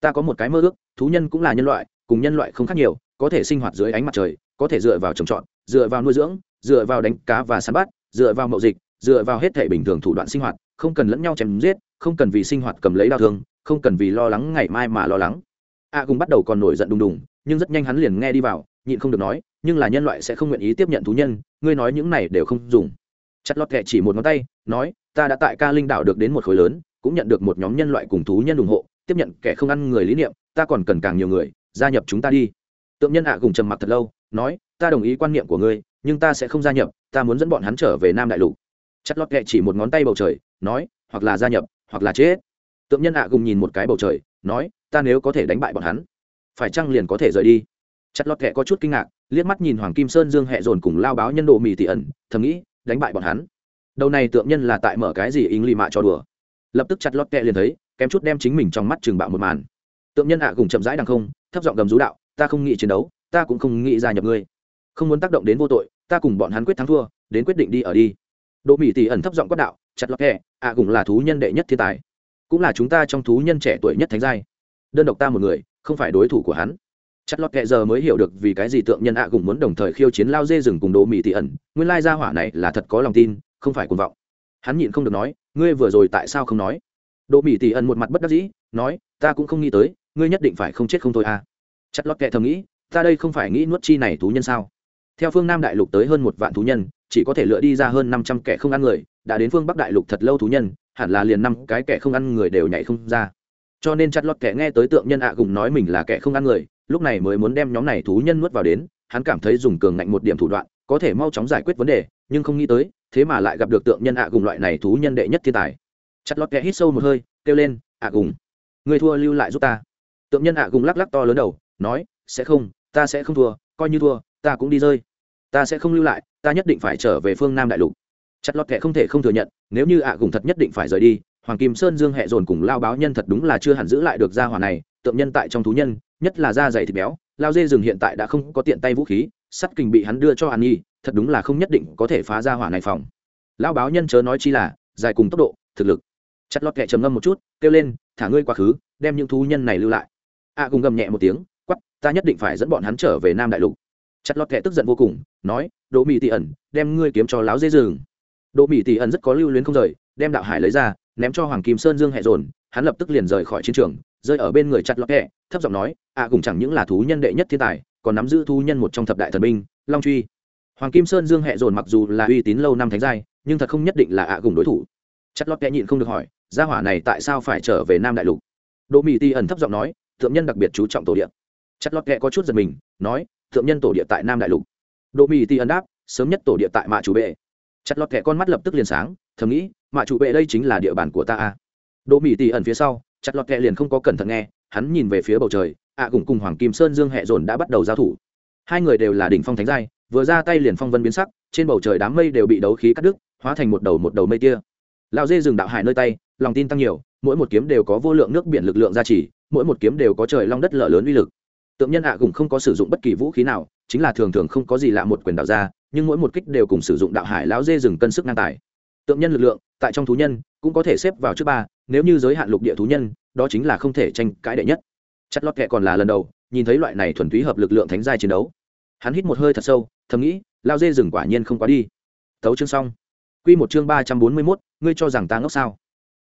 Ta có một cái mơ ước, thú nhân cũng là nhân loại, cùng nhân loại không khác nhiều, có thể sinh hoạt dưới ánh mặt trời có thể dựa vào trồng trọt, dựa vào nuôi dưỡng, dựa vào đánh cá và săn bắt, dựa vào mậu dịch, dựa vào hết thể bình thường thủ đoạn sinh hoạt, không cần lẫn nhau chém giết, không cần vì sinh hoạt cầm lấy đau thương, không cần vì lo lắng ngày mai mà lo lắng. A cùng bắt đầu còn nổi giận đùng đùng, nhưng rất nhanh hắn liền nghe đi vào, nhịn không được nói, nhưng là nhân loại sẽ không nguyện ý tiếp nhận thú nhân, ngươi nói những này đều không dùng. Chặt lọt kệ chỉ một ngón tay, nói, ta đã tại ca linh đảo được đến một khối lớn, cũng nhận được một nhóm nhân loại cùng thú nhân ủng hộ, tiếp nhận kẻ không ăn người lý niệm, ta còn cần càng nhiều người, gia nhập chúng ta đi. Tượng nhân ạ cùng trầm mặc thật lâu nói, ta đồng ý quan niệm của ngươi, nhưng ta sẽ không gia nhập, ta muốn dẫn bọn hắn trở về nam đại lục. Chặt lót kệ chỉ một ngón tay bầu trời, nói, hoặc là gia nhập, hoặc là chết. Tượng nhân ạ cùng nhìn một cái bầu trời, nói, ta nếu có thể đánh bại bọn hắn, phải chăng liền có thể rời đi? Chặt lót kệ có chút kinh ngạc, liếc mắt nhìn hoàng kim sơn dương hẹ dồn cùng lao báo nhân độ mì tỉ ẩn, thầm nghĩ, đánh bại bọn hắn? Đầu này tượng nhân là tại mở cái gì ý lì mạ cho đùa? Lập tức chặt lót kệ liền thấy, kém chút đem chính mình trong mắt trường bạo một màn. Tượng nhân ạ cùng chậm rãi đằng không, thấp giọng gầm rú đạo, ta không nghĩ chiến đấu ta cũng không nghĩ ra nhập ngươi. Không muốn tác động đến vô tội, ta cùng bọn hắn quyết thắng thua, đến quyết định đi ở đi. Đỗ mỹ tỷ ẩn thấp giọng quát đạo, chặt lọc kệ ạ cũng là thú nhân đệ nhất thiên tài. Cũng là chúng ta trong thú nhân trẻ tuổi nhất thánh giai. Đơn độc ta một người, không phải đối thủ của hắn. Chặt lọt kệ giờ mới hiểu được vì cái gì tượng nhân ạ à muốn đồng thời khiêu chiến lao dê rừng cùng đồ mỹ tỷ ẩn. Nguyên lai gia hỏa này là thật có lòng tin, không phải cuồng vọng. Hắn nhịn không được nói, ngươi vừa rồi tại sao không nói? Đồ mỹ tỷ ẩn một mặt bất đắc dĩ, nói, ta cũng không nghĩ tới, ngươi nhất định phải không chết không thôi à. Chặt lọt kệ thầm nghĩ ta đây không phải nghĩ nuốt chi này thú nhân sao? Theo phương nam đại lục tới hơn một vạn thú nhân, chỉ có thể lựa đi ra hơn năm trăm kẻ không ăn người, đã đến phương bắc đại lục thật lâu thú nhân, hẳn là liền năm cái kẻ không ăn người đều nhảy không ra. Cho nên chặt lọt kẻ nghe tới tượng nhân ạ à gùng nói mình là kẻ không ăn người, lúc này mới muốn đem nhóm này thú nhân nuốt vào đến, hắn cảm thấy dùng cường ngạnh một điểm thủ đoạn, có thể mau chóng giải quyết vấn đề, nhưng không nghĩ tới, thế mà lại gặp được tượng nhân ạ à gùng loại này thú nhân đệ nhất thiên tài. Chặt lọt kẻ hít sâu một hơi, kêu lên, ạ à gùng người thua lưu lại giúp ta. Tượng nhân ạ gùng lắc lắc to lớn đầu, nói, sẽ không ta sẽ không thua, coi như thua, ta cũng đi rơi. Ta sẽ không lưu lại, ta nhất định phải trở về phương nam đại lục. Chặt lọt kệ không thể không thừa nhận, nếu như ạ gùng thật nhất định phải rời đi, hoàng kim sơn dương hẹ dồn cùng lao báo nhân thật đúng là chưa hẳn giữ lại được gia hỏa này, tượng nhân tại trong thú nhân, nhất là da dày thịt béo, lao dê rừng hiện tại đã không có tiện tay vũ khí, sắt kình bị hắn đưa cho hàn nhi, thật đúng là không nhất định có thể phá ra hỏa này phòng. Lao báo nhân chớ nói chi là, dài cùng tốc độ, thực lực. Chặt lọt kệ trầm ngâm một chút, kêu lên, thả ngươi quá khứ, đem những thú nhân này lưu lại. ạ cùng gầm nhẹ một tiếng ta nhất định phải dẫn bọn hắn trở về nam đại lục. Chặt lọt kẹ tức giận vô cùng, nói, đỗ mỹ tỉ ẩn, đem ngươi kiếm cho láo dê rừng. Đỗ mỹ tỉ ẩn rất có lưu luyến không rời, đem đạo hải lấy ra, ném cho hoàng kim sơn dương hẹ dồn, hắn lập tức liền rời khỏi chiến trường, rơi ở bên người chặt lọt hẹ thấp giọng nói ạ à, cùng chẳng những là thú nhân đệ nhất thiên tài, còn nắm giữ thú nhân một trong thập đại thần binh, long truy. Hoàng kim sơn dương hẹ dồn mặc dù là uy tín lâu năm thánh giai, nhưng thật không nhất định là ạ cùng đối thủ. Chặt lọt hẹ nhịn không được hỏi, gia hỏa này tại sao phải trở về nam đại lục? Đỗ mỹ ti ẩn thấp giọng nói, thượng nhân đặc biệt chú trọng tổ địa chặt lót kẹ có chút giật mình, nói, thượng nhân tổ địa tại nam đại lục. Đỗ mỹ ti ẩn đáp, sớm nhất tổ địa tại mạ chủ bệ. Chặt lót kẹ con mắt lập tức liền sáng, thầm nghĩ, mạ chủ bệ đây chính là địa bàn của ta a đỗ mỹ tỷ ẩn phía sau, chặt lót kẹ liền không có cẩn thận nghe, hắn nhìn về phía bầu trời, ạ à cùng cùng hoàng kim sơn dương hẹ dồn đã bắt đầu giao thủ. Hai người đều là đỉnh phong thánh giai, vừa ra tay liền phong vân biến sắc, trên bầu trời đám mây đều bị đấu khí cắt đứt, hóa thành một đầu một đầu mây tia. Lão dê dừng đạo hải nơi tay, lòng tin tăng nhiều, mỗi một kiếm đều có vô lượng nước biển lực lượng gia trì, mỗi một kiếm đều có trời long đất lở lớn uy lực tượng nhân ạ cũng không có sử dụng bất kỳ vũ khí nào, chính là thường thường không có gì lạ một quyền đạo ra, nhưng mỗi một kích đều cùng sử dụng đạo hải lão dê rừng cân sức ngang tài. Tượng nhân lực lượng, tại trong thú nhân, cũng có thể xếp vào trước ba, nếu như giới hạn lục địa thú nhân, đó chính là không thể tranh cãi đệ nhất. Chất lót kệ còn là lần đầu, nhìn thấy loại này thuần túy hợp lực lượng thánh giai chiến đấu. Hắn hít một hơi thật sâu, thầm nghĩ lao dê rừng quả nhiên không quá đi. Tấu chương xong. Q một chương ba trăm bốn mươi mốt, ngươi cho rằng ta ngốc sao?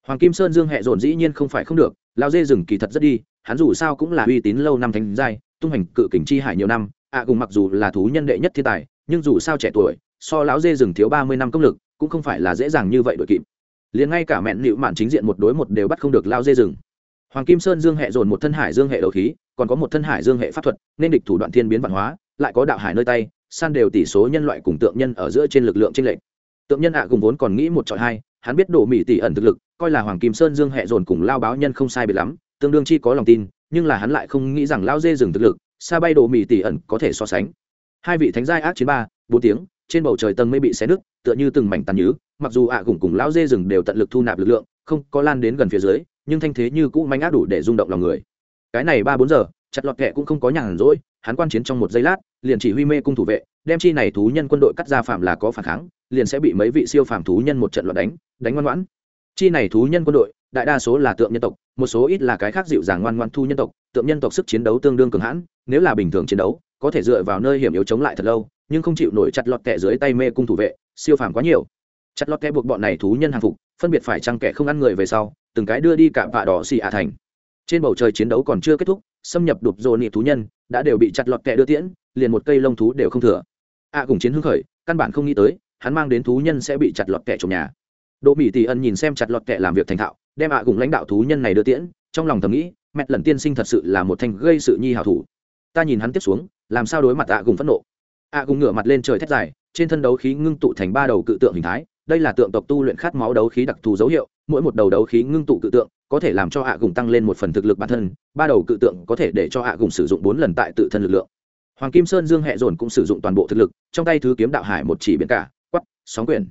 Hoàng kim sơn dương hẹ dồn dĩ nhiên không phải không được lao dê rừng kỳ thật rất đi, hắn dù sao cũng là uy tín lâu năm thánh giai, tung hành cự kình chi hải nhiều năm, ạ à cùng mặc dù là thú nhân đệ nhất thiên tài, nhưng dù sao trẻ tuổi, so lão dê rừng thiếu ba mươi năm công lực, cũng không phải là dễ dàng như vậy đội kịp. Liền ngay cả mẹn nịu mạn chính diện một đối một đều bắt không được lao dê rừng hoàng kim sơn dương hệ dồn một thân hải dương hệ đầu khí, còn có một thân hải dương hệ pháp thuật, nên địch thủ đoạn thiên biến văn hóa, lại có đạo hải nơi tay, san đều tỷ số nhân loại cùng tượng nhân ở giữa trên lực lượng tranh lệch. Tượng nhân ạ cùng vốn còn nghĩ một trọi hai, hắn biết đổ mỹ tỷ ẩn thực lực coi là hoàng kim sơn dương hệ dồn cùng lao báo nhân không sai biệt lắm, tương đương chi có lòng tin, nhưng là hắn lại không nghĩ rằng lao dê rừng thực lực, xa bay đồ mì tỷ ẩn có thể so sánh. Hai vị thánh giai ác chiến ba, bốn tiếng, trên bầu trời tầng mây bị xé nứt, tựa như từng mảnh tàn nhứ, mặc dù ạ à cùng cùng lão dê rừng đều tận lực thu nạp lực lượng, không có lan đến gần phía dưới, nhưng thanh thế như cũ manh ác đủ để rung động lòng người. Cái này ba bốn giờ, chặt lọt kẹ cũng không có nhàn rỗi, hắn quan chiến trong một giây lát, liền chỉ huy mê cung thủ vệ, đem chi này thú nhân quân đội cắt ra phạm là có phản kháng, liền sẽ bị mấy vị siêu phàm thú nhân một trận loạt đánh đánh ngoan ngoãn chi này thú nhân quân đội, đại đa số là tượng nhân tộc, một số ít là cái khác dịu dàng ngoan ngoan thu nhân tộc, tượng nhân tộc sức chiến đấu tương đương cường hãn, nếu là bình thường chiến đấu, có thể dựa vào nơi hiểm yếu chống lại thật lâu, nhưng không chịu nổi chặt lọt kẹ dưới tay mê cung thủ vệ, siêu phàm quá nhiều. Chặt lọt kẹ buộc bọn này thú nhân hàng phục, phân biệt phải chăng kẻ không ăn người về sau, từng cái đưa đi cả vạ đỏ xì ạ thành. Trên bầu trời chiến đấu còn chưa kết thúc, xâm nhập đục dồn nịp thú nhân, đã đều bị chặt lọt kẹ đưa tiễn, liền một cây lông thú đều không thừa. A cùng chiến hưng khởi, căn bản không nghĩ tới, hắn mang đến thú nhân sẽ bị chặt lọt kẹ trong nhà đỗ mỹ tỷ ân nhìn xem chặt lọt kệ làm việc thành thạo đem ạ cùng lãnh đạo thú nhân này đưa tiễn trong lòng thầm nghĩ mẹ lần tiên sinh thật sự là một thanh gây sự nhi hảo thủ. Ta nhìn hắn tiếp xuống làm sao đối mặt ạ cùng phẫn nộ? Ạ cùng ngửa mặt lên trời thét dài trên thân đấu khí ngưng tụ thành ba đầu cự tượng hình thái đây là tượng tộc tu luyện khát máu đấu khí đặc thù dấu hiệu mỗi một đầu đấu khí ngưng tụ cự tượng có thể làm cho ạ gùng tăng lên một phần thực lực bản thân ba đầu cự tượng có thể để cho ạ gùng sử dụng bốn lần tại tự thân lực lượng. Hoàng kim sơn dương hẹ dồn cũng sử dụng toàn bộ thực lực trong tay thứ kiếm đạo hải một chỉ biển cả quắc, sóng quyền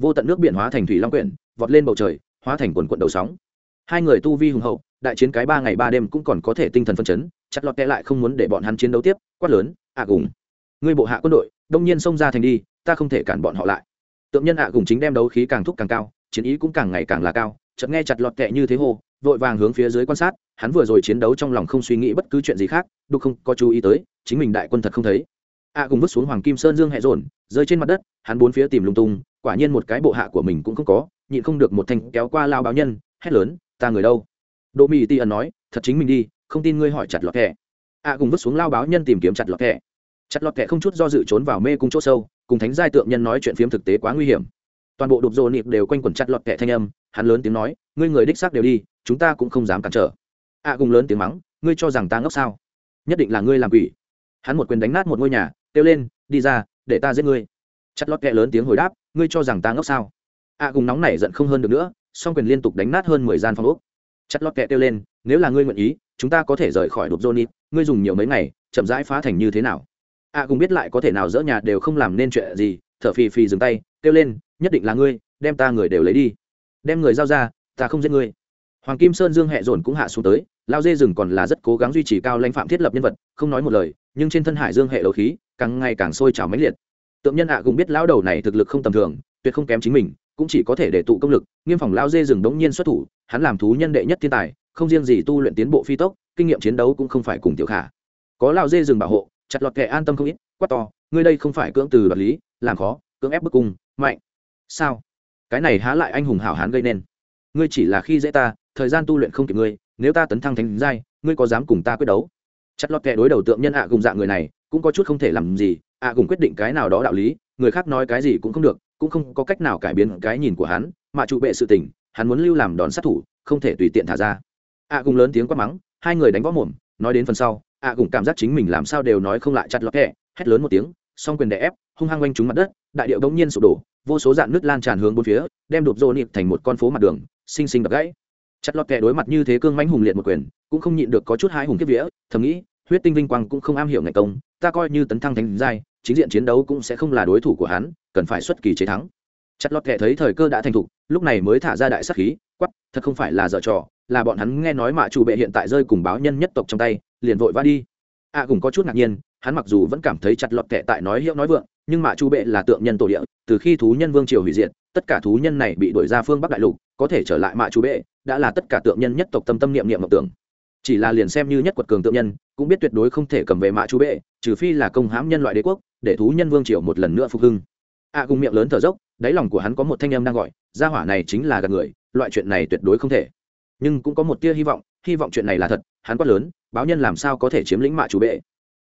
vô tận nước biển hóa thành thủy long quyển, vọt lên bầu trời, hóa thành quần quận đầu sóng. Hai người tu vi hùng hậu, đại chiến cái ba ngày ba đêm cũng còn có thể tinh thần phân chấn, chặt lọt kẽ lại không muốn để bọn hắn chiến đấu tiếp, quát lớn ạ gùng người bộ hạ quân đội, đông nhiên xông ra thành đi, ta không thể cản bọn họ lại. Tượng nhân ạ gùng chính đem đấu khí càng thúc càng cao, chiến ý cũng càng ngày càng là cao, chợt nghe chặt lọt kẹ như thế hồ vội vàng hướng phía dưới quan sát, hắn vừa rồi chiến đấu trong lòng không suy nghĩ bất cứ chuyện gì khác, đục không có chú ý tới, chính mình đại quân thật không thấy. Ạ gùng vứt xuống hoàng kim sơn dương hẹ rồn rơi trên mặt đất, hắn bốn phía tìm lung tung quả nhiên một cái bộ hạ của mình cũng không có nhịn không được một thanh kéo qua lao báo nhân hét lớn ta người đâu? Đỗ mỹ ti ẩn nói thật chính mình đi không tin ngươi hỏi chặt lọt kẹ a cùng vứt xuống lao báo nhân tìm kiếm chặt lọt thẻ. Chặt lọt thẻ không chút do dự trốn vào mê cung chỗ sâu cùng thánh giai tượng nhân nói chuyện phiếm thực tế quá nguy hiểm. Toàn bộ đục rồ nịp đều quanh quẩn chặt lọt thẻ thanh âm hắn lớn tiếng nói ngươi người đích xác đều đi chúng ta cũng không dám cản trở. A à, cùng lớn tiếng mắng ngươi cho rằng ta ngốc sao? Nhất định là ngươi làm quỷ. Hắn một quyền đánh nát một ngôi nhà kêu lên đi ra để ta giết ngươi. Chặt lọt thẻ lớn tiếng hồi đáp ngươi cho rằng ta ngốc sao? A à, cùng nóng nảy giận không hơn được nữa song quyền liên tục đánh nát hơn mười gian phòng úc chặt lót kẹ kêu lên nếu là ngươi nguyện ý chúng ta có thể rời khỏi đột johnny. ngươi dùng nhiều mấy ngày chậm rãi phá thành như thế nào? A à, cùng biết lại có thể nào dỡ nhà đều không làm nên chuyện gì thở phì phì dừng tay kêu lên nhất định là ngươi đem ta người đều lấy đi. Đem người giao ra ta không giết ngươi. Hoàng kim sơn dương hẹ dồn cũng hạ xuống tới lao dê rừng còn là rất cố gắng duy trì cao lãnh phạm thiết lập nhân vật không nói một lời nhưng trên thân hải dương hệ đấu khí càng ngày càng sôi trào mãnh liệt tượng nhân hạ à cũng biết lão đầu này thực lực không tầm thường, tuyệt không kém chính mình, cũng chỉ có thể để tụ công lực. Nghiêm phòng lao dê rừng đống nhiên xuất thủ, hắn làm thú nhân đệ nhất thiên tài, không riêng gì tu luyện tiến bộ phi tốc, kinh nghiệm chiến đấu cũng không phải cùng tiểu khả. Có lao dê rừng bảo hộ, chặt lọt kẻ an tâm không ít, quát to, ngươi đây không phải cưỡng từ đoạt lý, làm khó, cưỡng ép bức cung, mạnh. Sao? Cái này há lại anh hùng hảo hán gây nên. Ngươi chỉ là khi dễ ta, thời gian tu luyện không kịp ngươi, nếu ta tấn thăng thánh giai, ngươi có dám cùng ta quyết đấu? Chặt lọt kẻ đối đầu tượng nhân ạ à cùng dạng người này, cũng có chút không thể làm gì ạ à cùng quyết định cái nào đó đạo lý, người khác nói cái gì cũng không được, cũng không có cách nào cải biến cái nhìn của hắn, mà trụ bệ sự tình, hắn muốn lưu làm đòn sát thủ, không thể tùy tiện thả ra. Ạ à cùng lớn tiếng quát mắng, hai người đánh võ mồm, nói đến phần sau ạ cùng cảm giác chính mình làm sao đều nói không lại chặt lọt kẹ, hét lớn một tiếng, song quyền đè ép, hung hăng quanh trúng mặt đất, đại điệu bỗng nhiên sụp đổ, vô số dạn nước lan tràn hướng bốn phía, đem đụp rô nịp thành một con phố mặt đường, xinh xinh đập gãy. Chặt lọt kẹ đối mặt như thế cương mãnh hùng liệt một quyền, cũng không nhịn được có chút hai hùng kiếp vía, thầm nghĩ, huyết tinh vinh quang cũng không am hiểu ngày công, ta coi như tấn thăng thánh giai chính diện chiến đấu cũng sẽ không là đối thủ của hắn cần phải xuất kỳ chế thắng. Chặt lọt kệ thấy thời cơ đã thành thục lúc này mới thả ra đại sắc khí quắp thật không phải là dở trò là bọn hắn nghe nói mạ chủ bệ hiện tại rơi cùng báo nhân nhất tộc trong tay liền vội vã đi. A à, cũng có chút ngạc nhiên hắn mặc dù vẫn cảm thấy chặt lọt kệ tại nói hiệu nói vượng nhưng mạ chủ bệ là tượng nhân tổ địa từ khi thú nhân vương triều hủy diệt tất cả thú nhân này bị đuổi ra phương bắc đại lục có thể trở lại mạ chủ bệ đã là tất cả tượng nhân nhất tộc tâm tâm niệm niệm mộng tưởng chỉ là liền xem như nhất quật cường tượng nhân cũng biết tuyệt đối không thể cầm về mạ chủ bệ trừ phi là công hãm nhân loại đế quốc để thú nhân vương triều một lần nữa phục hưng. A à, cùng miệng lớn thở dốc đáy lòng của hắn có một thanh âm đang gọi gia hỏa này chính là gạt người loại chuyện này tuyệt đối không thể. Nhưng cũng có một tia hy vọng hy vọng chuyện này là thật hắn quát lớn báo nhân làm sao có thể chiếm lĩnh mạ chủ bệ?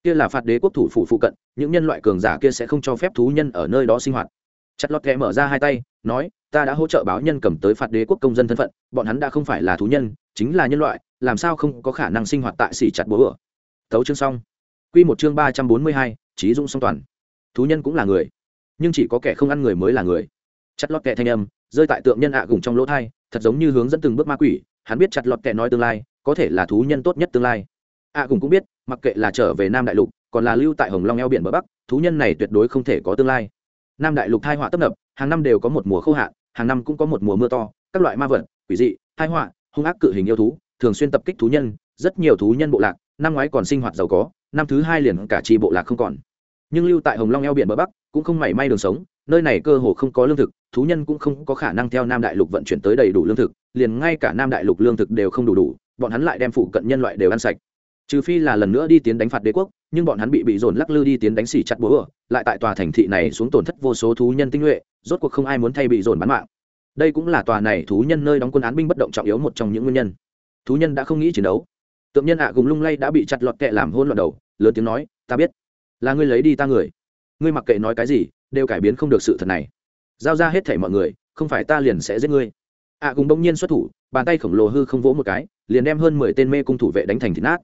Kia là phạt đế quốc thủ phủ phụ cận những nhân loại cường giả kia sẽ không cho phép thú nhân ở nơi đó sinh hoạt. Chặt lọt kẽ mở ra hai tay nói ta đã hỗ trợ báo nhân cầm tới phạt đế quốc công dân thân phận bọn hắn đã không phải là thú nhân chính là nhân loại làm sao không có khả năng sinh hoạt tại xỉ chặt bố ở tấu chương xong. Q một chương ba trăm bốn mươi hai, trí dũng song toàn. Thú nhân cũng là người, nhưng chỉ có kẻ không ăn người mới là người. Chặt lọt kẹ thanh âm, rơi tại tượng nhân ạ gùng trong lỗ thai, thật giống như hướng dẫn từng bước ma quỷ, hắn biết chặt lọt kẹ nói tương lai, có thể là thú nhân tốt nhất tương lai. Ạ gùng cũng biết, mặc kệ là trở về nam đại lục, còn là lưu tại hồng long eo biển bờ bắc, thú nhân này tuyệt đối không thể có tương lai. Nam đại lục thai họa tấp nập, hàng năm đều có một mùa khô hạn, hàng năm cũng có một mùa mưa to, các loại ma vật, quỷ dị, thai họa, hung ác cự hình yêu thú thường xuyên tập kích thú nhân, rất nhiều thú nhân bộ lạc, năm ngoái còn sinh hoạt giàu có, năm thứ hai liền cả tri bộ lạc không còn. Nhưng lưu tại hồng long eo biển bờ bắc, cũng không mảy may đường sống, nơi này cơ hồ không có lương thực, thú nhân cũng không có khả năng theo nam đại lục vận chuyển tới đầy đủ lương thực, liền ngay cả nam đại lục lương thực đều không đủ đủ, bọn hắn lại đem phụ cận nhân loại đều ăn sạch. Trừ phi là lần nữa đi tiến đánh phạt đế quốc, nhưng bọn hắn bị bị dồn lắc lư đi tiến đánh xỉ chặt búa lại tại tòa thành thị này xuống tổn thất vô số thú nhân tinh nhuệ, rốt cuộc không ai muốn thay bị dồn bán mạng. Đây cũng là tòa này thú nhân nơi đóng quân án binh bất động trọng yếu một trong những nguyên nhân thú nhân đã không nghĩ chiến đấu. Tượng nhân ạ à lung lay đã bị chặt lọt kẹ làm hôn loạn đầu, lớn tiếng nói, ta biết, là ngươi lấy đi ta người. Ngươi mặc kệ nói cái gì, đều cải biến không được sự thật này. Giao ra hết thể mọi người, không phải ta liền sẽ giết ngươi. Ạ à cùng bỗng nhiên xuất thủ, bàn tay khổng lồ hư không vỗ một cái, liền đem hơn mười tên mê cung thủ vệ đánh thành thịt nát.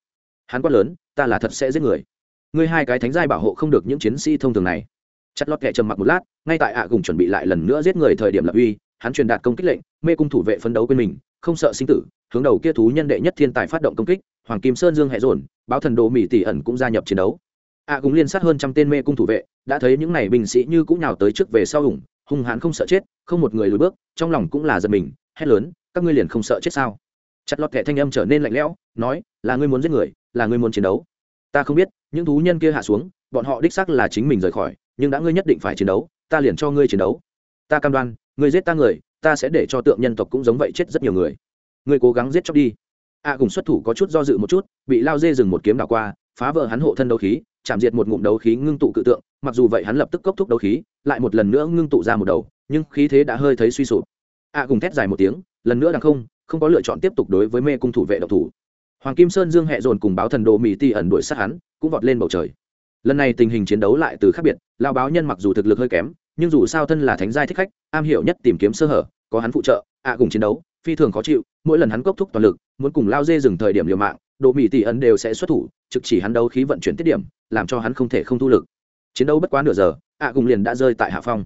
Hắn quát lớn, ta là thật sẽ giết người. Ngươi hai cái thánh giai bảo hộ không được những chiến sĩ thông thường này. Chặt lọt kẹ trầm mặc một lát, ngay tại ạ à cùng chuẩn bị lại lần nữa giết người thời điểm lập uy, hắn truyền đạt công kích lệnh, mê cung thủ vệ phấn đấu bên mình, không sợ sinh tử hướng đầu kia thú nhân đệ nhất thiên tài phát động công kích, hoàng kim sơn dương hệ dồn, báo thần đồ mỹ tỷ ẩn cũng gia nhập chiến đấu. A à liên sát hơn trăm tên mê cung thủ vệ, đã thấy những này binh sĩ như cũng nhào tới trước về sau hùng hung hãn không sợ chết, không một người lùi bước, trong lòng cũng là giật mình, hét lớn, các ngươi liền không sợ chết sao? Chặt lọt kẻ thanh âm trở nên lạnh lẽo, nói, là ngươi muốn giết người, là ngươi muốn chiến đấu. Ta không biết, những thú nhân kia hạ xuống, bọn họ đích xác là chính mình rời khỏi, nhưng đã ngươi nhất định phải chiến đấu, ta liền cho ngươi chiến đấu. Ta cam đoan, ngươi giết ta người, ta sẽ để cho tượng nhân tộc cũng giống vậy chết rất nhiều người ngươi cố gắng giết chóc đi. A cùng xuất thủ có chút do dự một chút, bị lao dê dừng một kiếm đảo qua, phá vỡ hắn hộ thân đấu khí, chạm diệt một ngụm đấu khí ngưng tụ cự tượng, mặc dù vậy hắn lập tức cốc thúc đấu khí, lại một lần nữa ngưng tụ ra một đầu, nhưng khí thế đã hơi thấy suy sụp. A cùng thét dài một tiếng, lần nữa đằng không không có lựa chọn tiếp tục đối với mê cung thủ vệ độc thủ. Hoàng kim sơn dương hẹ dồn cùng báo thần đồ mỹ ti ẩn đuổi sát hắn, cũng vọt lên bầu trời. Lần này tình hình chiến đấu lại từ khác biệt, lao báo nhân mặc dù thực lực hơi kém, nhưng dù sao thân là thánh giai thích khách, am hiểu nhất tìm kiếm sơ hở, có hắn phụ trợ, a cùng chiến đấu phi thường khó chịu, mỗi lần hắn cốc thúc toàn lực, muốn cùng lao dê dừng thời điểm liều mạng độ mỹ tỷ ẩn đều sẽ xuất thủ, trực chỉ hắn đấu khí vận chuyển tiết điểm, làm cho hắn không thể không thu lực. Chiến đấu bất quá nửa giờ ạ cùng liền đã rơi tại hạ phong.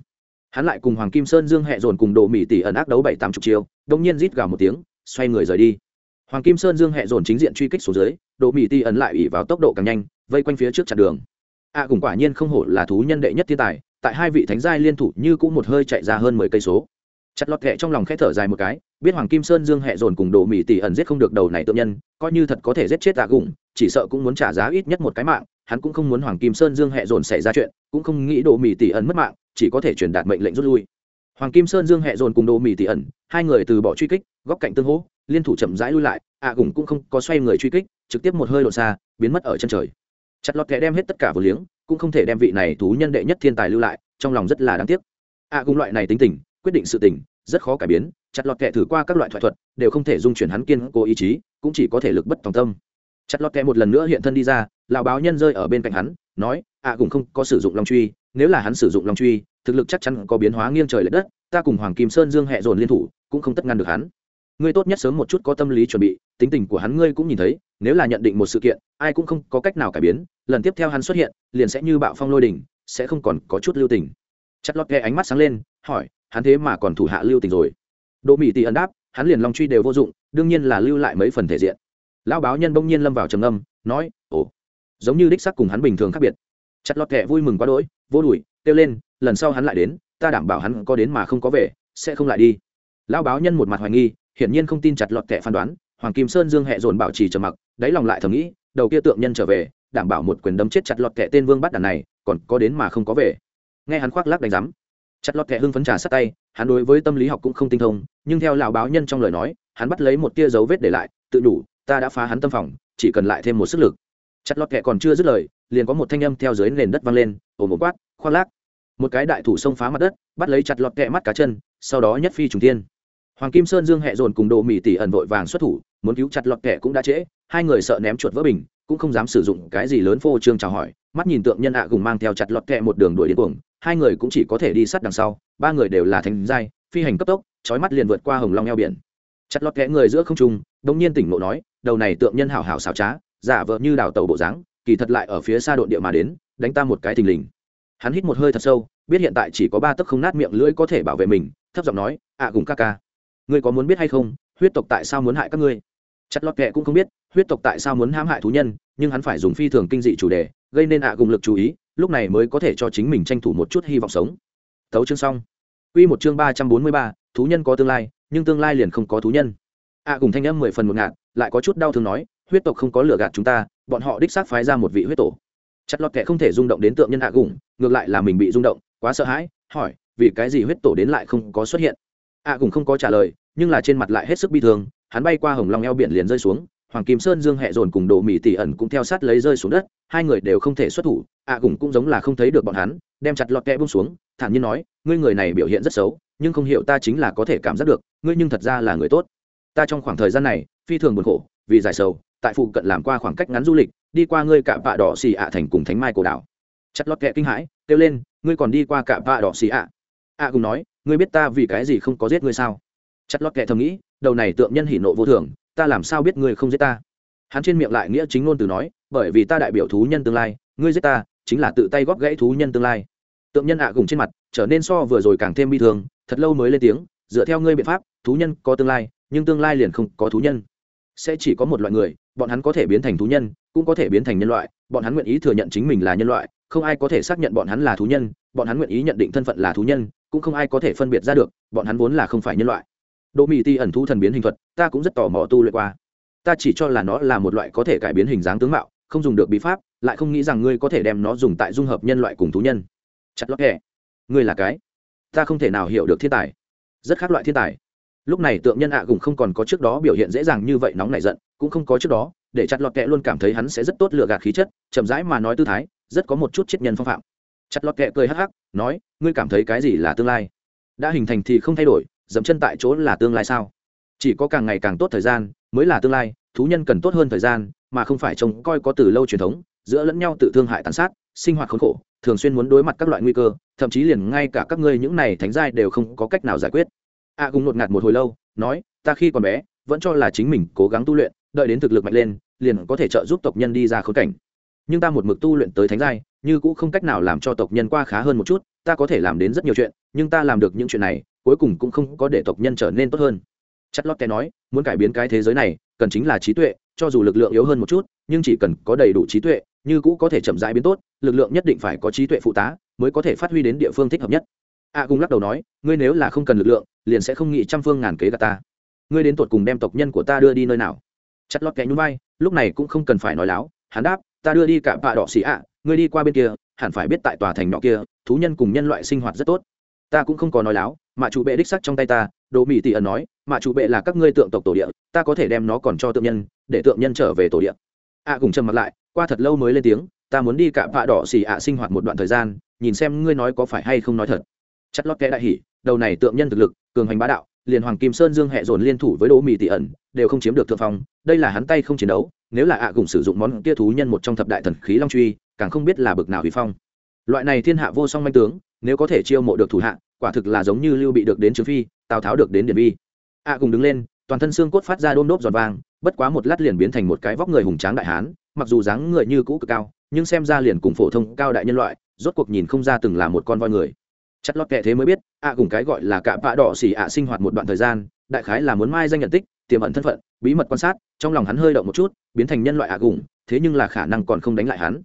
Hắn lại cùng hoàng kim sơn dương hẹ dồn cùng độ mỹ tỷ ẩn ác đấu bảy tám chục chiều đông nhiên rít gào một tiếng, xoay người rời đi. Hoàng kim sơn dương hẹ dồn chính diện truy kích xuống dưới độ mỹ tỷ ẩn lại ủy vào tốc độ càng nhanh, vây quanh phía trước chặn đường. Ạ cùng quả nhiên không hổ là thú nhân đệ nhất thiên tài, tại hai vị thánh giai liên thủ như cũng một hơi chạy ra hơn mười cây số. Chặt lọt kẹ trong lòng khẽ thở dài một cái biết hoàng kim sơn dương hẹ dồn cùng đồ mỹ tỷ ẩn giết không được đầu này tự nhân, coi như thật có thể giết chết tạ gùng chỉ sợ cũng muốn trả giá ít nhất một cái mạng, hắn cũng không muốn hoàng kim sơn dương hẹ dồn xảy ra chuyện, cũng không nghĩ đồ mỹ tỷ ẩn mất mạng, chỉ có thể truyền đạt mệnh lệnh rút lui. Hoàng kim sơn dương hẹ dồn cùng đồ mỹ tỷ ẩn, hai người từ bỏ truy kích, góc cạnh tương hỗ, liên thủ chậm rãi lui lại, ạ à gùng cũng không có xoay người truy kích, trực tiếp một hơi độ xa, biến mất ở chân trời. Chặt lọt kẻ đem hết tất cả vừa liếng, cũng không thể đem vị này thú nhân đệ nhất thiên tài lưu lại, trong lòng rất là đáng tiếc. Ạ à gùng loại này tính tình, quyết định sự tình rất khó cải biến, chặt lọt kẹ thử qua các loại thoại thuật, đều không thể dung chuyển hắn kiên cố ý chí, cũng chỉ có thể lực bất tòng tâm. Chặt lọt kẹ một lần nữa hiện thân đi ra lào báo nhân rơi ở bên cạnh hắn, nói ạ cũng không có sử dụng long truy, nếu là hắn sử dụng long truy, thực lực chắc chắn có biến hóa nghiêng trời l ệ đất, ta cùng hoàng kim sơn dương hẹ dồn liên thủ, cũng không tất ngăn được hắn. Ngươi tốt nhất sớm một chút có tâm lý chuẩn bị, tính tình của hắn ngươi cũng nhìn thấy, nếu là nhận định một sự kiện, ai cũng không có cách nào cải biến, lần tiếp theo hắn xuất hiện, liền sẽ như bạo phong lôi đình sẽ không còn có chút lưu tình. Chặt lọt kẹ ánh mắt sáng lên, hỏi hắn thế mà còn thủ hạ lưu tình rồi. Đỗ mỹ tỷ ẩn đáp, hắn liền long truy đều vô dụng, đương nhiên là lưu lại mấy phần thể diện. Lão báo nhân bỗng nhiên lâm vào trầm âm nói, ồ, giống như đích sắc cùng hắn bình thường khác biệt. Chặt lọt kẹ vui mừng quá đỗi, vô đùi kêu lên, lần sau hắn lại đến, ta đảm bảo hắn có đến mà không có về, sẽ không lại đi. Lão báo nhân một mặt hoài nghi, hiển nhiên không tin chặt lọt kẹ phán đoán, hoàng kim sơn dương hẹ dồn bảo trì trầm mặc, đáy lòng lại thầm nghĩ, đầu kia tượng nhân trở về, đảm bảo một quyền đấm chết chặt lọt kẹ tên vương bắt đàn này, còn có đến mà không có về. Nghe hắn khoác lắc đánh giám chặt lọt kẻ hưng phấn trà sát tay, hắn đối với tâm lý học cũng không tinh thông, nhưng theo lão báo nhân trong lời nói, hắn bắt lấy một tia dấu vết để lại, tự đủ ta đã phá hắn tâm phòng, chỉ cần lại thêm một sức lực. Chặt lọt kẻ còn chưa dứt lời, liền có một thanh âm theo dưới nền đất văng lên, ồ một quát khoác lác. Một cái đại thủ xông phá mặt đất, bắt lấy chặt lọt kẹ mắt cá chân, sau đó nhất phi trùng tiên hoàng kim sơn dương hẹ dồn cùng đồ mỹ tỷ ẩn vội vàng xuất thủ, muốn cứu chặt lọt kẹ cũng đã trễ, hai người sợ ném chuột vỡ bình, cũng không dám sử dụng cái gì lớn phô trương chào hỏi, mắt nhìn tượng nhân ạ gùng mang theo chặt lọt kẹ một đường đuổi đến cuồng hai người cũng chỉ có thể đi sát đằng sau, ba người đều là thành giai, phi hành cấp tốc trói mắt liền vượt qua hồng long eo biển. Chặt lọt kẹ người giữa không trung đông nhiên tỉnh ngộ nói, đầu này tượng nhân hảo hảo xảo trá, giả vợ như đào tàu bộ dáng, kỳ thật lại ở phía xa đội địa mà đến, đánh ta một cái thình lình. Hắn hít một hơi thật sâu, biết hiện tại chỉ có ba tấc không nát miệng lưỡi có thể bảo vệ mình, thấp giọng nói ạ gùng ca ca, ngươi có muốn biết hay không, huyết tộc tại sao muốn hại các ngươi? Chặt lọt kệ cũng không biết, huyết tộc tại sao muốn hãm hại thú nhân nhưng hắn phải dùng phi thường kinh dị chủ đề, gây nên ạ à cùng lực chú ý, lúc này mới có thể cho chính mình tranh thủ một chút hy vọng sống. Thấu chương xong. Quy một chương ba trăm bốn mươi ba, thú nhân có tương lai, nhưng tương lai liền không có thú nhân. Ạ à cùng thanh âm mười phần một ngạt, lại có chút đau thương nói, huyết tộc không có lừa gạt chúng ta, bọn họ đích xác phái ra một vị huyết tổ. Chặt lọt kệ không thể rung động đến tượng nhân ạ à gùng, ngược lại là mình bị rung động, quá sợ hãi, hỏi, vì cái gì huyết tổ đến lại không có xuất hiện? Ạ gùng không có trả lời, nhưng là trên mặt lại hết sức bi thương, hắn bay qua hồng long eo biển liền rơi xuống hoàng kim sơn dương hẹ dồn cùng đồ mỹ tỷ ẩn cũng theo sát lấy rơi xuống đất, hai người đều không thể xuất thủ ạ gùng cũng giống là không thấy được bọn hắn, đem chặt lọt kẹ bung xuống, thản nhiên nói, ngươi người này biểu hiện rất xấu, nhưng không hiểu ta chính là có thể cảm giác được, ngươi nhưng thật ra là người tốt. Ta trong khoảng thời gian này, phi thường buồn khổ, vì giải sầu, tại phụ cận làm qua khoảng cách ngắn du lịch, đi qua ngươi cạm bạ đỏ xì ạ thành cùng thánh mai cổ đảo. Chặt lọt kẹ kinh hãi, kêu lên, ngươi còn đi qua cạm bạ đỏ xì ạ? Ạ gùng nói, ngươi biết ta vì cái gì không có giết ngươi sao? Chặt lọt kẹ thầm nghĩ, đầu này tượng nhân hỉ nộ vô thường ta làm sao biết ngươi không giết ta? Hắn trên miệng lại nghĩa chính ngôn từ nói, bởi vì ta đại biểu thú nhân tương lai, ngươi giết ta, chính là tự tay góp gãy thú nhân tương lai. Tượng nhân ạ gùng trên mặt, trở nên so vừa rồi càng thêm bi thương, thật lâu mới lên tiếng, dựa theo ngươi biện pháp, thú nhân có tương lai, nhưng tương lai liền không có thú nhân. Sẽ chỉ có một loại người, bọn hắn có thể biến thành thú nhân, cũng có thể biến thành nhân loại, bọn hắn nguyện ý thừa nhận chính mình là nhân loại, không ai có thể xác nhận bọn hắn là thú nhân, bọn hắn nguyện ý nhận định thân phận là thú nhân, cũng không ai có thể phân biệt ra được, bọn hắn vốn là không phải nhân loại. Đỗ Mị Ti ẩn thú thần biến hình thuật, ta cũng rất tò mò tu luyện qua. Ta chỉ cho là nó là một loại có thể cải biến hình dáng tướng mạo, không dùng được bí pháp, lại không nghĩ rằng ngươi có thể đem nó dùng tại dung hợp nhân loại cùng thú nhân. Chặt lót kẻ. Ngươi là cái? Ta không thể nào hiểu được thiên tài. Rất khác loại thiên tài. Lúc này tượng nhân ạ à cũng không còn có trước đó biểu hiện dễ dàng như vậy nóng nảy giận, cũng không có trước đó, để chặt lọt kẹ luôn cảm thấy hắn sẽ rất tốt lựa gạt khí chất, chậm rãi mà nói tư thái, rất có một chút triết nhân phong phạm. Chặt lọt kẹ cười hắc hắc, nói, ngươi cảm thấy cái gì là tương lai? Đã hình thành thì không thay đổi, dẫm chân tại chỗ là tương lai sao? Chỉ có càng ngày càng tốt thời gian mới là tương lai thú nhân cần tốt hơn thời gian mà không phải trông coi có từ lâu truyền thống giữa lẫn nhau tự thương hại tàn sát sinh hoạt khốn khổ thường xuyên muốn đối mặt các loại nguy cơ thậm chí liền ngay cả các ngươi những này thánh giai đều không có cách nào giải quyết. A à, cùng ngột ngạt một hồi lâu nói ta khi còn bé vẫn cho là chính mình cố gắng tu luyện đợi đến thực lực mạnh lên liền có thể trợ giúp tộc nhân đi ra khốn cảnh. Nhưng ta một mực tu luyện tới thánh giai như cũng không cách nào làm cho tộc nhân qua khá hơn một chút ta có thể làm đến rất nhiều chuyện nhưng ta làm được những chuyện này cuối cùng cũng không có để tộc nhân trở nên tốt hơn. Chất lót té nói muốn cải biến cái thế giới này cần chính là trí tuệ cho dù lực lượng yếu hơn một chút nhưng chỉ cần có đầy đủ trí tuệ như cũ có thể chậm rãi biến tốt lực lượng nhất định phải có trí tuệ phụ tá mới có thể phát huy đến địa phương thích hợp nhất. A à, lắc đầu nói ngươi nếu là không cần lực lượng liền sẽ không nghĩ trăm phương ngàn kế gà ta. Ngươi đến tột cùng đem tộc nhân của ta đưa đi nơi nào? Chặt lót kẽ nhún vai lúc này cũng không cần phải nói láo hắn đáp ta đưa đi cả bạ đỏ xì ạ ngươi đi qua bên kia hẳn phải biết tại tòa thành nhỏ kia thú nhân cùng nhân loại sinh hoạt rất tốt. Ta cũng không có nói láo mạ chủ bệ đích sắc trong tay ta đồ mỹ tỷ ẩn nói mạ chủ bệ là các ngươi tượng tộc tổ địa ta có thể đem nó còn cho tượng nhân để tượng nhân trở về tổ địa. Ạ à, cùng trầm mặt lại qua thật lâu mới lên tiếng ta muốn đi cả vạ đỏ xì ạ sinh hoạt một đoạn thời gian nhìn xem ngươi nói có phải hay không nói thật. Chất lót kẽ đại hỉ đầu này tượng nhân thực lực cường hành bá đạo liền hoàng kim sơn dương hẹ dồn liên thủ với đỗ mỹ tỷ ẩn đều không chiếm được thượng phong đây là hắn tay không chiến đấu nếu là ạ cùng sử dụng món kia thú nhân một trong thập đại thần khí long truy càng không biết là bực nào hủy phong. Loại này thiên hạ vô song manh tướng nếu có thể chiêu mộ được thủ hạ quả thực là giống như lưu bị được đến trừ phi, tào tháo được đến điện vi. A cùng đứng lên, toàn thân xương cốt phát ra đôm đốp giòn vàng, bất quá một lát liền biến thành một cái vóc người hùng tráng đại hán, mặc dù dáng người như cũ cực cao, nhưng xem ra liền cùng phổ thông cao đại nhân loại, rốt cuộc nhìn không ra từng là một con voi người. Chất lót kệ thế mới biết, a cùng cái gọi là cạ vạ đỏ xỉ ạ sinh hoạt một đoạn thời gian, đại khái là muốn mai danh nhận tích, tiềm ẩn thân phận, bí mật quan sát, trong lòng hắn hơi động một chút, biến thành nhân loại ạ gùng thế nhưng là khả năng còn không đánh lại hắn.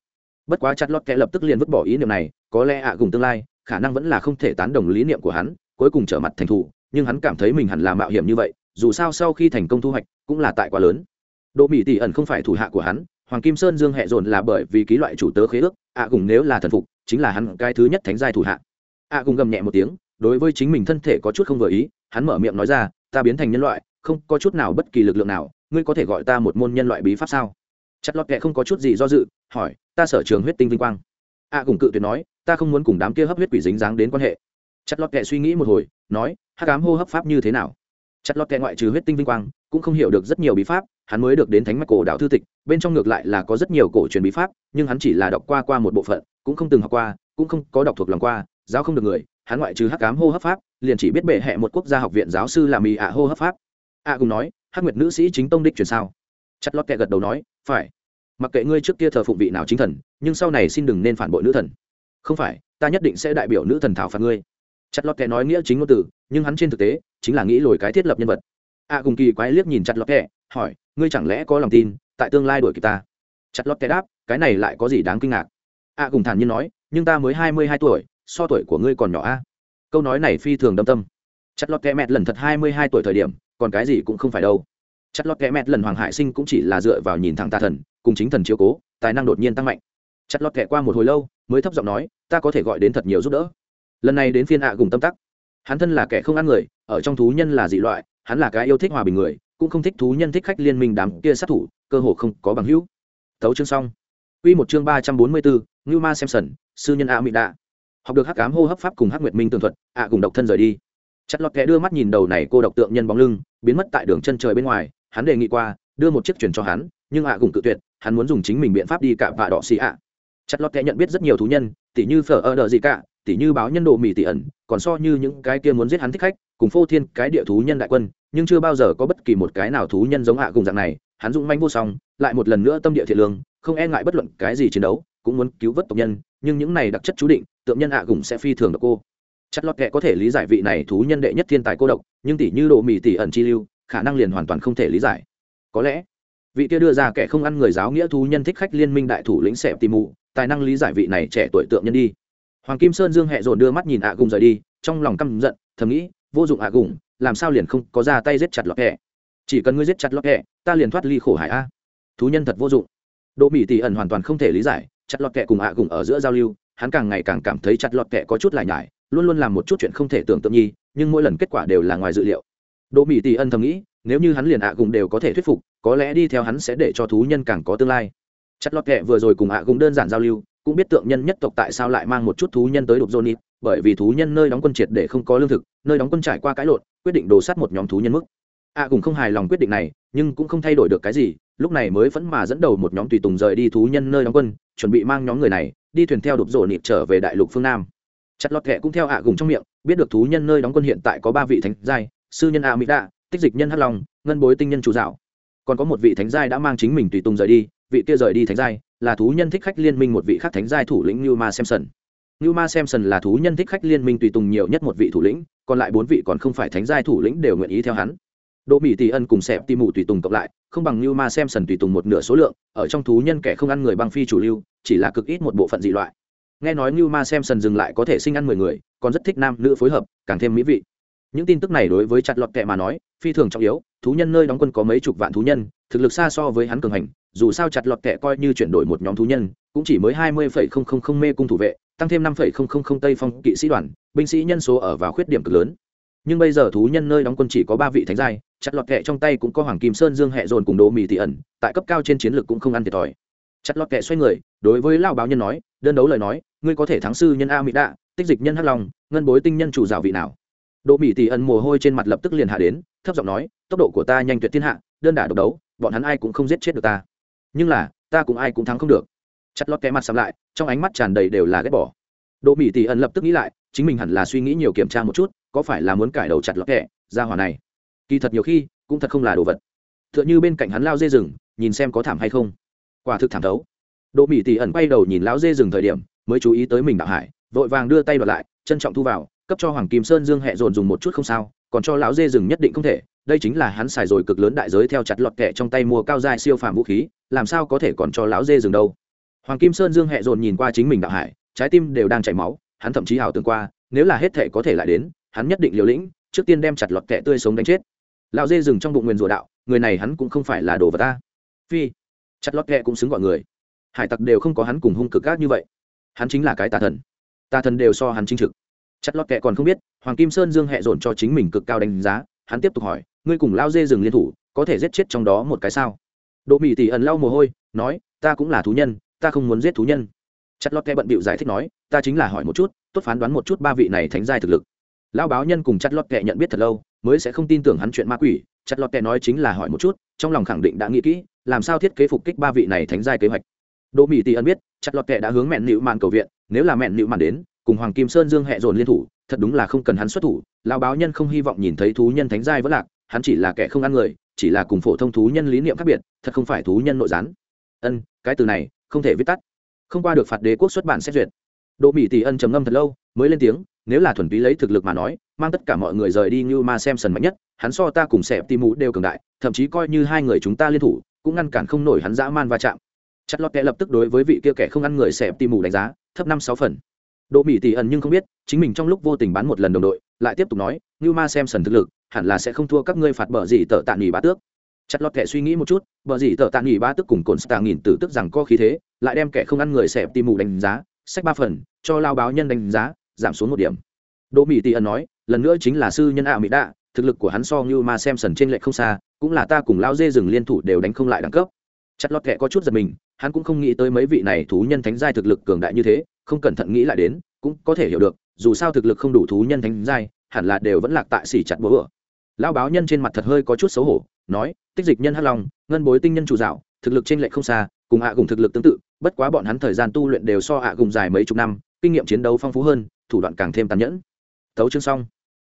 Bất quá chặt lót kệ lập tức liền vứt bỏ ý niệm này, có lẽ ạ gùng tương lai khả năng vẫn là không thể tán đồng lý niệm của hắn cuối cùng trở mặt thành thủ nhưng hắn cảm thấy mình hẳn là mạo hiểm như vậy dù sao sau khi thành công thu hoạch cũng là tại quá lớn. Đỗ mỹ tỷ ẩn không phải thủ hạ của hắn hoàng kim sơn dương hệ dồn là bởi vì ký loại chủ tớ khế ước ạ gùng nếu là thần phục chính là hắn cái thứ nhất thánh giai thủ hạ. ạ gùng gầm nhẹ một tiếng đối với chính mình thân thể có chút không vừa ý hắn mở miệng nói ra ta biến thành nhân loại không có chút nào bất kỳ lực lượng nào ngươi có thể gọi ta một môn nhân loại bí pháp sao? Chặt lọt kệ không có chút gì do dự hỏi ta sở trường huyết tinh vinh quang. a à, cùng cự tuyệt nói ta không muốn cùng đám kia hấp huyết quỷ dính dáng đến quan hệ. Chặt lọt kệ suy nghĩ một hồi, nói hát cám hô hấp pháp như thế nào? Chặt lọt kệ ngoại trừ huyết tinh vinh quang, cũng không hiểu được rất nhiều bí pháp, hắn mới được đến thánh mạch cổ đạo thư tịch, bên trong ngược lại là có rất nhiều cổ truyền bí pháp, nhưng hắn chỉ là đọc qua qua một bộ phận, cũng không từng học qua, cũng không có đọc thuộc lòng qua, giáo không được người, hắn ngoại trừ hắc cám hô hấp pháp, liền chỉ biết bệ hệ một quốc gia học viện giáo sư làm mì ạ hô hấp pháp. A cùng nói, hắc nguyệt nữ sĩ chính tông đích truyền sao? Chặt lót kẹ gật đầu nói, phải. Mặc kệ ngươi trước kia thờ phụng vị nào chính thần, nhưng sau này xin đừng nên phản bội nữ thần không phải, ta nhất định sẽ đại biểu nữ thần thảo phạt ngươi. Chặt lót kẻ nói nghĩa chính ngôn từ, nhưng hắn trên thực tế, chính là nghĩ lồi cái thiết lập nhân vật. A cùng kỳ quái liếc nhìn chặt lót kẻ, hỏi, ngươi chẳng lẽ có lòng tin, tại tương lai đuổi kịp ta? Chặt lót kẻ đáp, cái này lại có gì đáng kinh ngạc? A cùng thản nhiên nói, nhưng ta mới hai mươi hai tuổi, so tuổi của ngươi còn nhỏ a. Câu nói này phi thường đâm tâm. Chặt lót kẻ mẹt lần thật hai mươi hai tuổi thời điểm, còn cái gì cũng không phải đâu. Chặt lót kẻ mẹt lần hoàng hải sinh cũng chỉ là dựa vào nhìn thẳng tà thần, cùng chính thần chiếu cố, tài năng đột nhiên tăng mạnh. Chặt lót kẻ qua một hồi lâu mới thấp giọng nói ta có thể gọi đến thật nhiều giúp đỡ lần này đến phiên ạ gùng tâm tắc hắn thân là kẻ không ăn người ở trong thú nhân là dị loại hắn là cái yêu thích hòa bình người cũng không thích thú nhân thích khách liên minh đám kia sát thủ cơ hồ không có bằng hữu thấu chương xong Quy một chương ba trăm bốn mươi bốn Ngưu Ma Simpson, sư nhân A Mỹ Đạ. Học được hắc ám hô hấp pháp cùng hắc nguyệt minh tường thuật, ạ cùng độc thân rời đi. Chặt lọt kẻ đưa mắt nhìn đầu này cô độc tượng nhân bóng lưng, biến mất tại đường chân trời bên ngoài, hắn đề nghị qua, đưa một chiếc chuyển cho hắn, nhưng ạ cùng cự tuyệt, hắn muốn dùng chính mình biện pháp đi cả vạ đỏ xì ạ. Chặt lọt kẻ nhận biết rất nhiều thú nhân, tỉ như phở ở đờ gì cả, tỉ như báo nhân độ mì tỉ ẩn, còn so như những cái kia muốn giết hắn thích khách, cùng phô thiên cái địa thú nhân đại quân, nhưng chưa bao giờ có bất kỳ một cái nào thú nhân giống hạ à cùng dạng này, hắn dũng manh vô song, lại một lần nữa tâm địa thiện lương, không e ngại bất luận cái gì chiến đấu, cũng muốn cứu vớt tộc nhân, nhưng những này đặc chất chú định, tượng nhân hạ à cùng sẽ phi thường độc cô. Chặt lọt kệ có thể lý giải vị này thú nhân đệ nhất thiên tài cô độc nhưng tỷ như độ mỹ tỷ ẩn chi lưu khả năng liền hoàn toàn không thể lý giải. Có lẽ vị kia đưa ra kẻ không ăn người giáo nghĩa thú nhân thích khách liên minh đại thủ lĩnh xẹp tìm mụ tài năng lý giải vị này trẻ tuổi tượng nhân đi. Hoàng kim sơn dương hẹ dồn đưa mắt nhìn ạ à gùng rời đi, trong lòng căm giận, thầm nghĩ, vô dụng ạ à gùng, làm sao liền không có ra tay giết chặt lọt kệ chỉ cần ngươi giết chặt lọt kệ ta liền thoát ly khổ hải a. Thú nhân thật vô dụng. Độ mỹ tỷ ẩn hoàn toàn không thể lý giải, chặt lọt kẻ cùng ạ gùng ở giữa giao lưu, hắn càng ngày càng cảm thấy chặt lọt kẻ có chút lại nhải, luôn luôn làm một chút chuyện không thể tưởng tượng nhi, nhưng mỗi lần kết quả đều là ngoài dự liệu. Đỗ mỹ tỷ ân thầm nghĩ nếu như hắn liền ạ à gùng đều có thể thuyết phục, có lẽ đi theo hắn sẽ để cho thú nhân càng có tương lai. Chất lót kệ vừa rồi cùng ạ à gùng đơn giản giao lưu, cũng biết tượng nhân nhất tộc tại sao lại mang một chút thú nhân tới đục johnny, bởi vì thú nhân nơi đóng quân triệt để không có lương thực, nơi đóng quân trải qua cãi lộn, quyết định đồ sát một nhóm thú nhân mức. Ạ à gùng không hài lòng quyết định này, nhưng cũng không thay đổi được cái gì, lúc này mới vẫn mà dẫn đầu một nhóm tùy tùng rời đi thú nhân nơi đóng quân, chuẩn bị mang nhóm người này, đi thuyền theo đục rổ nịt trở về đại lục phương nam. Chặt lọt kệ cũng theo ạ gùng trong miệng, biết được thú nhân nơi đóng quân hiện tại có ba vị thánh giai, sư nhân a mỹ đạ tích dịch nhân hắc long, ngân bối tinh nhân chủ dạo. Còn có một vị thánh giai đã mang chính mình tùy tùng rời đi, vị kia rời đi thánh giai là thú nhân thích khách liên minh một vị khác thánh giai thủ lĩnh như ma Samson. như ma Samson là thú nhân thích khách liên minh tùy tùng nhiều nhất một vị thủ lĩnh, còn lại bốn vị còn không phải thánh giai thủ lĩnh đều nguyện ý theo hắn. Đỗ mỹ tỷ ân cùng xẹp tìm mù tùy tùng cộng lại, không bằng như ma Samson tùy tùng một nửa số lượng, ở trong thú nhân kẻ không ăn người băng phi chủ lưu, chỉ là cực ít một bộ phận dị loại. Nghe nói như ma xem sần dừng lại có thể sinh ăn mười người, còn rất thích nam nữ phối hợp, càng thêm mỹ vị. Những tin tức này đối với chặt lọt kệ mà nói phi thường trọng yếu, thú nhân nơi đóng quân có mấy chục vạn thú nhân, thực lực xa so với hắn cường hành, dù sao chặt lọt kệ coi như chuyển đổi một nhóm thú nhân, cũng chỉ mới hai mươi phẩy không không không mê cung thủ vệ, tăng thêm năm phẩy không không không tây phong kỵ sĩ đoàn, binh sĩ nhân số ở vào khuyết điểm cực lớn. Nhưng bây giờ thú nhân nơi đóng quân chỉ có ba vị thánh giai, chặt lọt kệ trong tay cũng có hoàng kim sơn dương hệ dồn cùng đồ mì tỉ ẩn, tại cấp cao trên chiến lược cũng không ăn thiệt thòi. Chặt lọt kệ xoay người, đối với lao báo nhân nói, đơn đấu lời nói, ngươi có thể thắng sư nhân a mỹ đạ tích dịch nhân hắc long, ngân bối tinh nhân chủ rào vị nào? Đỗ mỹ tỷ ẩn mồ hôi trên mặt lập tức liền hạ đến thấp giọng nói, tốc độ của ta nhanh tuyệt thiên hạ, đơn đả độc đấu, bọn hắn ai cũng không giết chết được ta. Nhưng là, ta cũng ai cũng thắng không được. Chặt lót kẽ mặt sắm lại, trong ánh mắt tràn đầy đều là ghét bỏ. Đỗ mỹ tỷ ẩn lập tức nghĩ lại, chính mình hẳn là suy nghĩ nhiều kiểm tra một chút, có phải là muốn cải đầu chặt lót kẻ, ra hỏa này. Kỳ thật nhiều khi, cũng thật không là đồ vật. T h ư ợ n h ư bên cạnh hắn lao dê rừng, nhìn xem có thảm hay không. Quả thực thảm thấu. Đỗ mỹ tỷ ẩn quay đầu nhìn lão dê rừng thời điểm, mới chú ý tới mình đạo hải, vội vàng đưa tay đoạt lại, trân trọng thu vào, cấp cho hoàng kim sơn dương hẹ dồn dùng một chút không sao còn cho lão dê rừng nhất định không thể, đây chính là hắn xài rồi cực lớn đại giới theo chặt lọt kẹ trong tay mua cao dài siêu phàm vũ khí, làm sao có thể còn cho lão dê dừng đâu? Hoàng kim sơn dương hẹ dồn nhìn qua chính mình đạo hải, trái tim đều đang chảy máu, hắn thậm chí hào tưởng qua, nếu là hết thể có thể lại đến, hắn nhất định liều lĩnh, trước tiên đem chặt lọt kẹ tươi sống đánh chết. Lão dê dừng trong bụng nguyền rùa đạo, người này hắn cũng không phải là đồ vật ta. Phi, chặt lọt kẹ cũng xứng gọi người. Hải tặc đều không có hắn cùng hung cực gác như vậy. Hắn chính là cái tà thần. Tà thần đều so hắn chính trực chặt lọt kệ còn không biết, hoàng kim sơn dương hẹ dồn cho chính mình cực cao đánh giá, hắn tiếp tục hỏi, ngươi cùng lao dê rừng liên thủ, có thể giết chết trong đó một cái sao? Đỗ mỹ tỷ ẩn lau mồ hôi, nói, ta cũng là thú nhân, ta không muốn giết thú nhân. Chặt lọt kệ bận bịu giải thích nói, ta chính là hỏi một chút, tốt phán đoán một chút ba vị này thánh giai thực lực. Lão báo nhân cùng chặt lọt kệ nhận biết thật lâu, mới sẽ không tin tưởng hắn chuyện ma quỷ. Chặt lọt kệ nói chính là hỏi một chút, trong lòng khẳng định đã nghĩ kỹ, làm sao thiết kế phục kích ba vị này thánh giai kế hoạch. Đỗ mỹ tỷ ẩn biết, chặt lọt kệ đã hướng mẹn nịu màn cầu viện, nếu là mẹn nịu màn đến cùng hoàng kim sơn dương hẹ dồn liên thủ, thật đúng là không cần hắn xuất thủ, lão báo nhân không hy vọng nhìn thấy thú nhân thánh giai vẫn lạc, hắn chỉ là kẻ không ăn người, chỉ là cùng phổ thông thú nhân lý niệm khác biệt, thật không phải thú nhân nội gián. Ân, cái từ này, không thể viết tắt. Không qua được phạt đế quốc xuất bản xét duyệt. Đỗ mỹ tỷ ân trầm ngâm thật lâu, mới lên tiếng, nếu là thuần túy lấy thực lực mà nói, mang tất cả mọi người rời đi như ma xem sần mạnh nhất, hắn so ta cùng xẹp tim mũ đều cường đại, thậm chí coi như hai người chúng ta liên thủ, cũng ngăn cản không nổi hắn dã man va chạm. Chất lót kẻ lập tức đối với vị kia kẻ không ăn người xẹp tim mũ đánh giá, thấp năm sáu phần. Đỗ Mỹ tỷ ẩn nhưng không biết, chính mình trong lúc vô tình bán một lần đồng đội, lại tiếp tục nói, "Như Ma xem sần thực lực, hẳn là sẽ không thua các ngươi phạt bờ gì tở tạ nghỉ bá tước." Chặt lọt kẻ suy nghĩ một chút, bờ gì tở tạ nghỉ bá tước cùng cồn stang nghìn tử tức rằng có khí thế, lại đem kẻ không ăn người xẹp tim mù đánh giá, sách ba phần, cho lao báo nhân đánh giá, giảm xuống một điểm. Đỗ Mỹ tỷ ẩn nói, lần nữa chính là sư nhân ạ Mỹ đạ, thực lực của hắn so như Ma xem sần trên lệch không xa, cũng là ta cùng Lão dê rừng liên thủ đều đánh không lại đẳng cấp. Chặt lọt kẻ có chút giật mình, hắn cũng không nghĩ tới mấy vị này thú nhân thánh giai thực lực cường đại như thế, không cẩn thận nghĩ lại đến, cũng có thể hiểu được, dù sao thực lực không đủ thú nhân thánh giai, hẳn là đều vẫn lạc tại xỉ chặt búa. Lao báo nhân trên mặt thật hơi có chút xấu hổ, nói, tích dịch nhân hắc long, ngân bối tinh nhân chủ dạo, thực lực trên lệ không xa, cùng hạ à gùng thực lực tương tự, bất quá bọn hắn thời gian tu luyện đều so hạ à gùng dài mấy chục năm, kinh nghiệm chiến đấu phong phú hơn, thủ đoạn càng thêm tàn nhẫn. Tấu chương xong.